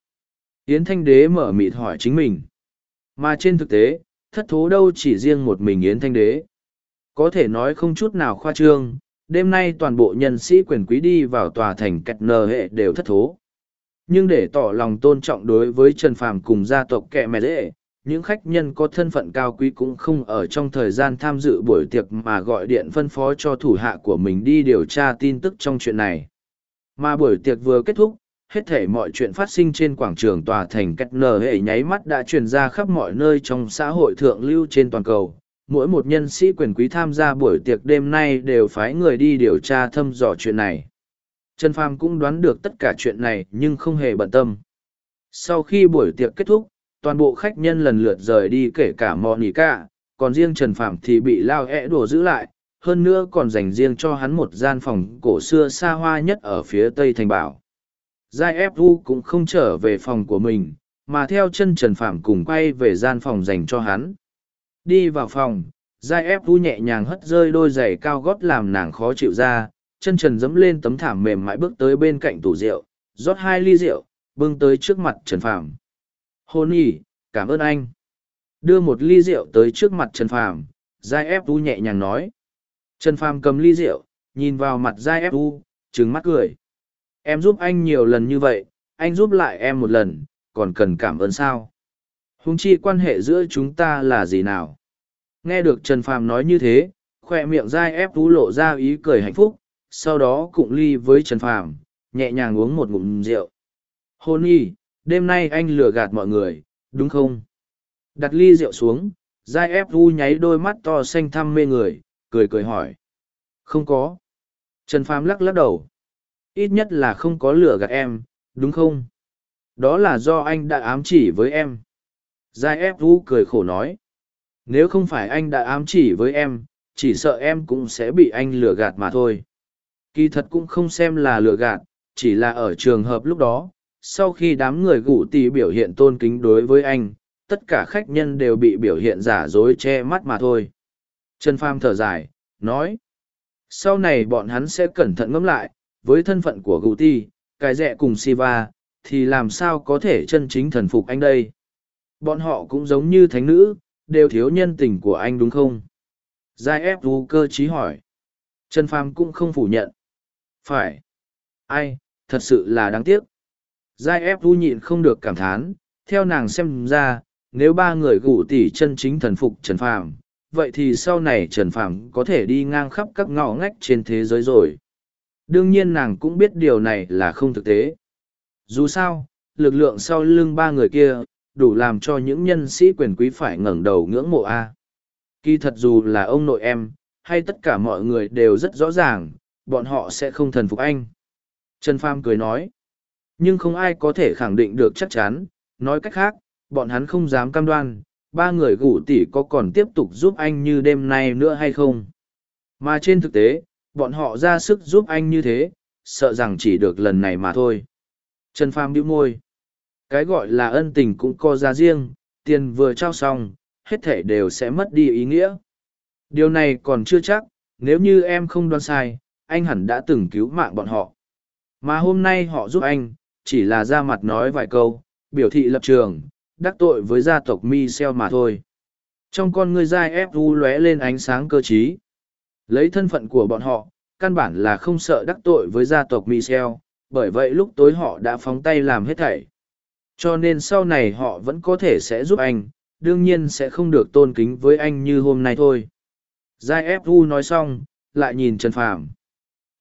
Yến Thanh Đế mở mịt hỏi chính mình. Mà trên thực tế, thất thố đâu chỉ riêng một mình Yến Thanh Đế. Có thể nói không chút nào khoa trương, đêm nay toàn bộ nhân sĩ quyền quý đi vào tòa thành kẹt nờ hệ đều thất thố. Nhưng để tỏ lòng tôn trọng đối với Trần Phàm cùng gia tộc kẹ mẹ dễ, những khách nhân có thân phận cao quý cũng không ở trong thời gian tham dự buổi tiệc mà gọi điện phân phó cho thủ hạ của mình đi điều tra tin tức trong chuyện này. Mà buổi tiệc vừa kết thúc, hết thể mọi chuyện phát sinh trên quảng trường tòa thành cách nở hệ nháy mắt đã truyền ra khắp mọi nơi trong xã hội thượng lưu trên toàn cầu. Mỗi một nhân sĩ quyền quý tham gia buổi tiệc đêm nay đều phái người đi điều tra thăm dò chuyện này. Trần Phàm cũng đoán được tất cả chuyện này nhưng không hề bận tâm. Sau khi buổi tiệc kết thúc, toàn bộ khách nhân lần lượt rời đi kể cả Monica, còn riêng Trần Phàm thì bị lao ẹ đổ giữ lại, hơn nữa còn dành riêng cho hắn một gian phòng cổ xưa xa hoa nhất ở phía tây thành bảo. Giai Ép U cũng không trở về phòng của mình, mà theo chân Trần Phạm cùng quay về gian phòng dành cho hắn. Đi vào phòng, Giai ép vu nhẹ nhàng hất rơi đôi giày cao gót làm nàng khó chịu ra, chân trần dẫm lên tấm thảm mềm mại bước tới bên cạnh tủ rượu, rót hai ly rượu, bưng tới trước mặt Trần Phàm. hôn y cảm ơn anh. Đưa một ly rượu tới trước mặt trần phàm giai ép u nhẹ nhàng nói. Trần phàm cầm ly rượu nhìn vào mặt giai ép u trừng mắt cười. Em giúp anh nhiều lần như vậy anh giúp lại em một lần còn cần cảm ơn sao? Húng chi quan hệ giữa chúng ta là gì nào? Nghe được trần phàm nói như thế, khoe miệng giai ép u lộ ra ý cười hạnh phúc, sau đó cụng ly với trần phàm, nhẹ nhàng uống một ngụm rượu. Hôn y, đêm nay anh lừa gạt mọi người, đúng không? Đặt ly rượu xuống giai ép vu nháy đôi mắt to xanh thăm mê người, cười cười hỏi. Không có. Trần phàm lắc lắc đầu. Ít nhất là không có lừa gạt em, đúng không? Đó là do anh đã ám chỉ với em. Giai ép vũ cười khổ nói. Nếu không phải anh đã ám chỉ với em, chỉ sợ em cũng sẽ bị anh lừa gạt mà thôi. Kỳ thật cũng không xem là lừa gạt, chỉ là ở trường hợp lúc đó, sau khi đám người gủ tì biểu hiện tôn kính đối với anh, tất cả khách nhân đều bị biểu hiện giả dối che mắt mà thôi. Trần Pham thở dài, nói. Sau này bọn hắn sẽ cẩn thận ngẫm lại, với thân phận của gù tì, cái rẻ cùng Siva, thì làm sao có thể chân chính thần phục anh đây? Bọn họ cũng giống như thánh nữ, đều thiếu nhân tình của anh đúng không? Giai ép vu cơ trí hỏi. Trần Phàm cũng không phủ nhận. Phải. Ai, thật sự là đáng tiếc. Giai ép vu nhịn không được cảm thán, theo nàng xem ra, nếu ba người gủ tỉ chân chính thần phục Trần Phàm, vậy thì sau này Trần Phàm có thể đi ngang khắp các ngõ ngách trên thế giới rồi. Đương nhiên nàng cũng biết điều này là không thực tế. Dù sao, lực lượng sau lưng ba người kia, đủ làm cho những nhân sĩ quyền quý phải ngẩng đầu ngưỡng mộ A. Kỳ thật dù là ông nội em, hay tất cả mọi người đều rất rõ ràng, bọn họ sẽ không thần phục anh. Trần Pham cười nói, nhưng không ai có thể khẳng định được chắc chắn, nói cách khác, bọn hắn không dám cam đoan, ba người gủ tỷ có còn tiếp tục giúp anh như đêm nay nữa hay không. Mà trên thực tế, bọn họ ra sức giúp anh như thế, sợ rằng chỉ được lần này mà thôi. Trần Pham bĩu môi. Cái gọi là ân tình cũng có giá riêng, tiền vừa trao xong, hết thể đều sẽ mất đi ý nghĩa. Điều này còn chưa chắc, nếu như em không đoán sai, anh hẳn đã từng cứu mạng bọn họ. Mà hôm nay họ giúp anh, chỉ là ra mặt nói vài câu, biểu thị lập trường, đắc tội với gia tộc Michel mà thôi. Trong con người dai ép u lóe lên ánh sáng cơ trí. Lấy thân phận của bọn họ, căn bản là không sợ đắc tội với gia tộc Michel, bởi vậy lúc tối họ đã phóng tay làm hết thảy. Cho nên sau này họ vẫn có thể sẽ giúp anh, đương nhiên sẽ không được tôn kính với anh như hôm nay thôi. Giai ép u nói xong, lại nhìn Trần Phàm.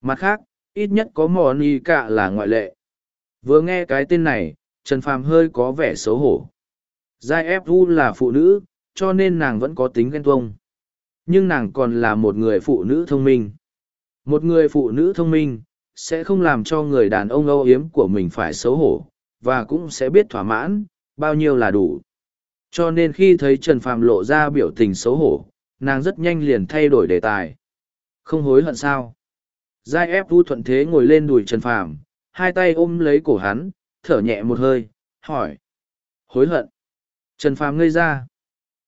Mặt khác, ít nhất có mò ni cả là ngoại lệ. Vừa nghe cái tên này, Trần Phàm hơi có vẻ xấu hổ. Giai ép u là phụ nữ, cho nên nàng vẫn có tính ghen tuông. Nhưng nàng còn là một người phụ nữ thông minh. Một người phụ nữ thông minh, sẽ không làm cho người đàn ông âu yếm của mình phải xấu hổ, và cũng sẽ biết thỏa mãn, bao nhiêu là đủ. Cho nên khi thấy Trần Phàm lộ ra biểu tình xấu hổ, nàng rất nhanh liền thay đổi đề tài. Không hối hận sao? Giai ép vu thuận thế ngồi lên đùi Trần Phàm, hai tay ôm lấy cổ hắn, thở nhẹ một hơi, hỏi. Hối hận. Trần Phàm ngây ra.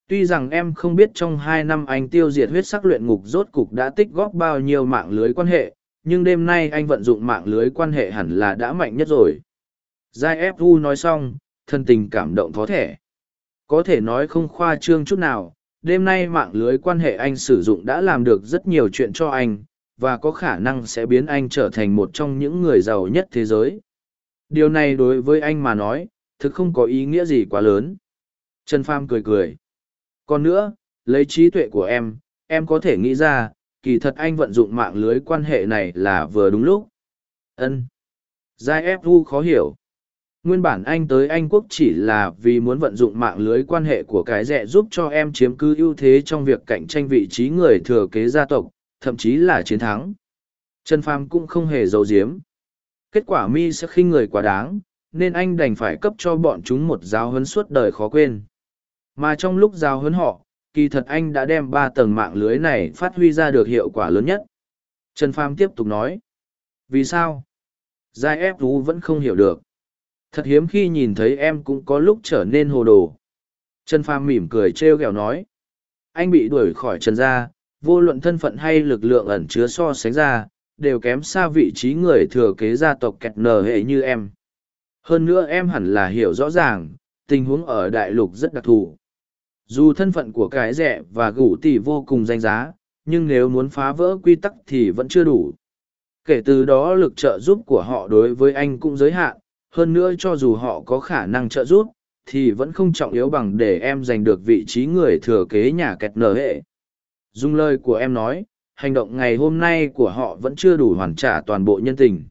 Tuy rằng em không biết trong hai năm anh tiêu diệt huyết sắc luyện ngục rốt cục đã tích góp bao nhiêu mạng lưới quan hệ, nhưng đêm nay anh vận dụng mạng lưới quan hệ hẳn là đã mạnh nhất rồi. Giai ép u nói xong, thân tình cảm động thó thẻ. Có thể nói không khoa trương chút nào, đêm nay mạng lưới quan hệ anh sử dụng đã làm được rất nhiều chuyện cho anh, và có khả năng sẽ biến anh trở thành một trong những người giàu nhất thế giới. Điều này đối với anh mà nói, thực không có ý nghĩa gì quá lớn. Trần Pham cười cười. Còn nữa, lấy trí tuệ của em, em có thể nghĩ ra, kỳ thật anh vận dụng mạng lưới quan hệ này là vừa đúng lúc. Ân. Giai ép u khó hiểu. Nguyên bản anh tới Anh quốc chỉ là vì muốn vận dụng mạng lưới quan hệ của cái rẻ giúp cho em chiếm cứ ưu thế trong việc cạnh tranh vị trí người thừa kế gia tộc, thậm chí là chiến thắng. Trần Phàm cũng không hề giấu giếm. Kết quả mi sẽ khinh người quá đáng, nên anh đành phải cấp cho bọn chúng một giáo huấn suốt đời khó quên. Mà trong lúc giáo huấn họ, kỳ thật anh đã đem ba tầng mạng lưới này phát huy ra được hiệu quả lớn nhất. Trần Phàm tiếp tục nói. Vì sao? Giai ép Vũ vẫn không hiểu được. Thật hiếm khi nhìn thấy em cũng có lúc trở nên hồ đồ. Trần Phàm mỉm cười trêu ghẹo nói. Anh bị đuổi khỏi Trần gia, vô luận thân phận hay lực lượng ẩn chứa so sánh ra, đều kém xa vị trí người thừa kế gia tộc kẹt nở hệ như em. Hơn nữa em hẳn là hiểu rõ ràng, tình huống ở đại lục rất đặc thù. Dù thân phận của cái rẻ và gủ tỷ vô cùng danh giá, nhưng nếu muốn phá vỡ quy tắc thì vẫn chưa đủ. Kể từ đó lực trợ giúp của họ đối với anh cũng giới hạn, hơn nữa cho dù họ có khả năng trợ giúp, thì vẫn không trọng yếu bằng để em giành được vị trí người thừa kế nhà kẹt nở hệ. dùng lời của em nói, hành động ngày hôm nay của họ vẫn chưa đủ hoàn trả toàn bộ nhân tình.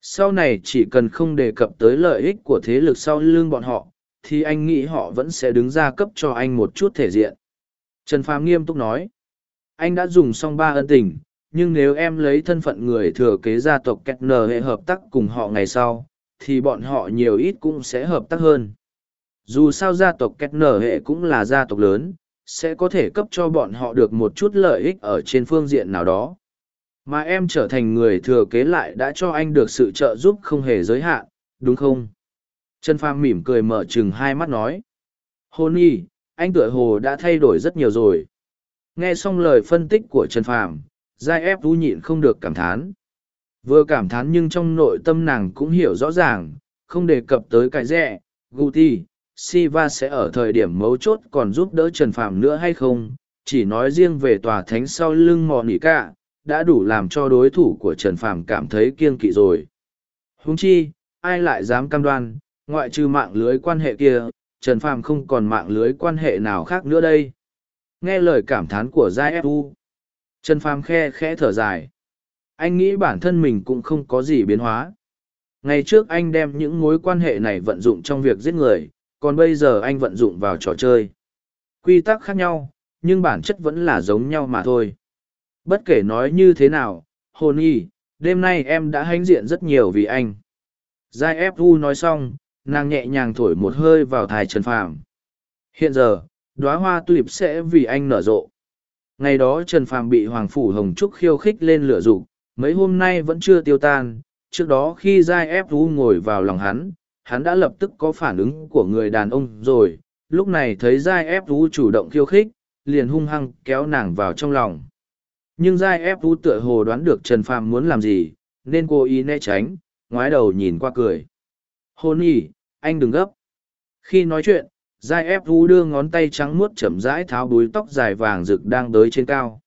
Sau này chỉ cần không đề cập tới lợi ích của thế lực sau lưng bọn họ, thì anh nghĩ họ vẫn sẽ đứng ra cấp cho anh một chút thể diện. Trần Phàm nghiêm túc nói, anh đã dùng xong ba ân tình, nhưng nếu em lấy thân phận người thừa kế gia tộc kẹt nở hệ hợp tác cùng họ ngày sau, thì bọn họ nhiều ít cũng sẽ hợp tác hơn. Dù sao gia tộc Kết Nở Hệ cũng là gia tộc lớn, sẽ có thể cấp cho bọn họ được một chút lợi ích ở trên phương diện nào đó. Mà em trở thành người thừa kế lại đã cho anh được sự trợ giúp không hề giới hạn, đúng không? Trần Phàm mỉm cười mở chừng hai mắt nói. Hôn y, anh tựa hồ đã thay đổi rất nhiều rồi. Nghe xong lời phân tích của Trần Phàm, Giai ép Vũ nhịn không được cảm thán. Vừa cảm thán nhưng trong nội tâm nàng cũng hiểu rõ ràng, không đề cập tới cái rẻ, Guti, Siva sẽ ở thời điểm mấu chốt còn giúp đỡ Trần Phàm nữa hay không, chỉ nói riêng về tòa thánh sau lưng mò nỉ cả, đã đủ làm cho đối thủ của Trần Phàm cảm thấy kiên kỵ rồi. Huống chi, ai lại dám cam đoan, ngoại trừ mạng lưới quan hệ kia, Trần Phàm không còn mạng lưới quan hệ nào khác nữa đây. Nghe lời cảm thán của Giai Fu, Trần Phàm khe khẽ thở dài. Anh nghĩ bản thân mình cũng không có gì biến hóa. Ngày trước anh đem những mối quan hệ này vận dụng trong việc giết người, còn bây giờ anh vận dụng vào trò chơi. Quy tắc khác nhau, nhưng bản chất vẫn là giống nhau mà thôi. Bất kể nói như thế nào, hồn y, đêm nay em đã hãnh diện rất nhiều vì anh. Giai ép u nói xong, nàng nhẹ nhàng thổi một hơi vào thai trần phàm. Hiện giờ, đóa hoa tulip sẽ vì anh nở rộ. Ngày đó Trần Phàm bị Hoàng Phủ Hồng Trúc khiêu khích lên lửa dục mấy hôm nay vẫn chưa tiêu tan. Trước đó khi Giai ép vu ngồi vào lòng hắn, hắn đã lập tức có phản ứng của người đàn ông rồi. Lúc này thấy Giai ép vu chủ động khiêu khích, liền hung hăng kéo nàng vào trong lòng. Nhưng Giai ép vu tựa hồ đoán được Trần Phàm muốn làm gì, nên cô ý né tránh, ngoái đầu nhìn qua cười. Hôn y, anh đừng gấp. Khi nói chuyện, Giai ép vu đưa ngón tay trắng muốt chậm rãi tháo búi tóc dài vàng rực đang đới trên cao.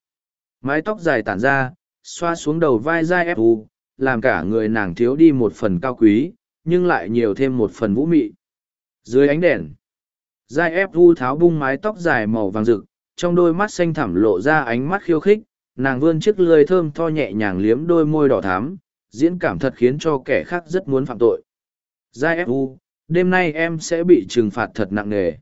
Mái tóc dài tản ra, xoa xuống đầu vai Giai ép u làm cả người nàng thiếu đi một phần cao quý, nhưng lại nhiều thêm một phần vũ mị. Dưới ánh đèn, Giai ép u tháo bung mái tóc dài màu vàng rực, trong đôi mắt xanh thẳm lộ ra ánh mắt khiêu khích, nàng vươn chiếc lưới thơm tho nhẹ nhàng liếm đôi môi đỏ thắm, diễn cảm thật khiến cho kẻ khác rất muốn phạm tội. Giai fu, đêm nay em sẽ bị trừng phạt thật nặng nề.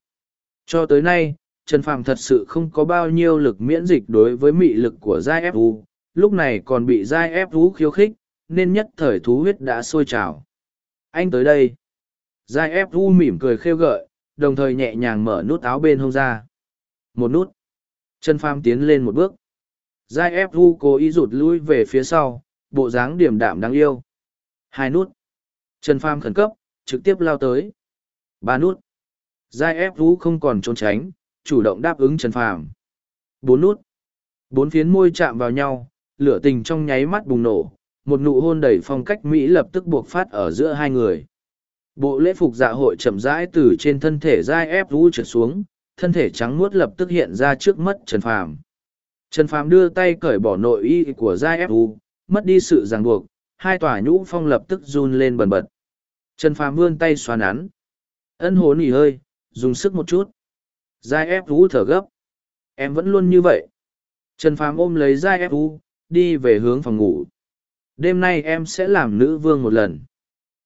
Cho tới nay, Trần Phàm thật sự không có bao nhiêu lực miễn dịch đối với mị lực của Giai fu, lúc này còn bị Giai ép thú khiêu khích, nên nhất thời thú huyết đã sôi trào. Anh tới đây. Giai ép thú mỉm cười khêu gợi, đồng thời nhẹ nhàng mở nút áo bên hông ra. Một nút. chân pham tiến lên một bước. Giai ép thú cố ý rụt lui về phía sau, bộ dáng điềm đạm đáng yêu. Hai nút. chân pham khẩn cấp, trực tiếp lao tới. Ba nút. Giai ép thú không còn trốn tránh, chủ động đáp ứng Trần Phàm. Bốn nút. Bốn phiến môi chạm vào nhau, lửa tình trong nháy mắt bùng nổ, một nụ hôn đầy phong cách Mỹ lập tức buộc phát ở giữa hai người. Bộ lễ phục dạ hội chậm rãi từ trên thân thể dai ép vũ trượt xuống, thân thể trắng muốt lập tức hiện ra trước mắt Trần Phàm. Trần Phàm đưa tay cởi bỏ nội y của dai ép vũ, mất đi sự ràng buộc, hai tòa nhũ phong lập tức run lên bần bật. Trần Phàm vươn tay xoa nắn. Ân hồn nỉ hơi, dùng sức một chút. Giai ép vũ thở gấp. Em vẫn luôn như vậy. Trần Phàm ôm lấy Giai ép vũ, đi về hướng phòng ngủ. Đêm nay em sẽ làm nữ vương một lần.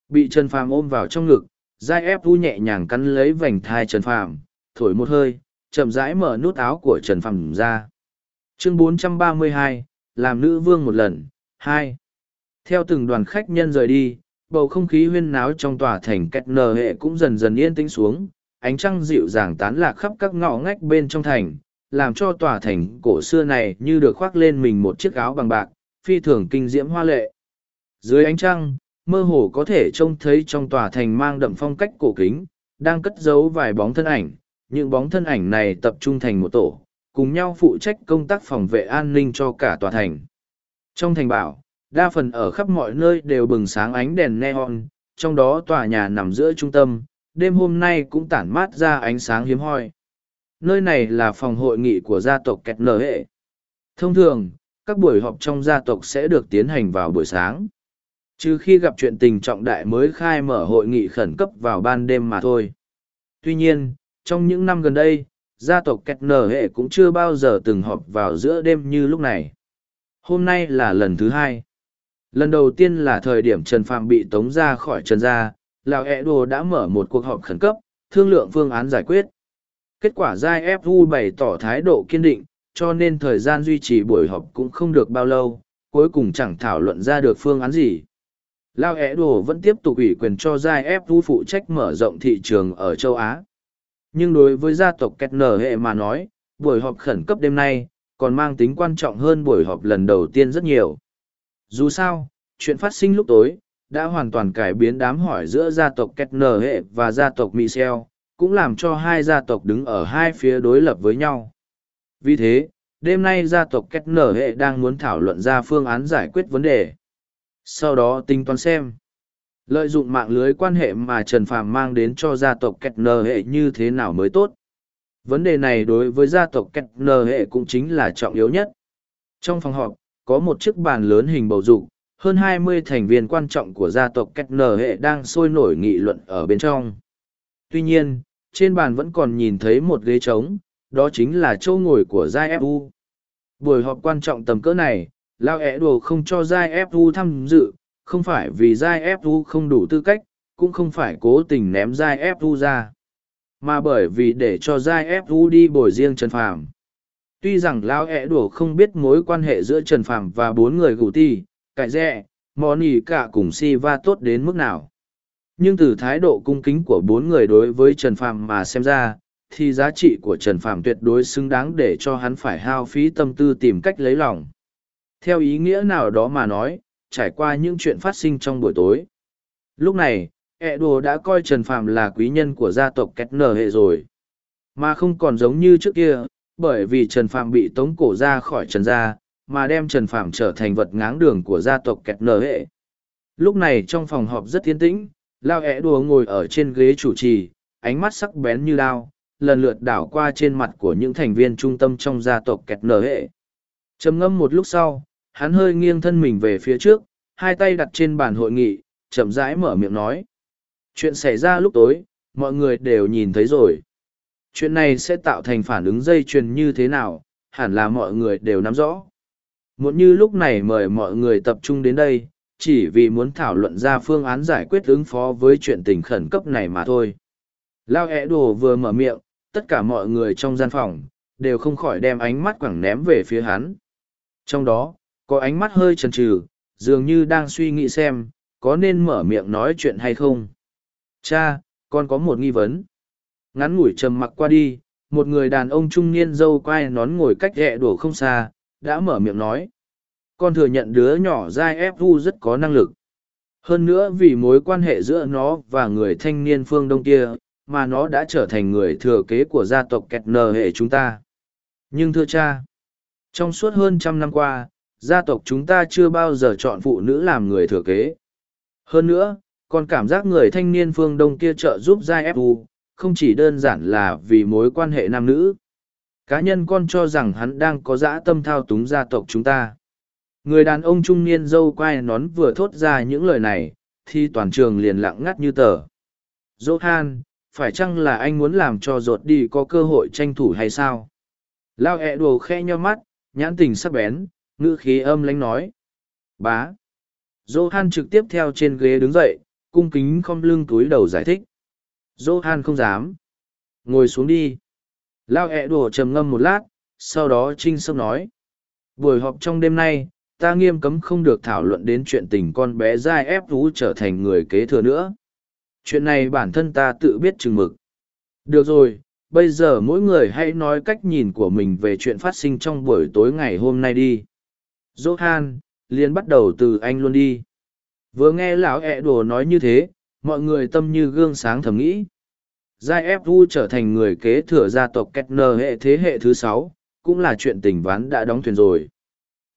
Bị Trần Phàm ôm vào trong ngực, Giai ép u nhẹ nhàng cắn lấy vành thai Trần Phàm, thổi một hơi, chậm rãi mở nút áo của Trần Phàm ra. Chương 432, làm nữ vương một lần, hai theo từng đoàn khách nhân rời đi bầu không khí huyên náo trong tòa thành kẹt nờ hệ cũng dần dần yên tĩnh xuống ánh trăng dịu dàng tán lạc khắp các ngõ ngách bên trong thành làm cho tòa thành cổ xưa này như được khoác lên mình một chiếc áo bằng bạc phi thường kinh diễm hoa lệ. Dưới ánh trăng mơ hồ có thể trông thấy trong tòa thành mang đậm phong cách cổ kính đang cất giấu vài bóng thân ảnh. Những bóng thân ảnh này tập trung thành một tổ cùng nhau phụ trách công tác phòng vệ an ninh cho cả tòa thành. Trong thành bảo đa phần ở khắp mọi nơi đều bừng sáng ánh đèn neon, trong đó tòa nhà nằm giữa trung tâm, đêm hôm nay cũng tản mát ra ánh sáng hiếm hoi. Nơi này là phòng hội nghị của gia tộc Kẹt Nở Hệ. Thông thường, các buổi họp trong gia tộc sẽ được tiến hành vào buổi sáng. Trừ khi gặp chuyện tình trọng đại mới khai mở hội nghị khẩn cấp vào ban đêm mà thôi. Tuy nhiên, trong những năm gần đây, gia tộc Kẹt Nở Hệ cũng chưa bao giờ từng họp vào giữa đêm như lúc này. Hôm nay là lần thứ hai. Lần đầu tiên là thời điểm Trần Phạm bị tống ra khỏi Trần Gia, Lào ẹ đồ đã mở một cuộc họp khẩn cấp, thương lượng phương án giải quyết. Kết quả Giai FU bày tỏ thái độ kiên định, cho nên thời gian duy trì buổi họp cũng không được bao lâu, cuối cùng chẳng thảo luận ra được phương án gì. Lao é đồ vẫn tiếp tục ủy quyền cho Giai fu phụ trách mở rộng thị trường ở châu Á. Nhưng đối với gia tộc Kết Nở hệ mà nói, buổi họp khẩn cấp đêm nay, còn mang tính quan trọng hơn buổi họp lần đầu tiên rất nhiều. Dù sao, chuyện phát sinh lúc tối, đã hoàn toàn cải biến đám hỏi giữa gia tộc Kết Nở hệ và gia tộc Michel, cũng làm cho hai gia tộc đứng ở hai phía đối lập với nhau. Vì thế, đêm nay gia tộc Kết Nở hệ đang muốn thảo luận ra phương án giải quyết vấn đề. Sau đó tính toán xem. Lợi dụng mạng lưới quan hệ mà Trần Phàm mang đến cho gia tộc Kết Nở hệ như thế nào mới tốt. Vấn đề này đối với gia tộc Kết Nở hệ cũng chính là trọng yếu nhất. Trong phòng họp, có một chiếc bàn lớn hình bầu dục, hơn hai mươi thành viên quan trọng của gia tộc Kết Nở hệ đang sôi nổi nghị luận ở bên trong. Tuy nhiên, trên bàn vẫn còn nhìn thấy một ghế trống, đó chính là chỗ ngồi của Giai Fu. Buổi họp quan trọng tầm cỡ này, Lao ẻ đồ không cho Giai Fu tham dự, không phải vì Giai Fu không đủ tư cách, cũng không phải cố tình ném Giai Fu ra, mà bởi vì để cho Giai Fu đi bồi riêng Trần Phàm. Tuy rằng Lao ẻ đồ không biết mối quan hệ giữa Trần Phàm và bốn người gù ti, cải rẽ, món nỉ cả cùng si va tốt đến mức nào nhưng từ thái độ cung kính của bốn người đối với trần phàm mà xem ra, thì giá trị của trần phàm tuyệt đối xứng đáng để cho hắn phải hao phí tâm tư tìm cách lấy lòng. Theo ý nghĩa nào đó mà nói, trải qua những chuyện phát sinh trong buổi tối. Lúc này ẹ đã coi trần phàm là quý nhân của gia tộc két nở hệ rồi. Mà không còn giống như trước kia, bởi vì trần phàm bị tống cổ ra khỏi trần gia, mà đem trần phàm trở thành vật ngáng đường của gia tộc kẹt nở hệ. Lúc này trong phòng họp rất yên tĩnh lao ẻ đùa ngồi ở trên ghế chủ trì, ánh mắt sắc bén như lao lần lượt đảo qua trên mặt của những thành viên trung tâm trong gia tộc kẹt nở hệ. Trầm ngâm một lúc sau, hắn hơi nghiêng thân mình về phía trước, hai tay đặt trên bàn hội nghị, chậm rãi mở miệng nói. Chuyện xảy ra lúc tối, mọi người đều nhìn thấy rồi. Chuyện này sẽ tạo thành phản ứng dây chuyền như thế nào, hẳn là mọi người đều nắm rõ. Muốn như lúc này mời mọi người tập trung đến đây chỉ vì muốn thảo luận ra phương án giải quyết ứng phó với chuyện tình khẩn cấp này mà thôi. Lao ẹ đồ vừa mở miệng, tất cả mọi người trong gian phòng, đều không khỏi đem ánh mắt quẳng ném về phía hắn. Trong đó, có ánh mắt hơi chần chừ, dường như đang suy nghĩ xem, có nên mở miệng nói chuyện hay không. Cha, con có một nghi vấn. Ngắn ngủi trầm mặc qua đi, một người đàn ông trung niên dâu quai nón ngồi cách ẹ đổ không xa, đã mở miệng nói con thừa nhận đứa nhỏ dai fu rất có năng lực. Hơn nữa vì mối quan hệ giữa nó và người thanh niên phương đông kia, mà nó đã trở thành người thừa kế của gia tộc kẹt nờ hệ chúng ta. Nhưng thưa cha, trong suốt hơn trăm năm qua, gia tộc chúng ta chưa bao giờ chọn phụ nữ làm người thừa kế. Hơn nữa, còn cảm giác người thanh niên phương đông kia trợ giúp giai fu không chỉ đơn giản là vì mối quan hệ nam nữ. Cá nhân con cho rằng hắn đang có dã tâm thao túng gia tộc chúng ta. Người đàn ông trung niên dâu quai nón vừa thốt ra những lời này, thì toàn trường liền lặng ngắt như tờ. Johan, phải chăng là anh muốn làm cho ruột đi có cơ hội tranh thủ hay sao? Lao ẹ đồ khe nho mắt, nhãn tình sắc bén, ngữ khí âm lánh nói. Bá. Johan trực tiếp theo trên ghế đứng dậy, cung kính khom lưng túi đầu giải thích. Johan không dám. Ngồi xuống đi. Lao ẹ đồ trầm ngâm một lát, sau đó trinh sông nói. Buổi họp trong đêm nay, ta nghiêm cấm không được thảo luận đến chuyện tình con bé giai ép thú trở thành người kế thừa nữa. Chuyện này bản thân ta tự biết chừng mực. Được rồi, bây giờ mỗi người hãy nói cách nhìn của mình về chuyện phát sinh trong buổi tối ngày hôm nay đi. Johan, liền bắt đầu từ anh luôn đi. Vừa nghe lão ẹ đồ nói như thế, mọi người tâm như gương sáng thầm nghĩ. Giai ép vu trở thành người kế thừa gia tộc kettner hệ thế hệ thứ sáu, cũng là chuyện tình ván đã đóng thuyền rồi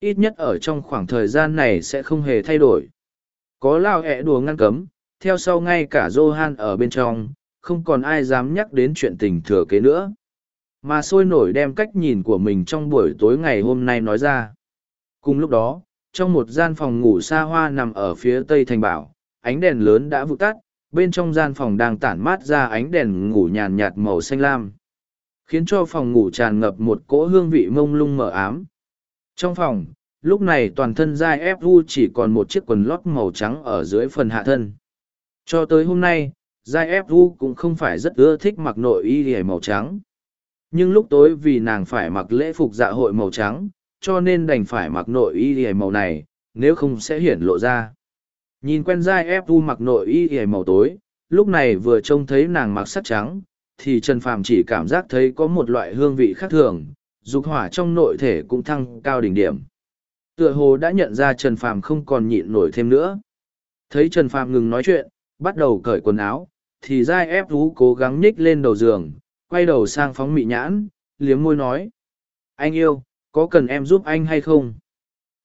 ít nhất ở trong khoảng thời gian này sẽ không hề thay đổi. Có lao ẹ đùa ngăn cấm, theo sau ngay cả Johan ở bên trong, không còn ai dám nhắc đến chuyện tình thừa kế nữa. Mà sôi nổi đem cách nhìn của mình trong buổi tối ngày hôm nay nói ra. Cùng lúc đó, trong một gian phòng ngủ xa hoa nằm ở phía tây thành bảo, ánh đèn lớn đã vụt tắt, bên trong gian phòng đang tản mát ra ánh đèn ngủ nhàn nhạt màu xanh lam. Khiến cho phòng ngủ tràn ngập một cỗ hương vị mông lung mờ ám, trong phòng, lúc này toàn thân Giai Fu chỉ còn một chiếc quần lót màu trắng ở dưới phần hạ thân. Cho tới hôm nay, Giai Fu cũng không phải rất ưa thích mặc nội y hề màu trắng. Nhưng lúc tối vì nàng phải mặc lễ phục dạ hội màu trắng, cho nên đành phải mặc nội y hề màu này, nếu không sẽ hiển lộ ra. Nhìn quen giai ép u mặc nội y hề màu tối, lúc này vừa trông thấy nàng mặc sắc trắng, thì Trần Phàm chỉ cảm giác thấy có một loại hương vị khác thường, dục hỏa trong nội thể cũng thăng cao đỉnh điểm. Tựa hồ đã nhận ra Trần Phàm không còn nhịn nổi thêm nữa. Thấy Trần Phàm ngừng nói chuyện, bắt đầu cởi quần áo, thì dai ép thú cố gắng nhích lên đầu giường, quay đầu sang phóng mị nhãn, liếm môi nói. Anh yêu, có cần em giúp anh hay không?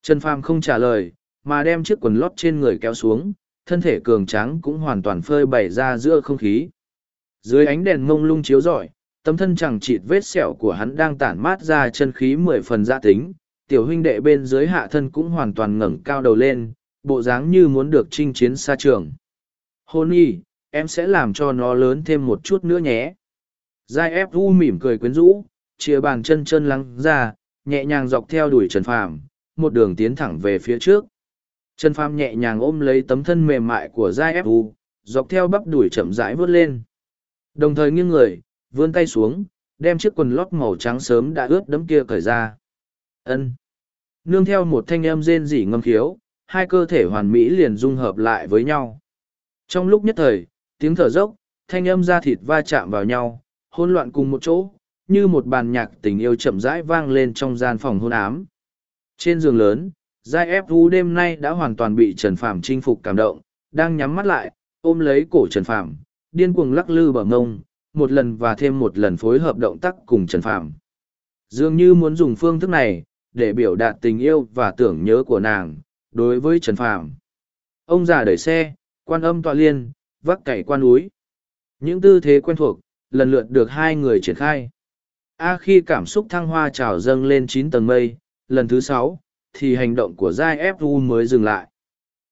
Trần Phàm không trả lời, mà đem chiếc quần lót trên người kéo xuống, thân thể cường tráng cũng hoàn toàn phơi bày ra giữa không khí. Dưới ánh đèn mông lung chiếu rọi, tấm thân chẳng chịt vết sẹo của hắn đang tản mát ra chân khí mười phần gia tính, tiểu huynh đệ bên dưới hạ thân cũng hoàn toàn ngẩng cao đầu lên, bộ dáng như muốn được chinh chiến xa trường. Hôn y, em sẽ làm cho nó lớn thêm một chút nữa nhé. Giai ép u mỉm cười quyến rũ, chia bàn chân chân lắng ra, nhẹ nhàng dọc theo đuổi Trần Phàm, một đường tiến thẳng về phía trước. Trần Phàm nhẹ nhàng ôm lấy tấm thân mềm mại của Giai ép u, dọc theo bắp đuổi chậm rãi vớt lên. Đồng thời nghiêng người, vươn tay xuống, đem chiếc quần lót màu trắng sớm đã ướt đẫm kia cởi ra. Ân. Nương theo một thanh âm rên rỉ ngâm khiếu, hai cơ thể hoàn mỹ liền dung hợp lại với nhau. Trong lúc nhất thời, tiếng thở dốc, thanh âm da thịt va chạm vào nhau, hỗn loạn cùng một chỗ, như một bàn nhạc tình yêu chậm rãi vang lên trong gian phòng hôn ám. Trên giường lớn, Giai ép vũ đêm nay đã hoàn toàn bị Trần Phàm chinh phục cảm động, đang nhắm mắt lại, ôm lấy cổ Trần Phàm, điên cuồng lắc lư bờ ngông, một lần và thêm một lần phối hợp động tác cùng Trần Phàm. Dường như muốn dùng phương thức này, để biểu đạt tình yêu và tưởng nhớ của nàng, đối với Trần Phàm. Ông già đẩy xe, quan âm tọa liên, vác cày quan núi. Những tư thế quen thuộc, lần lượt được hai người triển khai. A khi cảm xúc thăng hoa trào dâng lên chín tầng mây, lần thứ sáu, thì hành động của Giai Fu mới dừng lại.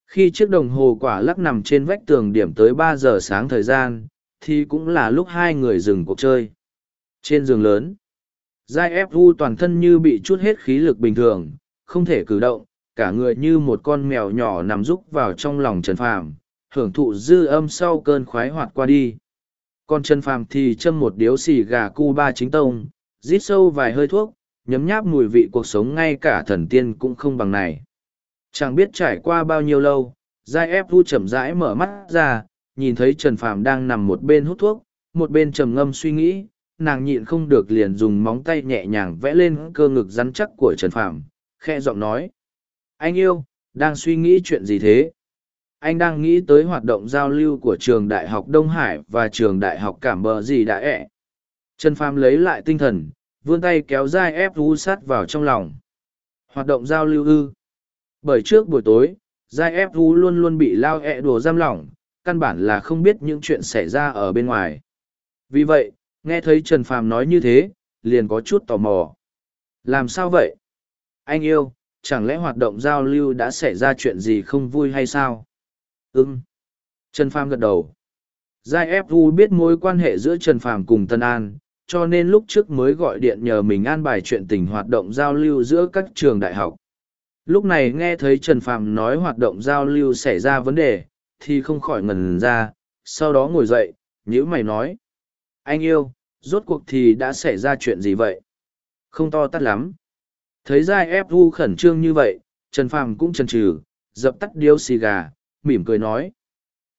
Khi chiếc đồng hồ quả lắc nằm trên vách tường điểm tới ba giờ sáng thời gian, thì cũng là lúc hai người dừng cuộc chơi. Trên giường lớn, Giai Fu toàn thân như bị chút hết khí lực bình thường, không thể cử động, cả người như một con mèo nhỏ nằm rúc vào trong lòng Trần Phàm, hưởng thụ dư âm sau cơn khoái hoạt qua đi. Còn Trần Phàm thì châm một điếu xì gà cu ba chính tông, rít sâu vài hơi thuốc, nhấm nháp mùi vị cuộc sống ngay cả thần tiên cũng không bằng này. Chẳng biết trải qua bao nhiêu lâu, Giai ép u chậm rãi mở mắt ra, nhìn thấy Trần Phàm đang nằm một bên hút thuốc, một bên trầm ngâm suy nghĩ, nàng nhịn không được liền dùng móng tay nhẹ nhàng vẽ lên cơ ngực rắn chắc của Trần Phàm, khe giọng nói. Anh yêu, đang suy nghĩ chuyện gì thế? Anh đang nghĩ tới hoạt động giao lưu của trường Đại học Đông Hải và trường Đại học Cảm Bờ gì đã ẹ. Trần Phàm lấy lại tinh thần, vươn tay kéo dai ép u sát vào trong lòng. Hoạt động giao lưu ư. Bởi trước buổi tối, dai ép u luôn luôn bị lao ẹ đùa giam lỏng, căn bản là không biết những chuyện xảy ra ở bên ngoài. Vì vậy, nghe thấy Trần Phàm nói như thế, liền có chút tò mò. Làm sao vậy? Anh yêu, chẳng lẽ hoạt động giao lưu đã xảy ra chuyện gì không vui hay sao? Ừm. Trần Phàm gật đầu. Giai ép u biết mối quan hệ giữa Trần Phàm cùng Tân An, cho nên lúc trước mới gọi điện nhờ mình an bài chuyện tình hoạt động giao lưu giữa các trường đại học. Lúc này nghe thấy Trần Phàm nói hoạt động giao lưu xảy ra vấn đề, thì không khỏi ngần ra, sau đó ngồi dậy, nhữ mày nói. Anh yêu, rốt cuộc thì đã xảy ra chuyện gì vậy? Không to tắt lắm. Thấy Giai ép u khẩn trương như vậy, Trần Phàm cũng chần chừ, dập tắt điếu xì gà, mỉm cười nói.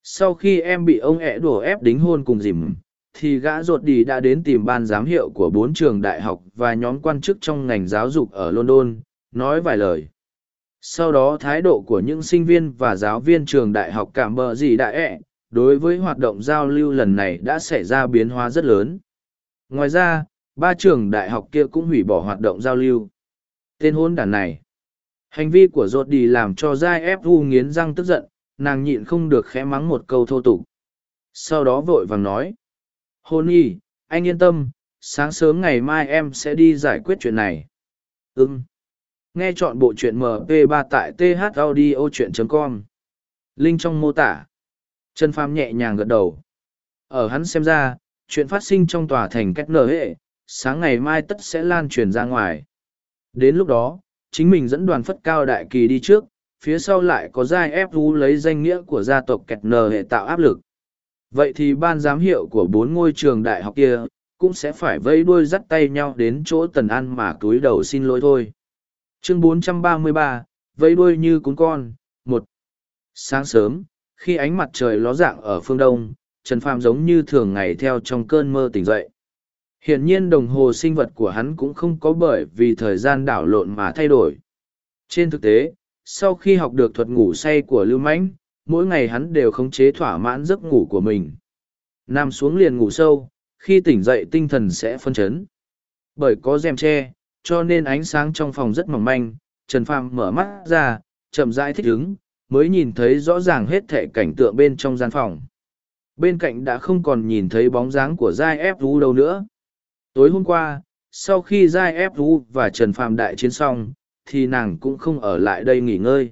Sau khi em bị ông ẹ đùa ép đính hôn cùng dìm, thì gã ruột đi đã đến tìm ban giám hiệu của bốn trường đại học và nhóm quan chức trong ngành giáo dục ở London, nói vài lời. Sau đó thái độ của những sinh viên và giáo viên trường đại học cảm bờ gì đại ẹ, đối với hoạt động giao lưu lần này đã xảy ra biến hóa rất lớn. Ngoài ra, ba trường đại học kia cũng hủy bỏ hoạt động giao lưu. Tên hôn đản này. Hành vi của ruột đi làm cho Giai ép u nghiến răng tức giận, nàng nhịn không được khẽ mắng một câu thô tục. Sau đó vội vàng nói. Hôn y, anh yên tâm, sáng sớm ngày mai em sẽ đi giải quyết chuyện này. Ừm. Nghe chọn bộ truyện MP3 tại thaudio.com. Link trong mô tả. Trần Phàm nhẹ nhàng gật đầu. Ở hắn xem ra, chuyện phát sinh trong tòa thành cách nở hệ, sáng ngày mai tất sẽ lan truyền ra ngoài. Đến lúc đó, chính mình dẫn đoàn phất cao đại kỳ đi trước, phía sau lại có giai ép vũ lấy danh nghĩa của gia tộc kẹt nờ hệ tạo áp lực. Vậy thì ban giám hiệu của bốn ngôi trường đại học kia, cũng sẽ phải vây đuôi dắt tay nhau đến chỗ tần ăn mà cúi đầu xin lỗi thôi. Chương 433, vây đuôi như cún con, một Sáng sớm, khi ánh mặt trời ló dạng ở phương đông, Trần Phàm giống như thường ngày theo trong cơn mơ tỉnh dậy. Hiển nhiên đồng hồ sinh vật của hắn cũng không có bởi vì thời gian đảo lộn mà thay đổi. Trên thực tế, sau khi học được thuật ngủ say của Lưu Mãnh, mỗi ngày hắn đều khống chế thỏa mãn giấc ngủ của mình. Nằm xuống liền ngủ sâu, khi tỉnh dậy tinh thần sẽ phân chấn. Bởi có rèm che, cho nên ánh sáng trong phòng rất mỏng manh, Trần Phàm mở mắt ra, chậm rãi thích ứng, mới nhìn thấy rõ ràng hết thể cảnh tượng bên trong gian phòng. Bên cạnh đã không còn nhìn thấy bóng dáng của Giai Ép Vũ đâu nữa. Tối hôm qua, sau khi Giai Ép Vũ và Trần Phàm đại chiến xong, thì nàng cũng không ở lại đây nghỉ ngơi.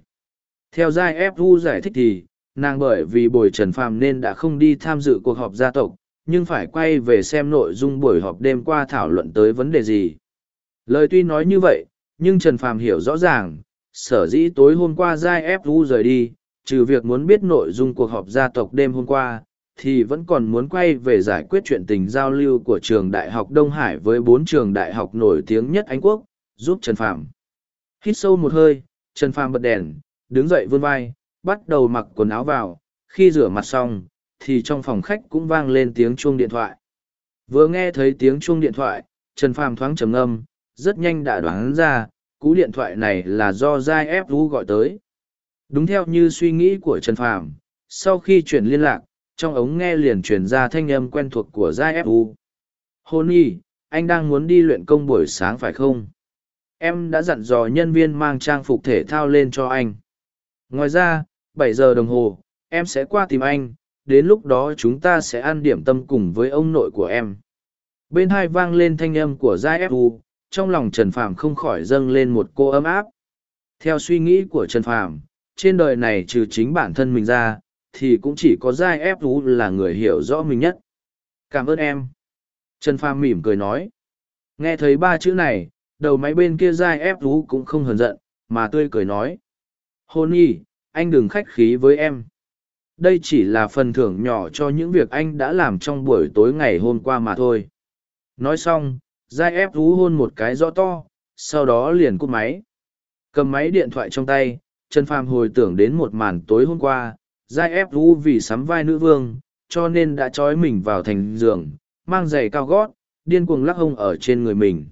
Theo Giai Ép Vũ giải thích thì, nàng bởi vì bồi Trần Phàm nên đã không đi tham dự cuộc họp gia tộc, nhưng phải quay về xem nội dung buổi họp đêm qua thảo luận tới vấn đề gì. Lời tuy nói như vậy, nhưng Trần Phàm hiểu rõ ràng, sở dĩ tối hôm qua Giai ép u rời đi, trừ việc muốn biết nội dung cuộc họp gia tộc đêm hôm qua, thì vẫn còn muốn quay về giải quyết chuyện tình giao lưu của trường đại học Đông Hải với bốn trường đại học nổi tiếng nhất Anh Quốc, giúp Trần Phàm. Hít sâu một hơi, Trần Phàm bật đèn, đứng dậy vươn vai, bắt đầu mặc quần áo vào, khi rửa mặt xong, thì trong phòng khách cũng vang lên tiếng chuông điện thoại. Vừa nghe thấy tiếng chuông điện thoại, Trần Phàm thoáng trầm ngâm, rất nhanh đã đoán ra, cú điện thoại này là do Giai Ép Vũ gọi tới. Đúng theo như suy nghĩ của Trần Phàm, sau khi chuyển liên lạc, trong ống nghe liền truyền ra thanh âm quen thuộc của Giai Ép Vũ. Hôn y, anh đang muốn đi luyện công buổi sáng phải không? Em đã dặn dò nhân viên mang trang phục thể thao lên cho anh. Ngoài ra, bảy giờ đồng hồ, em sẽ qua tìm anh, đến lúc đó chúng ta sẽ ăn điểm tâm cùng với ông nội của em. Bên hai vang lên thanh âm của Giai Ép Vũ, trong lòng Trần Phàm không khỏi dâng lên một cô ấm áp. Theo suy nghĩ của Trần Phàm, trên đời này trừ chính bản thân mình ra, thì cũng chỉ có Giai Ép thú là người hiểu rõ mình nhất. Cảm ơn em. Trần Phàm mỉm cười nói. Nghe thấy ba chữ này, đầu máy bên kia Giai Ép thú cũng không hờn giận, mà tươi cười nói. Hôn y, anh đừng khách khí với em. Đây chỉ là phần thưởng nhỏ cho những việc anh đã làm trong buổi tối ngày hôm qua mà thôi. Nói xong, giai ép rú hôn một cái rõ to, sau đó liền cúp máy. Cầm máy điện thoại trong tay, trần phàm hồi tưởng đến một màn tối hôm qua, giai ép rú vì sắm vai nữ vương, cho nên đã trói mình vào thành giường, mang giày cao gót, điên cuồng lắc hông ở trên người mình.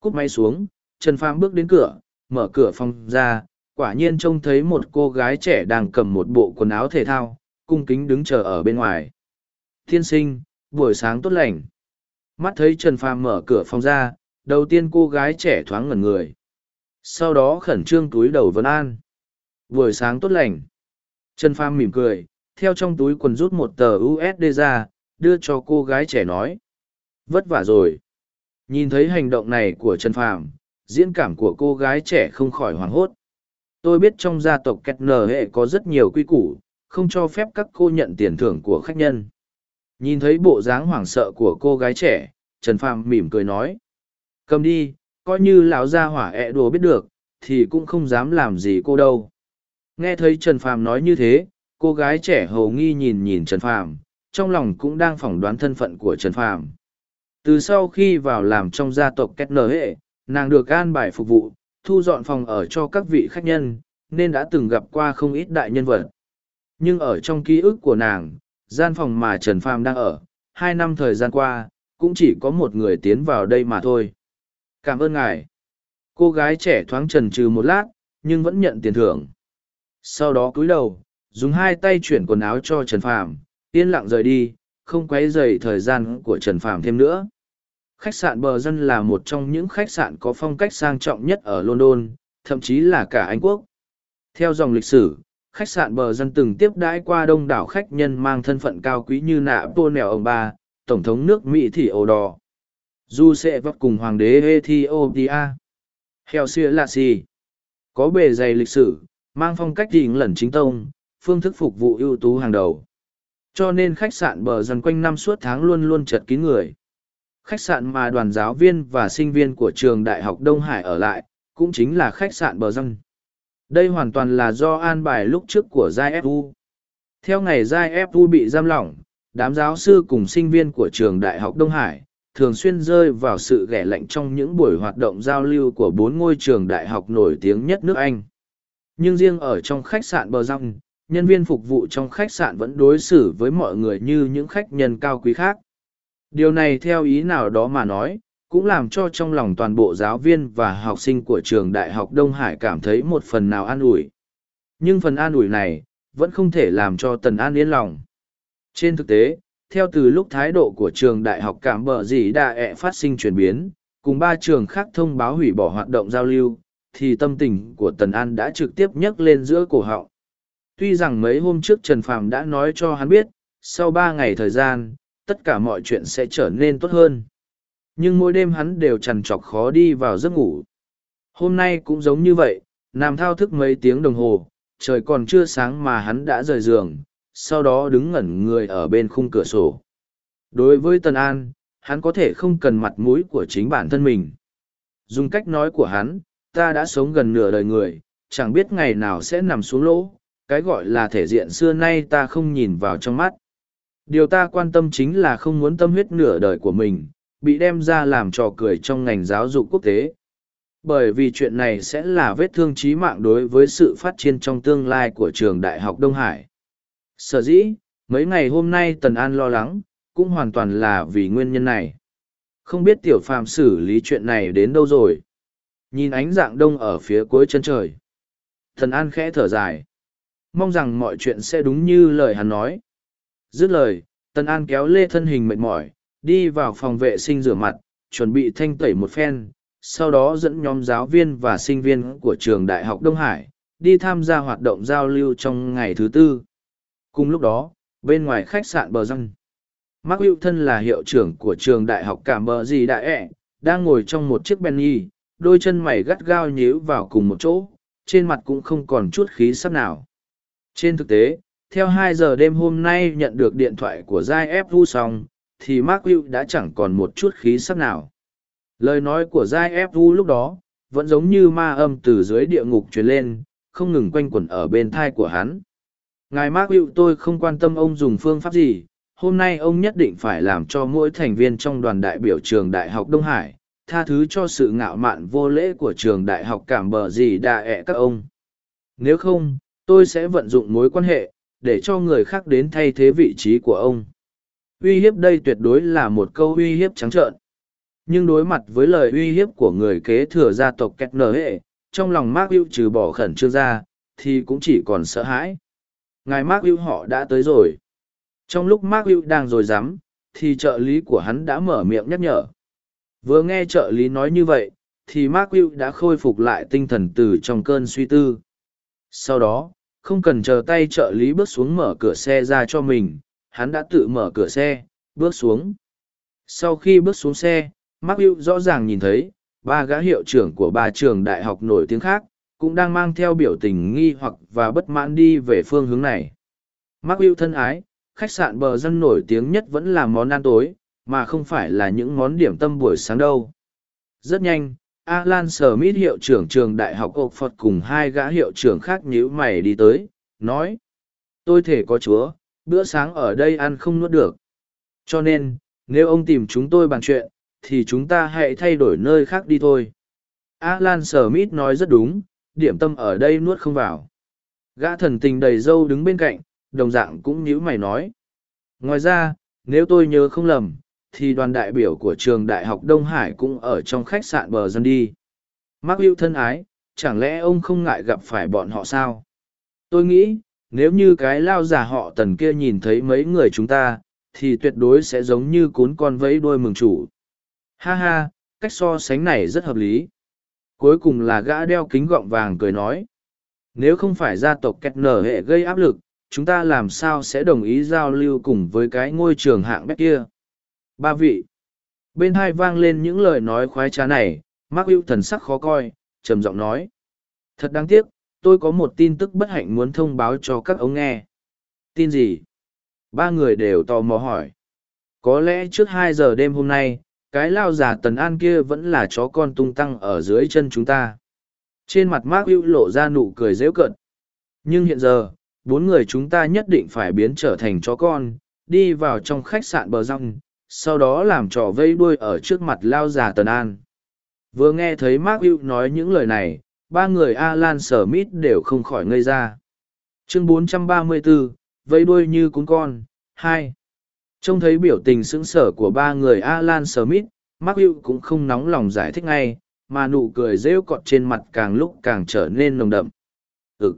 Cúp máy xuống, trần phàm bước đến cửa, mở cửa phòng ra, quả nhiên trông thấy một cô gái trẻ đang cầm một bộ quần áo thể thao, cung kính đứng chờ ở bên ngoài. Thiên sinh, buổi sáng tốt lành. Mắt thấy Trần Phàm mở cửa phòng ra, đầu tiên cô gái trẻ thoáng ngẩn người. Sau đó khẩn trương túi đầu vấn an. Buổi sáng tốt lành. Trần Phàm mỉm cười, theo trong túi quần rút một tờ USD ra, đưa cho cô gái trẻ nói. Vất vả rồi. Nhìn thấy hành động này của Trần Phàm, diễn cảm của cô gái trẻ không khỏi hoảng hốt. Tôi biết trong gia tộc Kẹt Nở hệ có rất nhiều quy củ, không cho phép các cô nhận tiền thưởng của khách nhân. Nhìn thấy bộ dáng hoảng sợ của cô gái trẻ, Trần Phàm mỉm cười nói. Cầm đi, coi như lão gia hỏa ẹ đùa biết được, thì cũng không dám làm gì cô đâu. Nghe thấy Trần Phàm nói như thế, cô gái trẻ hầu nghi nhìn nhìn Trần Phàm, trong lòng cũng đang phỏng đoán thân phận của Trần Phàm. Từ sau khi vào làm trong gia tộc Kết Nở Hệ, nàng được an bài phục vụ, thu dọn phòng ở cho các vị khách nhân, nên đã từng gặp qua không ít đại nhân vật. Nhưng ở trong ký ức của nàng, gian phòng mà Trần Phàm đang ở, hai năm thời gian qua, cũng chỉ có một người tiến vào đây mà thôi. Cảm ơn ngài. Cô gái trẻ thoáng trần trừ một lát, nhưng vẫn nhận tiền thưởng. Sau đó cúi đầu, dùng hai tay chuyển quần áo cho Trần Phàm, yên lặng rời đi, không quấy rầy thời gian của Trần Phàm thêm nữa. Khách sạn Bờ Dân là một trong những khách sạn có phong cách sang trọng nhất ở London, thậm chí là cả Anh Quốc. Theo dòng lịch sử, khách sạn bờ dân từng tiếp đãi qua đông đảo khách nhân mang thân phận cao quý như nạ pô nèo ông ba, tổng thống nước mỹ thì ồ đỏ. Du sẽ vấp cùng hoàng đế ethiopia. Heo xia lạ xì. Có bề dày lịch sử, mang phong cách đình lẩn chính tông, phương thức phục vụ ưu tú hàng đầu. Cho nên khách sạn bờ dân quanh năm suốt tháng luôn luôn chật kín người. Khách sạn mà đoàn giáo viên và sinh viên của trường đại học đông hải ở lại, cũng chính là khách sạn bờ dân đây hoàn toàn là do an bài lúc trước của giai fu theo ngày giai fu bị giam lỏng đám giáo sư cùng sinh viên của trường đại học đông hải thường xuyên rơi vào sự ghẻ lạnh trong những buổi hoạt động giao lưu của bốn ngôi trường đại học nổi tiếng nhất nước anh nhưng riêng ở trong khách sạn bờ răng nhân viên phục vụ trong khách sạn vẫn đối xử với mọi người như những khách nhân cao quý khác. Điều này theo ý nào đó mà nói, cũng làm cho trong lòng toàn bộ giáo viên và học sinh của trường Đại học Đông Hải cảm thấy một phần nào an ủi. Nhưng phần an ủi này, vẫn không thể làm cho Tần An yên lòng. Trên thực tế, theo từ lúc thái độ của trường Đại học Cảm Bờ Dĩ Đà ẹ phát sinh chuyển biến, cùng ba trường khác thông báo hủy bỏ hoạt động giao lưu, thì tâm tình của Tần An đã trực tiếp nhấc lên giữa cổ họng. Tuy rằng mấy hôm trước Trần Phàm đã nói cho hắn biết, sau ba ngày thời gian, tất cả mọi chuyện sẽ trở nên tốt hơn. Nhưng mỗi đêm hắn đều trằn trọc khó đi vào giấc ngủ. Hôm nay cũng giống như vậy, nằm thao thức mấy tiếng đồng hồ, trời còn chưa sáng mà hắn đã rời giường, sau đó đứng ngẩn người ở bên khung cửa sổ. Đối với Tần An, hắn có thể không cần mặt mũi của chính bản thân mình. Dùng cách nói của hắn, ta đã sống gần nửa đời người, chẳng biết ngày nào sẽ nằm xuống lỗ, cái gọi là thể diện xưa nay ta không nhìn vào trong mắt. Điều ta quan tâm chính là không muốn tâm huyết nửa đời của mình, bị đem ra làm trò cười trong ngành giáo dục quốc tế. Bởi vì chuyện này sẽ là vết thương chí mạng đối với sự phát triển trong tương lai của trường Đại học Đông Hải. Sở dĩ, mấy ngày hôm nay Tần An lo lắng, cũng hoàn toàn là vì nguyên nhân này. Không biết tiểu phàm xử lý chuyện này đến đâu rồi. Nhìn ánh dạng đông ở phía cuối chân trời. Tần An khẽ thở dài. Mong rằng mọi chuyện sẽ đúng như lời hắn nói. Dứt lời, Tần An kéo lê thân hình mệt mỏi, đi vào phòng vệ sinh rửa mặt, chuẩn bị thanh tẩy một phen, sau đó dẫn nhóm giáo viên và sinh viên của trường Đại học Đông Hải, đi tham gia hoạt động giao lưu trong ngày thứ tư. Cùng lúc đó, bên ngoài khách sạn Bờ Răng, Mark Hữu thân là hiệu trưởng của trường Đại học Cảm Bờ Gì Đại ẹ, đang ngồi trong một chiếc Benny, đôi chân mày gắt gao nhíu vào cùng một chỗ, trên mặt cũng không còn chút khí sắc nào. Trên thực tế, theo hai giờ đêm hôm nay nhận được điện thoại của Giai Ép Vu xong, thì Mark Hữu đã chẳng còn một chút khí sắc nào. Lời nói của Giai Ép Vu lúc đó, vẫn giống như ma âm từ dưới địa ngục truyền lên, không ngừng quanh quẩn ở bên thai của hắn. Ngài Mark Hữu tôi không quan tâm ông dùng phương pháp gì, hôm nay ông nhất định phải làm cho mỗi thành viên trong đoàn đại biểu trường Đại học Đông Hải, tha thứ cho sự ngạo mạn vô lễ của trường Đại học Cảm Bờ gì đà ẹ các ông. Nếu không, tôi sẽ vận dụng mối quan hệ, để cho người khác đến thay thế vị trí của ông uy hiếp đây tuyệt đối là một câu uy hiếp trắng trợn. Nhưng đối mặt với lời uy hiếp của người kế thừa gia tộc két nở hệ trong lòng mark hữu trừ bỏ khẩn trương ra, thì cũng chỉ còn sợ hãi. Ngài mark hữu họ đã tới rồi. Trong lúc mark hữu đang rồi dám thì trợ lý của hắn đã mở miệng nhắc nhở. Vừa nghe trợ lý nói như vậy, thì mark hữu đã khôi phục lại tinh thần từ trong cơn suy tư. Sau đó, không cần chờ tay trợ lý bước xuống mở cửa xe ra cho mình hắn đã tự mở cửa xe, bước xuống. Sau khi bước xuống xe, Mark Hugh rõ ràng nhìn thấy, ba gã hiệu trưởng của ba trường đại học nổi tiếng khác, cũng đang mang theo biểu tình nghi hoặc và bất mãn đi về phương hướng này. Mark Hugh thân ái, khách sạn bờ dân nổi tiếng nhất vẫn là món ăn tối, mà không phải là những món điểm tâm buổi sáng đâu. Rất nhanh, Alan Smith hiệu trưởng trường đại học Oxford cùng hai gã hiệu trưởng khác nhíu mày đi tới, nói. Tôi thể có chúa, bữa sáng ở đây ăn không nuốt được. Cho nên, nếu ông tìm chúng tôi bàn chuyện, thì chúng ta hãy thay đổi nơi khác đi thôi. Alan Smith nói rất đúng, điểm tâm ở đây nuốt không vào. Gã thần tình đầy dâu đứng bên cạnh, đồng dạng cũng nhíu mày nói. Ngoài ra, nếu tôi nhớ không lầm, thì đoàn đại biểu của trường Đại học Đông Hải cũng ở trong khách sạn bờ dân đi. Mark Hữu thân ái, chẳng lẽ ông không ngại gặp phải bọn họ sao? Tôi nghĩ, nếu như cái lao giả họ tần kia nhìn thấy mấy người chúng ta, thì tuyệt đối sẽ giống như cún con vẫy đuôi mừng chủ. Ha ha, cách so sánh này rất hợp lý. Cuối cùng là gã đeo kính gọng vàng cười nói, nếu không phải gia tộc kẹt nở hệ gây áp lực, chúng ta làm sao sẽ đồng ý giao lưu cùng với cái ngôi trường hạng bét kia? Ba vị, bên hai vang lên những lời nói khoái trá này, mark hữu thần sắc khó coi, trầm giọng nói, thật đáng tiếc tôi có một tin tức bất hạnh muốn thông báo cho các ông nghe. Tin gì? Ba người đều tò mò hỏi. Có lẽ trước hai giờ đêm hôm nay, cái lao giả tần an kia vẫn là chó con tung tăng ở dưới chân chúng ta. Trên mặt mark hữu lộ ra nụ cười dễu cợt. Nhưng hiện giờ, bốn người chúng ta nhất định phải biến trở thành chó con, đi vào trong khách sạn bờ răng sau đó làm trò vây đuôi ở trước mặt lao già tần an. Vừa nghe thấy mark hữu nói những lời này ba người Alan Smith đều không khỏi ngây ra. chương 434, vẫy đuôi như cún con, hai Trông thấy biểu tình sững sở của ba người Alan Smith, Mark Hugh cũng không nóng lòng giải thích ngay, mà nụ cười rêu cọt trên mặt càng lúc càng trở nên nồng đậm. Ừ.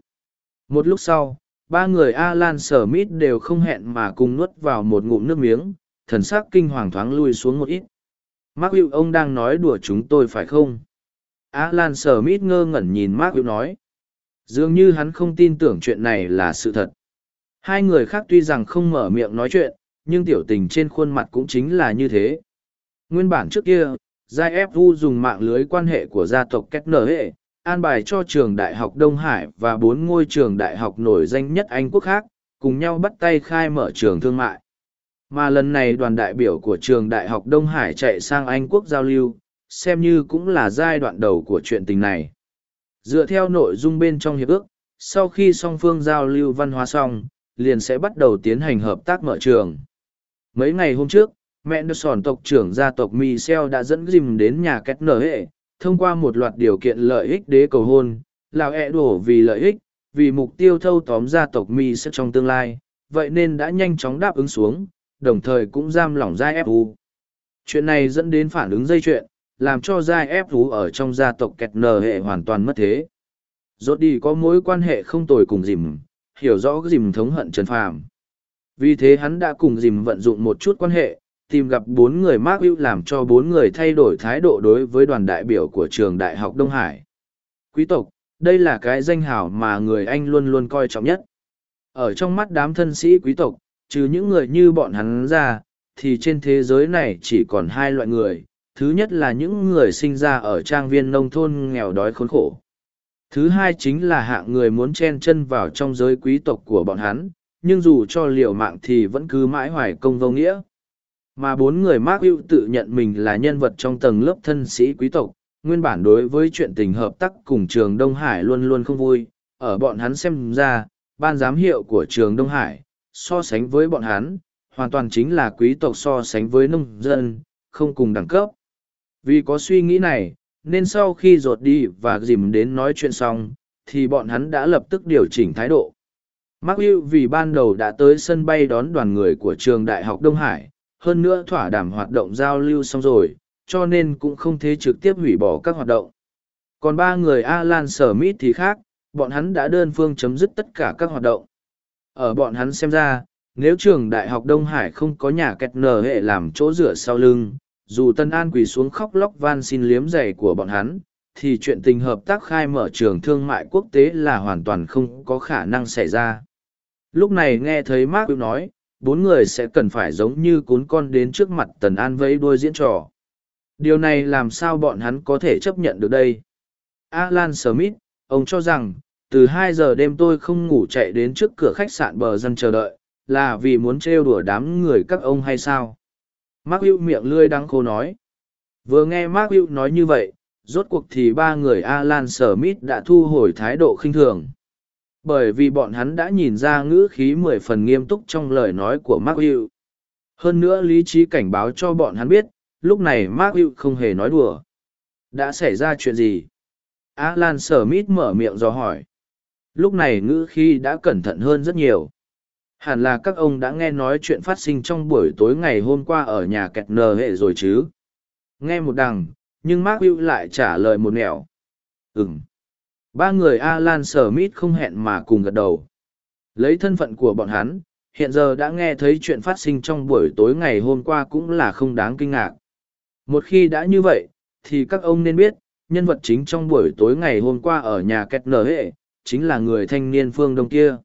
Một lúc sau, ba người Alan Smith đều không hẹn mà cùng nuốt vào một ngụm nước miếng, thần sắc kinh hoàng thoáng lui xuống một ít. Mark Hugh ông đang nói đùa chúng tôi phải không? Á lan sờ mít ngơ ngẩn nhìn Mark hữu nói. Dường như hắn không tin tưởng chuyện này là sự thật. Hai người khác tuy rằng không mở miệng nói chuyện, nhưng tiểu tình trên khuôn mặt cũng chính là như thế. Nguyên bản trước kia, Giai FU dùng mạng lưới quan hệ của gia tộc Kết Nở Hệ, an bài cho trường Đại học Đông Hải và bốn ngôi trường đại học nổi danh nhất Anh quốc khác, cùng nhau bắt tay khai mở trường thương mại. Mà lần này đoàn đại biểu của trường Đại học Đông Hải chạy sang Anh quốc giao lưu, xem như cũng là giai đoạn đầu của chuyện tình này. Dựa theo nội dung bên trong hiệp ước, sau khi song phương giao lưu văn hóa xong, liền sẽ bắt đầu tiến hành hợp tác mở trường. Mấy ngày hôm trước, mẹ nước sòn tộc trưởng gia tộc Michel đã dẫn Jim đến nhà kết nở hệ, thông qua một loạt điều kiện lợi ích đế cầu hôn, lào ẹ đổ vì lợi ích, vì mục tiêu thâu tóm gia tộc Michel trong tương lai, vậy nên đã nhanh chóng đáp ứng xuống, đồng thời cũng giam lỏng ra fu. Chuyện này dẫn đến phản ứng dây chuyện, làm cho giai fu ở trong gia tộc kẹt nờ hệ hoàn toàn mất thế. Rốt đi có mối quan hệ không tồi cùng dìm, hiểu rõ dìm thống hận Trần Phàm. Vì thế hắn đã cùng dìm vận dụng một chút quan hệ, tìm gặp bốn người Mark Hugh làm cho bốn người thay đổi thái độ đối với đoàn đại biểu của trường Đại học Đông Hải. Quý tộc, đây là cái danh hào mà người Anh luôn luôn coi trọng nhất. Ở trong mắt đám thân sĩ quý tộc, trừ những người như bọn hắn ra, thì trên thế giới này chỉ còn hai loại người. Thứ nhất là những người sinh ra ở trang viên nông thôn nghèo đói khốn khổ. Thứ hai chính là hạng người muốn chen chân vào trong giới quý tộc của bọn hắn, nhưng dù cho liều mạng thì vẫn cứ mãi hoài công vô nghĩa. Mà bốn người Mark hữu tự nhận mình là nhân vật trong tầng lớp thân sĩ quý tộc, nguyên bản đối với chuyện tình hợp tác cùng trường Đông Hải luôn luôn không vui. Ở bọn hắn xem ra, ban giám hiệu của trường Đông Hải, so sánh với bọn hắn, hoàn toàn chính là quý tộc so sánh với nông dân, không cùng đẳng cấp. Vì có suy nghĩ này, nên sau khi rột đi và dìm đến nói chuyện xong, thì bọn hắn đã lập tức điều chỉnh thái độ. Mark hữu vì ban đầu đã tới sân bay đón đoàn người của trường Đại học Đông Hải, hơn nữa thỏa đảm hoạt động giao lưu xong rồi, cho nên cũng không thể trực tiếp hủy bỏ các hoạt động. Còn ba người Alan Smith thì khác, bọn hắn đã đơn phương chấm dứt tất cả các hoạt động. Ở bọn hắn xem ra, nếu trường Đại học Đông Hải không có nhà kẹt nở hệ làm chỗ rửa sau lưng, dù Tân An quỳ xuống khóc lóc van xin liếm giày của bọn hắn, thì chuyện tình hợp tác khai mở trường thương mại quốc tế là hoàn toàn không có khả năng xảy ra. Lúc này nghe thấy Mark nói, bốn người sẽ cần phải giống như cún con đến trước mặt Tần An vẫy đuôi diễn trò. Điều này làm sao bọn hắn có thể chấp nhận được đây? Alan Smith, ông cho rằng, từ hai giờ đêm tôi không ngủ chạy đến trước cửa khách sạn bờ dân chờ đợi, là vì muốn trêu đùa đám người các ông hay sao? Mark Hugh miệng lươi đắng khô nói. Vừa nghe Mark Hugh nói như vậy, rốt cuộc thì ba người Alan Smith đã thu hồi thái độ khinh thường. Bởi vì bọn hắn đã nhìn ra ngữ khí mười phần nghiêm túc trong lời nói của mark hugh. Hơn nữa lý trí cảnh báo cho bọn hắn biết lúc này mark hugh không hề nói đùa. Đã xảy ra chuyện gì? Alan Smith mở miệng do hỏi. Lúc này ngữ khí đã cẩn thận hơn rất nhiều hẳn là các ông đã nghe nói chuyện phát sinh trong buổi tối ngày hôm qua ở nhà kẹt nờ hệ rồi chứ nghe một đằng nhưng mark hugh lại trả lời một nẻo ừng Ba người Alan Smith không hẹn mà cùng gật đầu. Lấy thân phận của bọn hắn, hiện giờ đã nghe thấy chuyện phát sinh trong buổi tối ngày hôm qua cũng là không đáng kinh ngạc. Một khi đã như vậy, thì các ông nên biết, nhân vật chính trong buổi tối ngày hôm qua ở nhà kẹt Nở Hệ, chính là người thanh niên phương đông kia.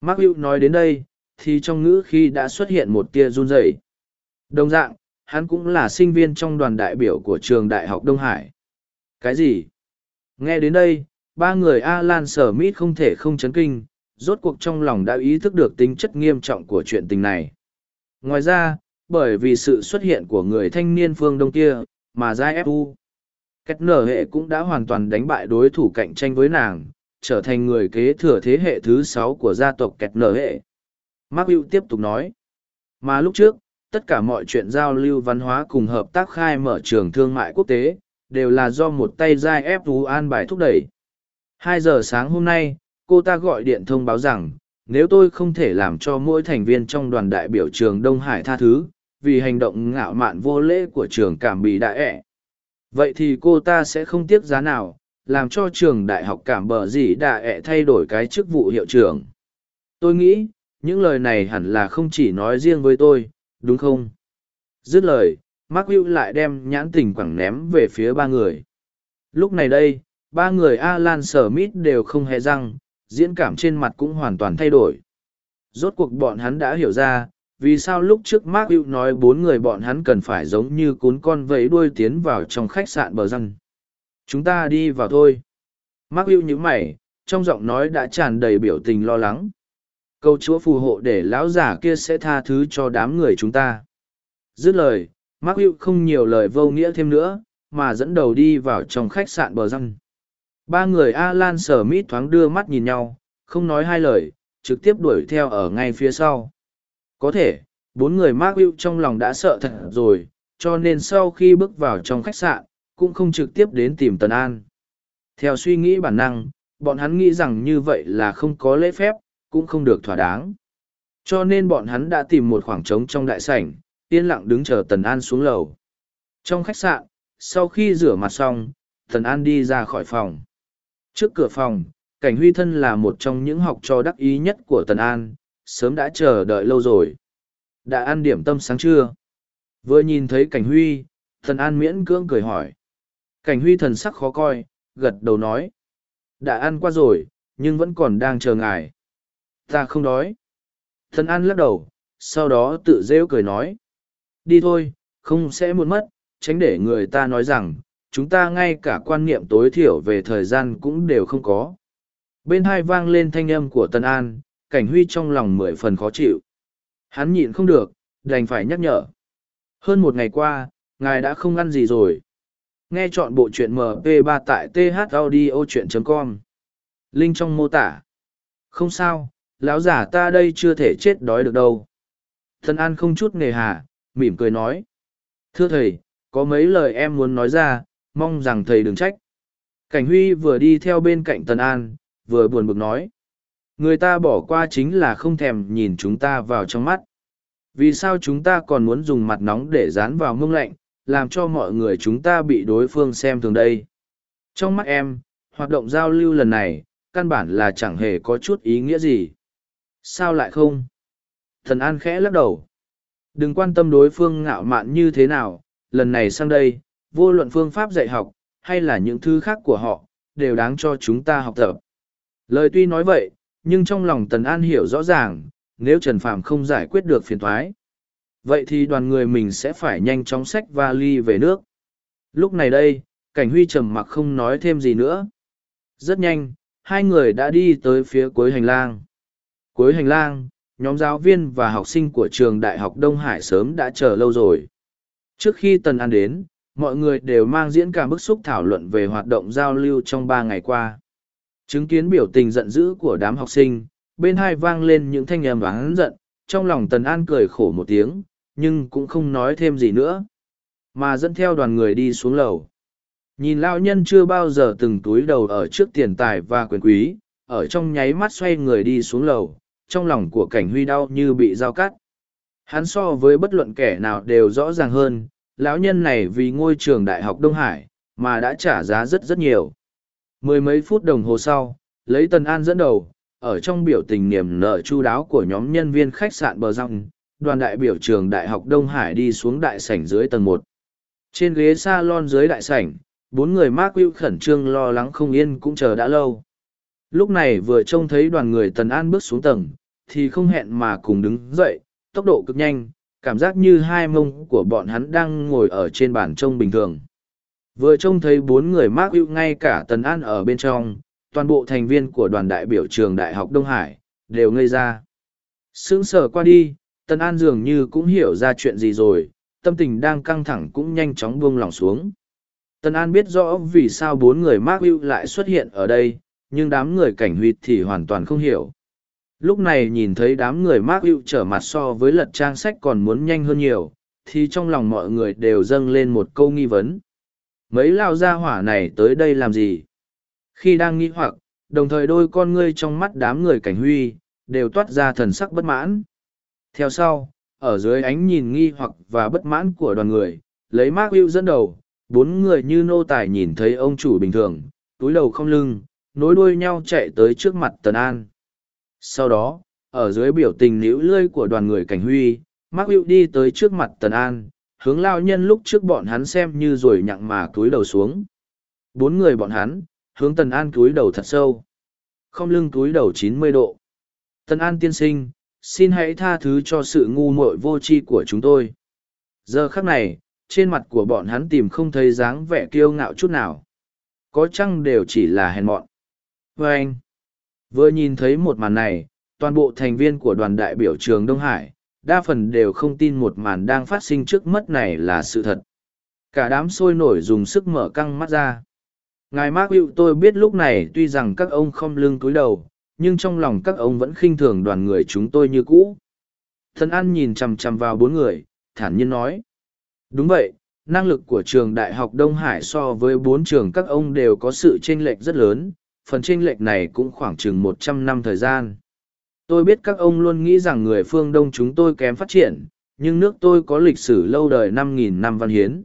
Mark Hugh nói đến đây, thì trong ngữ khi đã xuất hiện một tia run rẩy. Đồng dạng, hắn cũng là sinh viên trong đoàn đại biểu của trường Đại học Đông Hải. Cái gì? Nghe đến đây, ba người Alan Smith không thể không chấn kinh, rốt cuộc trong lòng đã ý thức được tính chất nghiêm trọng của chuyện tình này. Ngoài ra, bởi vì sự xuất hiện của người thanh niên phương đông kia, mà Giai Fu, Kết nở hệ cũng đã hoàn toàn đánh bại đối thủ cạnh tranh với nàng, trở thành người kế thừa thế hệ thứ sáu của gia tộc kẹt nở hệ. Mark Hữu tiếp tục nói, mà lúc trước, tất cả mọi chuyện giao lưu văn hóa cùng hợp tác khai mở trường thương mại quốc tế, đều là do một tay Giai Fu an bài thúc đẩy. Hai giờ sáng hôm nay, cô ta gọi điện thông báo rằng, nếu tôi không thể làm cho mỗi thành viên trong đoàn đại biểu trường Đông Hải tha thứ, vì hành động ngạo mạn vô lễ của trường Cảm Bì Đại ẹ. Vậy thì cô ta sẽ không tiếc giá nào, làm cho trường đại học Cảm Bờ gì đã ẹ thay đổi cái chức vụ hiệu trưởng. Tôi nghĩ, những lời này hẳn là không chỉ nói riêng với tôi, đúng không? Dứt lời, Mark Hugh lại đem nhãn tình quẳng ném về phía ba người. Lúc này đây, ba người Alan Smith đều không hề răng, diễn cảm trên mặt cũng hoàn toàn thay đổi. Rốt cuộc bọn hắn đã hiểu ra, vì sao lúc trước Mark Hugh nói bốn người bọn hắn cần phải giống như cún con vẫy đuôi tiến vào trong khách sạn bờ răng. Chúng ta đi vào thôi. mắc Hugh nhíu mày, trong giọng nói đã tràn đầy biểu tình lo lắng. Câu chúa phù hộ để lão giả kia sẽ tha thứ cho đám người chúng ta. Dứt lời, mắc Hugh không nhiều lời vô nghĩa thêm nữa, mà dẫn đầu đi vào trong khách sạn bờ răng. Ba người Alan Smith thoáng đưa mắt nhìn nhau, không nói hai lời, trực tiếp đuổi theo ở ngay phía sau. Có thể, bốn người mắc Hugh trong lòng đã sợ thật rồi, cho nên sau khi bước vào trong khách sạn, cũng không trực tiếp đến tìm Tần An. Theo suy nghĩ bản năng, bọn hắn nghĩ rằng như vậy là không có lễ phép, cũng không được thỏa đáng. Cho nên bọn hắn đã tìm một khoảng trống trong đại sảnh, yên lặng đứng chờ Tần An xuống lầu. Trong khách sạn, sau khi rửa mặt xong, Tần An đi ra khỏi phòng. Trước cửa phòng, Cảnh Huy Thân là một trong những học trò đắc ý nhất của Tần An, sớm đã chờ đợi lâu rồi. Đã ăn điểm tâm sáng trưa. Vừa nhìn thấy Cảnh Huy, Tần An miễn cưỡng cười hỏi. Cảnh Huy thần sắc khó coi, gật đầu nói. Đã ăn qua rồi, nhưng vẫn còn đang chờ ngài. Ta không đói. Thần An lắc đầu, sau đó tự rêu cười nói. Đi thôi, không sẽ muộn mất, tránh để người ta nói rằng, chúng ta ngay cả quan niệm tối thiểu về thời gian cũng đều không có. Bên hai vang lên thanh âm của Tân An, cảnh huy trong lòng mười phần khó chịu. Hắn nhịn không được, đành phải nhắc nhở. Hơn một ngày qua, ngài đã không ăn gì rồi. Nghe chọn bộ truyện MP3 tại thaudio.com. Linh trong mô tả. Không sao, lão giả ta đây chưa thể chết đói được đâu. Tân An không chút nề hà, mỉm cười nói. Thưa thầy, có mấy lời em muốn nói ra, mong rằng thầy đừng trách. Cảnh Huy vừa đi theo bên cạnh Tần An, vừa buồn bực nói. Người ta bỏ qua chính là không thèm nhìn chúng ta vào trong mắt. Vì sao chúng ta còn muốn dùng mặt nóng để dán vào mông lạnh, làm cho mọi người chúng ta bị đối phương xem thường đây? Trong mắt em, hoạt động giao lưu lần này, căn bản là chẳng hề có chút ý nghĩa gì. Sao lại không? Thần An khẽ lắc đầu. Đừng quan tâm đối phương ngạo mạn như thế nào, lần này sang đây, vô luận phương pháp dạy học, hay là những thứ khác của họ, đều đáng cho chúng ta học tập. Lời tuy nói vậy, nhưng trong lòng Tần An hiểu rõ ràng, nếu Trần Phạm không giải quyết được phiền toái vậy thì đoàn người mình sẽ phải nhanh chóng xách vali về nước. Lúc này đây, Cảnh Huy trầm mặc không nói thêm gì nữa. Rất nhanh, hai người đã đi tới phía cuối hành lang. Cuối hành lang, nhóm giáo viên và học sinh của trường Đại học Đông Hải sớm đã chờ lâu rồi. Trước khi Tần An đến, mọi người đều mang diễn cảm bức xúc thảo luận về hoạt động giao lưu trong ba ngày qua. Chứng kiến biểu tình giận dữ của đám học sinh, bên hai vang lên những thanh âm oán giận, trong lòng Tần An cười khổ một tiếng, nhưng cũng không nói thêm gì nữa. Mà dẫn theo đoàn người đi xuống lầu. Nhìn lao nhân chưa bao giờ từng túi đầu ở trước tiền tài và quyền quý, ở trong nháy mắt xoay người đi xuống lầu, trong lòng của cảnh huy đau như bị dao cắt. Hắn so với bất luận kẻ nào đều rõ ràng hơn, lão nhân này vì ngôi trường đại học Đông Hải, mà đã trả giá rất rất nhiều. Mười mấy phút đồng hồ sau, lấy Tần An dẫn đầu, ở trong biểu tình niềm nở chu đáo của nhóm nhân viên khách sạn bờ răng, đoàn đại biểu trường Đại học Đông Hải đi xuống đại sảnh dưới tầng một. Trên ghế salon dưới đại sảnh, bốn người Mark Will khẩn trương lo lắng không yên cũng chờ đã lâu. Lúc này vừa trông thấy đoàn người Tần An bước xuống tầng, thì không hẹn mà cùng đứng dậy, tốc độ cực nhanh, cảm giác như hai mông của bọn hắn đang ngồi ở trên bàn trông bình thường. Vừa trông thấy bốn người Mark Hữu ngay cả Tần An ở bên trong, toàn bộ thành viên của đoàn đại biểu trường Đại học Đông Hải, đều ngây ra. Sướng sở qua đi, Tần An dường như cũng hiểu ra chuyện gì rồi, tâm tình đang căng thẳng cũng nhanh chóng buông lỏng xuống. Tần An biết rõ vì sao bốn người Mark Hugh lại xuất hiện ở đây, nhưng đám người cảnh huyệt thì hoàn toàn không hiểu. Lúc này nhìn thấy đám người Mark Hugh trở mặt so với lật trang sách còn muốn nhanh hơn nhiều, thì trong lòng mọi người đều dâng lên một câu nghi vấn. Mấy lao gia hỏa này tới đây làm gì? Khi đang nghi hoặc, đồng thời đôi con ngươi trong mắt đám người cảnh huy, đều toát ra thần sắc bất mãn. Theo sau, ở dưới ánh nhìn nghi hoặc và bất mãn của đoàn người, lấy Mark Hugh dẫn đầu, bốn người như nô tài nhìn thấy ông chủ bình thường, túi đầu không lưng, nối đuôi nhau chạy tới trước mặt Tần An. Sau đó, ở dưới biểu tình níu lơi của đoàn người cảnh huy, Mark Hugh đi tới trước mặt Tần An, hướng lao nhân lúc trước bọn hắn xem như rồi nhặng mà túi đầu xuống. Bốn người bọn hắn, hướng Tần An túi đầu thật sâu. Không lưng túi đầu chín mươi độ. Tần An tiên sinh, xin hãy tha thứ cho sự ngu muội vô tri của chúng tôi. Giờ khắc này, trên mặt của bọn hắn tìm không thấy dáng vẻ kiêu ngạo chút nào. Có chăng đều chỉ là hèn mọn. Và anh, vừa nhìn thấy một màn này, toàn bộ thành viên của đoàn đại biểu trường Đông Hải, đa phần đều không tin một màn đang phát sinh trước mắt này là sự thật. Cả đám sôi nổi dùng sức mở căng mắt ra. Ngài Mark Hữu tôi biết lúc này tuy rằng các ông không lưng túi đầu, nhưng trong lòng các ông vẫn khinh thường đoàn người chúng tôi như cũ. Thần An nhìn chằm chằm vào bốn người, thản nhiên nói. Đúng vậy, năng lực của trường Đại học Đông Hải so với bốn trường các ông đều có sự chênh lệch rất lớn, phần chênh lệch này cũng khoảng chừng một trăm năm thời gian. Tôi biết các ông luôn nghĩ rằng người phương Đông chúng tôi kém phát triển, nhưng nước tôi có lịch sử lâu đời năm nghìn năm văn hiến.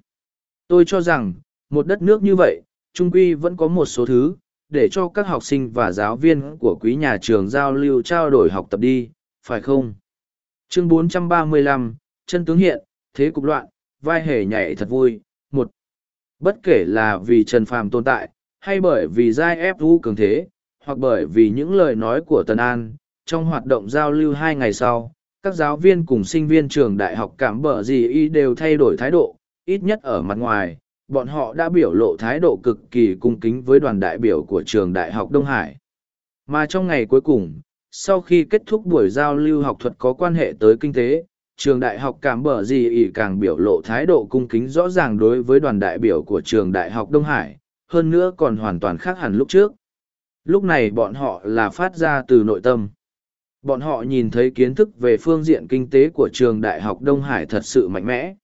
Tôi cho rằng, một đất nước như vậy, trung quy vẫn có một số thứ, để cho các học sinh và giáo viên của quý nhà trường giao lưu trao đổi học tập đi, phải không? Chương 435, chân tướng hiện, thế cục loạn, vai hề nhảy thật vui. một Bất kể là vì Trần Phàm tồn tại, hay bởi vì giai ép vũ cường thế, hoặc bởi vì những lời nói của Tần An, trong hoạt động giao lưu hai ngày sau, các giáo viên cùng sinh viên trường đại học cảm bở gì y đều thay đổi thái độ, ít nhất ở mặt ngoài, bọn họ đã biểu lộ thái độ cực kỳ cung kính với đoàn đại biểu của trường đại học Đông Hải. Mà trong ngày cuối cùng, sau khi kết thúc buổi giao lưu học thuật có quan hệ tới kinh tế, trường đại học cảm bở gì ỉ càng biểu lộ thái độ cung kính rõ ràng đối với đoàn đại biểu của trường đại học Đông Hải, hơn nữa còn hoàn toàn khác hẳn lúc trước. Lúc này bọn họ là phát ra từ nội tâm. Bọn họ nhìn thấy kiến thức về phương diện kinh tế của trường đại học Đông Hải thật sự mạnh mẽ.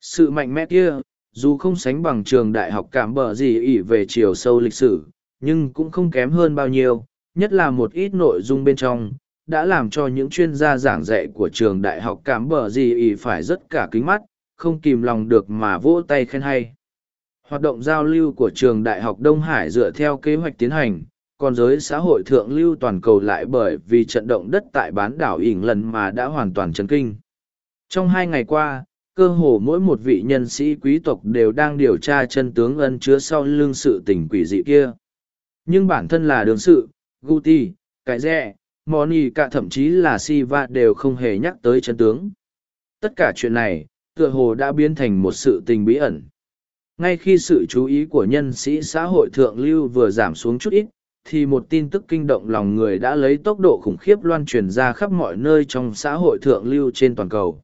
Sự mạnh mẽ kia, dù không sánh bằng trường đại học cảm bờ gì ỉ về chiều sâu lịch sử, nhưng cũng không kém hơn bao nhiêu, nhất là một ít nội dung bên trong, đã làm cho những chuyên gia giảng dạy của trường đại học cảm bờ gì ỉ phải rất cả kính mắt, không kìm lòng được mà vỗ tay khen hay. Hoạt động giao lưu của trường Đại học Đông Hải dựa theo kế hoạch tiến hành, còn giới xã hội thượng lưu toàn cầu lại bởi vì trận động đất tại bán đảo ỉng lần mà đã hoàn toàn chấn kinh. Trong hai ngày qua, cơ hồ mỗi một vị nhân sĩ quý tộc đều đang điều tra chân tướng ân chứa sau lưng sự tình quỷ dị kia. Nhưng bản thân là đường sự, Guti, cái rẻ, Moni cả thậm chí là Siva đều không hề nhắc tới chân tướng. Tất cả chuyện này, tựa hồ đã biến thành một sự tình bí ẩn. Ngay khi sự chú ý của nhân sĩ xã hội thượng lưu vừa giảm xuống chút ít, thì một tin tức kinh động lòng người đã lấy tốc độ khủng khiếp loan truyền ra khắp mọi nơi trong xã hội thượng lưu trên toàn cầu.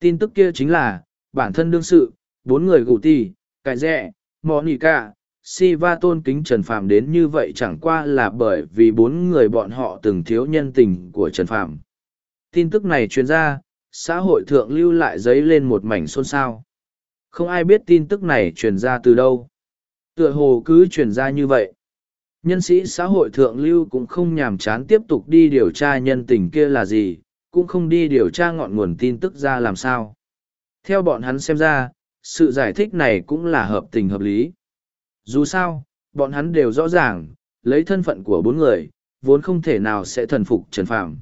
Tin tức kia chính là, bản thân đương sự, bốn người gù tì, cải rẽ, Monica, Siva tôn kính Trần Phạm đến như vậy chẳng qua là bởi vì bốn người bọn họ từng thiếu nhân tình của Trần Phạm. Tin tức này truyền ra, xã hội thượng lưu lại giấy lên một mảnh xôn xao. Không ai biết tin tức này truyền ra từ đâu. Tựa hồ cứ truyền ra như vậy. Nhân sĩ xã hội thượng lưu cũng không nhàm chán tiếp tục đi điều tra nhân tình kia là gì, cũng không đi điều tra ngọn nguồn tin tức ra làm sao. Theo bọn hắn xem ra, sự giải thích này cũng là hợp tình hợp lý. Dù sao, bọn hắn đều rõ ràng, lấy thân phận của bốn người, vốn không thể nào sẽ thần phục Trần Phàm.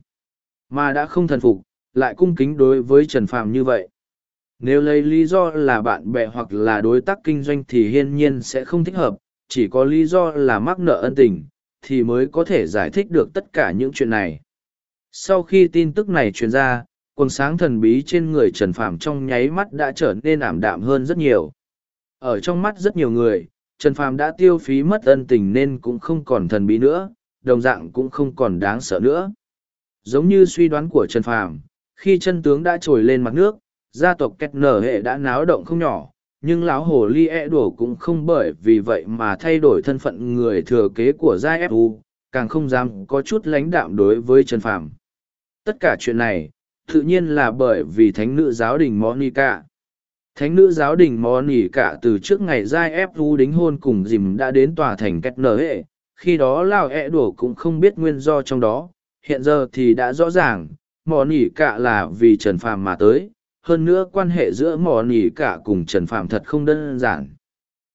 Mà đã không thần phục, lại cung kính đối với Trần Phàm như vậy. Nếu lấy lý do là bạn bè hoặc là đối tác kinh doanh thì hiên nhiên sẽ không thích hợp, chỉ có lý do là mắc nợ ân tình, thì mới có thể giải thích được tất cả những chuyện này. Sau khi tin tức này truyền ra, quần sáng thần bí trên người Trần Phàm trong nháy mắt đã trở nên ảm đạm hơn rất nhiều. Ở trong mắt rất nhiều người, Trần Phàm đã tiêu phí mất ân tình nên cũng không còn thần bí nữa, đồng dạng cũng không còn đáng sợ nữa. Giống như suy đoán của Trần Phàm, khi chân tướng đã trồi lên mặt nước, gia tộc Kết Nở Hệ đã náo động không nhỏ, nhưng lão hồ ly e đổ cũng không bởi vì vậy mà thay đổi thân phận người thừa kế của gia fu càng không dám có chút lãnh đạm đối với trần phàm tất cả chuyện này tự nhiên là bởi vì thánh nữ giáo đình monica. Thánh nữ giáo đình monica từ trước ngày giai ép vu đính hôn cùng dìm đã đến tòa thành cách nở hệ. Khi đó lao ẹ e đổ cũng không biết nguyên do trong đó. Hiện giờ thì đã rõ ràng Monica cả là vì trần phàm mà tới. Hơn nữa quan hệ giữa Monica cả cùng trần phàm thật không đơn giản.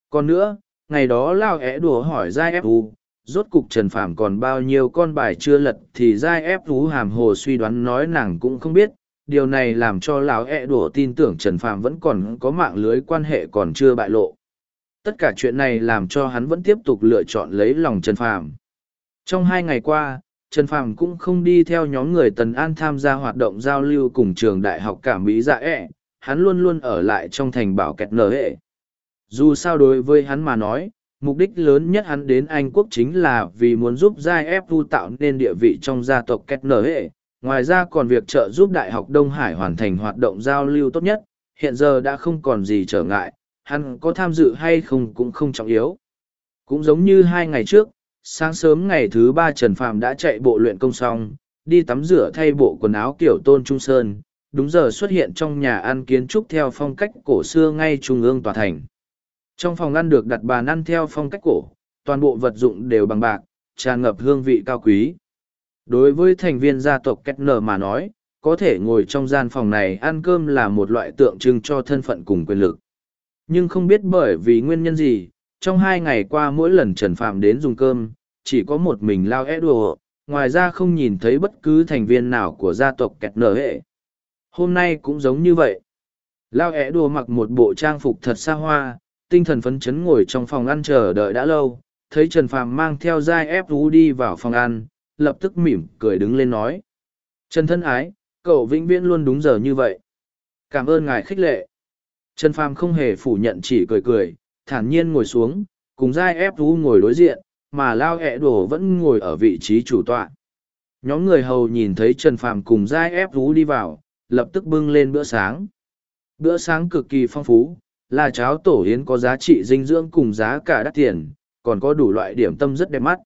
Còn nữa ngày đó lao ẹ e đổ hỏi giai ép vu, rốt cục trần phàm còn bao nhiêu con bài chưa lật thì giai ép thú hàm hồ suy đoán nói nàng cũng không biết. Điều này làm cho lão ẹ đổ tin tưởng trần phàm vẫn còn có mạng lưới quan hệ còn chưa bại lộ. Tất cả chuyện này làm cho hắn vẫn tiếp tục lựa chọn lấy lòng trần phàm. Trong hai ngày qua, trần phàm cũng không đi theo nhóm người tần an tham gia hoạt động giao lưu cùng trường đại học cảm mỹ dạ ẹ. Hắn luôn luôn ở lại trong thành bảo kẹt nở hệ. Dù sao đối với hắn mà nói mục đích lớn nhất hắn đến anh quốc chính là vì muốn giúp giai FU tạo nên địa vị trong gia tộc kẹt nở hệ ngoài ra còn việc trợ giúp đại học đông hải hoàn thành hoạt động giao lưu tốt nhất hiện giờ đã không còn gì trở ngại hắn có tham dự hay không cũng không trọng yếu. Cũng giống như hai ngày trước, sáng sớm ngày thứ ba Trần Phạm đã chạy bộ luyện công xong, đi tắm rửa thay bộ quần áo kiểu tôn trung sơn, đúng giờ xuất hiện trong nhà ăn kiến trúc theo phong cách cổ xưa ngay trung ương tòa thành. Trong phòng ăn được đặt bàn ăn theo phong cách cổ, toàn bộ vật dụng đều bằng bạc, tràn ngập hương vị cao quý. Đối với thành viên gia tộc Kettner mà nói, có thể ngồi trong gian phòng này ăn cơm là một loại tượng trưng cho thân phận cùng quyền lực nhưng không biết bởi vì nguyên nhân gì trong hai ngày qua mỗi lần trần phạm đến dùng cơm chỉ có một mình lao é ngoài ra không nhìn thấy bất cứ thành viên nào của gia tộc Kettner. nở hệ hôm nay cũng giống như vậy lao é mặc một bộ trang phục thật xa hoa tinh thần phấn chấn ngồi trong phòng ăn chờ đợi đã lâu thấy trần phạm mang theo giai ép Vũ đi vào phòng ăn lập tức mỉm cười đứng lên nói trần thân ái cậu vĩnh viễn luôn đúng giờ như vậy cảm ơn ngài khích lệ Trần Phàm không hề phủ nhận chỉ cười cười, thản nhiên ngồi xuống, cùng Giai ép Vũ ngồi đối diện, mà Lao ẹ đổ vẫn ngồi ở vị trí chủ tọa. Nhóm người hầu nhìn thấy Trần Phàm cùng Giai ép Vũ đi vào, lập tức bưng lên bữa sáng. Bữa sáng cực kỳ phong phú, là cháo tổ yến có giá trị dinh dưỡng cùng giá cả đắt tiền, còn có đủ loại điểm tâm rất đẹp mắt.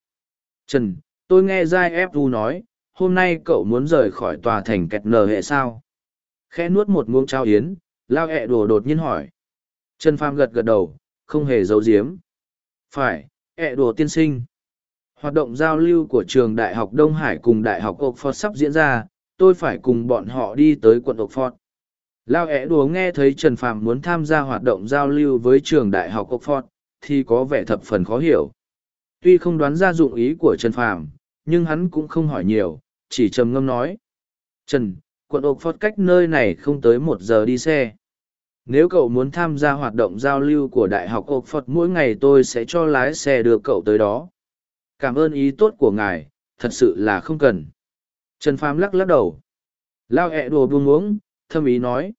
Trần, tôi nghe Giai ép Vũ nói, hôm nay cậu muốn rời khỏi tòa thành kẹt nờ hệ sao? Khẽ nuốt một muỗng cháo yến, Lao hẹ đùa đột nhiên hỏi. Trần Pham gật gật đầu, không hề giấu giếm. Phải, ẹ đùa tiên sinh. Hoạt động giao lưu của trường Đại học Đông Hải cùng Đại học Oxford sắp diễn ra, tôi phải cùng bọn họ đi tới quận Oxford. Lao ẻ đùa nghe thấy Trần Phàm muốn tham gia hoạt động giao lưu với trường Đại học Oxford, thì có vẻ thập phần khó hiểu. Tuy không đoán ra dụng ý của Trần Phàm, nhưng hắn cũng không hỏi nhiều, chỉ trầm ngâm nói. Trần, quận Oxford cách nơi này không tới một giờ đi xe. Nếu cậu muốn tham gia hoạt động giao lưu của Đại học Oxford mỗi ngày tôi sẽ cho lái xe đưa cậu tới đó. Cảm ơn ý tốt của ngài, thật sự là không cần. Trần Phàm lắc lắc đầu. Lao ẹ Đùa buông uống, thâm ý nói.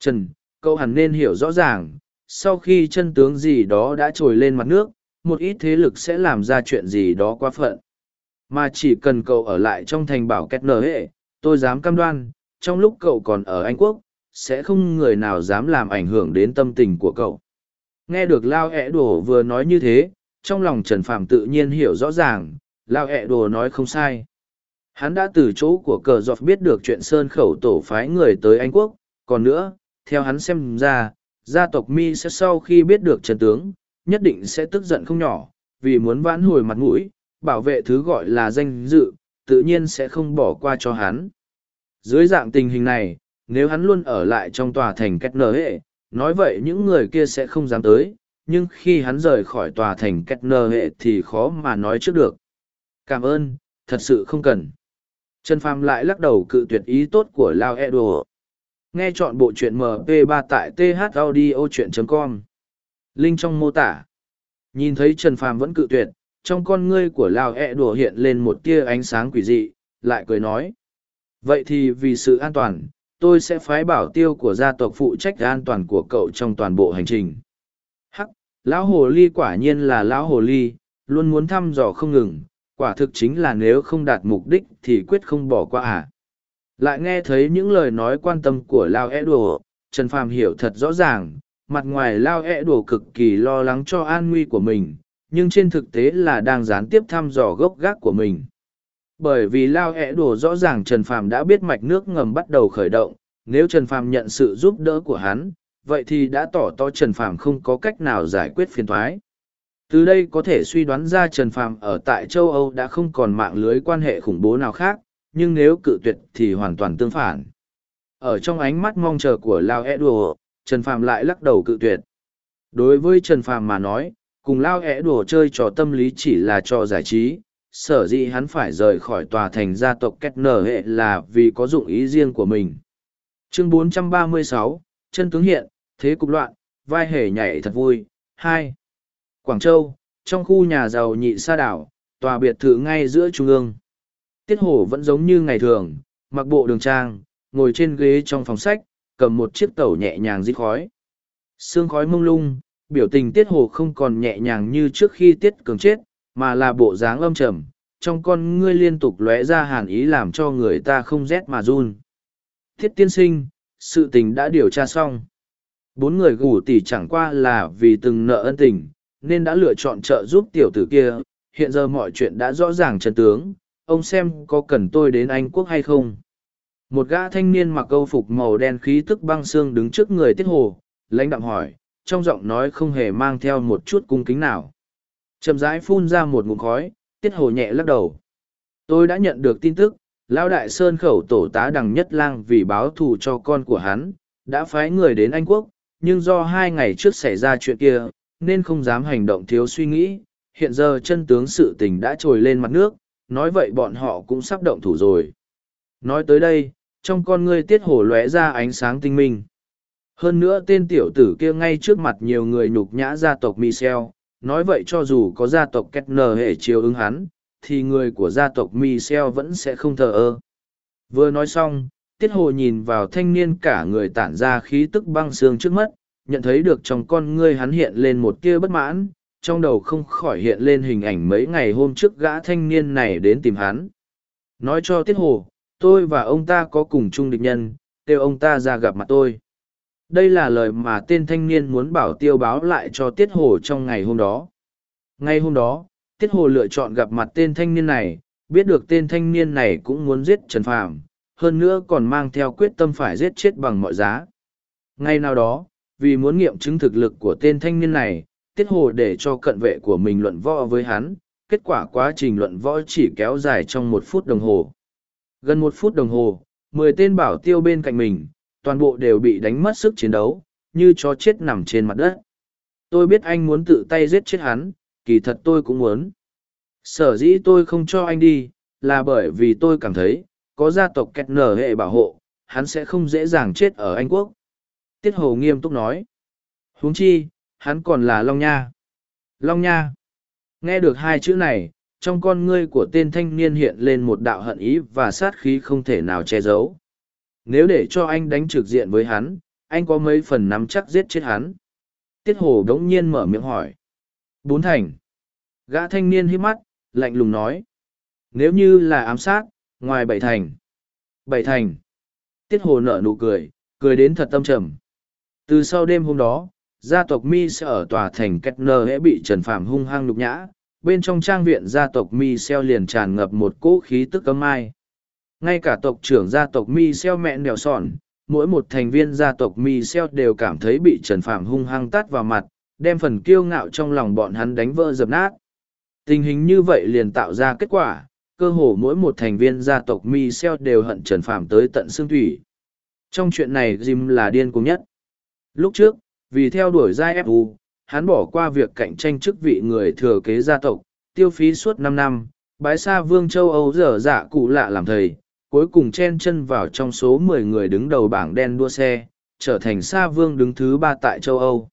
Trần, cậu hẳn nên hiểu rõ ràng, sau khi chân tướng gì đó đã trồi lên mặt nước, một ít thế lực sẽ làm ra chuyện gì đó quá phận. Mà chỉ cần cậu ở lại trong thành bảo kết nở hệ, tôi dám cam đoan, trong lúc cậu còn ở Anh Quốc, sẽ không người nào dám làm ảnh hưởng đến tâm tình của cậu. Nghe được Lao ẹ đồ vừa nói như thế, trong lòng Trần Phạm tự nhiên hiểu rõ ràng, Lao ẹ đồ nói không sai. Hắn đã từ chỗ của cờ giọt biết được chuyện Sơn Khẩu tổ phái người tới Anh Quốc, còn nữa, theo hắn xem ra, gia tộc Mi sẽ sau khi biết được Trần Tướng, nhất định sẽ tức giận không nhỏ, vì muốn vãn hồi mặt mũi, bảo vệ thứ gọi là danh dự, tự nhiên sẽ không bỏ qua cho hắn. Dưới dạng tình hình này, nếu hắn luôn ở lại trong tòa thành kết nở hệ, nói vậy những người kia sẽ không dám tới, nhưng khi hắn rời khỏi tòa thành kết nở hệ thì khó mà nói trước được. Cảm ơn, thật sự không cần. Trần Phàm lại lắc đầu cự tuyệt ý tốt của Lao Edo. Nghe chọn bộ truyện MP3 tại thaudio.com. Linh trong mô tả. Nhìn thấy Trần Phàm vẫn cự tuyệt, trong con ngươi của Lao Edo hiện lên một tia ánh sáng quỷ dị, lại cười nói. Vậy thì vì sự an toàn, tôi sẽ phái bảo tiêu của gia tộc phụ trách an toàn của cậu trong toàn bộ hành trình hắc lão hồ ly quả nhiên là lão hồ ly luôn muốn thăm dò không ngừng quả thực chính là nếu không đạt mục đích thì quyết không bỏ qua à. lại nghe thấy những lời nói quan tâm của lao e đồ trần phàm hiểu thật rõ ràng, mặt ngoài lao e đồ cực kỳ lo lắng cho an nguy của mình, nhưng trên thực tế là đang gián tiếp thăm dò gốc gác của mình bởi vì lao E đồ rõ ràng trần phàm đã biết mạch nước ngầm bắt đầu khởi động, nếu trần phàm nhận sự giúp đỡ của hắn, vậy thì đã tỏ to trần phàm không có cách nào giải quyết phiền toái từ đây có thể suy đoán ra trần phàm ở tại châu âu đã không còn mạng lưới quan hệ khủng bố nào khác nhưng nếu cự tuyệt thì hoàn toàn tương phản. Ở trong ánh mắt mong chờ của lao e đùa trần phàm lại lắc đầu cự tuyệt. Đối với trần phàm mà nói cùng lao e đùa chơi trò tâm lý chỉ là trò giải trí sở dĩ hắn phải rời khỏi tòa thành gia tộc kết nở hệ là vì có dụng ý riêng của mình. Chương 436, chân tướng hiện thế cục loạn vai hề nhảy thật vui hai quảng châu, trong khu nhà giàu nhị sa đảo, tòa biệt thự ngay giữa trung ương. Tiết hổ vẫn giống như ngày thường, mặc bộ đường trang, ngồi trên ghế trong phòng sách, cầm một chiếc tẩu nhẹ nhàng dít khói. Sương khói mông lung, biểu tình tiết hồ không còn nhẹ nhàng như trước khi tiết cường chết, mà là bộ dáng âm trầm, trong con ngươi liên tục lóe ra hàn ý làm cho người ta không rét mà run. Thiết tiên sinh, sự tình đã điều tra xong. Bốn người gủ tỉ chẳng qua là vì từng nợ ân tình nên đã lựa chọn trợ giúp tiểu tử kia, hiện giờ mọi chuyện đã rõ ràng chân tướng, ông xem có cần tôi đến anh quốc hay không. Một gã thanh niên mặc câu phục màu đen khí tức băng xương đứng trước người tiết hồ, lãnh đạm hỏi, trong giọng nói không hề mang theo một chút cung kính nào. Chậm rãi phun ra một ngụm khói, tiết hồ nhẹ lắc đầu. Tôi đã nhận được tin tức, lão đại sơn khẩu tổ tá đằng nhất lang vì báo thù cho con của hắn, đã phái người đến anh quốc, nhưng do hai ngày trước xảy ra chuyện kia nên không dám hành động thiếu suy nghĩ. Hiện giờ chân tướng sự tình đã trồi lên mặt nước, nói vậy bọn họ cũng sắp động thủ rồi. Nói tới đây, trong con ngươi tiết hổ lóe ra ánh sáng tinh minh. Hơn nữa tên tiểu tử kia ngay trước mặt nhiều người nhục nhã gia tộc michel, nói vậy cho dù có gia tộc kết nờ hệ chiều ứng hắn, thì người của gia tộc michel vẫn sẽ không thờ ơ. Vừa nói xong, tiết hồ nhìn vào thanh niên cả người tản ra khí tức băng xương trước mắt nhận thấy được trong con ngươi hắn hiện lên một tia bất mãn, trong đầu không khỏi hiện lên hình ảnh mấy ngày hôm trước gã thanh niên này đến tìm hắn. Nói cho tiết hồ, tôi và ông ta có cùng chung địch nhân, kêu ông ta ra gặp mặt tôi. Đây là lời mà tên thanh niên muốn bảo tiêu báo lại cho tiết hồ trong ngày hôm đó. Ngay hôm đó, tiết hồ lựa chọn gặp mặt tên thanh niên này, biết được tên thanh niên này cũng muốn giết trần phàm, hơn nữa còn mang theo quyết tâm phải giết chết bằng mọi giá. Ngay nào đó vì muốn nghiệm chứng thực lực của tên thanh niên này, tiết hồ để cho cận vệ của mình luận võ với hắn, kết quả quá trình luận võ chỉ kéo dài trong một phút đồng hồ. Gần một phút đồng hồ, mười tên bảo tiêu bên cạnh mình, toàn bộ đều bị đánh mất sức chiến đấu, như chó chết nằm trên mặt đất. Tôi biết anh muốn tự tay giết chết hắn, kỳ thật tôi cũng muốn. Sở dĩ tôi không cho anh đi, là bởi vì tôi cảm thấy, có gia tộc kẹt nở hệ bảo hộ, hắn sẽ không dễ dàng chết ở anh quốc tiết hồ nghiêm túc nói huống chi hắn còn là long nha long nha nghe được hai chữ này trong con ngươi của tên thanh niên hiện lên một đạo hận ý và sát khí không thể nào che giấu. Nếu để cho anh đánh trực diện với hắn, anh có mấy phần nắm chắc giết chết hắn. Tiết hồ đống nhiên mở miệng hỏi. Bốn thành. Gã thanh niên hiếp mắt, lạnh lùng nói. Nếu như là ám sát, ngoài bảy thành. Bảy thành. Tiết hồ nở nụ cười, cười đến thật tâm trầm. Từ sau đêm hôm đó, gia tộc mi sẽ ở tòa thành Kettner hễ bị Trần Phạm hung hăng nhục nhã, bên trong trang viện gia tộc Mi xeo liền tràn ngập một cỗ khí tức cấm ai. Ngay cả tộc trưởng gia tộc Mi xeo mẹ nèo sòn, mỗi một thành viên gia tộc Mi xeo đều cảm thấy bị Trần Phạm hung hăng tắt vào mặt, đem phần kiêu ngạo trong lòng bọn hắn đánh vỡ dập nát. Tình hình như vậy liền tạo ra kết quả, cơ hồ mỗi một thành viên gia tộc Mi xeo đều hận Trần Phạm tới tận xương thủy. Trong chuyện này Jim là điên cuồng nhất. Lúc trước, vì theo đuổi giai FU, hắn bỏ qua việc cạnh tranh chức vị người thừa kế gia tộc, tiêu phí suốt năm năm, bái xa vương châu Âu dở dạ cụ lạ làm thầy, cuối cùng chen chân vào trong số mười người đứng đầu bảng đen đua xe, trở thành xa vương đứng thứ ba tại châu Âu.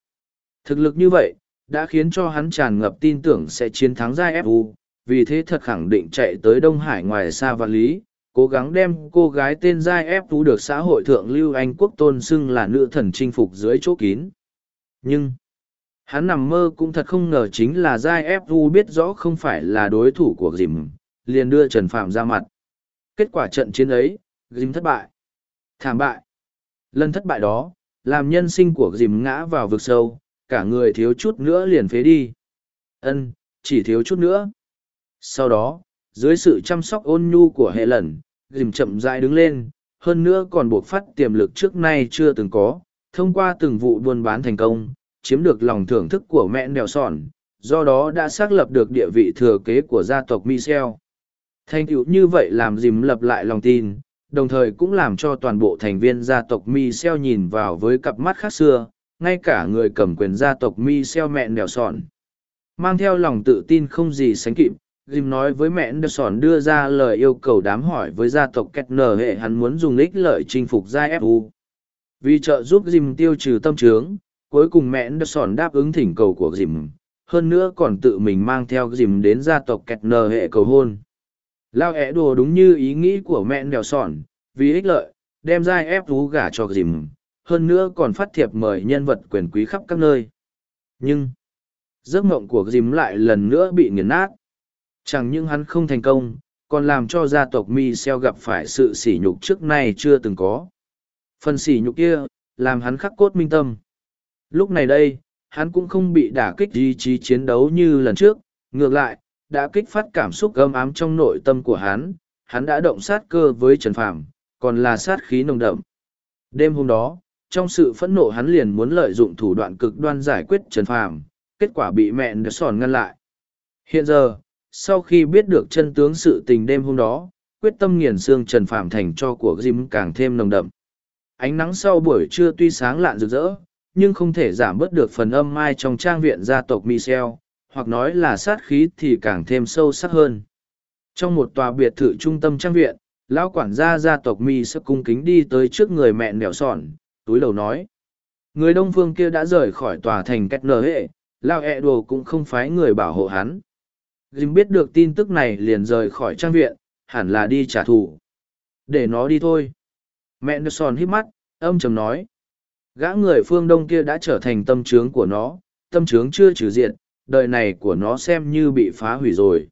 Thực lực như vậy, đã khiến cho hắn tràn ngập tin tưởng sẽ chiến thắng giai FU, vì thế thật khẳng định chạy tới Đông Hải ngoài xa và lý, cố gắng đem cô gái tên giai FU được xã hội thượng lưu Anh quốc tôn xưng là nữ thần chinh phục dưới chỗ kín. Nhưng, hắn nằm mơ cũng thật không ngờ chính là giai fu biết rõ không phải là đối thủ của dìm liền đưa trần phạm ra mặt. Kết quả trận chiến ấy dìm thất bại. Thảm bại. Lần thất bại đó làm nhân sinh của dìm ngã vào vực sâu cả người thiếu chút nữa liền phế đi. Ân chỉ thiếu chút nữa. Sau đó dưới sự chăm sóc ôn nhu của hệ lần dìm chậm dại đứng lên hơn nữa còn buộc phát tiềm lực trước nay chưa từng có thông qua từng vụ buôn bán thành công chiếm được lòng thưởng thức của mẹ đèo sòn do đó đã xác lập được địa vị thừa kế của gia tộc Michel. Thành tựu như vậy làm dìm lập lại lòng tin, đồng thời cũng làm cho toàn bộ thành viên gia tộc Michel nhìn vào với cặp mắt khác xưa, ngay cả người cầm quyền gia tộc Michel mẹ đèo sòn. Mang theo lòng tự tin không gì sánh kịp, Jim nói với mẹ Anderson đưa ra lời yêu cầu đám hỏi với gia tộc Kettner hệ hắn muốn dùng ích lợi chinh phục gia FU. Vì trợ giúp Jim tiêu trừ tâm trướng, cuối cùng mẹ Anderson đáp ứng thỉnh cầu của Jim, hơn nữa còn tự mình mang theo Jim đến gia tộc Kettner hệ cầu hôn. Lao ẻ đồ đúng như ý nghĩ của mẹ Anderson, vì ích lợi, đem gia FU gả cho Jim, hơn nữa còn phát thiệp mời nhân vật quyền quý khắp các nơi. Nhưng, giấc mộng của Jim lại lần nữa bị nghiền nát Chẳng những hắn không thành công, còn làm cho gia tộc Mi xeo gặp phải sự sỉ nhục trước nay chưa từng có. Phần sỉ nhục kia, làm hắn khắc cốt minh tâm. Lúc này đây, hắn cũng không bị đả kích ý chí chiến đấu như lần trước, ngược lại, đã kích phát cảm xúc gâm ám trong nội tâm của hắn, hắn đã động sát cơ với Trần Phàm, còn là sát khí nồng đậm. Đêm hôm đó, trong sự phẫn nộ hắn liền muốn lợi dụng thủ đoạn cực đoan giải quyết Trần Phàm, kết quả bị mẹ sòn ngăn lại. Hiện giờ, sau khi biết được chân tướng sự tình đêm hôm đó, quyết tâm nghiền xương trần phạm thành cho của Jim càng thêm nồng đậm. Ánh nắng sau buổi trưa tuy sáng lạn rực rỡ, nhưng không thể giảm bớt được phần âm mai trong trang viện gia tộc michel, hoặc nói là sát khí thì càng thêm sâu sắc hơn. Trong một tòa biệt thự trung tâm trang viện, lão quản gia gia tộc mi cung kính đi tới trước người mẹ nẻo sòn túi đầu nói, người đông phương kia đã rời khỏi tòa thành cách nở hệ lao ẹ đồ cũng không phái người bảo hộ hắn. Jim biết được tin tức này liền rời khỏi trang viện, hẳn là đi trả thù. Để nó đi thôi. Mẹ Nelson hít mắt, âm trầm nói. Gã người phương đông kia đã trở thành tâm trướng của nó, tâm trướng chưa trừ diện, đời này của nó xem như bị phá hủy rồi.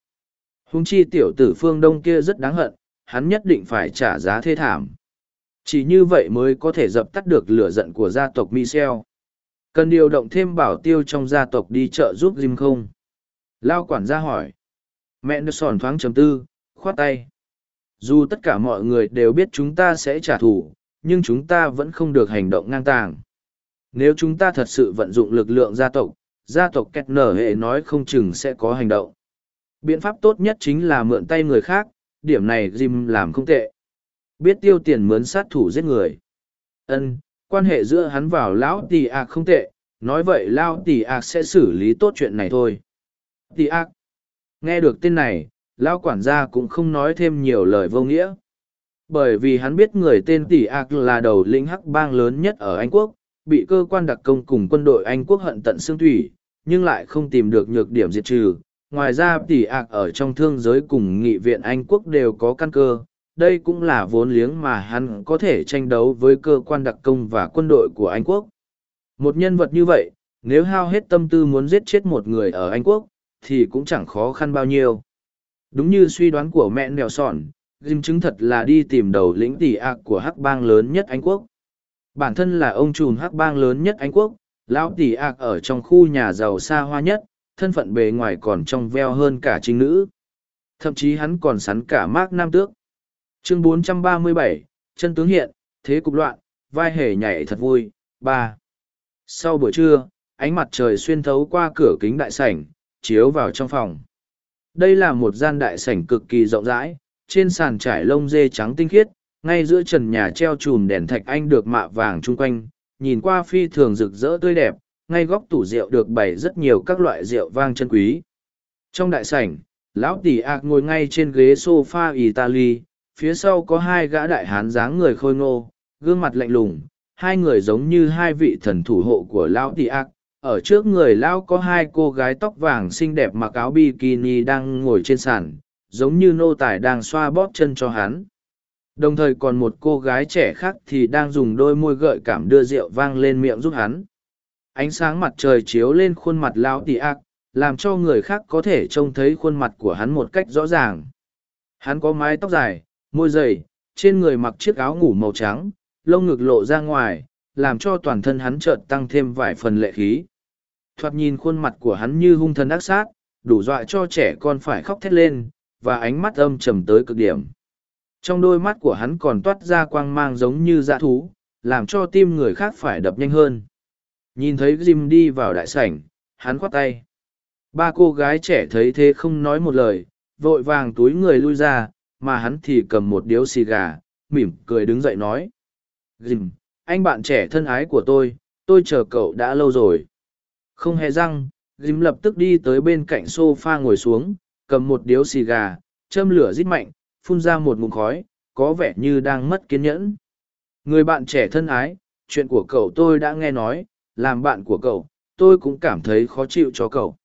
Hùng chi tiểu tử phương đông kia rất đáng hận, hắn nhất định phải trả giá thê thảm. Chỉ như vậy mới có thể dập tắt được lửa giận của gia tộc Michel. Cần điều động thêm bảo tiêu trong gia tộc đi chợ giúp Jim không? Lao quản gia hỏi. Mẹ nó sòn thoáng chấm tư, khoát tay. Dù tất cả mọi người đều biết chúng ta sẽ trả thù, nhưng chúng ta vẫn không được hành động ngang tàng. Nếu chúng ta thật sự vận dụng lực lượng gia tộc, gia tộc kẹt nở hệ nói không chừng sẽ có hành động. Biện pháp tốt nhất chính là mượn tay người khác, điểm này Jim làm không tệ. Biết tiêu tiền mướn sát thủ giết người. Ân, quan hệ giữa hắn vào lão tỷ ạc không tệ, nói vậy lão tỷ ạc sẽ xử lý tốt chuyện này thôi. Tỷ ác. À, nghe được tên này, lão quản gia cũng không nói thêm nhiều lời vô nghĩa. Bởi vì hắn biết người tên tỷ ác là đầu lĩnh hắc bang lớn nhất ở Anh Quốc, bị cơ quan đặc công cùng quân đội Anh Quốc hận tận xương thủy, nhưng lại không tìm được nhược điểm diệt trừ. Ngoài ra tỷ ác ở trong thương giới cùng nghị viện Anh Quốc đều có căn cơ, đây cũng là vốn liếng mà hắn có thể tranh đấu với cơ quan đặc công và quân đội của Anh Quốc. Một nhân vật như vậy, nếu hao hết tâm tư muốn giết chết một người ở Anh Quốc, thì cũng chẳng khó khăn bao nhiêu. Đúng như suy đoán của mẹ Nèo Sòn, Jim chứng thật là đi tìm đầu lĩnh tỷ ạc của hắc bang lớn nhất Anh Quốc. Bản thân là ông trùm hắc bang lớn nhất Anh Quốc, lão tỷ ạc ở trong khu nhà giàu xa hoa nhất, thân phận bề ngoài còn trong veo hơn cả trinh nữ. Thậm chí hắn còn sắn cả mác nam tước. Chương 437, chân tướng hiện, thế cục loạn, vai hề nhảy thật vui, ba. Sau buổi trưa, ánh mặt trời xuyên thấu qua cửa kính đại sảnh, chiếu vào trong phòng. Đây là một gian đại sảnh cực kỳ rộng rãi, trên sàn trải lông dê trắng tinh khiết, ngay giữa trần nhà treo chùm đèn thạch anh được mạ vàng chung quanh, nhìn qua phi thường rực rỡ tươi đẹp, ngay góc tủ rượu được bày rất nhiều các loại rượu vang chân quý. Trong đại sảnh, lão tỷ ạc ngồi ngay trên ghế sofa Italy, phía sau có hai gã đại hán dáng người khôi ngô, gương mặt lạnh lùng, hai người giống như hai vị thần thủ hộ của lão tỷ ạc, ở trước người lão có hai cô gái tóc vàng xinh đẹp mặc áo bikini đang ngồi trên sàn, giống như nô tài đang xoa bóp chân cho hắn. Đồng thời còn một cô gái trẻ khác thì đang dùng đôi môi gợi cảm đưa rượu vang lên miệng giúp hắn. Ánh sáng mặt trời chiếu lên khuôn mặt lão tị ác, làm cho người khác có thể trông thấy khuôn mặt của hắn một cách rõ ràng. Hắn có mái tóc dài, môi dày, trên người mặc chiếc áo ngủ màu trắng, lông ngực lộ ra ngoài, làm cho toàn thân hắn chợt tăng thêm vài phần lệ khí. Thoạt nhìn khuôn mặt của hắn như hung thần ác sát, đủ dọa cho trẻ con phải khóc thét lên, và ánh mắt âm trầm tới cực điểm. Trong đôi mắt của hắn còn toát ra quang mang giống như dã thú, làm cho tim người khác phải đập nhanh hơn. Nhìn thấy Jim đi vào đại sảnh, hắn khoát tay. Ba cô gái trẻ thấy thế không nói một lời, vội vàng túi người lui ra, mà hắn thì cầm một điếu xì gà, mỉm cười đứng dậy nói. "Jim, anh bạn trẻ thân ái của tôi, tôi chờ cậu đã lâu rồi. Không hề răng, Dìm lập tức đi tới bên cạnh sofa ngồi xuống, cầm một điếu xì gà, châm lửa rít mạnh, phun ra một ngụm khói, có vẻ như đang mất kiên nhẫn. Người bạn trẻ thân ái, chuyện của cậu tôi đã nghe nói, làm bạn của cậu, tôi cũng cảm thấy khó chịu cho cậu.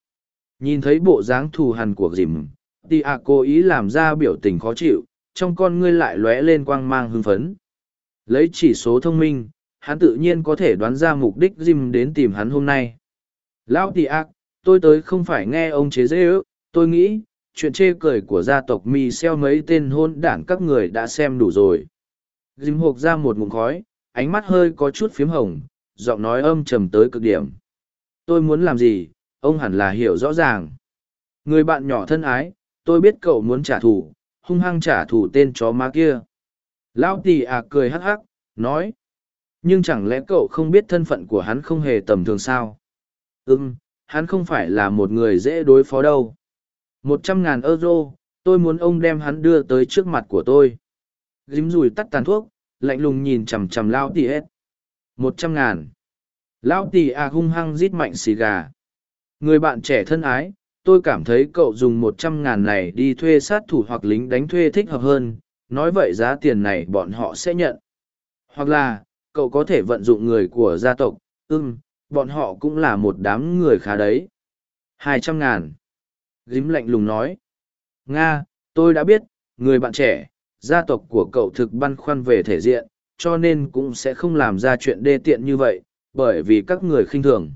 Nhìn thấy bộ dáng thù hằn của dìm, thì ạ cố ý làm ra biểu tình khó chịu, trong con ngươi lại lóe lên quang mang hưng phấn. Lấy chỉ số thông minh, hắn tự nhiên có thể đoán ra mục đích dìm đến tìm hắn hôm nay. Lão tỷ ác, tôi tới không phải nghe ông chế dễ ước, tôi nghĩ, chuyện chê cười của gia tộc mi xeo mấy tên hôn đảng các người đã xem đủ rồi. Dìm hộp ra một ngụm khói, ánh mắt hơi có chút phiếm hồng, giọng nói âm trầm tới cực điểm. Tôi muốn làm gì, ông hẳn là hiểu rõ ràng. Người bạn nhỏ thân ái, tôi biết cậu muốn trả thù, hung hăng trả thù tên chó má kia. Lão tỷ à cười hắc hắc, nói. Nhưng chẳng lẽ cậu không biết thân phận của hắn không hề tầm thường sao? Ừm, hắn không phải là một người dễ đối phó đâu. Một trăm ngàn euro, tôi muốn ông đem hắn đưa tới trước mặt của tôi. Dím rùi tắt tàn thuốc, lạnh lùng nhìn chằm chằm Lao tỷ hết. Một trăm ngàn. Lao tỷ à hung hăng rít mạnh xì gà. Người bạn trẻ thân ái, tôi cảm thấy cậu dùng một trăm ngàn này đi thuê sát thủ hoặc lính đánh thuê thích hợp hơn, nói vậy giá tiền này bọn họ sẽ nhận. Hoặc là, cậu có thể vận dụng người của gia tộc, ưng, bọn họ cũng là một đám người khá đấy. Hai trăm ngàn. Gím lạnh lùng nói. Nga, tôi đã biết, người bạn trẻ, gia tộc của cậu thực băn khoăn về thể diện, cho nên cũng sẽ không làm ra chuyện đê tiện như vậy, bởi vì các người khinh thường.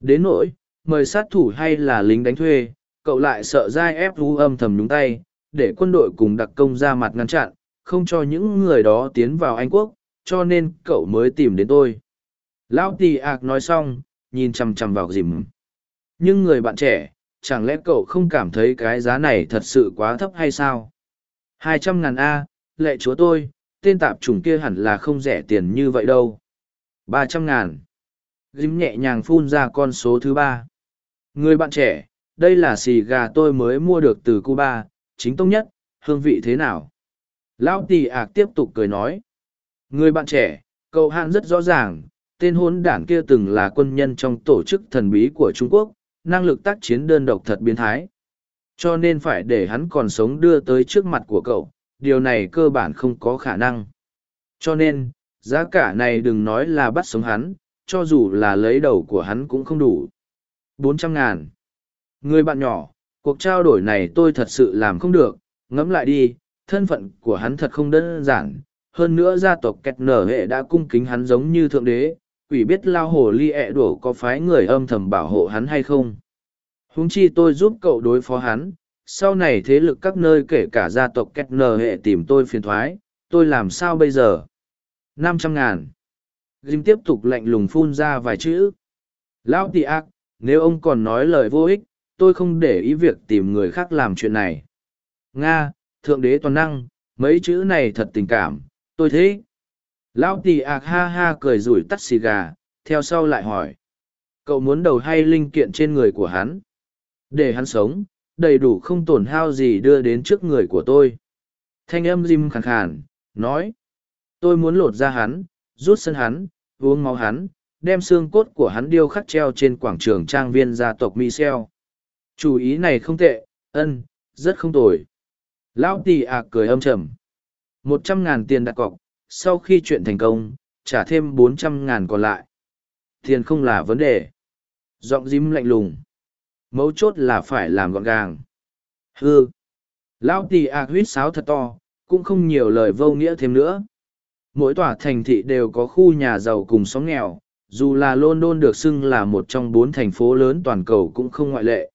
Đến nỗi, mời sát thủ hay là lính đánh thuê, cậu lại sợ dai ép vũ âm thầm nhúng tay, để quân đội cùng đặc công ra mặt ngăn chặn, không cho những người đó tiến vào Anh Quốc, cho nên cậu mới tìm đến tôi. Lão tì ạc nói xong, nhìn chằm chằm vào dìm. Nhưng người bạn trẻ, chẳng lẽ cậu không cảm thấy cái giá này thật sự quá thấp hay sao? Hai trăm ngàn A, lệ chúa tôi, tên tạp chủng kia hẳn là không rẻ tiền như vậy đâu. Ba trăm ngàn. Dìm nhẹ nhàng phun ra con số thứ ba. Người bạn trẻ, đây là xì gà tôi mới mua được từ Cuba, chính tông nhất, hương vị thế nào? Lão tì ạc tiếp tục cười nói. Người bạn trẻ, cậu hạn rất rõ ràng, tên hôn đảng kia từng là quân nhân trong tổ chức thần bí của Trung Quốc, năng lực tác chiến đơn độc thật biến thái. Cho nên phải để hắn còn sống đưa tới trước mặt của cậu, điều này cơ bản không có khả năng. Cho nên, giá cả này đừng nói là bắt sống hắn, cho dù là lấy đầu của hắn cũng không đủ. bốn trăm ngàn. Người bạn nhỏ, cuộc trao đổi này tôi thật sự làm không được, ngẫm lại đi, thân phận của hắn thật không đơn giản. Hơn nữa gia tộc kẹt nở hệ đã cung kính hắn giống như thượng đế, quỷ biết lao hồ ly ẹ đổ có phái người âm thầm bảo hộ hắn hay không. Húng chi tôi giúp cậu đối phó hắn, sau này thế lực các nơi kể cả gia tộc kẹt nờ hệ tìm tôi phiền thoái, tôi làm sao bây giờ? năm trăm ngàn. Jim tiếp tục lạnh lùng phun ra vài chữ. Lão tì ác, nếu ông còn nói lời vô ích, tôi không để ý việc tìm người khác làm chuyện này. Nga, Thượng Đế toàn năng, mấy chữ này thật tình cảm, tôi thế. Lão tì ạc ha ha cười rủi tắt xì gà, theo sau lại hỏi. Cậu muốn đầu hay linh kiện trên người của hắn? Để hắn sống, đầy đủ không tổn hao gì đưa đến trước người của tôi. Thanh âm Jim khàn khàn, nói. Tôi muốn lột ra hắn, rút sân hắn, uống máu hắn, đem xương cốt của hắn điêu khắc treo trên quảng trường trang viên gia tộc Michel. Chủ ý này không tệ, ân, rất không tồi. Lão tỷ ạc cười âm trầm. Một trăm ngàn tiền đặt cọc, sau khi chuyện thành công, trả thêm bốn trăm ngàn còn lại. Tiền không là vấn đề. Giọng dím lạnh lùng. Mấu chốt là phải làm gọn gàng. Hư. Lão tỷ ạc huyết sáo thật to, cũng không nhiều lời vô nghĩa thêm nữa. Mỗi tòa thành thị đều có khu nhà giàu cùng xóm nghèo, dù là London được xưng là một trong bốn thành phố lớn toàn cầu cũng không ngoại lệ.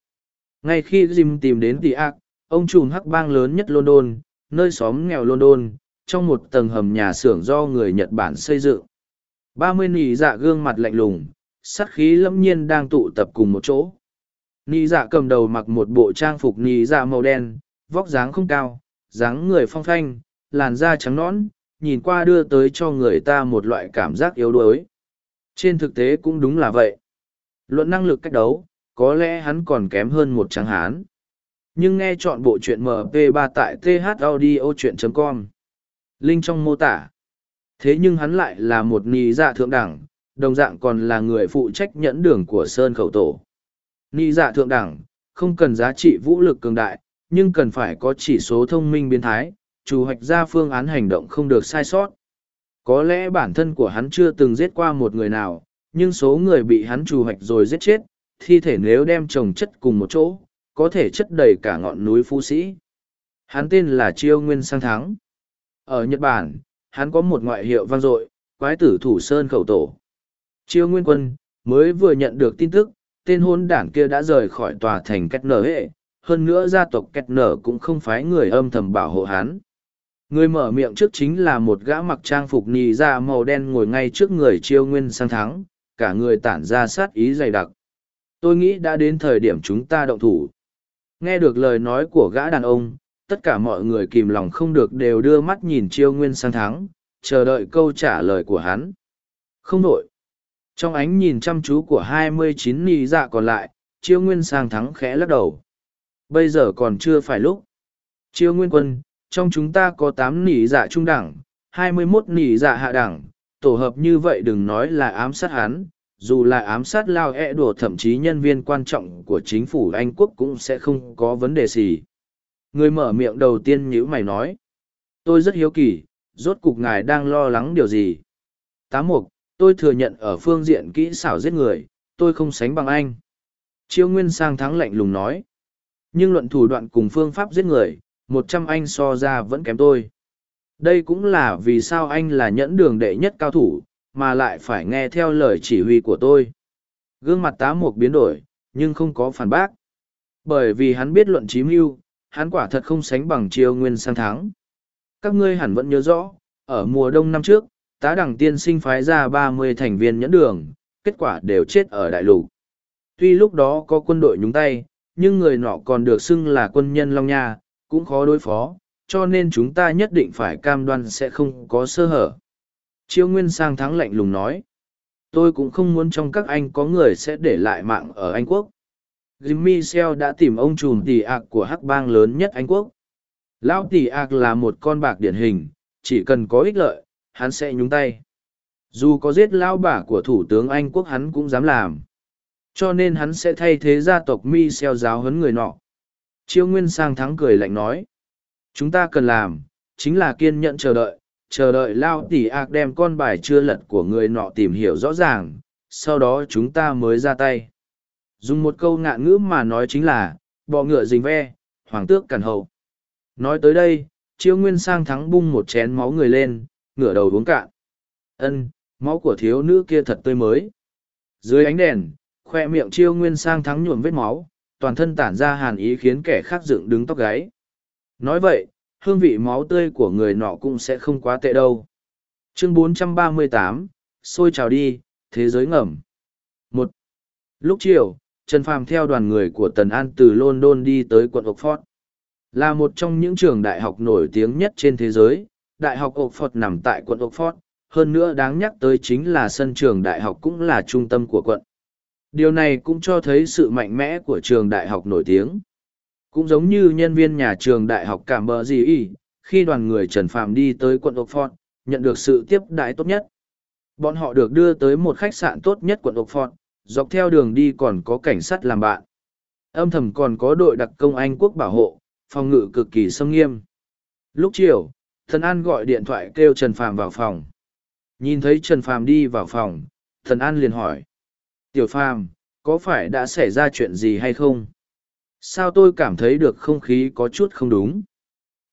Ngay khi Jim tìm đến tỷ ác, ông trùm hắc bang lớn nhất London, nơi xóm nghèo London, trong một tầng hầm nhà xưởng do người Nhật Bản xây dựng. Ba mươi nỉ dạ gương mặt lạnh lùng, sát khí lẫm nhiên đang tụ tập cùng một chỗ. Nỉ dạ cầm đầu mặc một bộ trang phục nỉ dạ màu đen, vóc dáng không cao, dáng người phong phanh, làn da trắng nõn, nhìn qua đưa tới cho người ta một loại cảm giác yếu đuối. Trên thực tế cũng đúng là vậy. Luận năng lực cách đấu, có lẽ hắn còn kém hơn một tráng hán. Nhưng nghe chọn bộ truyện MP3 tại thaudio.com. Linh trong mô tả. Thế nhưng hắn lại là một nị dạ thượng đẳng, đồng dạng còn là người phụ trách nhẫn đường của Sơn Khẩu Tổ. nị dạ thượng đẳng, không cần giá trị vũ lực cường đại, nhưng cần phải có chỉ số thông minh biến thái, chủ hoạch ra phương án hành động không được sai sót. Có lẽ bản thân của hắn chưa từng giết qua một người nào, nhưng số người bị hắn chủ hoạch rồi giết chết, thi thể nếu đem trồng chất cùng một chỗ, có thể chất đầy cả ngọn núi phú sĩ. Hắn tên là Chiêu Nguyên Sang Thắng. Ở Nhật Bản, hắn có một ngoại hiệu vang dội, quái tử thủ sơn khẩu tổ. Chiêu Nguyên Quân, mới vừa nhận được tin tức, tên hôn đảng kia đã rời khỏi tòa thành Kết nở hệ, hơn nữa gia tộc kẹt nở cũng không phái người âm thầm bảo hộ hắn. Người mở miệng trước chính là một gã mặc trang phục nì da màu đen ngồi ngay trước người chiêu nguyên sang thắng, cả người tản ra sát ý dày đặc. Tôi nghĩ đã đến thời điểm chúng ta động thủ. Nghe được lời nói của gã đàn ông, tất cả mọi người kìm lòng không được đều đưa mắt nhìn chiêu nguyên sang thắng, chờ đợi câu trả lời của hắn. Không đội. Trong ánh nhìn chăm chú của hai mươi chín nì dạ còn lại, chiêu nguyên sang thắng khẽ lắc đầu. Bây giờ còn chưa phải lúc. Chiêu nguyên quân, trong chúng ta có tám nỉ dạ trung đẳng, hai mươi 21 nỉ dạ hạ đẳng, tổ hợp như vậy đừng nói là ám sát hắn, dù là ám sát lao e đùa thậm chí nhân viên quan trọng của chính phủ Anh quốc cũng sẽ không có vấn đề gì. Người mở miệng đầu tiên nhữ mày nói. Tôi rất hiếu kỳ, rốt cục ngài đang lo lắng điều gì? Tám mục, tôi thừa nhận ở phương diện kỹ xảo giết người, tôi không sánh bằng anh. Chiêu Nguyên sang thắng lạnh lùng nói. Nhưng luận thủ đoạn cùng phương pháp giết người, một trăm anh so ra vẫn kém tôi. Đây cũng là vì sao anh là nhẫn đường đệ nhất cao thủ, mà lại phải nghe theo lời chỉ huy của tôi. Gương mặt tá mục biến đổi, nhưng không có phản bác. Bởi vì hắn biết luận chí mưu, hắn quả thật không sánh bằng chiêu nguyên sang thắng. Các ngươi hẳn vẫn nhớ rõ, ở mùa đông năm trước, tá đẳng tiên sinh phái ra ba mươi thành viên nhẫn đường, kết quả đều chết ở đại lục. Tuy lúc đó có quân đội nhúng tay, nhưng người nọ còn được xưng là quân nhân Long Nha, cũng khó đối phó, cho nên chúng ta nhất định phải cam đoan sẽ không có sơ hở. Chiêu Nguyên sang thắng lạnh lùng nói, tôi cũng không muốn trong các anh có người sẽ để lại mạng ở Anh Quốc. Jimmy Sell đã tìm ông trùm tỷ ạc của hắc bang lớn nhất Anh Quốc. Lão tỷ ạc là một con bạc điển hình, chỉ cần có ích lợi, hắn sẽ nhúng tay. Dù có giết lão bà của Thủ tướng Anh Quốc hắn cũng dám làm. Cho nên hắn sẽ thay thế gia tộc mi giáo huấn người nọ. Chiêu Nguyên sang thắng cười lạnh nói. Chúng ta cần làm, chính là kiên nhẫn chờ đợi, chờ đợi Lao Tỷ ạc đem con bài chưa lật của người nọ tìm hiểu rõ ràng, sau đó chúng ta mới ra tay. Dùng một câu ngạn ngữ mà nói chính là, bọ ngựa dình ve, hoàng tước cản hậu. Nói tới đây, Chiêu Nguyên sang thắng bung một chén máu người lên, ngửa đầu uống cạn. Ân, máu của thiếu nữ kia thật tươi mới. Dưới ánh đèn, khoe miệng chiêu nguyên sang thắng nhuộm vết máu toàn thân tản ra hàn ý khiến kẻ khác dựng đứng tóc gáy nói vậy hương vị máu tươi của người nọ cũng sẽ không quá tệ đâu chương 438, xôi trào đi thế giới ngầm một lúc chiều trần phàm theo đoàn người của tần an từ london đi tới quận oxford. Là một trong những trường đại học nổi tiếng nhất trên thế giới. Đại học oxford nằm tại quận oxford. Hơn nữa đáng nhắc tới chính là sân trường đại học cũng là trung tâm của quận. Điều này cũng cho thấy sự mạnh mẽ của trường đại học nổi tiếng. Cũng giống như nhân viên nhà trường đại học Cảm Bờ Dì Y, khi đoàn người Trần Phạm đi tới quận Oxford, nhận được sự tiếp đãi tốt nhất. Bọn họ được đưa tới một khách sạn tốt nhất quận Oxford, dọc theo đường đi còn có cảnh sát làm bạn. Âm thầm còn có đội đặc công Anh quốc bảo hộ, phòng ngự cực kỳ sâm nghiêm. Lúc chiều, Thần An gọi điện thoại kêu Trần Phàm vào phòng. Nhìn thấy Trần Phàm đi vào phòng, Thần An liền hỏi. Tiểu phàm, có phải đã xảy ra chuyện gì hay không? Sao tôi cảm thấy được không khí có chút không đúng?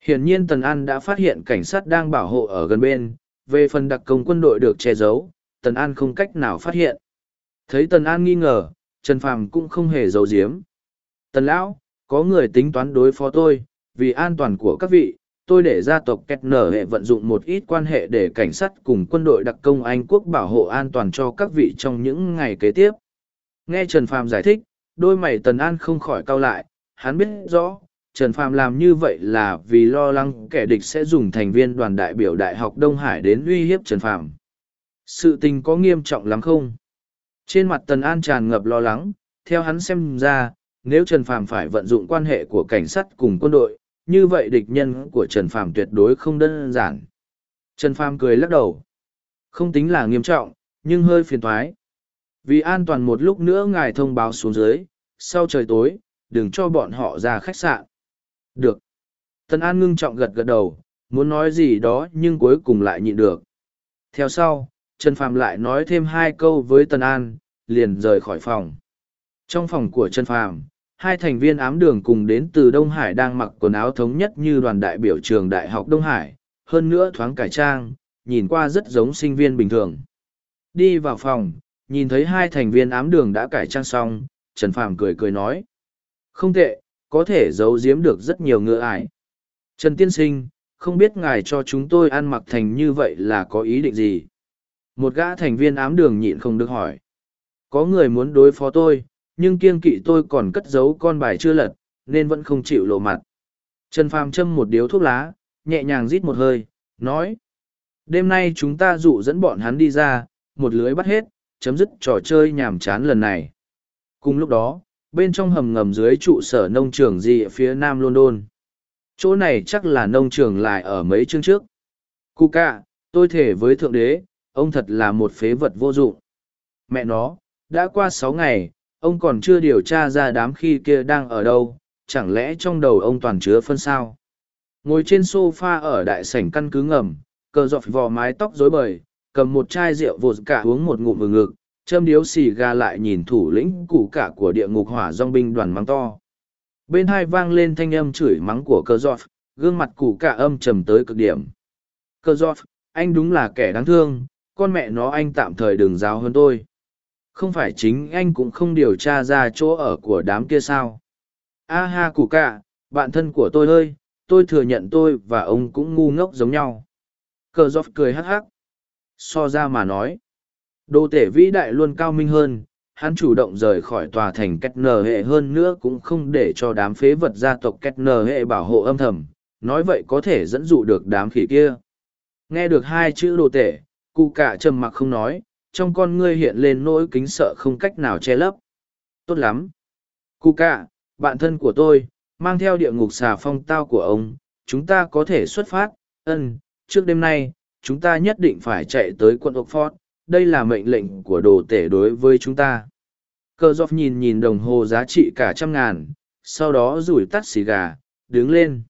Hiển nhiên Tần An đã phát hiện cảnh sát đang bảo hộ ở gần bên, về phần đặc công quân đội được che giấu, Tần An không cách nào phát hiện. Thấy Tần An nghi ngờ, Trần Phàm cũng không hề giấu giếm. Tần Lão, có người tính toán đối phó tôi, vì an toàn của các vị, tôi để gia tộc kẹt Nở hệ vận dụng một ít quan hệ để cảnh sát cùng quân đội đặc công Anh quốc bảo hộ an toàn cho các vị trong những ngày kế tiếp. Nghe Trần Phàm giải thích, đôi mày Tần An không khỏi cau lại, hắn biết rõ, Trần Phàm làm như vậy là vì lo lắng kẻ địch sẽ dùng thành viên đoàn đại biểu Đại học Đông Hải đến uy hiếp Trần Phàm. Sự tình có nghiêm trọng lắm không? Trên mặt Tần An tràn ngập lo lắng, theo hắn xem ra, nếu Trần Phàm phải vận dụng quan hệ của cảnh sát cùng quân đội, như vậy địch nhân của Trần Phàm tuyệt đối không đơn giản. Trần Phàm cười lắc đầu. Không tính là nghiêm trọng, nhưng hơi phiền toái. Vì an toàn một lúc nữa ngài thông báo xuống dưới, sau trời tối, đừng cho bọn họ ra khách sạn. Được. Tần An ngưng trọng gật gật đầu, muốn nói gì đó nhưng cuối cùng lại nhịn được. Theo sau, Trần Phàm lại nói thêm hai câu với Tần An, liền rời khỏi phòng. Trong phòng của Trần Phàm, hai thành viên ám đường cùng đến từ Đông Hải đang mặc quần áo thống nhất như đoàn đại biểu trường Đại học Đông Hải, hơn nữa thoáng cải trang, nhìn qua rất giống sinh viên bình thường. Đi vào phòng, nhìn thấy hai thành viên ám đường đã cải trang xong, Trần Phàm cười cười nói. Không tệ, có thể giấu giếm được rất nhiều ngựa ải. Trần Tiên Sinh, không biết ngài cho chúng tôi ăn mặc thành như vậy là có ý định gì? Một gã thành viên ám đường nhịn không được hỏi. Có người muốn đối phó tôi, nhưng kiên kỵ tôi còn cất giấu con bài chưa lật, nên vẫn không chịu lộ mặt. Trần Phàm châm một điếu thuốc lá, nhẹ nhàng rít một hơi, nói. Đêm nay chúng ta dụ dẫn bọn hắn đi ra, một lưới bắt hết, chấm dứt trò chơi nhàm chán lần này. Cùng lúc đó, bên trong hầm ngầm dưới trụ sở nông trường gì ở phía nam London. Chỗ này chắc là nông trường lại ở mấy chương trước. Cụ cạ, tôi thể với Thượng Đế, ông thật là một phế vật vô dụng. Mẹ nó, đã qua sáu ngày, ông còn chưa điều tra ra đám khi kia đang ở đâu, chẳng lẽ trong đầu ông toàn chứa phân sao? Ngồi trên sofa ở đại sảnh căn cứ ngầm, cờ dọc vò mái tóc rối bời, cầm một chai rượu vột cả uống một ngụm vừa ngực, châm điếu xì gà lại nhìn thủ lĩnh củ cả của địa ngục hỏa dong binh đoàn mắng to. Bên hai vang lên thanh âm chửi mắng của cờ dọc, gương mặt củ cả âm trầm tới cực điểm. Cờ dọc, anh đúng là kẻ đáng thương, con mẹ nó anh tạm thời đừng giáo hơn tôi. Không phải chính anh cũng không điều tra ra chỗ ở của đám kia sao. A ha củ cả, bạn thân của tôi ơi, tôi thừa nhận tôi và ông cũng ngu ngốc giống nhau. Cờ dọc cười hắc hắc. So ra mà nói. Đồ tể vĩ đại luôn cao minh hơn, hắn chủ động rời khỏi tòa thành cách nờ hệ hơn nữa cũng không để cho đám phế vật gia tộc cách nờ hệ bảo hộ âm thầm, nói vậy có thể dẫn dụ được đám khỉ kia. Nghe được hai chữ đồ tể, cụ cả trầm mặc không nói, trong con ngươi hiện lên nỗi kính sợ không cách nào che lấp. Tốt lắm. Cụ cả, bạn thân của tôi, mang theo địa ngục xà phong tao của ông, chúng ta có thể xuất phát, ân, trước đêm nay, chúng ta nhất định phải chạy tới quận Oxford, đây là mệnh lệnh của đồ tể đối với chúng ta. Cơ dóp nhìn nhìn đồng hồ giá trị cả trăm ngàn, sau đó rủi tắt xì gà, đứng lên.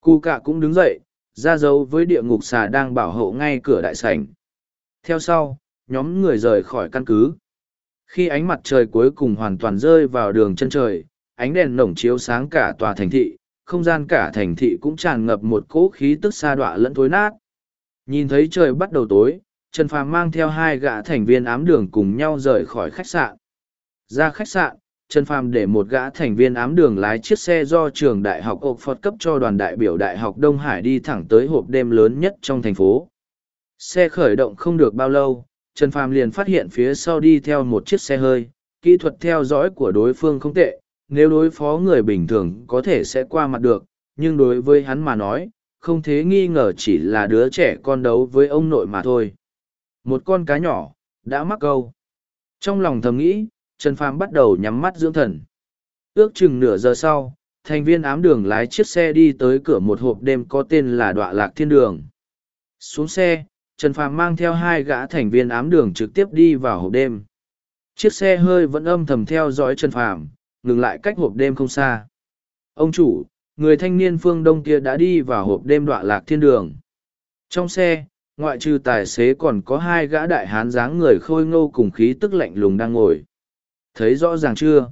Cụ cả cũng đứng dậy, ra dấu với địa ngục xà đang bảo hộ ngay cửa đại sảnh. Theo sau, nhóm người rời khỏi căn cứ. Khi ánh mặt trời cuối cùng hoàn toàn rơi vào đường chân trời, ánh đèn nổng chiếu sáng cả tòa thành thị, không gian cả thành thị cũng tràn ngập một cỗ khí tức xa đọa lẫn thối nát. Nhìn thấy trời bắt đầu tối, Trần Phàm mang theo hai gã thành viên ám đường cùng nhau rời khỏi khách sạn. Ra khách sạn, Trần Phàm để một gã thành viên ám đường lái chiếc xe do trường đại học Oxford cấp cho đoàn đại biểu đại học Đông Hải đi thẳng tới hộp đêm lớn nhất trong thành phố. Xe khởi động không được bao lâu, Trần Phàm liền phát hiện phía sau đi theo một chiếc xe hơi, kỹ thuật theo dõi của đối phương không tệ, nếu đối phó người bình thường có thể sẽ qua mặt được, nhưng đối với hắn mà nói, không thế nghi ngờ chỉ là đứa trẻ con đấu với ông nội mà thôi. Một con cá nhỏ, đã mắc câu. Trong lòng thầm nghĩ, Trần Phàm bắt đầu nhắm mắt dưỡng thần. Ước chừng nửa giờ sau, thành viên ám đường lái chiếc xe đi tới cửa một hộp đêm có tên là Đọa Lạc Thiên Đường. Xuống xe, Trần Phàm mang theo hai gã thành viên ám đường trực tiếp đi vào hộp đêm. Chiếc xe hơi vẫn âm thầm theo dõi Trần Phàm, ngừng lại cách hộp đêm không xa. Ông chủ, người thanh niên phương đông kia đã đi vào hộp đêm Đọa Lạc Thiên Đường. Trong xe, ngoại trừ tài xế còn có hai gã đại hán dáng người khôi ngô cùng khí tức lạnh lùng đang ngồi. Thấy rõ ràng chưa?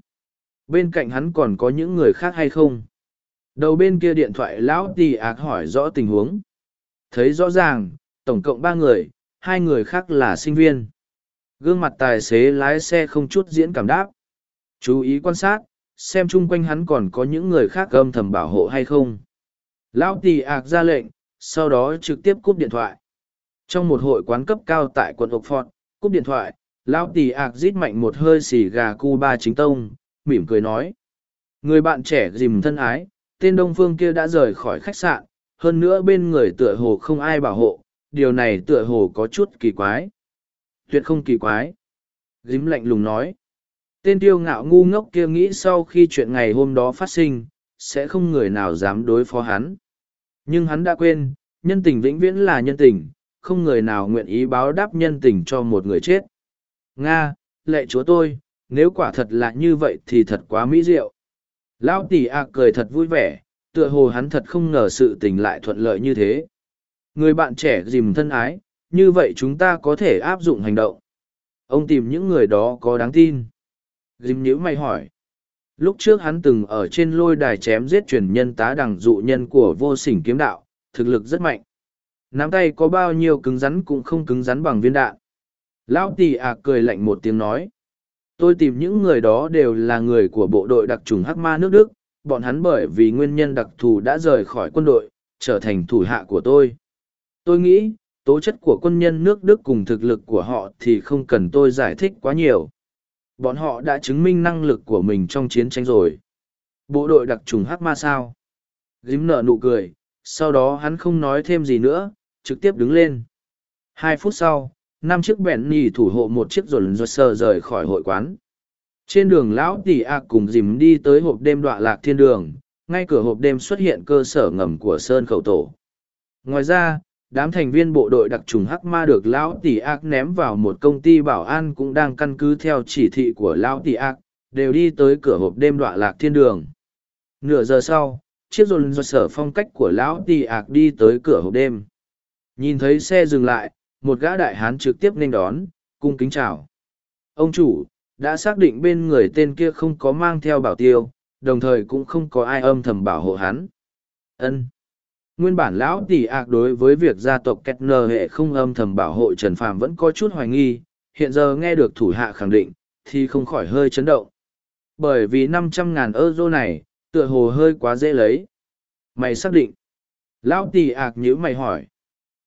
Bên cạnh hắn còn có những người khác hay không? Đầu bên kia điện thoại lão tì ác hỏi rõ tình huống. Thấy rõ ràng, tổng cộng ba người, hai người khác là sinh viên. Gương mặt tài xế lái xe không chút diễn cảm đáp. Chú ý quan sát, xem chung quanh hắn còn có những người khác âm thầm bảo hộ hay không. Lão tì ạc ra lệnh, sau đó trực tiếp cúp điện thoại. Trong một hội quán cấp cao tại quận Oxford, cúp điện thoại, Lão tì ạc rít mạnh một hơi xì gà cu ba chính tông, mỉm cười nói. Người bạn trẻ dìm thân ái, tên Đông Phương kia đã rời khỏi khách sạn, hơn nữa bên người tựa hồ không ai bảo hộ, điều này tựa hồ có chút kỳ quái. Tuyệt không kỳ quái. Dím lạnh lùng nói. Tên tiêu ngạo ngu ngốc kia nghĩ sau khi chuyện ngày hôm đó phát sinh, sẽ không người nào dám đối phó hắn. Nhưng hắn đã quên, nhân tình vĩnh viễn là nhân tình, không người nào nguyện ý báo đáp nhân tình cho một người chết. Nga, lệ chúa tôi, nếu quả thật là như vậy thì thật quá mỹ diệu. Lão tỷ a cười thật vui vẻ, tựa hồ hắn thật không ngờ sự tình lại thuận lợi như thế. Người bạn trẻ dìm thân ái, như vậy chúng ta có thể áp dụng hành động. Ông tìm những người đó có đáng tin. Dìm nhữ mày hỏi. Lúc trước hắn từng ở trên lôi đài chém giết truyền nhân tá đẳng dụ nhân của vô sỉnh kiếm đạo, thực lực rất mạnh. Nắm tay có bao nhiêu cứng rắn cũng không cứng rắn bằng viên đạn. Lão tỷ ạ cười lạnh một tiếng nói. Tôi tìm những người đó đều là người của bộ đội đặc trùng Hắc Ma nước Đức, bọn hắn bởi vì nguyên nhân đặc thù đã rời khỏi quân đội, trở thành thủ hạ của tôi. Tôi nghĩ, tố chất của quân nhân nước Đức cùng thực lực của họ thì không cần tôi giải thích quá nhiều. Bọn họ đã chứng minh năng lực của mình trong chiến tranh rồi. Bộ đội đặc trùng Hắc Ma sao? Dím nở nụ cười, sau đó hắn không nói thêm gì nữa, trực tiếp đứng lên. Hai phút sau, năm chiếc bẹn nhì thủ hộ một chiếc rồn rột sờ rời khỏi hội quán. Trên đường lão tỷ a cùng dìm đi tới hộp đêm đọa lạc thiên đường, ngay cửa hộp đêm xuất hiện cơ sở ngầm của Sơn Khẩu Tổ. Ngoài ra, đám thành viên bộ đội đặc trùng hắc ma được lão tỷ ác ném vào một công ty bảo an cũng đang căn cứ theo chỉ thị của lão tỷ ác, đều đi tới cửa hộp đêm đọa lạc thiên đường. Nửa giờ sau, chiếc dồn do sở phong cách của lão tỷ ác đi tới cửa hộp đêm. Nhìn thấy xe dừng lại, một gã đại hán trực tiếp nên đón, cung kính chào. Ông chủ, đã xác định bên người tên kia không có mang theo bảo tiêu, đồng thời cũng không có ai âm thầm bảo hộ hắn. Ân. Nguyên bản lão tỷ ạc đối với việc gia tộc Kettner hệ không âm thầm bảo hộ Trần Phàm vẫn có chút hoài nghi, hiện giờ nghe được thủ hạ khẳng định, thì không khỏi hơi chấn động. Bởi vì năm trăm ngàn euro này, tựa hồ hơi quá dễ lấy. Mày xác định. Lão tỷ ạc nhữ mày hỏi.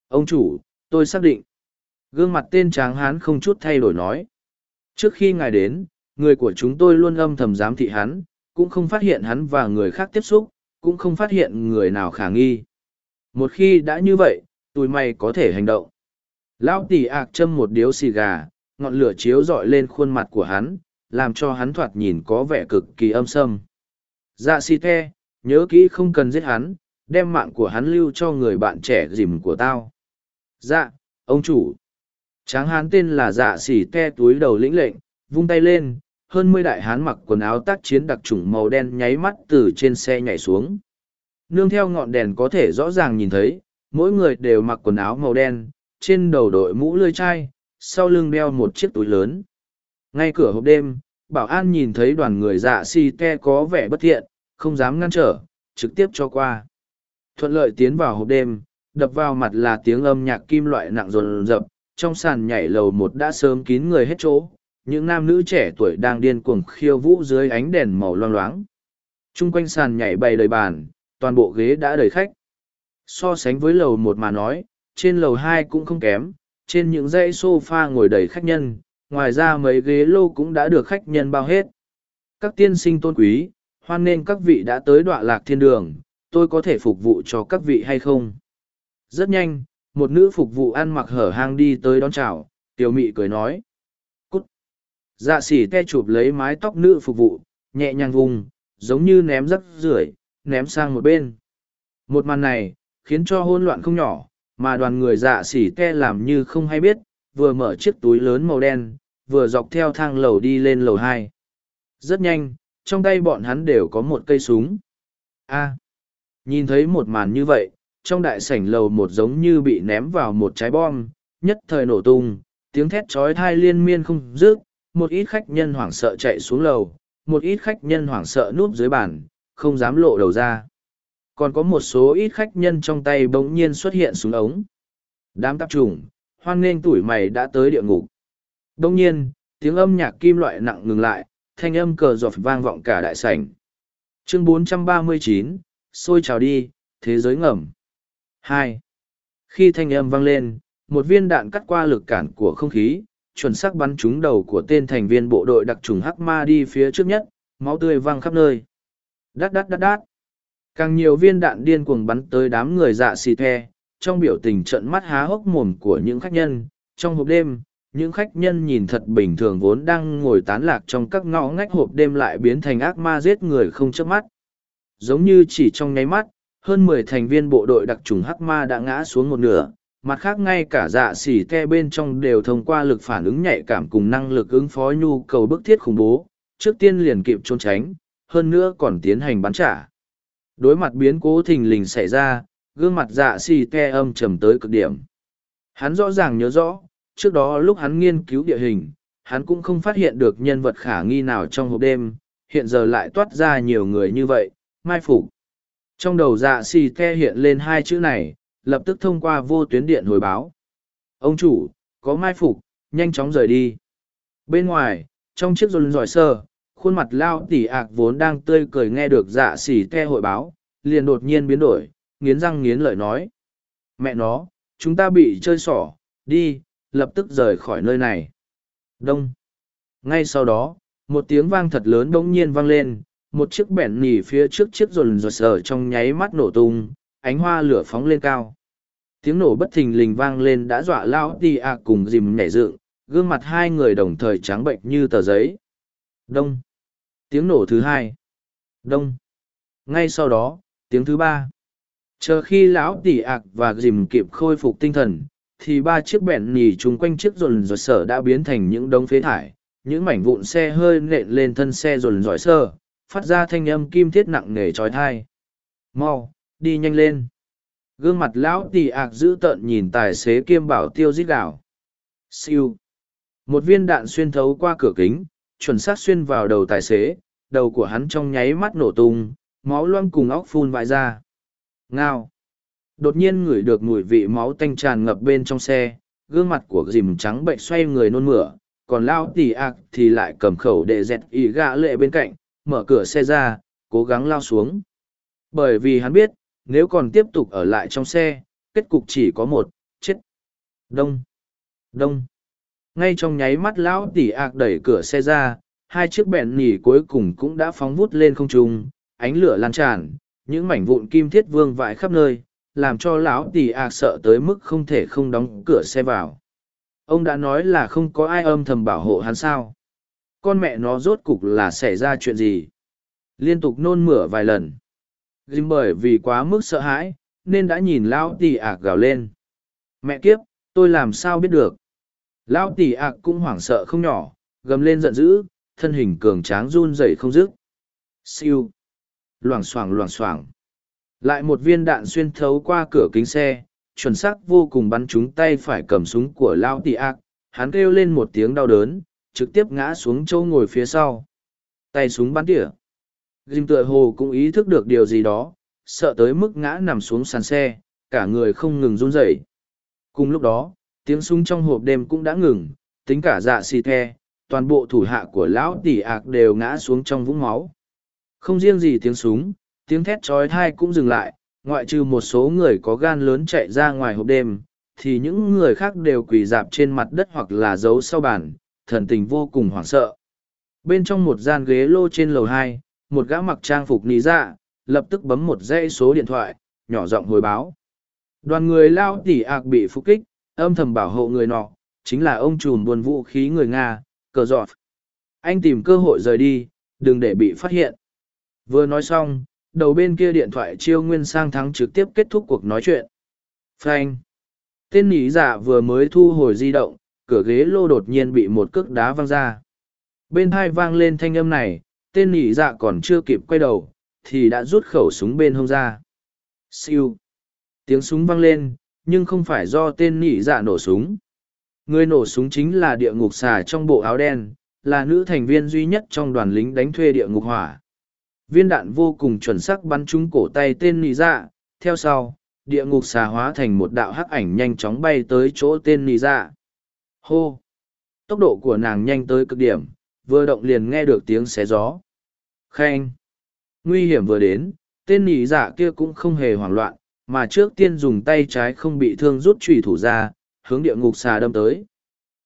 Ông chủ, tôi xác định. Gương mặt tên tráng hán không chút thay đổi nói. Trước khi ngài đến, người của chúng tôi luôn âm thầm giám thị hắn, cũng không phát hiện hắn và người khác tiếp xúc, cũng không phát hiện người nào khả nghi một khi đã như vậy tụi mày có thể hành động. Lão tỉ ạc châm một điếu xì gà, ngọn lửa chiếu rọi lên khuôn mặt của hắn, làm cho hắn thoạt nhìn có vẻ cực kỳ âm sâm. Dạ xì the, nhớ kỹ không cần giết hắn, đem mạng của hắn lưu cho người bạn trẻ dìm của tao. Dạ ông chủ. Tráng hán tên là dạ xì te túi đầu lĩnh lệnh, vung tay lên, hơn mươi đại hán mặc quần áo tác chiến đặc trùng màu đen nháy mắt từ trên xe nhảy xuống. Nương theo ngọn đèn có thể rõ ràng nhìn thấy, mỗi người đều mặc quần áo màu đen, trên đầu đội mũ lươi chai, sau lưng đeo một chiếc túi lớn. Ngay cửa hộp đêm, bảo an nhìn thấy đoàn người dạ si te có vẻ bất thiện, không dám ngăn trở, trực tiếp cho qua. Thuận lợi tiến vào hộp đêm, đập vào mặt là tiếng âm nhạc kim loại nặng rồn rập, trong sàn nhảy lầu một đã sớm kín người hết chỗ, những nam nữ trẻ tuổi đang điên cuồng khiêu vũ dưới ánh đèn màu loang loáng. Trung quanh sàn nhảy bày đầy bàn, toàn bộ ghế đã đầy khách. So sánh với lầu một mà nói, trên lầu hai cũng không kém, trên những dãy sofa ngồi đầy khách nhân, ngoài ra mấy ghế lô cũng đã được khách nhân bao hết. Các tiên sinh tôn quý, hoan nên các vị đã tới đọa lạc thiên đường, tôi có thể phục vụ cho các vị hay không? Rất nhanh, một nữ phục vụ ăn mặc hở hang đi tới đón chào, tiểu mị cười nói. Cút! Dạ sỉ te chụp lấy mái tóc nữ phục vụ, nhẹ nhàng vùng, giống như ném rắc rưởi ném sang một bên. Một màn này, khiến cho hôn loạn không nhỏ, mà đoàn người dạ xỉ te làm như không hay biết, vừa mở chiếc túi lớn màu đen, vừa dọc theo thang lầu đi lên lầu hai. Rất nhanh, trong tay bọn hắn đều có một cây súng. A. nhìn thấy một màn như vậy, trong đại sảnh lầu một giống như bị ném vào một trái bom, nhất thời nổ tung, tiếng thét trói thai liên miên không dứt, một ít khách nhân hoảng sợ chạy xuống lầu, một ít khách nhân hoảng sợ núp dưới bàn, không dám lộ đầu ra. Còn có một số ít khách nhân trong tay bỗng nhiên xuất hiện xuống ống. Đám tạp trùng, hoan nghênh tuổi mày đã tới địa ngục. Đông nhiên, tiếng âm nhạc kim loại nặng ngừng lại, thanh âm cờ giọt vang vọng cả đại sảnh. Chương 439, xôi trào đi, thế giới ngầm. Hai. Khi thanh âm vang lên, một viên đạn cắt qua lực cản của không khí, chuẩn xác bắn trúng đầu của tên thành viên bộ đội đặc trùng Hắc Ma đi phía trước nhất, máu tươi văng khắp nơi. Đát đát đát đát. Càng nhiều viên đạn điên cuồng bắn tới đám người dạ xì the, trong biểu tình trận mắt há hốc mồm của những khách nhân, trong hộp đêm, những khách nhân nhìn thật bình thường vốn đang ngồi tán lạc trong các ngõ ngách hộp đêm lại biến thành ác ma giết người không chớp mắt. Giống như chỉ trong nháy mắt hơn mười thành viên bộ đội đặc trùng hắc ma đã ngã xuống một nửa. Mặt khác ngay cả dạ xỉ the bên trong đều thông qua lực phản ứng nhạy cảm cùng năng lực ứng phó nhu cầu bức thiết khủng bố. Trước tiên liền kịp trốn tránh hơn nữa còn tiến hành bắn trả. Đối mặt biến cố thình lình xảy ra, gương mặt dạ si te âm trầm tới cực điểm. Hắn rõ ràng nhớ rõ, trước đó lúc hắn nghiên cứu địa hình, hắn cũng không phát hiện được nhân vật khả nghi nào trong hộp đêm, hiện giờ lại toát ra nhiều người như vậy, mai phục. Trong đầu dạ xì te hiện lên hai chữ này, lập tức thông qua vô tuyến điện hồi báo. Ông chủ, có mai phục, nhanh chóng rời đi. Bên ngoài, trong chiếc rôn giỏi sơ khuôn mặt lao tỉ ạc vốn đang tươi cười nghe được dạ xỉ te hội báo, liền đột nhiên biến đổi, nghiến răng nghiến lợi nói. Mẹ nó, chúng ta bị chơi xỏ, đi, lập tức rời khỏi nơi này. Đông. Ngay sau đó, một tiếng vang thật lớn bỗng nhiên vang lên, một chiếc bẻn nỉ phía trước chiếc rồn rột sờ trong nháy mắt nổ tung, ánh hoa lửa phóng lên cao. Tiếng nổ bất thình lình vang lên đã dọa lao tỉ ạc cùng dìm nhảy dựng, gương mặt hai người đồng thời trắng bệnh như tờ giấy. Đông tiếng nổ thứ hai. Đông. Ngay sau đó, tiếng thứ ba. Chờ khi lão tỉ ạc và dìm kịp khôi phục tinh thần, thì ba chiếc bẹn nhì chung quanh chiếc rồn dòi sở đã biến thành những đống phế thải. Những mảnh vụn xe hơi nện lên thân xe rồn dòi sơ phát ra thanh âm kim thiết nặng nề trói thai. Mau, đi nhanh lên. Gương mặt lão tỉ ạc dữ tợn nhìn tài xế kiêm bảo tiêu rít gạo siêu. Một viên đạn xuyên thấu qua cửa kính, chuẩn xác xuyên vào đầu tài xế đầu của hắn trong nháy mắt nổ tung, máu loang cùng óc phun vãi ra. Ngao. Đột nhiên ngửi được mùi vị máu tanh tràn ngập bên trong xe, gương mặt của dìm trắng bệnh xoay người nôn mửa, còn lao tỉ ạc thì lại cầm khẩu để dẹt ý gạ lệ bên cạnh, mở cửa xe ra, cố gắng lao xuống. Bởi vì hắn biết, nếu còn tiếp tục ở lại trong xe, kết cục chỉ có một, chết. Đông. Đông. Ngay trong nháy mắt lão tỉ ạc đẩy cửa xe ra hai chiếc bẹn nỉ cuối cùng cũng đã phóng vút lên không trung, ánh lửa lan tràn, những mảnh vụn kim thiết vương vãi khắp nơi, làm cho lão tì ạc sợ tới mức không thể không đóng cửa xe vào. Ông đã nói là không có ai âm thầm bảo hộ hắn sao? Con mẹ nó rốt cục là xảy ra chuyện gì? Liên tục nôn mửa vài lần. Dìm bởi vì quá mức sợ hãi, nên đã nhìn lão tì ạc gào lên. Mẹ kiếp, tôi làm sao biết được? Lão tì ạc cũng hoảng sợ không nhỏ, gầm lên giận dữ thân hình cường tráng run rẩy không dứt. Siêu. Loảng xoảng loảng xoảng. Lại một viên đạn xuyên thấu qua cửa kính xe chuẩn xác vô cùng bắn trúng tay phải cầm súng của lão Tị Ác, hắn kêu lên một tiếng đau đớn trực tiếp ngã xuống chỗ ngồi phía sau. Tay súng bắn tỉa. Dìm tựa hồ cũng ý thức được điều gì đó, sợ tới mức ngã nằm xuống sàn xe, cả người không ngừng run rẩy. Cùng lúc đó, tiếng súng trong hộp đêm cũng đã ngừng, tính cả dạ xì the, toàn bộ thủ hạ của lão tỷ ạc đều ngã xuống trong vũng máu. Không riêng gì tiếng súng, tiếng thét trói thai cũng dừng lại, ngoại trừ một số người có gan lớn chạy ra ngoài hộp đêm, thì những người khác đều quỳ dạp trên mặt đất hoặc là giấu sau bàn, thần tình vô cùng hoảng sợ. Bên trong một gian ghế lô trên lầu hai, một gã mặc trang phục ní dạ, lập tức bấm một dãy số điện thoại, nhỏ giọng hồi báo. Đoàn người lao tỉ ạc bị phục kích, âm thầm bảo hộ người nọ, chính là ông trùm buôn vũ khí người Nga, cờ giọt. Anh tìm cơ hội rời đi, đừng để bị phát hiện. Vừa nói xong, đầu bên kia điện thoại chiêu nguyên sang thắng trực tiếp kết thúc cuộc nói chuyện. Frank. Tên nỉ dạ vừa mới thu hồi di động, cửa ghế lô đột nhiên bị một cước đá văng ra. Bên hai vang lên thanh âm này, tên nỉ dạ còn chưa kịp quay đầu thì đã rút khẩu súng bên hông ra siêu tiếng súng vang lên nhưng không phải do tên nỉ dạ nổ súng người nổ súng chính là địa ngục xà trong bộ áo đen là nữ thành viên duy nhất trong đoàn lính đánh thuê địa ngục hỏa. Viên đạn vô cùng chuẩn xác bắn trúng cổ tay tên nỉ dạ. Theo sau địa ngục xà hóa thành một đạo hắc ảnh nhanh chóng bay tới chỗ tên nỉ dạ. Hô! Tốc độ của nàng nhanh tới cực điểm vừa động liền nghe được tiếng xé gió. Khen. Nguy hiểm vừa đến, tên nỉ dạ kia cũng không hề hoảng loạn, mà trước tiên dùng tay trái không bị thương rút trùy thủ ra, hướng địa ngục xà đâm tới.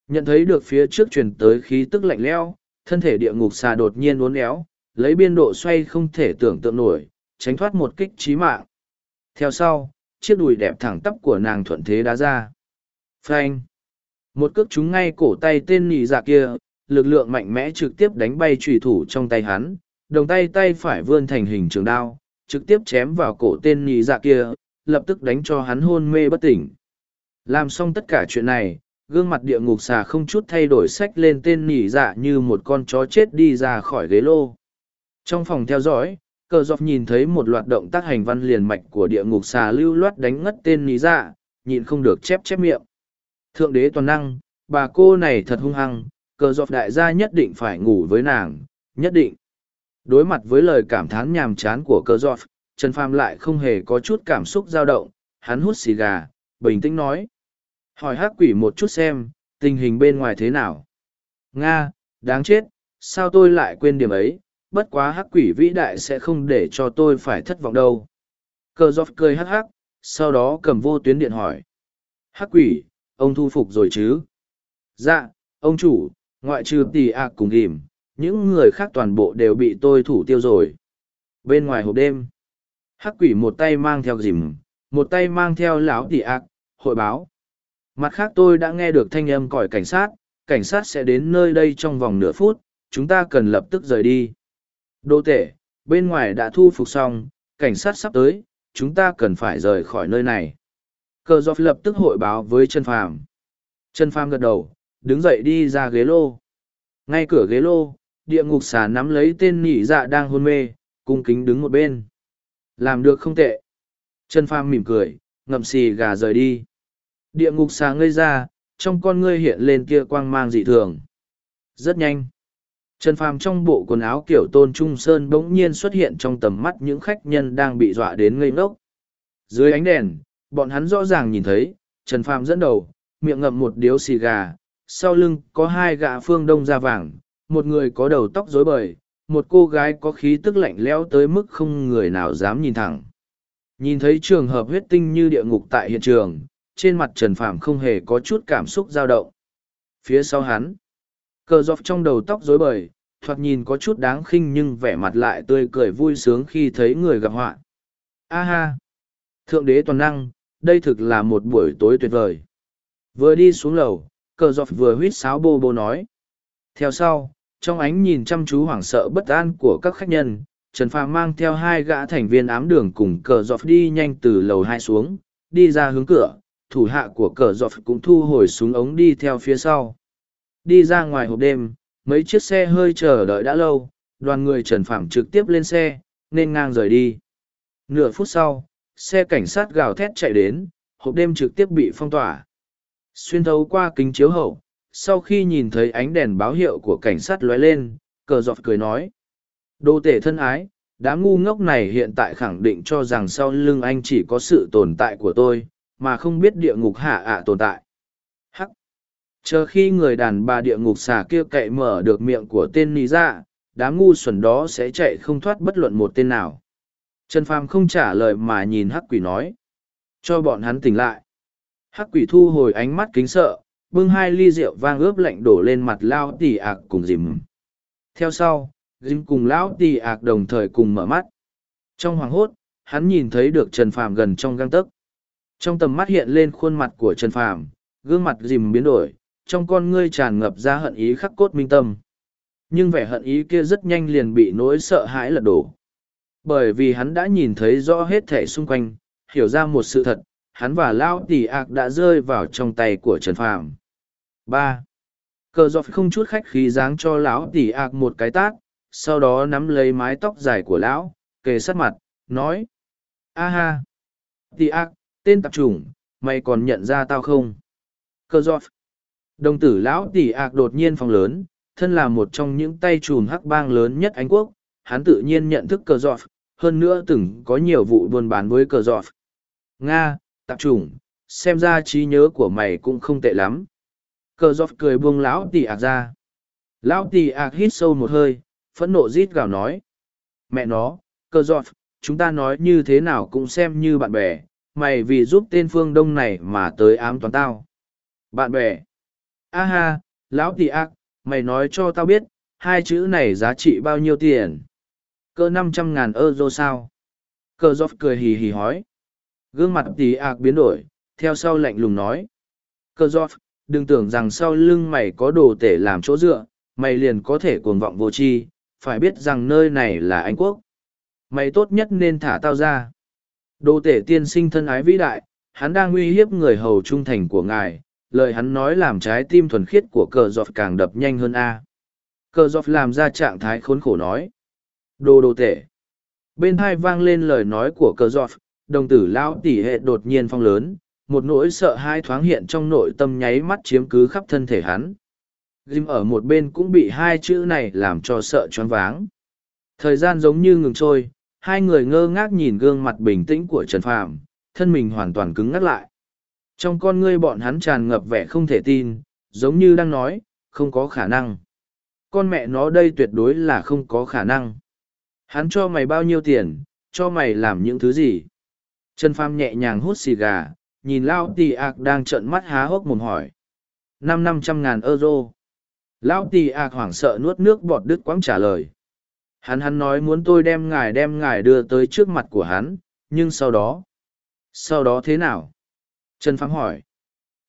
Nhận thấy được phía trước truyền tới khí tức lạnh leo, thân thể địa ngục xà đột nhiên uốn éo, lấy biên độ xoay không thể tưởng tượng nổi, tránh thoát một kích chí mạng. Theo sau, chiếc đùi đẹp thẳng tắp của nàng thuận thế đá ra. Phanh. một cước chúng ngay cổ tay tên nì dạ kia lực lượng mạnh mẽ trực tiếp đánh bay trùy thủ trong tay hắn đồng tay tay phải vươn thành hình trường đao trực tiếp chém vào cổ tên nì dạ kia lập tức đánh cho hắn hôn mê bất tỉnh làm xong tất cả chuyện này, gương mặt địa ngục xà không chút thay đổi sách lên tên nỉ dạ như một con chó chết đi ra khỏi ghế lô. Trong phòng theo dõi, cờ dọc nhìn thấy một loạt động tác hành văn liền mạch của địa ngục xà lưu loát đánh ngất tên nỉ dạ nhịn không được chép chép miệng. Thượng đế toàn năng, bà cô này thật hung hăng, cờ dọc đại gia nhất định phải ngủ với nàng, nhất định. Đối mặt với lời cảm thán nhàm chán của cờ dọc, trần Pham lại không hề có chút cảm xúc dao động, hắn hút xì gà, bình tĩnh nói hỏi hắc quỷ một chút xem, tình hình bên ngoài thế nào. Nga, đáng chết, sao tôi lại quên điểm ấy, bất quá hắc quỷ vĩ đại sẽ không để cho tôi phải thất vọng đâu. Cờ dọc cười hắc hắc, sau đó cầm vô tuyến điện hỏi. Hắc quỷ, ông thu phục rồi chứ? Dạ ông chủ, ngoại trừ tì ạc cùng ghìm những người khác toàn bộ đều bị tôi thủ tiêu rồi. Bên ngoài hộp đêm, hắc quỷ một tay mang theo dìm, một tay mang theo lão tỉ ác hội báo mặt khác tôi đã nghe được thanh âm còi cảnh sát cảnh sát sẽ đến nơi đây trong vòng nửa phút, chúng ta cần lập tức rời đi. Đô tể, bên ngoài đã thu phục xong, cảnh sát sắp tới, chúng ta cần phải rời khỏi nơi này. Cờ dọc lập tức hội báo với Trần phàm. Trần phàm gật đầu, đứng dậy đi ra ghế lô. Ngay cửa ghế lô, địa ngục xà nắm lấy tên nỉ dạ đang hôn mê, cung kính đứng một bên. Làm được không tệ. Trần phàm mỉm cười, ngậm xì gà rời đi địa ngục xà ngây ra trong con ngươi hiện lên kia quang mang dị thường rất nhanh Trần Phàm trong bộ quần áo kiểu tôn trung sơn bỗng nhiên xuất hiện trong tầm mắt những khách nhân đang bị dọa đến ngây ngốc. Dưới ánh đèn, bọn hắn rõ ràng nhìn thấy, Trần Phàm dẫn đầu, miệng ngậm một điếu xì gà, sau lưng có hai gã phương đông da vàng, một người có đầu tóc rối bời, một cô gái có khí tức lạnh lẽo tới mức không người nào dám nhìn thẳng. Nhìn thấy trường hợp huyết tinh như địa ngục tại hiện trường, trên mặt Trần Phàm không hề có chút cảm xúc dao động. Phía sau hắn, cờ dọc trong đầu tóc rối bời thoạt nhìn có chút đáng khinh nhưng vẻ mặt lại tươi cười vui sướng khi thấy người gặp họa. A ha! Thượng đế toàn năng đây thực là một buổi tối tuyệt vời. Vừa đi xuống lầu cờ dọc vừa huýt sáo bô bô nói. Theo sau trong ánh nhìn chăm chú hoảng sợ bất an của các khách nhân trần phàm mang theo hai gã thành viên ám đường cùng cờ dọc đi nhanh từ lầu hai xuống đi ra hướng cửa thủ hạ của cờ dọc cũng thu hồi súng ống đi theo phía sau Đi ra ngoài hộp đêm, mấy chiếc xe hơi chờ đợi đã lâu, đoàn người Trần phảm trực tiếp lên xe, nên ngang rời đi. Nửa phút sau, xe cảnh sát gào thét chạy đến, hộp đêm trực tiếp bị phong tỏa. Xuyên thấu qua kính chiếu hậu, sau khi nhìn thấy ánh đèn báo hiệu của cảnh sát lóe lên, cờ giọt cười nói. Đô tể thân ái, đám ngu ngốc này hiện tại khẳng định cho rằng sau lưng anh chỉ có sự tồn tại của tôi, mà không biết địa ngục hạ ạ tồn tại. Hắc, chờ khi người đàn bà địa ngục xà kia cậy mở được miệng của tên nì ra, dạ, đám ngu xuẩn đó sẽ chạy không thoát bất luận một tên nào. Trần phàm không trả lời mà nhìn hắc quỷ nói cho bọn hắn tỉnh lại. Hắc quỷ thu hồi ánh mắt kính sợ bưng hai ly rượu vang ướp lạnh đổ lên mặt lao tỉ ạc cùng dìm. Theo sau dìm cùng lão tỉ ạc đồng thời cùng mở mắt. Trong hoàng hốt hắn nhìn thấy được trần phàm gần trong găng tấc trong tầm mắt hiện lên khuôn mặt của trần phàm gương mặt dìm biến đổi trong con ngươi tràn ngập ra hận ý khắc cốt minh tâm. Nhưng vẻ hận ý kia rất nhanh liền bị nỗi sợ hãi lật đổ. Bởi vì hắn đã nhìn thấy rõ hết thể xung quanh, hiểu ra một sự thật, hắn và Lao Tỷ Ác đã rơi vào trong tay của Trần Phàm. ba Cờ dọc không chút khách khí dáng cho lão Tỷ Ác một cái tát, sau đó nắm lấy mái tóc dài của lão, kề sát mặt, nói. A ha! Tỷ Ác, tên tạp chủng, mày còn nhận ra tao không? Cơ dọc, Đồng tử lão tỷ ạc đột nhiên phong lớn, thân là một trong những tay chùm hắc bang lớn nhất Anh quốc, hắn tự nhiên nhận thức cơ giọt, hơn nữa từng có nhiều vụ buôn bán với cơ giọt. Nga, tạp chủng, xem ra trí nhớ của mày cũng không tệ lắm. Cơ giọt cười buông lão tỷ ạc ra. Lão tỷ ạc hít sâu một hơi, phẫn nộ rít gào nói. Mẹ nó, cơ giọt, chúng ta nói như thế nào cũng xem như bạn bè, mày vì giúp tên phương đông này mà tới ám toán tao. Bạn bè a ha lão tị ác mày nói cho tao biết hai chữ này giá trị bao nhiêu tiền cơ năm trăm ngàn euro sao cờ dọc cười hì hì hói gương mặt tị ác biến đổi theo sau lạnh lùng nói cờ dọc đừng tưởng rằng sau lưng mày có đồ tể làm chỗ dựa, mày liền có thể cuồng vọng vô tri, phải biết rằng nơi này là Anh Quốc. Mày tốt nhất nên thả tao ra. Đồ tể tiên sinh thân ái vĩ đại, hắn đang uy hiếp người hầu trung thành của ngài, lời hắn nói làm trái tim thuần khiết của cờ giọt càng đập nhanh hơn a. Cờ giọt làm ra trạng thái khốn khổ nói. Đồ đồ tể. Bên hai vang lên lời nói của cờ giọt, đồng tử lão tỉ hệ đột nhiên phong lớn, một nỗi sợ hai thoáng hiện trong nội tâm nháy mắt chiếm cứ khắp thân thể hắn. Jim ở một bên cũng bị hai chữ này làm cho sợ choáng váng. Thời gian giống như ngừng trôi, hai người ngơ ngác nhìn gương mặt bình tĩnh của Trần Phàm, thân mình hoàn toàn cứng ngắc lại. Trong con ngươi bọn hắn tràn ngập vẻ không thể tin, giống như đang nói, không có khả năng. Con mẹ nó đây tuyệt đối là không có khả năng. Hắn cho mày bao nhiêu tiền, cho mày làm những thứ gì? Trần Phàm nhẹ nhàng hút xì gà, nhìn Lao Tì Ác đang trợn mắt há hốc mồm hỏi. Năm năm trăm ngàn euro. Lão Tì Ác hoảng sợ nuốt nước bọt đứt quãng trả lời. Hắn hắn nói muốn tôi đem ngài đem ngài đưa tới trước mặt của hắn, nhưng sau đó... Sau đó thế nào? Trần Phàm hỏi.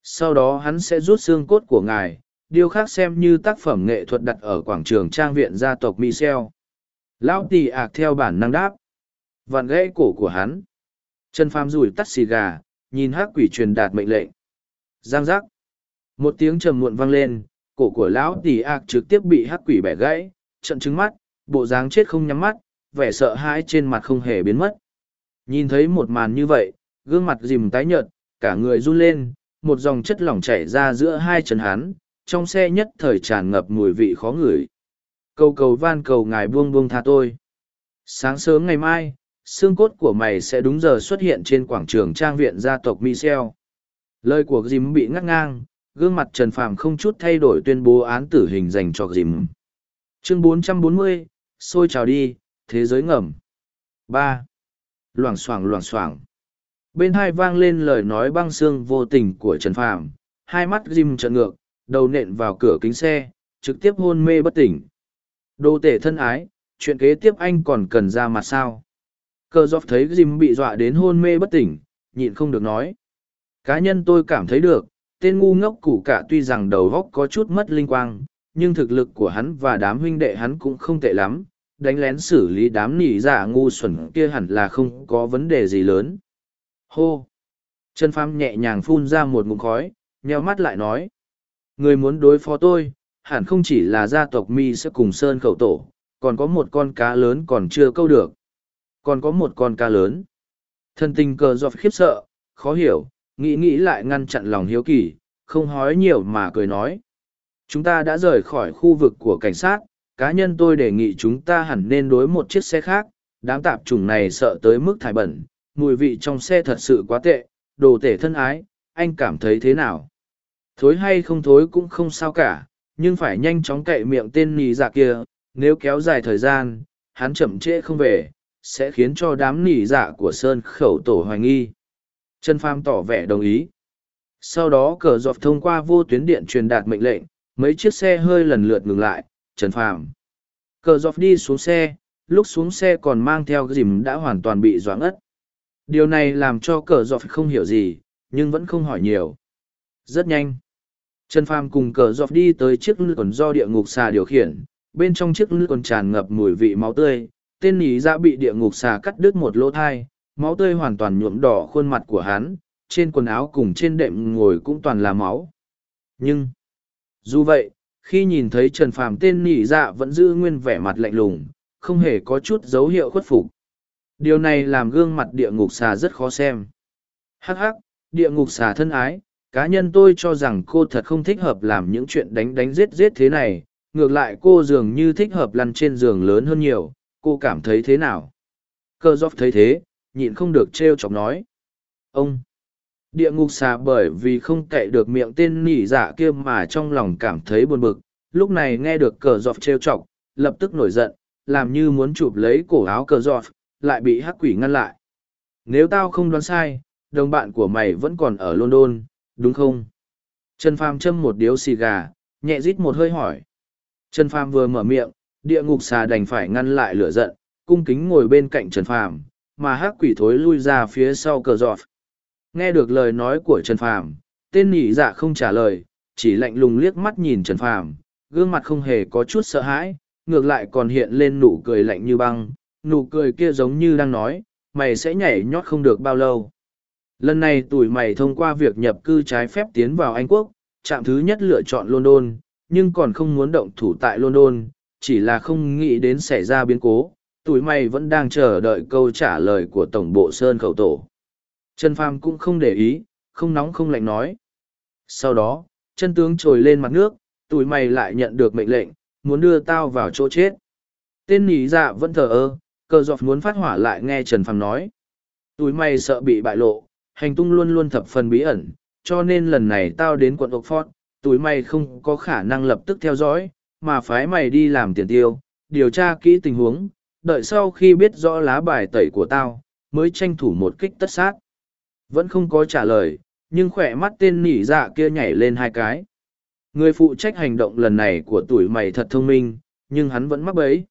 Sau đó hắn sẽ rút xương cốt của ngài, điều khác xem như tác phẩm nghệ thuật đặt ở quảng trường trang viện gia tộc Michel. Lão Tì ạc theo bản năng đáp. Vặn gãy cổ của hắn. Trần Phàm rủi tắt xì gà, nhìn hắc quỷ truyền đạt mệnh lệnh. Giang giác. Một tiếng trầm muộn vang lên, cổ của lão tỷ ạc trực tiếp bị hắc quỷ bẻ gãy, trận trứng mắt, bộ dáng chết không nhắm mắt, vẻ sợ hãi trên mặt không hề biến mất. Nhìn thấy một màn như vậy, gương mặt dìm tái nhợt, cả người run lên, một dòng chất lỏng chảy ra giữa hai chân hắn, trong xe nhất thời tràn ngập mùi vị khó ngửi. Cầu cầu van cầu ngài buông buông tha tôi. Sáng sớm ngày mai, xương cốt của mày sẽ đúng giờ xuất hiện trên quảng trường trang viện gia tộc Michel. Lời của Jim bị ngắt ngang, gương mặt Trần Phàm không chút thay đổi tuyên bố án tử hình dành cho Jim. Chương 440, xôi trào đi, thế giới ngầm. ba Loảng xoảng loảng xoảng. Bên hai vang lên lời nói băng xương vô tình của Trần Phàm, hai mắt Jim trợn ngược, đầu nện vào cửa kính xe, trực tiếp hôn mê bất tỉnh. Đô tể thân ái, chuyện kế tiếp anh còn cần ra mặt sao? cơ dọc thấy Jim bị dọa đến hôn mê bất tỉnh, nhịn không được nói. Cá nhân tôi cảm thấy được, tên ngu ngốc củ cả tuy rằng đầu góc có chút mất linh quang, nhưng thực lực của hắn và đám huynh đệ hắn cũng không tệ lắm, đánh lén xử lý đám nỉ giả ngu xuẩn kia hẳn là không có vấn đề gì lớn. Hô! Trần Pham nhẹ nhàng phun ra một ngụm khói, nheo mắt lại nói. Người muốn đối phó tôi, hẳn không chỉ là gia tộc mi sẽ cùng sơn khẩu tổ, còn có một con cá lớn còn chưa câu được còn có một con cá lớn thân tình cờ dọc khiếp sợ khó hiểu nghĩ nghĩ lại ngăn chặn lòng hiếu kỳ không hói nhiều mà cười nói chúng ta đã rời khỏi khu vực của cảnh sát, cá nhân tôi đề nghị chúng ta hẳn nên đối một chiếc xe khác, đám tạp chủng này sợ tới mức thải bẩn, mùi vị trong xe thật sự quá tệ, đồ tể thân ái, anh cảm thấy thế nào? Thối hay không thối cũng không sao cả, nhưng phải nhanh chóng cậy miệng tên nì dạ kia, nếu kéo dài thời gian, hắn chậm trễ không về, sẽ khiến cho đám nỉ dạ của sơn khẩu tổ hoài nghi. Trần pham tỏ vẻ đồng ý. Sau đó cờ dọc thông qua vô tuyến điện truyền đạt mệnh lệnh mấy chiếc xe hơi lần lượt ngừng lại trần phàm. Cờ dọc đi xuống xe lúc xuống xe còn mang theo dìm đã hoàn toàn bị doãn ất điều này làm cho cờ dọc không hiểu gì nhưng vẫn không hỏi nhiều. Rất nhanh. Trần phàm cùng cờ dọc đi tới chiếc lư còn do địa ngục xà điều khiển. Bên trong chiếc lư còn tràn ngập mùi vị máu tươi. Tên nhí ra dạ bị địa ngục xà cắt đứt một lỗ thai, máu tươi hoàn toàn nhuộm đỏ khuôn mặt của hắn, trên quần áo cùng trên đệm ngồi cũng toàn là máu. Nhưng, dù vậy, khi nhìn thấy Trần Phàm tên nhị dạ vẫn giữ nguyên vẻ mặt lạnh lùng, không hề có chút dấu hiệu khuất phục. Điều này làm gương mặt địa ngục xà rất khó xem. Hắc hắc, địa ngục xà thân ái, cá nhân tôi cho rằng cô thật không thích hợp làm những chuyện đánh đánh giết giết thế này, ngược lại cô dường như thích hợp lăn trên giường lớn hơn nhiều, cô cảm thấy thế nào cơ dốc thấy thế nhịn không được t r e o chọc nói ông địa ngục xà bởi vì không cậy được miệng tên nỉ dạ kia mà trong lòng cảm thấy buồn bực lúc này nghe được cờ dọc trêu chọc lập tức nổi giận làm như muốn chụp lấy cổ áo cờ dọc lại bị hắc quỷ ngăn lại. Nếu tao không đoán sai đồng bạn của mày vẫn còn ở london đúng không? Trần phàm châm một điếu xì gà nhẹ rít một hơi hỏi. Trần phàm vừa mở miệng địa ngục xà đành phải ngăn lại lửa giận, cung kính ngồi bên cạnh Trần Phàm, mà hắc quỷ thối lui ra phía sau cờ giọt. Nghe được lời nói của Trần Phàm, tên nhị dạ không trả lời, chỉ lạnh lùng liếc mắt nhìn Trần Phàm, gương mặt không hề có chút sợ hãi, ngược lại còn hiện lên nụ cười lạnh như băng, nụ cười kia giống như đang nói, mày sẽ nhảy nhót không được bao lâu. Lần này tuổi mày thông qua việc nhập cư trái phép tiến vào Anh Quốc, trạm thứ nhất lựa chọn London, nhưng còn không muốn động thủ tại London, chỉ là không nghĩ đến xảy ra biến cố, tuổi mày vẫn đang chờ đợi câu trả lời của Tổng bộ Sơn Khẩu Tổ. Trần Phàm cũng không để ý, không nóng không lạnh nói. Sau đó, chân tướng trồi lên mặt nước, tụi mày lại nhận được mệnh lệnh, muốn đưa tao vào chỗ chết. Tên nỉ dạ vẫn thờ ơ, cờ dọc muốn phát hỏa lại nghe Trần Phàm nói. Tụi mày sợ bị bại lộ, hành tung luôn luôn thập phần bí ẩn, cho nên lần này tao đến quận Oxford, tụi mày không có khả năng lập tức theo dõi, mà phái mày đi làm tiền tiêu, điều tra kỹ tình huống, đợi sau khi biết rõ lá bài tẩy của tao, mới tranh thủ một kích tất sát. Vẫn không có trả lời, nhưng khỏe mắt tên nỉ dạ kia nhảy lên hai cái. Người phụ trách hành động lần này của tuổi mày thật thông minh, nhưng hắn vẫn mắc bẫy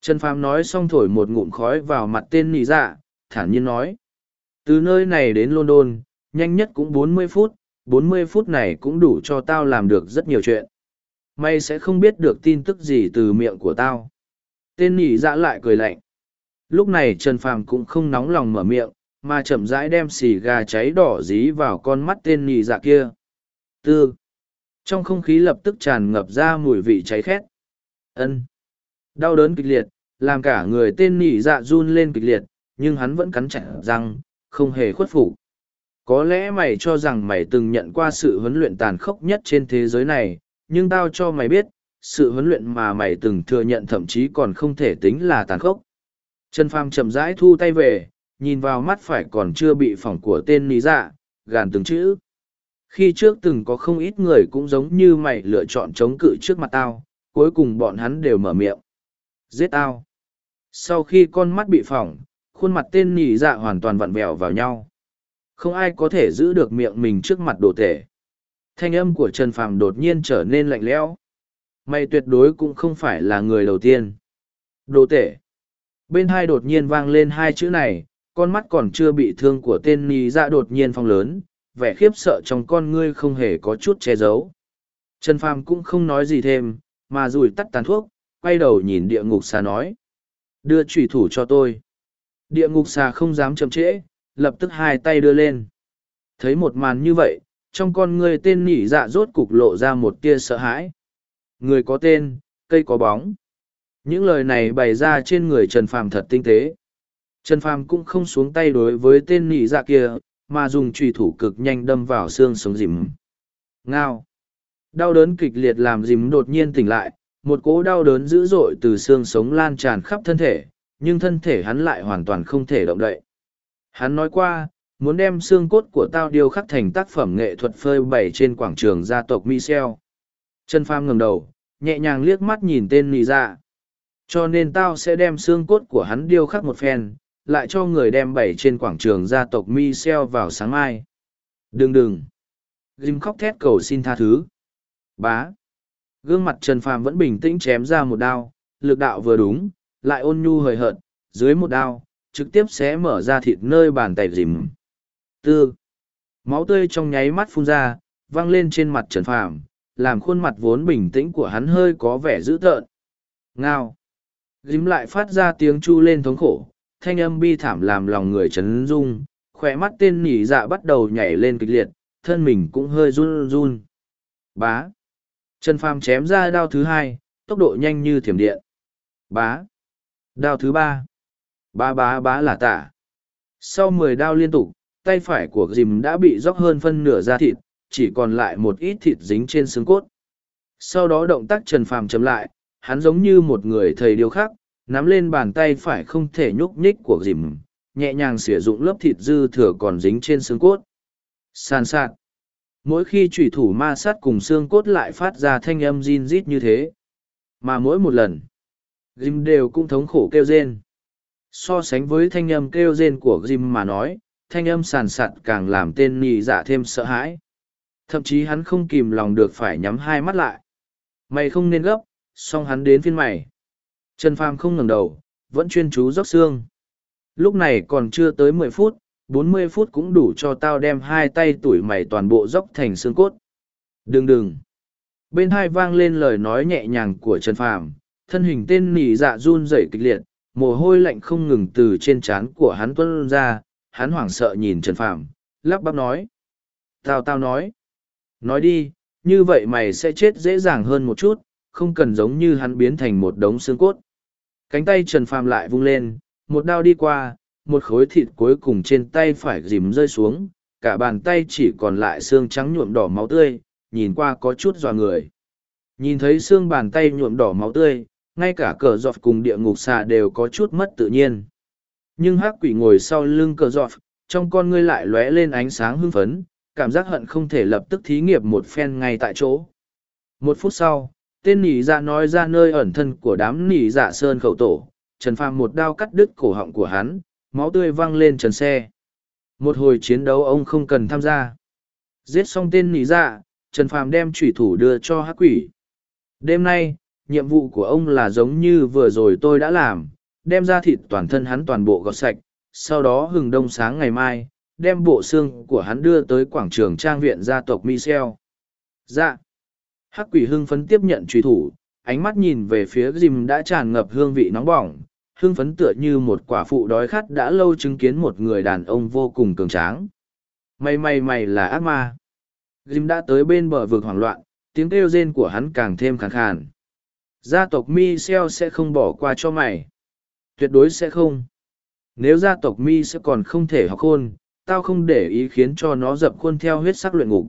Trần Phàm nói xong thổi một ngụm khói vào mặt tên nỉ dạ, thản nhiên nói. Từ nơi này đến London, nhanh nhất cũng bốn mươi phút, bốn mươi phút này cũng đủ cho tao làm được rất nhiều chuyện. Mày sẽ không biết được tin tức gì từ miệng của tao. Tên nỉ dạ lại cười lạnh. Lúc này Trần Phàm cũng không nóng lòng mở miệng, mà chậm rãi đem xì gà cháy đỏ dí vào con mắt tên nhì dạ kia. Tư. Trong không khí lập tức tràn ngập ra mùi vị cháy khét. ân Đau đớn kịch liệt, làm cả người tên nhì dạ run lên kịch liệt, nhưng hắn vẫn cắn chặt răng, không hề khuất phục. Có lẽ mày cho rằng mày từng nhận qua sự huấn luyện tàn khốc nhất trên thế giới này, nhưng tao cho mày biết, sự huấn luyện mà mày từng thừa nhận thậm chí còn không thể tính là tàn khốc. Trần Phàm chậm rãi thu tay về, nhìn vào mắt phải còn chưa bị phỏng của tên lý dạ, gàn từng chữ. Khi trước từng có không ít người cũng giống như mày lựa chọn chống cự trước mặt tao, cuối cùng bọn hắn đều mở miệng. Giết tao. Sau khi con mắt bị phỏng, khuôn mặt tên nỉ dạ hoàn toàn vặn vẹo vào nhau. Không ai có thể giữ được miệng mình trước mặt đồ tể. Thanh âm của Trần Phàm đột nhiên trở nên lạnh lẽo. Mày tuyệt đối cũng không phải là người đầu tiên. Đồ tể. Bên hai đột nhiên vang lên hai chữ này, con mắt còn chưa bị thương của tên nỉ dạ đột nhiên phong lớn, vẻ khiếp sợ trong con ngươi không hề có chút che giấu. Trần Phàm cũng không nói gì thêm, mà rủi tắt tàn thuốc, quay đầu nhìn địa ngục xà nói. Đưa trùy thủ cho tôi. Địa ngục xà không dám chậm trễ, lập tức hai tay đưa lên. Thấy một màn như vậy, trong con người tên nỉ dạ rốt cục lộ ra một tia sợ hãi. Người có tên, cây có bóng. Những lời này bày ra trên người Trần Phàm thật tinh tế. Trần Phàm cũng không xuống tay đối với tên nỉ dạ kia, mà dùng trùy thủ cực nhanh đâm vào xương sống dìm. Ngao. Đau đớn kịch liệt làm dìm đột nhiên tỉnh lại, một cỗ đau đớn dữ dội từ xương sống lan tràn khắp thân thể, nhưng thân thể hắn lại hoàn toàn không thể động đậy. Hắn nói qua, muốn đem xương cốt của tao điêu khắc thành tác phẩm nghệ thuật phơi bày trên quảng trường gia tộc Michel. Trần Pham ngẩng đầu, nhẹ nhàng liếc mắt nhìn tên nì dạ. Cho nên tao sẽ đem xương cốt của hắn điêu khắc một phen, lại cho người đem bày trên quảng trường gia tộc Michel vào sáng mai. Đừng đừng. Jim khóc thét cầu xin tha thứ. Bá. Gương mặt Trần Phàm vẫn bình tĩnh chém ra một đao, lực đạo vừa đúng, lại ôn nhu hời hợt, dưới một đao, trực tiếp sẽ mở ra thịt nơi bàn tay dìm. Tư. Máu tươi trong nháy mắt phun ra, văng lên trên mặt Trần Phàm, làm khuôn mặt vốn bình tĩnh của hắn hơi có vẻ dữ tợn. Ngao. Dìm lại phát ra tiếng chu lên thống khổ, thanh âm bi thảm làm lòng người chấn rung, khỏe mắt tên nỉ dạ bắt đầu nhảy lên kịch liệt, thân mình cũng hơi run run. Bá. Trần Phàm chém ra đao thứ hai, tốc độ nhanh như thiểm điện. Bá. Đao thứ ba. bá bá bá là tả. Sau mười đao liên tục, tay phải của dìm đã bị róc hơn phân nửa da thịt, chỉ còn lại một ít thịt dính trên xương cốt. Sau đó động tác Trần Phàm chấm lại, hắn giống như một người thầy điêu khắc, nắm lên bàn tay phải không thể nhúc nhích của dìm, nhẹ nhàng sử dụng lớp thịt dư thừa còn dính trên xương cốt. Sàn sạt. Mỗi khi trùy thủ ma sát cùng xương cốt lại phát ra thanh âm rin rít như thế. Mà mỗi một lần, Jim đều cũng thống khổ kêu rên. So sánh với thanh âm kêu rên của Jim mà nói, thanh âm sàn sạt càng làm tên nhị dạ thêm sợ hãi. Thậm chí hắn không kìm lòng được phải nhắm hai mắt lại. Mày không nên gấp, song hắn đến phiên mày. Trần Phàm không ngẩng đầu, vẫn chuyên chú róc xương. Lúc này còn chưa tới mười phút, bốn mươi phút cũng đủ cho tao đem hai tay tuổi mày toàn bộ dốc thành xương cốt. Đừng đừng. Bên hai vang lên lời nói nhẹ nhàng của Trần Phàm, thân hình tên nỉ dạ run rẩy kịch liệt, mồ hôi lạnh không ngừng từ trên trán của hắn tuôn ra, hắn hoảng sợ nhìn Trần Phàm, lắp bắp nói. Tao tao nói. Nói đi, như vậy mày sẽ chết dễ dàng hơn một chút, không cần giống như hắn biến thành một đống xương cốt. Cánh tay Trần Phàm lại vung lên, một đao đi qua, một khối thịt cuối cùng trên tay phải dìm rơi xuống, cả bàn tay chỉ còn lại xương trắng nhuộm đỏ máu tươi, nhìn qua có chút dò người. Nhìn thấy xương bàn tay nhuộm đỏ máu tươi, ngay cả cờ giọt cùng địa ngục xà đều có chút mất tự nhiên. Nhưng hắc quỷ ngồi sau lưng cờ giọt, trong con ngươi lại lóe lên ánh sáng hưng phấn, cảm giác hận không thể lập tức thí nghiệm một phen ngay tại chỗ. Một phút sau, tên nỉ dạ nói ra nơi ẩn thân của đám nỉ dạ sơn khẩu tổ, Trần Phàm một đao cắt đứt cổ họng của hắn, máu tươi văng lên trần xe. Một hồi chiến đấu ông không cần tham gia. Giết xong tên nỉ dạ, Trần Phàm đem thủy thủ đưa cho hắc quỷ. Đêm nay, nhiệm vụ của ông là giống như vừa rồi tôi đã làm, đem ra thịt toàn thân hắn toàn bộ gọt sạch, sau đó hừng đông sáng ngày mai, đem bộ xương của hắn đưa tới quảng trường trang viện gia tộc Michel. Dạ. Hắc quỷ hưng phấn tiếp nhận truy thủ, ánh mắt nhìn về phía Dìm đã tràn ngập hương vị nóng bỏng, hưng phấn tựa như một quả phụ đói khát đã lâu chứng kiến một người đàn ông vô cùng cường tráng. Mày mày mày là ác ma. Dìm đã tới bên bờ vực hoảng loạn, tiếng kêu rên của hắn càng thêm khàn khàn. Gia tộc mi seo sẽ không bỏ qua cho mày. Tuyệt đối sẽ không. Nếu gia tộc Mi sẽ còn không thể học khôn, tao không để ý khiến cho nó dập khuôn theo huyết sắc luyện ngục.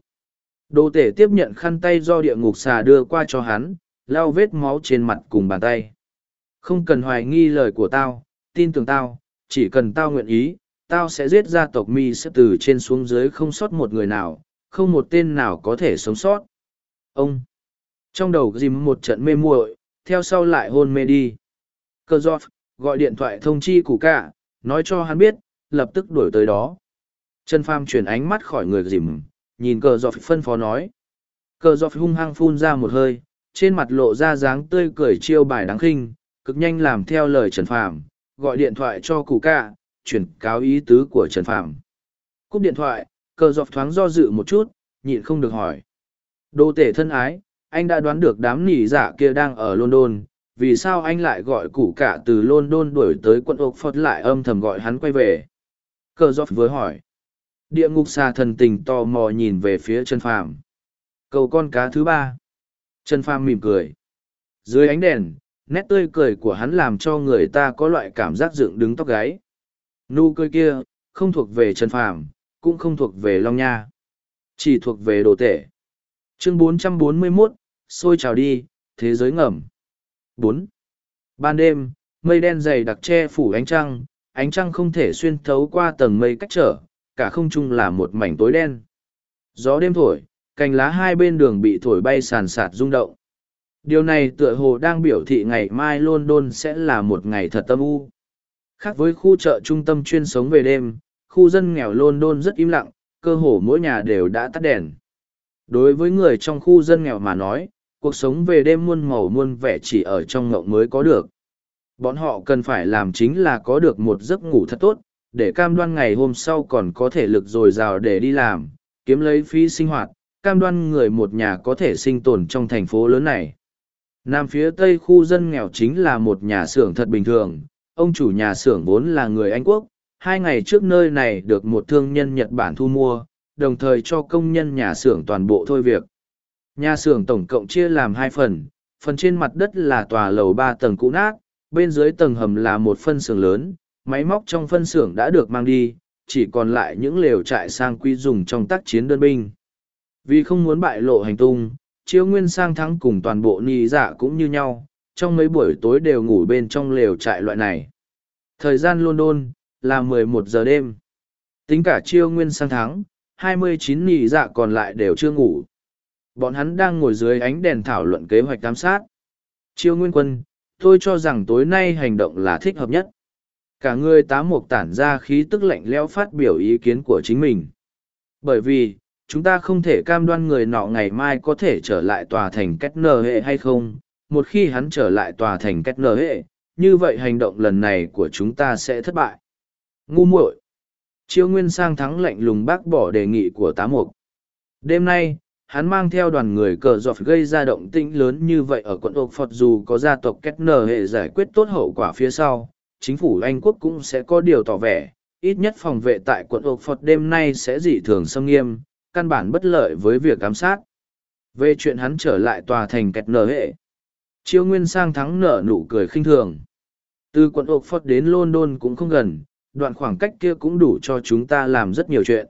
Đồ tể tiếp nhận khăn tay do địa ngục xà đưa qua cho hắn, lau vết máu trên mặt cùng bàn tay. Không cần hoài nghi lời của tao, tin tưởng tao, chỉ cần tao nguyện ý, tao sẽ giết gia tộc mi sẽ từ trên xuống dưới không sót một người nào, không một tên nào có thể sống sót. Ông! Trong đầu dìm một trận mê muội, theo sau lại hôn mê đi. Cơ giọt, gọi điện thoại thông chi củ cả, nói cho hắn biết, lập tức đuổi tới đó. Trần Pham chuyển ánh mắt khỏi người dìm, nhìn cờ giọt phân phó nói. Cờ giọt hung hăng phun ra một hơi, trên mặt lộ ra dáng tươi cười chiêu bài đáng khinh, cực nhanh làm theo lời Trần Phàm, gọi điện thoại cho cụ cả, chuyển cáo ý tứ của Trần Phàm. Cúp điện thoại, cờ giọt thoáng do dự một chút, nhịn không được hỏi. Đô tể thân ái, anh đã đoán được đám nỉ giả dạ kia đang ở London, vì sao anh lại gọi cụ cả từ London đuổi tới quận Oxford lại âm thầm gọi hắn quay về? Cờ giọt vừa hỏi. Địa ngục xà thần tình tò mò nhìn về phía Trần Phàm. Cầu con cá thứ ba. Trần Phàm mỉm cười. Dưới ánh đèn, nét tươi cười của hắn làm cho người ta có loại cảm giác dựng đứng tóc gáy. Nụ cười kia, không thuộc về Trần Phàm, cũng không thuộc về Long Nha. Chỉ thuộc về đồ tể. Chương 441, xôi trào đi, thế giới ngầm. 4. Ban đêm, mây đen dày đặc che phủ ánh trăng, ánh trăng không thể xuyên thấu qua tầng mây cách trở, cả không trung là một mảnh tối đen. Gió đêm thổi, cành lá hai bên đường bị thổi bay sàn sạt rung động. Điều này tựa hồ đang biểu thị ngày mai London sẽ là một ngày thật tâm u. Khác với khu chợ trung tâm chuyên sống về đêm, khu dân nghèo London rất im lặng, cơ hồ mỗi nhà đều đã tắt đèn. Đối với người trong khu dân nghèo mà nói, cuộc sống về đêm muôn màu muôn vẻ chỉ ở trong ngộng mới có được. Bọn họ cần phải làm chính là có được một giấc ngủ thật tốt, để cam đoan ngày hôm sau còn có thể lực dồi dào để đi làm, kiếm lấy phí sinh hoạt, cam đoan người một nhà có thể sinh tồn trong thành phố lớn này. Nam phía tây khu dân nghèo chính là một nhà xưởng thật bình thường, ông chủ nhà xưởng vốn là người Anh Quốc, hai ngày trước nơi này được một thương nhân Nhật Bản thu mua, đồng thời cho công nhân nhà xưởng toàn bộ thôi việc. Nhà xưởng tổng cộng chia làm hai phần, phần trên mặt đất là tòa lầu ba tầng cũ nát, bên dưới tầng hầm là một phân xưởng lớn, máy móc trong phân xưởng đã được mang đi, chỉ còn lại những lều trại sang quy dùng trong tác chiến đơn binh. Vì không muốn bại lộ hành tung, chiếu nguyên sang thắng cùng toàn bộ nì dạ cũng như nhau, trong mấy buổi tối đều ngủ bên trong lều trại loại này. Thời gian London là 11 giờ đêm. Tính cả chiêu nguyên sang thắng, 29 nì dạ còn lại đều chưa ngủ. Bọn hắn đang ngồi dưới ánh đèn thảo luận kế hoạch giám sát. Chiêu nguyên quân, tôi cho rằng tối nay hành động là thích hợp nhất. Cả người tá mục tản ra khí tức lạnh lẽo phát biểu ý kiến của chính mình. Bởi vì, chúng ta không thể cam đoan người nọ ngày mai có thể trở lại tòa thành cách nờ hệ hay không. Một khi hắn trở lại tòa thành cách nờ hệ, như vậy hành động lần này của chúng ta sẽ thất bại. Ngu muội. Chiêu Nguyên sang thắng lạnh lùng bác bỏ đề nghị của tá mục. Đêm nay, hắn mang theo đoàn người cờ dọc gây ra động tĩnh lớn như vậy ở quận Oxford dù có gia tộc kết nở hệ giải quyết tốt hậu quả phía sau, chính phủ Anh quốc cũng sẽ có điều tỏ vẻ, ít nhất phòng vệ tại quận Oxford đêm nay sẽ dị thường xâm nghiêm, căn bản bất lợi với việc giám sát. Về chuyện hắn trở lại tòa thành kẹt nở hệ, chiêu nguyên sang thắng nở nụ cười khinh thường. Từ quận Oxford đến London cũng không gần, đoạn khoảng cách kia cũng đủ cho chúng ta làm rất nhiều chuyện.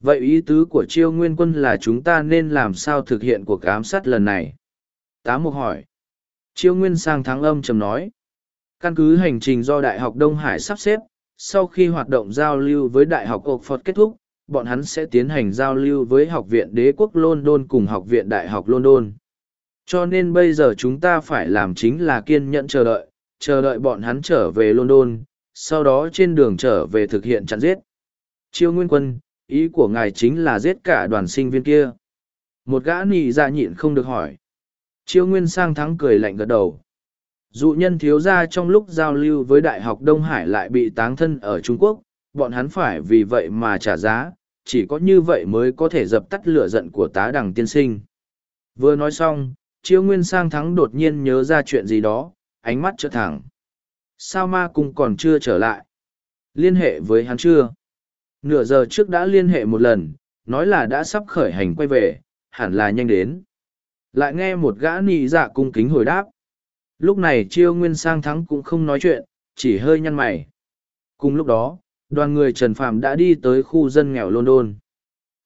Vậy ý tứ của chiêu nguyên quân là chúng ta nên làm sao thực hiện cuộc ám sát lần này? Tá Mục hỏi. Chiêu nguyên sang thắng âm trầm nói. Căn cứ hành trình do Đại học Đông Hải sắp xếp, sau khi hoạt động giao lưu với Đại học Oxford kết thúc, bọn hắn sẽ tiến hành giao lưu với Học viện Đế quốc London cùng Học viện Đại học London. Cho nên bây giờ chúng ta phải làm chính là kiên nhẫn chờ đợi, chờ đợi bọn hắn trở về London, sau đó trên đường trở về thực hiện chặn giết. Chiêu Nguyên Quân, ý của ngài chính là giết cả đoàn sinh viên kia. Một gã nì ra dạ nhịn không được hỏi. Chiêu Nguyên sang thắng cười lạnh gật đầu. Dụ nhân thiếu gia trong lúc giao lưu với Đại học Đông Hải lại bị táng thân ở Trung Quốc, bọn hắn phải vì vậy mà trả giá, chỉ có như vậy mới có thể dập tắt lửa giận của tá đằng tiên sinh. Vừa nói xong, Chiêu Nguyên sang thắng đột nhiên nhớ ra chuyện gì đó, ánh mắt trở thẳng. Sao ma cung còn chưa trở lại? Liên hệ với hắn chưa? Nửa giờ trước đã liên hệ một lần, nói là đã sắp khởi hành quay về, hẳn là nhanh đến. Lại nghe một gã nị dạ cung kính hồi đáp. Lúc này chiêu nguyên sang thắng cũng không nói chuyện, chỉ hơi nhăn mày. Cùng lúc đó, đoàn người Trần Phạm đã đi tới khu dân nghèo London.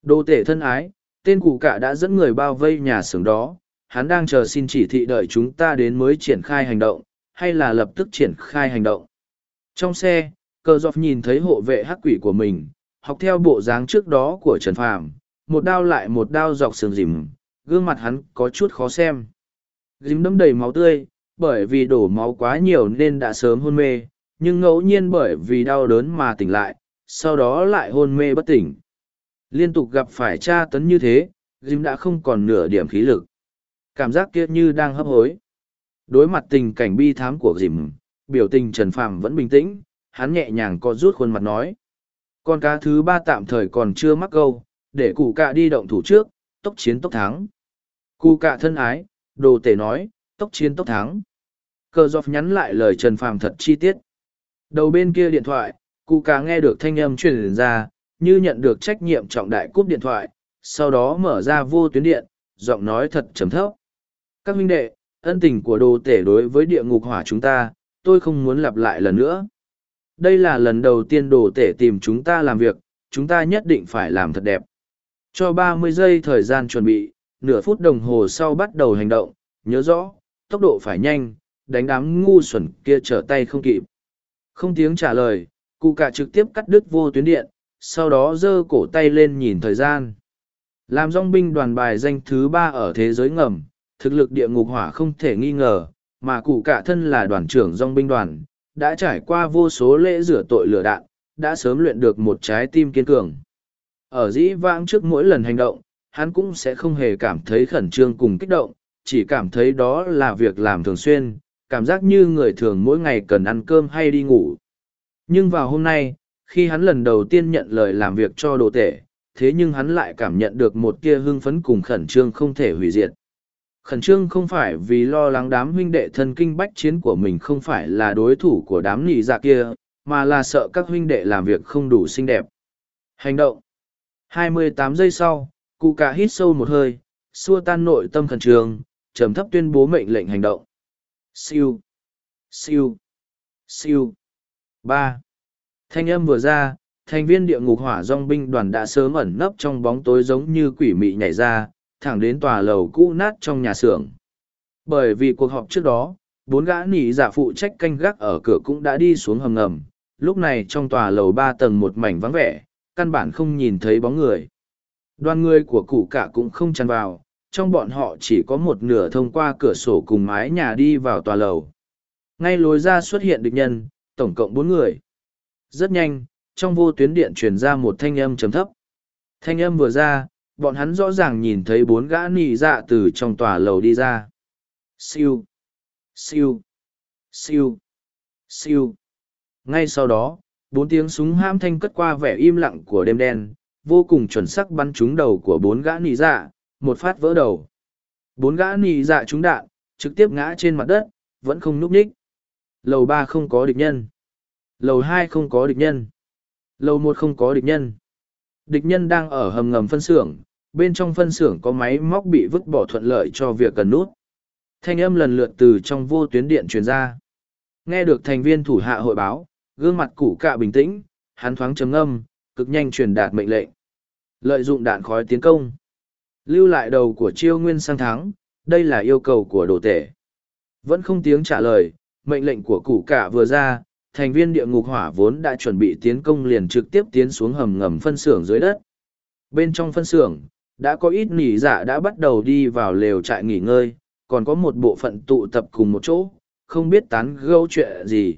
Đô tể thân ái, tên cụ cả đã dẫn người bao vây nhà xưởng đó, hắn đang chờ xin chỉ thị đợi chúng ta đến mới triển khai hành động, hay là lập tức triển khai hành động. Trong xe, cờ dọc nhìn thấy hộ vệ hắc quỷ của mình, học theo bộ dáng trước đó của Trần Phàm, một đao lại một đao dọc sườn dìm, gương mặt hắn có chút khó xem. Dìm đâm đầy máu tươi, bởi vì đổ máu quá nhiều nên đã sớm hôn mê, nhưng ngẫu nhiên bởi vì đau đớn mà tỉnh lại, sau đó lại hôn mê bất tỉnh. Liên tục gặp phải tra tấn như thế, Dìm đã không còn nửa điểm khí lực. Cảm giác kia như đang hấp hối. Đối mặt tình cảnh bi thám của Dìm, biểu tình Trần Phàm vẫn bình tĩnh, hắn nhẹ nhàng co rút khuôn mặt nói. Con cá thứ ba tạm thời còn chưa mắc câu, để cụ cạ đi động thủ trước, tốc chiến tốc thắng. Cụ cạ thân ái, đồ tể nói, tốc chiến tốc thắng. Cờ dọc nhắn lại lời Trần Phàm thật chi tiết. Đầu bên kia điện thoại, cụ cá nghe được thanh âm truyền ra, như nhận được trách nhiệm trọng đại cúp điện thoại, sau đó mở ra vô tuyến điện, giọng nói thật trầm thấp. Các huynh đệ, ân tình của đồ tể đối với địa ngục hỏa chúng ta, tôi không muốn lặp lại lần nữa. Đây là lần đầu tiên đồ tể tìm chúng ta làm việc, chúng ta nhất định phải làm thật đẹp. Cho ba mươi giây thời gian chuẩn bị, nửa phút đồng hồ sau bắt đầu hành động, nhớ rõ, tốc độ phải nhanh, đánh đám ngu xuẩn kia trở tay không kịp. Không tiếng trả lời, cụ cả trực tiếp cắt đứt vô tuyến điện, sau đó giơ cổ tay lên nhìn thời gian. Làm dòng binh đoàn bài danh thứ ba ở thế giới ngầm, thực lực địa ngục hỏa không thể nghi ngờ, mà cụ cả thân là đoàn trưởng dòng binh đoàn, đã trải qua vô số lễ rửa tội lửa đạn, đã sớm luyện được một trái tim kiên cường. Ở dĩ vãng trước mỗi lần hành động, hắn cũng sẽ không hề cảm thấy khẩn trương cùng kích động, chỉ cảm thấy đó là việc làm thường xuyên, cảm giác như người thường mỗi ngày cần ăn cơm hay đi ngủ. Nhưng vào hôm nay, khi hắn lần đầu tiên nhận lời làm việc cho đồ tể, thế nhưng hắn lại cảm nhận được một kia hưng phấn cùng khẩn trương không thể hủy diệt. Khẩn trương không phải vì lo lắng đám huynh đệ thân kinh bách chiến của mình không phải là đối thủ của đám nị dạ kia, mà là sợ các huynh đệ làm việc không đủ xinh đẹp. Hành động 28 giây sau, cụ cả hít sâu một hơi, xua tan nội tâm khẩn trương, trầm thấp tuyên bố mệnh lệnh hành động. Siêu, siêu, siêu. ba Thanh âm vừa ra, thành viên địa ngục hỏa dòng binh đoàn đã sớm ẩn nấp trong bóng tối giống như quỷ mị nhảy ra, thẳng đến tòa lầu cũ nát trong nhà xưởng. Bởi vì cuộc họp trước đó, bốn gã nỉ giả phụ trách canh gác ở cửa cũng đã đi xuống hầm ngầm, lúc này trong tòa lầu ba tầng một mảnh vắng vẻ, căn bản không nhìn thấy bóng người. Đoàn người của cụ cả cũng không chăn vào, trong bọn họ chỉ có một nửa thông qua cửa sổ cùng mái nhà đi vào tòa lầu. Ngay lối ra xuất hiện địch nhân, tổng cộng bốn người. Rất nhanh, trong vô tuyến điện truyền ra một thanh âm chấm thấp. Thanh âm vừa ra, bọn hắn rõ ràng nhìn thấy bốn gã nị dạ từ trong tòa lầu đi ra. Siêu, siêu, siêu, siêu. Ngay sau đó, bốn tiếng súng ham thanh cất qua vẻ im lặng của đêm đen, vô cùng chuẩn sắc bắn trúng đầu của bốn gã nị dạ, một phát vỡ đầu. Bốn gã nì dạ trúng đạn, trực tiếp ngã trên mặt đất, vẫn không núp ních. Lầu ba không có địch nhân. Lầu hai không có địch nhân. Lầu một không có địch nhân. Địch nhân đang ở hầm ngầm phân xưởng, bên trong phân xưởng có máy móc bị vứt bỏ thuận lợi cho việc cần nút. Thanh âm lần lượt từ trong vô tuyến điện truyền ra. Nghe được thành viên thủ hạ hội báo, gương mặt củ cạ bình tĩnh, hắn thoáng chấm âm, cực nhanh truyền đạt mệnh lệnh. Lợi dụng đạn khói tiến công. Lưu lại đầu của chiêu nguyên sang thắng, đây là yêu cầu của đồ tể. Vẫn không tiếng trả lời, mệnh lệnh của củ cả vừa ra, thành viên địa ngục hỏa vốn đã chuẩn bị tiến công liền trực tiếp tiến xuống hầm ngầm phân xưởng dưới đất. Bên trong phân xưởng, đã có ít nỉ dạ đã bắt đầu đi vào lều trại nghỉ ngơi, còn có một bộ phận tụ tập cùng một chỗ, không biết tán gẫu chuyện gì.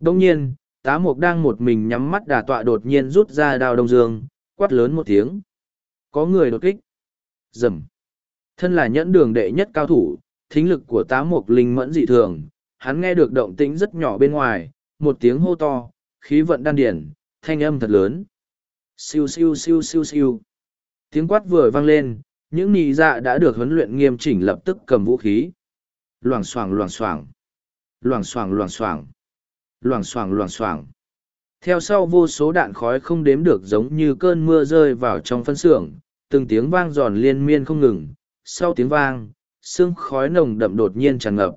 Đông nhiên, tá mục đang một mình nhắm mắt đà tọa đột nhiên rút ra đao đông dương, quát lớn một tiếng. Có người đột kích. Dầm. Thân là nhẫn đường đệ nhất cao thủ, thính lực của tá mục linh mẫn dị thường, hắn nghe được động tĩnh rất nhỏ bên ngoài, một tiếng hô to, khí vận đan điển, thanh âm thật lớn. Siêu siêu siêu siêu siêu. Tiếng quát vừa vang lên, những nì dạ đã được huấn luyện nghiêm chỉnh lập tức cầm vũ khí. Loảng xoảng loảng xoảng. Loảng xoảng loảng xoảng. Loảng xoảng loảng xoảng. Theo sau vô số đạn khói không đếm được giống như cơn mưa rơi vào trong phân xưởng, từng tiếng vang giòn liên miên không ngừng. Sau tiếng vang, sương khói nồng đậm đột nhiên tràn ngập.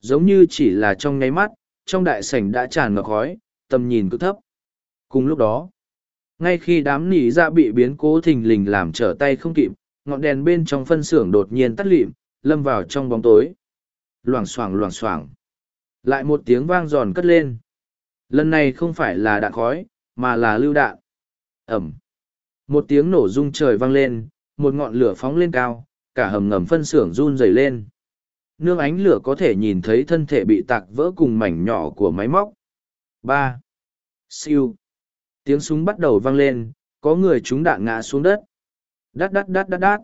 Giống như chỉ là trong nháy mắt, trong đại sảnh đã tràn ngập khói, tầm nhìn cứ thấp. Cùng lúc đó, ngay khi đám nỉ ra bị biến cố thình lình làm trở tay không kịp, ngọn đèn bên trong phân xưởng đột nhiên tắt lịm, lâm vào trong bóng tối. Loảng xoảng loảng xoảng. Lại một tiếng vang giòn cất lên. Lần này không phải là đạn khói, mà là lưu đạn. Ẩm. Một tiếng nổ rung trời vang lên, một ngọn lửa phóng lên cao, cả hầm ngầm phân xưởng run rẩy lên. Nương ánh lửa có thể nhìn thấy thân thể bị tạc vỡ cùng mảnh nhỏ của máy móc. ba Siêu. Tiếng súng bắt đầu vang lên, có người trúng đạn ngã xuống đất. Đát đát đát đát đát.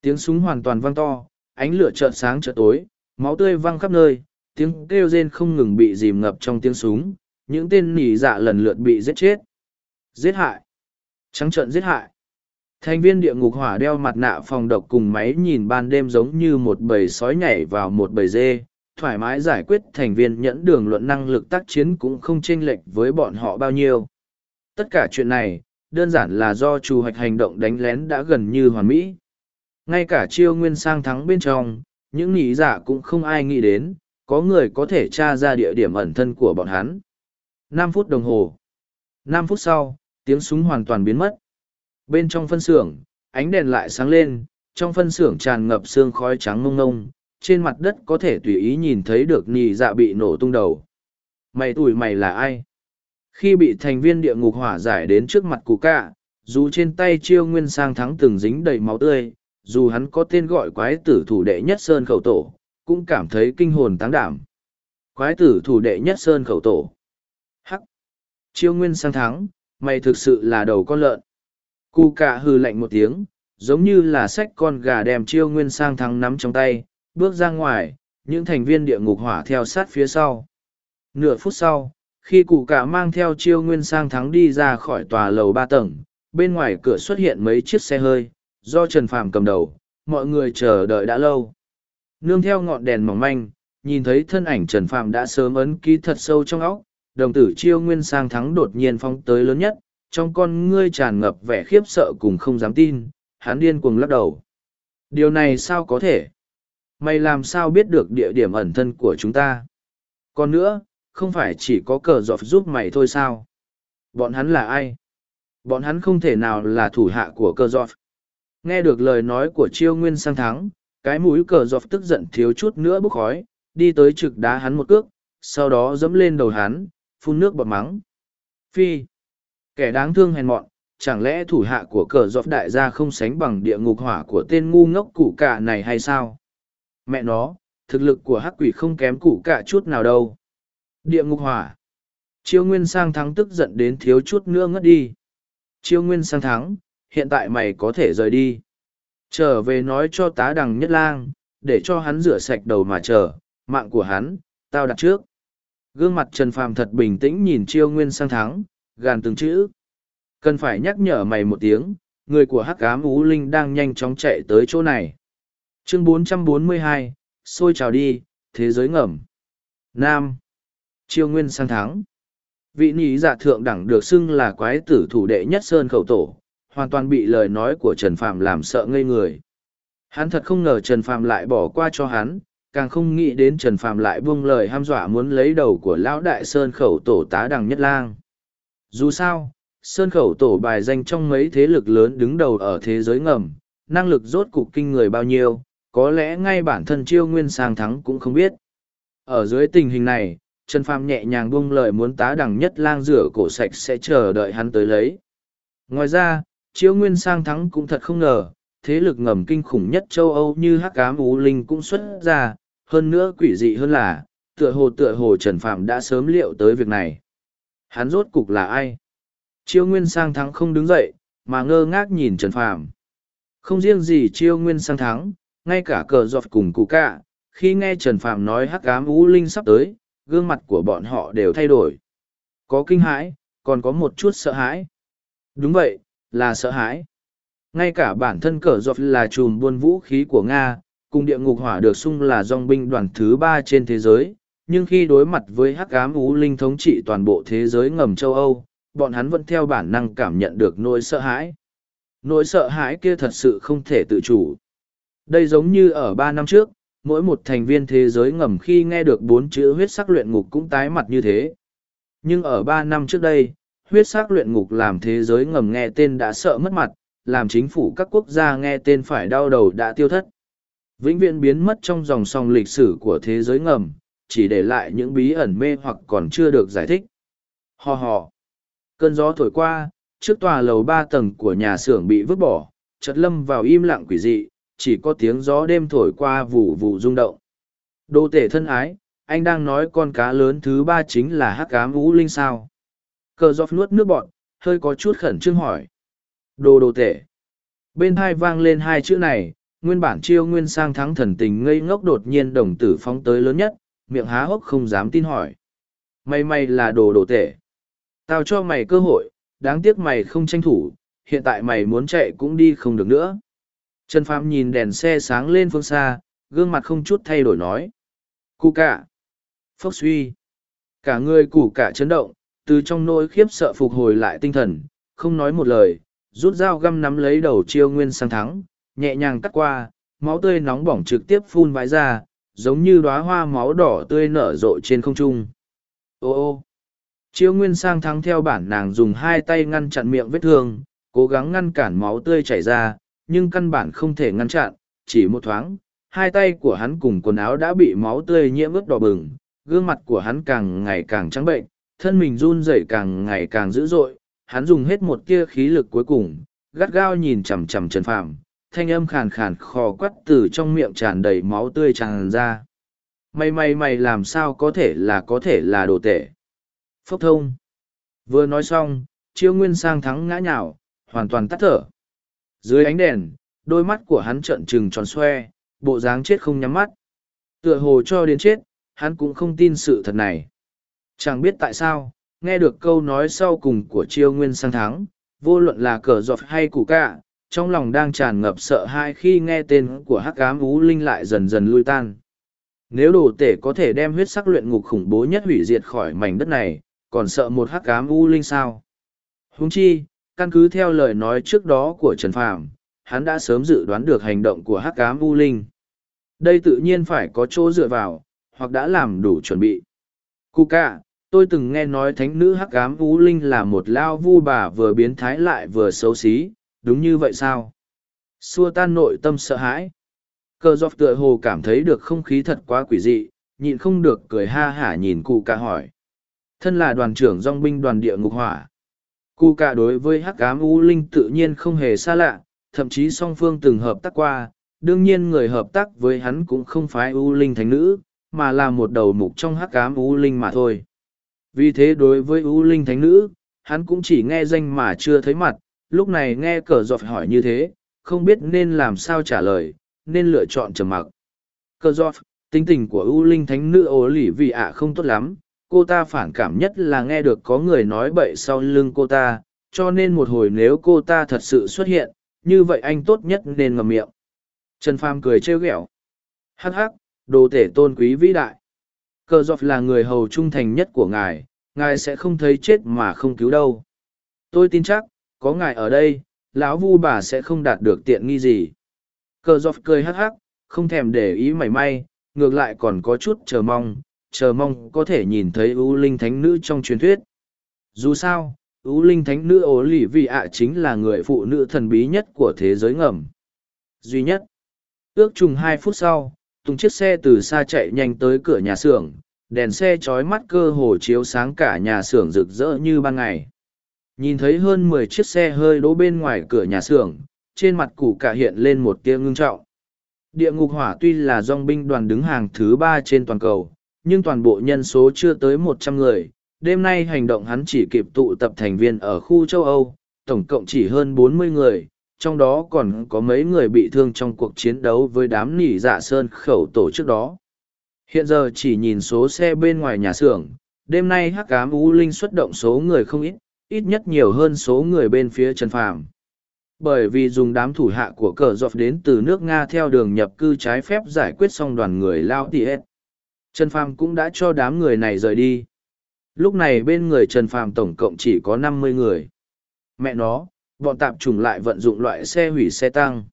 Tiếng súng hoàn toàn vang to, ánh lửa chợt sáng chợt tối, máu tươi văng khắp nơi, tiếng kêu rên không ngừng bị dìm ngập trong tiếng súng, những tên nỉ dạ lần lượt bị giết chết. Giết hại. Trắng trợn giết hại. Thành viên địa ngục hỏa đeo mặt nạ phòng độc cùng máy nhìn ban đêm giống như một bầy sói nhảy vào một bầy dê, thoải mái giải quyết thành viên nhẫn đường luận năng lực tác chiến cũng không chênh lệch với bọn họ bao nhiêu. Tất cả chuyện này, đơn giản là do trù hoạch hành động đánh lén đã gần như hoàn mỹ. Ngay cả chiêu nguyên sang thắng bên trong, những nghĩ giả cũng không ai nghĩ đến, có người có thể tra ra địa điểm ẩn thân của bọn hắn. năm phút đồng hồ. năm phút sau, tiếng súng hoàn toàn biến mất. Bên trong phân xưởng, ánh đèn lại sáng lên, trong phân xưởng tràn ngập sương khói trắng ngông ngông, trên mặt đất có thể tùy ý nhìn thấy được nhì dạ bị nổ tung đầu. Mày tuổi mày là ai? Khi bị thành viên địa ngục hỏa giải đến trước mặt cụ cạ, dù trên tay chiêu nguyên sang thắng từng dính đầy máu tươi, dù hắn có tên gọi quái tử thủ đệ nhất sơn khẩu tổ, cũng cảm thấy kinh hồn táng đảm. Quái tử thủ đệ nhất sơn khẩu tổ. Hắc! Chiêu nguyên sang thắng, mày thực sự là đầu con lợn. cu cạ hư lạnh một tiếng, giống như là sách con gà đem chiêu nguyên sang thắng nắm trong tay, bước ra ngoài, những thành viên địa ngục hỏa theo sát phía sau. Nửa phút sau, khi cụ cả mang theo chiêu nguyên sang thắng đi ra khỏi tòa lầu ba tầng bên ngoài cửa xuất hiện mấy chiếc xe hơi do trần phàm cầm đầu mọi người chờ đợi đã lâu nương theo ngọn đèn mỏng manh nhìn thấy thân ảnh trần phàm đã sớm ấn ký thật sâu trong óc đồng tử chiêu nguyên sang thắng đột nhiên phóng tới lớn nhất trong con ngươi tràn ngập vẻ khiếp sợ cùng không dám tin hắn điên cuồng lắc đầu điều này sao có thể mày làm sao biết được địa điểm ẩn thân của chúng ta còn nữa không phải chỉ có cờ dọc giúp mày thôi sao? Bọn hắn là ai? Bọn hắn không thể nào là thủ hạ của cờ dọc. Nghe được lời nói của chiêu nguyên sang thắng, cái mũi cờ dọc tức giận thiếu chút nữa bốc khói, đi tới trực đá hắn một cước, sau đó dẫm lên đầu hắn, phun nước bọt mắng. Phi! Kẻ đáng thương hèn mọn, chẳng lẽ thủ hạ của cờ dọc đại gia không sánh bằng địa ngục hỏa của tên ngu ngốc củ cả này hay sao? Mẹ nó, thực lực của hắc quỷ không kém củ cả chút nào đâu. Địa ngục hỏa. Chiêu nguyên sang thắng tức giận đến thiếu chút nữa ngất đi. Chiêu nguyên sang thắng, hiện tại mày có thể rời đi. Trở về nói cho tá đằng nhất lang, để cho hắn rửa sạch đầu mà chờ, mạng của hắn, tao đặt trước. Gương mặt Trần Phàm thật bình tĩnh nhìn chiêu nguyên sang thắng, gàn từng chữ. Cần phải nhắc nhở mày một tiếng, người của hắc ám ú linh đang nhanh chóng chạy tới chỗ này. Chương 442, xôi trào đi thế giới ngầm. Nam. Chiêu nguyên sang thắng. Vị nhị dạ thượng đẳng được xưng là quái tử thủ đệ nhất sơn khẩu tổ hoàn toàn bị lời nói của trần phạm làm sợ ngây người. Hắn thật không ngờ trần phạm lại bỏ qua cho hắn càng không nghĩ đến trần phạm lại buông lời ham dọa muốn lấy đầu của lão đại sơn khẩu tổ tá đằng nhất lang dù sao sơn khẩu tổ bài danh trong mấy thế lực lớn đứng đầu ở thế giới ngầm năng lực rốt cục kinh người bao nhiêu có lẽ ngay bản thân chiêu nguyên sang thắng cũng không biết ở dưới tình hình này Trần Phàm nhẹ nhàng buông lời muốn tá Đằng nhất lang rửa cổ sạch sẽ chờ đợi hắn tới lấy. Ngoài ra, chiêu Nguyên sang thắng cũng thật không ngờ, thế lực ngầm kinh khủng nhất châu Âu như Hắc Ám Ú Linh cũng xuất ra, hơn nữa quỷ dị hơn là, tựa hồ tựa hồ Trần phạm đã sớm liệu tới việc này. Hắn rốt cục là ai? Chiêu Nguyên sang thắng không đứng dậy, mà ngơ ngác nhìn Trần phạm Không riêng gì Chiêu Nguyên sang thắng, ngay cả cờ giọt cùng cụ cả, khi nghe Trần phạm nói Hắc Ám Ú Linh sắp tới, gương mặt của bọn họ đều thay đổi. Có kinh hãi, còn có một chút sợ hãi. Đúng vậy, là sợ hãi. Ngay cả bản thân cờ giọt là chùm buôn vũ khí của Nga, cùng địa ngục hỏa được xung là dòng binh đoàn thứ ba trên thế giới, nhưng khi đối mặt với hắc ám ú linh thống trị toàn bộ thế giới ngầm châu Âu, bọn hắn vẫn theo bản năng cảm nhận được nỗi sợ hãi. Nỗi sợ hãi kia thật sự không thể tự chủ. Đây giống như ở ba năm trước, mỗi một thành viên thế giới ngầm khi nghe được bốn chữ huyết sắc luyện ngục cũng tái mặt như thế. Nhưng ở ba năm trước đây, huyết sắc luyện ngục làm thế giới ngầm nghe tên đã sợ mất mặt, làm chính phủ các quốc gia nghe tên phải đau đầu đã tiêu thất. Vĩnh viễn biến mất trong dòng song lịch sử của thế giới ngầm, chỉ để lại những bí ẩn mê hoặc còn chưa được giải thích. Hò hò. Cơn gió thổi qua, trước tòa lầu ba tầng của nhà xưởng bị vứt bỏ, chợt lâm vào im lặng quỷ dị, chỉ có tiếng gió đêm thổi qua vụ vụ rung động. Đô tể thân ái, anh đang nói con cá lớn thứ ba chính là hắc cám vũ linh sao. Cờ giọt nuốt nước bọn, hơi có chút khẩn trương hỏi. Đồ đồ tể. Bên hai vang lên hai chữ này, nguyên bản chiêu nguyên sang thắng thần tình ngây ngốc đột nhiên đồng tử phóng tới lớn nhất, miệng há hốc không dám tin hỏi. Mày mày là đồ đồ tể. Tao cho mày cơ hội, đáng tiếc mày không tranh thủ, hiện tại mày muốn chạy cũng đi không được nữa. Trần Phạm nhìn đèn xe sáng lên phương xa, gương mặt không chút thay đổi nói. Cụ cả. Phốc suy. Cả người củ cả chấn động, từ trong nỗi khiếp sợ phục hồi lại tinh thần, không nói một lời, rút dao găm nắm lấy đầu chiêu nguyên sang thắng, nhẹ nhàng cắt qua, máu tươi nóng bỏng trực tiếp phun vãi ra, giống như đóa hoa máu đỏ tươi nở rộ trên không trung. Ô ô! Chiêu nguyên sang thắng theo bản nàng dùng hai tay ngăn chặn miệng vết thương, cố gắng ngăn cản máu tươi chảy ra, nhưng căn bản không thể ngăn chặn, chỉ một thoáng, hai tay của hắn cùng quần áo đã bị máu tươi nhiễm ướt đỏ bừng, gương mặt của hắn càng ngày càng trắng bệnh, thân mình run rẩy càng ngày càng dữ dội, hắn dùng hết một tia khí lực cuối cùng, gắt gao nhìn chằm chằm Trần Phàm, thanh âm khàn khàn khò quắt từ trong miệng tràn đầy máu tươi tràn ra. Mày mày mày làm sao có thể là có thể là đồ tệ. Phốc thông. Vừa nói xong, chiêu nguyên sang thắng ngã nhào, hoàn toàn tắt thở. Dưới ánh đèn, đôi mắt của hắn trợn trừng tròn xoe, bộ dáng chết không nhắm mắt. Tựa hồ cho đến chết, hắn cũng không tin sự thật này. Chẳng biết tại sao, nghe được câu nói sau cùng của chiêu nguyên sang thắng, vô luận là cờ giọt hay củ cạ, trong lòng đang tràn ngập sợ hãi khi nghe tên của hắc ám ú linh lại dần dần lui tan. Nếu đồ tể có thể đem huyết sắc luyện ngục khủng bố nhất hủy diệt khỏi mảnh đất này, còn sợ một hắc ám u linh sao? Húng chi, căn cứ theo lời nói trước đó của Trần Phàm, hắn đã sớm dự đoán được hành động của Hắc Ám U Linh. Đây tự nhiên phải có chỗ dựa vào, hoặc đã làm đủ chuẩn bị. Cụ cả, tôi từng nghe nói thánh nữ Hắc Ám U Linh là một lao vu bà vừa biến thái lại vừa xấu xí, đúng như vậy sao? Xua tan nội tâm sợ hãi. Cơ dọc tựa hồ cảm thấy được không khí thật quá quỷ dị, nhịn không được cười ha hả nhìn cụ cả hỏi. Thân là đoàn trưởng dòng binh đoàn địa ngục hỏa, Cụ cả đối với hắc ám u linh tự nhiên không hề xa lạ, thậm chí song phương từng hợp tác qua, đương nhiên người hợp tác với hắn cũng không phải u linh thánh nữ, mà là một đầu mục trong hắc ám u linh mà thôi. Vì thế đối với u linh thánh nữ, hắn cũng chỉ nghe danh mà chưa thấy mặt, lúc này nghe cờ dọc hỏi như thế, không biết nên làm sao trả lời, nên lựa chọn trầm mặc. Cờ dọc tính tình của ưu linh thánh nữ ố lỉ vì ạ không tốt lắm, cô ta phản cảm nhất là nghe được có người nói bậy sau lưng cô ta cho nên một hồi nếu cô ta thật sự xuất hiện, như vậy anh tốt nhất nên ngậm miệng. Trần pham cười trêu ghẹo. Hắc hắc, đồ tể tôn quý vĩ đại. Cờ dọc là người hầu trung thành nhất của ngài, ngài sẽ không thấy chết mà không cứu đâu. Tôi tin chắc, có ngài ở đây, lão vu bà sẽ không đạt được tiện nghi gì. Cờ dọc cười hắc hắc, không thèm để ý mảy may, ngược lại còn có chút chờ mong, chờ mong có thể nhìn thấy ưu linh thánh nữ trong truyền thuyết. Dù sao, ưu linh thánh nữ ố lì vị ạ chính là người phụ nữ thần bí nhất của thế giới ngầm. Duy nhất. Ước chừng hai phút sau, tùng chiếc xe từ xa chạy nhanh tới cửa nhà xưởng, đèn xe trói mắt cơ hồ chiếu sáng cả nhà xưởng rực rỡ như ban ngày. Nhìn thấy hơn mười chiếc xe hơi đỗ bên ngoài cửa nhà xưởng, trên mặt cụ cả hiện lên một tia ngưng trọng. Địa ngục hỏa tuy là dong binh đoàn đứng hàng thứ ba trên toàn cầu, nhưng toàn bộ nhân số chưa tới một trăm người. Đêm nay hành động hắn chỉ kịp tụ tập thành viên ở khu châu Âu, tổng cộng chỉ hơn bốn mươi người, trong đó còn có mấy người bị thương trong cuộc chiến đấu với đám nỉ dạ sơn khẩu tổ trước đó. Hiện giờ chỉ nhìn số xe bên ngoài nhà xưởng, đêm nay hắc cám u linh xuất động số người không ít, ít nhất nhiều hơn số người bên phía Trần Phàm. Bởi vì dùng đám thủ hạ của cờ dọc đến từ nước Nga theo đường nhập cư trái phép giải quyết xong đoàn người lao tỉ hết. Trần Phàm cũng đã cho đám người này rời đi. Lúc này bên người Trần Phàm tổng cộng chỉ có năm mươi người. Mẹ nó, bọn tạp trùng lại vận dụng loại xe hủy xe tăng.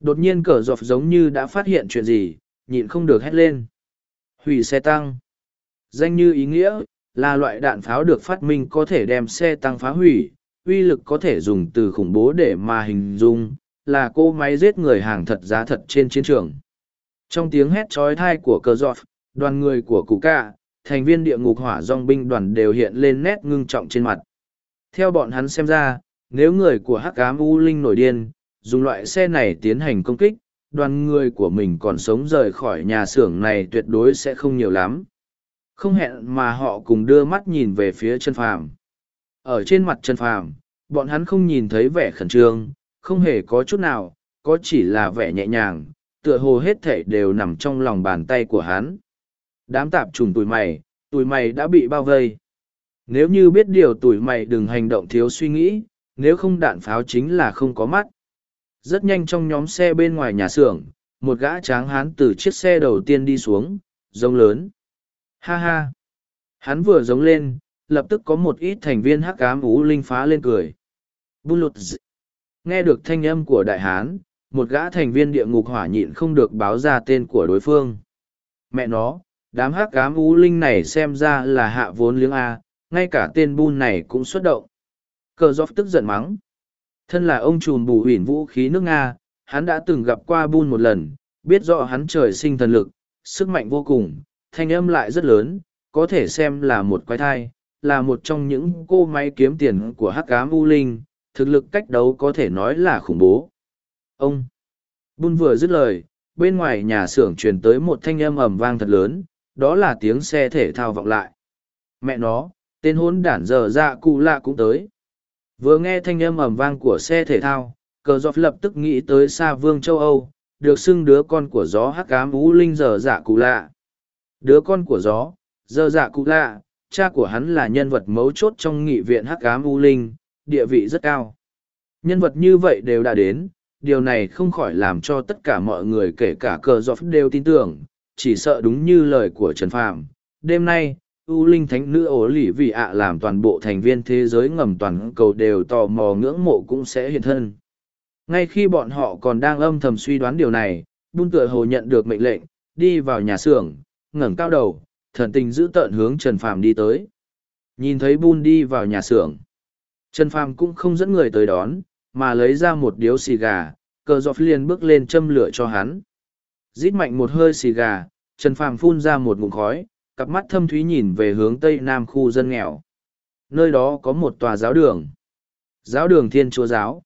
Đột nhiên cờ dọc giống như đã phát hiện chuyện gì, nhịn không được hét lên. Hủy xe tăng. Danh như ý nghĩa, là loại đạn pháo được phát minh có thể đem xe tăng phá hủy, uy lực có thể dùng từ khủng bố để mà hình dung, là cô máy giết người hàng thật giá thật trên chiến trường. Trong tiếng hét trói thai của cờ giọt, đoàn người của cụ ca, thành viên địa ngục hỏa dong binh đoàn đều hiện lên nét ngưng trọng trên mặt. Theo bọn hắn xem ra, nếu người của hắc cám u linh nổi điên, dùng loại xe này tiến hành công kích, đoàn người của mình còn sống rời khỏi nhà xưởng này tuyệt đối sẽ không nhiều lắm. Không hẹn mà họ cùng đưa mắt nhìn về phía chân phàm. Ở trên mặt chân phàm, bọn hắn không nhìn thấy vẻ khẩn trương, không hề có chút nào, có chỉ là vẻ nhẹ nhàng, tựa hồ hết thể đều nằm trong lòng bàn tay của hắn. Đám tạp trùng tụi mày, tụi mày đã bị bao vây. Nếu như biết điều tụi mày đừng hành động thiếu suy nghĩ, nếu không đạn pháo chính là không có mắt. Rất nhanh trong nhóm xe bên ngoài nhà xưởng, một gã tráng hán từ chiếc xe đầu tiên đi xuống, rông lớn. Ha ha! Hắn vừa giống lên, lập tức có một ít thành viên hắc ám ú linh phá lên cười. Bun lụt dị. Nghe được thanh âm của đại hán, một gã thành viên địa ngục hỏa nhịn không được báo ra tên của đối phương. Mẹ nó, đám hắc ám ú linh này xem ra là hạ vốn liếng A, ngay cả tên bun này cũng xuất động. Cờ giọt tức giận mắng. Thân là ông trùm bù hủy vũ khí nước Nga, hắn đã từng gặp qua bun một lần, biết rõ hắn trời sinh thần lực, sức mạnh vô cùng, thanh âm lại rất lớn, có thể xem là một quái thai, là một trong những cô máy kiếm tiền của hắc Ám u linh, thực lực cách đấu có thể nói là khủng bố. Ông! Bun vừa dứt lời, bên ngoài nhà xưởng truyền tới một thanh âm ầm vang thật lớn, đó là tiếng xe thể thao vọng lại. Mẹ nó, tên hôn đản giờ dạ cụ lạ cũng tới. Vừa nghe thanh âm ầm vang của xe thể thao, cờ dọc lập tức nghĩ tới xa vương châu Âu, được xưng đứa con của gió hắc Ám u linh giờ dạ cụ lạ. Đứa con của gió, giờ dạ cụ lạ, cha của hắn là nhân vật mấu chốt trong nghị viện hắc ám u linh, địa vị rất cao. Nhân vật như vậy đều đã đến, điều này không khỏi làm cho tất cả mọi người kể cả cờ giọt đều tin tưởng, chỉ sợ đúng như lời của Trần Phàm. Đêm nay, U Linh Thánh Nữ ổ lỉ vì ạ làm toàn bộ thành viên thế giới ngầm toàn cầu đều tò mò ngưỡng mộ cũng sẽ hiện thân. Ngay khi bọn họ còn đang âm thầm suy đoán điều này, Bun tựa hồ nhận được mệnh lệnh, đi vào nhà xưởng, ngẩng cao đầu, thần tình giữ tợn hướng Trần Phàm đi tới. Nhìn thấy Bun đi vào nhà xưởng. Trần Phàm cũng không dẫn người tới đón, mà lấy ra một điếu xì gà, cờ dọc liền bước lên châm lửa cho hắn. Rít mạnh một hơi xì gà, Trần Phàm phun ra một ngụm khói, cặp mắt thâm thúy nhìn về hướng tây nam khu dân nghèo. Nơi đó có một tòa giáo đường. Giáo đường Thiên Chúa Giáo.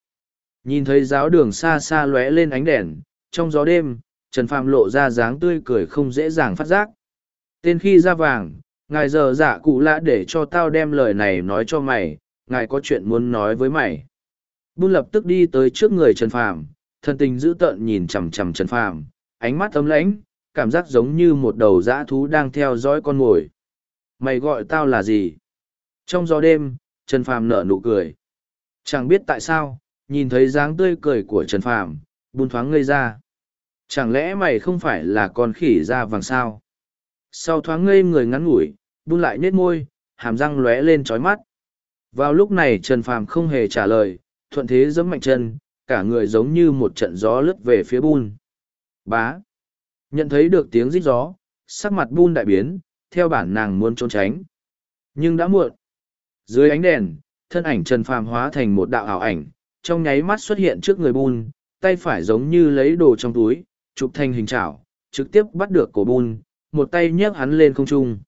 Nhìn thấy giáo đường xa xa lóe lên ánh đèn, trong gió đêm, Trần Phàm lộ ra dáng tươi cười không dễ dàng phát giác. Tên khi ra vàng, ngài giờ giả cụ lạ để cho tao đem lời này nói cho mày, ngài có chuyện muốn nói với mày. Bun lập tức đi tới trước người Trần Phàm, thân tình dữ tợn nhìn chằm chằm Trần Phàm, ánh mắt ấm lãnh, cảm giác giống như một đầu dã thú đang theo dõi con mồi. Mày gọi tao là gì? Trong gió đêm, Trần Phàm nở nụ cười. Chẳng biết tại sao, nhìn thấy dáng tươi cười của Trần Phàm, bun thoáng ngây ra. Chẳng lẽ mày không phải là con khỉ da vàng sao? Sau thoáng ngây người ngắn ngủi, buông lại nhếch môi, hàm răng lóe lên trói mắt. Vào lúc này Trần Phàm không hề trả lời, thuận thế giẫm mạnh chân, cả người giống như một trận gió lướt về phía bun. Bá. Nhận thấy được tiếng rít gió, sắc mặt bun đại biến, theo bản nàng muốn trốn tránh. Nhưng đã muộn. Dưới ánh đèn, thân ảnh Trần Phàm hóa thành một đạo ảo ảnh, trong nháy mắt xuất hiện trước người bun, tay phải giống như lấy đồ trong túi, chụp thành hình chảo, trực tiếp bắt được cổ bun, một tay nhấc hắn lên không trung.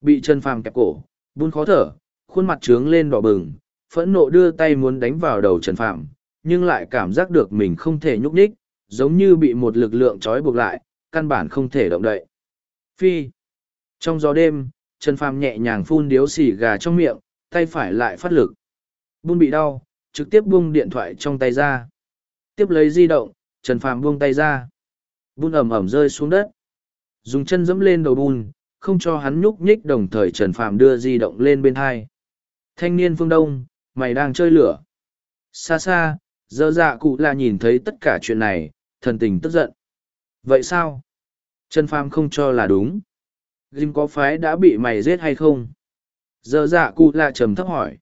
Bị Trần Phàm kẹp cổ, buôn khó thở, khuôn mặt trướng lên đỏ bừng, phẫn nộ đưa tay muốn đánh vào đầu Trần Phàm, nhưng lại cảm giác được mình không thể nhúc nhích, giống như bị một lực lượng trói buộc lại, căn bản không thể động đậy. Phi. Trong gió đêm, Trần Phàm nhẹ nhàng phun điếu xì gà trong miệng, tay phải lại phát lực. Buôn bị đau, trực tiếp buông điện thoại trong tay ra. Tiếp lấy di động, Trần Phàm buông tay ra. Buôn ẩm ẩm rơi xuống đất. Dùng chân dẫm lên đầu bùn, không cho hắn nhúc nhích đồng thời Trần Phàm đưa di động lên bên hai. Thanh niên phương Đông, mày đang chơi lửa. Xa xa, dơ dạ cụ là nhìn thấy tất cả chuyện này, thần tình tức giận. Vậy sao? Trần Phàm không cho là đúng. Jim có phái đã bị mày giết hay không? Dơ dạ cụ là trầm thấp hỏi.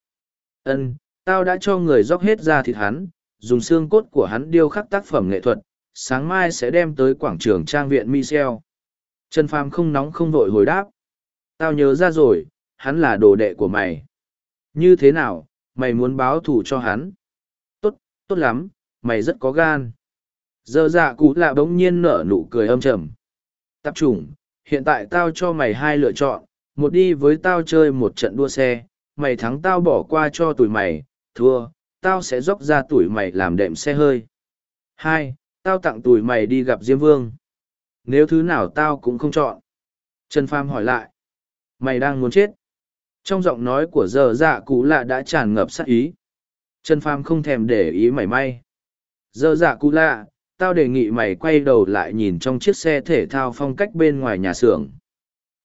Ân, tao đã cho người dốc hết ra thịt hắn, dùng xương cốt của hắn điêu khắc tác phẩm nghệ thuật, sáng mai sẽ đem tới quảng trường trang viện Michel. Trần Phàm không nóng không vội hồi đáp. Tao nhớ ra rồi, hắn là đồ đệ của mày. Như thế nào, mày muốn báo thù cho hắn? Tốt, tốt lắm, mày rất có gan. Giờ dạ cụ lạ bỗng nhiên nở nụ cười âm trầm. Tập trung, hiện tại tao cho mày hai lựa chọn, một đi với tao chơi một trận đua xe, mày thắng tao bỏ qua cho tuổi mày, thua, tao sẽ dốc ra tuổi mày làm đệm xe hơi. Hai, tao tặng tuổi mày đi gặp Diêm Vương. Nếu thứ nào tao cũng không chọn. Trần Pham hỏi lại. Mày đang muốn chết. Trong giọng nói của giờ dạ cụ lạ đã tràn ngập sát ý. Trần Pham không thèm để ý mảy may. Giờ dạ cụ lạ, tao đề nghị mày quay đầu lại nhìn trong chiếc xe thể thao phong cách bên ngoài nhà xưởng.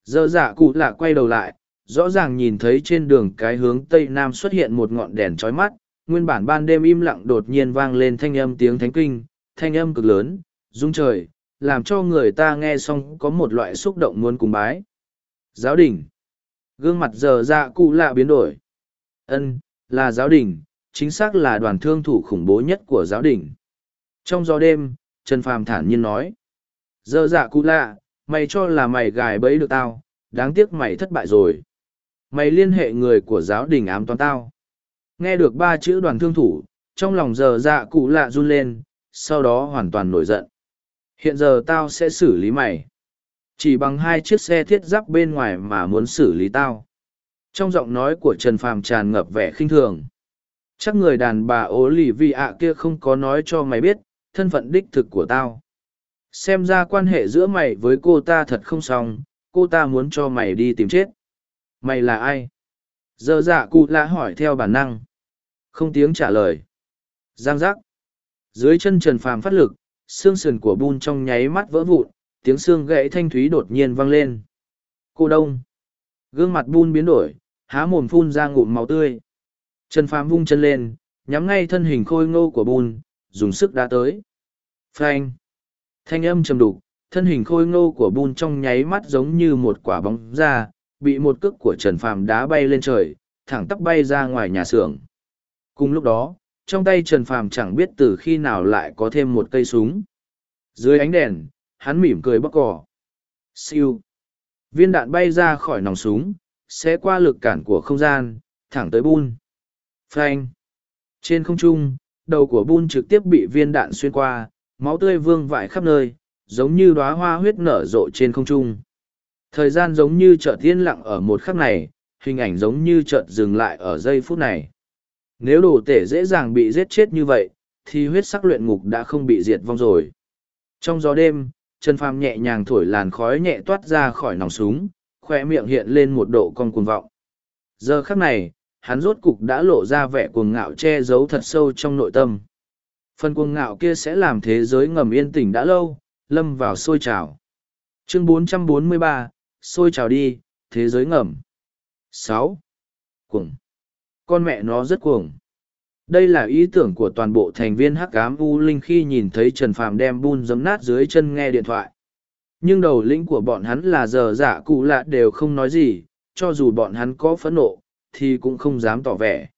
Giờ dạ cụ lạ quay đầu lại, rõ ràng nhìn thấy trên đường cái hướng tây nam xuất hiện một ngọn đèn trói mắt, nguyên bản ban đêm im lặng đột nhiên vang lên thanh âm tiếng thánh kinh, thanh âm cực lớn, rung trời, làm cho người ta nghe xong có một loại xúc động muốn cùng bái. Giáo đình. Gương mặt giờ dạ cụ lạ biến đổi. ân là giáo đình, chính xác là đoàn thương thủ khủng bố nhất của giáo đình. Trong gió đêm, Trần Phàm thản nhiên nói. Giờ dạ cụ lạ, mày cho là mày gài bẫy được tao, đáng tiếc mày thất bại rồi. Mày liên hệ người của giáo đình ám toán tao. Nghe được ba chữ đoàn thương thủ, trong lòng giờ dạ cụ lạ run lên, sau đó hoàn toàn nổi giận. Hiện giờ tao sẽ xử lý mày. Chỉ bằng hai chiếc xe thiết giáp bên ngoài mà muốn xử lý tao. Trong giọng nói của Trần Phàm tràn ngập vẻ khinh thường. Chắc người đàn bà ố lì vì ạ kia không có nói cho mày biết, thân phận đích thực của tao. Xem ra quan hệ giữa mày với cô ta thật không xong, cô ta muốn cho mày đi tìm chết. Mày là ai? Giờ dạ cụ lạ hỏi theo bản năng. Không tiếng trả lời. Giang giác. Dưới chân Trần Phàm phát lực, xương sườn của bun trong nháy mắt vỡ vụn, tiếng xương gãy thanh thúy đột nhiên vang lên. Cô đông. Gương mặt bun biến đổi, há mồm phun ra ngụm máu tươi. Trần Phàm vung chân lên, nhắm ngay thân hình khôi ngô của bun, dùng sức đá tới. Phanh. Thanh âm trầm đục, thân hình khôi ngô của bun trong nháy mắt giống như một quả bóng ra, bị một cước của Trần Phàm đá bay lên trời, thẳng tắp bay ra ngoài nhà xưởng. Cùng lúc đó, trong tay Trần Phàm chẳng biết từ khi nào lại có thêm một cây súng. Dưới ánh đèn, hắn mỉm cười bóc cỏ. Siêu. Viên đạn bay ra khỏi nòng súng, sẽ qua lực cản của không gian, thẳng tới bun. Phanh. Trên không trung, đầu của bun trực tiếp bị viên đạn xuyên qua, máu tươi vương vãi khắp nơi, giống như đóa hoa huyết nở rộ trên không trung. Thời gian giống như chợt yên lặng ở một khắc này, hình ảnh giống như chợt dừng lại ở giây phút này. Nếu đồ tể dễ dàng bị giết chết như vậy, thì huyết sắc luyện ngục đã không bị diệt vong rồi. Trong gió đêm, Trần Phàm nhẹ nhàng thổi làn khói nhẹ toát ra khỏi nòng súng, khoe miệng hiện lên một độ cong cuồng vọng. Giờ khắc này, hắn rốt cục đã lộ ra vẻ cuồng ngạo che giấu thật sâu trong nội tâm. Phần cuồng ngạo kia sẽ làm thế giới ngầm yên tĩnh đã lâu, lâm vào sôi trào. Chương 443, sôi trào đi, thế giới ngầm. sáu Cuồng. Con mẹ nó rất cuồng. đây là ý tưởng của toàn bộ thành viên hắc ám u linh khi nhìn thấy trần phàm đem bun giấm nát dưới chân nghe điện thoại. Nhưng đầu lĩnh của bọn hắn là giờ giả cụ lạ đều không nói gì, cho dù bọn hắn có phẫn nộ, thì cũng không dám tỏ vẻ.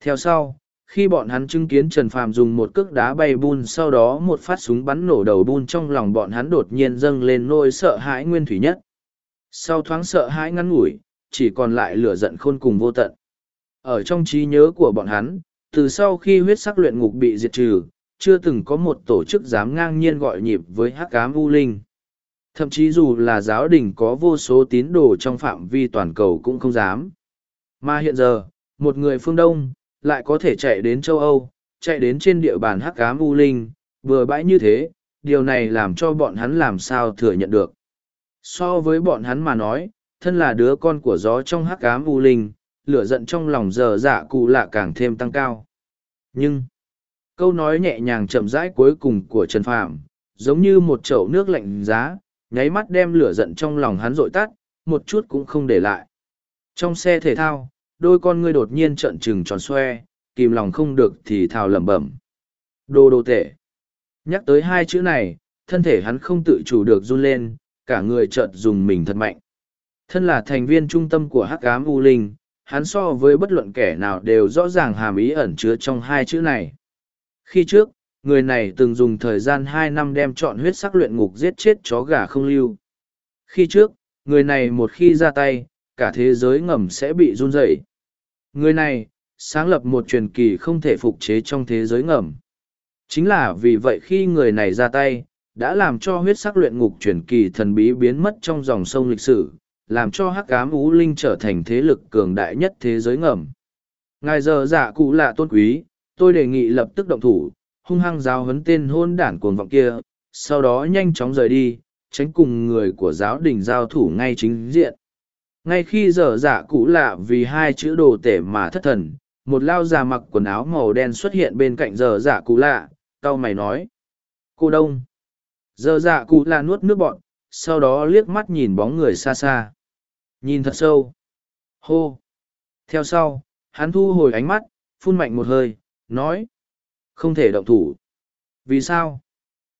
Theo sau, khi bọn hắn chứng kiến trần phàm dùng một cước đá bay bun, sau đó một phát súng bắn nổ đầu bun trong lòng bọn hắn đột nhiên dâng lên nỗi sợ hãi nguyên thủy nhất. Sau thoáng sợ hãi ngắn ngủi, chỉ còn lại lửa giận khôn cùng vô tận ở trong trí nhớ của bọn hắn, từ sau khi huyết sắc luyện ngục bị diệt trừ, chưa từng có một tổ chức dám ngang nhiên gọi nhịp với hắc cám u linh. Thậm chí dù là giáo đình có vô số tín đồ trong phạm vi toàn cầu cũng không dám. Mà hiện giờ, một người phương đông lại có thể chạy đến châu âu, chạy đến trên địa bàn hắc cám u linh vừa bãi như thế, điều này làm cho bọn hắn làm sao thừa nhận được. So với bọn hắn mà nói, thân là đứa con của gió trong hắc cám u linh lửa giận trong lòng giờ dạ cụ lạ càng thêm tăng cao. Nhưng, câu nói nhẹ nhàng chậm rãi cuối cùng của trần phàm, giống như một chậu nước lạnh giá, nháy mắt đem lửa giận trong lòng hắn dội tắt, một chút cũng không để lại. Trong xe thể thao, đôi con ngươi đột nhiên trợn trừng tròn xoe, kìm lòng không được thì thào lẩm bẩm. Đồ đồ tệ. Nhắc tới hai chữ này, thân thể hắn không tự chủ được run lên, cả người chợt dùng mình thật mạnh. Thân là thành viên trung tâm của hắc ám u linh hắn so với bất luận kẻ nào đều rõ ràng hàm ý ẩn chứa trong hai chữ này. Khi trước, người này từng dùng thời gian hai năm đem chọn huyết sắc luyện ngục giết chết chó gà không lưu. Khi trước, người này một khi ra tay, cả thế giới ngầm sẽ bị run rẩy. Người này, sáng lập một truyền kỳ không thể phục chế trong thế giới ngầm. Chính là vì vậy khi người này ra tay, đã làm cho huyết sắc luyện ngục truyền kỳ thần bí biến mất trong dòng sông lịch sử, làm cho hắc ám ú linh trở thành thế lực cường đại nhất thế giới ngầm. Ngài giờ dạ cụ lạ tôn quý, tôi đề nghị lập tức động thủ, hung hăng giáo huấn tên hôn đản cuồng vọng kia, sau đó nhanh chóng rời đi, tránh cùng người của giáo đình giao thủ ngay chính diện. Ngay khi giờ dạ cụ lạ vì hai chữ đồ tể mà thất thần, một lao già mặc quần áo màu đen xuất hiện bên cạnh giờ dạ cụ lạ, tao mày nói. Cô đông. Giờ dạ cụ lạ nuốt nước bọn, sau đó liếc mắt nhìn bóng người xa xa. Nhìn thật sâu. Hô. Theo sau, hắn thu hồi ánh mắt, phun mạnh một hơi, nói. Không thể động thủ. Vì sao?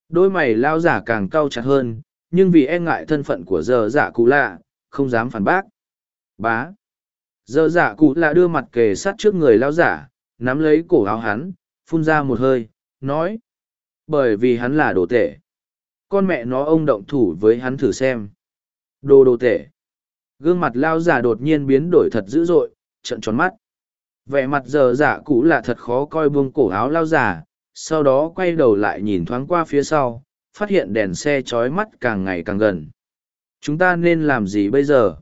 Đôi mày lao giả càng cau chặt hơn, nhưng vì e ngại thân phận của giờ giả cụ lạ, không dám phản bác. Bá. Giờ giả cụ lạ đưa mặt kề sát trước người lao giả, nắm lấy cổ áo hắn, phun ra một hơi, nói. Bởi vì hắn là đồ tể. Con mẹ nó ông động thủ với hắn thử xem. Đồ đồ tể. Gương mặt lao giả đột nhiên biến đổi thật dữ dội trận tròn mắt. Vẻ mặt giờ giả dạ cũ là thật khó coi buông cổ áo lao giả, sau đó quay đầu lại nhìn thoáng qua phía sau, phát hiện đèn xe trói mắt càng ngày càng gần. Chúng ta nên làm gì bây giờ?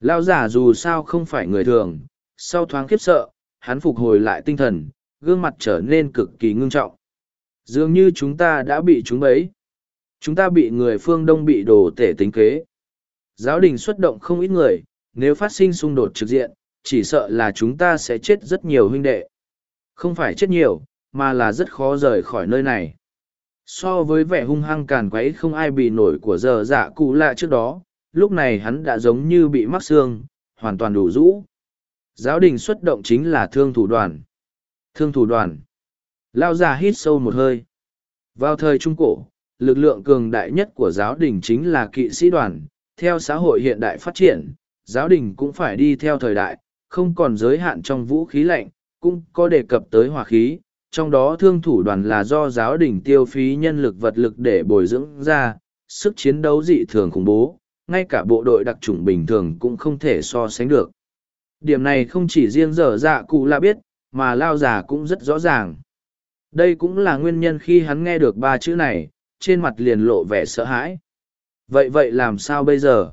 Lao giả dù sao không phải người thường, sau thoáng khiếp sợ, hắn phục hồi lại tinh thần, gương mặt trở nên cực kỳ ngưng trọng. Dường như chúng ta đã bị chúng bấy chúng ta bị người phương đông bị đồ tể tính kế Giáo đình xuất động không ít người, nếu phát sinh xung đột trực diện, chỉ sợ là chúng ta sẽ chết rất nhiều huynh đệ. Không phải chết nhiều, mà là rất khó rời khỏi nơi này. So với vẻ hung hăng càn quấy không ai bị nổi của giờ dạ cụ lạ trước đó, lúc này hắn đã giống như bị mắc xương, hoàn toàn đủ rũ. Giáo đình xuất động chính là thương thủ đoàn. Thương thủ đoàn. Lao già hít sâu một hơi. Vào thời Trung Cổ, lực lượng cường đại nhất của giáo đình chính là kỵ sĩ đoàn, theo xã hội hiện đại phát triển, giáo đình cũng phải đi theo thời đại, không còn giới hạn trong vũ khí lạnh, cũng có đề cập tới hỏa khí, trong đó thương thủ đoàn là do giáo đình tiêu phí nhân lực vật lực để bồi dưỡng ra, sức chiến đấu dị thường khủng bố, ngay cả bộ đội đặc chủng bình thường cũng không thể so sánh được. Điểm này không chỉ riêng dở dạ cụ là biết, mà lao giả cũng rất rõ ràng. Đây cũng là nguyên nhân khi hắn nghe được ba chữ này, trên mặt liền lộ vẻ sợ hãi. Vậy vậy làm sao bây giờ?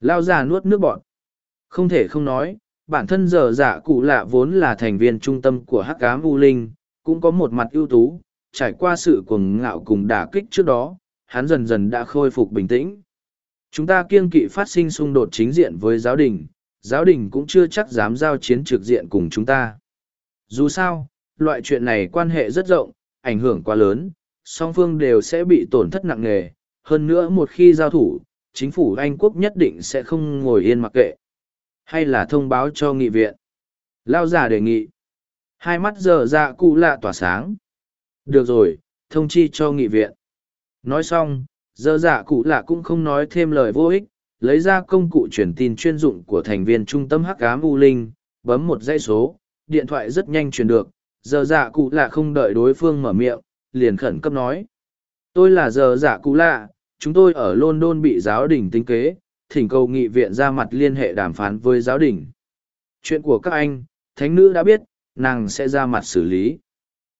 Lao già nuốt nước bọt Không thể không nói, bản thân giờ giả cụ lạ vốn là thành viên trung tâm của hắc ám u linh, cũng có một mặt ưu tú, trải qua sự cuồng ngạo cùng đả kích trước đó, hắn dần dần đã khôi phục bình tĩnh. Chúng ta kiêng kỵ phát sinh xung đột chính diện với giáo đình, giáo đình cũng chưa chắc dám giao chiến trực diện cùng chúng ta. Dù sao, loại chuyện này quan hệ rất rộng, ảnh hưởng quá lớn, song phương đều sẽ bị tổn thất nặng nề, hơn nữa một khi giao thủ, chính phủ Anh quốc nhất định sẽ không ngồi yên mặc kệ. Hay là thông báo cho nghị viện. Lao giả đề nghị. hai mắt giờ dạ cụ lạ tỏa sáng được rồi thông chi cho nghị viện nói xong giờ dạ cụ lạ cũng không nói thêm lời vô ích lấy ra công cụ truyền tin chuyên dụng của thành viên trung tâm hắc cám u linh bấm một dãy số điện thoại rất nhanh truyền được giờ dạ cụ lạ không đợi đối phương mở miệng liền khẩn cấp nói. Tôi là giờ giả cụ lạ, chúng tôi ở london bị giáo đình tính kế, thỉnh cầu nghị viện ra mặt liên hệ đàm phán với giáo đình. Chuyện của các anh, thánh nữ đã biết, nàng sẽ ra mặt xử lý.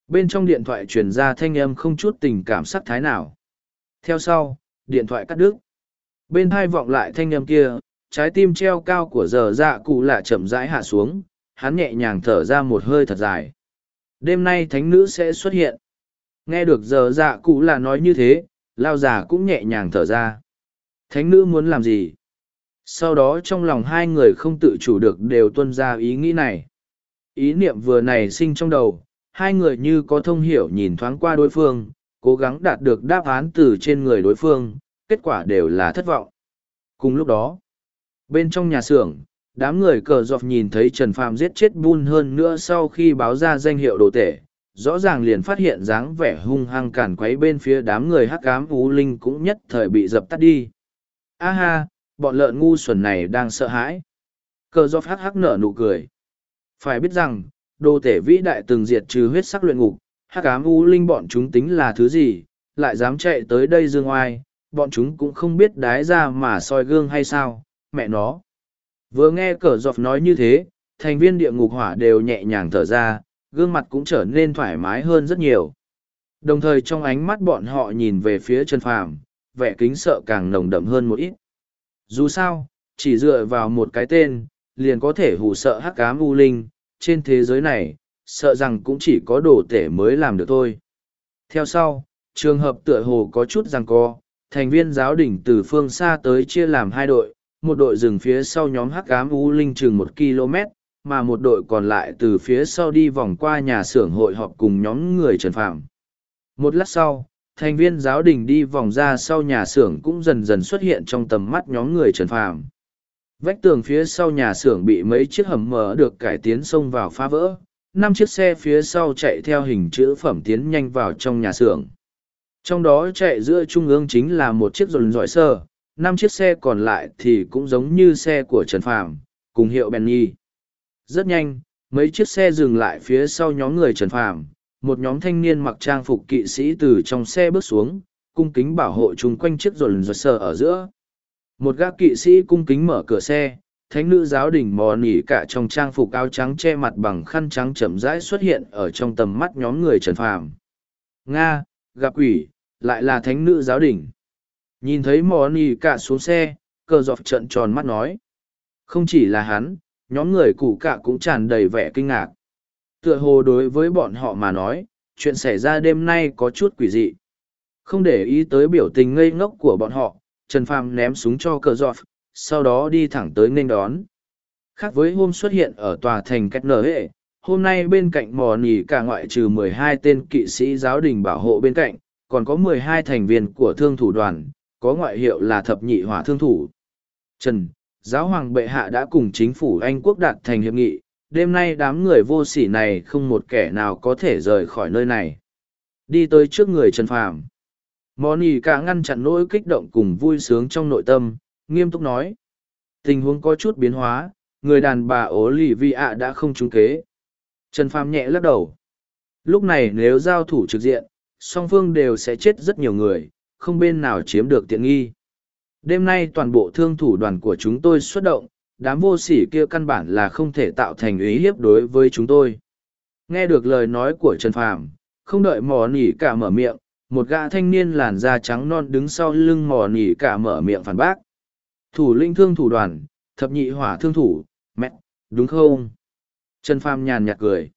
Bên trong điện thoại truyền ra thanh âm không chút tình cảm sắc thái nào. Theo sau, điện thoại cắt đứt. Bên hai vọng lại thanh âm kia, trái tim treo cao của giờ dạ cụ lạ chậm rãi hạ xuống, hắn nhẹ nhàng thở ra một hơi thật dài. Đêm nay thánh nữ sẽ xuất hiện nghe được giờ dạ cụ là nói như thế, lao già cũng nhẹ nhàng thở ra. Thánh nữ muốn làm gì? Sau đó trong lòng hai người không tự chủ được đều tuân ra ý nghĩ này. Ý niệm vừa này sinh trong đầu, hai người như có thông hiểu nhìn thoáng qua đối phương, cố gắng đạt được đáp án từ trên người đối phương, kết quả đều là thất vọng. Cùng lúc đó, bên trong nhà xưởng, đám người cờ dọc nhìn thấy trần phàm giết chết bun hơn nữa sau khi báo ra danh hiệu đồ tể rõ ràng liền phát hiện dáng vẻ hung hăng càn quấy bên phía đám người hắc cám ú linh cũng nhất thời bị dập tắt đi. A ha, bọn lợn ngu xuẩn này đang sợ hãi. Cờ do hắc hắc nở nụ cười. Phải biết rằng, đồ tể vĩ đại từng diệt trừ huyết sắc luyện ngục, hắc ám u linh bọn chúng tính là thứ gì, lại dám chạy tới đây dương oai, bọn chúng cũng không biết đái ra mà soi gương hay sao, mẹ nó. Vừa nghe cờ dọc nói như thế, thành viên địa ngục hỏa đều nhẹ nhàng thở ra gương mặt cũng trở nên thoải mái hơn rất nhiều. Đồng thời trong ánh mắt bọn họ nhìn về phía chân phàm, vẻ kính sợ càng nồng đậm hơn một ít. Dù sao, chỉ dựa vào một cái tên, liền có thể hù sợ hắc ám u linh, trên thế giới này, sợ rằng cũng chỉ có đồ tể mới làm được thôi. Theo sau, trường hợp tựa hồ có chút rằng co, thành viên giáo đình từ phương xa tới chia làm hai đội, một đội dừng phía sau nhóm hắc ám u linh chừng một km mà một đội còn lại từ phía sau đi vòng qua nhà xưởng hội họp cùng nhóm người trần phạm một lát sau, thành viên giáo đình đi vòng ra sau nhà xưởng cũng dần dần xuất hiện trong tầm mắt nhóm người trần phạm vách tường phía sau nhà xưởng bị mấy chiếc hầm mở được cải tiến xông vào phá vỡ, năm chiếc xe phía sau chạy theo hình chữ phẩm tiến nhanh vào trong nhà xưởng. Trong đó chạy giữa trung ương chính là một chiếc dồn dọi sơ năm chiếc xe còn lại thì cũng giống như xe của trần phàm, cùng hiệu benny rất nhanh, mấy chiếc xe dừng lại phía sau nhóm người trần phàm, một nhóm thanh niên mặc trang phục kỵ sĩ từ trong xe bước xuống, cung kính bảo hộ chung quanh chiếc dồn dọi sơ ở giữa. Một gác kỵ sĩ cung kính mở cửa xe, thánh nữ giáo đình mò nỉ cả trong trang phục áo trắng che mặt bằng khăn trắng chậm rãi xuất hiện ở trong tầm mắt nhóm người trần phàm. Nga, gặp quỷ, lại là thánh nữ giáo đình. Nhìn thấy mò nỉ cả xuống xe cờ dọc trận tròn mắt nói, không chỉ là hắn nhóm người cụ cả cũng tràn đầy vẻ kinh ngạc tựa hồ đối với bọn họ mà nói chuyện xảy ra đêm nay có chút quỷ dị không để ý tới biểu tình ngây ngốc của bọn họ Trần Phàm ném súng cho cờ giọt, sau đó đi thẳng tới nghênh đón. Khác với hôm xuất hiện ở tòa thành cách nở hệ, hôm nay bên cạnh mò nỉ cả ngoại trừ 12 tên kỵ sĩ giáo đình bảo hộ bên cạnh, còn có 12 thành viên của thương thủ đoàn, có ngoại hiệu là thập nhị hỏa thương thủ. Trần, giáo hoàng bệ hạ đã cùng chính phủ Anh quốc đạt thành hiệp nghị, đêm nay đám người vô sỉ này không một kẻ nào có thể rời khỏi nơi này. Đi tới trước người Trần Phàm. Món ỉ cả ngăn chặn nỗi kích động cùng vui sướng trong nội tâm nghiêm túc nói. Tình huống có chút biến hóa người đàn bà ố lì vi ạ đã không trúng kế. Trần phàm nhẹ lắc đầu. Lúc này nếu giao thủ trực diện song phương đều sẽ chết rất nhiều người không bên nào chiếm được tiện nghi đêm nay toàn bộ thương thủ đoàn của chúng tôi xuất động, đám vô sỉ kia căn bản là không thể tạo thành ý hiếp đối với chúng tôi. Nghe được lời nói của trần phàm, không đợi mò nỉ cả mở miệng, một gã thanh niên làn da trắng non đứng sau lưng mò nỉ cả mở miệng phản bác. Thủ linh thương thủ đoàn, thập nhị hỏa thương thủ, mẹ, đúng không? Trần Phàm nhàn nhạt cười.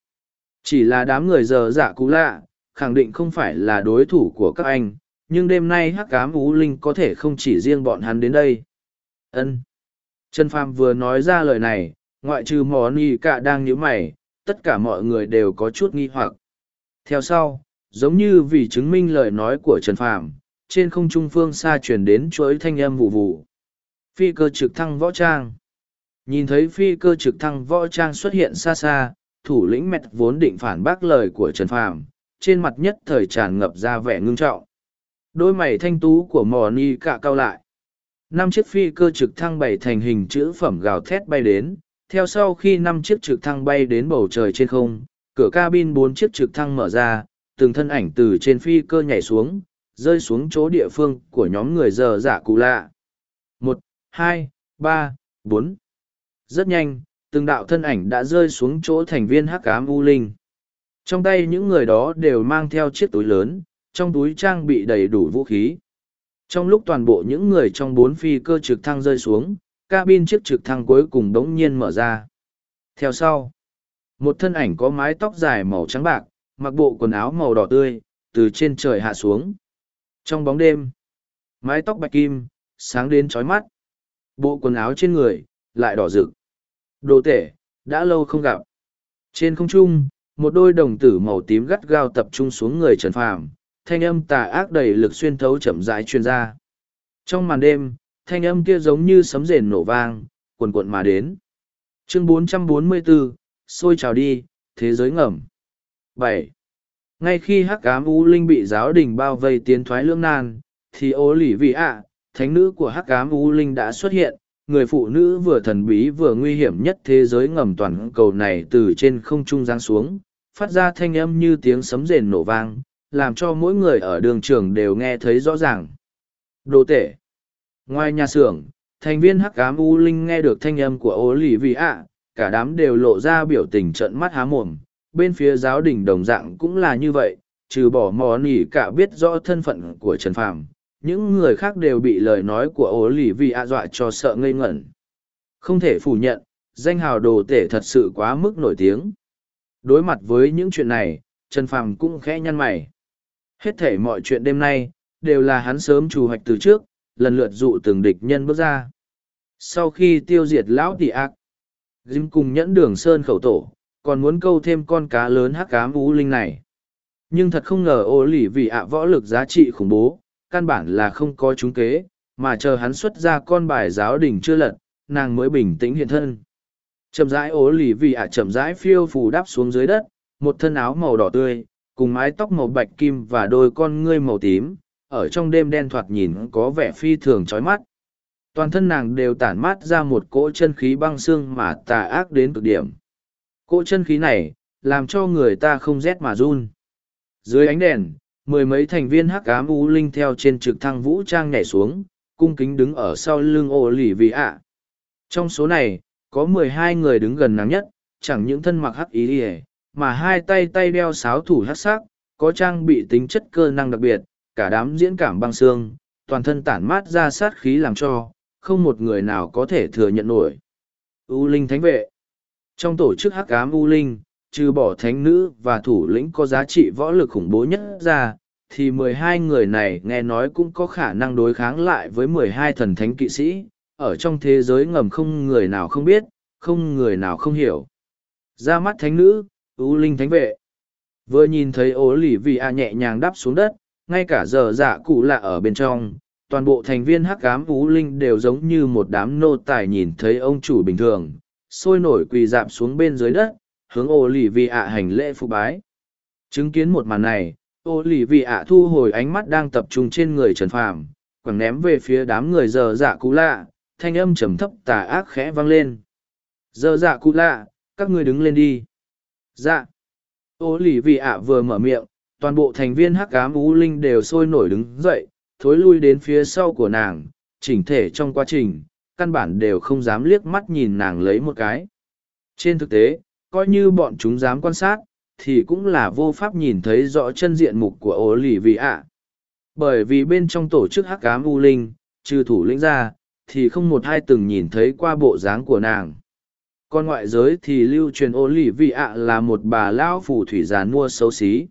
Chỉ là đám người giờ giả cũ lạ, khẳng định không phải là đối thủ của các anh nhưng đêm nay hắc cám ú linh có thể không chỉ riêng bọn hắn đến đây. Ân. Trần Phàm vừa nói ra lời này ngoại trừ mò nỉ cả đang nhíu mày tất cả mọi người đều có chút nghi hoặc. Theo sau giống như vì chứng minh lời nói của trần phàm trên không trung phương xa chuyển đến chuỗi thanh âm vụ vụ. Phi cơ trực thăng võ trang. Nhìn thấy phi cơ trực thăng võ trang xuất hiện xa xa thủ lĩnh mẹt vốn định phản bác lời của Trần Phàm, trên mặt nhất thời tràn ngập ra vẻ ngưng trọng. Đôi mày thanh tú của mò ni cạ cao lại. Năm chiếc phi cơ trực thăng bày thành hình chữ phẩm gào thét bay đến, theo sau khi năm chiếc trực thăng bay đến bầu trời trên không, cửa cabin bốn chiếc trực thăng mở ra, từng thân ảnh từ trên phi cơ nhảy xuống, rơi xuống chỗ địa phương của nhóm người giờ giả dạ cụ lạ. Một, hai, ba, bốn. Rất nhanh, từng đạo thân ảnh đã rơi xuống chỗ thành viên hắc ám u linh. Trong tay những người đó đều mang theo chiếc túi lớn, trong túi trang bị đầy đủ vũ khí. Trong lúc toàn bộ những người trong bốn phi cơ trực thăng rơi xuống, cabin chiếc trực thăng cuối cùng đống nhiên mở ra. Theo sau, một thân ảnh có mái tóc dài màu trắng bạc, mặc bộ quần áo màu đỏ tươi, từ trên trời hạ xuống. Trong bóng đêm, mái tóc bạch kim, sáng đến chói mắt. Bộ quần áo trên người, lại đỏ rực. Đồ tể, đã lâu không gặp. Trên không trung, một đôi đồng tử màu tím gắt gao tập trung xuống người Trần Phàm, thanh âm tà ác đầy lực xuyên thấu chậm rãi truyền ra. Trong màn đêm, thanh âm kia giống như sấm rền nổ vang, cuồn cuộn mà đến. Chương 444, Sôi trào đi, thế giới ngầm. bảy Ngay khi hắc ám u linh bị giáo đình bao vây tiến thoái lưỡng nan, thì ô lỉ vị ạ, thánh nữ của hắc ám u linh đã xuất hiện, người phụ nữ vừa thần bí vừa nguy hiểm nhất thế giới ngầm toàn cầu này từ trên không trung giáng xuống, phát ra thanh âm như tiếng sấm rền nổ vang, làm cho mỗi người ở đường trường đều nghe thấy rõ ràng. Đồ tể Ngoài nhà xưởng, thành viên hắc ám U Linh nghe được thanh âm của ô lì vì ạ, cả đám đều lộ ra biểu tình trận mắt há mồm. Bên phía giáo đình đồng dạng cũng là như vậy, trừ bỏ mò nỉ cả biết rõ thân phận của Trần Phàm những người khác đều bị lời nói của ố lì vì ạ dọa cho sợ ngây ngẩn không thể phủ nhận danh hào đồ tể thật sự quá mức nổi tiếng đối mặt với những chuyện này trần phàm cũng khẽ nhăn mày hết thể mọi chuyện đêm nay đều là hắn sớm trù hoạch từ trước lần lượt dụ từng địch nhân bước ra sau khi tiêu diệt lão tị ác dìm cùng nhẫn đường sơn khẩu tổ còn muốn câu thêm con cá lớn hắc cám ú linh này nhưng thật không ngờ ô lỉ vì ạ võ lực giá trị khủng bố căn bản là không có trúng kế, mà chờ hắn xuất ra con bài giáo đình chưa lật, nàng mới bình tĩnh hiện thân. Chậm rãi ố lì vì ạ chậm rãi phiêu phù đáp xuống dưới đất, một thân áo màu đỏ tươi, cùng mái tóc màu bạch kim và đôi con ngươi màu tím, ở trong đêm đen thoạt nhìn có vẻ phi thường chói mắt. Toàn thân nàng đều tản mát ra một cỗ chân khí băng xương mà tà ác đến cực điểm. Cỗ chân khí này, làm cho người ta không rét mà run. Dưới ánh đèn, mười mấy thành viên hắc ám u linh theo trên trực thăng vũ trang nhảy xuống cung kính đứng ở sau lưng ô lì vì ạ trong số này có mười hai người đứng gần nàng nhất chẳng những thân mặc hắc ý ỉa mà hai tay tay đeo sáo thủ hắc sắc có trang bị tính chất cơ năng đặc biệt cả đám diễn cảm băng xương toàn thân tản mát ra sát khí làm cho không một người nào có thể thừa nhận nổi u linh thánh vệ trong tổ chức hắc ám u linh trừ bỏ thánh nữ và thủ lĩnh có giá trị võ lực khủng bố nhất ra, thì mười hai người này nghe nói cũng có khả năng đối kháng lại với mười hai thần thánh kỵ sĩ, ở trong thế giới ngầm không người nào không biết, không người nào không hiểu. Ra mắt thánh nữ, ưu linh thánh vệ. Vừa nhìn thấy ố lì vì a nhẹ nhàng đáp xuống đất, ngay cả giờ dạ cụ lạ ở bên trong, toàn bộ thành viên hắc ám ú linh đều giống như một đám nô tài nhìn thấy ông chủ bình thường, sôi nổi quỳ dạp xuống bên dưới đất, hướng ô lì vì ạ hành lễ phục bái. Chứng kiến một màn này, ô lì vì ạ thu hồi ánh mắt đang tập trung trên người trần phàm, quẳng ném về phía đám người giờ dạ cụ lạ, thanh âm trầm thấp tà ác khẽ vang lên. Giờ dạ cụ lạ, các ngươi đứng lên đi. Dạ. Ô lì vì ạ vừa mở miệng, toàn bộ thành viên hắc ám ú linh đều sôi nổi đứng dậy, thối lui đến phía sau của nàng, chỉnh thể trong quá trình, căn bản đều không dám liếc mắt nhìn nàng lấy một cái. Trên thực tế, coi như bọn chúng dám quan sát, thì cũng là vô pháp nhìn thấy rõ chân diện mục của ô lì vì ạ. Bởi vì bên trong tổ chức hắc ám u linh, trừ thủ lĩnh ra, thì không một ai từng nhìn thấy qua bộ dáng của nàng. Còn ngoại giới thì lưu truyền ố lì vị ạ là một bà lão phù thủy già mua xấu xí.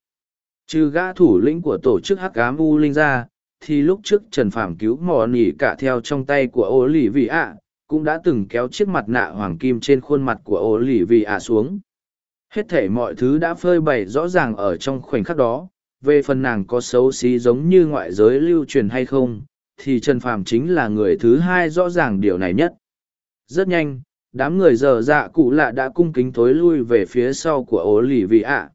Trừ gã thủ lĩnh của tổ chức hắc ám u linh ra, thì lúc trước Trần phàm cứu mò nỉ cả theo trong tay của ố lì vị ạ, cũng đã từng kéo chiếc mặt nạ hoàng kim trên khuôn mặt của ô lì vị ạ xuống. Hết thể mọi thứ đã phơi bày rõ ràng ở trong khoảnh khắc đó. Về phần nàng có xấu xí giống như ngoại giới lưu truyền hay không thì trần phàm chính là người thứ hai rõ ràng điều này nhất. Rất nhanh đám người giờ dạ cụ lạ đã cung kính thối lui về phía sau của ố lì vị ạ.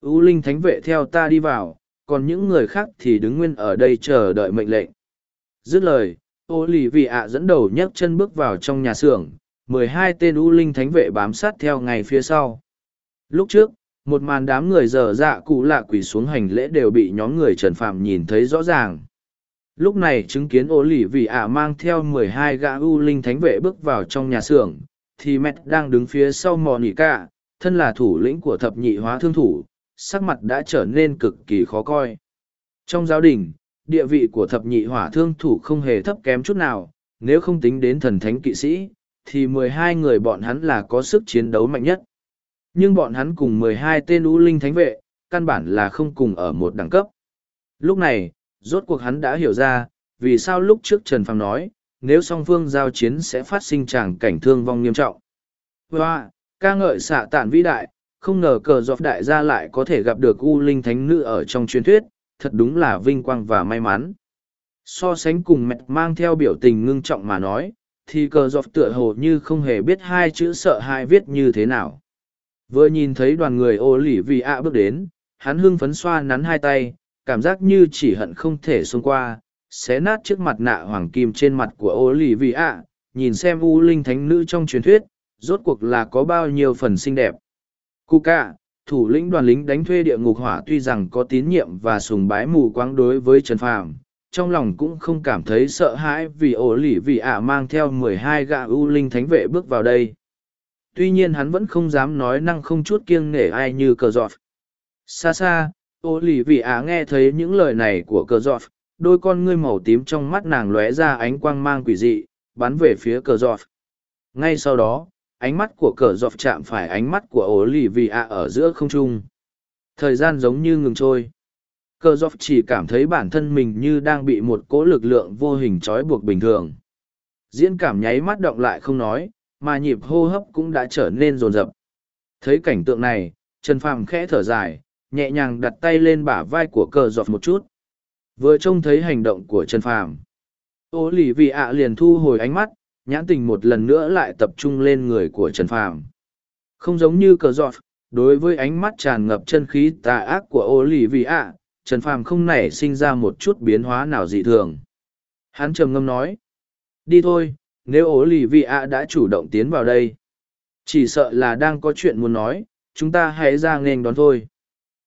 U linh thánh vệ theo ta đi vào, còn những người khác thì đứng nguyên ở đây chờ đợi mệnh lệnh. Dứt lời, ô lì vị ạ dẫn đầu nhấc chân bước vào trong nhà xưởng, mười hai tên u linh thánh vệ bám sát theo ngay phía sau. Lúc trước, một màn đám người dở dạ cụ lạ quỳ xuống hành lễ đều bị nhóm người trần phạm nhìn thấy rõ ràng lúc này chứng kiến ô lì vì ả mang theo mười hai gã u linh thánh vệ bước vào trong nhà xưởng, thì mẹ đang đứng phía sau mò nỉ cả thân là thủ lĩnh của thập nhị hóa thương thủ, sắc mặt đã trở nên cực kỳ khó coi. Trong giáo đình, địa vị của thập nhị hỏa thương thủ không hề thấp kém chút nào, nếu không tính đến thần thánh kỵ sĩ, thì mười hai người bọn hắn là có sức chiến đấu mạnh nhất. Nhưng bọn hắn cùng mười hai tên u linh thánh vệ, căn bản là không cùng ở một đẳng cấp. Lúc này rốt cuộc hắn đã hiểu ra, vì sao lúc trước Trần Phàm nói, nếu song phương giao chiến sẽ phát sinh tràng cảnh thương vong nghiêm trọng. Hoa, ca ngợi xạ tản vĩ đại, không ngờ cờ dọc đại gia lại có thể gặp được U Linh Thánh Nữ ở trong truyền thuyết, thật đúng là vinh quang và may mắn. So sánh cùng mẹ mang theo biểu tình ngưng trọng mà nói, thì cờ dọc tựa hồ như không hề biết hai chữ sợ hai viết như thế nào. Vừa nhìn thấy đoàn người ô lỉ vì ạ bước đến, hắn hưng phấn xoa nắn hai tay, cảm giác như chỉ hận không thể xông qua, xé nát chiếc mặt nạ hoàng kim trên mặt của ô lì vì ạ, nhìn xem u linh thánh nữ trong truyền thuyết, rốt cuộc là có bao nhiêu phần xinh đẹp. Kuka, thủ lĩnh đoàn lính đánh thuê địa ngục hỏa tuy rằng có tín nhiệm và sùng bái mù quáng đối với Trần Phàm, trong lòng cũng không cảm thấy sợ hãi vì ổ lỉ vì ạ mang theo mười hai gạ u linh thánh vệ bước vào đây. Tuy nhiên hắn vẫn không dám nói năng không chút kiêng nể ai như cờ giọt. Xa xa, ô lì vị á nghe thấy những lời này của cờ giọt đôi con ngươi màu tím trong mắt nàng lóe ra ánh quang mang quỷ dị, bắn về phía cờ giọt ngay sau đó, ánh mắt của cờ giọt chạm phải ánh mắt của ô lì vị á ở giữa không trung. Thời gian giống như ngừng trôi. Cờ giọt chỉ cảm thấy bản thân mình như đang bị một cỗ lực lượng vô hình trói buộc bình thường. Diễn cảm nháy mắt động lại không nói, mà nhịp hô hấp cũng đã trở nên rồn rập thấy cảnh tượng này, trần phàm khẽ thở dài nhẹ nhàng đặt tay lên bả vai của cờ giọt một chút. Vừa trông thấy hành động của trần phàm ô lì vị ạ liền thu hồi ánh mắt, nhãn tình một lần nữa lại tập trung lên người của trần phàm. Không giống như cờ giọt, đối với ánh mắt tràn ngập chân khí tà ác của ô lì vị ạ trần phàm không nảy sinh ra một chút biến hóa nào dị thường. Hắn trầm ngâm nói, đi thôi, nếu ô lì vị ạ đã chủ động tiến vào đây, chỉ sợ là đang có chuyện muốn nói, chúng ta hãy ra nghênh đón thôi.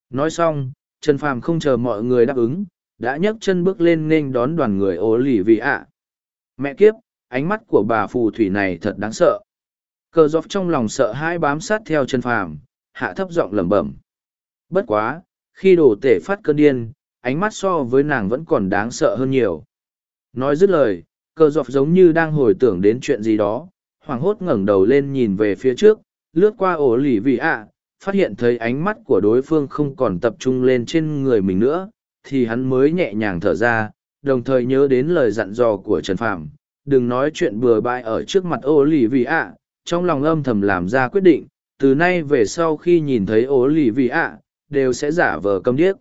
Nói xong, Trần Phàm không chờ mọi người đáp ứng, đã nhấc chân bước lên nên đón đoàn người ố lì vì ạ. Mẹ kiếp, ánh mắt của bà phù thủy này thật đáng sợ. Cờ dọc trong lòng sợ hãi bám sát theo Trần Phàm, hạ thấp giọng lẩm bẩm. Bất quá, khi đổ tể phát cơn điên, ánh mắt so với nàng vẫn còn đáng sợ hơn nhiều. Nói dứt lời, cờ dọc giống như đang hồi tưởng đến chuyện gì đó, hoảng hốt ngẩng đầu lên nhìn về phía trước, lướt qua ổ lì vì ạ, phát hiện thấy ánh mắt của đối phương không còn tập trung lên trên người mình nữa, thì hắn mới nhẹ nhàng thở ra, đồng thời nhớ đến lời dặn dò của Trần Phạm. Đừng nói chuyện bừa bãi ở trước mặt ô lì vì ạ, trong lòng âm thầm làm ra quyết định, từ nay về sau khi nhìn thấy ô lì vì ạ, đều sẽ giả vờ câm điếc.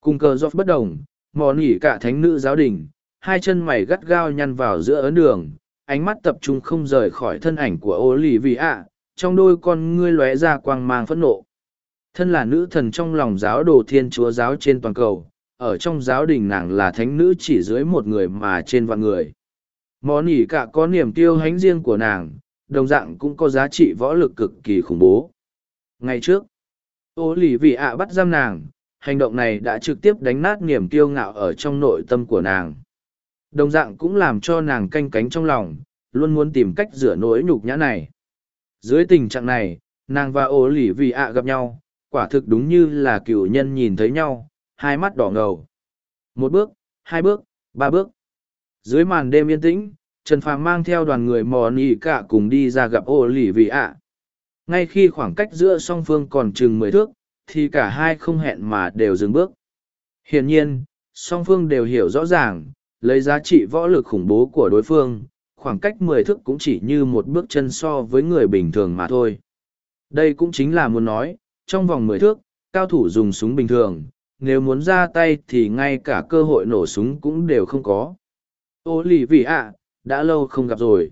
Cùng cờ giọt bất đồng, mò nỉ cả thánh nữ giáo đình, hai chân mày gắt gao nhăn vào giữa ấn đường, ánh mắt tập trung không rời khỏi thân ảnh của ô lì vì ạ, trong đôi con ngươi lóe ra quang mang phẫn nộ. Thân là nữ thần trong lòng giáo đồ thiên chúa giáo trên toàn cầu, ở trong giáo đình nàng là thánh nữ chỉ dưới một người mà trên vạn người. Món ỉ cả có niềm tiêu hánh riêng của nàng, đồng dạng cũng có giá trị võ lực cực kỳ khủng bố. Ngày trước, ô lì vị ạ bắt giam nàng, hành động này đã trực tiếp đánh nát niềm tiêu ngạo ở trong nội tâm của nàng. Đồng dạng cũng làm cho nàng canh cánh trong lòng, luôn muốn tìm cách rửa nỗi nhục nhã này. Dưới tình trạng này, nàng và ô lỉ vì ạ gặp nhau, quả thực đúng như là cựu nhân nhìn thấy nhau, hai mắt đỏ ngầu. Một bước, hai bước, ba bước. Dưới màn đêm yên tĩnh, Trần Phàm mang theo đoàn người mò nỉ cả cùng đi ra gặp ô lỉ vì ạ. Ngay khi khoảng cách giữa song phương còn chừng mười thước, thì cả hai không hẹn mà đều dừng bước. Hiển nhiên, song phương đều hiểu rõ ràng, lấy giá trị võ lực khủng bố của đối phương, khoảng cách mười thước cũng chỉ như một bước chân so với người bình thường mà thôi. Đây cũng chính là muốn nói, trong vòng mười thước, cao thủ dùng súng bình thường, nếu muốn ra tay thì ngay cả cơ hội nổ súng cũng đều không có. Ô lì vì ạ, đã lâu không gặp rồi.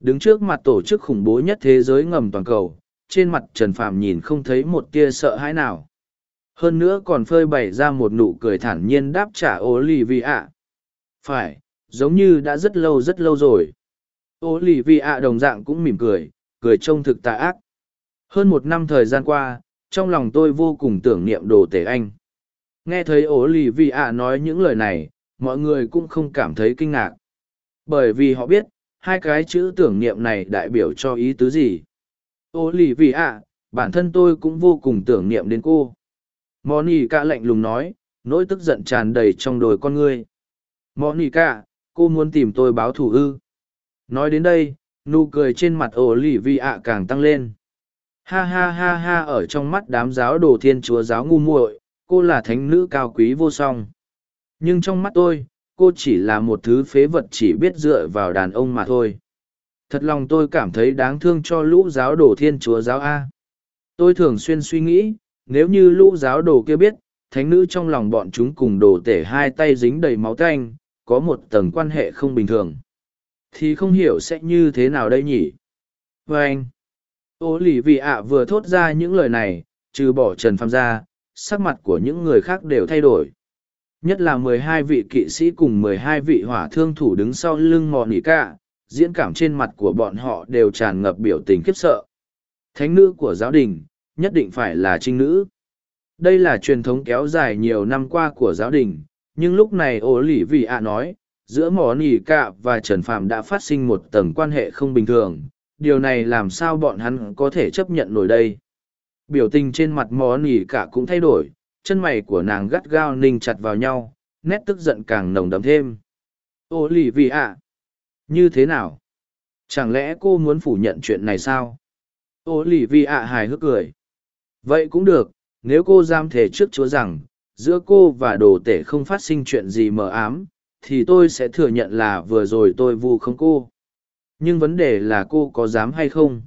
Đứng trước mặt tổ chức khủng bố nhất thế giới ngầm toàn cầu, trên mặt Trần Phàm nhìn không thấy một tia sợ hãi nào. Hơn nữa còn phơi bày ra một nụ cười thản nhiên đáp trả Olivia. Phải, giống như đã rất lâu rất lâu rồi. Ô lì vị ạ đồng dạng cũng mỉm cười, cười trông thực tà ác. Hơn một năm thời gian qua, trong lòng tôi vô cùng tưởng niệm đồ tể anh. Nghe thấy Ô lì vị ạ nói những lời này, mọi người cũng không cảm thấy kinh ngạc. Bởi vì họ biết, hai cái chữ tưởng niệm này đại biểu cho ý tứ gì. Ô lì vị ạ, bản thân tôi cũng vô cùng tưởng niệm đến cô. Monica lạnh lùng nói, nỗi tức giận tràn đầy trong đồi con ngươi. Monica, cô muốn tìm tôi báo thù ư. Nói đến đây, nụ cười trên mặt Olivia càng tăng lên. Ha ha ha ha ở trong mắt đám giáo đồ thiên chúa giáo ngu muội, cô là thánh nữ cao quý vô song. Nhưng trong mắt tôi, cô chỉ là một thứ phế vật chỉ biết dựa vào đàn ông mà thôi. Thật lòng tôi cảm thấy đáng thương cho lũ giáo đồ thiên chúa giáo A. Tôi thường xuyên suy nghĩ, nếu như lũ giáo đồ kia biết, thánh nữ trong lòng bọn chúng cùng đồ tể hai tay dính đầy máu tanh, có một tầng quan hệ không bình thường. Thì không hiểu sẽ như thế nào đây nhỉ? vê anh, ô lì vị ạ vừa thốt ra những lời này, trừ bỏ Trần Phàm ra, sắc mặt của những người khác đều thay đổi. Nhất là mười hai vị kỵ sĩ cùng mười hai vị hỏa thương thủ đứng sau lưng mò nỉ cả, diễn cảm trên mặt của bọn họ đều tràn ngập biểu tình khiếp sợ. Thánh nữ của giáo đình, nhất định phải là trinh nữ. Đây là truyền thống kéo dài nhiều năm qua của giáo đình, nhưng lúc này ổ lỉ vì ạ nói, giữa mỏ nỉ cạ và Trần Phạm đã phát sinh một tầng quan hệ không bình thường, điều này làm sao bọn hắn có thể chấp nhận nổi đây. Biểu tình trên mặt mỏ nỉ cạ cũng thay đổi, chân mày của nàng gắt gao ninh chặt vào nhau, nét tức giận càng nồng đậm thêm. Ô lì vì ạ, như thế nào? Chẳng lẽ cô muốn phủ nhận chuyện này sao? Ô lì vì ạ hài hước cười. Vậy cũng được, nếu cô giam thể trước chúa rằng, giữa cô và đồ tể không phát sinh chuyện gì mờ ám, thì tôi sẽ thừa nhận là vừa rồi tôi vu khống cô. Nhưng vấn đề là cô có dám hay không?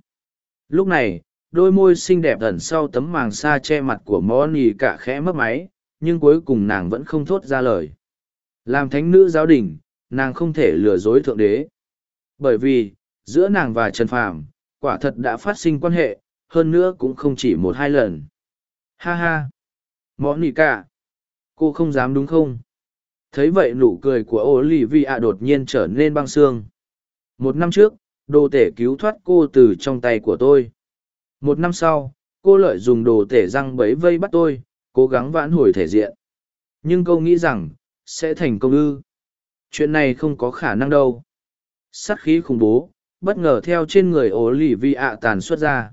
Lúc này, đôi môi xinh đẹp ẩn sau tấm màng xa che mặt của Moni cả khẽ mất máy, nhưng cuối cùng nàng vẫn không thốt ra lời. Làm thánh nữ giáo đình, nàng không thể lừa dối thượng đế. Bởi vì, giữa nàng và Trần Phàm, quả thật đã phát sinh quan hệ, hơn nữa cũng không chỉ một hai lần. Ha ha! Monica! Cô không dám đúng không? Thấy vậy nụ cười của Olivia đột nhiên trở nên băng xương. Một năm trước, đồ tể cứu thoát cô từ trong tay của tôi. Một năm sau, cô lợi dùng đồ tể răng bẫy vây bắt tôi, cố gắng vãn hồi thể diện. Nhưng cô nghĩ rằng, sẽ thành công ư. Chuyện này không có khả năng đâu. Sắc khí khủng bố, bất ngờ theo trên người Olivia tàn xuất ra.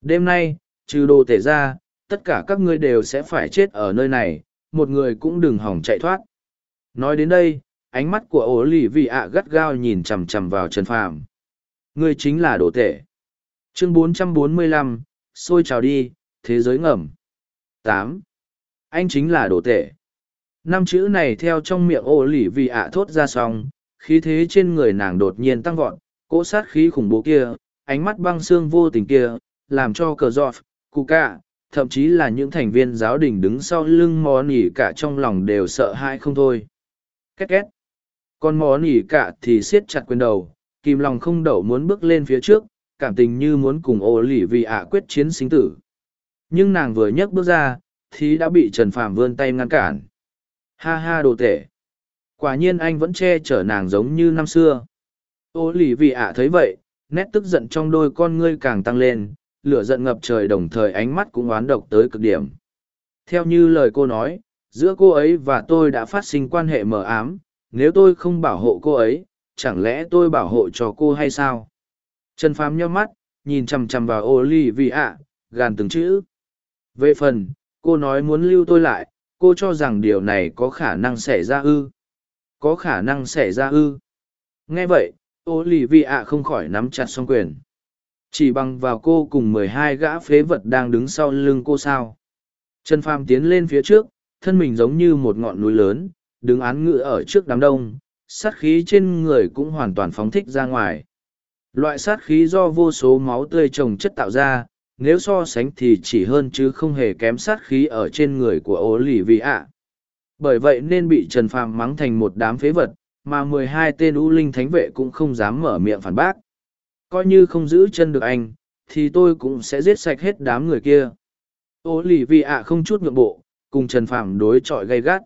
Đêm nay, trừ đồ tể ra, tất cả các ngươi đều sẽ phải chết ở nơi này, một người cũng đừng hỏng chạy thoát. Nói đến đây, ánh mắt của ổ lì vị ạ gắt gao nhìn chằm chằm vào Trần Phàm. Ngươi chính là đồ tể. Chương 445, xôi trào đi, thế giới ngầm. 8. Anh chính là đồ tể. Năm chữ này theo trong miệng ổ lì vị ạ thốt ra xong, khí thế trên người nàng đột nhiên tăng vọt, cỗ sát khí khủng bố kia, ánh mắt băng xương vô tình kia, làm cho cờ giọt, cụ cạ, thậm chí là những thành viên giáo đình đứng sau lưng mò nỉ cả trong lòng đều sợ hãi không thôi. Két két. Còn mò nỉ cả thì siết chặt quyền đầu, kìm lòng không đậu muốn bước lên phía trước, cảm tình như muốn cùng ô lỉ vì ạ quyết chiến sinh tử. Nhưng nàng vừa nhấc bước ra, thì đã bị Trần Phàm vươn tay ngăn cản. Ha ha đồ tệ. Quả nhiên anh vẫn che chở nàng giống như năm xưa. Ô lỉ vì ạ thấy vậy, nét tức giận trong đôi con ngươi càng tăng lên, lửa giận ngập trời đồng thời ánh mắt cũng oán độc tới cực điểm. Theo như lời cô nói, giữa cô ấy và tôi đã phát sinh quan hệ mờ ám, nếu tôi không bảo hộ cô ấy, chẳng lẽ tôi bảo hộ cho cô hay sao? Trần Phàm nhắm mắt, nhìn chằm chằm vào Olivia, gàn từng chữ. Về phần, cô nói muốn lưu tôi lại, cô cho rằng điều này có khả năng xảy ra ư. Có khả năng xảy ra ư. Nghe vậy, Olivia không khỏi nắm chặt song quyền chỉ bằng vào cô cùng mười hai gã phế vật đang đứng sau lưng cô sao. Trần phàm tiến lên phía trước, thân mình giống như một ngọn núi lớn, đứng án ngự ở trước đám đông, sát khí trên người cũng hoàn toàn phóng thích ra ngoài. Loại sát khí do vô số máu tươi trồng chất tạo ra, nếu so sánh thì chỉ hơn chứ không hề kém sát khí ở trên người của ố lì vị ạ bởi vậy nên bị trần phàm mắng thành một đám phế vật, mà mười hai tên u linh thánh vệ cũng không dám mở miệng phản bác coi như không giữ chân được anh, thì tôi cũng sẽ giết sạch hết đám người kia. Ô lì vì ạ không chút nhượng bộ, cùng trần phàm đối chọi gay gắt.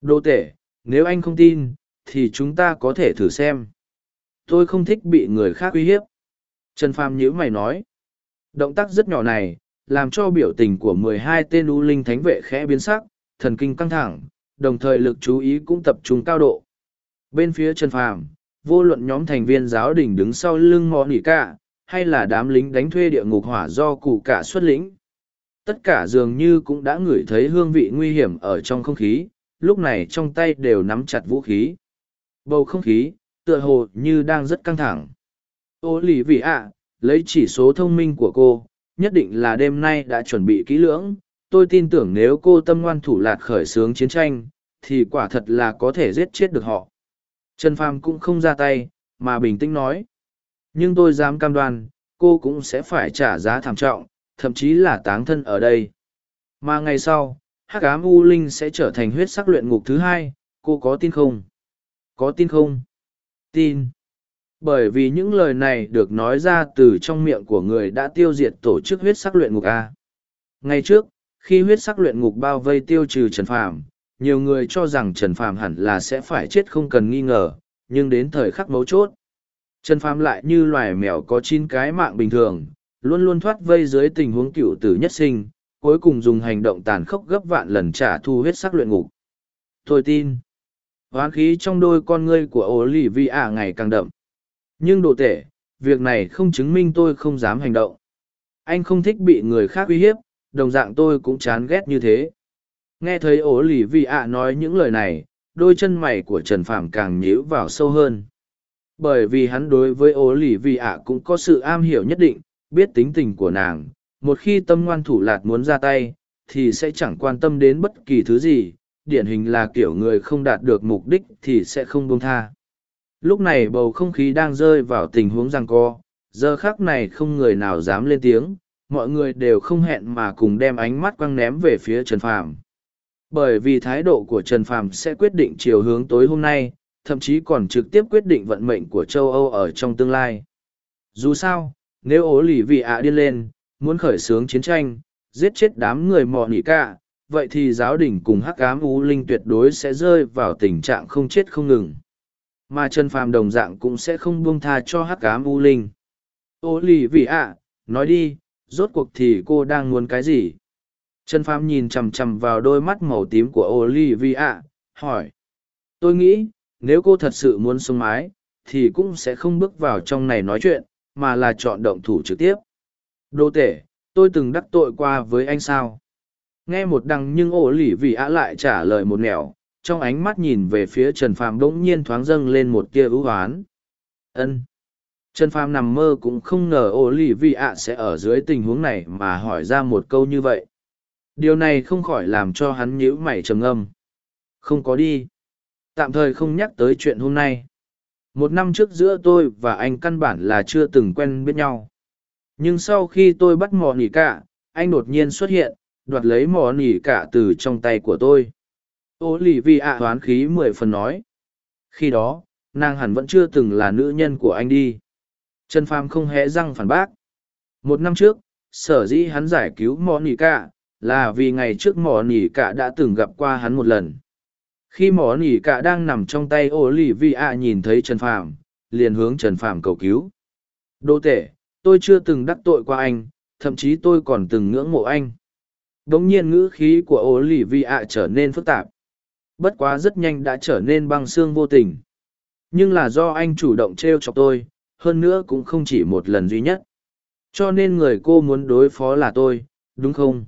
Đô tể, nếu anh không tin, thì chúng ta có thể thử xem. Tôi không thích bị người khác uy hiếp. Trần phàm nhữ mày nói. Động tác rất nhỏ này, làm cho biểu tình của mười hai tên u linh thánh vệ khẽ biến sắc, thần kinh căng thẳng, đồng thời lực chú ý cũng tập trung cao độ. Bên phía trần phàm vô luận nhóm thành viên giáo đình đứng sau lưng mò nỉ cả, hay là đám lính đánh thuê địa ngục hỏa do cụ cả xuất lĩnh. Tất cả dường như cũng đã ngửi thấy hương vị nguy hiểm ở trong không khí, lúc này trong tay đều nắm chặt vũ khí. Bầu không khí, tựa hồ như đang rất căng thẳng. Ô lì vị ạ, lấy chỉ số thông minh của cô, nhất định là đêm nay đã chuẩn bị kỹ lưỡng. Tôi tin tưởng nếu cô tâm ngoan thủ lạt khởi xướng chiến tranh, thì quả thật là có thể giết chết được họ trần phàm cũng không ra tay, mà bình tĩnh nói, nhưng tôi dám cam đoan, cô cũng sẽ phải trả giá thảm trọng, thậm chí là táng thân ở đây. Mà ngày sau, hắc ám u linh sẽ trở thành huyết sắc luyện ngục thứ hai, cô có tin không? Có tin không? Tin. Bởi vì những lời này được nói ra từ trong miệng của người đã tiêu diệt tổ chức huyết sắc luyện ngục a. Ngày trước, khi huyết sắc luyện ngục bao vây tiêu trừ trần phàm nhiều người cho rằng trần phàm hẳn là sẽ phải chết không cần nghi ngờ nhưng đến thời khắc mấu chốt trần phàm lại như loài mèo có chín cái mạng bình thường luôn luôn thoát vây dưới tình huống cựu tử nhất sinh cuối cùng dùng hành động tàn khốc gấp vạn lần trả thu huyết sắc luyện ngục. Thôi tin hoán khí trong đôi con ngươi của Olivia lì vi ả ngày càng đậm. Nhưng đồ tệ, việc này không chứng minh tôi không dám hành động. Anh không thích bị người khác uy hiếp đồng dạng tôi cũng chán ghét như thế nghe thấy ổ lì vi ả nói những lời này đôi chân mày của trần Phạm càng nhíu vào sâu hơn bởi vì hắn đối với ổ lì vi ả cũng có sự am hiểu nhất định biết tính tình của nàng một khi tâm ngoan thủ lạt muốn ra tay thì sẽ chẳng quan tâm đến bất kỳ thứ gì điển hình là kiểu người không đạt được mục đích thì sẽ không buông tha. Lúc này bầu không khí đang rơi vào tình huống giằng co, giờ khác này không người nào dám lên tiếng, mọi người đều không hẹn mà cùng đem ánh mắt quăng ném về phía Trần Phàm. Bởi vì thái độ của Trần Phàm sẽ quyết định chiều hướng tối hôm nay, thậm chí còn trực tiếp quyết định vận mệnh của châu Âu ở trong tương lai. Dù sao, nếu ố lì vị ạ điên lên, muốn khởi xướng chiến tranh, giết chết đám người mò nỉ cả, vậy thì giáo đình cùng hắc ám u linh tuyệt đối sẽ rơi vào tình trạng không chết không ngừng. Mà trần phàm đồng dạng cũng sẽ không buông tha cho hắc ám u linh. Ô lì vị ạ nói đi rốt cuộc thì cô đang muốn cái gì? Trần phàm nhìn chằm chằm vào đôi mắt màu tím của Olivia, hỏi. Tôi nghĩ nếu cô thật sự muốn sống mái thì cũng sẽ không bước vào trong này nói chuyện mà là chọn động thủ trực tiếp. Đô tể tôi từng đắc tội qua với anh sao? Nghe một đằng nhưng ổ lỉ ạ lại trả lời một nẻo trong ánh mắt nhìn về phía trần phàm đỗng nhiên thoáng dâng lên một tia ưu hoán. ân. Trần phàm nằm mơ cũng không ngờ ổ lỉ ạ sẽ ở dưới tình huống này mà hỏi ra một câu như vậy điều này không khỏi làm cho hắn nhíu mày trầm ngâm. Không có đi. Tạm thời không nhắc tới chuyện hôm nay. Một năm trước giữa tôi và anh căn bản là chưa từng quen biết nhau. Nhưng sau khi tôi bắt mò nỉ cả, anh đột nhiên xuất hiện, đoạt lấy mỏ nỉ cả từ trong tay của tôi. Ô lì vi ạ hoán khí mười phần nói. Khi đó, nàng hẳn vẫn chưa từng là nữ nhân của anh đi. Trần phàm không hé răng phản bác. Một năm trước, sở dĩ hắn giải cứu mỏ nỉ cả là vì ngày trước mỏ nỉ cả đã từng gặp qua hắn một lần khi mỏ nỉ cả đang nằm trong tay ô lì vi ạ nhìn thấy trần phàm liền hướng trần phàm cầu cứu đô tể tôi chưa từng đắc tội qua anh thậm chí tôi còn từng ngưỡng mộ anh Đống nhiên ngữ khí của ô lì vi ạ trở nên phức tạp. Bất quá rất nhanh đã trở nên băng xương vô tình. Nhưng là do anh chủ động trêu chọc tôi, hơn nữa cũng không chỉ một lần duy nhất. Cho nên người cô muốn đối phó là tôi, đúng không?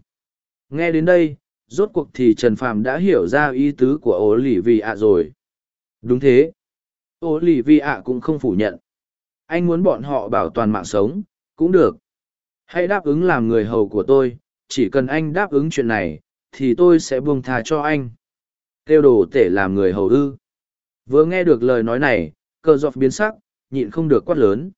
Nghe đến đây, rốt cuộc thì Trần Phàm đã hiểu ra ý tứ của ô lì vi ạ rồi. Đúng thế. Ô lì vi ạ cũng không phủ nhận. Anh muốn bọn họ bảo toàn mạng sống, cũng được. Hãy đáp ứng làm người hầu của tôi, chỉ cần anh đáp ứng chuyện này thì tôi sẽ buông tha cho anh kêu đồ tể làm người hầu ư vừa nghe được lời nói này cờ dọc biến sắc nhịn không được quát lớn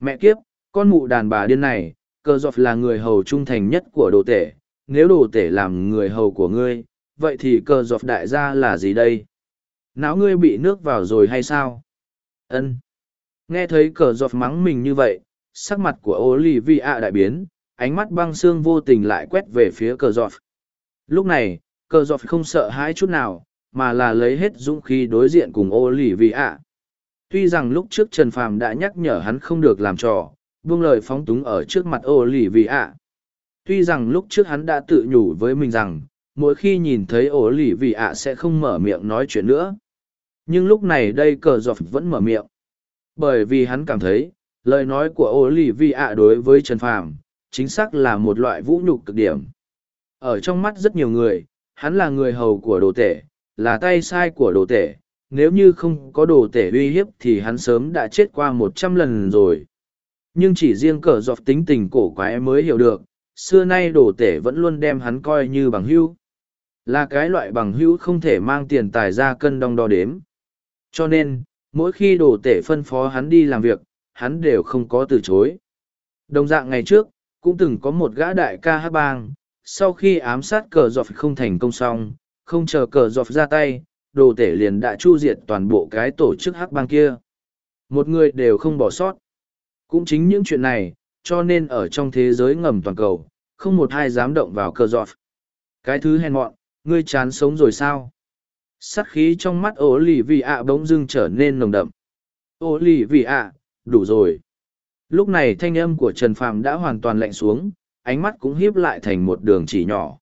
mẹ kiếp con mụ đàn bà điên này cờ dọc là người hầu trung thành nhất của đồ tể nếu đồ tể làm người hầu của ngươi vậy thì cờ dọc đại gia là gì đây não ngươi bị nước vào rồi hay sao ân Nghe thấy cờ giọt mắng mình như vậy, sắc mặt của Olivia đại biến, ánh mắt băng xương vô tình lại quét về phía cờ giọt. Lúc này, cờ giọt không sợ hãi chút nào, mà là lấy hết dũng khí đối diện cùng Olivia. Tuy rằng lúc trước Trần Phàm đã nhắc nhở hắn không được làm trò, buông lời phóng túng ở trước mặt Olivia. Tuy rằng lúc trước hắn đã tự nhủ với mình rằng, mỗi khi nhìn thấy Olivia sẽ không mở miệng nói chuyện nữa. Nhưng lúc này đây cờ dọc vẫn mở miệng. Bởi vì hắn cảm thấy, lời nói của Olivia đối với Trần Phàm chính xác là một loại vũ nhục cực điểm. Ở trong mắt rất nhiều người, hắn là người hầu của đồ tể, là tay sai của đồ tể. Nếu như không có đồ tể uy hiếp thì hắn sớm đã chết qua một trăm lần rồi. Nhưng chỉ riêng cờ dọc tính tình cổ quái mới hiểu được, xưa nay đồ tể vẫn luôn đem hắn coi như bằng hữu. Là cái loại bằng hữu không thể mang tiền tài ra cân đong đo đếm. Cho nên, mỗi khi đồ tể phân phó hắn đi làm việc, hắn đều không có từ chối. Đồng dạng ngày trước, cũng từng có một gã đại ca hát bang, sau khi ám sát cờ dọc không thành công xong, không chờ cờ dọc ra tay, đồ tể liền đã chu diệt toàn bộ cái tổ chức hắc bang kia. Một người đều không bỏ sót. Cũng chính những chuyện này, cho nên ở trong thế giới ngầm toàn cầu, không một ai dám động vào cờ giọt. Cái thứ hèn mọn, ngươi chán sống rồi sao? Sát khí trong mắt ổ lì vì ạ bỗng dưng trở nên nồng đậm. Ổ lì vì ạ, đủ rồi. Lúc này thanh âm của Trần Phàm đã hoàn toàn lạnh xuống, ánh mắt cũng hiếp lại thành một đường chỉ nhỏ.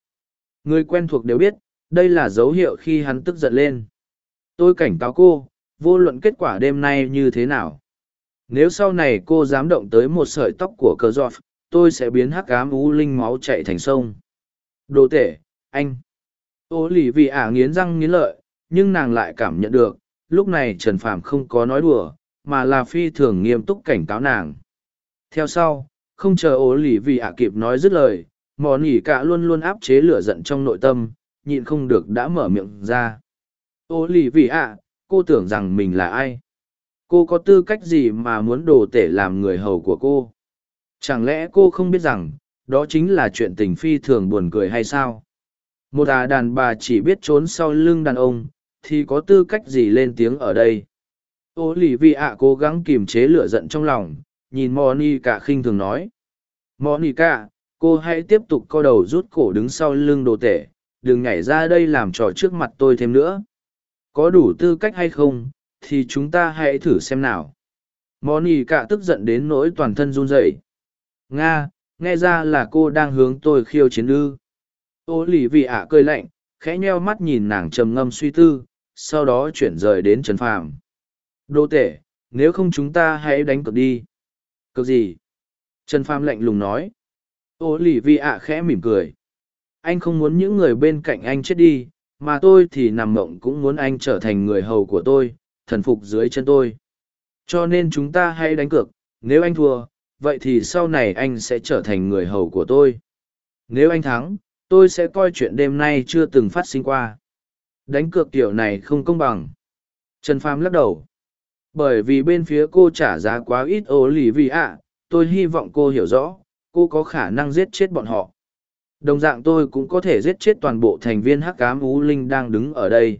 Người quen thuộc đều biết, đây là dấu hiệu khi hắn tức giận lên. Tôi cảnh cáo cô, vô luận kết quả đêm nay như thế nào. Nếu sau này cô dám động tới một sợi tóc của cờ giọt, tôi sẽ biến hắc ám u linh máu chạy thành sông. Đồ tể, anh. Ô lì vì ả nghiến răng nghiến lợi, nhưng nàng lại cảm nhận được, lúc này Trần Phàm không có nói đùa, mà là phi thường nghiêm túc cảnh cáo nàng. Theo sau, không chờ Ô lì vì ả kịp nói dứt lời, mò nỉ cả luôn luôn áp chế lửa giận trong nội tâm, nhịn không được đã mở miệng ra. Ô lì vì ả cô tưởng rằng mình là ai? Cô có tư cách gì mà muốn đồ tể làm người hầu của cô? Chẳng lẽ cô không biết rằng, đó chính là chuyện tình phi thường buồn cười hay sao? Một à đàn bà chỉ biết trốn sau lưng đàn ông, thì có tư cách gì lên tiếng ở đây? Ô lì Vi ạ cố gắng kiềm chế lửa giận trong lòng, nhìn Monica khinh thường nói. Monica, cô hãy tiếp tục co đầu rút cổ đứng sau lưng đồ tể, đừng nhảy ra đây làm trò trước mặt tôi thêm nữa. Có đủ tư cách hay không, thì chúng ta hãy thử xem nào. Monica tức giận đến nỗi toàn thân run rẩy. Nga, nghe ra là cô đang hướng tôi khiêu chiến ư. Ô lì vị ạ cười lạnh, khẽ nheo mắt nhìn nàng trầm ngâm suy tư, sau đó chuyển rời đến Trần Phàm. Đô tể, nếu không chúng ta hãy đánh cược đi. Cược gì? Trần Phàm lạnh lùng nói. Ô lì vị ạ khẽ mỉm cười. Anh không muốn những người bên cạnh anh chết đi, mà tôi thì nằm mộng cũng muốn anh trở thành người hầu của tôi, thần phục dưới chân tôi. Cho nên chúng ta hãy đánh cược, nếu anh thua, vậy thì sau này anh sẽ trở thành người hầu của tôi. Nếu anh thắng, tôi sẽ coi chuyện đêm nay chưa từng phát sinh qua. Đánh cược kiểu này không công bằng. Trần Phàm lắc đầu. Bởi vì bên phía cô trả giá quá ít ô lì vì ạ, tôi hy vọng cô hiểu rõ, cô có khả năng giết chết bọn họ. Đồng dạng tôi cũng có thể giết chết toàn bộ thành viên hắc cám ú linh đang đứng ở đây.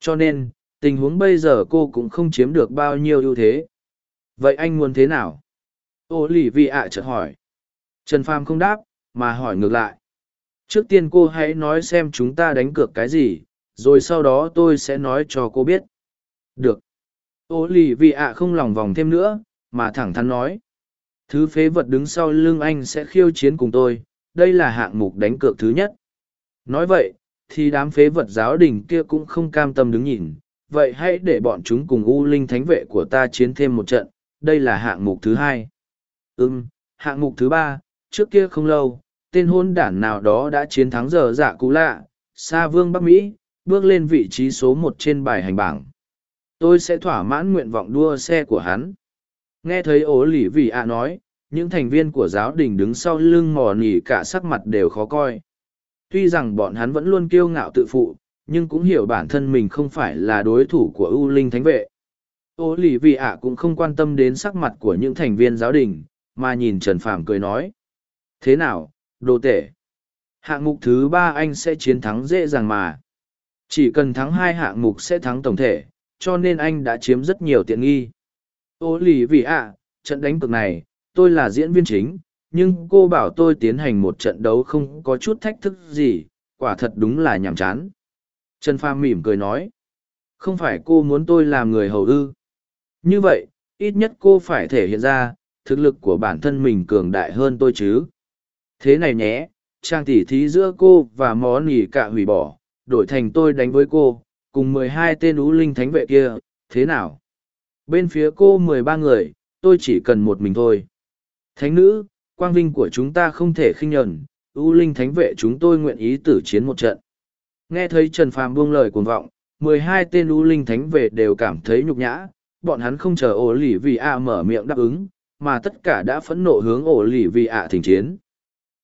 Cho nên, tình huống bây giờ cô cũng không chiếm được bao nhiêu ưu thế. Vậy anh muốn thế nào? Ô lì Vi ạ chợt hỏi. Trần pham không đáp, mà hỏi ngược lại. Trước tiên cô hãy nói xem chúng ta đánh cược cái gì, rồi sau đó tôi sẽ nói cho cô biết. Được. Ô lì Vi ạ không lòng vòng thêm nữa, mà thẳng thắn nói. Thứ phế vật đứng sau lưng anh sẽ khiêu chiến cùng tôi, đây là hạng mục đánh cược thứ nhất. Nói vậy, thì đám phế vật giáo đình kia cũng không cam tâm đứng nhìn, vậy hãy để bọn chúng cùng U Linh Thánh Vệ của ta chiến thêm một trận, đây là hạng mục thứ hai. Ừm, hạng mục thứ ba, trước kia không lâu, tên hôn đản nào đó đã chiến thắng giờ dạ cũ lạ, xa vương Bắc Mỹ, bước lên vị trí số một trên bài hành bảng. Tôi sẽ thỏa mãn nguyện vọng đua xe của hắn. Nghe thấy ố lỉ vì ạ nói, những thành viên của giáo đình đứng sau lưng mò nỉ cả sắc mặt đều khó coi. Tuy rằng bọn hắn vẫn luôn kiêu ngạo tự phụ, nhưng cũng hiểu bản thân mình không phải là đối thủ của ưu linh thánh vệ. Ô lì vị ạ cũng không quan tâm đến sắc mặt của những thành viên giáo đình, mà nhìn Trần Phàm cười nói. Thế nào, đồ tể? Hạng mục thứ ba anh sẽ chiến thắng dễ dàng mà. Chỉ cần thắng hai hạng mục sẽ thắng tổng thể, cho nên anh đã chiếm rất nhiều tiện nghi. Ô lì vị ạ, trận đánh cực này, tôi là diễn viên chính, nhưng cô bảo tôi tiến hành một trận đấu không có chút thách thức gì, quả thật đúng là nhàm chán. Trần Phàm mỉm cười nói, không phải cô muốn tôi làm người hầu ư. Như vậy, ít nhất cô phải thể hiện ra, thực lực của bản thân mình cường đại hơn tôi chứ. Thế này nhé, trang tỉ thí giữa cô và món nỉ cả hủy bỏ, đổi thành tôi đánh với cô, cùng mười hai tên ú linh thánh vệ kia, thế nào? Bên phía cô mười ba người, tôi chỉ cần một mình thôi. Thánh nữ, quang vinh của chúng ta không thể khinh nhẫn, ưu linh thánh vệ chúng tôi nguyện ý tử chiến một trận. Nghe thấy Trần Phàm buông lời cuồng vọng, mười hai tên U linh thánh vệ đều cảm thấy nhục nhã, bọn hắn không chờ ổ lỉ vì ạ mở miệng đáp ứng, mà tất cả đã phẫn nộ hướng ổ lỉ vì ạ thỉnh chiến.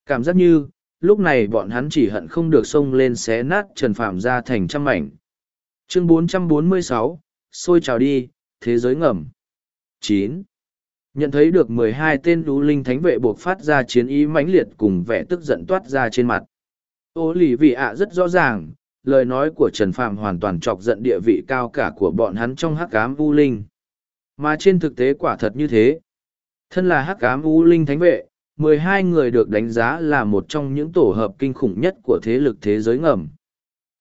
Cảm giác như, lúc này bọn hắn chỉ hận không được xông lên xé nát Trần Phàm ra thành trăm mảnh. Chương 446, xôi trào đi, thế giới ngầm. chín nhận thấy được mười hai tên U linh thánh vệ buộc phát ra chiến ý mãnh liệt cùng vẻ tức giận toát ra trên mặt ô lì vị ạ rất rõ ràng lời nói của trần phạm hoàn toàn chọc giận địa vị cao cả của bọn hắn trong hắc Ám u linh. Mà trên thực tế quả thật như thế. Thân là hắc Ám u linh thánh vệ mười hai người được đánh giá là một trong những tổ hợp kinh khủng nhất của thế lực thế giới ngầm.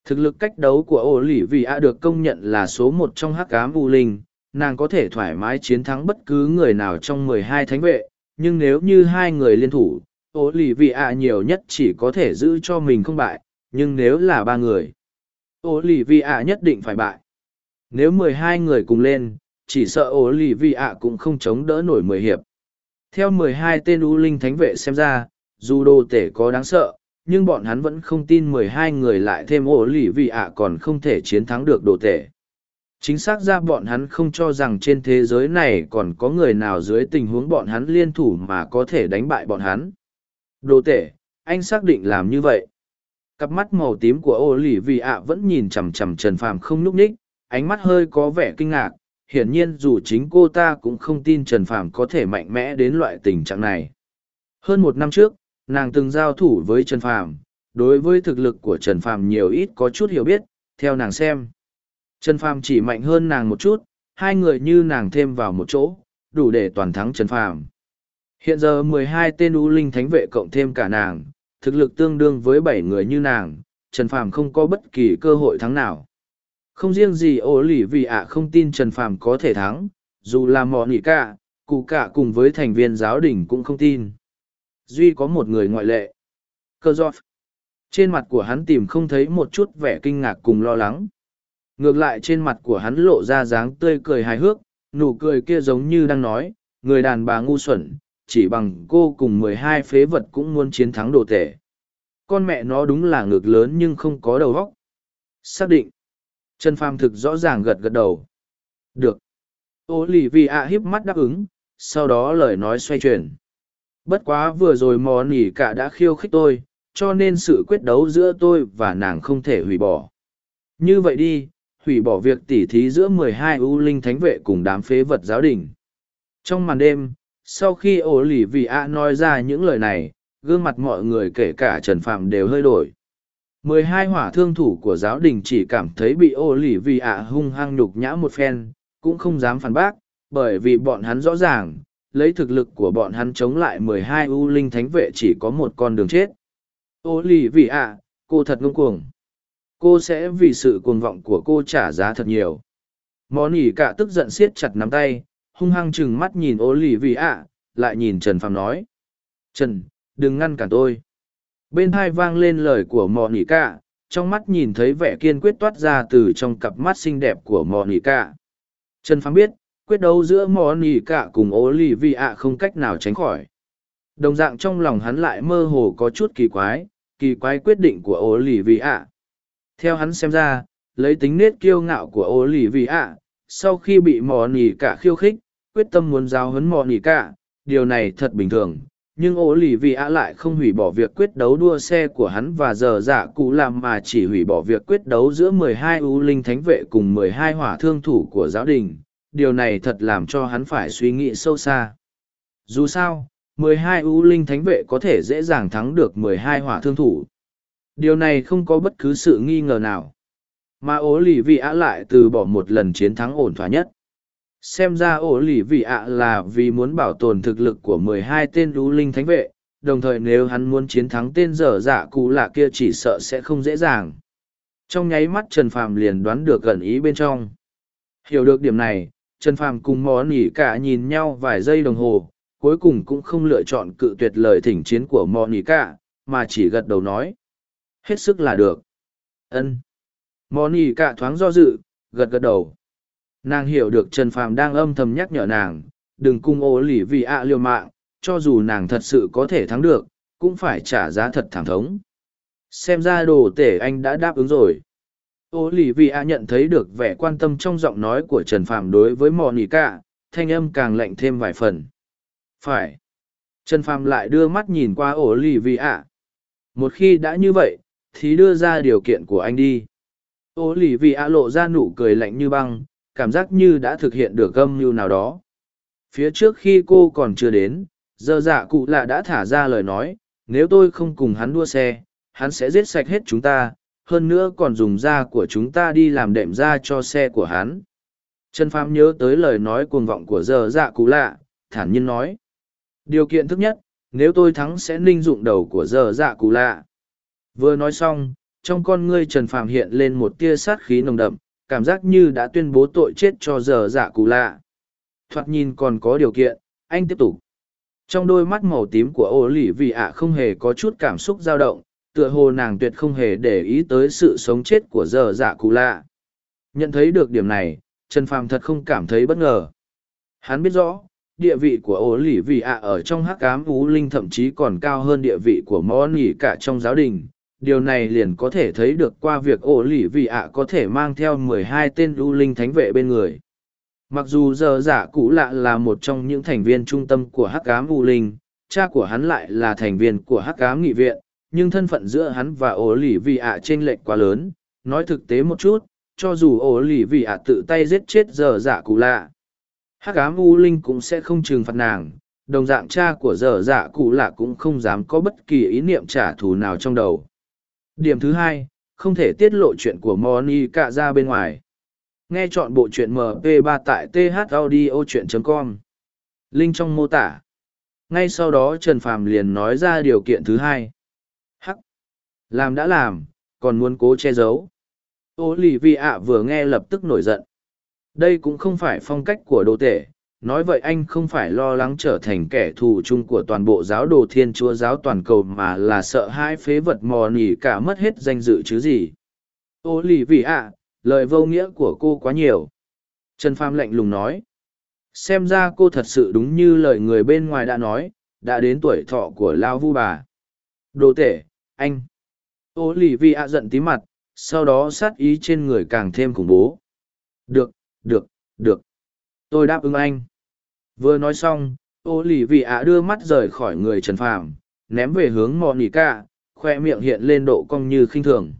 Thực lực cách đấu của ô lì vị ạ được công nhận là số một trong hắc Ám u linh. Nàng có thể thoải mái chiến thắng bất cứ người nào trong mười hai thánh vệ, nhưng nếu như hai người liên thủ, ố lì vị ạ nhiều nhất chỉ có thể giữ cho mình không bại, nhưng nếu là ba người, ố lì vị ạ nhất định phải bại. Nếu mười hai người cùng lên, chỉ sợ ố lì vị ạ cũng không chống đỡ nổi mười hiệp. Theo mười hai tên U Linh Thánh Vệ xem ra, dù đồ tể có đáng sợ, nhưng bọn hắn vẫn không tin mười hai người lại thêm ổ lì vị ạ còn không thể chiến thắng được đồ tể chính xác ra bọn hắn không cho rằng trên thế giới này còn có người nào dưới tình huống bọn hắn liên thủ mà có thể đánh bại bọn hắn đồ tể anh xác định làm như vậy. Cặp mắt màu tím của ô lì vì ạ vẫn nhìn chằm chằm trần phàm không nhúc ních ánh mắt hơi có vẻ kinh ngạc hiển nhiên dù chính cô ta cũng không tin trần phàm có thể mạnh mẽ đến loại tình trạng này. Hơn một năm trước nàng từng giao thủ với trần phàm đối với thực lực của trần phàm nhiều ít có chút hiểu biết theo nàng xem. Trần Phàm chỉ mạnh hơn nàng một chút, hai người như nàng thêm vào một chỗ, đủ để toàn thắng Trần Phàm. Hiện giờ mười hai tên U Linh Thánh vệ cộng thêm cả nàng, thực lực tương đương với bảy người như nàng, Trần Phàm không có bất kỳ cơ hội thắng nào. Không riêng gì ổ lỉ vì ạ không tin Trần Phàm có thể thắng, dù là mò nỉ cả, cụ cả cùng với thành viên giáo đình cũng không tin. Duy có một người ngoại lệ. Cơ giọt. Trên mặt của hắn tìm không thấy một chút vẻ kinh ngạc cùng lo lắng. Ngược lại trên mặt của hắn lộ ra dáng tươi cười hài hước, nụ cười kia giống như đang nói, người đàn bà ngu xuẩn, chỉ bằng cô cùng mười hai phế vật cũng muốn chiến thắng đồ tể. Con mẹ nó đúng là ngược lớn nhưng không có đầu óc. Xác định. Trần Phàm thực rõ ràng gật gật đầu. Được. Ô lì vì ạ híp mắt đáp ứng, sau đó lời nói xoay chuyển. Bất quá vừa rồi mò nỉ cả đã khiêu khích tôi, cho nên sự quyết đấu giữa tôi và nàng không thể hủy bỏ. Như vậy đi, hủy bỏ việc tỉ thí giữa 12 ưu linh thánh vệ cùng đám phế vật giáo đình. Trong màn đêm, sau khi ổ lì vì ạ nói ra những lời này, gương mặt mọi người kể cả Trần Phạm đều hơi đổi. 12 hỏa thương thủ của giáo đình chỉ cảm thấy bị ổ lì vì ạ hung hăng nhục nhã một phen, cũng không dám phản bác, bởi vì bọn hắn rõ ràng, lấy thực lực của bọn hắn chống lại mười hai u linh thánh vệ chỉ có một con đường chết. Ô lì vì ạ, cô thật ngông cuồng cô sẽ vì sự cuồng vọng của cô trả giá thật nhiều món ỉ cả tức giận siết chặt nắm tay hung hăng chừng mắt nhìn ô lì vì ạ lại nhìn trần phàm nói. Trần đừng ngăn cản tôi. Bên hai vang lên lời của mò nỉ cả trong mắt nhìn thấy vẻ kiên quyết toát ra từ trong cặp mắt xinh đẹp của mò nỉ cả trần phàm biết quyết đấu giữa mò nỉ cả cùng ô lì vì ạ không cách nào tránh khỏi. Đồng dạng trong lòng hắn lại mơ hồ có chút kỳ quái kỳ quái quyết định của ô lì vì ạ theo hắn xem ra, lấy tính nết kiêu ngạo của ô lì vì ạ, sau khi bị mò nỉ cả khiêu khích, quyết tâm muốn giao hấn mò nỉ cả, điều này thật bình thường. Nhưng ô lì vì ạ lại không hủy bỏ việc quyết đấu đua xe của hắn và giờ giả cụ làm mà chỉ hủy bỏ việc quyết đấu giữa 12 ưu linh thánh vệ cùng 12 hỏa thương thủ của giáo đình. Điều này thật làm cho hắn phải suy nghĩ sâu xa. Dù sao, 12 ưu linh thánh vệ có thể dễ dàng thắng được 12 hỏa thương thủ điều này không có bất cứ sự nghi ngờ nào mà ố lì vị á lại từ bỏ một lần chiến thắng ổn thỏa nhất xem ra ổ lì vị ạ là vì muốn bảo tồn thực lực của mười hai tên lũ linh thánh vệ, đồng thời nếu hắn muốn chiến thắng tên dở dạ cụ lạ kia chỉ sợ sẽ không dễ dàng. Trong nháy mắt trần phàm liền đoán được gần ý bên trong. Hiểu được điểm này, trần phàm cùng mò nỉ cả nhìn nhau vài giây đồng hồ, cuối cùng cũng không lựa chọn cự tuyệt lời thỉnh chiến của mò nỉ cả, mà chỉ gật đầu nói, hết sức là được. Ân. Mò nỉ cả thoáng do dự, gật gật đầu nàng hiểu được trần phàm đang âm thầm nhắc nhở nàng, đừng cung ô lỉ vì ạ liều mạng, cho dù nàng thật sự có thể thắng được, cũng phải trả giá thật thẳng thống. Xem ra đồ tể anh đã đáp ứng rồi. Ô lỉ vì ạ nhận thấy được vẻ quan tâm trong giọng nói của trần phàm đối với mò nỉ cả, thanh âm càng lạnh thêm vài phần. Phải. Trần phàm lại đưa mắt nhìn qua ô lỉ vì ạ. Một khi đã như vậy, thì đưa ra điều kiện của anh đi. Ô lỉ vì ạ lộ ra nụ cười lạnh như băng cảm giác như đã thực hiện được âm mưu nào đó. Phía trước khi cô còn chưa đến, giờ dạ cụ lạ đã thả ra lời nói, nếu tôi không cùng hắn đua xe, hắn sẽ giết sạch hết chúng ta, hơn nữa còn dùng da của chúng ta đi làm đệm da cho xe của hắn. Trần phàm nhớ tới lời nói cuồng vọng của giờ dạ cụ lạ, thản nhiên nói, điều kiện thứ nhất, nếu tôi thắng sẽ ninh dụng đầu của giờ dạ cụ lạ. Vừa nói xong, trong con ngươi trần phàm hiện lên một tia sát khí nồng đậm cảm giác như đã tuyên bố tội chết cho giờ dạ cụ lạ. Thoạt nhìn còn có điều kiện, anh tiếp tục. Trong đôi mắt màu tím của ô lì vì ạ không hề có chút cảm xúc dao động, tựa hồ nàng tuyệt không hề để ý tới sự sống chết của giờ dạ cụ lạ. Nhận thấy được điểm này, trần phàm thật không cảm thấy bất ngờ. Hắn biết rõ, địa vị của ô lì vì ạ ở trong hắc cám ú linh thậm chí còn cao hơn địa vị của món nỉ cả trong giáo đình điều này liền có thể thấy được qua việc ổ lỉ vị ạ có thể mang theo mười hai tên ưu linh thánh vệ bên người. Mặc dù giờ giả cũ lạ là một trong những thành viên trung tâm của hắc cám ưu linh, cha của hắn lại là thành viên của hắc cám nghị viện, nhưng thân phận giữa hắn và ổ lỉ vị ạ t r ê n lệch quá lớn. Nói thực tế một chút, cho dù ổ lỉ vị ạ tự tay giết chết giờ giả cũ lạ, hắc cám ưu linh cũng sẽ không trừng phạt nàng. Đồng dạng cha của dở dạ cụ lạ cũng không dám có bất kỳ ý niệm trả thù nào trong đầu. Điểm thứ hai, không thể tiết lộ chuyện của Monica ra bên ngoài. Nghe chọn bộ truyện MP3 tại thaudio.com. Link trong mô tả. Ngay sau đó Trần Phàm liền nói ra điều kiện thứ hai. Hắc. Làm đã làm, còn muốn cố che giấu. Ô lì ạ vừa nghe lập tức nổi giận. Đây cũng không phải phong cách của đồ tể, nói vậy anh không phải lo lắng trở thành kẻ thù chung của toàn bộ giáo đồ thiên chúa giáo toàn cầu mà là sợ hai phế vật mò nỉ cả mất hết danh dự chứ gì. Ô lì vì ạ, lời vô nghĩa của cô quá nhiều. Trần pham lạnh lùng nói. Xem ra cô thật sự đúng như lời người bên ngoài đã nói, đã đến tuổi thọ của lao vu bà. Đồ tể, anh. Ô lì vì ạ giận tí mặt, sau đó sát ý trên người càng thêm khủng bố. Được được được tôi đáp ứng anh. Vừa nói xong ô lì vị ạ đưa mắt rời khỏi người trần phàm, ném về hướng mò nỉ ca khoe miệng hiện lên độ cong như khinh thường.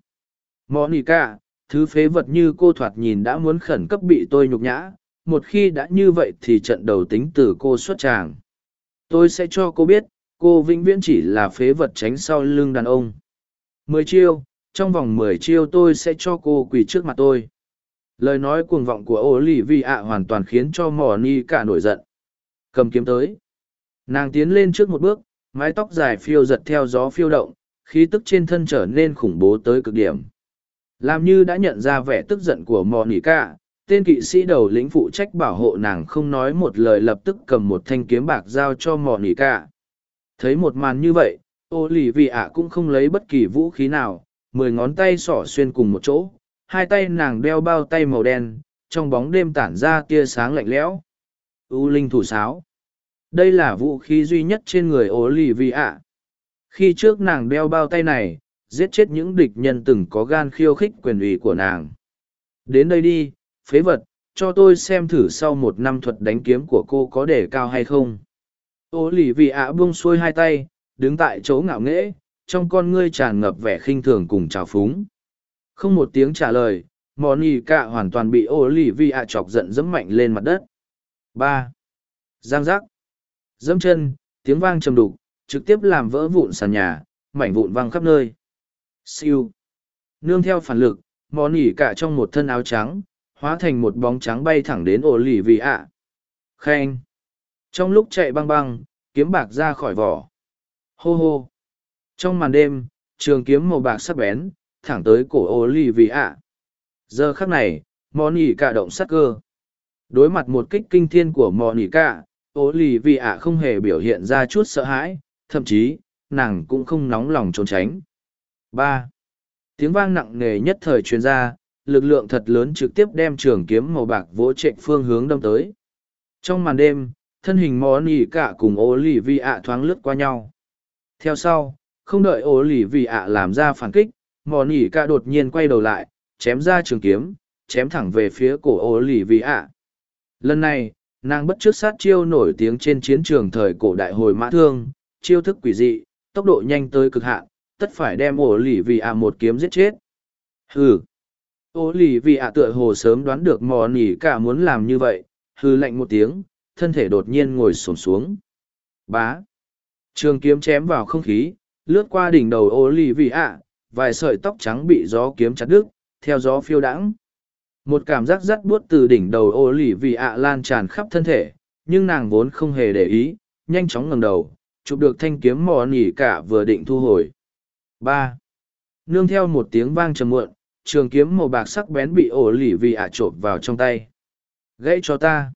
Mò nỉ ca thứ phế vật như cô thoạt nhìn đã muốn khẩn cấp bị tôi nhục nhã, một khi đã như vậy thì trận đầu tính từ cô xuất tràng. Tôi sẽ cho cô biết, cô vĩnh viễn chỉ là phế vật tránh sau lưng đàn ông. Mười chiêu, trong vòng mười chiêu tôi sẽ cho cô quỳ trước mặt tôi lời nói cuồng vọng của ô lì vi ạ hoàn toàn khiến cho mò ni cả nổi giận. Cầm kiếm tới. Nàng tiến lên trước một bước, mái tóc dài phiêu giật theo gió phiêu động, khí tức trên thân trở nên khủng bố tới cực điểm. Làm như đã nhận ra vẻ tức giận của mò nỉ cả tên kỵ sĩ đầu lĩnh phụ trách bảo hộ nàng không nói một lời lập tức cầm một thanh kiếm bạc giao cho mò nỉ cả thấy một màn như vậy ô lì vị ạ cũng không lấy bất kỳ vũ khí nào, mười ngón tay xỏ xuyên cùng một chỗ hai tay nàng đeo bao tay màu đen, trong bóng đêm tản ra tia sáng lạnh lẽo. U linh thủ sáo. Đây là vũ khí duy nhất trên người ố lì vì ạ khi trước nàng đeo bao tay này, giết chết những địch nhân từng có gan khiêu khích quyền ủy của nàng. Đến đây đi, phế vật, cho tôi xem thử sau một năm thuật đánh kiếm của cô có để cao hay không. Ô lì vì ạ buông xuôi hai tay, đứng tại chỗ ngạo nghễ, trong con ngươi tràn ngập vẻ khinh thường cùng trào phúng không một tiếng trả lời Monica hoàn toàn bị Olivia chọc giận dẫm mạnh lên mặt đất ba giang giác dẫm chân tiếng vang trầm đục trực tiếp làm vỡ vụn sàn nhà mảnh vụn văng khắp nơi siêu nương theo phản lực Monica trong một thân áo trắng hóa thành một bóng trắng bay thẳng đến Olivia. Khen! Trong lúc chạy băng băng, kiếm bạc ra khỏi vỏ. Hô hô! Trong màn đêm, trường kiếm màu bạc sắc bén, thẳng tới cổ ô lì vì ạ. Giờ khắc này, mò nỉ cả động sắc cơ. Đối mặt một kích kinh thiên của mò nỉ cả, ô lì vì ạ không hề biểu hiện ra chút sợ hãi, thậm chí, nàng cũng không nóng lòng trốn tránh. ba Tiếng vang nặng nề nhất thời truyền ra, lực lượng thật lớn trực tiếp đem trường kiếm màu bạc vỗ trệch phương hướng đâm tới. Trong màn đêm, thân hình mò nỉ cả cùng ô lì vì ạ thoáng lướt qua nhau. Theo sau, không đợi ô lì vì ạ làm ra phản kích, mò nỉ cả đột nhiên quay đầu lại, chém ra trường kiếm, chém thẳng về phía cổ ô lì vì ạ. Lần này, nàng bất trước sát chiêu nổi tiếng trên chiến trường thời cổ đại hồi mã thương, chiêu thức quỷ dị, tốc độ nhanh tới cực hạn, tất phải đem ô lì vì ạ một kiếm giết chết. Hừ! ô lì vì ạ tựa hồ sớm đoán được mò nỉ cả muốn làm như vậy, hư lạnh một tiếng, thân thể đột nhiên ngồi sổm xuống. Bá! Trường kiếm chém vào không khí, lướt qua đỉnh đầu ô lì vì ạ, vài sợi tóc trắng bị gió kiếm chặt đứt, theo gió phiêu đãng. Một cảm giác rắt buốt từ đỉnh đầu ô lì vì ạ lan tràn khắp thân thể nhưng nàng vốn không hề để ý nhanh chóng ngầm đầu chụp được thanh kiếm mò nỉ cả vừa định thu hồi. Ba. Nương theo một tiếng vang trầm muộn trường kiếm màu bạc sắc bén bị ổ lỉ vì ạ trộm vào trong tay. Gãy cho ta.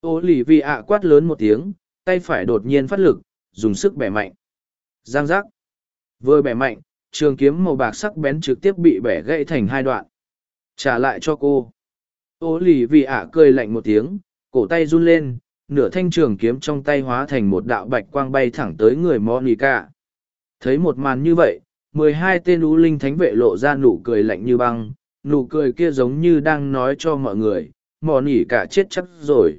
Ô lỉ vì ạ quát lớn một tiếng tay phải đột nhiên phát lực dùng sức bẻ mạnh. Giang giác. Vừa bẻ mạnh trường kiếm màu bạc sắc bén trực tiếp bị bẻ gãy thành hai đoạn. Trả lại cho cô. Ô lì vì ạ cười lạnh một tiếng, cổ tay run lên, nửa thanh trường kiếm trong tay hóa thành một đạo bạch quang bay thẳng tới người monica. Thấy một màn như vậy, mười hai tên lũ linh thánh vệ lộ ra nụ cười lạnh như băng, nụ cười kia giống như đang nói cho mọi người mò nỉ cả chết chắc rồi.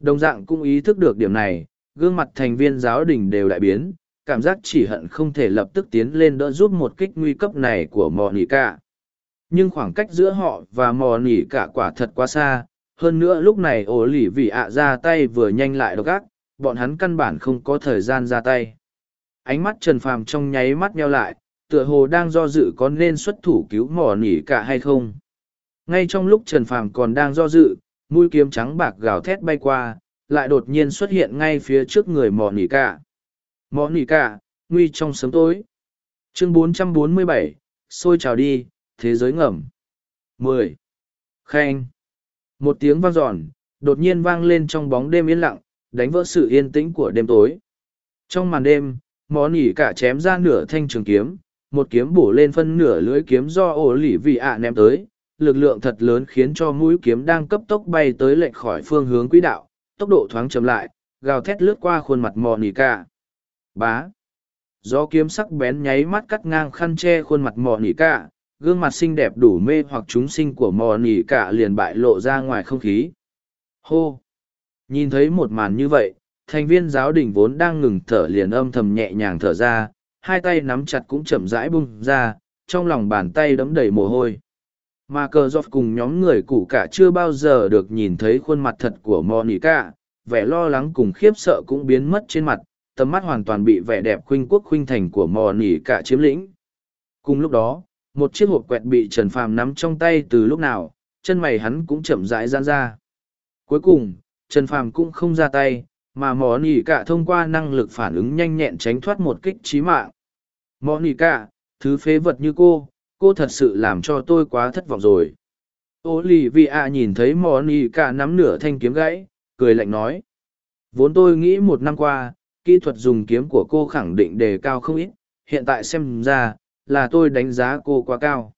Đồng dạng cũng ý thức được điểm này, gương mặt thành viên giáo đình đều đại biến cảm giác chỉ hận không thể lập tức tiến lên đỡ giúp một kích nguy cấp này của mò nỉ cả. Nhưng khoảng cách giữa họ và mò nỉ cả quả thật quá xa, hơn nữa lúc này ổ lỉ vì ạ ra tay vừa nhanh lại độc ác, bọn hắn căn bản không có thời gian ra tay. Ánh mắt trần phàm trong nháy mắt nheo lại, tựa hồ đang do dự có nên xuất thủ cứu mò nỉ cả hay không. Ngay trong lúc trần phàm còn đang do dự, mũi kiếm trắng bạc gào thét bay qua, lại đột nhiên xuất hiện ngay phía trước người mò nỉ cả mò nỉ cả nguy trong sớm tối chương 447, sôi trào đi thế giới ngầm. 10. khanh Một tiếng vang giòn, đột nhiên vang lên trong bóng đêm yên lặng, đánh vỡ sự yên tĩnh của đêm tối. Trong màn đêm, món nỉ cả chém ra nửa thanh trường kiếm, một kiếm bổ lên phân nửa lưỡi kiếm do ổ lỉ vị ạ ném tới, lực lượng thật lớn khiến cho mũi kiếm đang cấp tốc bay tới lệch khỏi phương hướng quỹ đạo, tốc độ thoáng chậm lại, gào thét lướt qua khuôn mặt mò nỉ cả. Bá. Gió kiếm sắc bén nháy mắt cắt ngang khăn che khuôn mặt mò nỉ cả, gương mặt xinh đẹp đủ mê hoặc chúng sinh của mò nỉ cả liền bại lộ ra ngoài không khí. Hô! Nhìn thấy một màn như vậy, thành viên giáo đình vốn đang ngừng thở liền âm thầm nhẹ nhàng thở ra, hai tay nắm chặt cũng chậm rãi bung ra, trong lòng bàn tay đấm đầy mồ hôi. Mà cờ dọc cùng nhóm người cũ cả chưa bao giờ được nhìn thấy khuôn mặt thật của Monica, vẻ lo lắng cùng khiếp sợ cũng biến mất trên mặt, tầm mắt hoàn toàn bị vẻ đẹp khuynh quốc khuynh thành của Monica chiếm lĩnh. Cùng lúc đó, một chiếc hộp quẹt bị trần phàm nắm trong tay từ lúc nào chân mày hắn cũng chậm rãi giãn ra. Cuối cùng trần phàm cũng không ra tay mà mò nỉ cả thông qua năng lực phản ứng nhanh nhẹn tránh thoát một kích chí mạng. Mò nỉ cả thứ phế vật như cô cô thật sự làm cho tôi quá thất vọng rồi. Ô lì vì ạ nhìn thấy mò nỉ cả nắm nửa thanh kiếm gãy cười lạnh nói. Vốn tôi nghĩ một năm qua kỹ thuật dùng kiếm của cô khẳng định đề cao không ít, hiện tại xem ra, là tôi đánh giá cô quá cao.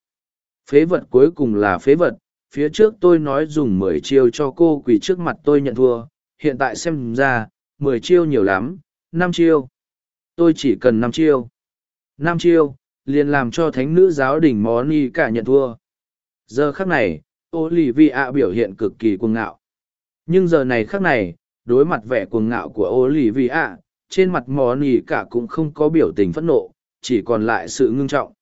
Phế vật cuối cùng là phế vật, phía trước tôi nói dùng mười chiêu cho cô quỳ trước mặt tôi nhận thua, hiện tại xem ra, mười chiêu nhiều lắm, năm chiêu. Tôi chỉ cần năm chiêu. Năm chiêu, liền làm cho thánh nữ giáo đình mó ni cả nhận thua. Giờ khắc này ô lì vi ạ biểu hiện cực kỳ cuồng ngạo. Nhưng giờ này khắc này, đối mặt vẻ cuồng ngạo của ô lì vi ạ trên mặt mò nỉ cả cũng không có biểu tình phẫn nộ chỉ còn lại sự ngưng trọng.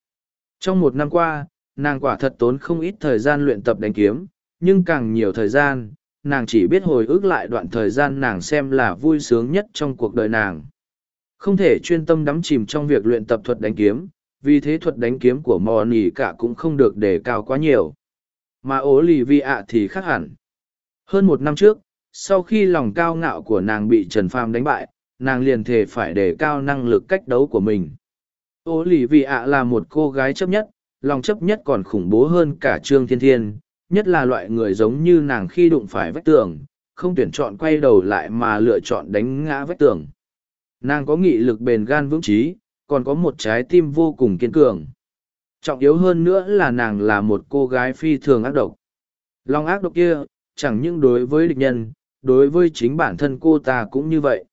Trong một năm qua, nàng quả thật tốn không ít thời gian luyện tập đánh kiếm, nhưng càng nhiều thời gian, nàng chỉ biết hồi ức lại đoạn thời gian nàng xem là vui sướng nhất trong cuộc đời nàng. Không thể chuyên tâm đắm chìm trong việc luyện tập thuật đánh kiếm, vì thế thuật đánh kiếm của mò nỉ cả cũng không được đề cao quá nhiều. Mà ố lì vi ạ thì khác hẳn. Hơn một năm trước, sau khi lòng cao ngạo của nàng bị Trần Phàm đánh bại, nàng liền thể phải đề cao năng lực cách đấu của mình. Ô lì vì ạ là một cô gái chấp nhất, lòng chấp nhất còn khủng bố hơn cả Trương Thiên Thiên, nhất là loại người giống như nàng khi đụng phải vách tường, không tuyển chọn quay đầu lại mà lựa chọn đánh ngã vách tường. Nàng có nghị lực bền gan vững trí, còn có một trái tim vô cùng kiên cường. Trọng yếu hơn nữa là nàng là một cô gái phi thường ác độc. Lòng ác độc kia, chẳng những đối với địch nhân, đối với chính bản thân cô ta cũng như vậy.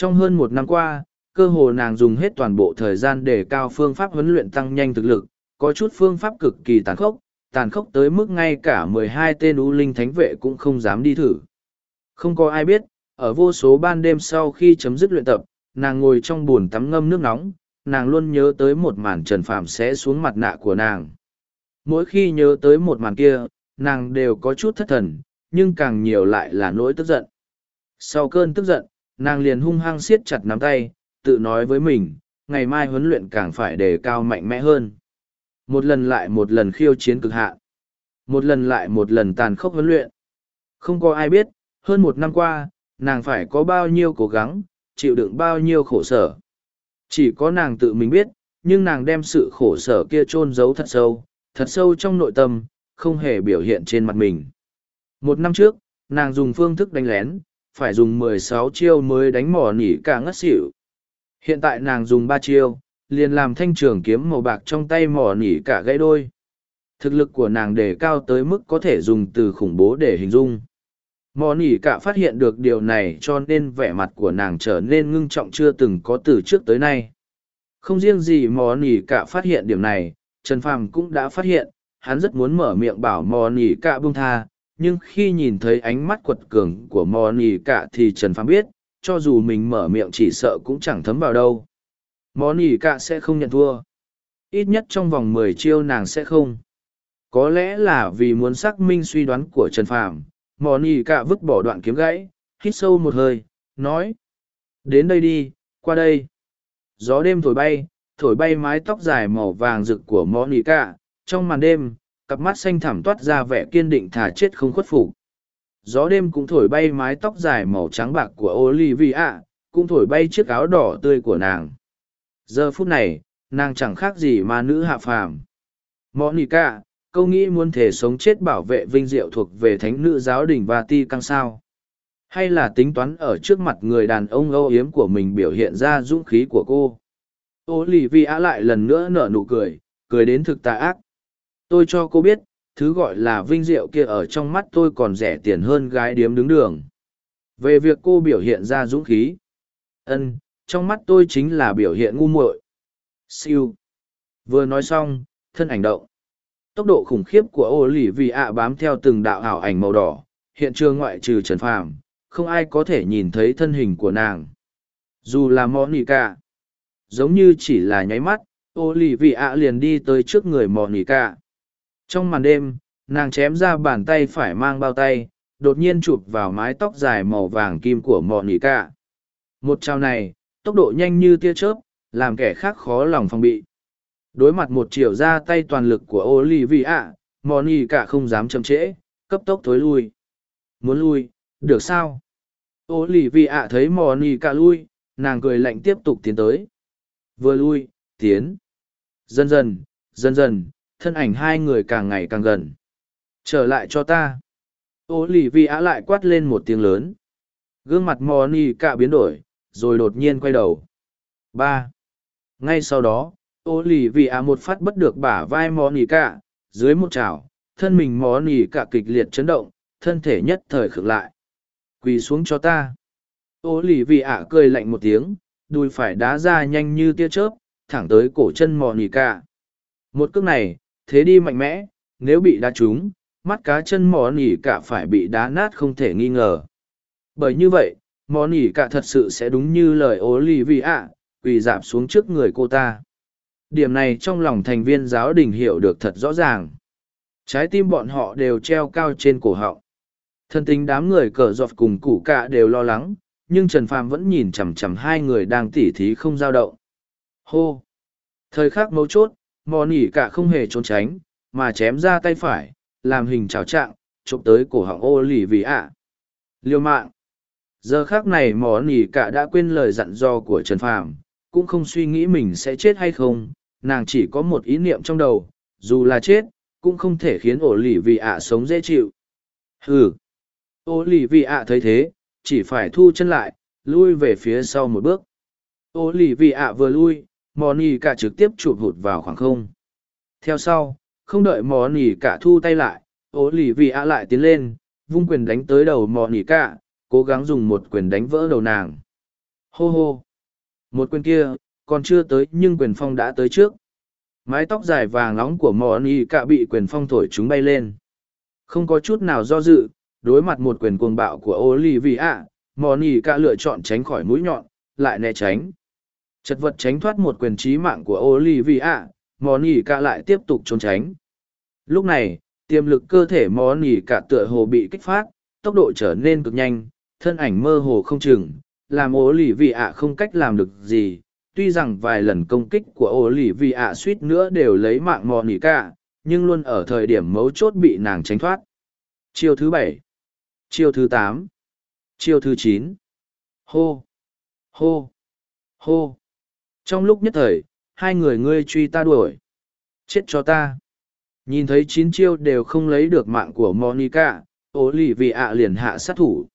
Trong hơn một năm qua, cơ hồ nàng dùng hết toàn bộ thời gian để cao phương pháp huấn luyện tăng nhanh thực lực, có chút phương pháp cực kỳ tàn khốc, tàn khốc tới mức ngay cả mười hai tên U Linh Thánh Vệ cũng không dám đi thử. Không có ai biết, ở vô số ban đêm sau khi chấm dứt luyện tập, nàng ngồi trong bồn tắm ngâm nước nóng, nàng luôn nhớ tới một màn trần phạm sẽ xuống mặt nạ của nàng. Mỗi khi nhớ tới một màn kia, nàng đều có chút thất thần, nhưng càng nhiều lại là nỗi tức giận. Sau cơn tức giận, nàng liền hung hăng siết chặt nắm tay, tự nói với mình, ngày mai huấn luyện càng phải đề cao mạnh mẽ hơn. Một lần lại một lần khiêu chiến cực hạn. Một lần lại một lần tàn khốc huấn luyện. Không có ai biết, hơn một năm qua, nàng phải có bao nhiêu cố gắng, chịu đựng bao nhiêu khổ sở. Chỉ có nàng tự mình biết, nhưng nàng đem sự khổ sở kia chôn giấu thật sâu, thật sâu trong nội tâm, không hề biểu hiện trên mặt mình. Một năm trước, nàng dùng phương thức đánh lén, phải dùng mười sáu chiêu mới đánh mỏ nỉ cả ngất xỉu. Hiện tại nàng dùng ba chiêu, liền làm thanh trường kiếm màu bạc trong tay mỏ nỉ cả gãy đôi. Thực lực của nàng đề cao tới mức có thể dùng từ khủng bố để hình dung. Mỏ nỉ cả phát hiện được điều này cho nên vẻ mặt của nàng trở nên ngưng trọng chưa từng có từ trước tới nay. Không riêng gì mỏ nỉ cả phát hiện điểm này, Trần Phàm cũng đã phát hiện, hắn rất muốn mở miệng bảo mỏ nỉ cả buông tha, nhưng khi nhìn thấy ánh mắt quật cường của mò nỉ cả thì trần phàm biết, cho dù mình mở miệng chỉ sợ cũng chẳng thấm vào đâu. Mò nỉ cả sẽ không nhận thua. Ít nhất trong vòng mười chiêu nàng sẽ không. Có lẽ là vì muốn xác minh suy đoán của trần phàm mò nỉ cả vứt bỏ đoạn kiếm gãy, hít sâu một hơi, nói, đến đây đi, qua đây. Gió đêm thổi bay thổi bay mái tóc dài màu vàng rực của mò nỉ cả, trong màn đêm cặp mắt xanh thẳm toát ra vẻ kiên định thà chết không khuất phục. Gió đêm cũng thổi bay mái tóc dài màu trắng bạc của olivia, cũng thổi bay chiếc áo đỏ tươi của nàng. Giờ phút này, nàng chẳng khác gì mà nữ hạ phàm. Monica câu nghĩ muốn thể sống chết bảo vệ vinh diệu thuộc về thánh nữ giáo đình và ti căng sao? Hay là tính toán ở trước mặt người đàn ông âu yếm của mình biểu hiện ra dũng khí của cô? Olivia lại lần nữa nở nụ cười cười đến thực tà ác tôi cho cô biết, thứ gọi là vinh diệu kia ở trong mắt tôi còn rẻ tiền hơn gái điếm đứng đường. Về việc cô biểu hiện ra dũng khí. Ân, trong mắt tôi chính là biểu hiện ngu muội. Siêu. Vừa nói xong, thân ảnh động. Tốc độ khủng khiếp của ô lì vì ạ bám theo từng đạo ảo ảnh màu đỏ, hiện trường ngoại trừ trần phàm, không ai có thể nhìn thấy thân hình của nàng. Dù là monica. Giống như chỉ là nháy mắt ô lì vì ạ liền đi tới trước người monica trong màn đêm, nàng chém ra bàn tay phải mang bao tay, đột nhiên chụp vào mái tóc dài màu vàng kim của mọ nỉ cả. Một trào này, tốc độ nhanh như tia chớp, làm kẻ khác khó lòng phòng bị. Đối mặt một chiều ra tay toàn lực của Olivia, mọ nỉ cả không dám chậm trễ, cấp tốc thối lui. Muốn lui, được sao? Olivia thấy mọ nỉ cả lui, nàng cười lạnh tiếp tục tiến tới. Vừa lui, tiến. Dần dần, dần dần, thân ảnh hai người càng ngày càng gần. Trở lại cho ta. Ô lì vi á lại quát lên một tiếng lớn. Gương mặt mò ni cả biến đổi, rồi đột nhiên quay đầu. ba Ngay sau đó, ô lì vi á một phát bất được bả vai mò ni cả, dưới một chảo, thân mình mò ni cả kịch liệt chấn động, thân thể nhất thời khựng lại. Quỳ xuống cho ta. Ô lì vi ạ cười lạnh một tiếng, đùi phải đá ra nhanh như tia chớp, thẳng tới cổ chân mò nỉ cả. Một cước này, thế đi mạnh mẽ, nếu bị đá trúng, mắt cá chân mò nỉ cả phải bị đá nát không thể nghi ngờ. Bởi như vậy, mò nỉ cả thật sự sẽ đúng như lời ố lì vì ạ, quỳ dạp xuống trước người cô ta. Điểm này trong lòng thành viên giáo đình hiểu được thật rõ ràng. Trái tim bọn họ đều treo cao trên cổ họng. Thân tính đám người cờ giọt cùng củ cạ đều lo lắng, nhưng Trần Phàm vẫn nhìn chằm chằm hai người đang tỉ thí không giao động. Hô! Thời khắc mấu chốt, mò nỉ cả không hề trốn tránh mà chém ra tay phải làm hình trào trạng, chụp tới cổ họng ô lì vì ạ. Liêu mạng. Giờ khác này mỏ nỉ cả đã quên lời dặn dò của Trần Phàm, cũng không suy nghĩ mình sẽ chết hay không, nàng chỉ có một ý niệm trong đầu, dù là chết, cũng không thể khiến ổ lì vì ạ sống dễ chịu. Hừ. Ô lì vì ạ thấy thế, chỉ phải thu chân lại, lui về phía sau một bước. Ô lì vì ạ vừa lui, mò nỉ cả trực tiếp chụp hụt vào khoảng không. Theo sau, không đợi mò nỉ cả thu tay lại, ố lì vì ạ lại tiến lên, vung quyền đánh tới đầu mò nỉ cả, cố gắng dùng một quyền đánh vỡ đầu nàng. Hô hô! Một quyền kia, còn chưa tới nhưng quyền phong đã tới trước. Mái tóc dài vàng nóng của mò nỉ cả bị quyền phong thổi chúng bay lên. Không có chút nào do dự, đối mặt một quyền cuồng bạo của Olivia, mò nỉ cả lựa chọn tránh khỏi mũi nhọn, lại né tránh. Chật vật tránh thoát một quyền trí mạng của Olivia, món ỉ cả lại tiếp tục trốn tránh. Lúc này, tiềm lực cơ thể món ỉ cả tựa hồ bị kích phát, tốc độ trở nên cực nhanh, thân ảnh mơ hồ không chừng, làm ố lì vị không cách làm được gì. Tuy rằng vài lần công kích của ố lì vị suýt nữa đều lấy mạng món ỉ cả, nhưng luôn ở thời điểm mấu chốt bị nàng tránh thoát. Chiêu thứ bảy, Chiêu thứ tám, Chiêu thứ chín, Hô! Hô! Hô! Trong lúc nhất thời, hai người ngươi truy ta đuổi. Chết cho ta! Nhìn thấy chín chiêu đều không lấy được mạng của Monica, ố lì vì ạ liền hạ sát thủ.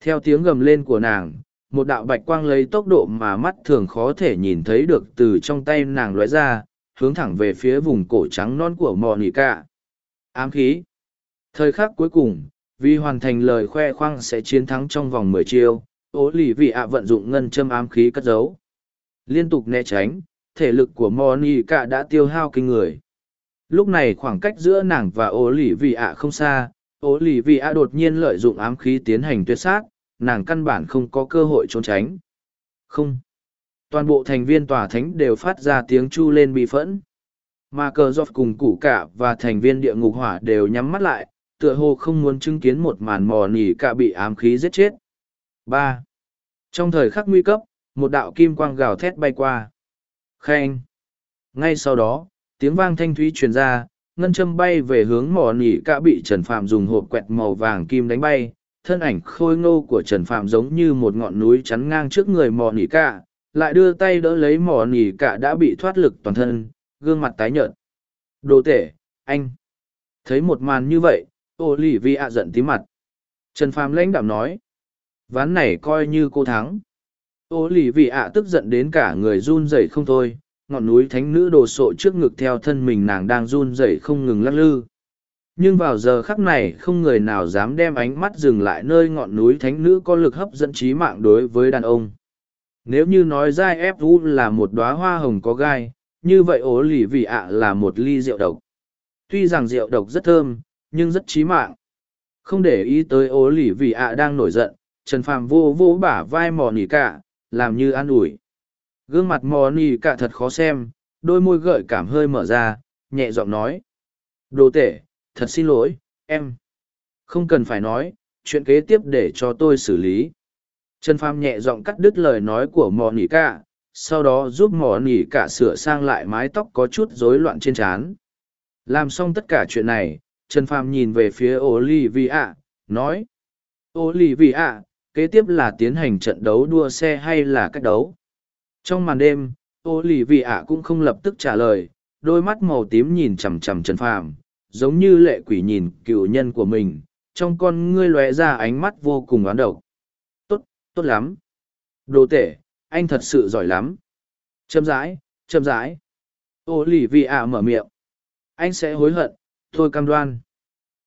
Theo tiếng gầm lên của nàng, một đạo bạch quang lấy tốc độ mà mắt thường khó thể nhìn thấy được từ trong tay nàng lóe ra, hướng thẳng về phía vùng cổ trắng non của Monica. Ám khí. Thời khắc cuối cùng, vì hoàn thành lời khoe khoang sẽ chiến thắng trong vòng mười chiêu, ố lì vì ạ vận dụng ngân châm ám khí cất giấu. Liên tục né tránh, thể lực của monica nỉ cả đã tiêu hao kinh người. Lúc này khoảng cách giữa nàng và ô lì vị ạ không xa, ô lì vị ạ đột nhiên lợi dụng ám khí tiến hành tuyệt sát, nàng căn bản không có cơ hội trốn tránh. Không. Toàn bộ thành viên tòa thánh đều phát ra tiếng chu lên bị phẫn. Mà cờ giọt cùng củ cả và thành viên địa ngục hỏa đều nhắm mắt lại, tựa hồ không muốn chứng kiến một màn mò nỉ cả bị ám khí giết chết. ba Trong thời khắc nguy cấp, một đạo kim quang gào thét bay qua. Khen. Ngay sau đó, tiếng vang thanh thúy truyền ra, ngân châm bay về hướng mỏ nỉ cả bị Trần Phạm dùng hộp quẹt màu vàng kim đánh bay, thân ảnh khôi ngô của Trần Phạm giống như một ngọn núi chắn ngang trước người mỏ nỉ cả, lại đưa tay đỡ lấy mỏ nỉ cả đã bị thoát lực toàn thân, gương mặt tái nhợt. Đồ tể, anh! Thấy một màn như vậy, ô lì vi ạ giận tí mặt. Trần Phạm lãnh đạm nói, ván này coi như cô thắng. Ô lì Vị ạ tức giận đến cả người run rẩy không thôi, ngọn núi thánh nữ đồ sộ trước ngực theo thân mình nàng đang run rẩy không ngừng lắc lư. Nhưng vào giờ khắc này không người nào dám đem ánh mắt dừng lại nơi ngọn núi thánh nữ có lực hấp dẫn trí mạng đối với đàn ông. Nếu như nói dai ép u là một đoá hoa hồng có gai như vậy ố lì vị ạ là một ly rượu độc. Tuy rằng rượu độc rất thơm nhưng rất trí mạng. Không để ý tới ố lì vị ạ đang nổi giận trần phàm vô vô bả vai mò nỉ cả làm như an ủi. Gương mặt mò nì cả thật khó xem, đôi môi gợi cảm hơi mở ra, nhẹ giọng nói. Đồ tể, thật xin lỗi, em. Không cần phải nói, chuyện kế tiếp để cho tôi xử lý. Trần pham nhẹ giọng cắt đứt lời nói của mò nỉ cả, sau đó giúp mò nỉ cả sửa sang lại mái tóc có chút rối loạn trên trán. Làm xong tất cả chuyện này, trần pham nhìn về phía olivia, nói. Olivia kế tiếp là tiến hành trận đấu đua xe hay là cách đấu trong màn đêm olivia cũng không lập tức trả lời đôi mắt màu tím nhìn chằm chằm trần phàm giống như lệ quỷ nhìn cựu nhân của mình, trong con ngươi lóe ra ánh mắt vô cùng oán độc. Tốt, tốt lắm. Đồ tể, anh thật sự giỏi lắm. Châm rãi, châm rãi. Ô lì vị ạ mở miệng. Anh sẽ hối hận, thôi cam đoan.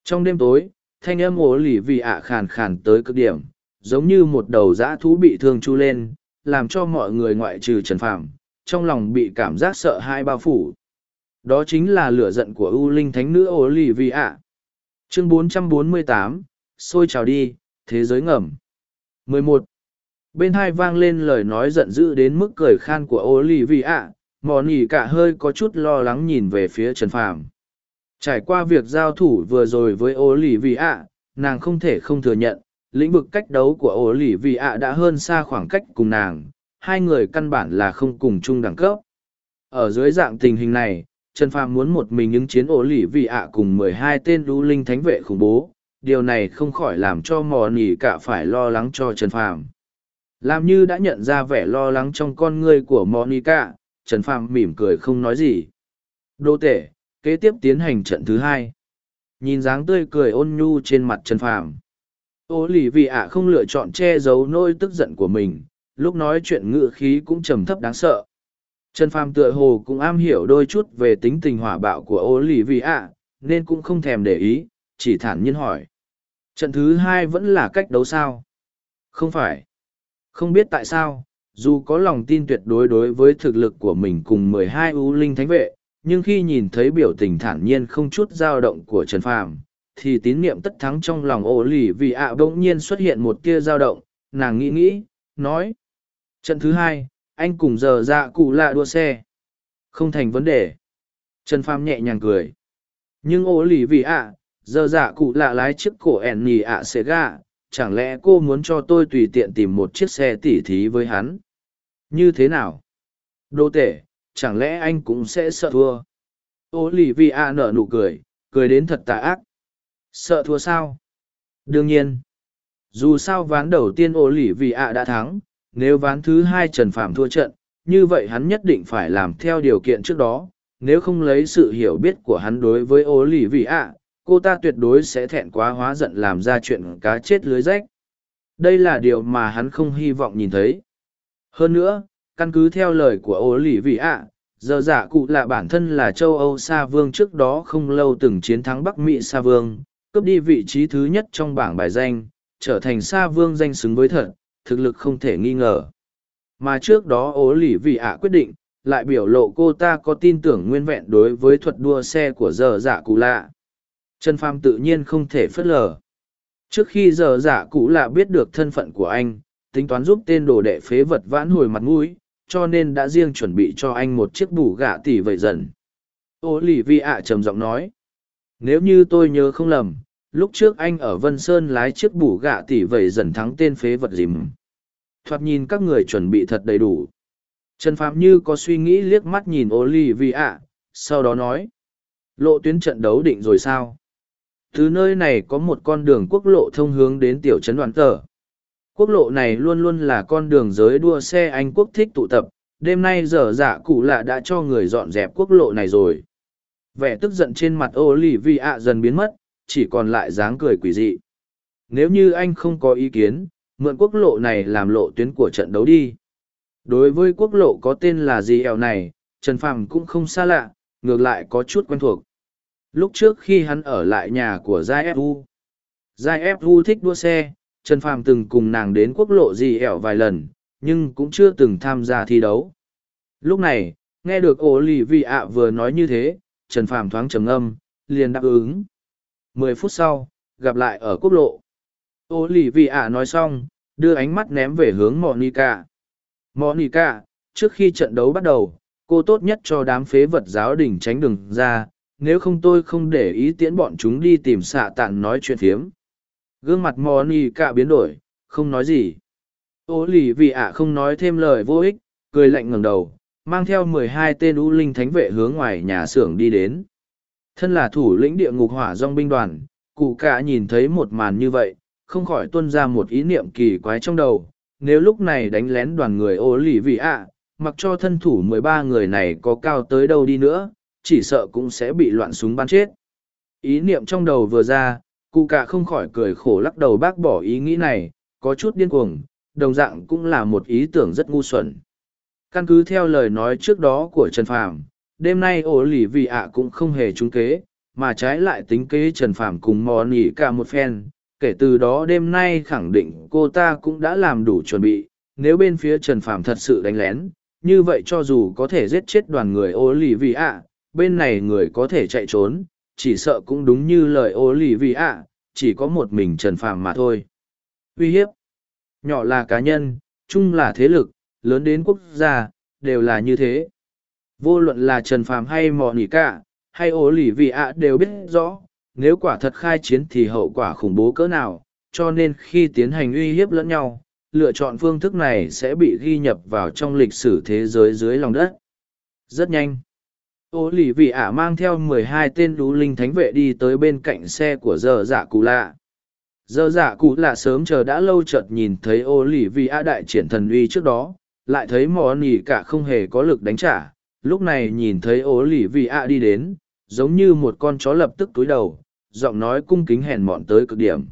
Trong đêm tối, thanh âm ô lì vị ạ khàn khàn tới cực điểm, giống như một đầu dã thú bị thương chu lên, làm cho mọi người ngoại trừ Trần Phàm, trong lòng bị cảm giác sợ hãi bao phủ. Đó chính là lửa giận của U Linh Thánh Nữ Olivia. Chương 448, Xôi trào đi, Thế giới ngầm. 11. Bên hai vang lên lời nói giận dữ đến mức cười khan của Olivia, Lì mò nỉ cả hơi có chút lo lắng nhìn về phía Trần Phàm. Trải qua việc giao thủ vừa rồi với Olivia, nàng không thể không thừa nhận, lĩnh vực cách đấu của ổ lỉ vì ạ đã hơn xa khoảng cách cùng nàng, hai người căn bản là không cùng chung đẳng cấp. Ở dưới dạng tình hình này, Trần Phàm muốn một mình ứng chiến ổ lỉ vị ạ cùng mười hai tên lũ linh thánh vệ khủng bố, điều này không khỏi làm cho mò nỉ cả phải lo lắng cho Trần Phàm. Làm như đã nhận ra vẻ lo lắng trong con ngươi của Mò Nỉ Cả, Trần Phàm mỉm cười không nói gì. Đô tể, kế tiếp tiến hành trận thứ hai. Nhìn dáng tươi cười ôn nhu trên mặt Trần Phàm. Ô lì vì ạ không lựa chọn che giấu nỗi tức giận của mình, lúc nói chuyện ngự khí cũng trầm thấp đáng sợ. Trần Phàm tựa hồ cũng am hiểu đôi chút về tính tình hỏa bạo của ô lì vì ạ, nên cũng không thèm để ý, chỉ thản nhiên hỏi. Trận thứ hai vẫn là cách đấu sao? Không phải. Không biết tại sao, dù có lòng tin tuyệt đối đối với thực lực của mình cùng mười hai ưu linh thánh vệ, nhưng khi nhìn thấy biểu tình thản nhiên không chút dao động của Trần Phàm, thì tín niệm tất thắng trong lòng ổ lì vì ạ à bỗng nhiên xuất hiện một tia dao động, nàng nghĩ nghĩ, nói. Trận thứ hai, anh cùng giờ dạ cụ lạ đua xe. Không thành vấn đề. Trần pham nhẹ nhàng cười. Nhưng ổ lì vì ạ, giờ dạ cụ lạ lái chiếc cổ ẻn nhì ạ sẽ gà, chẳng lẽ cô muốn cho tôi tùy tiện tìm một chiếc xe tỉ thí với hắn? Như thế nào? Đô tể, chẳng lẽ anh cũng sẽ sợ thua? Ô lì vì ạ nở nụ cười, cười đến thật tà ác. Sợ thua sao? Đương nhiên. Dù sao ván đầu tiên ô lỉ vì ạ đã thắng, nếu ván thứ hai Trần Phạm thua trận, như vậy hắn nhất định phải làm theo điều kiện trước đó. Nếu không lấy sự hiểu biết của hắn đối với ô lỉ vì ạ, cô ta tuyệt đối sẽ thẹn quá hóa giận làm ra chuyện cá chết lưới rách. Đây là điều mà hắn không hy vọng nhìn thấy. Hơn nữa, căn cứ theo lời của ô lỉ vì ạ, giờ giả cụ là bản thân là châu Âu Sa Vương trước đó không lâu từng chiến thắng Bắc Mỹ Sa Vương, cướp đi vị trí thứ nhất trong bảng bài danh, trở thành Sa Vương danh xứng với thật, thực lực không thể nghi ngờ. Mà trước đó ố lỉ vị ạ quyết định, lại biểu lộ cô ta có tin tưởng nguyên vẹn đối với thuật đua xe của giờ giả dạ cụ lạ. Trần Phàm tự nhiên không thể phớt lờ. Trước khi giờ giả dạ cụ lạ biết được thân phận của anh, tính toán giúp tên đồ đệ phế vật vãn hồi mặt mũi, cho nên đã riêng chuẩn bị cho anh một chiếc bù gạ tỷ vậy dần. Ô lì vi ạ trầm giọng nói. Nếu như tôi nhớ không lầm, lúc trước anh ở Vân Sơn lái chiếc bủ gạ tỷ vậy dần thắng tên phế vật dìm. Thoạt nhìn các người chuẩn bị thật đầy đủ. Trần Phạm Như có suy nghĩ liếc mắt nhìn ô lì ạ, sau đó nói. Lộ tuyến trận đấu định rồi sao? Từ nơi này có một con đường quốc lộ thông hướng đến tiểu trấn đoàn tờ. Quốc lộ này luôn luôn là con đường giới đua xe Anh quốc thích tụ tập, đêm nay giờ giả dạ cụ lạ đã cho người dọn dẹp quốc lộ này rồi. Vẻ tức giận trên mặt ô lì vi ạ dần biến mất, chỉ còn lại dáng cười quỷ dị. Nếu như anh không có ý kiến, mượn quốc lộ này làm lộ tuyến của trận đấu đi. Đối với quốc lộ có tên là gì ẻo này, Trần Phàm cũng không xa lạ, ngược lại có chút quen thuộc lúc trước khi hắn ở lại nhà của giai fu giai fu thích đua xe trần phàm từng cùng nàng đến quốc lộ gì ẻo vài lần nhưng cũng chưa từng tham gia thi đấu lúc này nghe được ổ lì vi ạ vừa nói như thế trần phàm thoáng trầm âm liền đáp ứng. Mười phút sau, gặp lại ở quốc lộ. Ô lì vì ạ nói xong, đưa ánh mắt ném về hướng monica. Monica, trước khi trận đấu bắt đầu, cô tốt nhất cho đám phế vật giáo đình tránh đường ra, nếu không tôi không để ý tiễn bọn chúng đi tìm xạ tạn nói chuyện phiếm. Gương mặt Monica biến đổi, không nói gì. Ô lì vì ạ không nói thêm lời vô ích, cười lạnh ngẩng đầu mang theo mười hai tên u linh thánh vệ hướng ngoài nhà xưởng đi đến thân là thủ lĩnh địa ngục hỏa dòng binh đoàn cụ cả nhìn thấy một màn như vậy không khỏi tuân ra một ý niệm kỳ quái trong đầu nếu lúc này đánh lén đoàn người ô lì vì ạ mặc cho thân thủ mười ba người này có cao tới đâu đi nữa chỉ sợ cũng sẽ bị loạn súng bắn chết. Ý niệm trong đầu vừa ra, cụ cả không khỏi cười khổ lắc đầu bác bỏ ý nghĩ này, có chút điên cuồng, đồng dạng cũng là một ý tưởng rất ngu xuẩn. Căn cứ theo lời nói trước đó của Trần Phàm, đêm nay ổ lì vì ạ cũng không hề trúng kế, mà trái lại tính kế Trần Phàm cùng mò nỉ cả một phen. Kể từ đó đêm nay khẳng định cô ta cũng đã làm đủ chuẩn bị, nếu bên phía Trần Phàm thật sự đánh lén, như vậy cho dù có thể giết chết đoàn người ô lì vì ạ, bên này người có thể chạy trốn, chỉ sợ cũng đúng như lời ô lì vì ạ, chỉ có một mình Trần Phàm mà thôi. Uy hiếp, nhỏ là cá nhân, chung là thế lực, lớn đến quốc gia, đều là như thế. Vô luận là Trần Phàm hay mò nỉ cả, hay ô lỉ vị ạ đều biết rõ, nếu quả thật khai chiến thì hậu quả khủng bố cỡ nào, cho nên khi tiến hành uy hiếp lẫn nhau, lựa chọn phương thức này sẽ bị ghi nhập vào trong lịch sử thế giới dưới lòng đất. Rất nhanh ô lì vị ả mang theo mười hai tên lũ linh thánh vệ đi tới bên cạnh xe của dơ dạ cụ lạ dơ dạ cụ lạ sớm chờ đã lâu chợt nhìn thấy ô lì vị ả đại triển thần uy trước đó lại thấy mò nỉ cả không hề có lực đánh trả lúc này nhìn thấy ố lì vị ạ đi đến giống như một con chó lập tức túi đầu giọng nói cung kính hèn mọn tới cực điểm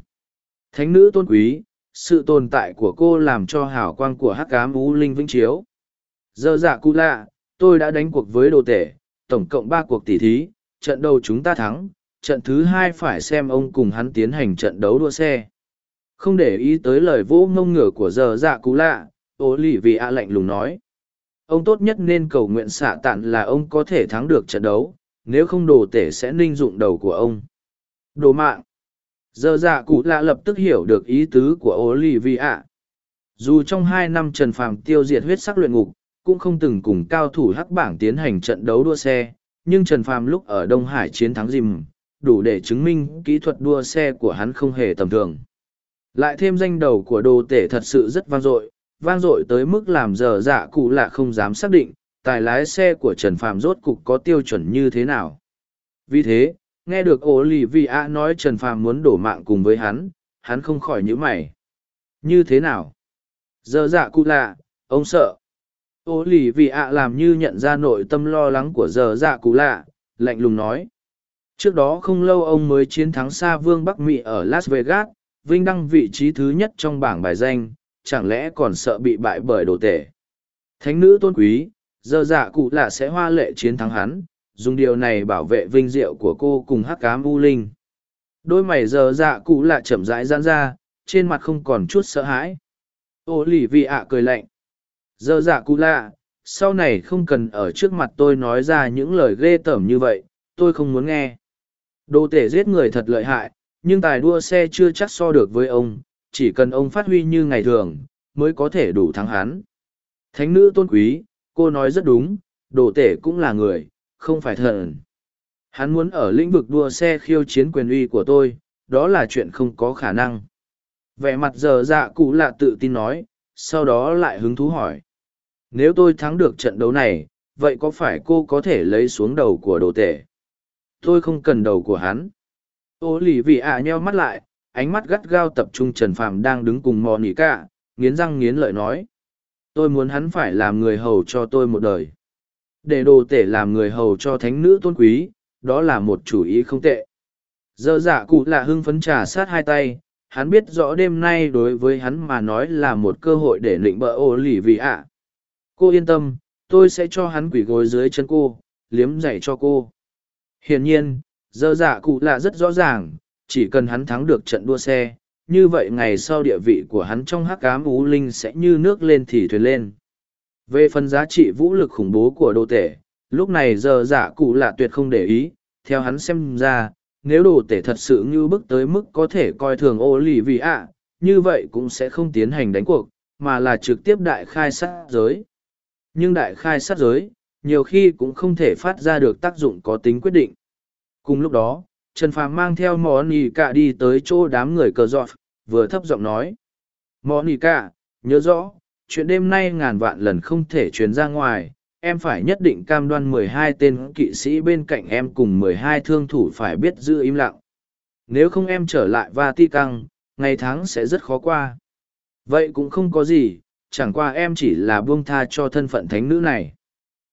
thánh nữ tôn quý sự tồn tại của cô làm cho hào quang của hắc cám ú linh vĩnh chiếu dơ dạ cụ lạ tôi đã đánh cuộc với đồ tể tổng cộng ba cuộc tỉ thí, trận đầu chúng ta thắng, trận thứ hai phải xem ông cùng hắn tiến hành trận đấu đua xe. Không để ý tới lời vỗ ngông ngửa của dơ dạ cụ lạ, ô lì vì a lạnh lùng nói. Ông tốt nhất nên cầu nguyện xạ tạn là ông có thể thắng được trận đấu, nếu không đồ tể sẽ ninh dụng đầu của ông. Đồ mạng. Giờ dạ cụ lạ lập tức hiểu được ý tứ của ô lì vì a. Dù trong hai năm Trần Phàm tiêu diệt huyết sắc luyện ngục, cũng không từng cùng cao thủ hắc bảng tiến hành trận đấu đua xe, nhưng Trần Phàm lúc ở Đông Hải chiến thắng dìm, đủ để chứng minh kỹ thuật đua xe của hắn không hề tầm thường. Lại thêm danh đầu của đồ tể thật sự rất vang dội, vang dội tới mức làm giờ dạ cụ lạ không dám xác định, tài lái xe của Trần Phàm rốt cục có tiêu chuẩn như thế nào. Vì thế, nghe được ổ lì vì a nói Trần Phàm muốn đổ mạng cùng với hắn, hắn không khỏi nhữ mày. Như thế nào? Giờ dạ cụ lạ, ông sợ ô lì vì ạ làm như nhận ra nội tâm lo lắng của giờ dạ cụ lạ lạnh lùng nói trước đó không lâu ông mới chiến thắng xa vương bắc mỹ ở las vegas vinh đăng vị trí thứ nhất trong bảng bài danh chẳng lẽ còn sợ bị bại bởi đồ tể? Thánh nữ tôn quý giờ dạ cụ lạ sẽ hoa lệ chiến thắng hắn dùng điều này bảo vệ vinh diệu của cô cùng hắc cám u linh. Đôi mày giờ dạ cụ lạ chậm rãi giãn ra trên mặt không còn chút sợ hãi. Ô lì vị ạ cười lạnh. Giờ dạ cụ lạ, sau này không cần ở trước mặt tôi nói ra những lời ghê tởm như vậy, tôi không muốn nghe. Đồ tể giết người thật lợi hại, nhưng tài đua xe chưa chắc so được với ông, chỉ cần ông phát huy như ngày thường, mới có thể đủ thắng hắn. Thánh nữ tôn quý, cô nói rất đúng, đồ tể cũng là người, không phải thần. Hắn muốn ở lĩnh vực đua xe khiêu chiến quyền uy của tôi, đó là chuyện không có khả năng. Vẻ mặt giờ dạ cụ lạ tự tin nói, sau đó lại hứng thú hỏi. Nếu tôi thắng được trận đấu này, vậy có phải cô có thể lấy xuống đầu của đồ tể? Tôi không cần đầu của hắn. Ô lì vì ạ à nheo mắt lại, ánh mắt gắt gao tập trung Trần Phàm đang đứng cùng mò nỉ cả, nghiến răng nghiến lợi nói. Tôi muốn hắn phải làm người hầu cho tôi một đời. Để đồ tể làm người hầu cho thánh nữ tôn quý, đó là một chủ ý không tệ. Giờ dạ cụ là hưng phấn trà sát hai tay, hắn biết rõ đêm nay đối với hắn mà nói là một cơ hội để lịnh bợ ô lì vì ạ cô yên tâm tôi sẽ cho hắn quỷ gối dưới chân cô liếm dạy cho cô hiển nhiên dơ dạ cụ lạ rất rõ ràng chỉ cần hắn thắng được trận đua xe, như vậy ngày sau địa vị của hắn trong hắc cám ú linh sẽ như nước lên thì thuyền lên. Về phần giá trị vũ lực khủng bố của đồ tể, lúc này giờ giả cụ lạ tuyệt không để ý, theo hắn xem ra, nếu đồ tể thật sự như bước tới mức có thể coi thường ô lì vì ạ như vậy cũng sẽ không tiến hành đánh cuộc, mà là trực tiếp đại khai sát giới. Nhưng đại khai sát giới, nhiều khi cũng không thể phát ra được tác dụng có tính quyết định. Cùng lúc đó trần phàm mang theo Monica cả đi tới chỗ đám người cờ giọt vừa thấp giọng nói Monica, cả nhớ rõ chuyện đêm nay ngàn vạn lần không thể truyền ra ngoài em phải nhất định cam đoan mười hai tên kỵ sĩ bên cạnh em cùng mười hai thương thủ phải biết giữ im lặng. Nếu không em trở lại và ti ngày tháng sẽ rất khó qua. Vậy cũng không có gì, chẳng qua em chỉ là buông tha cho thân phận thánh nữ này.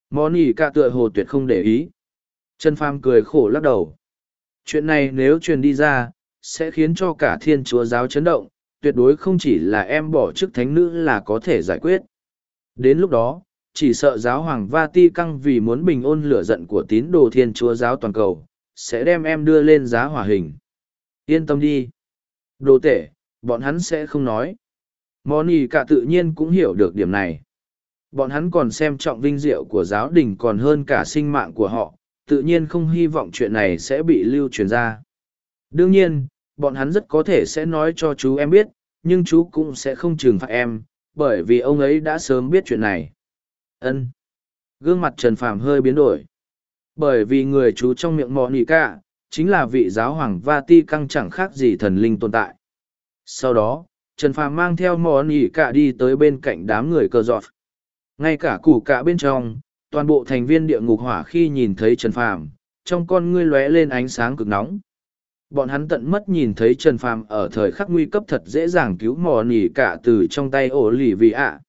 Monica cả tựa hồ tuyệt không để ý. Trần Phàm cười khổ lắc đầu. Chuyện này nếu truyền đi ra, sẽ khiến cho cả thiên chúa giáo chấn động, tuyệt đối không chỉ là em bỏ chức thánh nữ là có thể giải quyết. Đến lúc đó, chỉ sợ giáo hoàng Vati căng vì muốn bình ôn lửa giận của tín đồ thiên chúa giáo toàn cầu, sẽ đem em đưa lên giá hỏa hình. Yên tâm đi. Đồ tể, bọn hắn sẽ không nói. Moni cả tự nhiên cũng hiểu được điểm này. Bọn hắn còn xem trọng vinh diệu của giáo đình còn hơn cả sinh mạng của họ, tự nhiên không hy vọng chuyện này sẽ bị lưu truyền ra. Đương nhiên, bọn hắn rất có thể sẽ nói cho chú em biết, nhưng chú cũng sẽ không trừng phạt em, bởi vì ông ấy đã sớm biết chuyện này. Ân. Gương mặt trần phàm hơi biến đổi. Bởi vì người chú trong miệng mọ nỉ cả chính là vị giáo hoàng va ti căng chẳng khác gì thần linh tồn tại. Sau đó trần phàm mang theo mọ nỉ cả đi tới bên cạnh đám người cờ giọt. Ngay cả củ cả bên trong toàn bộ thành viên địa ngục hỏa khi nhìn thấy Trần Phàm, trong con ngươi lóe lên ánh sáng cực nóng. Bọn hắn tận mất nhìn thấy Trần Phàm ở thời khắc nguy cấp thật dễ dàng cứu mò nỉ cả từ trong tay ổ lì vì ạ.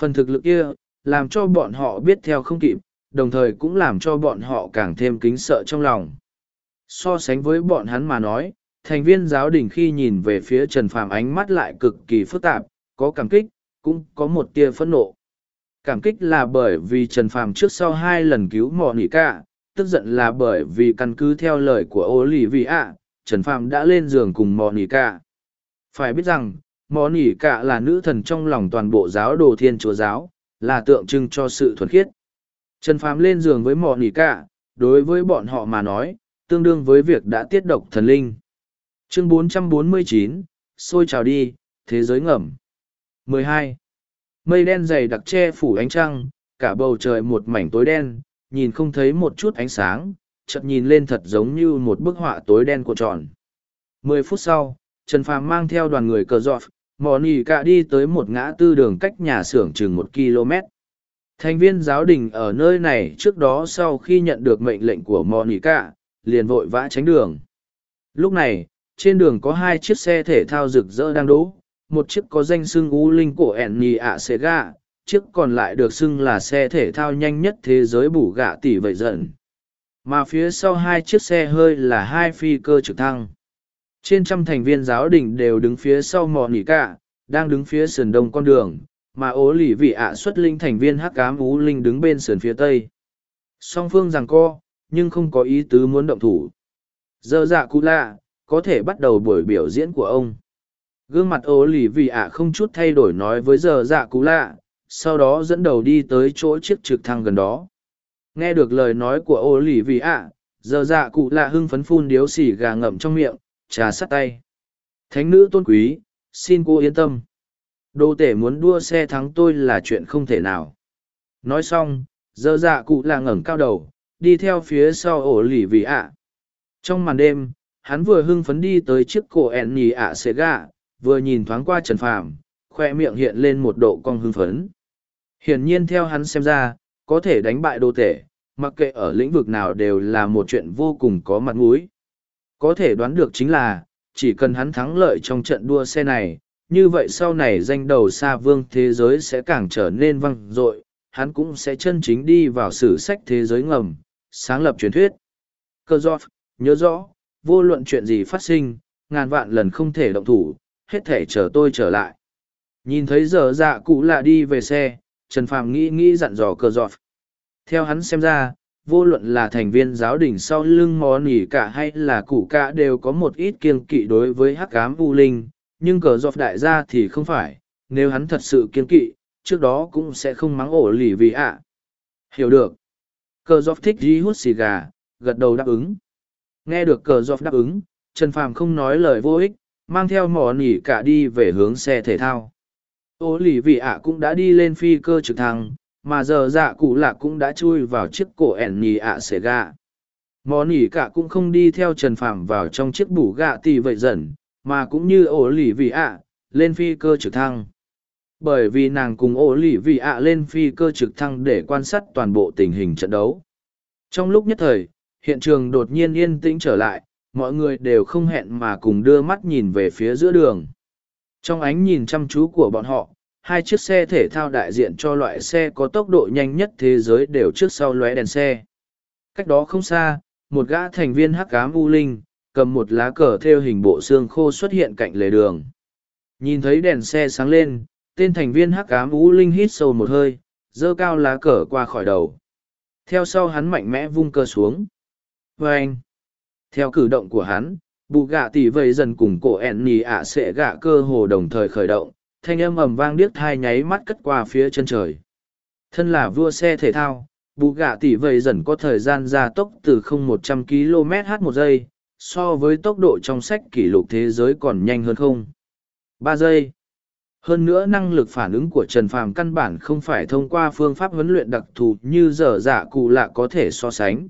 Phần thực lực kia, làm cho bọn họ biết theo không kịp, đồng thời cũng làm cho bọn họ càng thêm kính sợ trong lòng. So sánh với bọn hắn mà nói, thành viên giáo đình khi nhìn về phía Trần Phàm ánh mắt lại cực kỳ phức tạp, có cảm kích, cũng có một tia phẫn nộ. Cảm kích là bởi vì Trần Phàm trước sau hai lần cứu mò nỉ cả, tức giận là bởi vì căn cứ theo lời của ô lì vị ạ, Trần Phàm đã lên giường cùng mò nỉ cả. Phải biết rằng, mò nỉ cả là nữ thần trong lòng toàn bộ giáo đồ thiên chúa giáo, là tượng trưng cho sự thuần khiết. Trần Phàm lên giường với mò nỉ cả, đối với bọn họ mà nói, tương đương với việc đã tiết độc thần linh. Chương 449, xôi trào đi, thế giới ngầm. 12. Mây đen dày đặc che phủ ánh trăng, cả bầu trời một mảnh tối đen, nhìn không thấy một chút ánh sáng, chợt nhìn lên thật giống như một bức họa tối đen của tròn. Mười phút sau, Trần Phàm mang theo đoàn người cờ giọt, mò Nỉ cả đi tới một ngã tư đường cách nhà xưởng chừng một km. Thành viên giáo đình ở nơi này trước đó sau khi nhận được mệnh lệnh của mò Nỉ cả, liền vội vã tránh đường. Lúc này, trên đường có hai chiếc xe thể thao rực rỡ đang đỗ, một chiếc có danh xưng u linh của ẻn nhì ạ xế gà, chiếc còn lại được xưng là xe thể thao nhanh nhất thế giới bù gạ tỷ vậy dần. Mà phía sau hai chiếc xe hơi là hai phi cơ trực thăng. Trên trăm thành viên giáo đình đều đứng phía sau mò nỉ cả, đang đứng phía sườn đông con đường, mà ố lì vị ạ xuất linh thành viên hắc cám ú linh đứng bên sườn phía tây. Song phương rằng co, nhưng không có ý tứ muốn động thủ. Giờ dạ cụ lạ, có thể bắt đầu buổi biểu diễn của ông. Gương mặt ô lì vì ạ không chút thay đổi nói với giờ dạ Cú lạ, sau đó dẫn đầu đi tới chỗ chiếc trực thăng gần đó. Nghe được lời nói của ô lì vì ạ, giờ dạ cụ lạ hưng phấn phun điếu xỉ gà ngậm trong miệng, trà sắt tay. Thánh nữ tôn quý, xin cô yên tâm. Đô tể muốn đua xe thắng tôi là chuyện không thể nào. Nói xong, giờ dạ cụ lạ ngẩng cao đầu, đi theo phía sau ổ lì vì ạ. Trong màn đêm, hắn vừa hưng phấn đi tới chiếc cổ ẹn nhì ạ xế gà, vừa nhìn thoáng qua Trần Phàm, khoe miệng hiện lên một độ cong hưng phấn. Hiển nhiên theo hắn xem ra, có thể đánh bại đô tể, mặc kệ ở lĩnh vực nào đều là một chuyện vô cùng có mặt mũi. Có thể đoán được chính là, chỉ cần hắn thắng lợi trong trận đua xe này, như vậy sau này danh đầu xa vương thế giới sẽ càng trở nên vang dội, hắn cũng sẽ chân chính đi vào sử sách thế giới ngầm, sáng lập truyền thuyết. Cơ do, nhớ rõ, vô luận chuyện gì phát sinh, ngàn vạn lần không thể động thủ, hết thể chờ tôi trở lại. Nhìn thấy giờ dạ cụ lạ đi về xe, Trần Phàm nghĩ nghĩ dặn dò Cờ giọt. Theo hắn xem ra, vô luận là thành viên giáo đình sau lưng mò nỉ cả hay là cụ cả đều có một ít kiên kỵ đối với hắc ám u linh, nhưng cờ giọt đại gia thì không phải, nếu hắn thật sự kiên kỵ, trước đó cũng sẽ không mắng ổ lì vì ạ. Hiểu được. Cờ giọt thích di hút xì gà, gật đầu đáp ứng. Nghe được cờ giọt đáp ứng, Trần Phàm không nói lời vô ích, mang theo mỏ nỉ cả đi về hướng xe thể thao. Ô lì vị ạ cũng đã đi lên phi cơ trực thăng, mà giờ dạ cụ lạ cũng đã chui vào chiếc cổ ẻn nỉ ạ xẻ gà. Mỏ nỉ cả cũng không đi theo trần phàm vào trong chiếc bủ gạ tì vậy dần, mà cũng như ô lì vị ạ, lên phi cơ trực thăng. Bởi vì nàng cùng ô lì vị ạ lên phi cơ trực thăng để quan sát toàn bộ tình hình trận đấu. Trong lúc nhất thời, hiện trường đột nhiên yên tĩnh trở lại mọi người đều không hẹn mà cùng đưa mắt nhìn về phía giữa đường trong ánh nhìn chăm chú của bọn họ, hai chiếc xe thể thao đại diện cho loại xe có tốc độ nhanh nhất thế giới đều trước sau lóe đèn xe. Cách đó không xa, một gã thành viên hắc ám u linh, cầm một lá cờ theo hình bộ xương khô xuất hiện cạnh lề đường. Nhìn thấy đèn xe sáng lên, tên thành viên hắc ám u linh hít sâu một hơi, dơ cao lá cờ qua khỏi đầu. Theo sau hắn mạnh mẽ vung cờ xuống. Và anh, theo cử động của hắn, bù gạ tỷ vây dần cùng cổ ẹn nhì ạ sẽ gạ cơ hồ đồng thời khởi động thanh âm ầm vang điếc thai nháy mắt cất qua phía chân trời. Thân là vua xe thể thao bù gạ tỷ vây dần có thời gian gia tốc từ không một trăm km h một giây so với tốc độ trong sách kỷ lục thế giới còn nhanh hơn không? Ba giây. Hơn nữa năng lực phản ứng của trần phàm căn bản không phải thông qua phương pháp huấn luyện đặc thù như dở dạ cụ lạ có thể so sánh.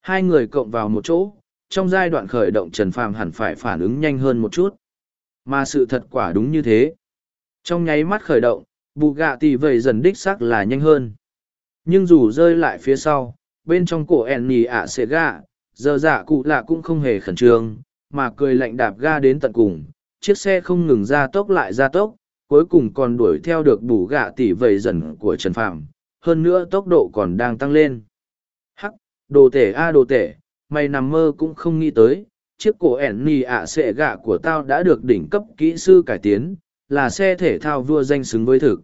Hai người cộng vào một chỗ trong giai đoạn khởi động Trần Phàm hẳn phải phản ứng nhanh hơn một chút. Mà sự thật quả đúng như thế. Trong nháy mắt khởi động, bù gạ tỷ vầy dần đích xác là nhanh hơn. nhưng dù rơi lại phía sau bên trong cổ ẻn nì ạ xệ gạ giờ dạ cụ lạ cũng không hề khẩn trương mà cười lạnh đạp ga đến tận cùng chiếc xe không ngừng ra tốc lại ra tốc cuối cùng còn đuổi theo được bù gạ tỉ vầy dần của trần Phàm hơn nữa tốc độ còn đang tăng lên hắc đồ tể a đồ tể mày nằm mơ cũng không nghĩ tới, chiếc cổ ẻn nì ạ sệ gạ của tao đã được đỉnh cấp kỹ sư cải tiến, là xe thể thao vua danh xứng với thực.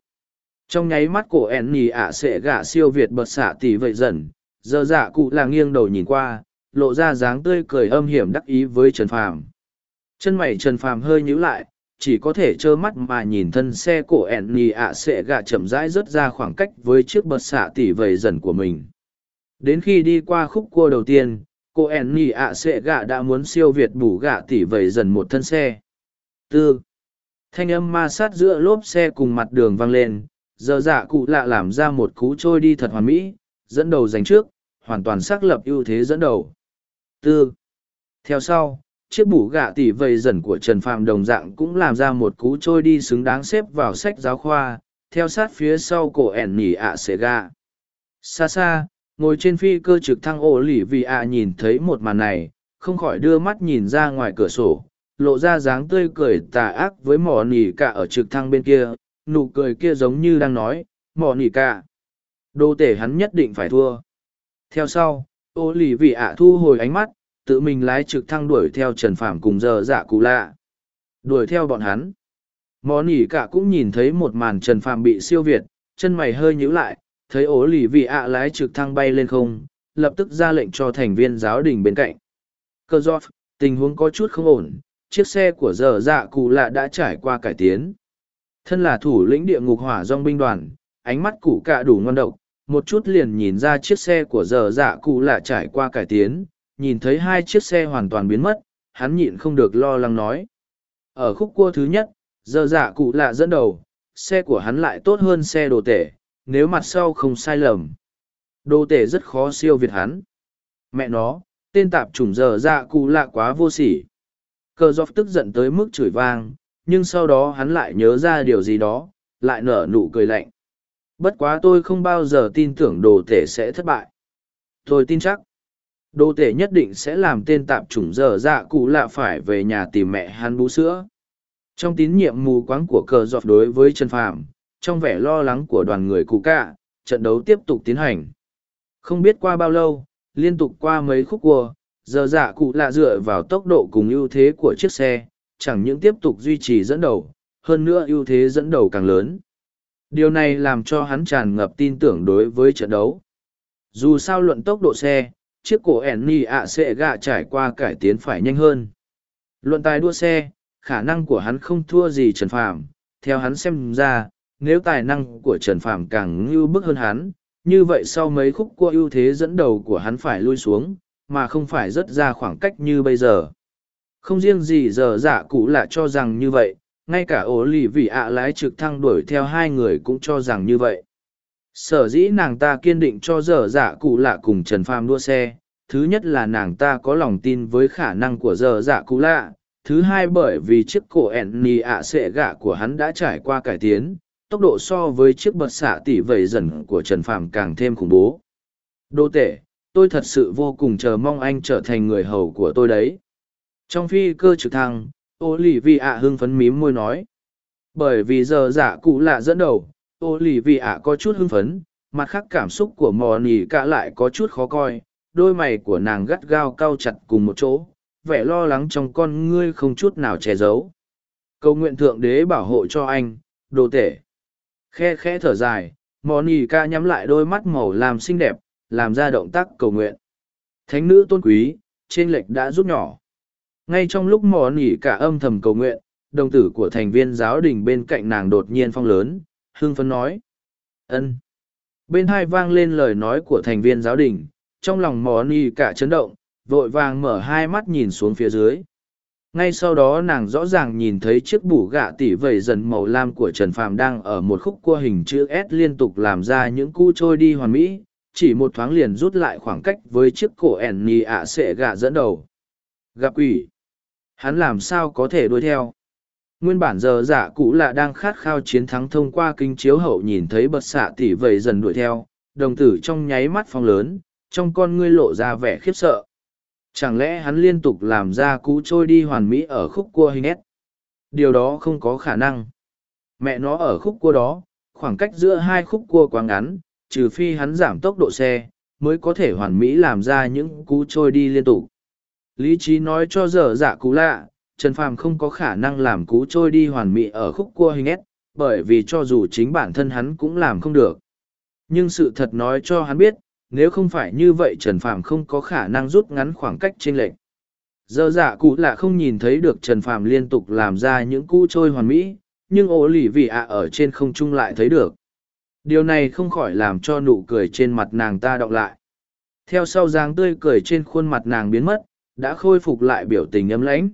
Trong nháy mắt cổ ẻn nì ạ sệ gạ siêu việt bật xạ tỉ vậy dần, giờ dạ cụ là nghiêng đầu nhìn qua, lộ ra dáng tươi cười âm hiểm đắc ý với trần phàm. Chân mày trần phàm hơi nhíu lại, chỉ có thể trơ mắt mà nhìn thân xe cổ ẻn nì ạ sệ gạ chậm rãi rớt ra khoảng cách với chiếc bật xạ tỉ vầy dần của mình. Đến khi đi qua khúc cua đầu tiên cô ẻn nhì ạ sệ gạ đã muốn siêu việt bù gạ tỉ vầy dần một thân xe. Tư. Thanh âm ma sát giữa lốp xe cùng mặt đường vang lên, giờ dạ cụ lạ làm ra một cú trôi đi thật hoàn mỹ, dẫn đầu giành trước, hoàn toàn xác lập ưu thế dẫn đầu. Tư. Theo sau, chiếc bủ gạ tỉ vầy dần của trần phạm đồng dạng cũng làm ra một cú trôi đi xứng đáng xếp vào sách giáo khoa, theo sát phía sau cổ ẻn nỉ ạ xệ gạ. Xa xa ngồi trên phi cơ trực thăng ổ lỉ vì ạ nhìn thấy một màn này, không khỏi đưa mắt nhìn ra ngoài cửa sổ, lộ ra dáng tươi cười tà ác với mỏ nỉ cả ở trực thăng bên kia, nụ cười kia giống như đang nói, mỏ nỉ cả đô tể hắn nhất định phải thua. Theo sau ô lì vị ạ thu hồi ánh mắt, tự mình lái trực thăng đuổi theo trần phảm cùng giờ dạ cụ lạ. Đuổi theo bọn hắn. Mò nỉ cả cũng nhìn thấy một màn trần phàm bị siêu việt, chân mày hơi nhíu lại thấy ố lì vị ạ lái trực thăng bay lên không, lập tức ra lệnh cho thành viên giáo đình bên cạnh. Cơ do, tình huống có chút không ổn, chiếc xe của giờ dạ cụ lạ đã trải qua cải tiến. Thân là thủ lĩnh địa ngục hỏa dong binh đoàn, ánh mắt cụ cạ đủ ngon độc, một chút liền nhìn ra chiếc xe của giờ dạ cụ lạ trải qua cải tiến, nhìn thấy hai chiếc xe hoàn toàn biến mất, hắn nhịn không được lo lắng nói. Ở khúc cua thứ nhất, giờ dạ cụ lạ dẫn đầu, xe của hắn lại tốt hơn xe đồ tể nếu mặt sau không sai lầm. Đồ tể rất khó siêu việt hắn. Mẹ nó, tên tạp chủng giờ dạ cụ lạ quá vô sỉ. Cờ dọc tức giận tới mức chửi vang, nhưng sau đó hắn lại nhớ ra điều gì đó, lại nở nụ cười lạnh. Bất quá tôi không bao giờ tin tưởng đồ tể sẽ thất bại. Tôi tin chắc, đồ tể nhất định sẽ làm tên tạp chủng dở dạ cụ lạ phải về nhà tìm mẹ hắn bú sữa. Trong tín nhiệm mù quáng của cờ dọc đối với trần phàm trong vẻ lo lắng của đoàn người cụ cạ, trận đấu tiếp tục tiến hành. Không biết qua bao lâu, liên tục qua mấy khúc cua, giờ dạ cụ lạ dựa vào tốc độ cùng ưu thế của chiếc xe, chẳng những tiếp tục duy trì dẫn đầu, hơn nữa ưu thế dẫn đầu càng lớn. Điều này làm cho hắn tràn ngập tin tưởng đối với trận đấu. Dù sao luận tốc độ xe, chiếc cổ ẻn ni ạ sẽ gạ trải qua cải tiến phải nhanh hơn. Luận tài đua xe, khả năng của hắn không thua gì trần phàm. Theo hắn xem ra nếu tài năng của trần phàm càng ngưu bức hơn hắn, như vậy sau mấy khúc cua ưu thế dẫn đầu của hắn phải lui xuống, mà không phải rất ra khoảng cách như bây giờ. Không riêng gì giờ giả cụ lạ cho rằng như vậy, ngay cả ổ lì vị ạ lái trực thăng đuổi theo hai người cũng cho rằng như vậy. Sở dĩ nàng ta kiên định cho dở dạ cụ lạ cùng trần phàm đua xe, thứ nhất là nàng ta có lòng tin với khả năng của dở dạ cụ lạ, thứ hai bởi vì chiếc cổ ẹn nì ạ sệ gạ của hắn đã trải qua cải tiến tốc độ so với chiếc bật xạ tỉ vẩy dần của trần phàm càng thêm khủng bố. Đô tể tôi thật sự vô cùng chờ mong anh trở thành người hầu của tôi đấy. Trong phi cơ trực thăng ô lì vi ạ hưng phấn mím môi nói. Bởi vì giờ giả cụ lạ dẫn đầu ô lì Vi ạ có chút hưng phấn, mặt khác cảm xúc của mò nỉ cả lại có chút khó coi. Đôi mày của nàng gắt gao cau chặt cùng một chỗ, vẻ lo lắng trong con ngươi không chút nào che giấu. Cầu nguyện thượng đế bảo hộ cho anh đồ tể khe khẽ thở dài mò nỉ ca nhắm lại đôi mắt màu làm xinh đẹp làm ra động tác cầu nguyện thánh nữ tôn quý trên lệch đã rút nhỏ ngay trong lúc mò cả âm thầm cầu nguyện đồng tử của thành viên giáo đình bên cạnh nàng đột nhiên phong lớn hương phấn nói. ân Bên hai vang lên lời nói của thành viên giáo đình, trong lòng mò cả chấn động, vội vàng mở hai mắt nhìn xuống phía dưới. Ngay sau đó nàng rõ ràng nhìn thấy chiếc bủ gạ tỉ vẩy dần màu lam của Trần Phàm đang ở một khúc cua hình chữ S liên tục làm ra những cu trôi đi hoàn mỹ, chỉ một thoáng liền rút lại khoảng cách với chiếc cổ ẻn nhì ạ sệ gạ dẫn đầu. Gặp quỷ! Hắn làm sao có thể đuổi theo? nguyên bản giờ giả cụ là đang khát khao chiến thắng thông qua kinh chiếu hậu nhìn thấy bật xạ tỉ vầy dần đuổi theo đồng tử trong nháy mắt phong lớn, trong con ngươi lộ ra vẻ khiếp sợ. Chẳng lẽ hắn liên tục làm ra cú trôi đi hoàn mỹ ở khúc cua hình ép? Điều đó không có khả năng. Mẹ nó ở khúc cua đó, khoảng cách giữa hai khúc cua quá ngắn, trừ phi hắn giảm tốc độ xe, mới có thể hoàn mỹ làm ra những cú trôi đi liên tục. Lý trí nói cho dở dạ cú lạ, Trần Phàm không có khả năng làm cú trôi đi hoàn mỹ ở khúc cua hình ép, bởi vì cho dù chính bản thân hắn cũng làm không được. Nhưng sự thật nói cho hắn biết, nếu không phải như vậy Trần Phàm không có khả năng rút ngắn khoảng cách trên lệnh. Giờ dạ cụ là không nhìn thấy được Trần Phàm liên tục làm ra những cú trôi hoàn mỹ, nhưng ổ lỉ vị ạ ở trên không trung lại thấy được. Điều này không khỏi làm cho nụ cười trên mặt nàng ta đọng lại. Theo sau dáng tươi cười trên khuôn mặt nàng biến mất, đã khôi phục lại biểu tình ấm lãnh.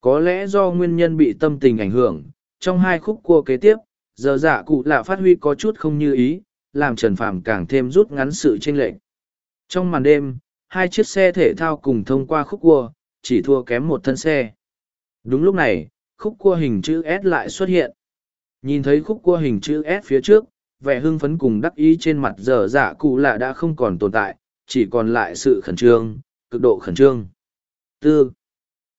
Có lẽ do nguyên nhân bị tâm tình ảnh hưởng, trong hai khúc cua kế tiếp, giờ dạ cụ lạ phát huy có chút không như ý, làm Trần Phàm càng thêm rút ngắn sự chênh lệch. Trong màn đêm, hai chiếc xe thể thao cùng thông qua khúc cua, chỉ thua kém một thân xe. Đúng lúc này, khúc cua hình chữ S lại xuất hiện. Nhìn thấy khúc cua hình chữ S phía trước, vẻ hưng phấn cùng đắc ý trên mặt giờ dạ cụ lạ đã không còn tồn tại, chỉ còn lại sự khẩn trương, cực độ khẩn trương. Tư.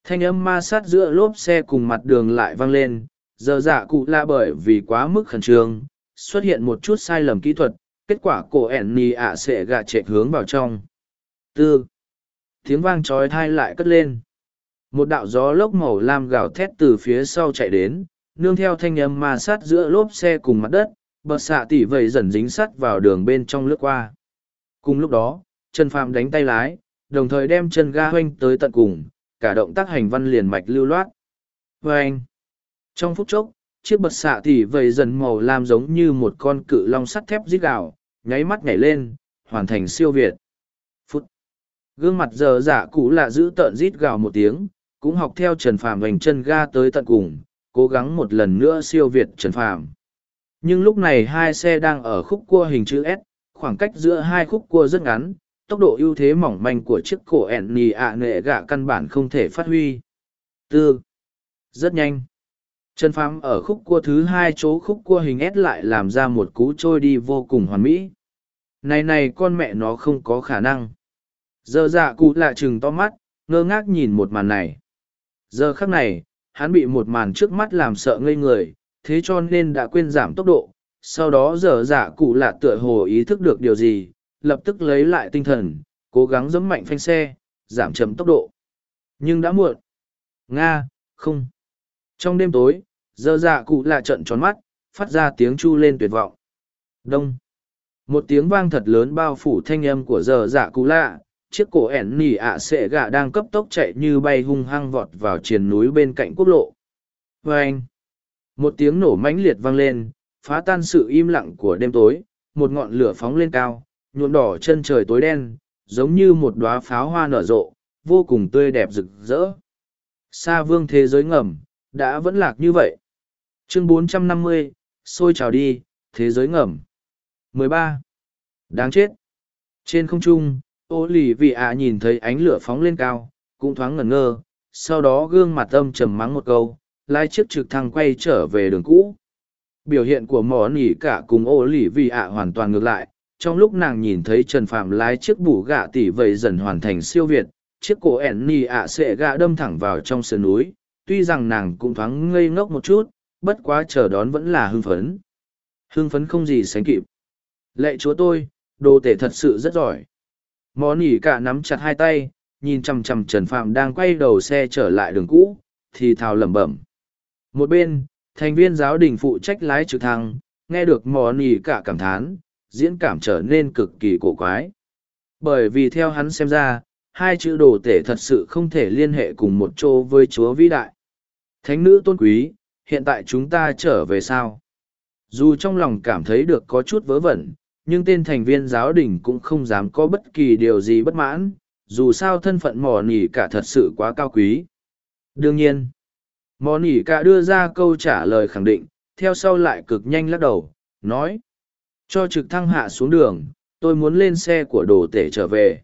Thanh âm ma sát giữa lốp xe cùng mặt đường lại vang lên, giờ dạ cụ lạ bởi vì quá mức khẩn trương, xuất hiện một chút sai lầm kỹ thuật, kết quả cổ ẻn nì ạ sẽ gạ chạy hướng vào trong. Tư. Tiếng vang trói thai lại cất lên. Một đạo gió lốc màu lam gào thét từ phía sau chạy đến, nương theo thanh âm ma sát giữa lốp xe cùng mặt đất, bật xạ tỉ vầy dần dính sắt vào đường bên trong lướt qua. Cùng lúc đó, Trần Phàm đánh tay lái, đồng thời đem chân ga hoanh tới tận cùng, cả động tác hành văn liền mạch lưu loát. Vâng! Trong phút chốc, chiếc bật xạ tỉ vầy dần màu lam giống như một con cự long sắt thép rít gạo, nháy mắt nhảy lên, hoàn thành siêu việt. Phút! Gương mặt giờ giả cũ lạ giữ tợn rít gào một tiếng, cũng học theo Trần Phàm vành chân ga tới tận cùng, cố gắng một lần nữa siêu việt Trần Phàm. Nhưng lúc này hai xe đang ở khúc cua hình chữ S, khoảng cách giữa hai khúc cua rất ngắn, tốc độ ưu thế mỏng manh của chiếc cổ ẻn nì ạ nệ gạ căn bản không thể phát huy. Tư. Rất nhanh. Trần Phàm ở khúc cua thứ hai chỗ khúc cua hình S lại làm ra một cú trôi đi vô cùng hoàn mỹ. Này này con mẹ nó không có khả năng. Giờ dạ cụ lạ trừng to mắt, ngơ ngác nhìn một màn này. Giờ khắc này, hắn bị một màn trước mắt làm sợ ngây người, thế cho nên đã quên giảm tốc độ. Sau đó giờ dạ cụ lạ tựa hồ ý thức được điều gì, lập tức lấy lại tinh thần, cố gắng giấm mạnh phanh xe, giảm chậm tốc độ. Nhưng đã muộn. Nga, không. Trong đêm tối, giờ dạ cụ lạ trận tròn mắt, phát ra tiếng chu lên tuyệt vọng. Đông. Một tiếng vang thật lớn bao phủ thanh âm của giờ dạ cụ lạ, chiếc cổ ẻn nỉ ạ sệ gạ đang cấp tốc chạy như bay hung hăng vọt vào triền núi bên cạnh quốc lộ. Vâng. một tiếng nổ mãnh liệt vang lên, phá tan sự im lặng của đêm tối, một ngọn lửa phóng lên cao, nhuộm đỏ chân trời tối đen, giống như một đóa pháo hoa nở rộ, vô cùng tươi đẹp rực rỡ. Sa vương thế giới ngầm, đã vẫn lạc như vậy. Chương 450, xôi trào đi, thế giới ngầm. 13. Đáng chết. Trên không trung, ô lì vị ạ nhìn thấy ánh lửa phóng lên cao cũng thoáng ngẩn ngơ sau đó gương mặt âm trầm mắng một câu lái chiếc trực thăng quay trở về đường cũ biểu hiện của mỏ nỉ cả cùng ô lì vị ạ hoàn toàn ngược lại trong lúc nàng nhìn thấy trần phạm lái chiếc bù gạ tỉ vậy dần hoàn thành siêu việt chiếc cổ ẻn nỉ ạ sẽ gạ đâm thẳng vào trong sườn núi tuy rằng nàng cũng thoáng ngây ngốc một chút bất quá chờ đón vẫn là hưng phấn. Hưng phấn không gì sánh kịp. Lệ chúa tôi, đồ tể thật sự rất giỏi. Mó nỉ cả nắm chặt hai tay, nhìn chằm chằm trần phạm đang quay đầu xe trở lại đường cũ, thì thào lẩm bẩm. Một bên, thành viên giáo đình phụ trách lái trực thăng, nghe được mò nỉ cả cảm thán, diễn cảm trở nên cực kỳ cổ quái. Bởi vì theo hắn xem ra, hai chữ đồ tể thật sự không thể liên hệ cùng một chỗ với chúa vĩ đại. Thánh nữ tôn quý hiện tại chúng ta trở về sao? Dù trong lòng cảm thấy được có chút vớ vẩn, nhưng tên thành viên giáo đình cũng không dám có bất kỳ điều gì bất mãn, dù sao thân phận mò nỉ cả thật sự quá cao quý. Đương nhiên, mò nỉ cả đưa ra câu trả lời khẳng định, theo sau lại cực nhanh lắc đầu, nói, cho trực thăng hạ xuống đường, tôi muốn lên xe của đồ tể trở về.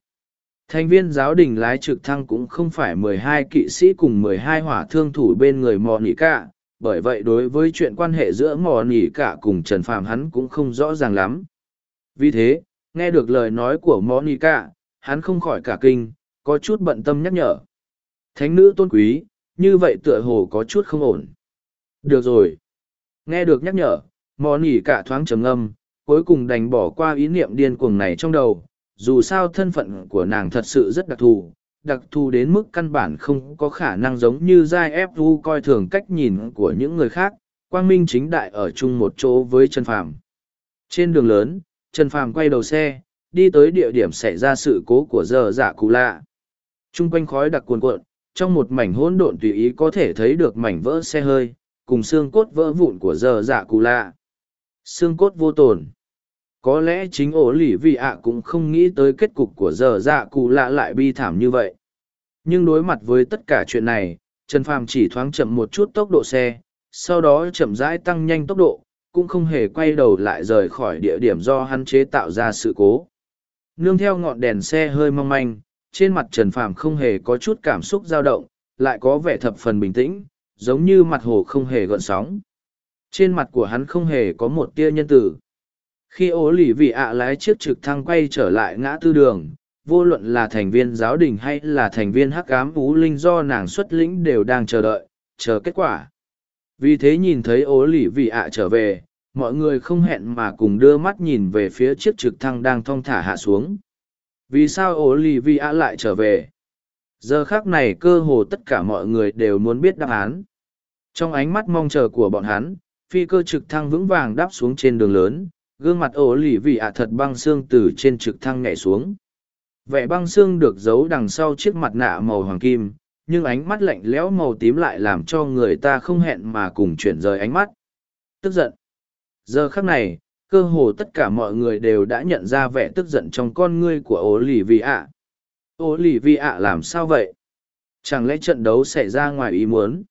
Thành viên giáo đình lái trực thăng cũng không phải mười hai kỵ sĩ cùng mười hai hỏa thương thủ bên người mò nỉ cả bởi vậy đối với chuyện quan hệ giữa mò nỉ cả cùng trần phàm hắn cũng không rõ ràng lắm vì thế, Nghe được lời nói của Môn Nỉ Cả, hắn không khỏi cả kinh, có chút bận tâm nhắc nhở. Thánh nữ tôn quý, như vậy tựa hồ có chút không ổn. Được rồi. Nghe được nhắc nhở, Môn Nỉ Cả thoáng trầm ngâm, cuối cùng đành bỏ qua ý niệm điên cuồng này trong đầu. Dù sao thân phận của nàng thật sự rất đặc thù, đặc thù đến mức căn bản không có khả năng giống như giai ép vu coi thường cách nhìn của những người khác, quang minh chính đại ở chung một chỗ với Trần Phàm. Trên đường lớn, Trần Phàm quay đầu xe, đi tới địa điểm xảy ra sự cố của giờ dạ cụ lạ. Trung quanh khói đặc cuồn cuộn, trong một mảnh hỗn độn tùy ý có thể thấy được mảnh vỡ xe hơi, cùng xương cốt vỡ vụn của giờ dạ cụ lạ. Xương cốt vô tổn. Có lẽ chính ổ lỉ vị ạ cũng không nghĩ tới kết cục của giờ dạ cụ lạ lại bi thảm như vậy. Nhưng đối mặt với tất cả chuyện này, Trần Phàm chỉ thoáng chậm một chút tốc độ xe, sau đó chậm rãi tăng nhanh tốc độ, cũng không hề quay đầu lại rời khỏi địa điểm do hắn chế tạo ra sự cố. Nương theo ngọn đèn xe hơi mong manh, trên mặt Trần Phàm không hề có chút cảm xúc dao động, lại có vẻ thập phần bình tĩnh, giống như mặt hồ không hề gợn sóng. Trên mặt của hắn không hề có một tia nhân tử. Khi ố lì vị ạ lái chiếc trực thăng quay trở lại ngã tư đường, vô luận là thành viên giáo đình hay là thành viên hắc ám ú linh do nàng xuất lĩnh đều đang chờ đợi, chờ kết quả. Vì thế nhìn thấy ố lì vị ạ trở về, mọi người không hẹn mà cùng đưa mắt nhìn về phía chiếc trực thăng đang thong thả hạ xuống. Vì sao ố lì vị ạ lại trở về? Giờ khác này cơ hồ tất cả mọi người đều muốn biết đáp án. Trong ánh mắt mong chờ của bọn hắn, phi cơ trực thăng vững vàng đáp xuống trên đường lớn, gương mặt ổ lì vị ạ thật băng xương từ trên trực thăng nhảy xuống. Vẻ băng xương được giấu đằng sau chiếc mặt nạ màu hoàng kim, nhưng ánh mắt lạnh lẽo màu tím lại làm cho người ta không hẹn mà cùng chuyển rời ánh mắt. Tức giận. Giờ khắc này, cơ hồ tất cả mọi người đều đã nhận ra vẻ tức giận trong con ngươi của ố lì vị ạ. Ố lì vị ạ làm sao vậy? Chẳng lẽ trận đấu xảy ra ngoài ý muốn?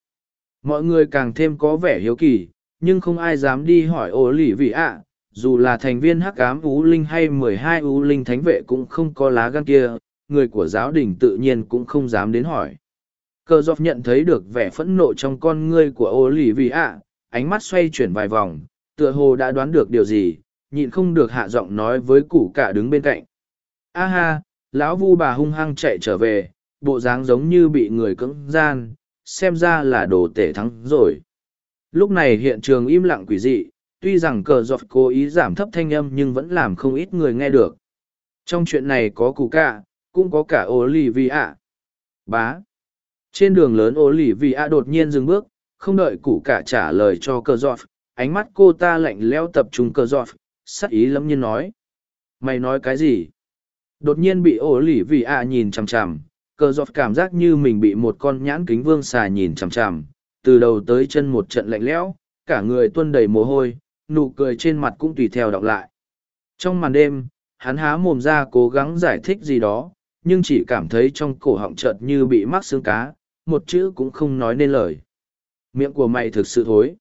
Mọi người càng thêm có vẻ hiếu kỳ, nhưng không ai dám đi hỏi ố lì vị ạ. Dù là thành viên hắc ám ú linh hay mười hai ú linh thánh vệ cũng không có lá gan kia, người của giáo đình tự nhiên cũng không dám đến hỏi. Cờ dọc nhận thấy được vẻ phẫn nộ trong con ngươi của ô lì vì ạ ánh mắt xoay chuyển vài vòng tựa hồ đã đoán được điều gì nhịn không được hạ giọng nói với củ cả đứng bên cạnh. A ha lão vu bà hung hăng chạy trở về bộ dáng giống như bị người cưỡng gian xem ra là đồ tể thắng rồi. Lúc này hiện trường im lặng quỷ dị tuy rằng cờ dọc cố ý giảm thấp thanh âm nhưng vẫn làm không ít người nghe được. Trong chuyện này có cụ cả, cũng có cả ô lì vì ạ bá. Trên đường lớn ô lì vì a đột nhiên dừng bước, không đợi cụ cả trả lời cho cờ giọt ánh mắt cô ta lạnh leo tập trung cờ giọt sắc ý lâm nhiên nói. Mày nói cái gì? Đột nhiên bị ổ lì vì a nhìn chằm chằm, cờ giọt cảm giác như mình bị một con nhãn kính vương xà nhìn chằm chằm, từ đầu tới chân một trận lạnh lẽo, cả người tuân đầy mồ hôi nụ cười trên mặt cũng tùy theo đọc lại trong màn đêm hắn há mồm ra cố gắng giải thích gì đó nhưng chỉ cảm thấy trong cổ họng chợt như bị mắc xương cá một chữ cũng không nói nên lời. Miệng của mày thực sự thối.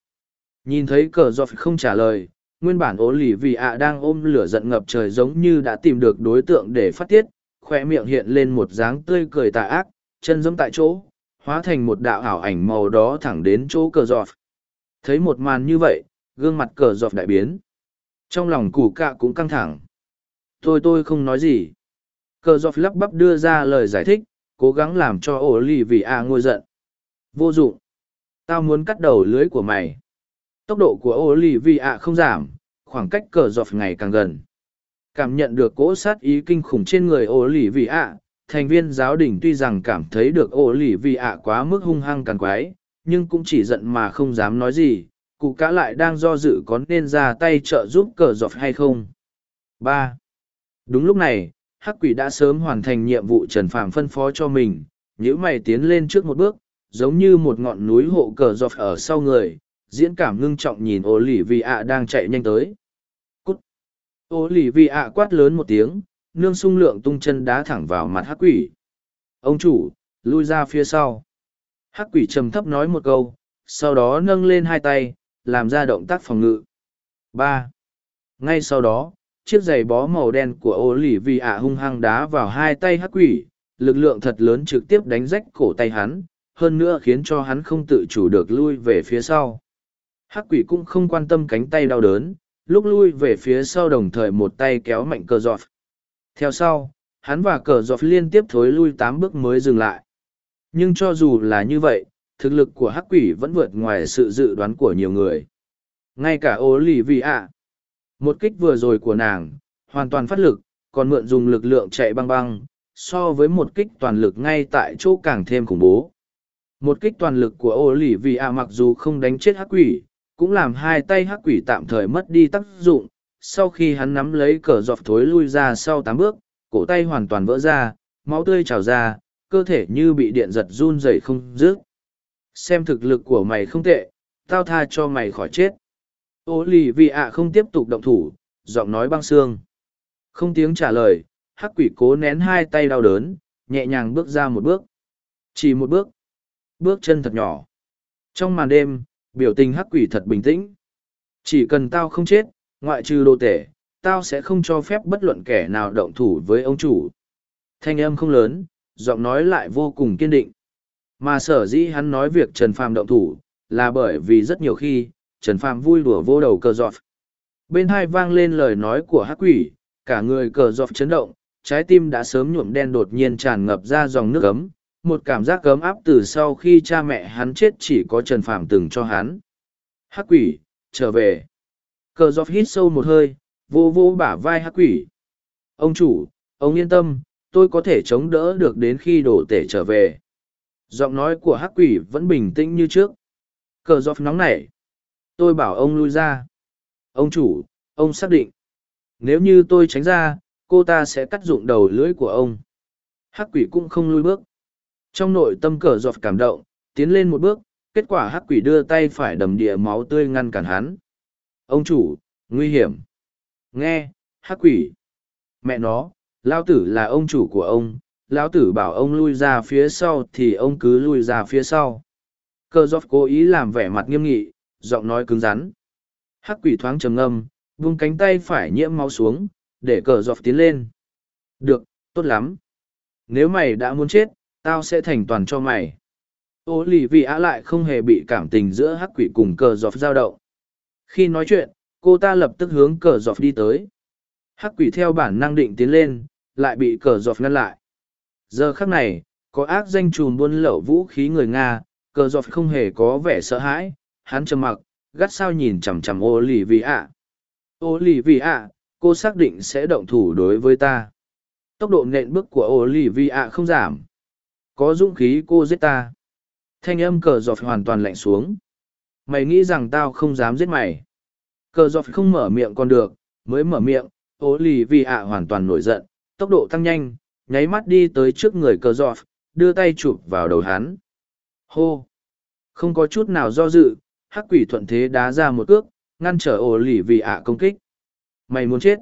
Nhìn thấy cờ giọt không trả lời, nguyên bản ố lì vì ạ đang ôm lửa giận ngập trời giống như đã tìm được đối tượng để phát tiết, khoe miệng hiện lên một dáng tươi cười tà ác, chân giống tại chỗ, hóa thành một đạo ảo ảnh màu đó thẳng đến chỗ cờ giọt. Thấy một màn như vậy, gương mặt cờ dọc đại biến. Trong lòng củ cạ cũng căng thẳng. Tôi tôi không nói gì. Cờ dọc lắp bắp đưa ra lời giải thích, cố gắng làm cho ổ lì vì a ngôi giận vô dụng tao muốn cắt đầu lưới của mày tốc độ của ổ lì vì a không giảm khoảng cách cờ dọc ngày càng gần cảm nhận được cỗ sát ý kinh khủng trên người ổ lì vì a thành viên giáo đình tuy rằng cảm thấy được ổ lì vì a quá mức hung hăng càng quái nhưng cũng chỉ giận mà không dám nói gì cụ cá lại đang do dự có nên ra tay trợ giúp cờ dọc hay không. Ba. Đúng lúc này, hắc quỷ đã sớm hoàn thành nhiệm vụ trần phàm phân phó cho mình nhữ mày tiến lên trước một bước, giống như một ngọn núi hộ cờ dọc ở sau người, diễn cảm ngưng trọng nhìn ô lì vì ạ đang chạy nhanh tới. Cút. Ô lì vì ạ quát lớn một tiếng, nương sung lượng tung chân đá thẳng vào mặt hắc quỷ. Ông chủ, lui ra phía sau. Hắc quỷ trầm thấp nói một câu, sau đó nâng lên hai tay làm ra động tác phòng ngự. Ba. Ngay sau đó chiếc giày bó màu đen của ô lì vì ạ hung hăng đá vào hai tay hắc quỷ lực lượng thật lớn trực tiếp đánh rách cổ tay hắn hơn nữa khiến cho hắn không tự chủ được lui về phía sau. Hắc quỷ cũng không quan tâm cánh tay đau đớn lúc lui về phía sau đồng thời một tay kéo mạnh Cờ giọt. Theo sau, hắn và cờ giọt liên tiếp thối lui tám bước mới dừng lại. Nhưng cho dù là như vậy, thực lực của hắc quỷ vẫn vượt ngoài sự dự đoán của nhiều người. Ngay cả ô lì vì ạ. Một kích vừa rồi của nàng, hoàn toàn phát lực, còn mượn dùng lực lượng chạy băng băng, so với một kích toàn lực ngay tại chỗ càng thêm khủng bố. Một kích toàn lực của ô lì vì ạ mặc dù không đánh chết hắc quỷ, cũng làm hai tay hắc quỷ tạm thời mất đi tác dụng. Sau khi hắn nắm lấy cờ dọc thối lui ra sau tám bước, cổ tay hoàn toàn vỡ ra, máu tươi trào ra, cơ thể như bị điện giật run rẩy không dứt. Xem thực lực của mày không tệ, tao tha cho mày khỏi chết. Ô lì vì ạ không tiếp tục động thủ, giọng nói băng xương. Không tiếng trả lời, hắc quỷ cố nén hai tay đau đớn, nhẹ nhàng bước ra một bước. Chỉ một bước. Bước chân thật nhỏ. Trong màn đêm, biểu tình hắc quỷ thật bình tĩnh. Chỉ cần tao không chết, ngoại trừ đồ tể, tao sẽ không cho phép bất luận kẻ nào động thủ với ông chủ. Thanh âm không lớn, giọng nói lại vô cùng kiên định. Mà sở dĩ hắn nói việc Trần Phàm động thủ, là bởi vì rất nhiều khi, Trần Phàm vui đùa vô đầu cờ giọt. Bên hai vang lên lời nói của hắc quỷ, cả người cờ giọt chấn động, trái tim đã sớm nhuộm đen đột nhiên tràn ngập ra dòng nước ấm, một cảm giác cấm áp từ sau khi cha mẹ hắn chết chỉ có Trần Phàm từng cho hắn. Hắc quỷ, trở về. Cờ giọt hít sâu một hơi, vô vô bả vai hắc quỷ. Ông chủ, ông yên tâm, tôi có thể chống đỡ được đến khi đổ tể trở về. Giọng nói của hắc quỷ vẫn bình tĩnh như trước. Cờ dọc nóng nảy. Tôi bảo ông lui ra. Ông chủ, ông xác định. Nếu như tôi tránh ra, cô ta sẽ cắt dụng đầu lưỡi của ông. Hắc quỷ cũng không lui bước. Trong nội tâm cờ dọc cảm động, tiến lên một bước, kết quả hắc quỷ đưa tay phải đầm địa máu tươi ngăn cản hắn. Ông chủ, nguy hiểm. Nghe, hắc quỷ. Mẹ nó, lao tử là ông chủ của ông, lão tử bảo ông lui ra phía sau thì ông cứ lui ra phía sau. Cờ giọt cố ý làm vẻ mặt nghiêm nghị, giọng nói cứng rắn. Hắc quỷ thoáng trầm ngâm, vung cánh tay phải nhiễm máu xuống, để cờ giọt tiến lên. Được, tốt lắm. Nếu mày đã muốn chết, tao sẽ thành toàn cho mày. Ô lì vị á lại không hề bị cảm tình giữa hắc quỷ cùng cờ giọt giao động. Khi nói chuyện, cô ta lập tức hướng cờ giọt đi tới. Hắc quỷ theo bản năng định tiến lên, lại bị cờ giọt ngăn lại. Giờ khắc này, có ác danh trùm buôn lậu vũ khí người Nga, cờ giọt không hề có vẻ sợ hãi, hắn trầm mặc, gắt sao nhìn chằm chằm ô lì vì ạ. Ô lì vì ạ, cô xác định sẽ động thủ đối với ta. Tốc độ nện bước của ô lì vì ạ không giảm. Có dũng khí cô giết ta. Thanh âm cờ giọt hoàn toàn lạnh xuống. Mày nghĩ rằng tao không dám giết mày. Cờ giọt không mở miệng còn được, mới mở miệng, ô lì vì ạ hoàn toàn nổi giận, tốc độ tăng nhanh, nháy mắt đi tới trước người cờ giọt, đưa tay chụp vào đầu hắn. Hô! Không có chút nào do dự, hắc quỷ thuận thế đá ra một cước, ngăn trở ổ lì vì ạ công kích. Mày muốn chết!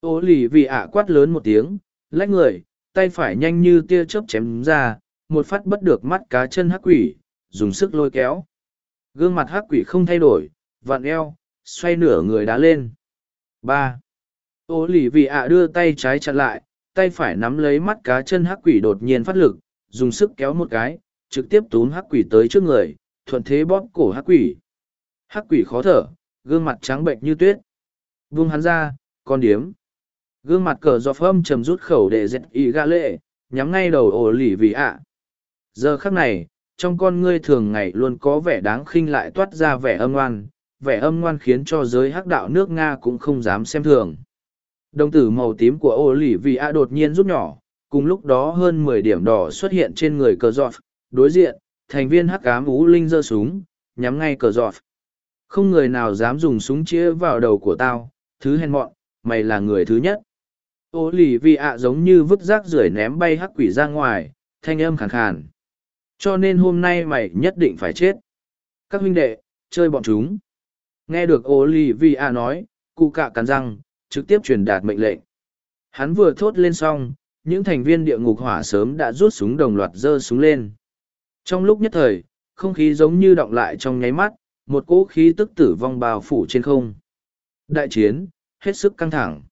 Ổ lì vì ạ quát lớn một tiếng, lách người, tay phải nhanh như tia chớp chém ra, một phát bất được mắt cá chân hắc quỷ, dùng sức lôi kéo. Gương mặt hắc quỷ không thay đổi, vặn eo, xoay nửa người đá lên. ba Ô lì vì ạ đưa tay trái chặn lại, tay phải nắm lấy mắt cá chân hắc quỷ đột nhiên phát lực, dùng sức kéo một cái, trực tiếp túm hắc quỷ tới trước người, thuận thế bóp cổ hắc quỷ. Hắc quỷ khó thở, gương mặt trắng bệnh như tuyết. Vung hắn ra, con điếm. Gương mặt cờ dọc âm trầm rút khẩu để dẹt y gã lệ, nhắm ngay đầu ổ lỉ vì ạ. Giờ khắc này, trong con ngươi thường ngày luôn có vẻ đáng khinh lại toát ra vẻ âm ngoan, vẻ âm ngoan khiến cho giới hắc đạo nước Nga cũng không dám xem thường. Đồng tử màu tím của ô lỉ vì a đột nhiên rút nhỏ, cùng lúc đó hơn mười điểm đỏ xuất hiện trên người cờ giọt, đối diện, thành viên hắc cám ú linh giơ súng, nhắm ngay cờ giọt. Không người nào dám dùng súng chĩa vào đầu của tao, thứ hèn mọn, mày là người thứ nhất. Ô lỉ vì ạ giống như vứt rác rưởi ném bay hắc quỷ ra ngoài, thanh âm khàn khàn. Cho nên hôm nay mày nhất định phải chết. Các huynh đệ, chơi bọn chúng. Nghe được ô lỉ vì ạ nói, cụ cạ cắn răng, trực tiếp truyền đạt mệnh lệnh. Hắn vừa thốt lên xong, những thành viên địa ngục hỏa sớm đã rút súng đồng loạt giơ súng lên. Trong lúc nhất thời, không khí giống như động lại trong nháy mắt, một cỗ khí tức tử vong bao phủ trên không. Đại chiến, hết sức căng thẳng.